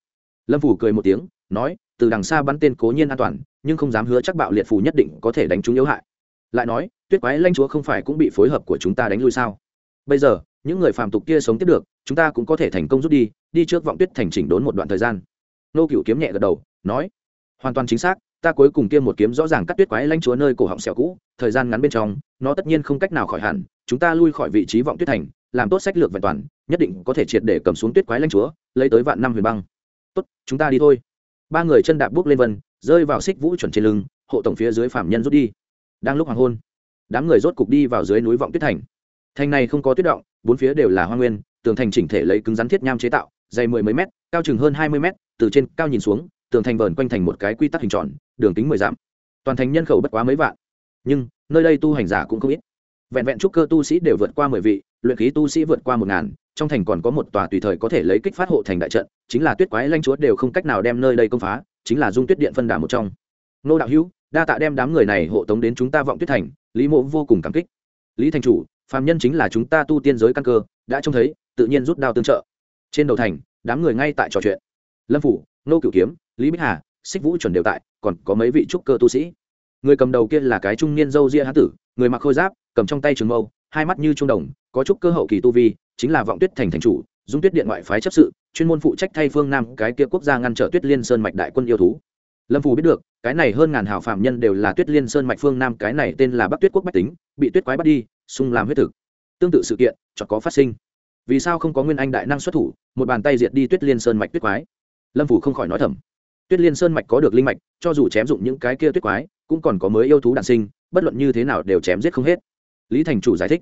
Lâm phủ cười một tiếng, nói, từ đằng xa bắn tên cố nhiên an toàn, nhưng không dám hứa chắc bạo liệt phù nhất định có thể đánh trúng yếu hại. Lại nói, tuyết quái lanh chúa không phải cũng bị phối hợp của chúng ta đánh lui sao? Bây giờ, những người phàm tục kia sống tiếp được, chúng ta cũng có thể thành công rút đi đi trước vọng tuyết thành chỉnh đốn một đoạn thời gian. Nô cựu kiếm nhẹ gật đầu, nói, hoàn toàn chính xác ta cuối cùng kia một kiếm rõ ràng cắt tuyết quái lãnh chúa nơi cổ họng xẻo cũ, thời gian ngắn bên trong, nó tất nhiên không cách nào khỏi hẳn, chúng ta lui khỏi vị trí vọng tuyết thành, làm tốt sách lược vẹn toàn, nhất định có thể triệt để cầm xuống tuyết quái lãnh chúa, lấy tới vạn năm huyền băng. Tốt, chúng ta đi thôi. Ba người chân đạp bước lên vân, rơi vào xích vũ chuẩn trên lưng, hộ tổng phía dưới phạm nhân rút đi. Đang lúc hoàng hôn, đám người rốt cục đi vào dưới núi vọng tuyết thành. Thành này không có tuyết động, bốn phía đều là hoa nguyên, tường thành chỉnh thể lấy cứng rắn thiết nham chế tạo, dày mười mấy mét, cao chừng hơn hai mươi mét, từ trên cao nhìn xuống tường thành vờn quanh thành một cái quy tắc hình tròn, đường kính mười dặm. Toàn thành nhân khẩu bất quá mấy vạn. Nhưng, nơi đây tu hành giả cũng không ít. Vẹn vẹn trúc cơ tu sĩ đều vượt qua mười vị, luyện khí tu sĩ vượt qua một ngàn, trong thành còn có một tòa tùy thời có thể lấy kích phát hộ thành đại trận, chính là tuyết quái lanh chúa đều không cách nào đem nơi đây công phá, chính là dung tuyết điện phân đà một trong. Nô đạo hữu, đa tạ đem đám người này hộ tống đến chúng ta vọng tuyết thành, lý mộ vô cùng cảm kích. Lý thành chủ, phàm nhân chính là chúng ta tu tiên giới căn cơ, đã trông thấy, tự nhiên rút đao tương trợ. Trên đầu thành, đám người ngay tại trò chuyện. Lâm phủ, nô cửu kiếm lý bích hà, xích vũ chuẩn đều tại, còn có mấy vị trúc cơ tu sĩ. Người cầm đầu kia là cái trung niên dâu ria hán tử, người mặc khôi giáp, cầm trong tay trường mâu, hai mắt như trung đồng, có trúc cơ hậu kỳ tu vi, chính là vọng tuyết thành thành chủ, dung tuyết điện ngoại phái chấp sự, chuyên môn phụ trách thay phương nam cái kia quốc gia ngăn trở tuyết liên sơn mạch đại quân yêu thú. Lâm phù biết được, cái này hơn ngàn hào phạm nhân đều là tuyết liên sơn mạch phương nam, cái này tên là bắc tuyết quốc bách tính, bị tuyết quái bắt đi xung làm huyết thực. Tương tự sự kiện chọn có phát sinh. Vì sao không có nguyên anh đại năng xuất thủ, một bàn tay diệt đi tuyết liên sơn mạch tuyết quái? Lâm phủ không khỏi nói thầm tuyết liên sơn mạch có được linh mạch, cho dù chém dụng những cái kia tuyết quái, cũng còn có mới yêu thú đản sinh, bất luận như thế nào đều chém giết không hết. Lý thành chủ giải thích.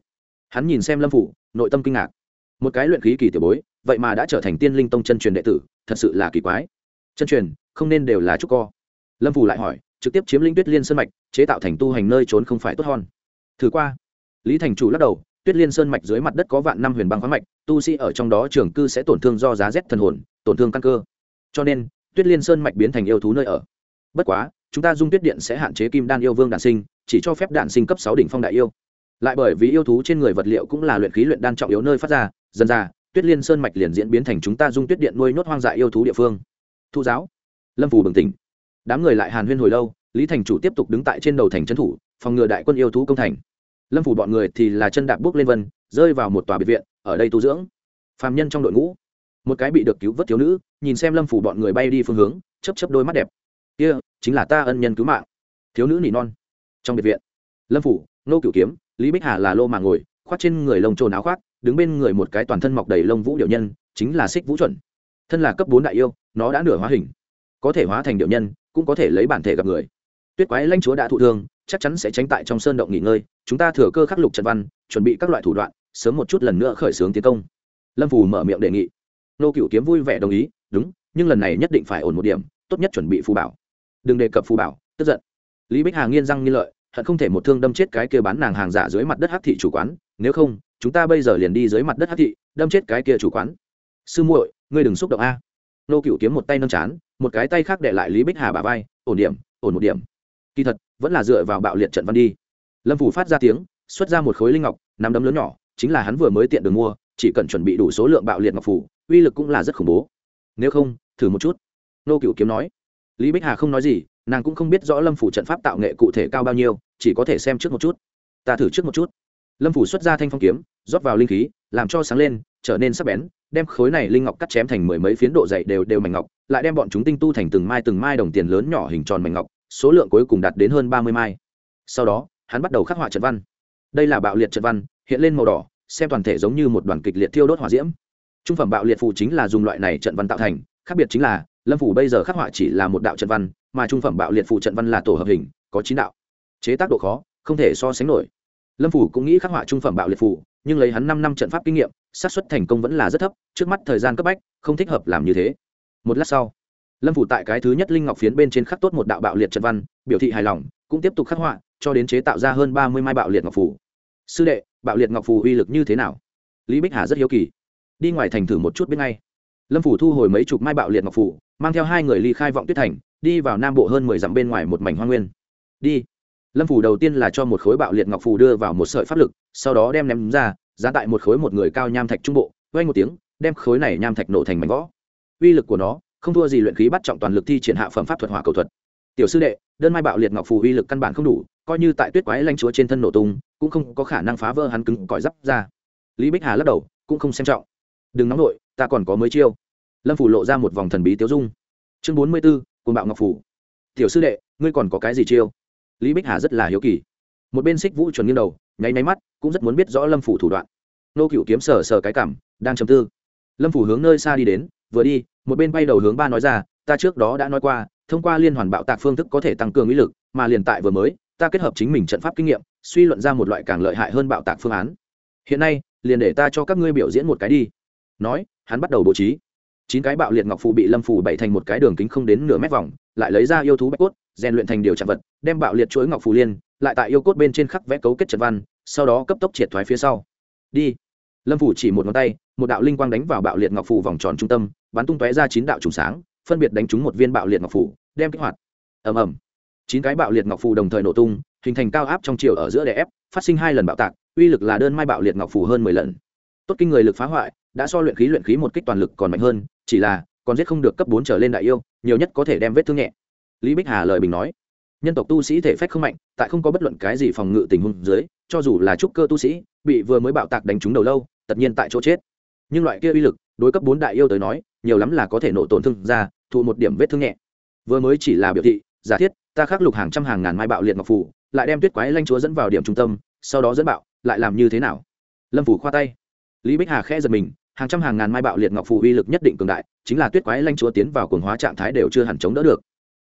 Hắn nhìn xem lâm phủ, nội tâm kinh ngạc. Một cái luyện khí kỳ tiểu bối, vậy mà đã trở thành tiên linh tông chân truyền đệ tử, thật sự là kỳ quái. Chân truyền, không nên đều là trúc co. Lâm phủ lại hỏi, trực tiếp chiếm linh tuyết liên sơn mạch, chế tạo thành tu hành nơi trốn không phải tốt hon thử qua. Lý thành chủ lắc đầu, tuyết liên sơn mạch dưới mặt đất có vạn năm huyền băng khoáng mạch, tu sĩ ở trong đó trường cư sẽ tổn thương do giá rét thần hồn, tổn thương căn cơ. Cho nên tuyết liên sơn mạch biến thành yêu thú nơi ở. Bất quá, chúng ta dung tuyết điện sẽ hạn chế kim đan yêu vương đản sinh, chỉ cho phép đản sinh cấp sáu đỉnh phong đại yêu. Lại bởi vì yêu thú trên người vật liệu cũng là luyện khí luyện đan trọng yếu nơi phát ra, dần ra, tuyết liên sơn mạch liền diễn biến thành chúng ta dung tuyết điện nuôi nhốt hoang dại yêu thú địa phương. Thu giáo. Lâm phù bừng tỉnh. Đám người lại hàn huyên hồi lâu, lý thành chủ tiếp tục đứng tại trên đầu thành trấn thủ, phòng ngừa đại quân yêu thú công thành. Lâm phủ bọn người thì là chân đạp bước lên vân, rơi vào một tòa biệt viện, ở đây tu dưỡng. Phàm nhân trong đội ngũ một cái bị được cứu vớt thiếu nữ, nhìn xem lâm phủ bọn người bay đi phương hướng chấp chấp đôi mắt đẹp. Kia, chính là ta ân nhân cứu mạng. Thiếu nữ nỉ non. Trong biệt viện, lâm phủ nô cửu kiếm, lý bích hà là lô mà ngồi, khoác trên người lông trồn áo khoác, đứng bên người một cái toàn thân mọc đầy lông vũ điệu nhân, chính là xích vũ chuẩn. Thân là cấp bốn đại yêu, nó đã nửa hóa hình. Có thể hóa thành điệu nhân, cũng có thể lấy bản thể gặp người. Tuyết quái lanh chúa đã thụ thương, chắc chắn sẽ tránh tại trong sơn động nghỉ ngơi, chúng ta thừa cơ khắc lục trận văn, chuẩn bị các loại thủ đoạn, sớm một chút lần nữa khởi xướng tiến công. Lâm phù mở miệng đề nghị nô cựu kiếm vui vẻ đồng ý, đúng, nhưng lần này nhất định phải ổn một điểm, tốt nhất chuẩn bị phù bảo. Đừng đề cập phù bảo, tức giận. Lý bích hà nghiên răng nghiên lợi, hận không thể một thương đâm chết cái kia bán nàng hàng giả dưới mặt đất hắc thị chủ quán, nếu không, chúng ta bây giờ liền đi dưới mặt đất hắc thị, đâm chết cái kia chủ quán. Sư muội, ngươi đừng xúc động a. Nô cựu kiếm một tay nâng chán, một cái tay khác để lại lý bích hà bà vai, ổn điểm, ổn một điểm. Kỳ thật, vẫn là dựa vào bạo liệt trận văn đi. Lâm phủ phát ra tiếng, xuất ra một khối linh ngọc, nắm đấm lớn nhỏ, chính là hắn vừa mới tiện đường mua, chỉ cần chuẩn bị đủ số lượng bạo liệt ngọc phủ uy lực cũng là rất khủng bố. Nếu không, thử một chút. Nô cựu kiếm nói. Lý bích hà không nói gì, nàng cũng không biết rõ lâm phủ trận pháp tạo nghệ cụ thể cao bao nhiêu, chỉ có thể xem trước một chút. Ta thử trước một chút. Lâm phủ xuất ra thanh phong kiếm, rót vào linh khí, làm cho sáng lên, trở nên sắc bén, đem khối này linh ngọc cắt chém thành mười mấy phiến độ dày đều đều mảnh ngọc, lại đem bọn chúng tinh tu thành từng mai từng mai đồng tiền lớn nhỏ hình tròn mảnh ngọc, số lượng cuối cùng đạt đến hơn ba mươi mai. Sau đó, hắn bắt đầu khắc họa trận văn. Đây là bạo liệt trận văn, hiện lên màu đỏ, xem toàn thể giống như một đoàn kịch liệt thiêu đốt hỏa diễm trung phẩm bạo liệt phù chính là dùng loại này trận văn tạo thành, khác biệt chính là, lâm phủ bây giờ khắc họa chỉ là một đạo trận văn, mà trung phẩm bạo liệt phù trận văn là tổ hợp hình, có chín đạo. Chế tác độ khó, không thể so sánh nổi. Lâm phủ cũng nghĩ khắc họa trung phẩm bạo liệt phù, nhưng lấy hắn năm năm trận pháp kinh nghiệm, xác suất thành công vẫn là rất thấp, trước mắt thời gian cấp bách, không thích hợp làm như thế. Một lát sau, lâm phủ tại cái thứ nhất linh ngọc phiến bên trên khắc tốt một đạo bạo liệt trận văn, biểu thị hài lòng, cũng tiếp tục khắc họa, cho đến chế tạo ra hơn ba mươi mai bạo liệt ngọc phủ sư đệ, bạo liệt ngọc phủ uy lực như thế nào? Lý bích hà rất hiếu kỳ đi ngoài thành thử một chút biết ngay. Lâm phủ thu hồi mấy chục mai bạo liệt ngọc phủ, mang theo hai người ly khai vọng tuyết thành, đi vào nam bộ hơn mười dặm bên ngoài một mảnh hoa nguyên. Đi. Lâm phủ đầu tiên là cho một khối bạo liệt ngọc phủ đưa vào một sợi pháp lực, sau đó đem ném ra, giá tại một khối một người cao nham thạch trung bộ vay một tiếng, đem khối này nham thạch nổ thành mảnh võ uy lực của nó, không thua gì luyện khí bắt trọng toàn lực thi triển hạ phẩm pháp thuật hỏa cầu thuật. Tiểu sư đệ, đơn mai bạo liệt ngọc phù uy lực căn bản không đủ, coi như tại tuyết quái lanh chúa trên thân nổ tung, cũng không có khả năng phá vỡ hắn cứng cỏi giáp ra. Lý bích hà lắc đầu, cũng không xem trọng đừng nóng nổi ta còn có mới chiêu. Lâm phủ lộ ra một vòng thần bí tiêu dung. Chương bốn mươi b ố côn bạo ngọc phủ. Tiểu sư đệ, ngươi còn có cái gì chiêu? Lý bích hà rất là hiếu kỳ. Một bên xích vũ chuẩn nghiêng đầu, nháy máy mắt, cũng rất muốn biết rõ lâm phủ thủ đoạn. Nô cựu kiếm sờ sờ cái cảm, đang chầm tư. Lâm phủ hướng nơi xa đi đến, vừa đi, một bên bay đầu hướng ba nói ra, ta trước đó đã nói qua, thông qua liên hoàn bạo tạc phương thức có thể tăng cường ý lực, mà liền tại vừa mới, ta kết hợp chính mình trận pháp kinh nghiệm, suy luận ra một loại càng lợi hại hơn bạo tạc phương án. Hiện nay, liền để ta cho các ngươi biểu diễn một cái đi nói, hắn bắt đầu bố trí. Chín cái bạo liệt ngọc phù bị lâm phủ bậy thành một cái đường kính không đến nửa mét vòng, lại lấy ra yêu thú bạch cốt, rèn luyện thành điều trạng vật, đem bạo liệt chuỗi ngọc phù liên, lại tại yêu cốt bên trên khắc vẽ cấu kết trật văn, sau đó cấp tốc triệt thoái phía sau. Đi. Lâm phủ chỉ một ngón tay, một đạo linh quang đánh vào bạo liệt ngọc phù vòng tròn trung tâm, bắn tung tóe ra chín đạo trùng sáng, phân biệt đánh trúng một viên bạo liệt ngọc phù, đem kích hoạt. Ầm ầm. Chín cái bạo liệt ngọc phù đồng thời nổ tung, hình thành cao áp trong chiều ở giữa đè ép, phát sinh hai lần bạo tạc, uy lực là đơn mai bạo liệt ngọc phù hơn mười lần tốt kinh người lực phá hoại, đã so luyện khí luyện khí một kích toàn lực còn mạnh hơn, chỉ là, còn giết không được cấp bốn trở lên đại yêu, nhiều nhất có thể đem vết thương nhẹ. Lý bích hà lời bình nói. Nhân tộc tu sĩ thể phách không mạnh, tại không có bất luận cái gì phòng ngự tình huống dưới, cho dù là trúc cơ tu sĩ, bị vừa mới bạo tạc đánh trúng đầu lâu, tất nhiên tại chỗ chết. Nhưng loại kia uy lực, đối cấp bốn đại yêu tới nói, nhiều lắm là có thể nổ tổn thương ra, thụ một điểm vết thương nhẹ. Vừa mới chỉ là biểu thị, giả thiết, ta khắc lục hàng trăm hàng ngàn mai bạo liệt ngọc phủ, lại đem tuyết quái lanh chúa dẫn vào điểm trung tâm, sau đó dẫn bạo, lại làm như thế nào? Lâm phủ khoa tay lý bích hà khẽ giật mình, hàng trăm hàng ngàn mai bạo liệt ngọc phù uy lực nhất định cường đại, chính là tuyết quái lanh chúa tiến vào cường hóa trạng thái đều chưa hẳn chống đỡ được.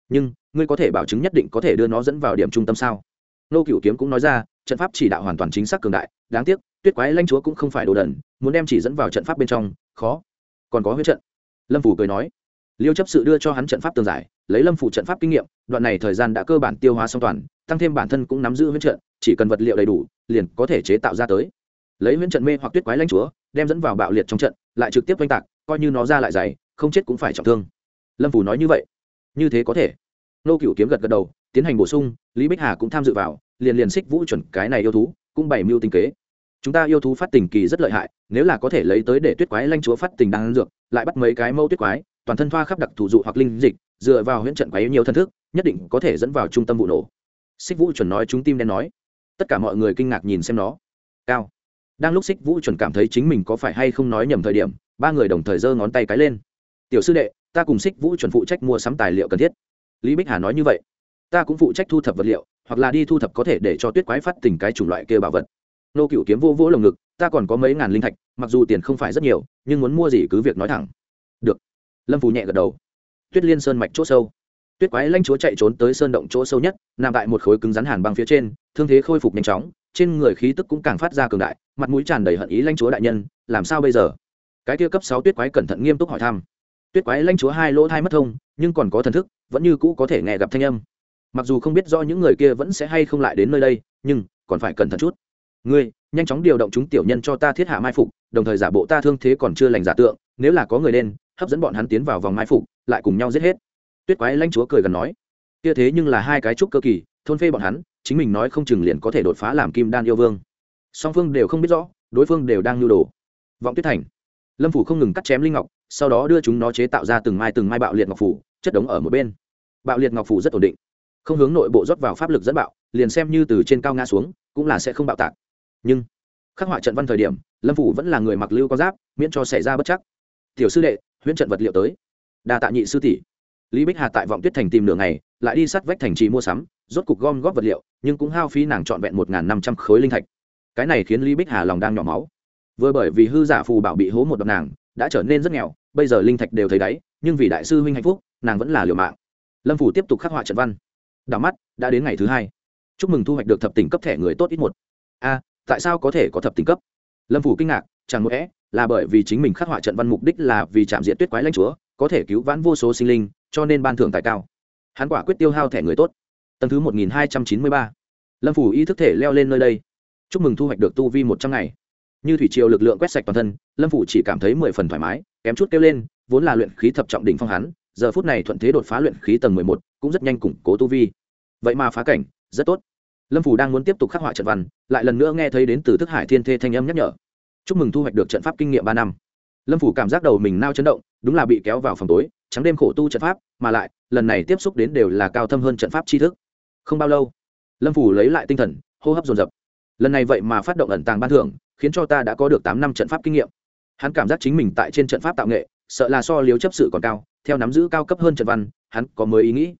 Nhưng, ngươi có thể bảo chứng nhất định có thể đưa nó dẫn vào điểm trung tâm sao? Nô Cửu kiếm cũng nói ra, trận pháp chỉ đạo hoàn toàn chính xác cường đại, đáng tiếc, tuyết quái lanh chúa cũng không phải đồ đần, muốn đem chỉ dẫn vào trận pháp bên trong, khó. Còn có huyết trận. Lâm phủ cười nói, liêu chấp sự đưa cho hắn trận pháp tường giải, lấy lâm phủ trận pháp kinh nghiệm, đoạn này thời gian đã cơ bản tiêu hóa song toàn, tăng thêm bản thân cũng nắm giữ huyết trận, chỉ cần vật liệu đầy đủ, liền có thể chế tạo ra tới lấy huyễn trận mê hoặc tuyết quái lãnh chúa, đem dẫn vào bạo liệt trong trận, lại trực tiếp oanh tạc, coi như nó ra lại dày, không chết cũng phải trọng thương. Lâm phủ nói như vậy. Như thế có thể. Nô cựu kiếm gật gật đầu, tiến hành bổ sung, lý bích hà cũng tham dự vào, liền liền xích vũ chuẩn cái này yêu thú, cũng bày mưu tinh kế. Chúng ta yêu thú phát tình kỳ rất lợi hại, nếu là có thể lấy tới để tuyết quái lanh chúa phát tình đang dược, lại bắt mấy cái mẫu tuyết quái, toàn thân thoa khắp đặc thủ dụ hoặc linh dịch, dựa vào huyễn trận quái nhiều thân thức, nhất định có thể dẫn vào trung tâm vụ nổ. Xích vũ chuẩn nói chúng tim đen nói. Tất cả mọi người kinh ngạc nhìn xem nó. Cao đang lúc xích vũ chuẩn cảm thấy chính mình có phải hay không nói nhầm thời điểm, ba người đồng thời giơ ngón tay cái lên. Tiểu sư đệ, ta cùng xích vũ chuẩn phụ trách mua sắm tài liệu cần thiết. Lý bích hà nói như vậy. Ta cũng phụ trách thu thập vật liệu, hoặc là đi thu thập có thể để cho tuyết quái phát tình cái chủng loại kia bảo vật. Nô cựu kiếm vô vỗ lồng ngực, ta còn có mấy ngàn linh thạch, mặc dù tiền không phải rất nhiều, nhưng muốn mua gì cứ việc nói thẳng. Được. Lâm phù nhẹ gật đầu. Tuyết liên sơn mạch chỗ sâu. Tuyết quái lanh chúa chạy trốn tới sơn động chỗ sâu nhất, nằm tại một khối cứng rắn hàn băng phía trên, thương thế khôi phục nhanh chóng trên người khí tức cũng càng phát ra cường đại, mặt mũi tràn đầy hận ý lanh chúa đại nhân, làm sao bây giờ? Cái kia cấp sáu tuyết quái cẩn thận nghiêm túc hỏi thăm. Tuyết quái lanh chúa hai lỗ thai mất thông, nhưng còn có thần thức, vẫn như cũ có thể nghe gặp thanh âm. Mặc dù không biết do những người kia vẫn sẽ hay không lại đến nơi đây, nhưng còn phải cẩn thận chút. Ngươi, nhanh chóng điều động chúng tiểu nhân cho ta thiết hạ mai phục, đồng thời giả bộ ta thương thế còn chưa lành giả tượng, nếu là có người đen hấp dẫn bọn hắn tiến vào vòng mai phục, lại cùng nhau giết hết. Tuyết quái lanh chúa cười gần nói. Kia thế nhưng là hai cái trúc cơ kỳ, thôn phê bọn hắn chính mình nói không chừng liền có thể đột phá làm kim đan yêu vương. Song phương đều không biết rõ, đối phương đều đang nhu đồ. Vọng tuyết thành. Lâm phủ không ngừng cắt chém linh ngọc, sau đó đưa chúng nó chế tạo ra từng mai từng mai bạo liệt ngọc phủ, chất đống ở một bên. Bạo liệt ngọc phủ rất ổn định. Không hướng nội bộ rót vào pháp lực dẫn bạo, liền xem như từ trên cao ngã xuống, cũng là sẽ không bạo tạc. Nhưng, khắc họa trận văn thời điểm, lâm phủ vẫn là người mặc lưu có giáp, miễn cho xảy ra bất chắc. Tiểu sư đệ, huyễn trận vật liệu tới. Đa tạ nhị sư tỷ. Lý bích hà tại vọng tuyết thành tìm nửa ngày, lại đi sát vách thành trì mua sắm, rốt cục gom góp vật liệu nhưng cũng hao phí nàng trọn vẹn một năm trăm khối linh thạch. Cái này khiến lý bích hà lòng đang nhỏ máu. Vừa bởi vì hư giả phù bảo bị hố một đợt nàng, đã trở nên rất nghèo, bây giờ linh thạch đều thấy đáy, nhưng vì đại sư huynh hạnh phúc, nàng vẫn là liều mạng. Lâm phủ tiếp tục khắc họa trận văn. Đảo mắt, đã đến ngày thứ hai. Chúc mừng thu hoạch được thập tỉnh cấp thẻ người tốt ít một. A, tại sao có thể có thập tỉnh cấp? Lâm phủ kinh ngạc, chẳng một é là bởi vì chính mình khắc họa trận văn mục đích là vì chạm diện tuyết quái lãnh chúa, có thể cứu vãn vô số sinh linh, cho nên ban thưởng tài cao. Hắn quả quyết tiêu hao thẻ người tốt tầng thứ một nghìn hai trăm chín mươi ba. Lâm phủ ý thức thể leo lên nơi đây. Chúc mừng thu hoạch được tu vi một trăm ngày. Như thủy triều lực lượng quét sạch toàn thân, lâm phủ chỉ cảm thấy mười phần thoải mái, kém chút kêu lên, vốn là luyện khí thập trọng đỉnh phong hắn, giờ phút này thuận thế đột phá luyện khí tầng mười một, cũng rất nhanh củng cố tu vi. Vậy mà phá cảnh, rất tốt. Lâm phủ đang muốn tiếp tục khắc họa trận văn, lại lần nữa nghe thấy đến từ thức hải thiên thê thanh âm nhắc nhở. Chúc mừng thu hoạch được trận pháp kinh nghiệm ba năm. Lâm phủ cảm giác đầu mình nao chấn động, đúng là bị kéo vào phòng tối, trắng đêm khổ tu trận pháp, mà lại, lần này tiếp xúc đến đều là cao thâm hơn trận pháp tri thức không bao lâu, lâm phủ lấy lại tinh thần, hô hấp dồn dập. Lần này vậy mà phát động ẩn tàng ban thưởng, khiến cho ta đã có được tám năm trận pháp kinh nghiệm. Hắn cảm giác chính mình tại trên trận pháp tạo nghệ, sợ là so liếu chấp sự còn cao, theo nắm giữ cao cấp hơn trận văn, hắn có mới ý nghĩ.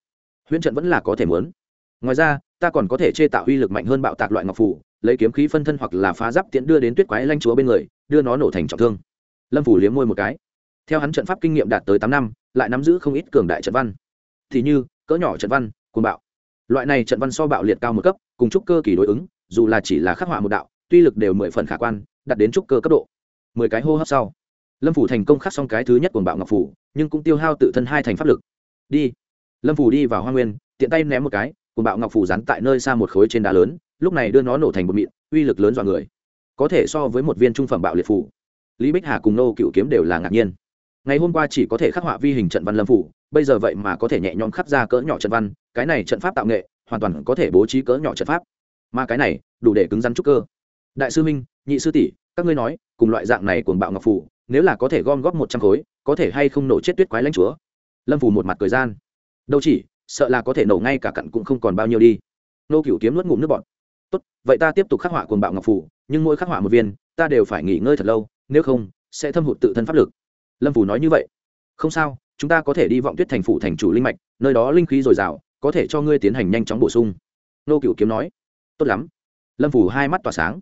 Huyễn trận vẫn là có thể muốn. Ngoài ra, ta còn có thể chê tạo uy lực mạnh hơn bạo tạc loại ngọc phủ lấy kiếm khí phân thân hoặc là phá giáp tiễn đưa đến tuyết quái lanh chúa bên người, đưa nó nổ thành trọng thương. Lâm phủ liếm môi một cái. Theo hắn trận pháp kinh nghiệm đạt tới tám năm, lại nắm giữ không ít cường đại trận văn. Thì như, cỡ nhỏ trận văn côn bạo loại này trận văn so bạo liệt cao một cấp, cùng trúc cơ kỳ đối ứng, dù là chỉ là khắc họa một đạo, tuy lực đều mười phần khả quan, đạt đến trúc cơ cấp độ. Mười cái hô hấp sau, lâm phủ thành công khắc xong cái thứ nhất của bạo ngọc phủ, nhưng cũng tiêu hao tự thân hai thành pháp lực. Đi. Lâm phủ đi vào hoa nguyên, tiện tay ném một cái, cuồng bạo ngọc phủ rắn tại nơi xa một khối trên đá lớn, lúc này đưa nó nổ thành một mịn, uy lực lớn dọa người. Có thể so với một viên trung phẩm bạo liệt phủ, lý bích hà cùng nô cựu kiếm đều là ngạc nhiên ngày hôm qua chỉ có thể khắc họa vi hình trận văn lâm phủ, bây giờ vậy mà có thể nhẹ nhõm khắc ra cỡ nhỏ trận văn, cái này trận pháp tạo nghệ, hoàn toàn có thể bố trí cỡ nhỏ trận pháp. Mà cái này, đủ để cứng rắn trúc cơ. Đại sư minh, nhị sư tỷ, các ngươi nói, cùng loại dạng này cuồng bạo ngọc phủ, nếu là có thể gom góp một trăm khối, có thể hay không nổ chết tuyết quái lãnh chúa? Lâm phủ một mặt cười gian. Đâu chỉ, sợ là có thể nổ ngay cả cặn cũng không còn bao nhiêu đi. Nô cửu kiếm nuốt ngụm nước bọt. Tốt, vậy ta tiếp tục khắc họa cuồng bạo ngọc phủ, nhưng mỗi khắc họa một viên, ta đều phải nghỉ ngơi thật lâu, nếu không, sẽ thâm hụt tự thân pháp lực lâm phủ nói như vậy. Không sao, chúng ta có thể đi vọng tuyết thành phủ thành chủ linh mạch, nơi đó linh khí dồi dào, có thể cho ngươi tiến hành nhanh chóng bổ sung. Nô cựu kiếm nói. Tốt lắm. Lâm phủ hai mắt tỏa sáng.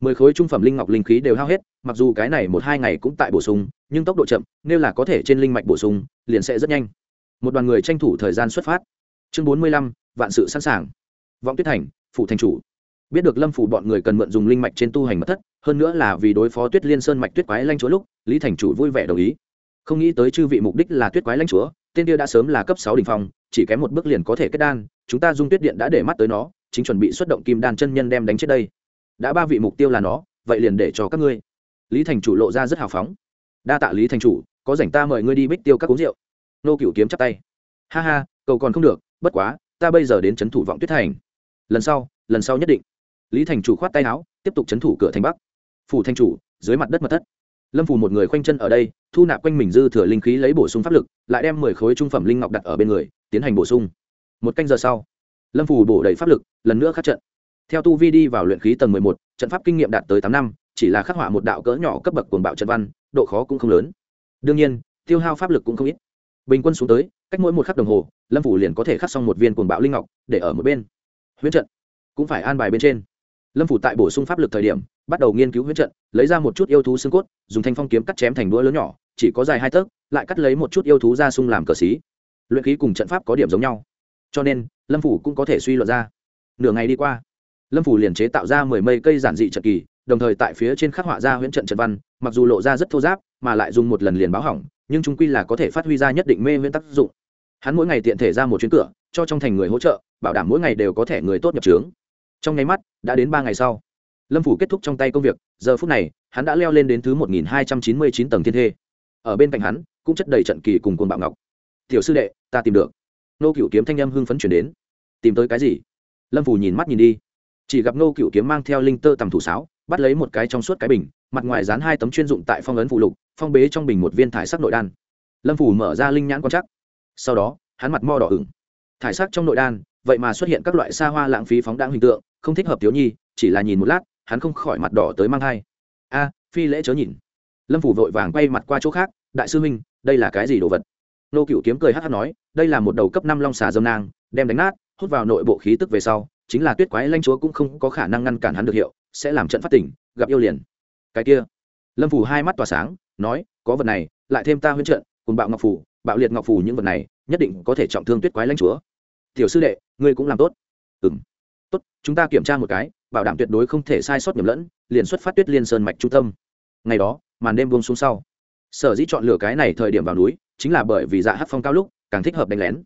Mười khối trung phẩm linh ngọc linh khí đều hao hết, mặc dù cái này một hai ngày cũng tại bổ sung, nhưng tốc độ chậm, nếu là có thể trên linh mạch bổ sung, liền sẽ rất nhanh. Một đoàn người tranh thủ thời gian xuất phát. Chương bốn mươi lăm, vạn sự sẵn sàng. Vọng tuyết thành, phủ thành chủ biết được lâm phủ bọn người cần mượn dùng linh mạch trên tu hành mật thất, hơn nữa là vì đối phó tuyết liên sơn mạch tuyết quái lanh chúa lúc, lý thành chủ vui vẻ đồng ý. Không nghĩ tới chư vị mục đích là tuyết quái lanh chúa, tên kia đã sớm là cấp sáu đ ỉ n h phong, chỉ kém một bước liền có thể kết đan, chúng ta dung tuyết điện đã để mắt tới nó, chính chuẩn bị xuất động kim đan chân nhân đem đánh chết đây. Đã ba vị mục tiêu là nó, vậy liền để cho các ngươi. Lý thành chủ lộ ra rất hào phóng. Đa tạ lý thành chủ, có rảnh ta mời ngươi đi bích tiêu các uống rượu. Nô cửu kiếm chắp tay. Ha ha, cầu còn không được, bất quá, ta bây giờ đến c h ấ n thủ vọng tuyết thành. Lần sau lần sau nhất định lý thành chủ khoát tay áo, tiếp tục c h ấ n thủ cửa thành bắc. Phủ thanh chủ, dưới mặt đất mật thất. Lâm phủ một người khoanh chân ở đây, thu nạp quanh mình dư thừa linh khí lấy bổ sung pháp lực, lại đem mười khối trung phẩm linh ngọc đặt ở bên người, tiến hành bổ sung. Một canh giờ sau, lâm phủ bổ đầy pháp lực, lần nữa khắc trận. Theo tu vi đi vào luyện khí tầng mười một, trận pháp kinh nghiệm đạt tới tám năm, chỉ là khắc họa một đạo cỡ nhỏ cấp bậc cuồng bạo trận văn, độ khó cũng không lớn. Đương nhiên, tiêu hao pháp lực cũng không ít. Bình quân xuống tới, cách mỗi một khắc đồng hồ, lâm phủ liền có thể khắc xong một viên cuồng bạo linh ngọc để ở một bên. Huyễn trận cũng phải an bài bên trên lâm phủ tại bổ sung pháp lực thời điểm, bắt đầu nghiên cứu huyết trận, lấy ra một chút yêu thú xương cốt, dùng thanh phong kiếm cắt chém thành đũa lớn nhỏ, chỉ có dài hai tấc, lại cắt lấy một chút yêu thú ra sung làm cờ xí. Luyện khí cùng trận pháp có điểm giống nhau. Cho nên, lâm phủ cũng có thể suy luận ra. Nửa ngày đi qua, lâm phủ liền chế tạo ra mười mây cây giản dị trận kỳ, đồng thời tại phía trên khắc họa ra huyễn trận trận văn, mặc dù lộ ra rất thô giáp, mà lại dùng một lần liền báo hỏng, nhưng chúng quy là có thể phát huy ra nhất định mê huyễn tác dụng. Hắn mỗi ngày tiện thể ra một chuyến cửa, cho trong thành người hỗ trợ, bảo đảm mỗi ngày đều có thể người tốt nhập trướng trong nháy mắt, đã đến ba ngày sau. Lâm phủ kết thúc trong tay công việc, giờ phút này, hắn đã leo lên đến thứ một nghìn hai trăm chín mươi chín tầng thiên thê. Ở bên cạnh hắn, cũng chất đầy trận kỳ cùng cồn bạo ngọc. Tiểu sư đệ, ta tìm được. Nô cựu kiếm thanh âm hưng phấn chuyển đến. Tìm tới cái gì? Lâm phủ nhìn mắt nhìn đi. Chỉ gặp nô cựu kiếm mang theo linh tơ tầm thủ sáo, bắt lấy một cái trong suốt cái bình, mặt ngoài dán hai tấm chuyên dụng tại phong ấn phụ lục, phong bế trong bình một viên thải sắc nội đan. Lâm phủ mở ra linh nhãn quan chắc sau đó, hắn mặt mo đỏ ửng. Thải sắc trong nội đan, vậy mà xuất hiện các loại xa hoa lãng phí phóng đáng hình tượng không thích hợp thiếu nhi, chỉ là nhìn một lát, hắn không khỏi mặt đỏ tới mang thai. A, phi lễ chớ nhìn. Lâm phủ vội vàng quay mặt qua chỗ khác, đại sư huynh, đây là cái gì đồ vật? Nô cựu kiếm cười hát hát nói, đây là một đầu cấp năm long xà dâm nang, đem đánh nát, hút vào nội bộ khí tức về sau, chính là tuyết quái lanh chúa cũng không có khả năng ngăn cản hắn được hiệu, sẽ làm trận phát tỉnh gặp yêu liền. Cái kia, lâm phủ hai mắt tỏa sáng, nói, có vật này, lại thêm ta huyễn trận, cùng bạo ngọc phủ, bạo liệt ngọc phủ những vật này, nhất định có thể trọng thương tuyết quái lanh chúa. Tiểu sư đệ, ngươi cũng làm tốt. Ừ tốt, chúng ta kiểm tra một cái, bảo đảm tuyệt đối không thể sai sót nhầm lẫn, liền xuất phát tuyết liên sơn mạch trung tâm. Ngày đó, màn đêm buông xuống sau, sở dĩ chọn lựa cái này thời điểm vào núi, chính là bởi vì dạ hát phong cao lúc, càng thích hợp đánh lén.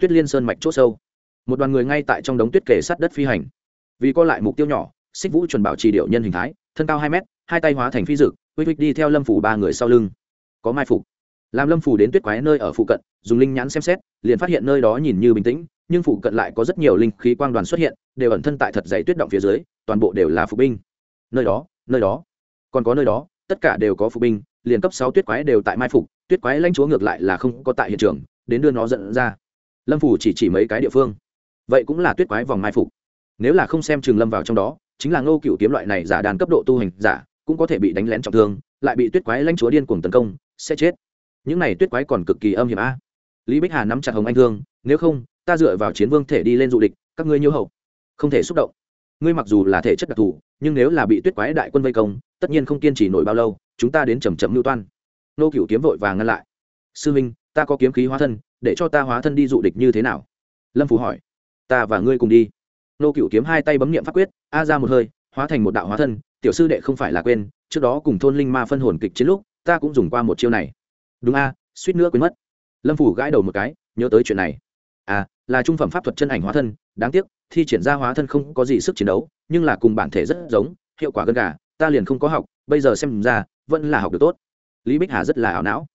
Tuyết liên sơn mạch c h ỗ sâu, một đoàn người ngay tại trong đống tuyết kề sát đất phi hành. Vì co lại mục tiêu nhỏ, xích vũ chuẩn bảo trì điệu nhân hình thái, thân cao hai mét, hai tay hóa thành phi dực huých huých đi theo lâm phủ ba người sau lưng. Có mai phục. Làm lâm phủ đến tuyết quái nơi ở phụ cận, dùng linh nhãn xem xét, liền phát hiện nơi đó nhìn như bình tĩnh, nhưng phụ cận lại có rất nhiều linh khí quang đoàn xuất hiện đều ẩn thân tại thật dày tuyết động phía dưới, toàn bộ đều là phục binh. Nơi đó nơi đó, còn có nơi đó, tất cả đều có phục binh, liền cấp sáu tuyết quái đều tại mai phục, tuyết quái lãnh chúa ngược lại là không có tại hiện trường, đến đưa nó dẫn ra. Lâm phủ chỉ chỉ mấy cái địa phương. Vậy cũng là tuyết quái vòng mai phục. Nếu là không xem trường lâm vào trong đó, chính là ngô cựu kiếm loại này giả đàn cấp độ tu hành giả, cũng có thể bị đánh lén trọng thương, lại bị tuyết quái lãnh chúa điên cuồng tấn công, sẽ chết. Những này tuyết quái còn cực kỳ âm hiểm a. Lý bích hà nắm chặt hồng anh thương, nếu không, ta dựa vào chiến vương thể đi lên dụ địch, các ngươi nhiêu hậu không thể xúc động. Ngươi mặc dù là thể chất đặc thù, nhưng nếu là bị tuyết quái đại quân vây công, tất nhiên không kiên trì nổi bao lâu, chúng ta đến chầm chậm lưu toan. Nô cựu kiếm vội và ngăn lại. Sư minh, ta có kiếm khí hóa thân, để cho ta hóa thân đi dụ địch như thế nào? Lâm phù hỏi. Ta và ngươi cùng đi. Nô cựu kiếm hai tay bấm nghiệm pháp quyết, a ra một hơi, hóa thành một đạo hóa thân, tiểu sư đệ không phải là quên, trước đó cùng thôn linh ma phân hồn kịch chiến lúc, ta cũng dùng qua một chiêu này. Đúng a, suýt nữa quên mất. Lâm phủ gãi đầu một cái, nhớ tới chuyện này à là trung phẩm pháp thuật chân ảnh hóa thân, đáng tiếc, thi triển ra hóa thân không có gì sức chiến đấu, nhưng là cùng bản thể rất giống, hiệu quả gần cả ta liền không có học, bây giờ xem ra, vẫn là học được tốt. Lý bích hà rất là ảo não.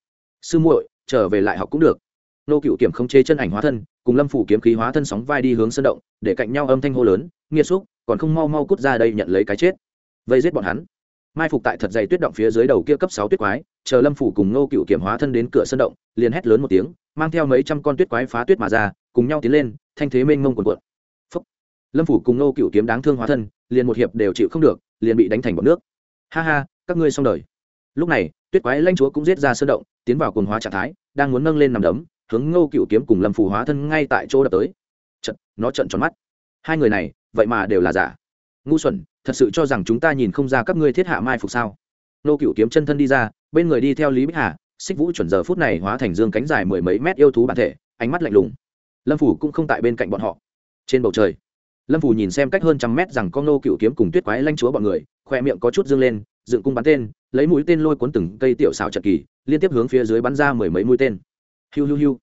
Sư muội, trở về lại học cũng được. Nô cựu kiểm không chế chân ảnh hóa thân, cùng lâm phủ kiếm khí hóa thân sóng vai đi hướng sân động, để cạnh nhau âm thanh hô lớn, nghiệt xúc, còn không mau mau cút ra đây nhận lấy cái chết. Vây giết bọn hắn mai phục tại thật dày tuyết động phía dưới đầu kia cấp sáu tuyết quái, chờ lâm phủ cùng nô cựu kiểm hóa thân đến cửa sân động, liền hét lớn một tiếng, mang theo mấy trăm con tuyết quái phá tuyết mà ra, cùng nhau tiến lên, thanh thế mênh mông quần quận lâm phủ cùng nô cựu kiếm đáng thương hóa thân, liền một hiệp đều chịu không được, liền bị đánh thành bọc nước. Ha ha, các ngươi xong đời. Lúc này, tuyết quái lanh chúa cũng giết ra sơn động, tiến vào cồn hóa trạng thái, đang muốn nâng lên nằm đấm, hướng ngô cựu kiếm cùng lâm phủ hóa thân ngay tại chỗ đập tới. Trận nó trận tròn mắt. Hai người này, vậy mà đều là giả ngu xuẩn, thật sự cho rằng chúng ta nhìn không ra các ngươi thiết hạ mai phục sao? Nô cựu kiếm chân thân đi ra, bên người đi theo lý bích hà, xích vũ chuẩn giờ phút này hóa thành dương cánh dài mười mấy mét yêu thú bản thể, ánh mắt lạnh lùng. Lâm phủ cũng không tại bên cạnh bọn họ. Trên bầu trời, lâm phủ nhìn xem cách hơn trăm mét rằng con nô cựu kiếm cùng tuyết quái lanh chúa bọn người, khoe miệng có chút dương lên, dựng cung bắn tên, lấy mũi tên lôi cuốn từng cây tiểu xào trận kỳ, liên tiếp hướng phía dưới bắn ra mười mấy mũi tên. Hiu hiu hiu.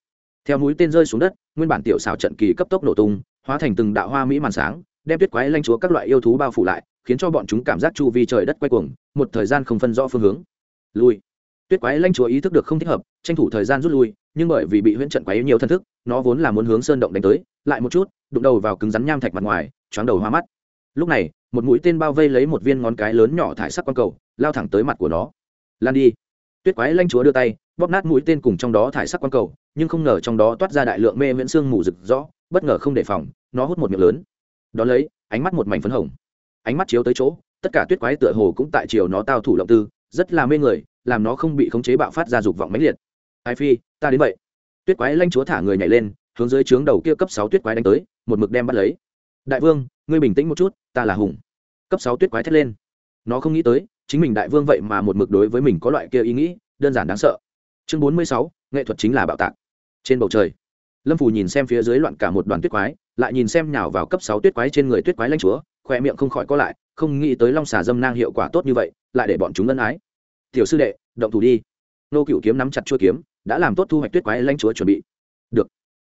Theo mũi tên rơi xuống đất, nguyên bản tiểu xào trận kỳ cấp tốc nổ tung, hóa thành từng đạo hoa mỹ màn sáng đem tuyết quái lanh chúa các loại yêu thú bao phủ lại, khiến cho bọn chúng cảm giác chu vi trời đất quay cuồng, một thời gian không phân rõ phương hướng. Lui. Tuyết quái lanh chúa ý thức được không thích hợp, tranh thủ thời gian rút lui, nhưng bởi vì bị huyễn trận quái nhiều thân thức, nó vốn là muốn hướng sơn động đánh tới, lại một chút, đụng đầu vào cứng rắn nham thạch mặt ngoài, choáng đầu hoa mắt. Lúc này, một mũi tên bao vây lấy một viên ngón cái lớn nhỏ thải sắc quang cầu, lao thẳng tới mặt của nó. Lan đi. Tuyết quái lanh chúa đưa tay, bóp nát mũi tên cùng trong đó thải sắc quang cầu, nhưng không ngờ trong đó toát ra đại lượng mê miễn xương mù rực rõ, bất ngờ không đề phòng, nó hút một miệng lớn đ ó lấy, ánh mắt một mảnh phấn hồng. Ánh mắt chiếu tới chỗ, tất cả tuyết quái tựa hồ cũng tại chiều nó tao thủ lộng tư, rất là mê người, làm nó không bị khống chế bạo phát ra dục vọng mãnh liệt. Ai phi, ta đến vậy. Tuyết quái lanh chúa thả người nhảy lên, hướng dưới trướng đầu kia cấp sáu tuyết quái đánh tới, một mực đem bắt lấy. Đại vương, ngươi bình tĩnh một chút, ta là hùng. Cấp sáu tuyết quái thét lên. Nó không nghĩ tới, chính mình đại vương vậy mà một mực đối với mình có loại kia ý nghĩ, đơn giản đáng sợ. Chương bốn mươi sáu, nghệ thuật chính là bạo tạc. Trên bầu trời, lâm phù nhìn xem phía dưới loạn cả một đoàn tuyết quái lại nhìn xem nhào vào cấp sáu tuyết quái trên người tuyết quái lãnh chúa khoe miệng không khỏi co lại, không nghĩ tới long xà dâm nang hiệu quả tốt như vậy, lại để bọn chúng ân ái. Tiểu sư đệ, động thủ đi. Nô cựu kiếm nắm chặt chuôi kiếm, đã làm tốt thu hoạch tuyết quái lãnh chúa chuẩn bị. Được.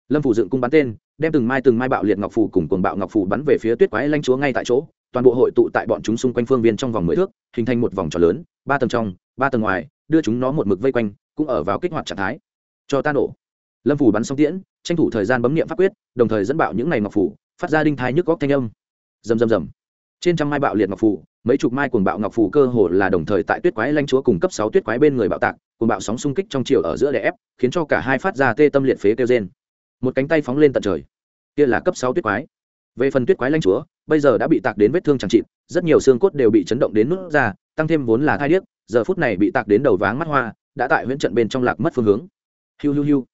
Lâm phủ dựng cung bắn tên, đem từng mai từng mai bạo liệt ngọc phủ cùng cuồng bạo ngọc phủ bắn về phía tuyết quái lãnh chúa ngay tại chỗ, toàn bộ hội tụ tại bọn chúng xung quanh phương viên trong vòng mười thước, hình thành một vòng tròn lớn, ba tầng trong, ba tầng ngoài, đưa chúng nó một mực vây quanh, cũng ở vào kích hoạt trạng thái. Cho ta nổ. Lâm phủ bắn xong tiễn tranh thủ thời gian bấm nghiệm pháp quyết, đồng thời dẫn bạo những ngày ngọc phủ, phát ra đinh thái nhức góc thanh âm. Rầm rầm rầm. Trên trăm mai bạo liệt ngọc phủ, mấy chục mai cuồng bạo ngọc phủ cơ hồ là đồng thời tại tuyết quái lanh chúa cùng cấp sáu tuyết quái bên người bạo tạc, cuồng bạo sóng xung kích trong chiều ở giữa đè ép, khiến cho cả hai phát ra tê tâm liệt phế kêu trên một cánh tay phóng lên tận trời. Kia là cấp sáu tuyết quái. Về phần tuyết quái lanh chúa, bây giờ đã bị tạc đến vết thương chẳng chịt, rất nhiều xương cốt đều bị chấn động đến nút ra, tăng thêm vốn là thai điếc, giờ phút này bị tạc đến đầu váng mắt hoa, đã tại huyễn trận bên trong lạc mất phương hướng. Hiu hiu hiu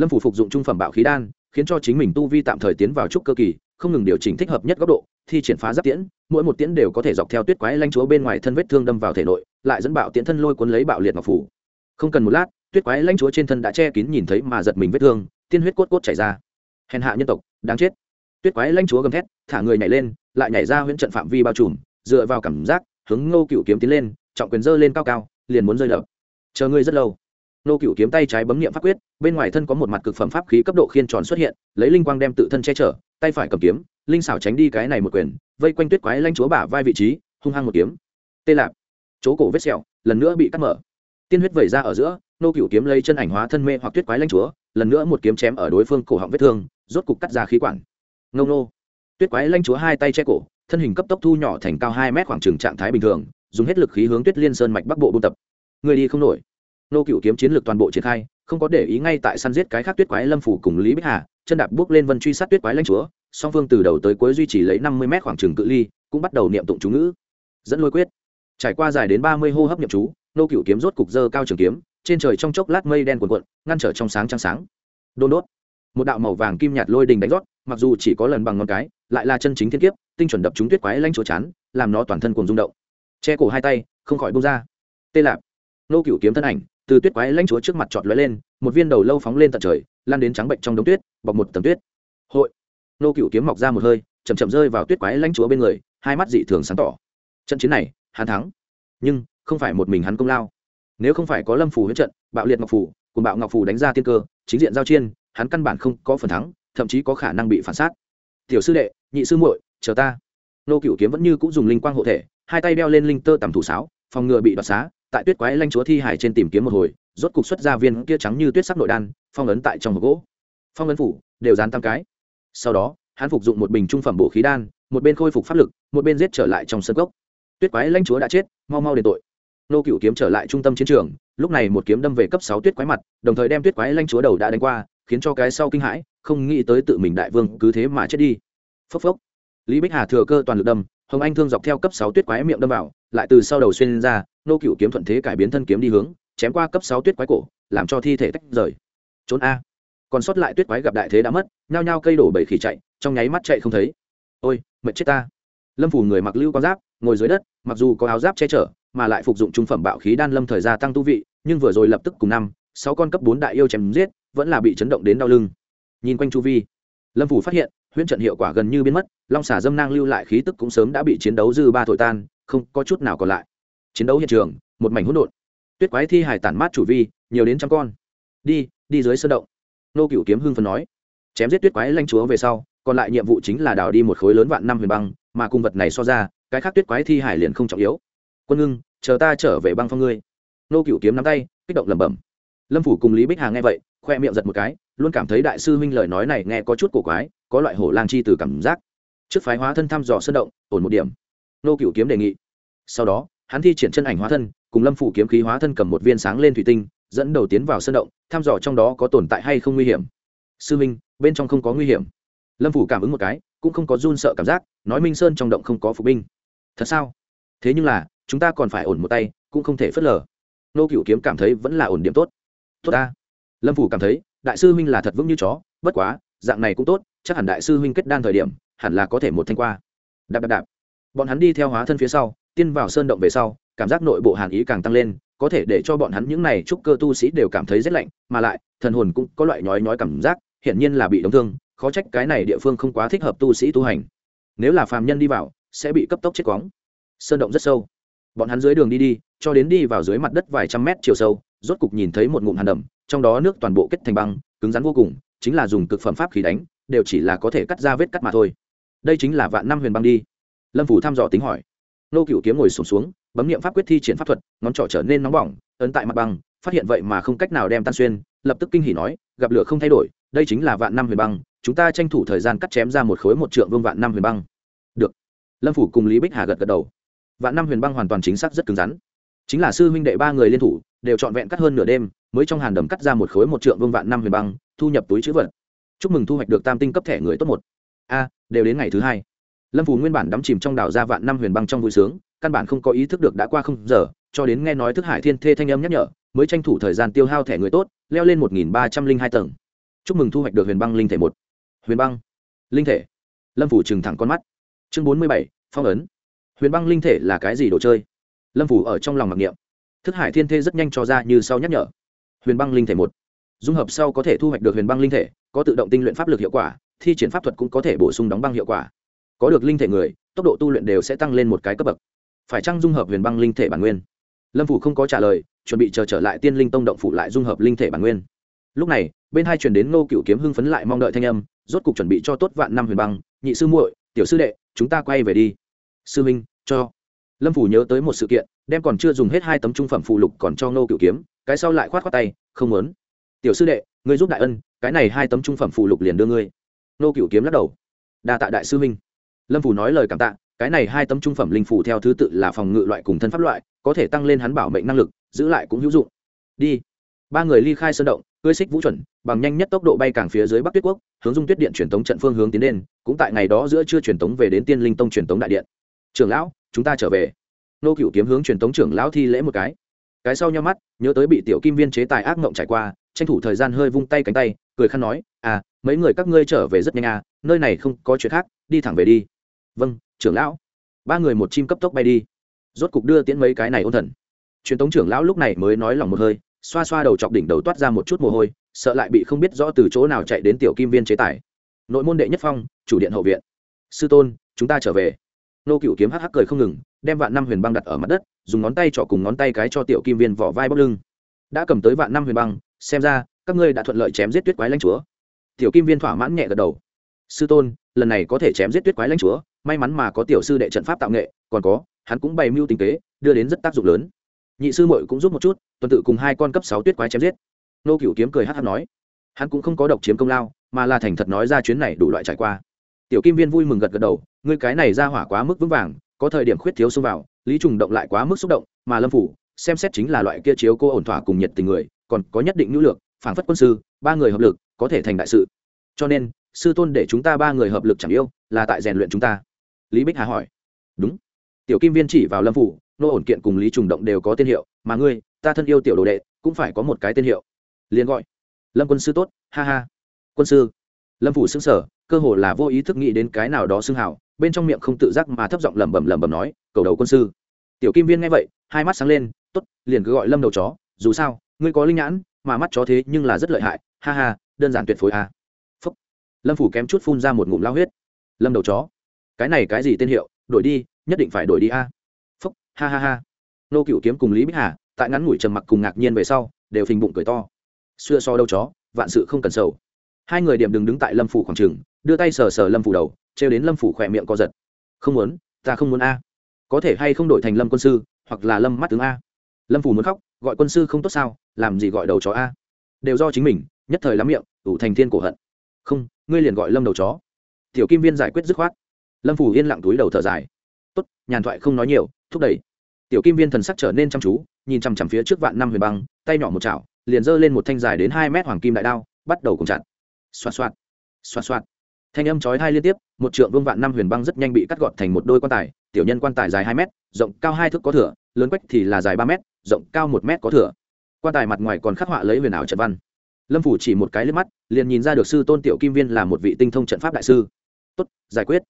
lâm phủ phục dụng trung phẩm bạo khí đan, khiến cho chính mình tu vi tạm thời tiến vào trúc cơ kỳ, không ngừng điều chỉnh thích hợp nhất góc độ, thi triển phá giáp tiễn, mỗi một tiễn đều có thể dọc theo tuyết quái lanh chúa bên ngoài thân vết thương đâm vào thể nội, lại dẫn bạo tiễn thân lôi cuốn lấy bạo liệt ngọc phủ. Không cần một lát, tuyết quái lanh chúa trên thân đã che kín nhìn thấy mà giật mình vết thương, tiên huyết cốt cốt chảy ra. Hèn hạ nhân tộc, đáng chết. Tuyết quái lanh chúa gầm thét, thả người nhảy lên, lại nhảy ra huyễn trận phạm vi bao trùm, dựa vào cảm giác, hướng ngô cựu kiếm tiến lên, trọng quyền dơ lên cao cao, liền muốn rơi đập. Chờ ngươi rất lâu nô cựu kiếm tay trái bấm nghiệm pháp quyết, bên ngoài thân có một mặt cực phẩm pháp khí cấp độ khiên tròn xuất hiện, lấy linh quang đem tự thân che chở, tay phải cầm kiếm, linh xảo tránh đi cái này một quyền, vây quanh tuyết quái lanh chúa bả vai vị trí, hung hăng một kiếm. Tê lạp. Chỗ cổ vết sẹo, lần nữa bị cắt mở. Tiên huyết vẩy ra ở giữa, nô cựu kiếm lấy chân ảnh hóa thân mê hoặc tuyết quái lanh chúa, lần nữa một kiếm chém ở đối phương cổ họng vết thương, rốt cục cắt ra khí quản. Ngông nô. Tuyết quái lanh chúa hai tay che cổ, thân hình cấp tốc thu nhỏ thành cao hai mét khoảng trừng trạng thái bình thường, dùng hết lực khí hướng tuyết liên sơn mạch bắc bộ buôn tập. Người đi không nổi nô cựu kiếm chiến lược toàn bộ triển khai, không có để ý ngay tại săn giết cái khác tuyết quái lâm phủ cùng lý bích hà, chân đạp bước lên vân truy sát tuyết quái lanh chúa, song phương từ đầu tới cuối duy trì lấy năm mươi mét khoảng trừng cự ly, cũng bắt đầu niệm tụng chú ngữ. Dẫn lôi quyết. Trải qua dài đến ba mươi hô hấp nhậm chú, nô cựu kiếm rốt cục dơ cao trường kiếm, trên trời trong chốc lát mây đen cuồn cuộn, ngăn trở trong sáng trăng sáng. Đôn đốt. Một đạo màu vàng kim nhạt lôi đình đánh rót, mặc dù chỉ có lần bằng ngón cái, lại là chân chính thiên kiếp, tinh chuẩn đập trúng tuyết quái lanh chúa chán, làm nó toàn thân cùng rung động. Che cổ hai tay, không khỏi bông ra. Tê lạp. Nô cựu kiếm thân ảnh từ tuyết quái lãnh chúa trước mặt chọn lóe lên, một viên đầu lâu phóng lên tận trời, lan đến trắng bệnh trong đống tuyết, bọc một tầng tuyết. Hội. Nô cựu kiếm mọc ra một hơi chầm chậm rơi vào tuyết quái lãnh chúa bên người, hai mắt dị thường sáng tỏ. Trận chiến này, hắn thắng. Nhưng, không phải một mình hắn công lao. Nếu không phải có lâm phù huyết trận, bạo liệt ngọc phù, cùng bạo ngọc phù đánh ra tiên cơ, chính diện giao chiên hắn căn bản không có phần thắng, thậm chí có khả năng bị phản sát. Tiểu sư đệ, nhị sư muội, chờ ta. Nô cựu kiếm vẫn như cũng dùng linh quang hộ thể, hai tay đeo lên linh tơ tầm thủ sáo, phòng ngừa bị đoạt xá tại tuyết quái lanh chúa thi hải trên tìm kiếm một hồi, rốt cục xuất ra viên kia trắng như tuyết sắc nội đan, phong ấn tại trong hộp gỗ. Phong ấn phủ, đều dán tam cái. Sau đó, hắn phục dụng một bình trung phẩm bổ khí đan, một bên khôi phục pháp lực, một bên giết trở lại trong sân gốc tuyết quái lanh chúa đã chết, mau mau đền tội. Nô cựu kiếm trở lại trung tâm chiến trường, lúc này một kiếm đâm về cấp sáu tuyết quái mặt, đồng thời đem tuyết quái lanh chúa đầu đã đánh qua, khiến cho cái sau kinh hãi, không nghĩ tới tự mình đại vương cứ thế mà chết đi. Phốc phốc. Lý bích hà thừa cơ toàn lực đâm, hồng anh thương dọc theo cấp sáu tuyết quái miệng đâm vào, lại từ sau đầu xuyên ra nô cựu kiếm thuận thế cải biến thân kiếm đi hướng, chém qua cấp sáu tuyết quái cổ, làm cho thi thể tách rời. Trốn a. Còn sót lại tuyết quái gặp đại thế đã mất, nhao nhao cây đổ bầy khỉ chạy, trong nháy mắt chạy không thấy. Ôi, mệt chết ta. Lâm phủ người mặc lưu con giáp, ngồi dưới đất, mặc dù có áo giáp che chở, mà lại phục dụng trung phẩm bạo khí đan lâm thời gia tăng tu vị, nhưng vừa rồi lập tức cùng năm, sáu con cấp bốn đại yêu chém giết, vẫn là bị chấn động đến đau lưng. Nhìn quanh chu vi, lâm phủ phát hiện, huyễn trận hiệu quả gần như biến mất, long xả dâm nang lưu lại khí tức cũng sớm đã bị chiến đấu dư ba thổi tan, không có chút nào còn lại chiến đấu hiện trường, một mảnh hỗn độn. Tuyết quái thi hải tản mát chủ vi, nhiều đến trăm con. Đi đi dưới sơn động. Nô cựu kiếm hưng phần nói. Chém giết tuyết quái lanh chúa về sau, còn lại nhiệm vụ chính là đào đi một khối lớn vạn năm huyền băng, mà cung vật này so ra, cái khác tuyết quái thi hải liền không trọng yếu. Quân ngưng, chờ ta trở về băng phong ngươi. Nô cựu kiếm nắm tay, kích động lẩm bẩm. Lâm phủ cùng lý bích hà nghe vậy, khoe miệng giật một cái, luôn cảm thấy đại sư huynh lời nói này nghe có chút cổ quái, có loại hổ lang chi từ cảm giác. Trước phái hóa thân thăm dò sơn động, ổn một điểm. Nô cựu kiếm đề nghị. Sau đó hắn thi triển chân ảnh hóa thân, cùng lâm phủ kiếm khí hóa thân cầm một viên sáng lên thủy tinh, dẫn đầu tiến vào sân động, thăm dò trong đó có tồn tại hay không nguy hiểm. Sư minh, bên trong không có nguy hiểm. Lâm phủ cảm ứng một cái, cũng không có run sợ cảm giác, nói minh sơn trong động không có phục binh. Thật sao? Thế nhưng là, chúng ta còn phải ổn một tay, cũng không thể phớt lờ. Nô cựu kiếm cảm thấy vẫn là ổn điểm tốt. Tốt ta. Lâm phủ cảm thấy, đại sư huynh là thật vững như chó, bất quá, dạng này cũng tốt, chắc hẳn đại sư huynh kết đan thời điểm, hẳn là có thể một thanh qua. Đạp đạp đạp. Bọn hắn đi theo hóa thân phía sau tiên vào sơn động về sau, cảm giác nội bộ hàn ý càng tăng lên, có thể để cho bọn hắn những này trúc cơ tu sĩ đều cảm thấy rét lạnh, mà lại, thần hồn cũng có loại nhói nhói cảm giác, hiển nhiên là bị đóng thương, khó trách cái này địa phương không quá thích hợp tu sĩ tu hành. Nếu là phàm nhân đi vào, sẽ bị cấp tốc chết quóng sơn động rất sâu. Bọn hắn dưới đường đi đi, cho đến đi vào dưới mặt đất vài trăm mét chiều sâu, rốt cục nhìn thấy một ngụm hàn đầm, trong đó nước toàn bộ kết thành băng, cứng rắn vô cùng, chính là dùng cực phẩm pháp khí đánh, đều chỉ là có thể cắt ra vết cắt mà thôi. Đây chính là vạn năm huyền băng đi. Lâm phủ thăm dò tính hỏi nô cựu kiếm ngồi sùng xuống, xuống bấm nghiệm pháp quyết thi triển pháp thuật ngón trỏ trở nên nóng bỏng ấn tại mặt băng phát hiện vậy mà không cách nào đem tan xuyên lập tức kinh hỉ nói gặp lửa không thay đổi đây chính là vạn năm huyền băng chúng ta tranh thủ thời gian cắt chém ra một khối một trượng vương vạn năm huyền băng. Được. Lâm phủ cùng lý bích hà gật gật đầu. Vạn năm huyền băng hoàn toàn chính xác rất cứng rắn. Chính là sư huynh đệ ba người liên thủ đều trọn vẹn cắt hơn nửa đêm mới trong hàn đầm cắt ra một khối một trượng vương vạn năm huyền băng thu nhập túi chữ vật. Chúc mừng thu hoạch được tam tinh cấp thẻ người tốt một. A đều đến ngày thứ hai lâm phù nguyên bản đắm chìm trong đảo ra vạn năm huyền băng trong vui sướng, căn bản không có ý thức được đã qua không giờ, cho đến nghe nói thức hải thiên thê thanh âm nhắc nhở, mới tranh thủ thời gian tiêu hao thẻ người tốt, leo lên một nghìn ba trăm linh hai tầng. Chúc mừng thu hoạch được huyền băng linh thể một. Huyền băng linh thể. Lâm phủ trừng thẳng con mắt. Chương bốn mươi bảy, phong ấn. Huyền băng linh thể là cái gì đồ chơi? Lâm phủ ở trong lòng mặc niệm. Thức hải thiên thê rất nhanh cho ra như sau nhắc nhở. Huyền băng linh thể một. Dung hợp sau có thể thu hoạch được huyền băng linh thể, có tự động tinh luyện pháp lực hiệu quả, thi triển pháp thuật cũng có thể bổ sung đóng băng hiệu quả có được linh thể người, tốc độ tu luyện đều sẽ tăng lên một cái cấp bậc. Phải chăng dung hợp huyền băng linh thể bản nguyên? Lâm phủ không có trả lời, chuẩn bị chờ trở lại tiên linh tông động phủ lại dung hợp linh thể bản nguyên. Lúc này, bên hai truyền đến ngô cựu kiếm hưng phấn lại mong đợi thanh âm, rốt cục chuẩn bị cho tốt vạn năm huyền băng, nhị sư muội, tiểu sư đệ, chúng ta quay về đi. Sư minh cho. Lâm phủ nhớ tới một sự kiện, đem còn chưa dùng hết hai tấm trung phẩm phụ lục còn cho ngô cựu kiếm, cái sau lại khoát khoát tay, không muốn. Tiểu sư đệ, ngươi giúp đại ân, cái này hai tấm trung phẩm phụ lục liền đưa ngươi. Ngô cựu kiếm lắc đầu. Đa tạ đại sư minh lâm phủ nói lời cảm tạ, cái này hai tấm trung phẩm linh phủ theo thứ tự là phòng ngự loại cùng thân pháp loại, có thể tăng lên hắn bảo mệnh năng lực, giữ lại cũng hữu dụng. Đi. Ba người ly khai sơn động cưới xích vũ chuẩn, bằng nhanh nhất tốc độ bay càng phía dưới bắc tuyết quốc, hướng dung tuyết điện truyền tống trận phương hướng tiến lên, cũng tại ngày đó giữa chưa truyền tống về đến tiên linh tông truyền tống đại điện. Trường lão, chúng ta trở về. Nô cựu kiếm hướng truyền tống trưởng lão thi lễ một cái. Cái sau nhau mắt, nhớ tới bị tiểu kim viên chế tài ác mộng trải qua, tranh thủ thời gian hơi vung tay cánh tay, cười khăn nói à mấy người các ngươi trở về rất nhanh à nơi này không có chuyện khác, đi thẳng về đi vâng trưởng lão. Ba người một chim cấp tốc bay đi. Rốt cục đưa tiễn mấy cái này ôn thần. Truyền thống trưởng lão lúc này mới nói lòng một hơi, xoa xoa đầu chọc đỉnh đầu toát ra một chút mồ hôi, sợ lại bị không biết rõ từ chỗ nào chạy đến tiểu kim viên chế tài nội môn đệ nhất phong, chủ điện hậu viện. Sư tôn, chúng ta trở về. Nô cựu kiếm hắc hắc cười không ngừng, đem vạn năm huyền băng đặt ở mặt đất, dùng ngón tay trọ cùng ngón tay cái cho tiểu kim viên vỏ vai bóc lưng. Đã cầm tới vạn năm huyền băng, xem ra các ngươi đã thuận lợi chém giết tuyết quái lãnh chúa. Tiểu kim viên thỏa mãn nhẹ gật đầu. Sư tôn, lần này có thể chém giết tuyết quái lãnh chúa may mắn mà có tiểu sư đệ trận pháp tạo nghệ, còn có, hắn cũng bày mưu tình kế, đưa đến rất tác dụng lớn. Nhị sư muội cũng giúp một chút, tuần tự cùng hai con cấp sáu tuyết quái chém giết. Nô cựu kiếm cười hát hát nói, hắn cũng không có độc chiếm công lao, mà là thành thật nói ra chuyến này đủ loại trải qua. Tiểu kim viên vui mừng gật gật đầu, ngươi cái này ra hỏa quá mức vững vàng, có thời điểm khuyết thiếu xông vào, lý trùng động lại quá mức xúc động, mà lâm phủ, xem xét chính là loại kia chiếu cô ổn thỏa cùng nhiệt tình người, còn có nhất định nữ lược phản phất quân sư, ba người hợp lực, có thể thành đại sự. Cho nên, sư tôn để chúng ta ba người hợp lực chẳng yêu, là tại rèn luyện chúng ta lý bích hà hỏi. Đúng. Tiểu kim viên chỉ vào lâm phủ, nô ổn kiện cùng lý trùng động đều có tên hiệu, mà ngươi, ta thân yêu tiểu đồ đệ, cũng phải có một cái tên hiệu. Liền gọi. Lâm quân sư tốt, ha ha. Quân sư. Lâm phủ xứng sở cơ hồ là vô ý thức nghĩ đến cái nào đó xưng hào, bên trong miệng không tự giác mà thấp giọng lẩm bẩm lẩm bẩm nói, cầu đầu quân sư. Tiểu kim viên nghe vậy, hai mắt sáng lên t ố t liền cứ gọi lâm đầu chó, dù sao, ngươi có linh nhãn, mà mắt chó thế nhưng là rất lợi hại, ha ha, đơn giản tuyệt phối a. À. lâm phủ kém chút phun ra một ngụm lao huyết. Lâm đầu chó cái này cái gì tên hiệu, đổi đi, nhất định phải đổi đi a. Phúc, ha ha ha. Nô cựu kiếm cùng lý bích hà, tại ngắn ngủi trầm mặc cùng ngạc nhiên về sau, đều phình bụng cười to. Xưa so đâu chó, vạn sự không cần sầu. Hai người điểm đừng đứng tại lâm phủ khoảng trường, đưa tay sờ sờ lâm phủ đầu, trêu đến lâm phủ khỏe miệng co giật. Không muốn, ta không muốn a. Có thể hay không đổi thành lâm quân sư, hoặc là lâm mắt tướng a. Lâm phủ muốn khóc, gọi quân sư không tốt sao, làm gì gọi đầu chó a. Đều do chính mình, nhất thời lắm miệng, ủ thành thiên cổ hận. Không, ngươi liền gọi lâm đầu chó. Tiểu kim viên giải quyết dứt khoát lâm phủ yên lặng túi đầu thở dài. Tốt, nhàn thoại không nói nhiều, thúc đẩy. Tiểu kim viên thần sắc trở nên chăm chú, nhìn chằm chằm phía trước vạn năm huyền băng, tay nhỏ một chảo, liền giơ lên một thanh dài đến hai mét hoàng kim đại đao, bắt đầu cùng chặn. Xoạt xoạt xoạt xoạt. Thanh âm chói hai liên tiếp, một trượng vương vạn năm huyền băng rất nhanh bị cắt gọn thành một đôi quan tài, tiểu nhân quan tài dài hai mét, rộng cao hai thước có thửa lớn quách thì là dài ba mét, rộng cao một mét có thửa quan tài mặt ngoài còn khắc họa lấy huyền ảo trận văn. Lâm phủ chỉ một cái liếc mắt, liền nhìn ra được sư tôn tiểu kim viên là một vị tinh thông trận pháp đại sư. Tốt, giải quyết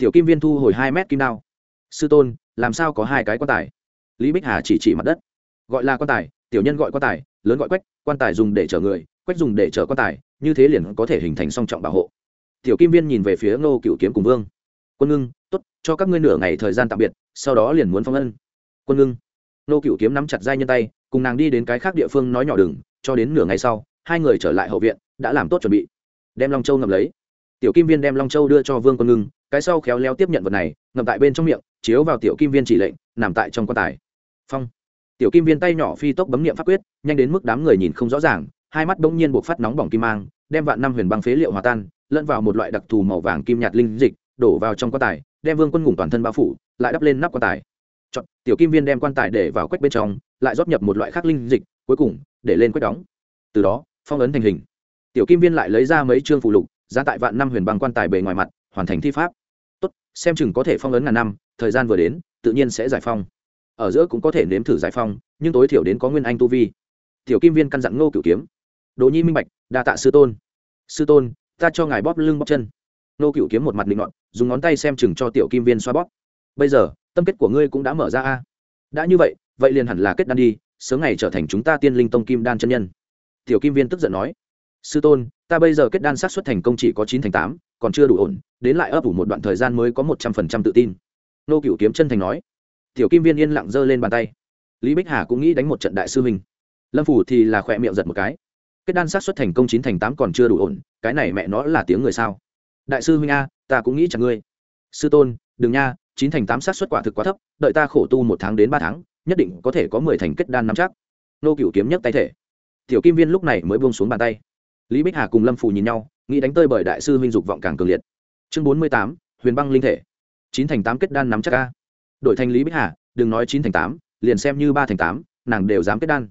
tiểu kim viên thu hồi hai mét kim đao. Sư tôn, làm sao có hai cái quan tài? Lý bích hà chỉ chỉ mặt đất. Gọi là quan tài, tiểu nhân gọi quan tài, lớn gọi quách, quan tài dùng để chở người, quách dùng để chở quan tài, như thế liền có thể hình thành song trọng bảo hộ. Tiểu kim viên nhìn về phía ngô cựu kiếm cùng vương. Quân ngưng t ố t cho các ngươi nửa ngày thời gian tạm biệt, sau đó liền muốn phong ân. Quân ngưng. Ngô cựu kiếm nắm chặt dai nhân tay, cùng nàng đi đến cái khác địa phương nói nhỏ đừng, cho đến nửa ngày sau, hai người trở lại hậu viện, đã làm tốt chuẩn bị. Đem long châu ngầm lấy tiểu kim viên đem long châu đưa cho vương quân ngưng cái sau khéo léo tiếp nhận vật này ngậm tại bên trong miệng chiếu vào tiểu kim viên chỉ lệnh nằm tại trong quan tài. Phong. Tiểu kim viên tay nhỏ phi tốc bấm nghiệm pháp quyết nhanh đến mức đám người nhìn không rõ ràng hai mắt bỗng nhiên buộc phát nóng bỏng kim mang đem vạn năm huyền băng phế liệu hòa tan lẫn vào một loại đặc thù màu vàng kim nhạt linh dịch đổ vào trong quan tài đem vương quân ngủng toàn thân bao phủ lại đắp lên nắp quan tài. Chọn, tiểu kim viên đem quan tài để vào quách bên trong lại rót nhập một loại khác linh dịch cuối cùng để lên quách đóng. Từ đó phong ấn thành hình. Tiểu kim viên lại lấy ra mấy chương phụ lục giá tại vạn năm huyền băng quan tài bề ngoài mặt, hoàn thành thi pháp. Tốt, xem chừng có thể phong ấn ngàn năm, thời gian vừa đến, tự nhiên sẽ giải phong. Ở giữa cũng có thể nếm thử giải phong, nhưng tối thiểu đến có nguyên anh tu vi. Tiểu kim viên căn dặn ngô cửu kiếm. Đồ nhi minh bạch, đa tạ sư tôn. Sư tôn, ta cho ngài bóp lưng bóp chân. Ngô cửu kiếm một mặt linh ngọn dùng ngón tay xem chừng cho tiểu kim viên xoa bóp. Bây giờ, tâm kết của ngươi cũng đã mở ra a. Đã như vậy vậy liền hẳn là kết đan đi, sớm ngày trở thành chúng ta tiên linh tông kim đan chân nhân. Tiểu kim viên tức giận nói. Sư tôn ta bây giờ kết đan sát xuất thành công chỉ có chín thành tám, còn chưa đủ ổn, đến lại ấp ủ một đoạn thời gian mới có một trăm phần trăm tự tin. Nô cựu kiếm chân thành nói. Tiểu kim viên yên lặng giơ lên bàn tay. Lý bích hà cũng nghĩ đánh một trận đại sư mình. lâm phủ thì là khỏe miệng giật một cái. Kết đan sát xuất thành công chín thành tám còn chưa đủ ổn, cái này mẹ nó là tiếng người sao? Đại sư huynh a, ta cũng nghĩ chẳng ngươi. Sư tôn, đừng nha, chín thành tám sát xuất quả thực quá thấp, đợi ta khổ tu một tháng đến ba tháng, nhất định có thể có mười thành kết đan nắm chắc. Nô cựu kiếm nhấc tay thể. Tiểu kim viên lúc này mới buông xuống bàn tay lý bích hà cùng lâm Phù nhìn nhau, nghĩ đánh tơi bởi đại sư huynh dục vọng càng cường liệt. Chương bốn mươi tám, huyền băng linh thể. Chín thành tám kết đan nắm chắc ca đổi thành lý bích hà, đừng nói chín thành tám, liền xem như ba thành tám, nàng đều dám kết đan.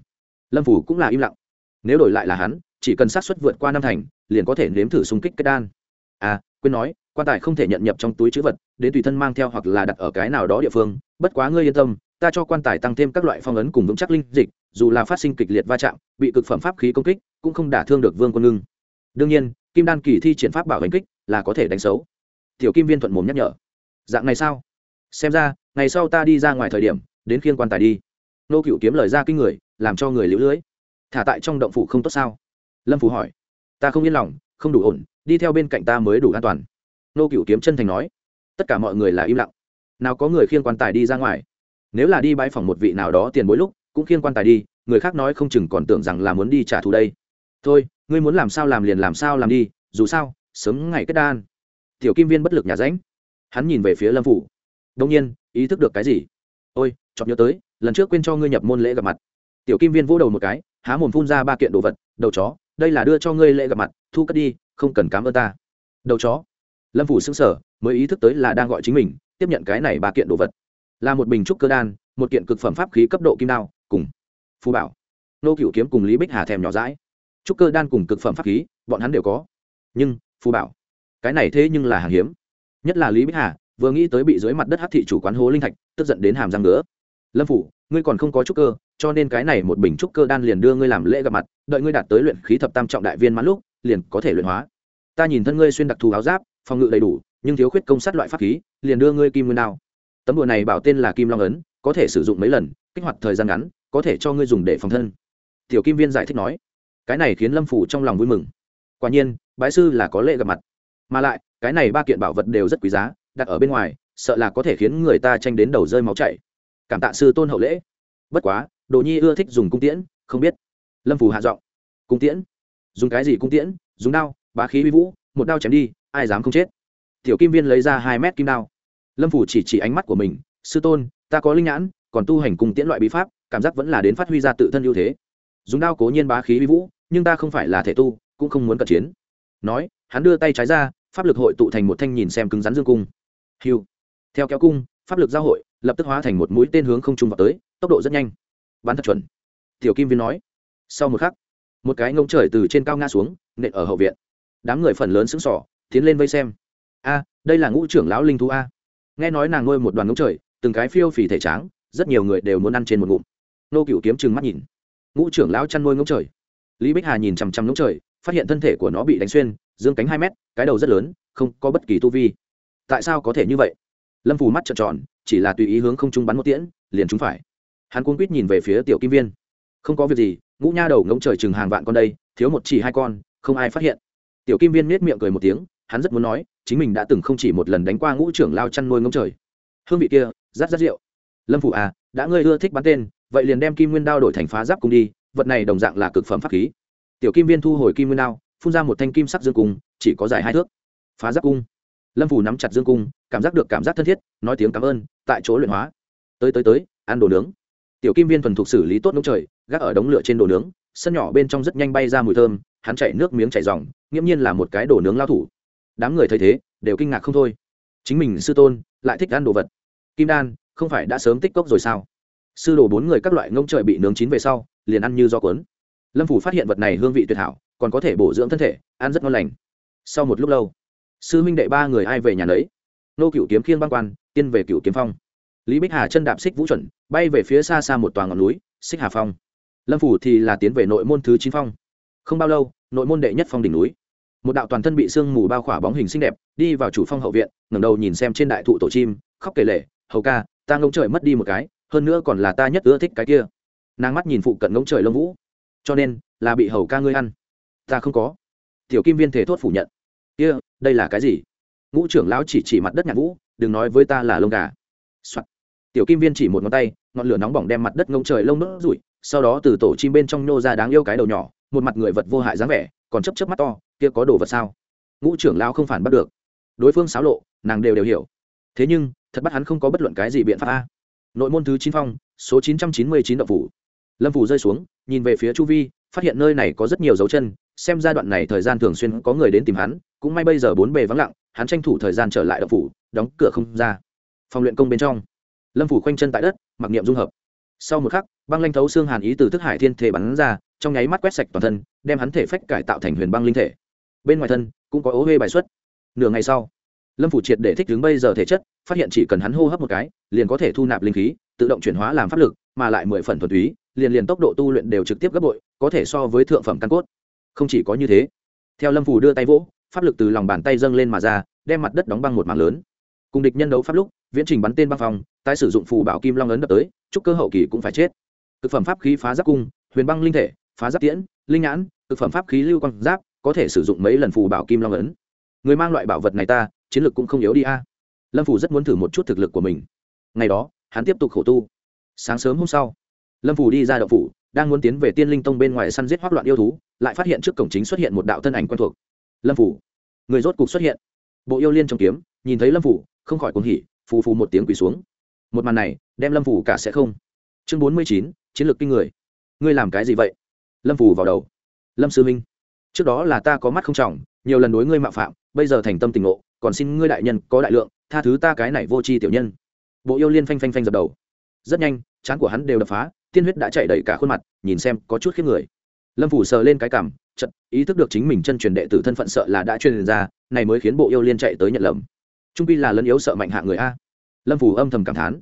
Lâm phủ cũng là im lặng. Nếu đổi lại là hắn, chỉ cần sát xuất vượt qua năm thành, liền có thể nếm thử xung kích kết đan. À quên nói, quan tài không thể nhận nhập trong túi chữ vật, đến tùy thân mang theo hoặc là đặt ở cái nào đó địa phương, bất quá ngươi yên tâm, ta cho quan tài tăng thêm các loại phong ấn cùng vững chắc linh dịch, dù là phát sinh kịch liệt va chạm, bị cực phẩm pháp khí công kích cũng không đả thương được vương quân ngưng. Đương nhiên, kim đan kỳ thi triển pháp bảo hành kích là có thể đánh xấu. Tiểu kim viên thuận mồm nhắc nhở. Dạng này sao? Xem ra, ngày sau ta đi ra ngoài thời điểm, đến khiên quan tài đi. Nô cựu kiếm lời ra kinh người, làm cho người lũ lưới. Thả tại trong động phủ không tốt sao? Lâm phủ hỏi. Ta không yên lòng, không đủ ổn, đi theo bên cạnh ta mới đủ an toàn. Nô cựu kiếm chân thành nói. Tất cả mọi người là im lặng. Nào có người khiêng quan tài đi ra ngoài? Nếu là đi bãi phòng một vị nào đó tiền bối lúc, cũng khiêng quan tài đi, người khác nói không chừng còn tưởng rằng là muốn đi trả thù đây thôi, ngươi muốn làm sao làm liền làm sao làm đi, dù sao, sớm ngày kết đan. Tiểu kim viên bất lực nhà ránh hắn nhìn về phía lâm phủ. Đông nhiên, ý thức được cái gì? Ôi chọc nhớ tới, lần trước quên cho ngươi nhập môn lễ gặp mặt. Tiểu kim viên vỗ đầu một cái, há mồm phun ra ba kiện đồ vật, đầu chó, đây là đưa cho ngươi lễ gặp mặt, thu cất đi, không cần cám ơn ta. Đầu chó. Lâm phủ xứng sở mới ý thức tới là đang gọi chính mình, tiếp nhận cái này ba kiện đồ vật. Là một bình trúc cơ đan, một kiện cực phẩm pháp khí cấp độ kim đao, cùng phù bảo. Nô cựu kiếm cùng lý bích hà thèm nhỏ rãi trúc cơ đan cùng cực phẩm pháp khí, bọn hắn đều có. Nhưng, phù bảo, cái này thế nhưng là hàng hiếm. Nhất là lý bích hà, vừa nghĩ tới bị dưới mặt đất hát thị chủ quán hố linh thạch, tức giận đến hàm răng nữa lâm phủ, ngươi còn không có trúc cơ, cho nên cái này một bình trúc cơ đan liền đưa ngươi làm lễ gặp mặt, đợi ngươi đạt tới luyện khí thập tam trọng đại viên mãn lúc, liền có thể luyện hóa. Ta nhìn thân ngươi xuyên đặc thù áo giáp, phòng ngự đầy đủ, nhưng thiếu khuyết công sát loại pháp khí, liền đưa ngươi kim nguyên đao. Tấm đùa này bảo tên là kim long ấn, có thể sử dụng mấy lần, kích hoạt thời gian ngắn, có thể cho ngươi dùng để phòng thân. Tiểu kim viên giải thích nói cái này khiến lâm phủ trong lòng vui mừng. Quả nhiên, bái sư là có lễ gặp mặt. Mà lại, cái này ba kiện bảo vật đều rất quý giá, đặt ở bên ngoài, sợ là có thể khiến người ta tranh đến đầu rơi máu chảy. Cảm tạ sư tôn hậu lễ. Bất quá, đồ nhi ưa thích dùng cung tiễn, không biết. Lâm phủ hạ giọng. Cung tiễn? Dùng cái gì cung tiễn? Dùng đao, bá khí vi vũ, một đao chém đi, ai dám không chết? Tiểu kim viên lấy ra hai mét kim đao. Lâm phủ chỉ chỉ ánh mắt của mình. Sư tôn, ta có linh nhãn, còn tu hành cung tiễn loại bí pháp, cảm giác vẫn là đến phát huy ra tự thân ưu thế. Dùng đao cố nhiên bá khí vi vũ nhưng ta không phải là thể tu, cũng không muốn cận chiến. Nói, hắn đưa tay trái ra, pháp lực hội tụ thành một thanh nhìn xem cứng rắn dương cung. Hiu. Theo kéo cung, pháp lực giao hội, lập tức hóa thành một mũi tên hướng không trung vào tới, tốc độ rất nhanh. Bắn thật chuẩn. Tiểu kim viên nói. Sau một khắc, một cái ngông trời từ trên cao ngã xuống, nện ở hậu viện. Đám người phần lớn sững sỏ tiến lên vây xem. A, đây là ngũ trưởng lão linh thú a. Nghe nói nàng nuôi một đoàn ngông trời, từng cái phiêu phì thể tráng, rất nhiều người đều muốn ăn trên một ngụm. Nô cựu kiếm chừng mắt nhìn. Ngũ trưởng lão chăn nuôi ngông trời lý bích hà nhìn chằm chằm ngỗng trời, phát hiện thân thể của nó bị đánh xuyên, dương cánh hai mét, cái đầu rất lớn, không có bất kỳ tu vi. Tại sao có thể như vậy? Lâm phù mắt trợn tròn, chỉ là tùy ý hướng không trung bắn một tiễn, liền trúng phải. Hắn cuốn quýt nhìn về phía tiểu kim viên. Không có việc gì, ngũ nha đầu ngỗng trời chừng hàng vạn con đây, thiếu một chỉ hai con, không ai phát hiện. Tiểu kim viên nết miệng cười một tiếng, hắn rất muốn nói, chính mình đã từng không chỉ một lần đánh qua ngũ trưởng lao chăn nuôi ngỗng trời. Hương vị kia, rát rát rượu. Lâm phủ à đã ngươi ưa thích bắn tên, vậy liền đem kim nguyên đao đổi thành phá giáp cùng đi vật này đồng dạng là cực phẩm pháp khí. Tiểu kim viên thu hồi kim nguyên đao, phun ra một thanh kim sắc dương cung, chỉ có dài hai thước. Phá giáp cung. Lâm phủ nắm chặt dương cung, cảm giác được cảm giác thân thiết, nói tiếng cảm ơn, tại chỗ luyện hóa. Tới tới tới, ăn đồ nướng. Tiểu kim viên thuần thục xử lý tốt nấu trời, gác ở đống lửa trên đồ nướng, sân nhỏ bên trong rất nhanh bay ra mùi thơm, hắn chạy nước miếng chảy dòng, nghiễm nhiên là một cái đồ nướng lao thủ. Đám người thấy thế, đều kinh ngạc không thôi. Chính mình sư tôn, lại thích ăn đồ vật. Kim đan, không phải đã sớm tích cốc rồi sao? Sư đồ bốn người các loại ngông trời bị nướng chín về sau liền ăn như do cuốn. Lâm phủ phát hiện vật này hương vị tuyệt hảo, còn có thể bổ dưỡng thân thể, ăn rất ngon lành. Sau một lúc lâu, sư minh đệ ba người ai về nhà lấy nô cựu kiếm khiêng băng quan, tiên về cựu kiếm phong. Lý bích hà chân đạp xích vũ chuẩn, bay về phía xa xa một tòa ngọn núi, xích hà phong. Lâm phủ thì là tiến về nội môn thứ chín phong. Không bao lâu, nội môn đệ nhất phong đỉnh núi. Một đạo toàn thân bị sương mù bao khỏa bóng hình xinh đẹp, đi vào chủ phong hậu viện, ngẩng đầu nhìn xem trên đại thụ tổ chim, khóc kể lể, hầu ca, ta ngông trời mất đi một cái, hơn nữa còn là ta nhất ưa thích cái kia nàng mắt nhìn phụ cận ngỗng trời lông vũ. Cho nên, là bị hầu ca ngươi ăn. Ta không có. Tiểu kim viên thể thốt phủ nhận. Kia, đây là cái gì? Ngũ trưởng lão chỉ chỉ mặt đất nhạc vũ, đừng nói với ta là lông gà、Soạn. tiểu kim viên chỉ một ngón tay, ngọn lửa nóng bỏng đem mặt đất ngông trời lông nốt rủi, sau đó từ tổ chim bên trong nhô ra đáng yêu cái đầu nhỏ, một mặt người vật vô hại dáng vẻ, còn chấp chấp mắt to, kia có đồ vật sao? Ngũ trưởng lão không phản bắt được. Đối phương xáo lộ, nàng đều đều hiểu. Thế nhưng, thật bắt hắn không có bất luận cái gì biện pháp a. Nội môn thứ chín phong, số chín trăm chín mươi chín đậu phủ lâm phủ rơi xuống, nhìn về phía chu vi, phát hiện nơi này có rất nhiều dấu chân, xem giai đoạn này thời gian thường xuyên có người đến tìm hắn, cũng may bây giờ bốn bề vắng lặng, hắn tranh thủ thời gian trở lại đậu phủ, đóng cửa không ra. Phòng luyện công bên trong, lâm phủ khoanh chân tại đất, mặc niệm dung hợp. Sau một khắc, băng lanh thấu xương hàn ý từ thức hải thiên thể bắn ra, trong nháy mắt quét sạch toàn thân, đem hắn thể phách cải tạo thành huyền băng linh thể. Bên ngoài thân, cũng có ố huê bài xuất. Nửa ngày sau, lâm phủ triệt để thích đứng bây giờ thể chất, phát hiện chỉ cần hắn hô hấp một cái, liền có thể thu nạp linh khí, tự động chuyển hóa làm pháp lực, mà lại mười phần thuần túy liền liền tốc độ tu luyện đều trực tiếp gấp bội, có thể so với thượng phẩm căn cốt. Không chỉ có như thế, theo lâm phù đưa tay vỗ, pháp lực từ lòng bàn tay dâng lên mà ra, đem mặt đất đóng băng một mảng lớn. Cùng địch nhân đấu pháp lúc, viễn trình bắn tên băng phòng tái sử dụng phù bảo kim long ấn đập tới, chúc cơ hậu kỳ cũng phải chết. Thực phẩm pháp khí phá giáp cung, huyền băng linh thể, phá giáp tiễn, linh nhãn thực phẩm pháp khí lưu quang giáp, có thể sử dụng mấy lần phù bảo kim long ấn. Người mang loại bảo vật này ta, chiến lược cũng không yếu đi a. Lâm phủ rất muốn thử một chút thực lực của mình. Ngày đó, hắn tiếp tục khổ tu. Sáng sớm hôm sau lâm phủ đi ra đậu phủ, đang muốn tiến về tiên linh tông bên ngoài săn giết hoác loạn yêu thú, lại phát hiện trước cổng chính xuất hiện một đạo thân ảnh quen thuộc. Lâm phủ người rốt cục xuất hiện. Bộ yêu liên trong kiếm, nhìn thấy lâm phủ không khỏi cuồng hỉ, phù phù một tiếng quỳ xuống. Một màn này, đem lâm phủ cả sẽ không. Chương bốn mươi chín, chiến lược kinh người. Ngươi làm cái gì vậy? Lâm phủ vào đầu. Lâm sư minh, trước đó là ta có mắt không trọng, nhiều lần đối ngươi mạo phạm, bây giờ thành tâm tình ngộ, còn xin ngươi đại nhân có đại lượng, tha thứ ta cái này vô tri tiểu nhân. Bộ yêu liên phanh phanh phanh dập đầu. Rất nhanh, chán của hắn đều đập phá tiên huyết đã chạy đầy cả khuôn mặt, nhìn xem có chút khiếp người. Lâm phủ sờ lên cái cảm chật ý thức được chính mình chân truyền đệ tử thân phận sợ là đã truyền ra, này mới khiến bộ yêu liên chạy tới nhận lầm. Trung pi là lân yếu sợ mạnh hạ người a. Lâm phủ âm thầm cảm thán.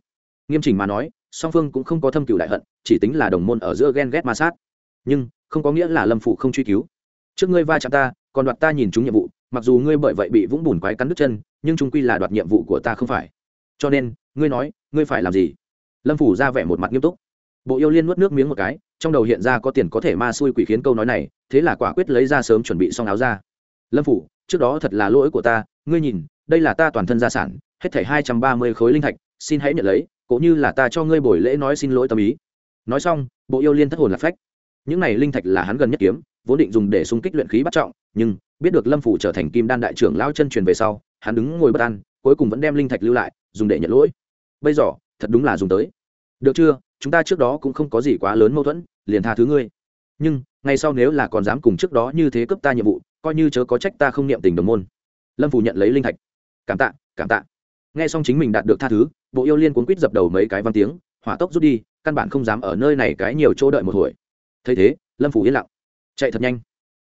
Nghiêm chỉnh mà nói, song phương cũng không có thâm cựu đại hận, chỉ tính là đồng môn ở giữa ghen ghét ma sát. Nhưng, không có nghĩa là lâm phủ không truy cứu. Trước ngươi va chạm ta, còn đoạt ta nhìn chúng nhiệm vụ, mặc dù ngươi bởi vậy bị vũng bùn quái cắn đứt chân, nhưng trung quy là đoạt nhiệm vụ của ta không phải. Cho nên, ngươi nói, ngươi phải làm gì? Lâm phủ ra vẻ một mặt nghiêm túc bộ yêu liên nuốt nước miếng một cái, trong đầu hiện ra có tiền có thể ma xui quỷ khiến câu nói này, thế là quả quyết lấy ra sớm chuẩn bị xong áo ra. Lâm phủ, trước đó thật là lỗi của ta, ngươi nhìn, đây là ta toàn thân gia sản, hết thảy hai trăm ba mươi khối linh thạch, xin hãy nhận lấy cũng như là ta cho ngươi buổi lễ nói xin lỗi tâm ý. Nói xong, bộ yêu liên thất hồn lạc phách. Những này linh thạch là hắn gần nhất kiếm, vốn định dùng để xung kích luyện khí bắt trọng, nhưng, biết được lâm phủ trở thành kim đan đại trưởng lao chân truyền về sau, hắn đứng ngồi bất an, cuối cùng vẫn đem linh thạch lưu lại, dùng để nhận lỗi. Bây giờ, thật đúng là dùng tới. Được chưa? Chúng ta trước đó cũng không có gì quá lớn mâu thuẫn, liền tha thứ ngươi. Nhưng, ngay sau nếu là còn dám cùng trước đó như thế cấp ta nhiệm vụ, coi như chớ có trách ta không niệm tình đồng môn. Lâm phủ nhận lấy linh thạch. Cảm tạ cảm tạ. Nghe xong chính mình đạt được tha thứ, bộ yêu liên cuốn quýt dập đầu mấy cái văn tiếng, hỏa tốc rút đi, căn bản không dám ở nơi này cái nhiều chỗ đợi một hồi. Thấy thế, lâm phủ yên lặng. Chạy thật nhanh.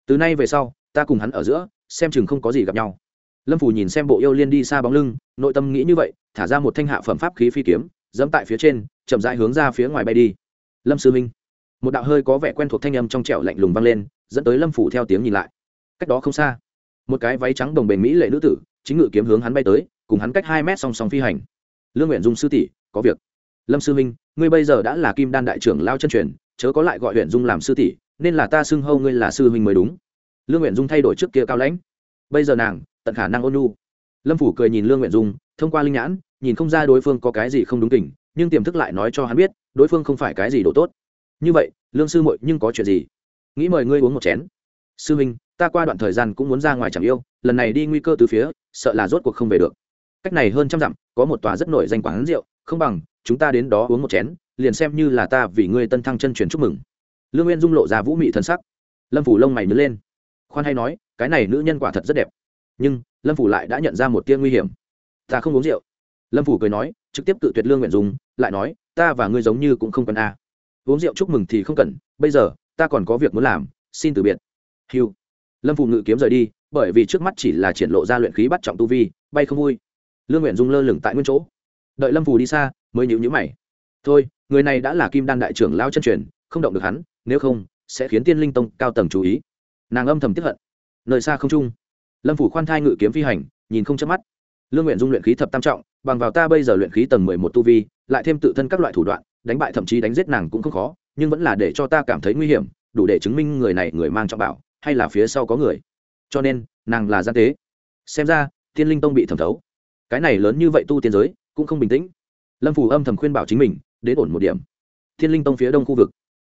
Từ nay về sau, ta cùng hắn ở giữa, xem chừng không có gì gặp nhau. Lâm phủ nhìn xem bộ yêu liên đi xa bóng lưng, nội tâm nghĩ như vậy, thả ra một thanh hạ phẩm pháp khí phi kiếm dẫm tại phía trên, chậm rãi hướng ra phía ngoài bay đi. Lâm sư minh. Một đạo hơi có vẻ quen thuộc thanh âm trong trẻo lạnh lùng vang lên, dẫn tới lâm phủ theo tiếng nhìn lại. Cách đó không xa, một cái váy trắng đồng bền mỹ lệ nữ tử, chính ngự kiếm hướng hắn bay tới, cùng hắn cách hai mét song song phi hành. Lương nguyện dung sư tỷ, có việc. Lâm sư minh, ngươi bây giờ đã là kim đan đại trưởng lao chân truyền, chớ có lại gọi huyện dung làm sư tỷ, nên là ta xưng hâu ngươi là sư huynh mới đúng. Lương nguyện dung thay đổi trước kia cao lãnh. Bây giờ nàng, tận khả năng ôn nhu. Lâm phủ cười nhìn lương nguyện dung, thông qua linh nhãn nhìn không ra đối phương có cái gì không đúng tình nhưng tiềm thức lại nói cho hắn biết, đối phương không phải cái gì đồ tốt. Như vậy, lương sư muội nhưng có chuyện gì? Nghĩ mời ngươi uống một chén. Sư huynh, ta qua đoạn thời gian cũng muốn ra ngoài chẳng yêu, lần này đi nguy cơ từ phía, sợ là rốt cuộc không về được. Cách này hơn trăm dặm, có một tòa rất nổi danh quán rượu, không bằng, chúng ta đến đó uống một chén, liền xem như là ta vì ngươi tân thăng chân truyền chúc mừng. Lương nguyên dung lộ ra vũ mị thân sắc. Lâm phủ lông mày nứt lên. Khoan hay nói, cái này nữ nhân quả thật rất đẹp. Nhưng, lâm phủ lại đã nhận ra một tia nguy hiểm. Ta không uống rượu lâm phủ cười nói, trực tiếp cự tuyệt lương nguyện dùng lại nói, ta và ngươi giống như cũng không cần a. Uống rượu chúc mừng thì không cần, bây giờ, ta còn có việc muốn làm, xin từ biệt. Hiu lâm phủ ngự kiếm rời đi, bởi vì trước mắt chỉ là triển lộ ra luyện khí bắt trọng tu vi, bay không vui. Lương nguyện dung lơ lửng tại nguyên chỗ. Đợi lâm phủ đi xa, mới nhịu nhữ mày. Thôi, người này đã là kim đan đại trưởng lao chân truyền, không động được hắn, nếu không, sẽ khiến tiên linh tông cao tầng chú ý. Nàng âm thầm tiếp hận. Nơi xa không trung, lâm phủ khoan thai ngự kiếm phi hành, nhìn không chớp mắt lương nguyện dung luyện khí thập tam trọng, bằng vào ta bây giờ luyện khí tầng mười một tu vi, lại thêm tự thân các loại thủ đoạn, đánh bại thậm chí đánh giết nàng cũng không khó, nhưng vẫn là để cho ta cảm thấy nguy hiểm, đủ để chứng minh người này người mang trọng bảo, hay là phía sau có người. Cho nên, nàng là gian tế. Xem ra, thiên linh tông bị thẩm thấu. Cái này lớn như vậy tu tiên giới, cũng không bình tĩnh. Lâm phù âm thầm khuyên bảo chính mình, đến ổn một điểm. Thiên linh tông phía đông khu vực.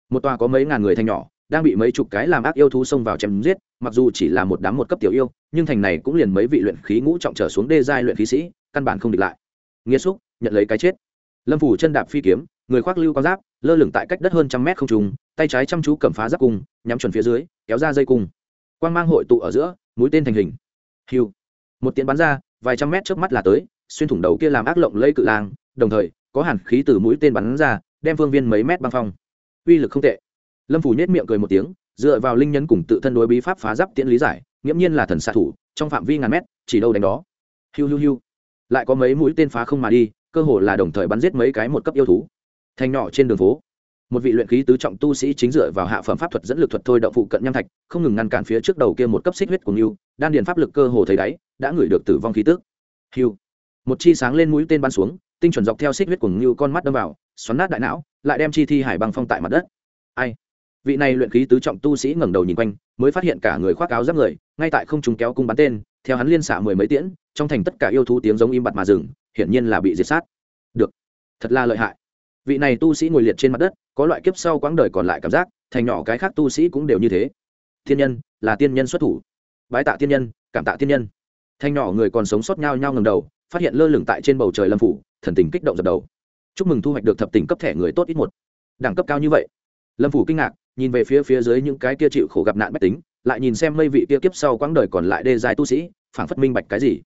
Một tòa có mấy ngàn người thanh nhỏ đang bị mấy chục cái làm ác yêu thú xông vào chém giết, mặc dù chỉ là một đám một cấp tiểu yêu, nhưng thành này cũng liền mấy vị luyện khí ngũ trọng trở xuống đê giai luyện khí sĩ, căn bản không địch lại. Nghĩa xúc, nhận lấy cái chết. Lâm phủ chân đạp phi kiếm, người khoác lưu con giáp, lơ lửng tại cách đất hơn trăm mét không trùng tay trái chăm chú cầm phá giáp cung, nhắm chuẩn phía dưới, kéo ra dây cung. Quang mang hội tụ ở giữa, mũi tên thành hình. Hiu. Một tiếng bắn ra, vài trăm mét trước mắt là tới, xuyên thủng đầu kia làm ác lộng lây cự lang, đồng thời, có hàn khí từ mũi tên bắn ra, đem phương viên mấy mét băng phong. Uy lực không tệ lâm phủ nhét miệng cười một tiếng, dựa vào linh nhân cùng tự thân đối bí pháp phá giáp tiễn lý giải, nghiễm nhiên là thần xạ thủ, trong phạm vi ngàn mét, chỉ đâu đánh đó. Hiu hiu hiu. Lại có mấy mũi tên phá không mà đi, cơ hồ là đồng thời bắn giết mấy cái một cấp yêu thú. Thành nhỏ trên đường phố, một vị luyện khí tứ trọng tu sĩ chính dựa vào hạ phẩm pháp thuật dẫn lực thuật thôi động phụ cận nham thạch, không ngừng ngăn cản phía trước đầu kia một cấp xích huyết của ngưu đan điền pháp lực cơ hồ thấy đáy, đã ngửi được tử vong khí tức. Hiu. Một chi sáng lên mũi tên bắn xuống, tinh chuẩn dọc theo xích huyết của ngưu con mắt đâm vào, xoắn nát đại não, lại đem chi thi hải băng phong tại mặt đất. Ai? Vị này luyện khí tứ trọng tu sĩ ngẩng đầu nhìn quanh, mới phát hiện cả người khoác áo giáp người, ngay tại không trung kéo cung bắn tên, theo hắn liên xạ mười mấy tiễn, trong thành tất cả yêu thú tiếng giống im bặt mà dừng, hiển nhiên là bị diệt sát. Được, thật là lợi hại. Vị này tu sĩ ngồi liệt trên mặt đất, có loại kiếp sau quãng đời còn lại cảm giác, thành nhỏ cái khác tu sĩ cũng đều như thế. Thiên nhân, là tiên nhân xuất thủ. Bái tạ tiên nhân, cảm tạ tiên nhân. Thanh nhỏ người còn sống sót nhau nhau ngầm đầu, phát hiện lơ lửng tại trên bầu trời lâm phủ, thần tình kích động dập đầu. Chúc mừng thu hoạch được thập tỉnh cấp thẻ người tốt ít một. Đẳng cấp cao như vậy. Lâm phủ kinh ngạc nhìn về phía phía dưới những cái kia chịu khổ gặp nạn bách tính, lại nhìn xem mây vị kia kiếp sau quãng đời còn lại đê dài tu sĩ, phảng phất minh bạch cái gì.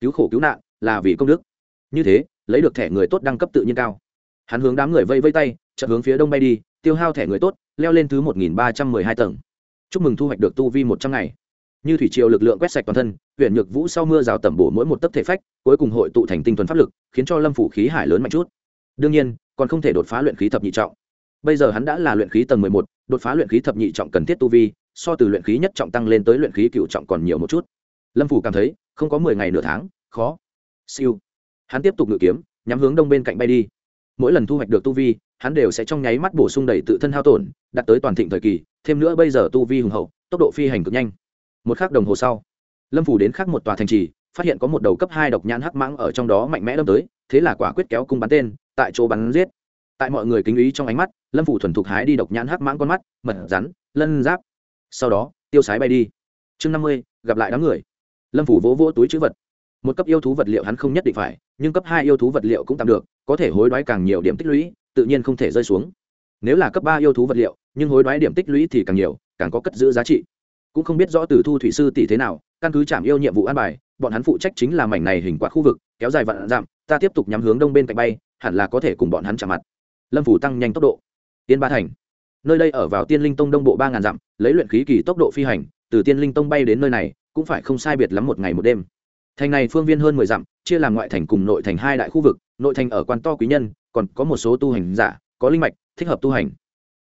Cứu khổ cứu nạn là vì công đức. Như thế, lấy được thẻ người tốt đăng cấp tự nhiên cao. Hắn hướng đám người vây vây tay, chợt hướng phía đông bay đi, tiêu hao thẻ người tốt, leo lên thứ một nghìn ba trăm mười hai tầng. Chúc mừng thu hoạch được tu vi một trăm ngày. Như thủy triều lực lượng quét sạch toàn thân huyện nhược vũ sau mưa rào tẩm bổ mỗi một tấc thể phách, cuối cùng hội tụ thành tinh thuần pháp lực, khiến cho lâm phủ khí hải lớn mạnh chút. Đương nhiên, còn không thể đột phá luyện khí thập nhị trọng. Bây giờ hắn đã là luyện khí tầng mười một đột phá luyện khí thập nhị trọng cần thiết tu vi, so từ luyện khí nhất trọng tăng lên tới luyện khí cựu trọng còn nhiều một chút. Lâm phủ cảm thấy, không có mười ngày nửa tháng, khó. Siêu. Hắn tiếp tục ngự kiếm, nhắm hướng đông bên cạnh bay đi. Mỗi lần thu hoạch được tu vi, hắn đều sẽ trong nháy mắt bổ sung đầy tự thân hao tổn, đạt tới toàn thịnh thời kỳ, thêm nữa bây giờ tu vi hùng hậu, tốc độ phi hành cực nhanh. Một khắc đồng hồ sau, lâm phủ đến khắc một tòa thành trì, phát hiện có một đầu cấp hai độc nhãn hắc mãng ở trong đó mạnh mẽ đâm tới, thế là quả quyết kéo cung bắn tên, tại chỗ bắn giết tại mọi người kính ý trong ánh mắt, lâm phủ thuần thục hái đi độc nhãn hắc mãng con mắt, mật rắn, lân giáp. Sau đó, tiêu sái bay đi. Chương năm mươi, gặp lại đám người. Lâm phủ vỗ vỗ túi chữ vật. Một cấp yêu thú vật liệu hắn không nhất định phải, nhưng cấp hai yêu thú vật liệu cũng tạm được, có thể hối đoái càng nhiều điểm tích lũy, tự nhiên không thể rơi xuống. Nếu là cấp ba yêu thú vật liệu, nhưng hối đoái điểm tích lũy thì càng nhiều, càng có cất giữ giá trị. Cũng không biết rõ từ thu thủy sư tỷ thế nào, căn cứ chạm yêu nhiệm vụ an bài, bọn hắn phụ trách chính là mảnh này hình quạt khu vực, kéo dài vạn dặm, ta tiếp tục nhắm hướng đông bên cạnh bay, hẳn là có thể cùng bọn hắn chạm mặt lâm phủ tăng nhanh tốc độ. Tiên ba thành. Nơi đây ở vào tiên linh tông đông bộ ba ngàn dặm, lấy luyện khí kỳ tốc độ phi hành, từ tiên linh tông bay đến nơi này, cũng phải không sai biệt lắm một ngày một đêm. Thành này phương viên hơn mười dặm, chia làm ngoại thành cùng nội thành hai đại khu vực, nội thành ở quan to quý nhân, còn có một số tu hành giả, có linh mạch, thích hợp tu hành.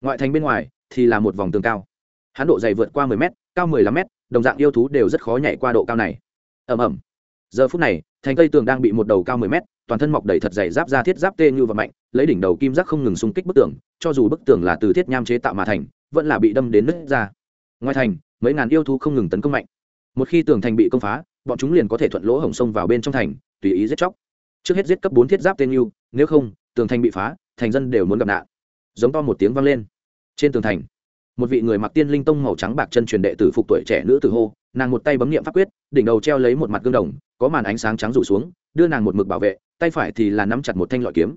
Ngoại thành bên ngoài thì là một vòng tường cao. Hãn độ dày vượt qua mười m cao mười lăm m đồng dạng yêu thú đều rất khó nhảy qua độ cao này. Ẩm ẩm giờ phút này, thành cây tường đang bị một đầu cao mười m toàn thân mọc đầy thật dày giáp ra thiết giáp tê như và mạnh, lấy đỉnh đầu kim giác không ngừng xung kích bức tường, cho dù bức tường là từ thiết nham chế tạo mà thành, vẫn là bị đâm đến nứt ra. Ngoài thành, mấy ngàn yêu thú không ngừng tấn công mạnh. Một khi tường thành bị công phá, bọn chúng liền có thể thuận lỗ hổng sông vào bên trong thành, tùy ý giết chóc. Trước hết giết cấp bốn thiết giáp tên yêu nếu không, tường thành bị phá, thành dân đều muốn gặp nạn. Giống to một tiếng vang lên. Trên tường thành một vị người mặc tiên linh tông màu trắng bạc chân truyền đệ tử phục tuổi trẻ nữ tử hô, nàng một tay bấm nghiệm pháp quyết, đỉnh đầu treo lấy một mặt gương đồng, có màn ánh sáng trắng rủ xuống, đưa nàng một mực bảo vệ, tay phải thì là nắm chặt một thanh loại kiếm.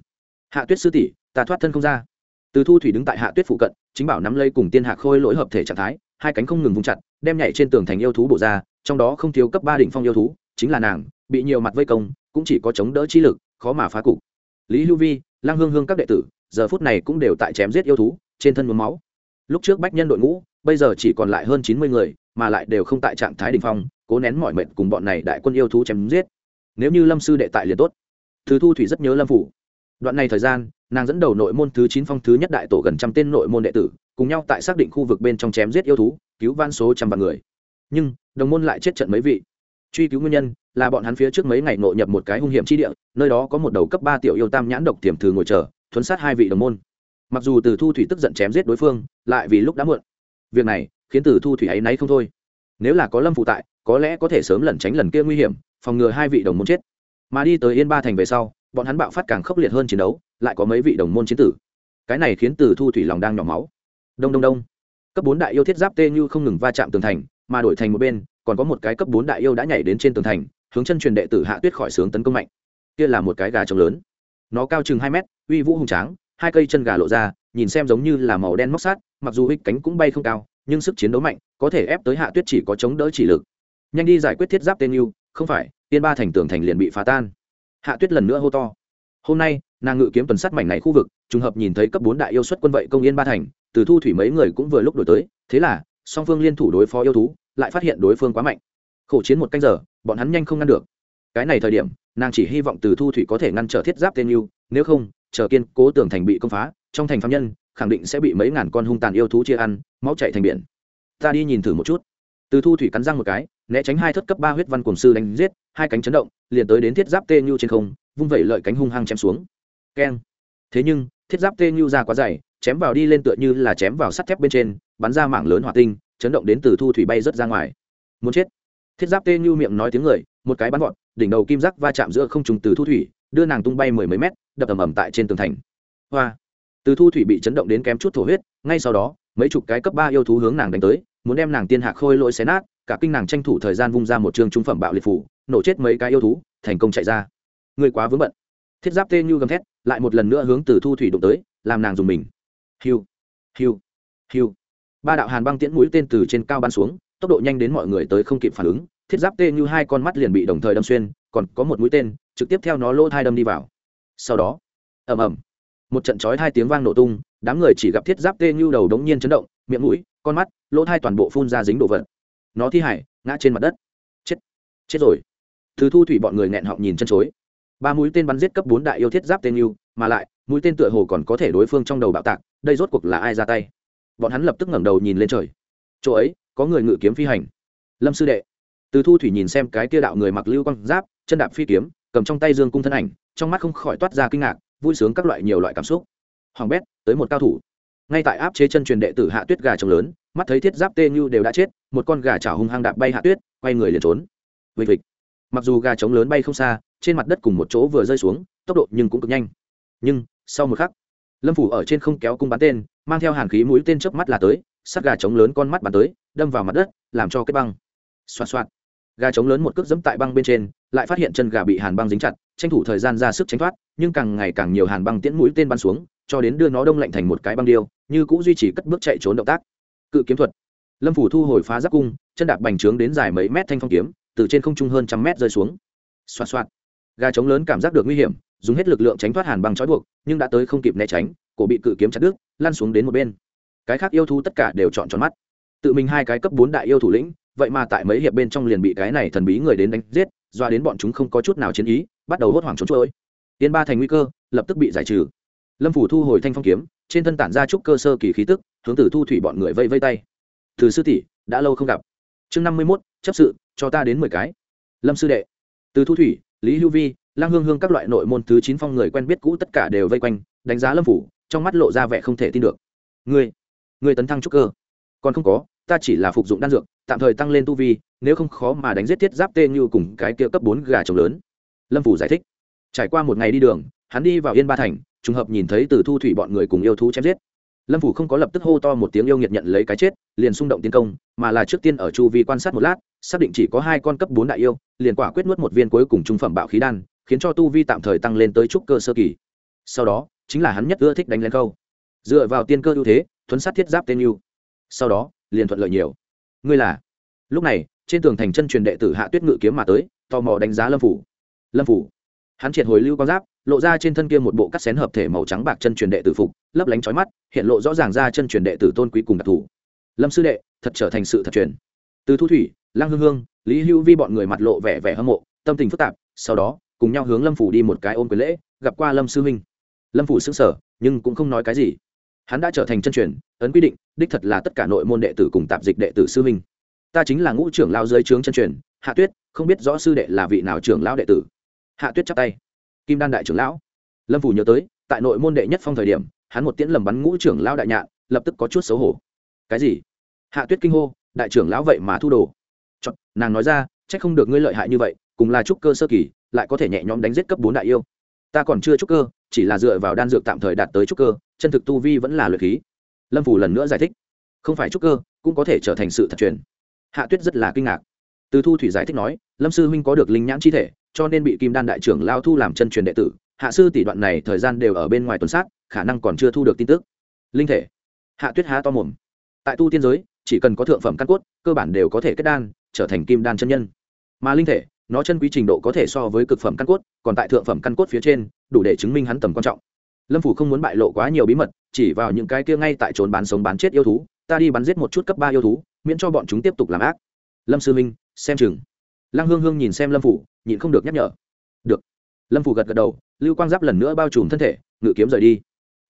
Hạ tuyết sư tỷ, ta thoát thân không ra. Từ thu thủy đứng tại hạ tuyết phụ cận, chính bảo nắm lây cùng tiên hạ khôi lỗi hợp thể trạng thái, hai cánh không ngừng vung chặt, đem nhảy trên tường thành yêu thú bổ ra, trong đó không thiếu cấp ba đỉnh phong yêu thú, chính là nàng, bị nhiều mặt vây công, cũng chỉ có chống đỡ chi lực, khó mà phá cục. Lý hưu vi lang hương hương các đệ tử, giờ phút này cũng đều tại chém giết yêu thú, trên thân mướm máu lúc trước bách nhân đội ngũ, bây giờ chỉ còn lại hơn chín mươi người, mà lại đều không tại trạng thái đ ỉ n h phong, cố nén mọi mệnh cùng bọn này đại quân yêu thú chém giết. Nếu như lâm sư đệ tại liền tốt. Thứ thu thủy rất nhớ lâm phủ. Đoạn này thời gian, nàng dẫn đầu nội môn thứ chín phong thứ nhất đại tổ gần trăm tên nội môn đệ tử, cùng nhau tại xác định khu vực bên trong chém giết yêu thú, cứu van số trăm vạn người. Nhưng, đồng môn lại chết trận mấy vị. Truy cứu nguyên nhân là bọn hắn phía trước mấy ngày nội nhập một cái hung hiểm chi địa, nơi đó có một đầu cấp ba tiểu yêu tam nhãn độc tiềm thử ngồi chờ, thuấn sát hai vị đồng môn mặc dù từ thu thủy tức giận chém giết đối phương, lại vì lúc đã muộn. Việc này khiến từ thu thủy ấy náy không thôi. Nếu là có lâm phụ tại, có lẽ có thể sớm lẩn tránh lần kia nguy hiểm, phòng ngừa hai vị đồng môn chết. Mà đi tới yên ba thành về sau, bọn hắn bạo phát càng khốc liệt hơn chiến đấu, lại có mấy vị đồng môn chiến tử. Cái này khiến từ thu thủy lòng đang nhỏ máu. Đông đông đông. Cấp bốn đại yêu thiết giáp tê như không ngừng va chạm tường thành, mà đổi thành một bên, còn có một cái cấp bốn đại yêu đã nhảy đến trên tường thành, hướng chân truyền đệ tử hạ tuyết khỏi sướng tấn công mạnh. Kia là một cái gà trống lớn. Nó cao chừng hai mét, uy vũ hùng tráng hai cây chân gà lộ ra, nhìn xem giống như là màu đen móc sát, mặc dù hích cánh cũng bay không cao, nhưng sức chiến đấu mạnh, có thể ép tới hạ tuyết chỉ có chống đỡ chỉ lực. Nhanh đi giải quyết thiết giáp tên yêu, không phải, tiên ba thành tường thành liền bị phá tan. Hạ tuyết lần nữa hô to. Hôm nay, nàng ngự kiếm tuần sát mảnh này khu vực, trùng hợp nhìn thấy cấp bốn đại yêu xuất quân vậy công yên ba thành, từ thu thủy mấy người cũng vừa lúc đổi tới, thế là, song phương liên thủ đối phó yêu thú, lại phát hiện đối phương quá mạnh. Khổ chiến một canh giờ, bọn hắn nhanh không ngăn được. Cái này thời điểm, nàng chỉ hy vọng từ thu thủy có thể ngăn trở thiết giáp tên yêu, nếu không chờ kiên cố tường thành bị công phá, trong thành phạm nhân khẳng định sẽ bị mấy ngàn con hung tàn yêu thú chia ăn, máu chạy thành biển. Ta đi nhìn thử một chút. Từ thu thủy cắn răng một cái, né tránh hai thất cấp ba huyết văn cổng sư đánh giết, hai cánh chấn động, liền tới đến thiết giáp tê nhu trên không, vung vẩy lợi cánh hung hăng chém xuống. Keng. Thế nhưng, thiết giáp tê nhu ra quá dày, chém vào đi lên tựa như là chém vào sắt thép bên trên, bắn ra mảng lớn hỏa tinh, chấn động đến từ thu thủy bay rớt ra ngoài. Muốn chết. Thiết giáp tê nhu miệng nói tiếng người, một cái bắn vọt, đỉnh đầu kim giác va chạm giữa không trùng từ thu thủy đưa nàng tung bay mười mấy mét, đập ầm ầm tại trên tường thành. Hoa! Từ thu thủy bị chấn động đến kém chút thổ huyết, ngay sau đó, mấy chục cái cấp ba yêu thú hướng nàng đánh tới, muốn đem nàng tiên hạ khôi lỗi xé nát, cả kinh nàng tranh thủ thời gian vung ra một trường trung phẩm bạo liệt phủ, nổ chết mấy cái yêu thú, thành công chạy ra. Người quá vướng bận. Thiết giáp tê như gầm thét, lại một lần nữa hướng từ thu thủy đụng tới, làm nàng dùng mình. Hiu! Hiu! Hiu! Ba đạo hàn băng tiễn mũi tên từ trên cao bắn xuống, tốc độ nhanh đến mọi người tới không kịp phản ứng, thiết giáp tê như hai con mắt liền bị đồng thời đâm xuyên còn có một mũi tên, trực tiếp theo nó lỗ thai đâm đi vào. Sau đó, ầm ầm, một trận chói hai tiếng vang nổ tung, đám người chỉ gặp thiết giáp tê như đầu đống nhiên chấn động, miệng mũi, con mắt, lỗ thai toàn bộ phun ra dính đồ vật. Nó thi hải, ngã trên mặt đất. Chết chết rồi. Thứ thu thủy bọn người nghẹn họng nhìn chân chối. Ba mũi tên bắn giết cấp bốn đại yêu thiết giáp tên yêu mà lại, mũi tên tựa hồ còn có thể đối phương trong đầu bạo tạc, đây rốt cuộc là ai ra tay? Bọn hắn lập tức ngẩng đầu nhìn lên trời. Chỗ ấy, có người ngự kiếm phi hành. Lâm sư đệ. Từ thu thủy nhìn xem cái tia đạo người mặc lưu quang giáp chân đạp phi kiếm, cầm trong tay dương cung thân ảnh, trong mắt không khỏi toát ra kinh ngạc, vui sướng các loại nhiều loại cảm xúc. Hoàng bét, tới một cao thủ. Ngay tại áp chế chân truyền đệ tử hạ tuyết gà trống lớn, mắt thấy thiết giáp tê như đều đã chết, một con gà chảo hung hăng đạp bay hạ tuyết, quay người liền trốn. Vịt vịt mặc dù gà trống lớn bay không xa, trên mặt đất cùng một chỗ vừa rơi xuống, tốc độ nhưng cũng cực nhanh. Nhưng, sau một khắc, lâm phủ ở trên không kéo cung bắn tên, mang theo hàn khí mũi tên chớp mắt là tới, sát gà trống lớn con mắt bắn tới, đâm vào mặt đất, làm cho kết băng. Xoa xoa gà trống lớn một cước dẫm tại băng bên trên, lại phát hiện chân gà bị hàn băng dính chặt, tranh thủ thời gian ra sức tránh thoát, nhưng càng ngày càng nhiều hàn băng tiễn mũi tên bắn xuống, cho đến đưa nó đông lạnh thành một cái băng điêu, như cũng duy trì cất bước chạy trốn động tác. Cự kiếm thuật. Lâm phủ thu hồi phá giáp cung, chân đạp bành trướng đến dài mấy mét thanh phong kiếm, từ trên không trung hơn trăm mét rơi xuống. Xoạt xoạt. Gà trống lớn cảm giác được nguy hiểm, dùng hết lực lượng tránh thoát hàn băng trói buộc, nhưng đã tới không kịp né tránh, cổ bị cự kiếm chặt đứt, lăn xuống đến một bên. Cái khác yêu thú tất cả đều chọn tròn mắt. Tự mình hai cái cấp bốn đại yêu thủ lĩnh vậy mà tại mấy hiệp bên trong liền bị cái này thần bí người đến đánh giết, doa đến bọn chúng không có chút nào chiến ý, bắt đầu hốt hoảng trốn trôi. Tiên ba thành nguy cơ, lập tức bị giải trừ. Lâm phủ thu hồi thanh phong kiếm, trên thân tản ra trúc cơ sơ kỳ khí tức, hướng tử thu thủy bọn người vây vây tay. Từ sư tỷ, đã lâu không gặp. Chương năm mươi mốt, chấp sự, cho ta đến mười cái. Lâm sư đệ. Từ thu thủy, lý hưu vi lang hương hương các loại nội môn thứ chín phong người quen biết cũ tất cả đều vây quanh, đánh giá lâm phủ, trong mắt lộ ra vẻ không thể tin được. Ngươi ngươi tấn thăng trúc cơ. Còn không có, ta chỉ là phục dụng đan dược tạm thời tăng lên tu vi, nếu không khó mà đánh giết thiết giáp tê như cùng cái kia cấp bốn gà trống lớn. Lâm phủ giải thích. Trải qua một ngày đi đường, hắn đi vào yên ba thành, trùng hợp nhìn thấy từ thu thủy bọn người cùng yêu thú chém giết. Lâm phủ không có lập tức hô to một tiếng yêu nghiệt nhận lấy cái chết, liền xung động tiến công, mà là trước tiên ở chu vi quan sát một lát, xác định chỉ có hai con cấp bốn đại yêu, liền quả quyết nuốt một viên cuối cùng trung phẩm bạo khí đan, khiến cho tu vi tạm thời tăng lên tới trúc cơ sơ kỳ. Sau đó, chính là hắn nhất ưa thích đánh lên câu. Dựa vào tiên cơ ưu thế, thuấn sát thiết giáp tên yêu sau đó, liền thuận lợi nhiều ngươi là? Lúc này, trên tường thành chân truyền đệ tử hạ tuyết ngự kiếm mà tới, tò mò đánh giá lâm phủ. Lâm phủ. Hắn triệt hồi lưu quang giáp, lộ ra trên thân kia một bộ cắt xén hợp thể màu trắng bạc chân truyền đệ tử phục, lấp lánh chói mắt, hiện lộ rõ ràng ra chân truyền đệ tử tôn quý cùng đặc thù. Lâm sư đệ, thật trở thành sự thật truyền. Từ thu thủy, lăng hương hương, lý hữu vi bọn người mặt lộ vẻ vẻ hâm mộ, tâm tình phức tạp, sau đó, cùng nhau hướng lâm phủ đi một cái ôm quyền lễ, gặp qua lâm sư huynh. Lâm phủ xứng sở nhưng cũng không nói cái gì hắn đã trở thành chân truyền ấn quy định đích thật là tất cả nội môn đệ tử cùng tạp dịch đệ tử sư huynh. Ta chính là ngũ trưởng lao dưới trướng chân truyền hạ tuyết không biết rõ sư đệ là vị nào trưởng lão đệ tử. Hạ tuyết chắp tay. Kim đan đại trưởng lão. Lâm phủ nhớ tới tại nội môn đệ nhất phong thời điểm hắn một tiễn lầm bắn ngũ trưởng lão đại nhạn lập tức có chút xấu hổ. Cái gì? Hạ tuyết kinh hô đại trưởng lão vậy mà thu đồ. Chọc, nàng nói ra c h ắ c không được ngươi lợi hại như vậy cùng là trúc cơ sơ kỳ lại có thể nhẹ nhõm đánh giết cấp bốn đại yêu ta còn chưa trúc cơ, chỉ là dựa vào đan dược tạm thời đạt tới trúc cơ, chân thực tu vi vẫn là luyện khí. Lâm phủ lần nữa giải thích. Không phải trúc cơ, cũng có thể trở thành sự thật truyền. Hạ tuyết rất là kinh ngạc. Từ thu thủy giải thích nói, lâm sư huynh có được linh nhãn chi thể, cho nên bị kim đan đại trưởng lao thu làm chân truyền đệ tử. Hạ sư tỷ đoạn này thời gian đều ở bên ngoài tuần sát, khả năng còn chưa thu được tin tức. Linh thể. Hạ tuyết há to mồm. Tại tu tiên giới, chỉ cần có thượng phẩm căn cốt, cơ bản đều có thể kết đan, trở thành kim đan chân nhân. Mà linh thể nó chân quý trình độ có thể so với cực phẩm căn cốt, còn tại thượng phẩm căn cốt phía trên, đủ để chứng minh hắn tầm quan trọng. Lâm phủ không muốn bại lộ quá nhiều bí mật, chỉ vào những cái kia ngay tại trốn bán sống bán chết yêu thú, ta đi bắn giết một chút cấp ba yêu thú, miễn cho bọn chúng tiếp tục làm ác. Lâm sư minh xem chừng. Lăng hương hương nhìn xem lâm phủ, nhịn không được nhắc nhở. Được. Lâm phủ gật gật đầu, lưu quang giáp lần nữa bao trùm thân thể, ngự kiếm rời đi.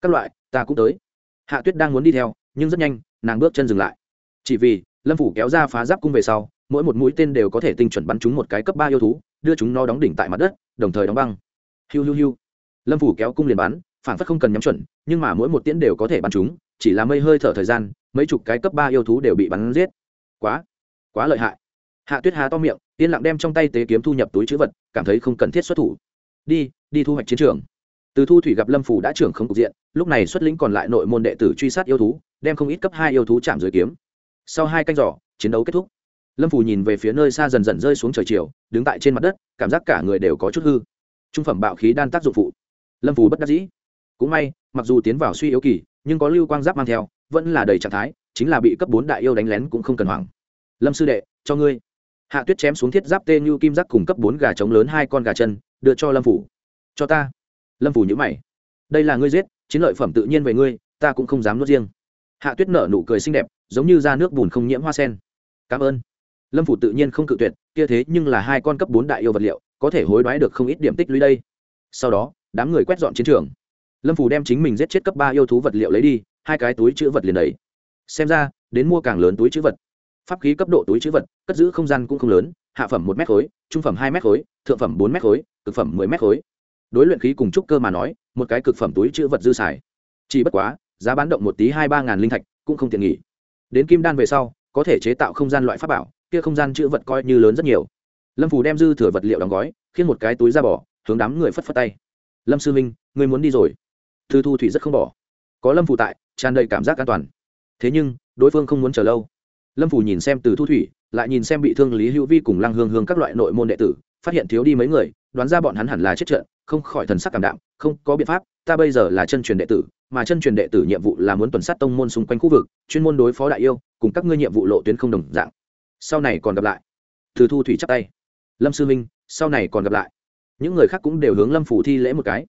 Các loại, ta cũng tới. Hạ tuyết đang muốn đi theo, nhưng rất nhanh, nàng bước chân dừng lại. Chỉ vì lâm phủ kéo ra phá giáp cung về sau mỗi một mũi tên đều có thể tinh chuẩn bắn trúng một cái cấp ba yêu thú, đưa chúng nó đóng đỉnh tại mặt đất, đồng thời đóng băng. Hiu hiu hiu. Lâm phủ kéo cung liền bắn, phản phất không cần nhắm chuẩn, nhưng mà mỗi một tiễn đều có thể bắn trúng chỉ là mây hơi thở thời gian, mấy chục cái cấp ba yêu thú đều bị bắn giết. Quá quá lợi hại. Hạ tuyết há to miệng, yên lặng đem trong tay tế kiếm thu nhập túi chữ vật, cảm thấy không cần thiết xuất thủ. Đi đi thu hoạch chiến trường. Từ thu thủy gặp lâm phủ đã trưởng không cục diện, lúc này xuất lĩnh còn lại nội môn đệ tử truy sát yêu thú, đem không ít cấp hai yêu thú chạm dưới kiếm. Sau hai canh giỏ chiến đấu kết thúc lâm phù nhìn về phía nơi xa dần dần rơi xuống trời chiều, đứng tại trên mặt đất, cảm giác cả người đều có chút hư. Trung phẩm bạo khí đan tác dụng phụ. Lâm phù bất đắc dĩ. Cũng may, mặc dù tiến vào suy yếu kỳ, nhưng có lưu quang giáp mang theo, vẫn là đầy trạng thái, chính là bị cấp bốn đại yêu đánh lén cũng không cần hoảng. Lâm sư đệ, cho ngươi. Hạ tuyết chém xuống thiết giáp tê như kim giác cùng cấp bốn gà trống lớn hai con gà chân, đưa cho lâm phủ cho ta. Lâm phủ nhữ mày. Đây là ngươi giết, chiến lợi phẩm tự nhiên về ngươi, ta cũng không dám nuốt riêng. Hạ tuyết nở nụ cười xinh đẹp, giống như da nước bùn không nhiễm hoa sen. Cảm ơn lâm phủ tự nhiên không cự tuyệt, kia thế nhưng là hai con cấp bốn đại yêu vật liệu, có thể hối đoái được không ít điểm tích lũy đây. Sau đó, đám người quét dọn chiến trường. Lâm phủ đem chính mình giết chết cấp ba yêu thú vật liệu lấy đi, hai cái túi chữ vật liền đấy xem ra, đến mua càng lớn túi chữ vật. Pháp khí cấp độ túi chữ vật, cất giữ không gian cũng không lớn, hạ phẩm một m khối, trung phẩm hai m khối, thượng phẩm bốn m khối, cực phẩm mười m khối. Đối luyện khí cùng trúc cơ mà nói, một cái cực phẩm túi chữ vật dư xài. Chỉ bất quá, giá bán động một tí hai ba ngàn linh thạch cũng không tiện nghỉ. Đến kim đan về sau, có thể chế tạo không gian loại pháp bảo kia không gian chữ vật coi như lớn rất nhiều. Lâm phù đem dư thừa vật liệu đóng gói khiến một cái túi ra bỏ, hướng đám người phất phất tay. Lâm sư minh người muốn đi rồi. Thư thu thủy rất không bỏ. Có lâm phù tại, tràn đầy cảm giác an toàn. Thế nhưng, đối phương không muốn chờ lâu. Lâm phù nhìn xem từ thu thủy, lại nhìn xem bị thương lý hữu vi cùng lăng hương hương các loại nội môn đệ tử, phát hiện thiếu đi mấy người, đoán ra bọn hắn hẳn là chết trận, không khỏi thần sắc cảm đạm, không có biện pháp, ta bây giờ là chân truyền đệ tử, mà chân truyền đệ tử nhiệm vụ là muốn tuần sát tông môn xung quanh khu vực, chuyên môn đối phó đại yêu, cùng các ngươi nhiệm vụ lộ tuyến không đồng dạng sau này còn gặp lại. Từ thu thủy chắp tay. Lâm sư minh, sau này còn gặp lại. Những người khác cũng đều hướng lâm phủ thi lễ một cái.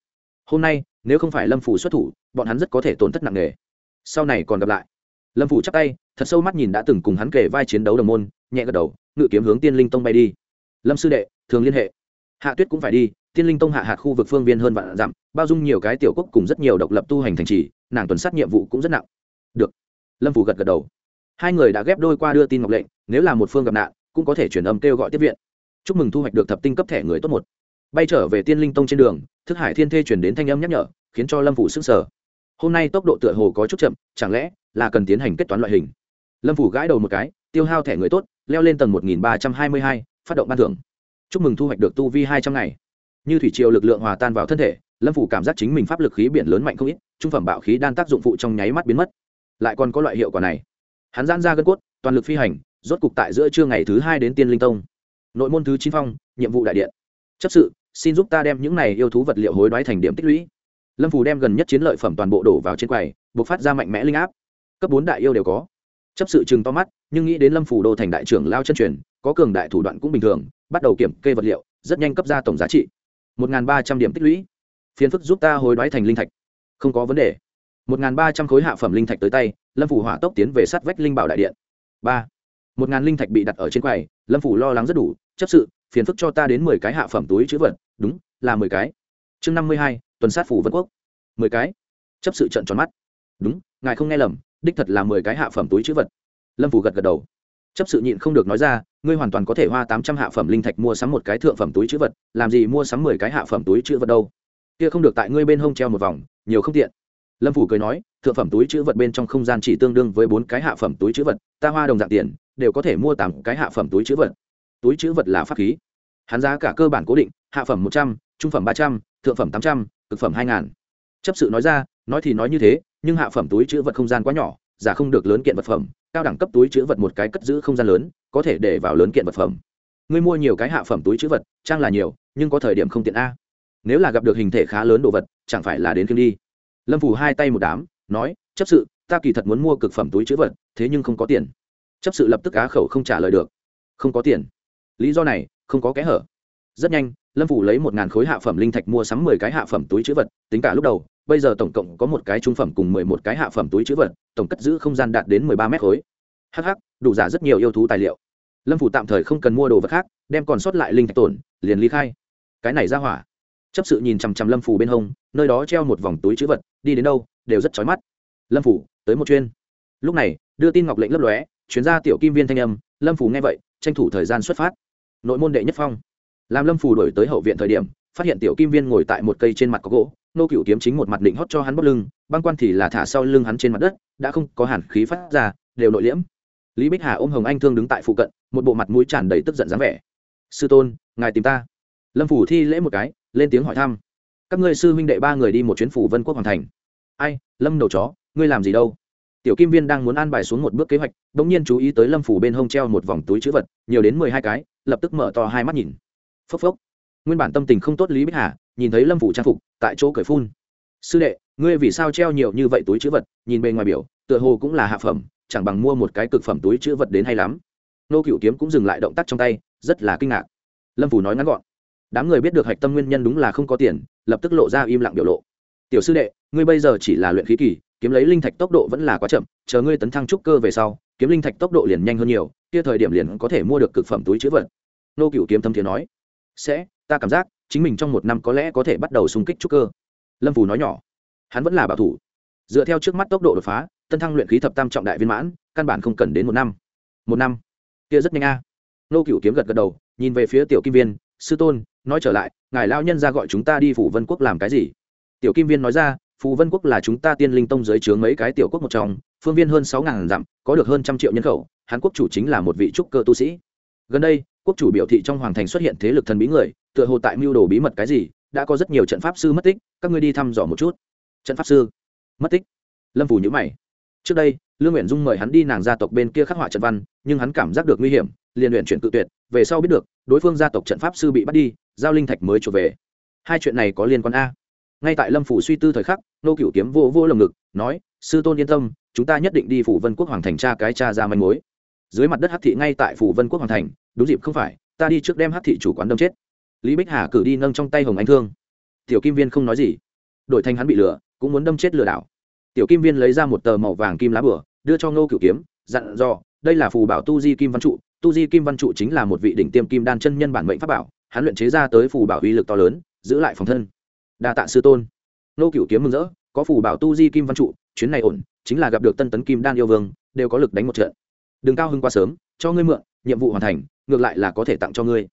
Hôm nay, nếu không phải lâm phủ xuất thủ, bọn hắn rất có thể tổn thất nặng nề. Sau này còn gặp lại. Lâm phủ chắp tay, thật sâu mắt nhìn đã từng cùng hắn kể vai chiến đấu đồng môn, nhẹ gật đầu, ngự kiếm hướng tiên linh tông bay đi. Lâm sư đệ, thường liên hệ. Hạ tuyết cũng phải đi, tiên linh tông hạ hạt khu vực phương viên hơn vạn dặm, bao dung nhiều cái tiểu quốc cùng rất nhiều độc lập tu hành thành trì, nàng tuần sát nhiệm vụ cũng rất nặng. Được. Lâm phủ gật gật đầu hai người đã ghép đôi qua đưa tin ngọc lệnh, nếu là một phương gặp nạn, cũng có thể chuyển âm kêu gọi tiếp viện. Chúc mừng thu hoạch được thập tinh cấp thẻ người tốt một. Bay trở về tiên linh tông trên đường, thức hải thiên thê chuyển đến thanh âm nhắc nhở, khiến cho lâm phủ s ứ n g sở hôm nay tốc độ tựa hồ có chút chậm, chẳng lẽ là cần tiến hành kết toán loại hình? Lâm phủ gãi đầu một cái, tiêu hao thẻ người tốt, leo lên tầng một nghìn ba trăm hai mươi hai, phát động ban thưởng. Chúc mừng thu hoạch được tu vi hai trăm ngày. Như thủy triều lực lượng hòa tan vào thân thể, lâm phủ cảm giác chính mình pháp lực khí biển lớn mạnh không ít, trung phẩm bạo khí đan tác dụng phụ trong nháy mắt biến mất. Lại còn có loại hiệu quả này hắn giãn ra gân cốt, toàn lực phi hành, rốt cục tại giữa trưa ngày thứ hai đến tiên linh tông. Nội môn thứ chín phong, nhiệm vụ đại điện. Chấp sự, xin giúp ta đem những này yêu thú vật liệu hối đoái thành điểm tích lũy. Lâm phù đem gần nhất chiến lợi phẩm toàn bộ đổ vào trên quầy, buộc phát ra mạnh mẽ linh áp. Cấp bốn đại yêu đều có. Chấp sự chừng to mắt, nhưng nghĩ đến lâm phù đô thành đại trưởng lao chân truyền, có cường đại thủ đoạn cũng bình thường, bắt đầu kiểm kê vật liệu, rất nhanh cấp ra tổng giá trị. Một ba trăm điểm tích lũy. Phiền phức giúp ta hối đoái thành linh thạch. Không có vấn đề một ba trăm khối hạ phẩm linh thạch tới tay, lâm phủ hỏa tốc tiến về sát vách linh bảo đại điện. Ba. một ngàn linh thạch bị đặt ở trên quầy, lâm phủ lo lắng rất đủ, chấp sự, phiền phức cho ta đến mười cái hạ phẩm túi chữ vật. Đúng, là mười cái. Chương năm mươi hai, tuần sát phủ vân quốc. Mười cái. Chấp sự trận tròn mắt. Đúng, ngài không nghe lầm, đích thật là mười cái hạ phẩm túi chữ vật. Lâm phủ gật gật đầu. Chấp sự nhịn không được nói ra, ngươi hoàn toàn có thể hoa tám trăm hạ phẩm linh thạch mua sắm một cái thượng phẩm túi chữ vật, làm gì mua sắm mười cái hạ phẩm túi chữ vật đâu? Kia không được tại ngươi bên hông treo một vòng, nhiều không tiện lâm phủ cười nói, thượng phẩm túi chữ vật bên trong không gian chỉ tương đương với bốn cái hạ phẩm túi chữ vật, ta hoa đồng dạng tiền, đều có thể mua tám cái hạ phẩm túi chữ vật. Túi chữ vật là pháp khí. Hắn giá cả cơ bản cố định, hạ phẩm một trăm, trung phẩm ba trăm, thượng phẩm tám trăm, cực phẩm hai ngàn. Chấp sự nói ra, nói thì nói như thế, nhưng hạ phẩm túi chữ vật không gian quá nhỏ, giả không được lớn kiện vật phẩm, cao đẳng cấp túi chữ vật một cái cất giữ không gian lớn, có thể để vào lớn kiện vật phẩm. Ngươi mua nhiều cái hạ phẩm túi chữ vật, trang là nhiều, nhưng có thời điểm không tiện a. Nếu là gặp được hình thể khá lớn đồ vật, chẳng phải là đến khiêng đi lâm phủ hai tay một đám, nói, chấp sự, ta kỳ thật muốn mua cực phẩm túi chữ vật, thế nhưng không có tiền. Chấp sự lập tức á khẩu không trả lời được. Không có tiền. Lý do này, không có kẽ hở. Rất nhanh, lâm phủ lấy một ngàn khối hạ phẩm linh thạch mua sắm mười cái hạ phẩm túi chữ vật, tính cả lúc đầu, bây giờ tổng cộng có một cái trung phẩm cùng mười một cái hạ phẩm túi chữ vật, tổng cất giữ không gian đạt đến mười ba mét khối. Hh đủ giả rất nhiều yêu thú tài liệu. Lâm phủ tạm thời không cần mua đồ vật khác, đem còn sót lại linh thạch tổn, liền ly khai. Cái này ra hỏa chấp sự nhìn chằm chằm lâm phủ bên hông, nơi đó treo một vòng túi chữ vật, đi đến đâu, đều rất chói mắt. Lâm phủ tới một chuyên. Lúc này, đưa tin ngọc lệnh lấp lóe chuyến ra tiểu kim viên thanh âm, lâm phủ nghe vậy, tranh thủ thời gian xuất phát. Nội môn đệ nhất phong. Làm lâm phủ đổi tới hậu viện thời điểm, phát hiện tiểu kim viên ngồi tại một cây trên mặt có gỗ, nô cựu kiếm chính một mặt định hót cho hắn bóc lưng, băng quan thì là thả sau lưng hắn trên mặt đất, đã không có hàn khí phát ra, đều nội liễm. Lý bích hà ôm hồng anh thương đứng tại phụ cận, một bộ mặt mũi tràn đầy tức giận dáng vẻ. Sư tôn, ngài tìm ta. Lâm phủ thi lễ một cái lên tiếng hỏi thăm. Các ngươi sư huynh đệ ba người đi một chuyến phủ vân quốc hoàn thành. Ai, lâm đầu chó, ngươi làm gì đâu? Tiểu kim viên đang muốn an bài xuống một bước kế hoạch đ ỗ n g nhiên chú ý tới lâm phủ bên hông treo một vòng túi chữ vật, nhiều đến mười hai cái, lập tức mở to hai mắt nhìn. Phốc phốc. Nguyên bản tâm tình không tốt lý bích hà, nhìn thấy lâm phủ trang phục, tại chỗ cởi phun. Sư đệ, ngươi vì sao treo nhiều như vậy túi chữ vật? Nhìn bề ngoài biểu, tựa hồ cũng là hạ phẩm, chẳng bằng mua một cái cực phẩm túi chữ vật đến hay lắm. Nô cựu kiếm cũng dừng lại động tác trong tay, rất là kinh ngạc. Lâm phủ nói ngắn gọn đám người biết được hạch tâm nguyên nhân đúng là không có tiền, lập tức lộ ra im lặng biểu lộ. Tiểu sư đệ, ngươi bây giờ chỉ là luyện khí kỳ, kiếm lấy linh thạch tốc độ vẫn là quá chậm, chờ ngươi tấn thăng trúc cơ về sau, kiếm linh thạch tốc độ liền nhanh hơn nhiều, kia thời điểm liền có thể mua được cực phẩm túi chữ vật. Nô cựu kiếm thâm thiền nói. Sẽ, ta cảm giác chính mình trong một năm có lẽ có thể bắt đầu xung kích trúc cơ. Lâm phù nói nhỏ. Hắn vẫn là bảo thủ. Dựa theo trước mắt tốc độ đột phá, tân thăng luyện khí thập tam trọng đại viên mãn, căn bản không cần đến một năm. Một năm? Kia rất nhanh a. Nô cựu kiếm gật gật đầu, nhìn về phía tiểu kim viên, sư tôn nói trở lại, ngài lao nhân ra gọi chúng ta đi phủ vân quốc làm cái gì? Tiểu kim viên nói ra phù vân quốc là chúng ta tiên linh tông dưới chướng mấy cái tiểu quốc một trong, phương viên hơn sáu ngàn dặm, có được hơn trăm triệu nhân khẩu hàn quốc chủ chính là một vị trúc cơ tu sĩ. Gần đây, quốc chủ biểu thị trong hoàng thành xuất hiện thế lực thần bí người, tựa hồ tại mưu đồ bí mật cái gì, đã có rất nhiều trận pháp sư mất tích, các ngươi đi thăm dò một chút. Trận pháp sư? Mất tích? Lâm phủ nhữ mày. Trước đây, lương nguyện dung mời hắn đi nàng gia tộc bên kia khắc họa trận văn, nhưng hắn cảm giác được nguy hiểm, liền luyện chuyển tự tuyệt về sau biết được, đối phương gia tộc trận pháp sư bị bắt đi, giao linh thạch mới trở về. Hai chuyện này có liên quan a. Ngay tại lâm phủ suy tư thời khắc nô cựu kiếm vô vô lồng ngực, nói, sư tôn yên tâm, chúng ta nhất định đi phủ vân quốc hoàng thành tra cái cha ra manh mối. Dưới mặt đất hắc thị ngay tại phủ vân quốc hoàng thành, đúng dịp không phải, ta đi trước đem hắc thị chủ quán đâm chết. Lý bích hà cử đi nâng trong tay hồng anh thương. Tiểu kim viên không nói gì. Đổi thành hắn bị lừa, cũng muốn đâm chết lừa đảo. Tiểu kim viên lấy ra một tờ màu vàng kim lá bửa, đưa cho ngô cựu kiếm, dặn dò, đây là phù bảo tu di kim văn trụ tu di kim văn trụ chính là một vị đỉnh tiêm kim đan chân nhân bản mệnh pháp bảo, hắn luyện chế ra tới phù bảo uy lực to lớn, giữ lại phòng thân. Đa tạ sư tôn. Nô cựu kiếm mừng rỡ, có phù bảo tu di kim văn trụ, chuyến này ổn, chính là gặp được tân tấn kim đan yêu vương, đều có lực đánh một trận. Đừng cao hưng quá sớm, cho ngươi mượn, nhiệm vụ hoàn thành, ngược lại là có thể tặng cho ngươi.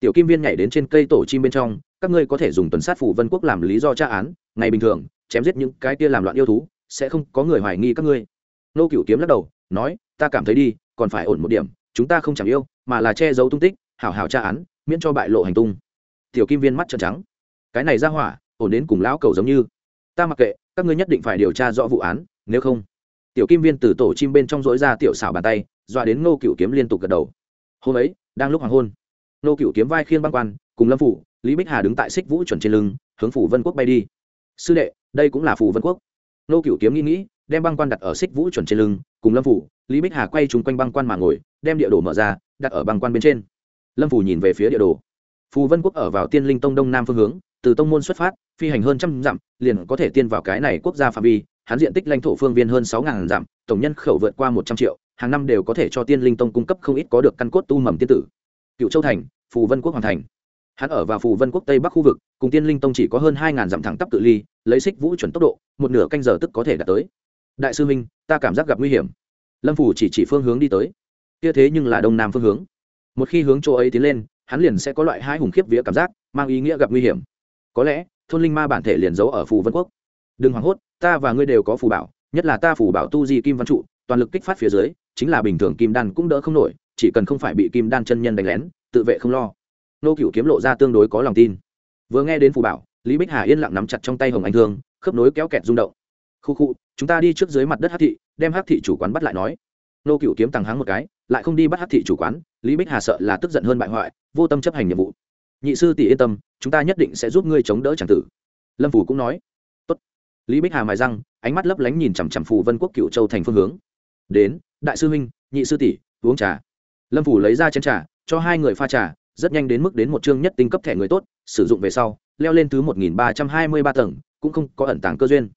Tiểu kim viên nhảy đến trên cây tổ chim bên trong, các ngươi có thể dùng tuần sát phủ vân quốc làm lý do tra án, ngày bình thường, chém giết những cái kia làm loạn yêu thú, sẽ không có người hoài nghi các ngươi. Nô cựu kiếm lắc đầu, nói, ta cảm thấy đi, còn phải ổn một điểm chúng ta không chẳng yêu, mà là che giấu tung tích, hảo hảo tra án, miễn cho bại lộ hành tung. Tiểu kim viên mắt trợn trắng. Cái này ra hỏa, ổn đến cùng lão cầu giống như. Ta mặc kệ, các ngươi nhất định phải điều tra rõ vụ án, nếu không. Tiểu kim viên từ tổ chim bên trong dối ra tiểu xảo bàn tay, dọa đến ngô cựu kiếm liên tục gật đầu. Hôm ấy, đang lúc hoàng hôn, ngô cựu kiếm vai khiên băng quan, cùng lâm phủ, lý bích hà đứng tại xích vũ chuẩn trên lưng, hướng phủ vân quốc bay đi. Sư đệ, đây cũng là phủ vân quốc. Ngô cựu kiếm nghĩ nghĩ, đem băng quan đặt ở xích vũ chuẩn trên lưng, cùng lâm phủ, lý bích hà quay chung quanh băng quan mà ngồi đem địa đồ mở ra, đặt ở băng quan bên trên. Lâm phủ nhìn về phía địa đồ. Phù vân quốc ở vào tiên linh tông đông nam phương hướng, từ tông môn xuất phát, phi hành hơn trăm dặm, liền có thể tiên vào cái này quốc gia phạm vi. Hắn diện tích lãnh thổ phương viên hơn sáu ngàn dặm, tổng nhân khẩu vượt qua một trăm triệu, hàng năm đều có thể cho tiên linh tông cung cấp không ít có được căn cốt tu mầm tiên tử. Cựu châu thành, phù vân quốc hoàn thành. Hắn ở vào phù vân quốc tây bắc khu vực, cùng tiên linh tông chỉ có hơn hai ngàn dặm thẳng tắp cự ly, lấy xích vũ chuẩn tốc độ, một nửa canh giờ tức có thể đạt tới. Đại sư minh, ta cảm giác gặp nguy hiểm. Lâm phủ chỉ chỉ phương hướng đi tới kia thế nhưng là đông nam phương hướng. Một khi hướng chỗ ấy tiến lên, hắn liền sẽ có loại hai hùng khiếp vía cảm giác, mang ý nghĩa gặp nguy hiểm. Có lẽ, thôn linh ma bản thể liền giấu ở phù vân quốc. Đừng hoảng hốt, ta và ngươi đều có phù bảo, nhất là ta phù bảo tu di kim văn trụ, toàn lực kích phát phía dưới, chính là bình thường kim đan cũng đỡ không nổi, chỉ cần không phải bị kim đan chân nhân đánh lén, tự vệ không lo. Nô cựu kiếm lộ ra tương đối có lòng tin. Vừa nghe đến phù bảo, lý bích hà yên lặng nắm chặt trong tay hồng anh thương, khớp nối kéo kẹt rung động. Khu khu, chúng ta đi trước dưới mặt đất hát thị, đem hát thị chủ quán bắt lại nói nô cựu kiếm tăng háng một cái, lại không đi bắt hát thị chủ quán, lý bích hà sợ là tức giận hơn bại hoại, vô tâm chấp hành nhiệm vụ. Nhị sư tỷ yên tâm, chúng ta nhất định sẽ giúp ngươi chống đỡ tràng tử. Lâm phủ cũng nói. Tốt. lý bích hà mài răng, ánh mắt lấp lánh nhìn chằm chằm phù vân quốc cựu châu thành phương hướng. Đến, đại sư huynh, nhị sư tỷ, uống trà. Lâm phủ lấy ra chén trà, cho hai người pha trà, rất nhanh đến mức đến một chương nhất tinh cấp thẻ người tốt, sử dụng về sau, leo lên thứ một nghìn ba trăm hai mươi ba tầng, cũng không có ẩn tàng cơ duyên.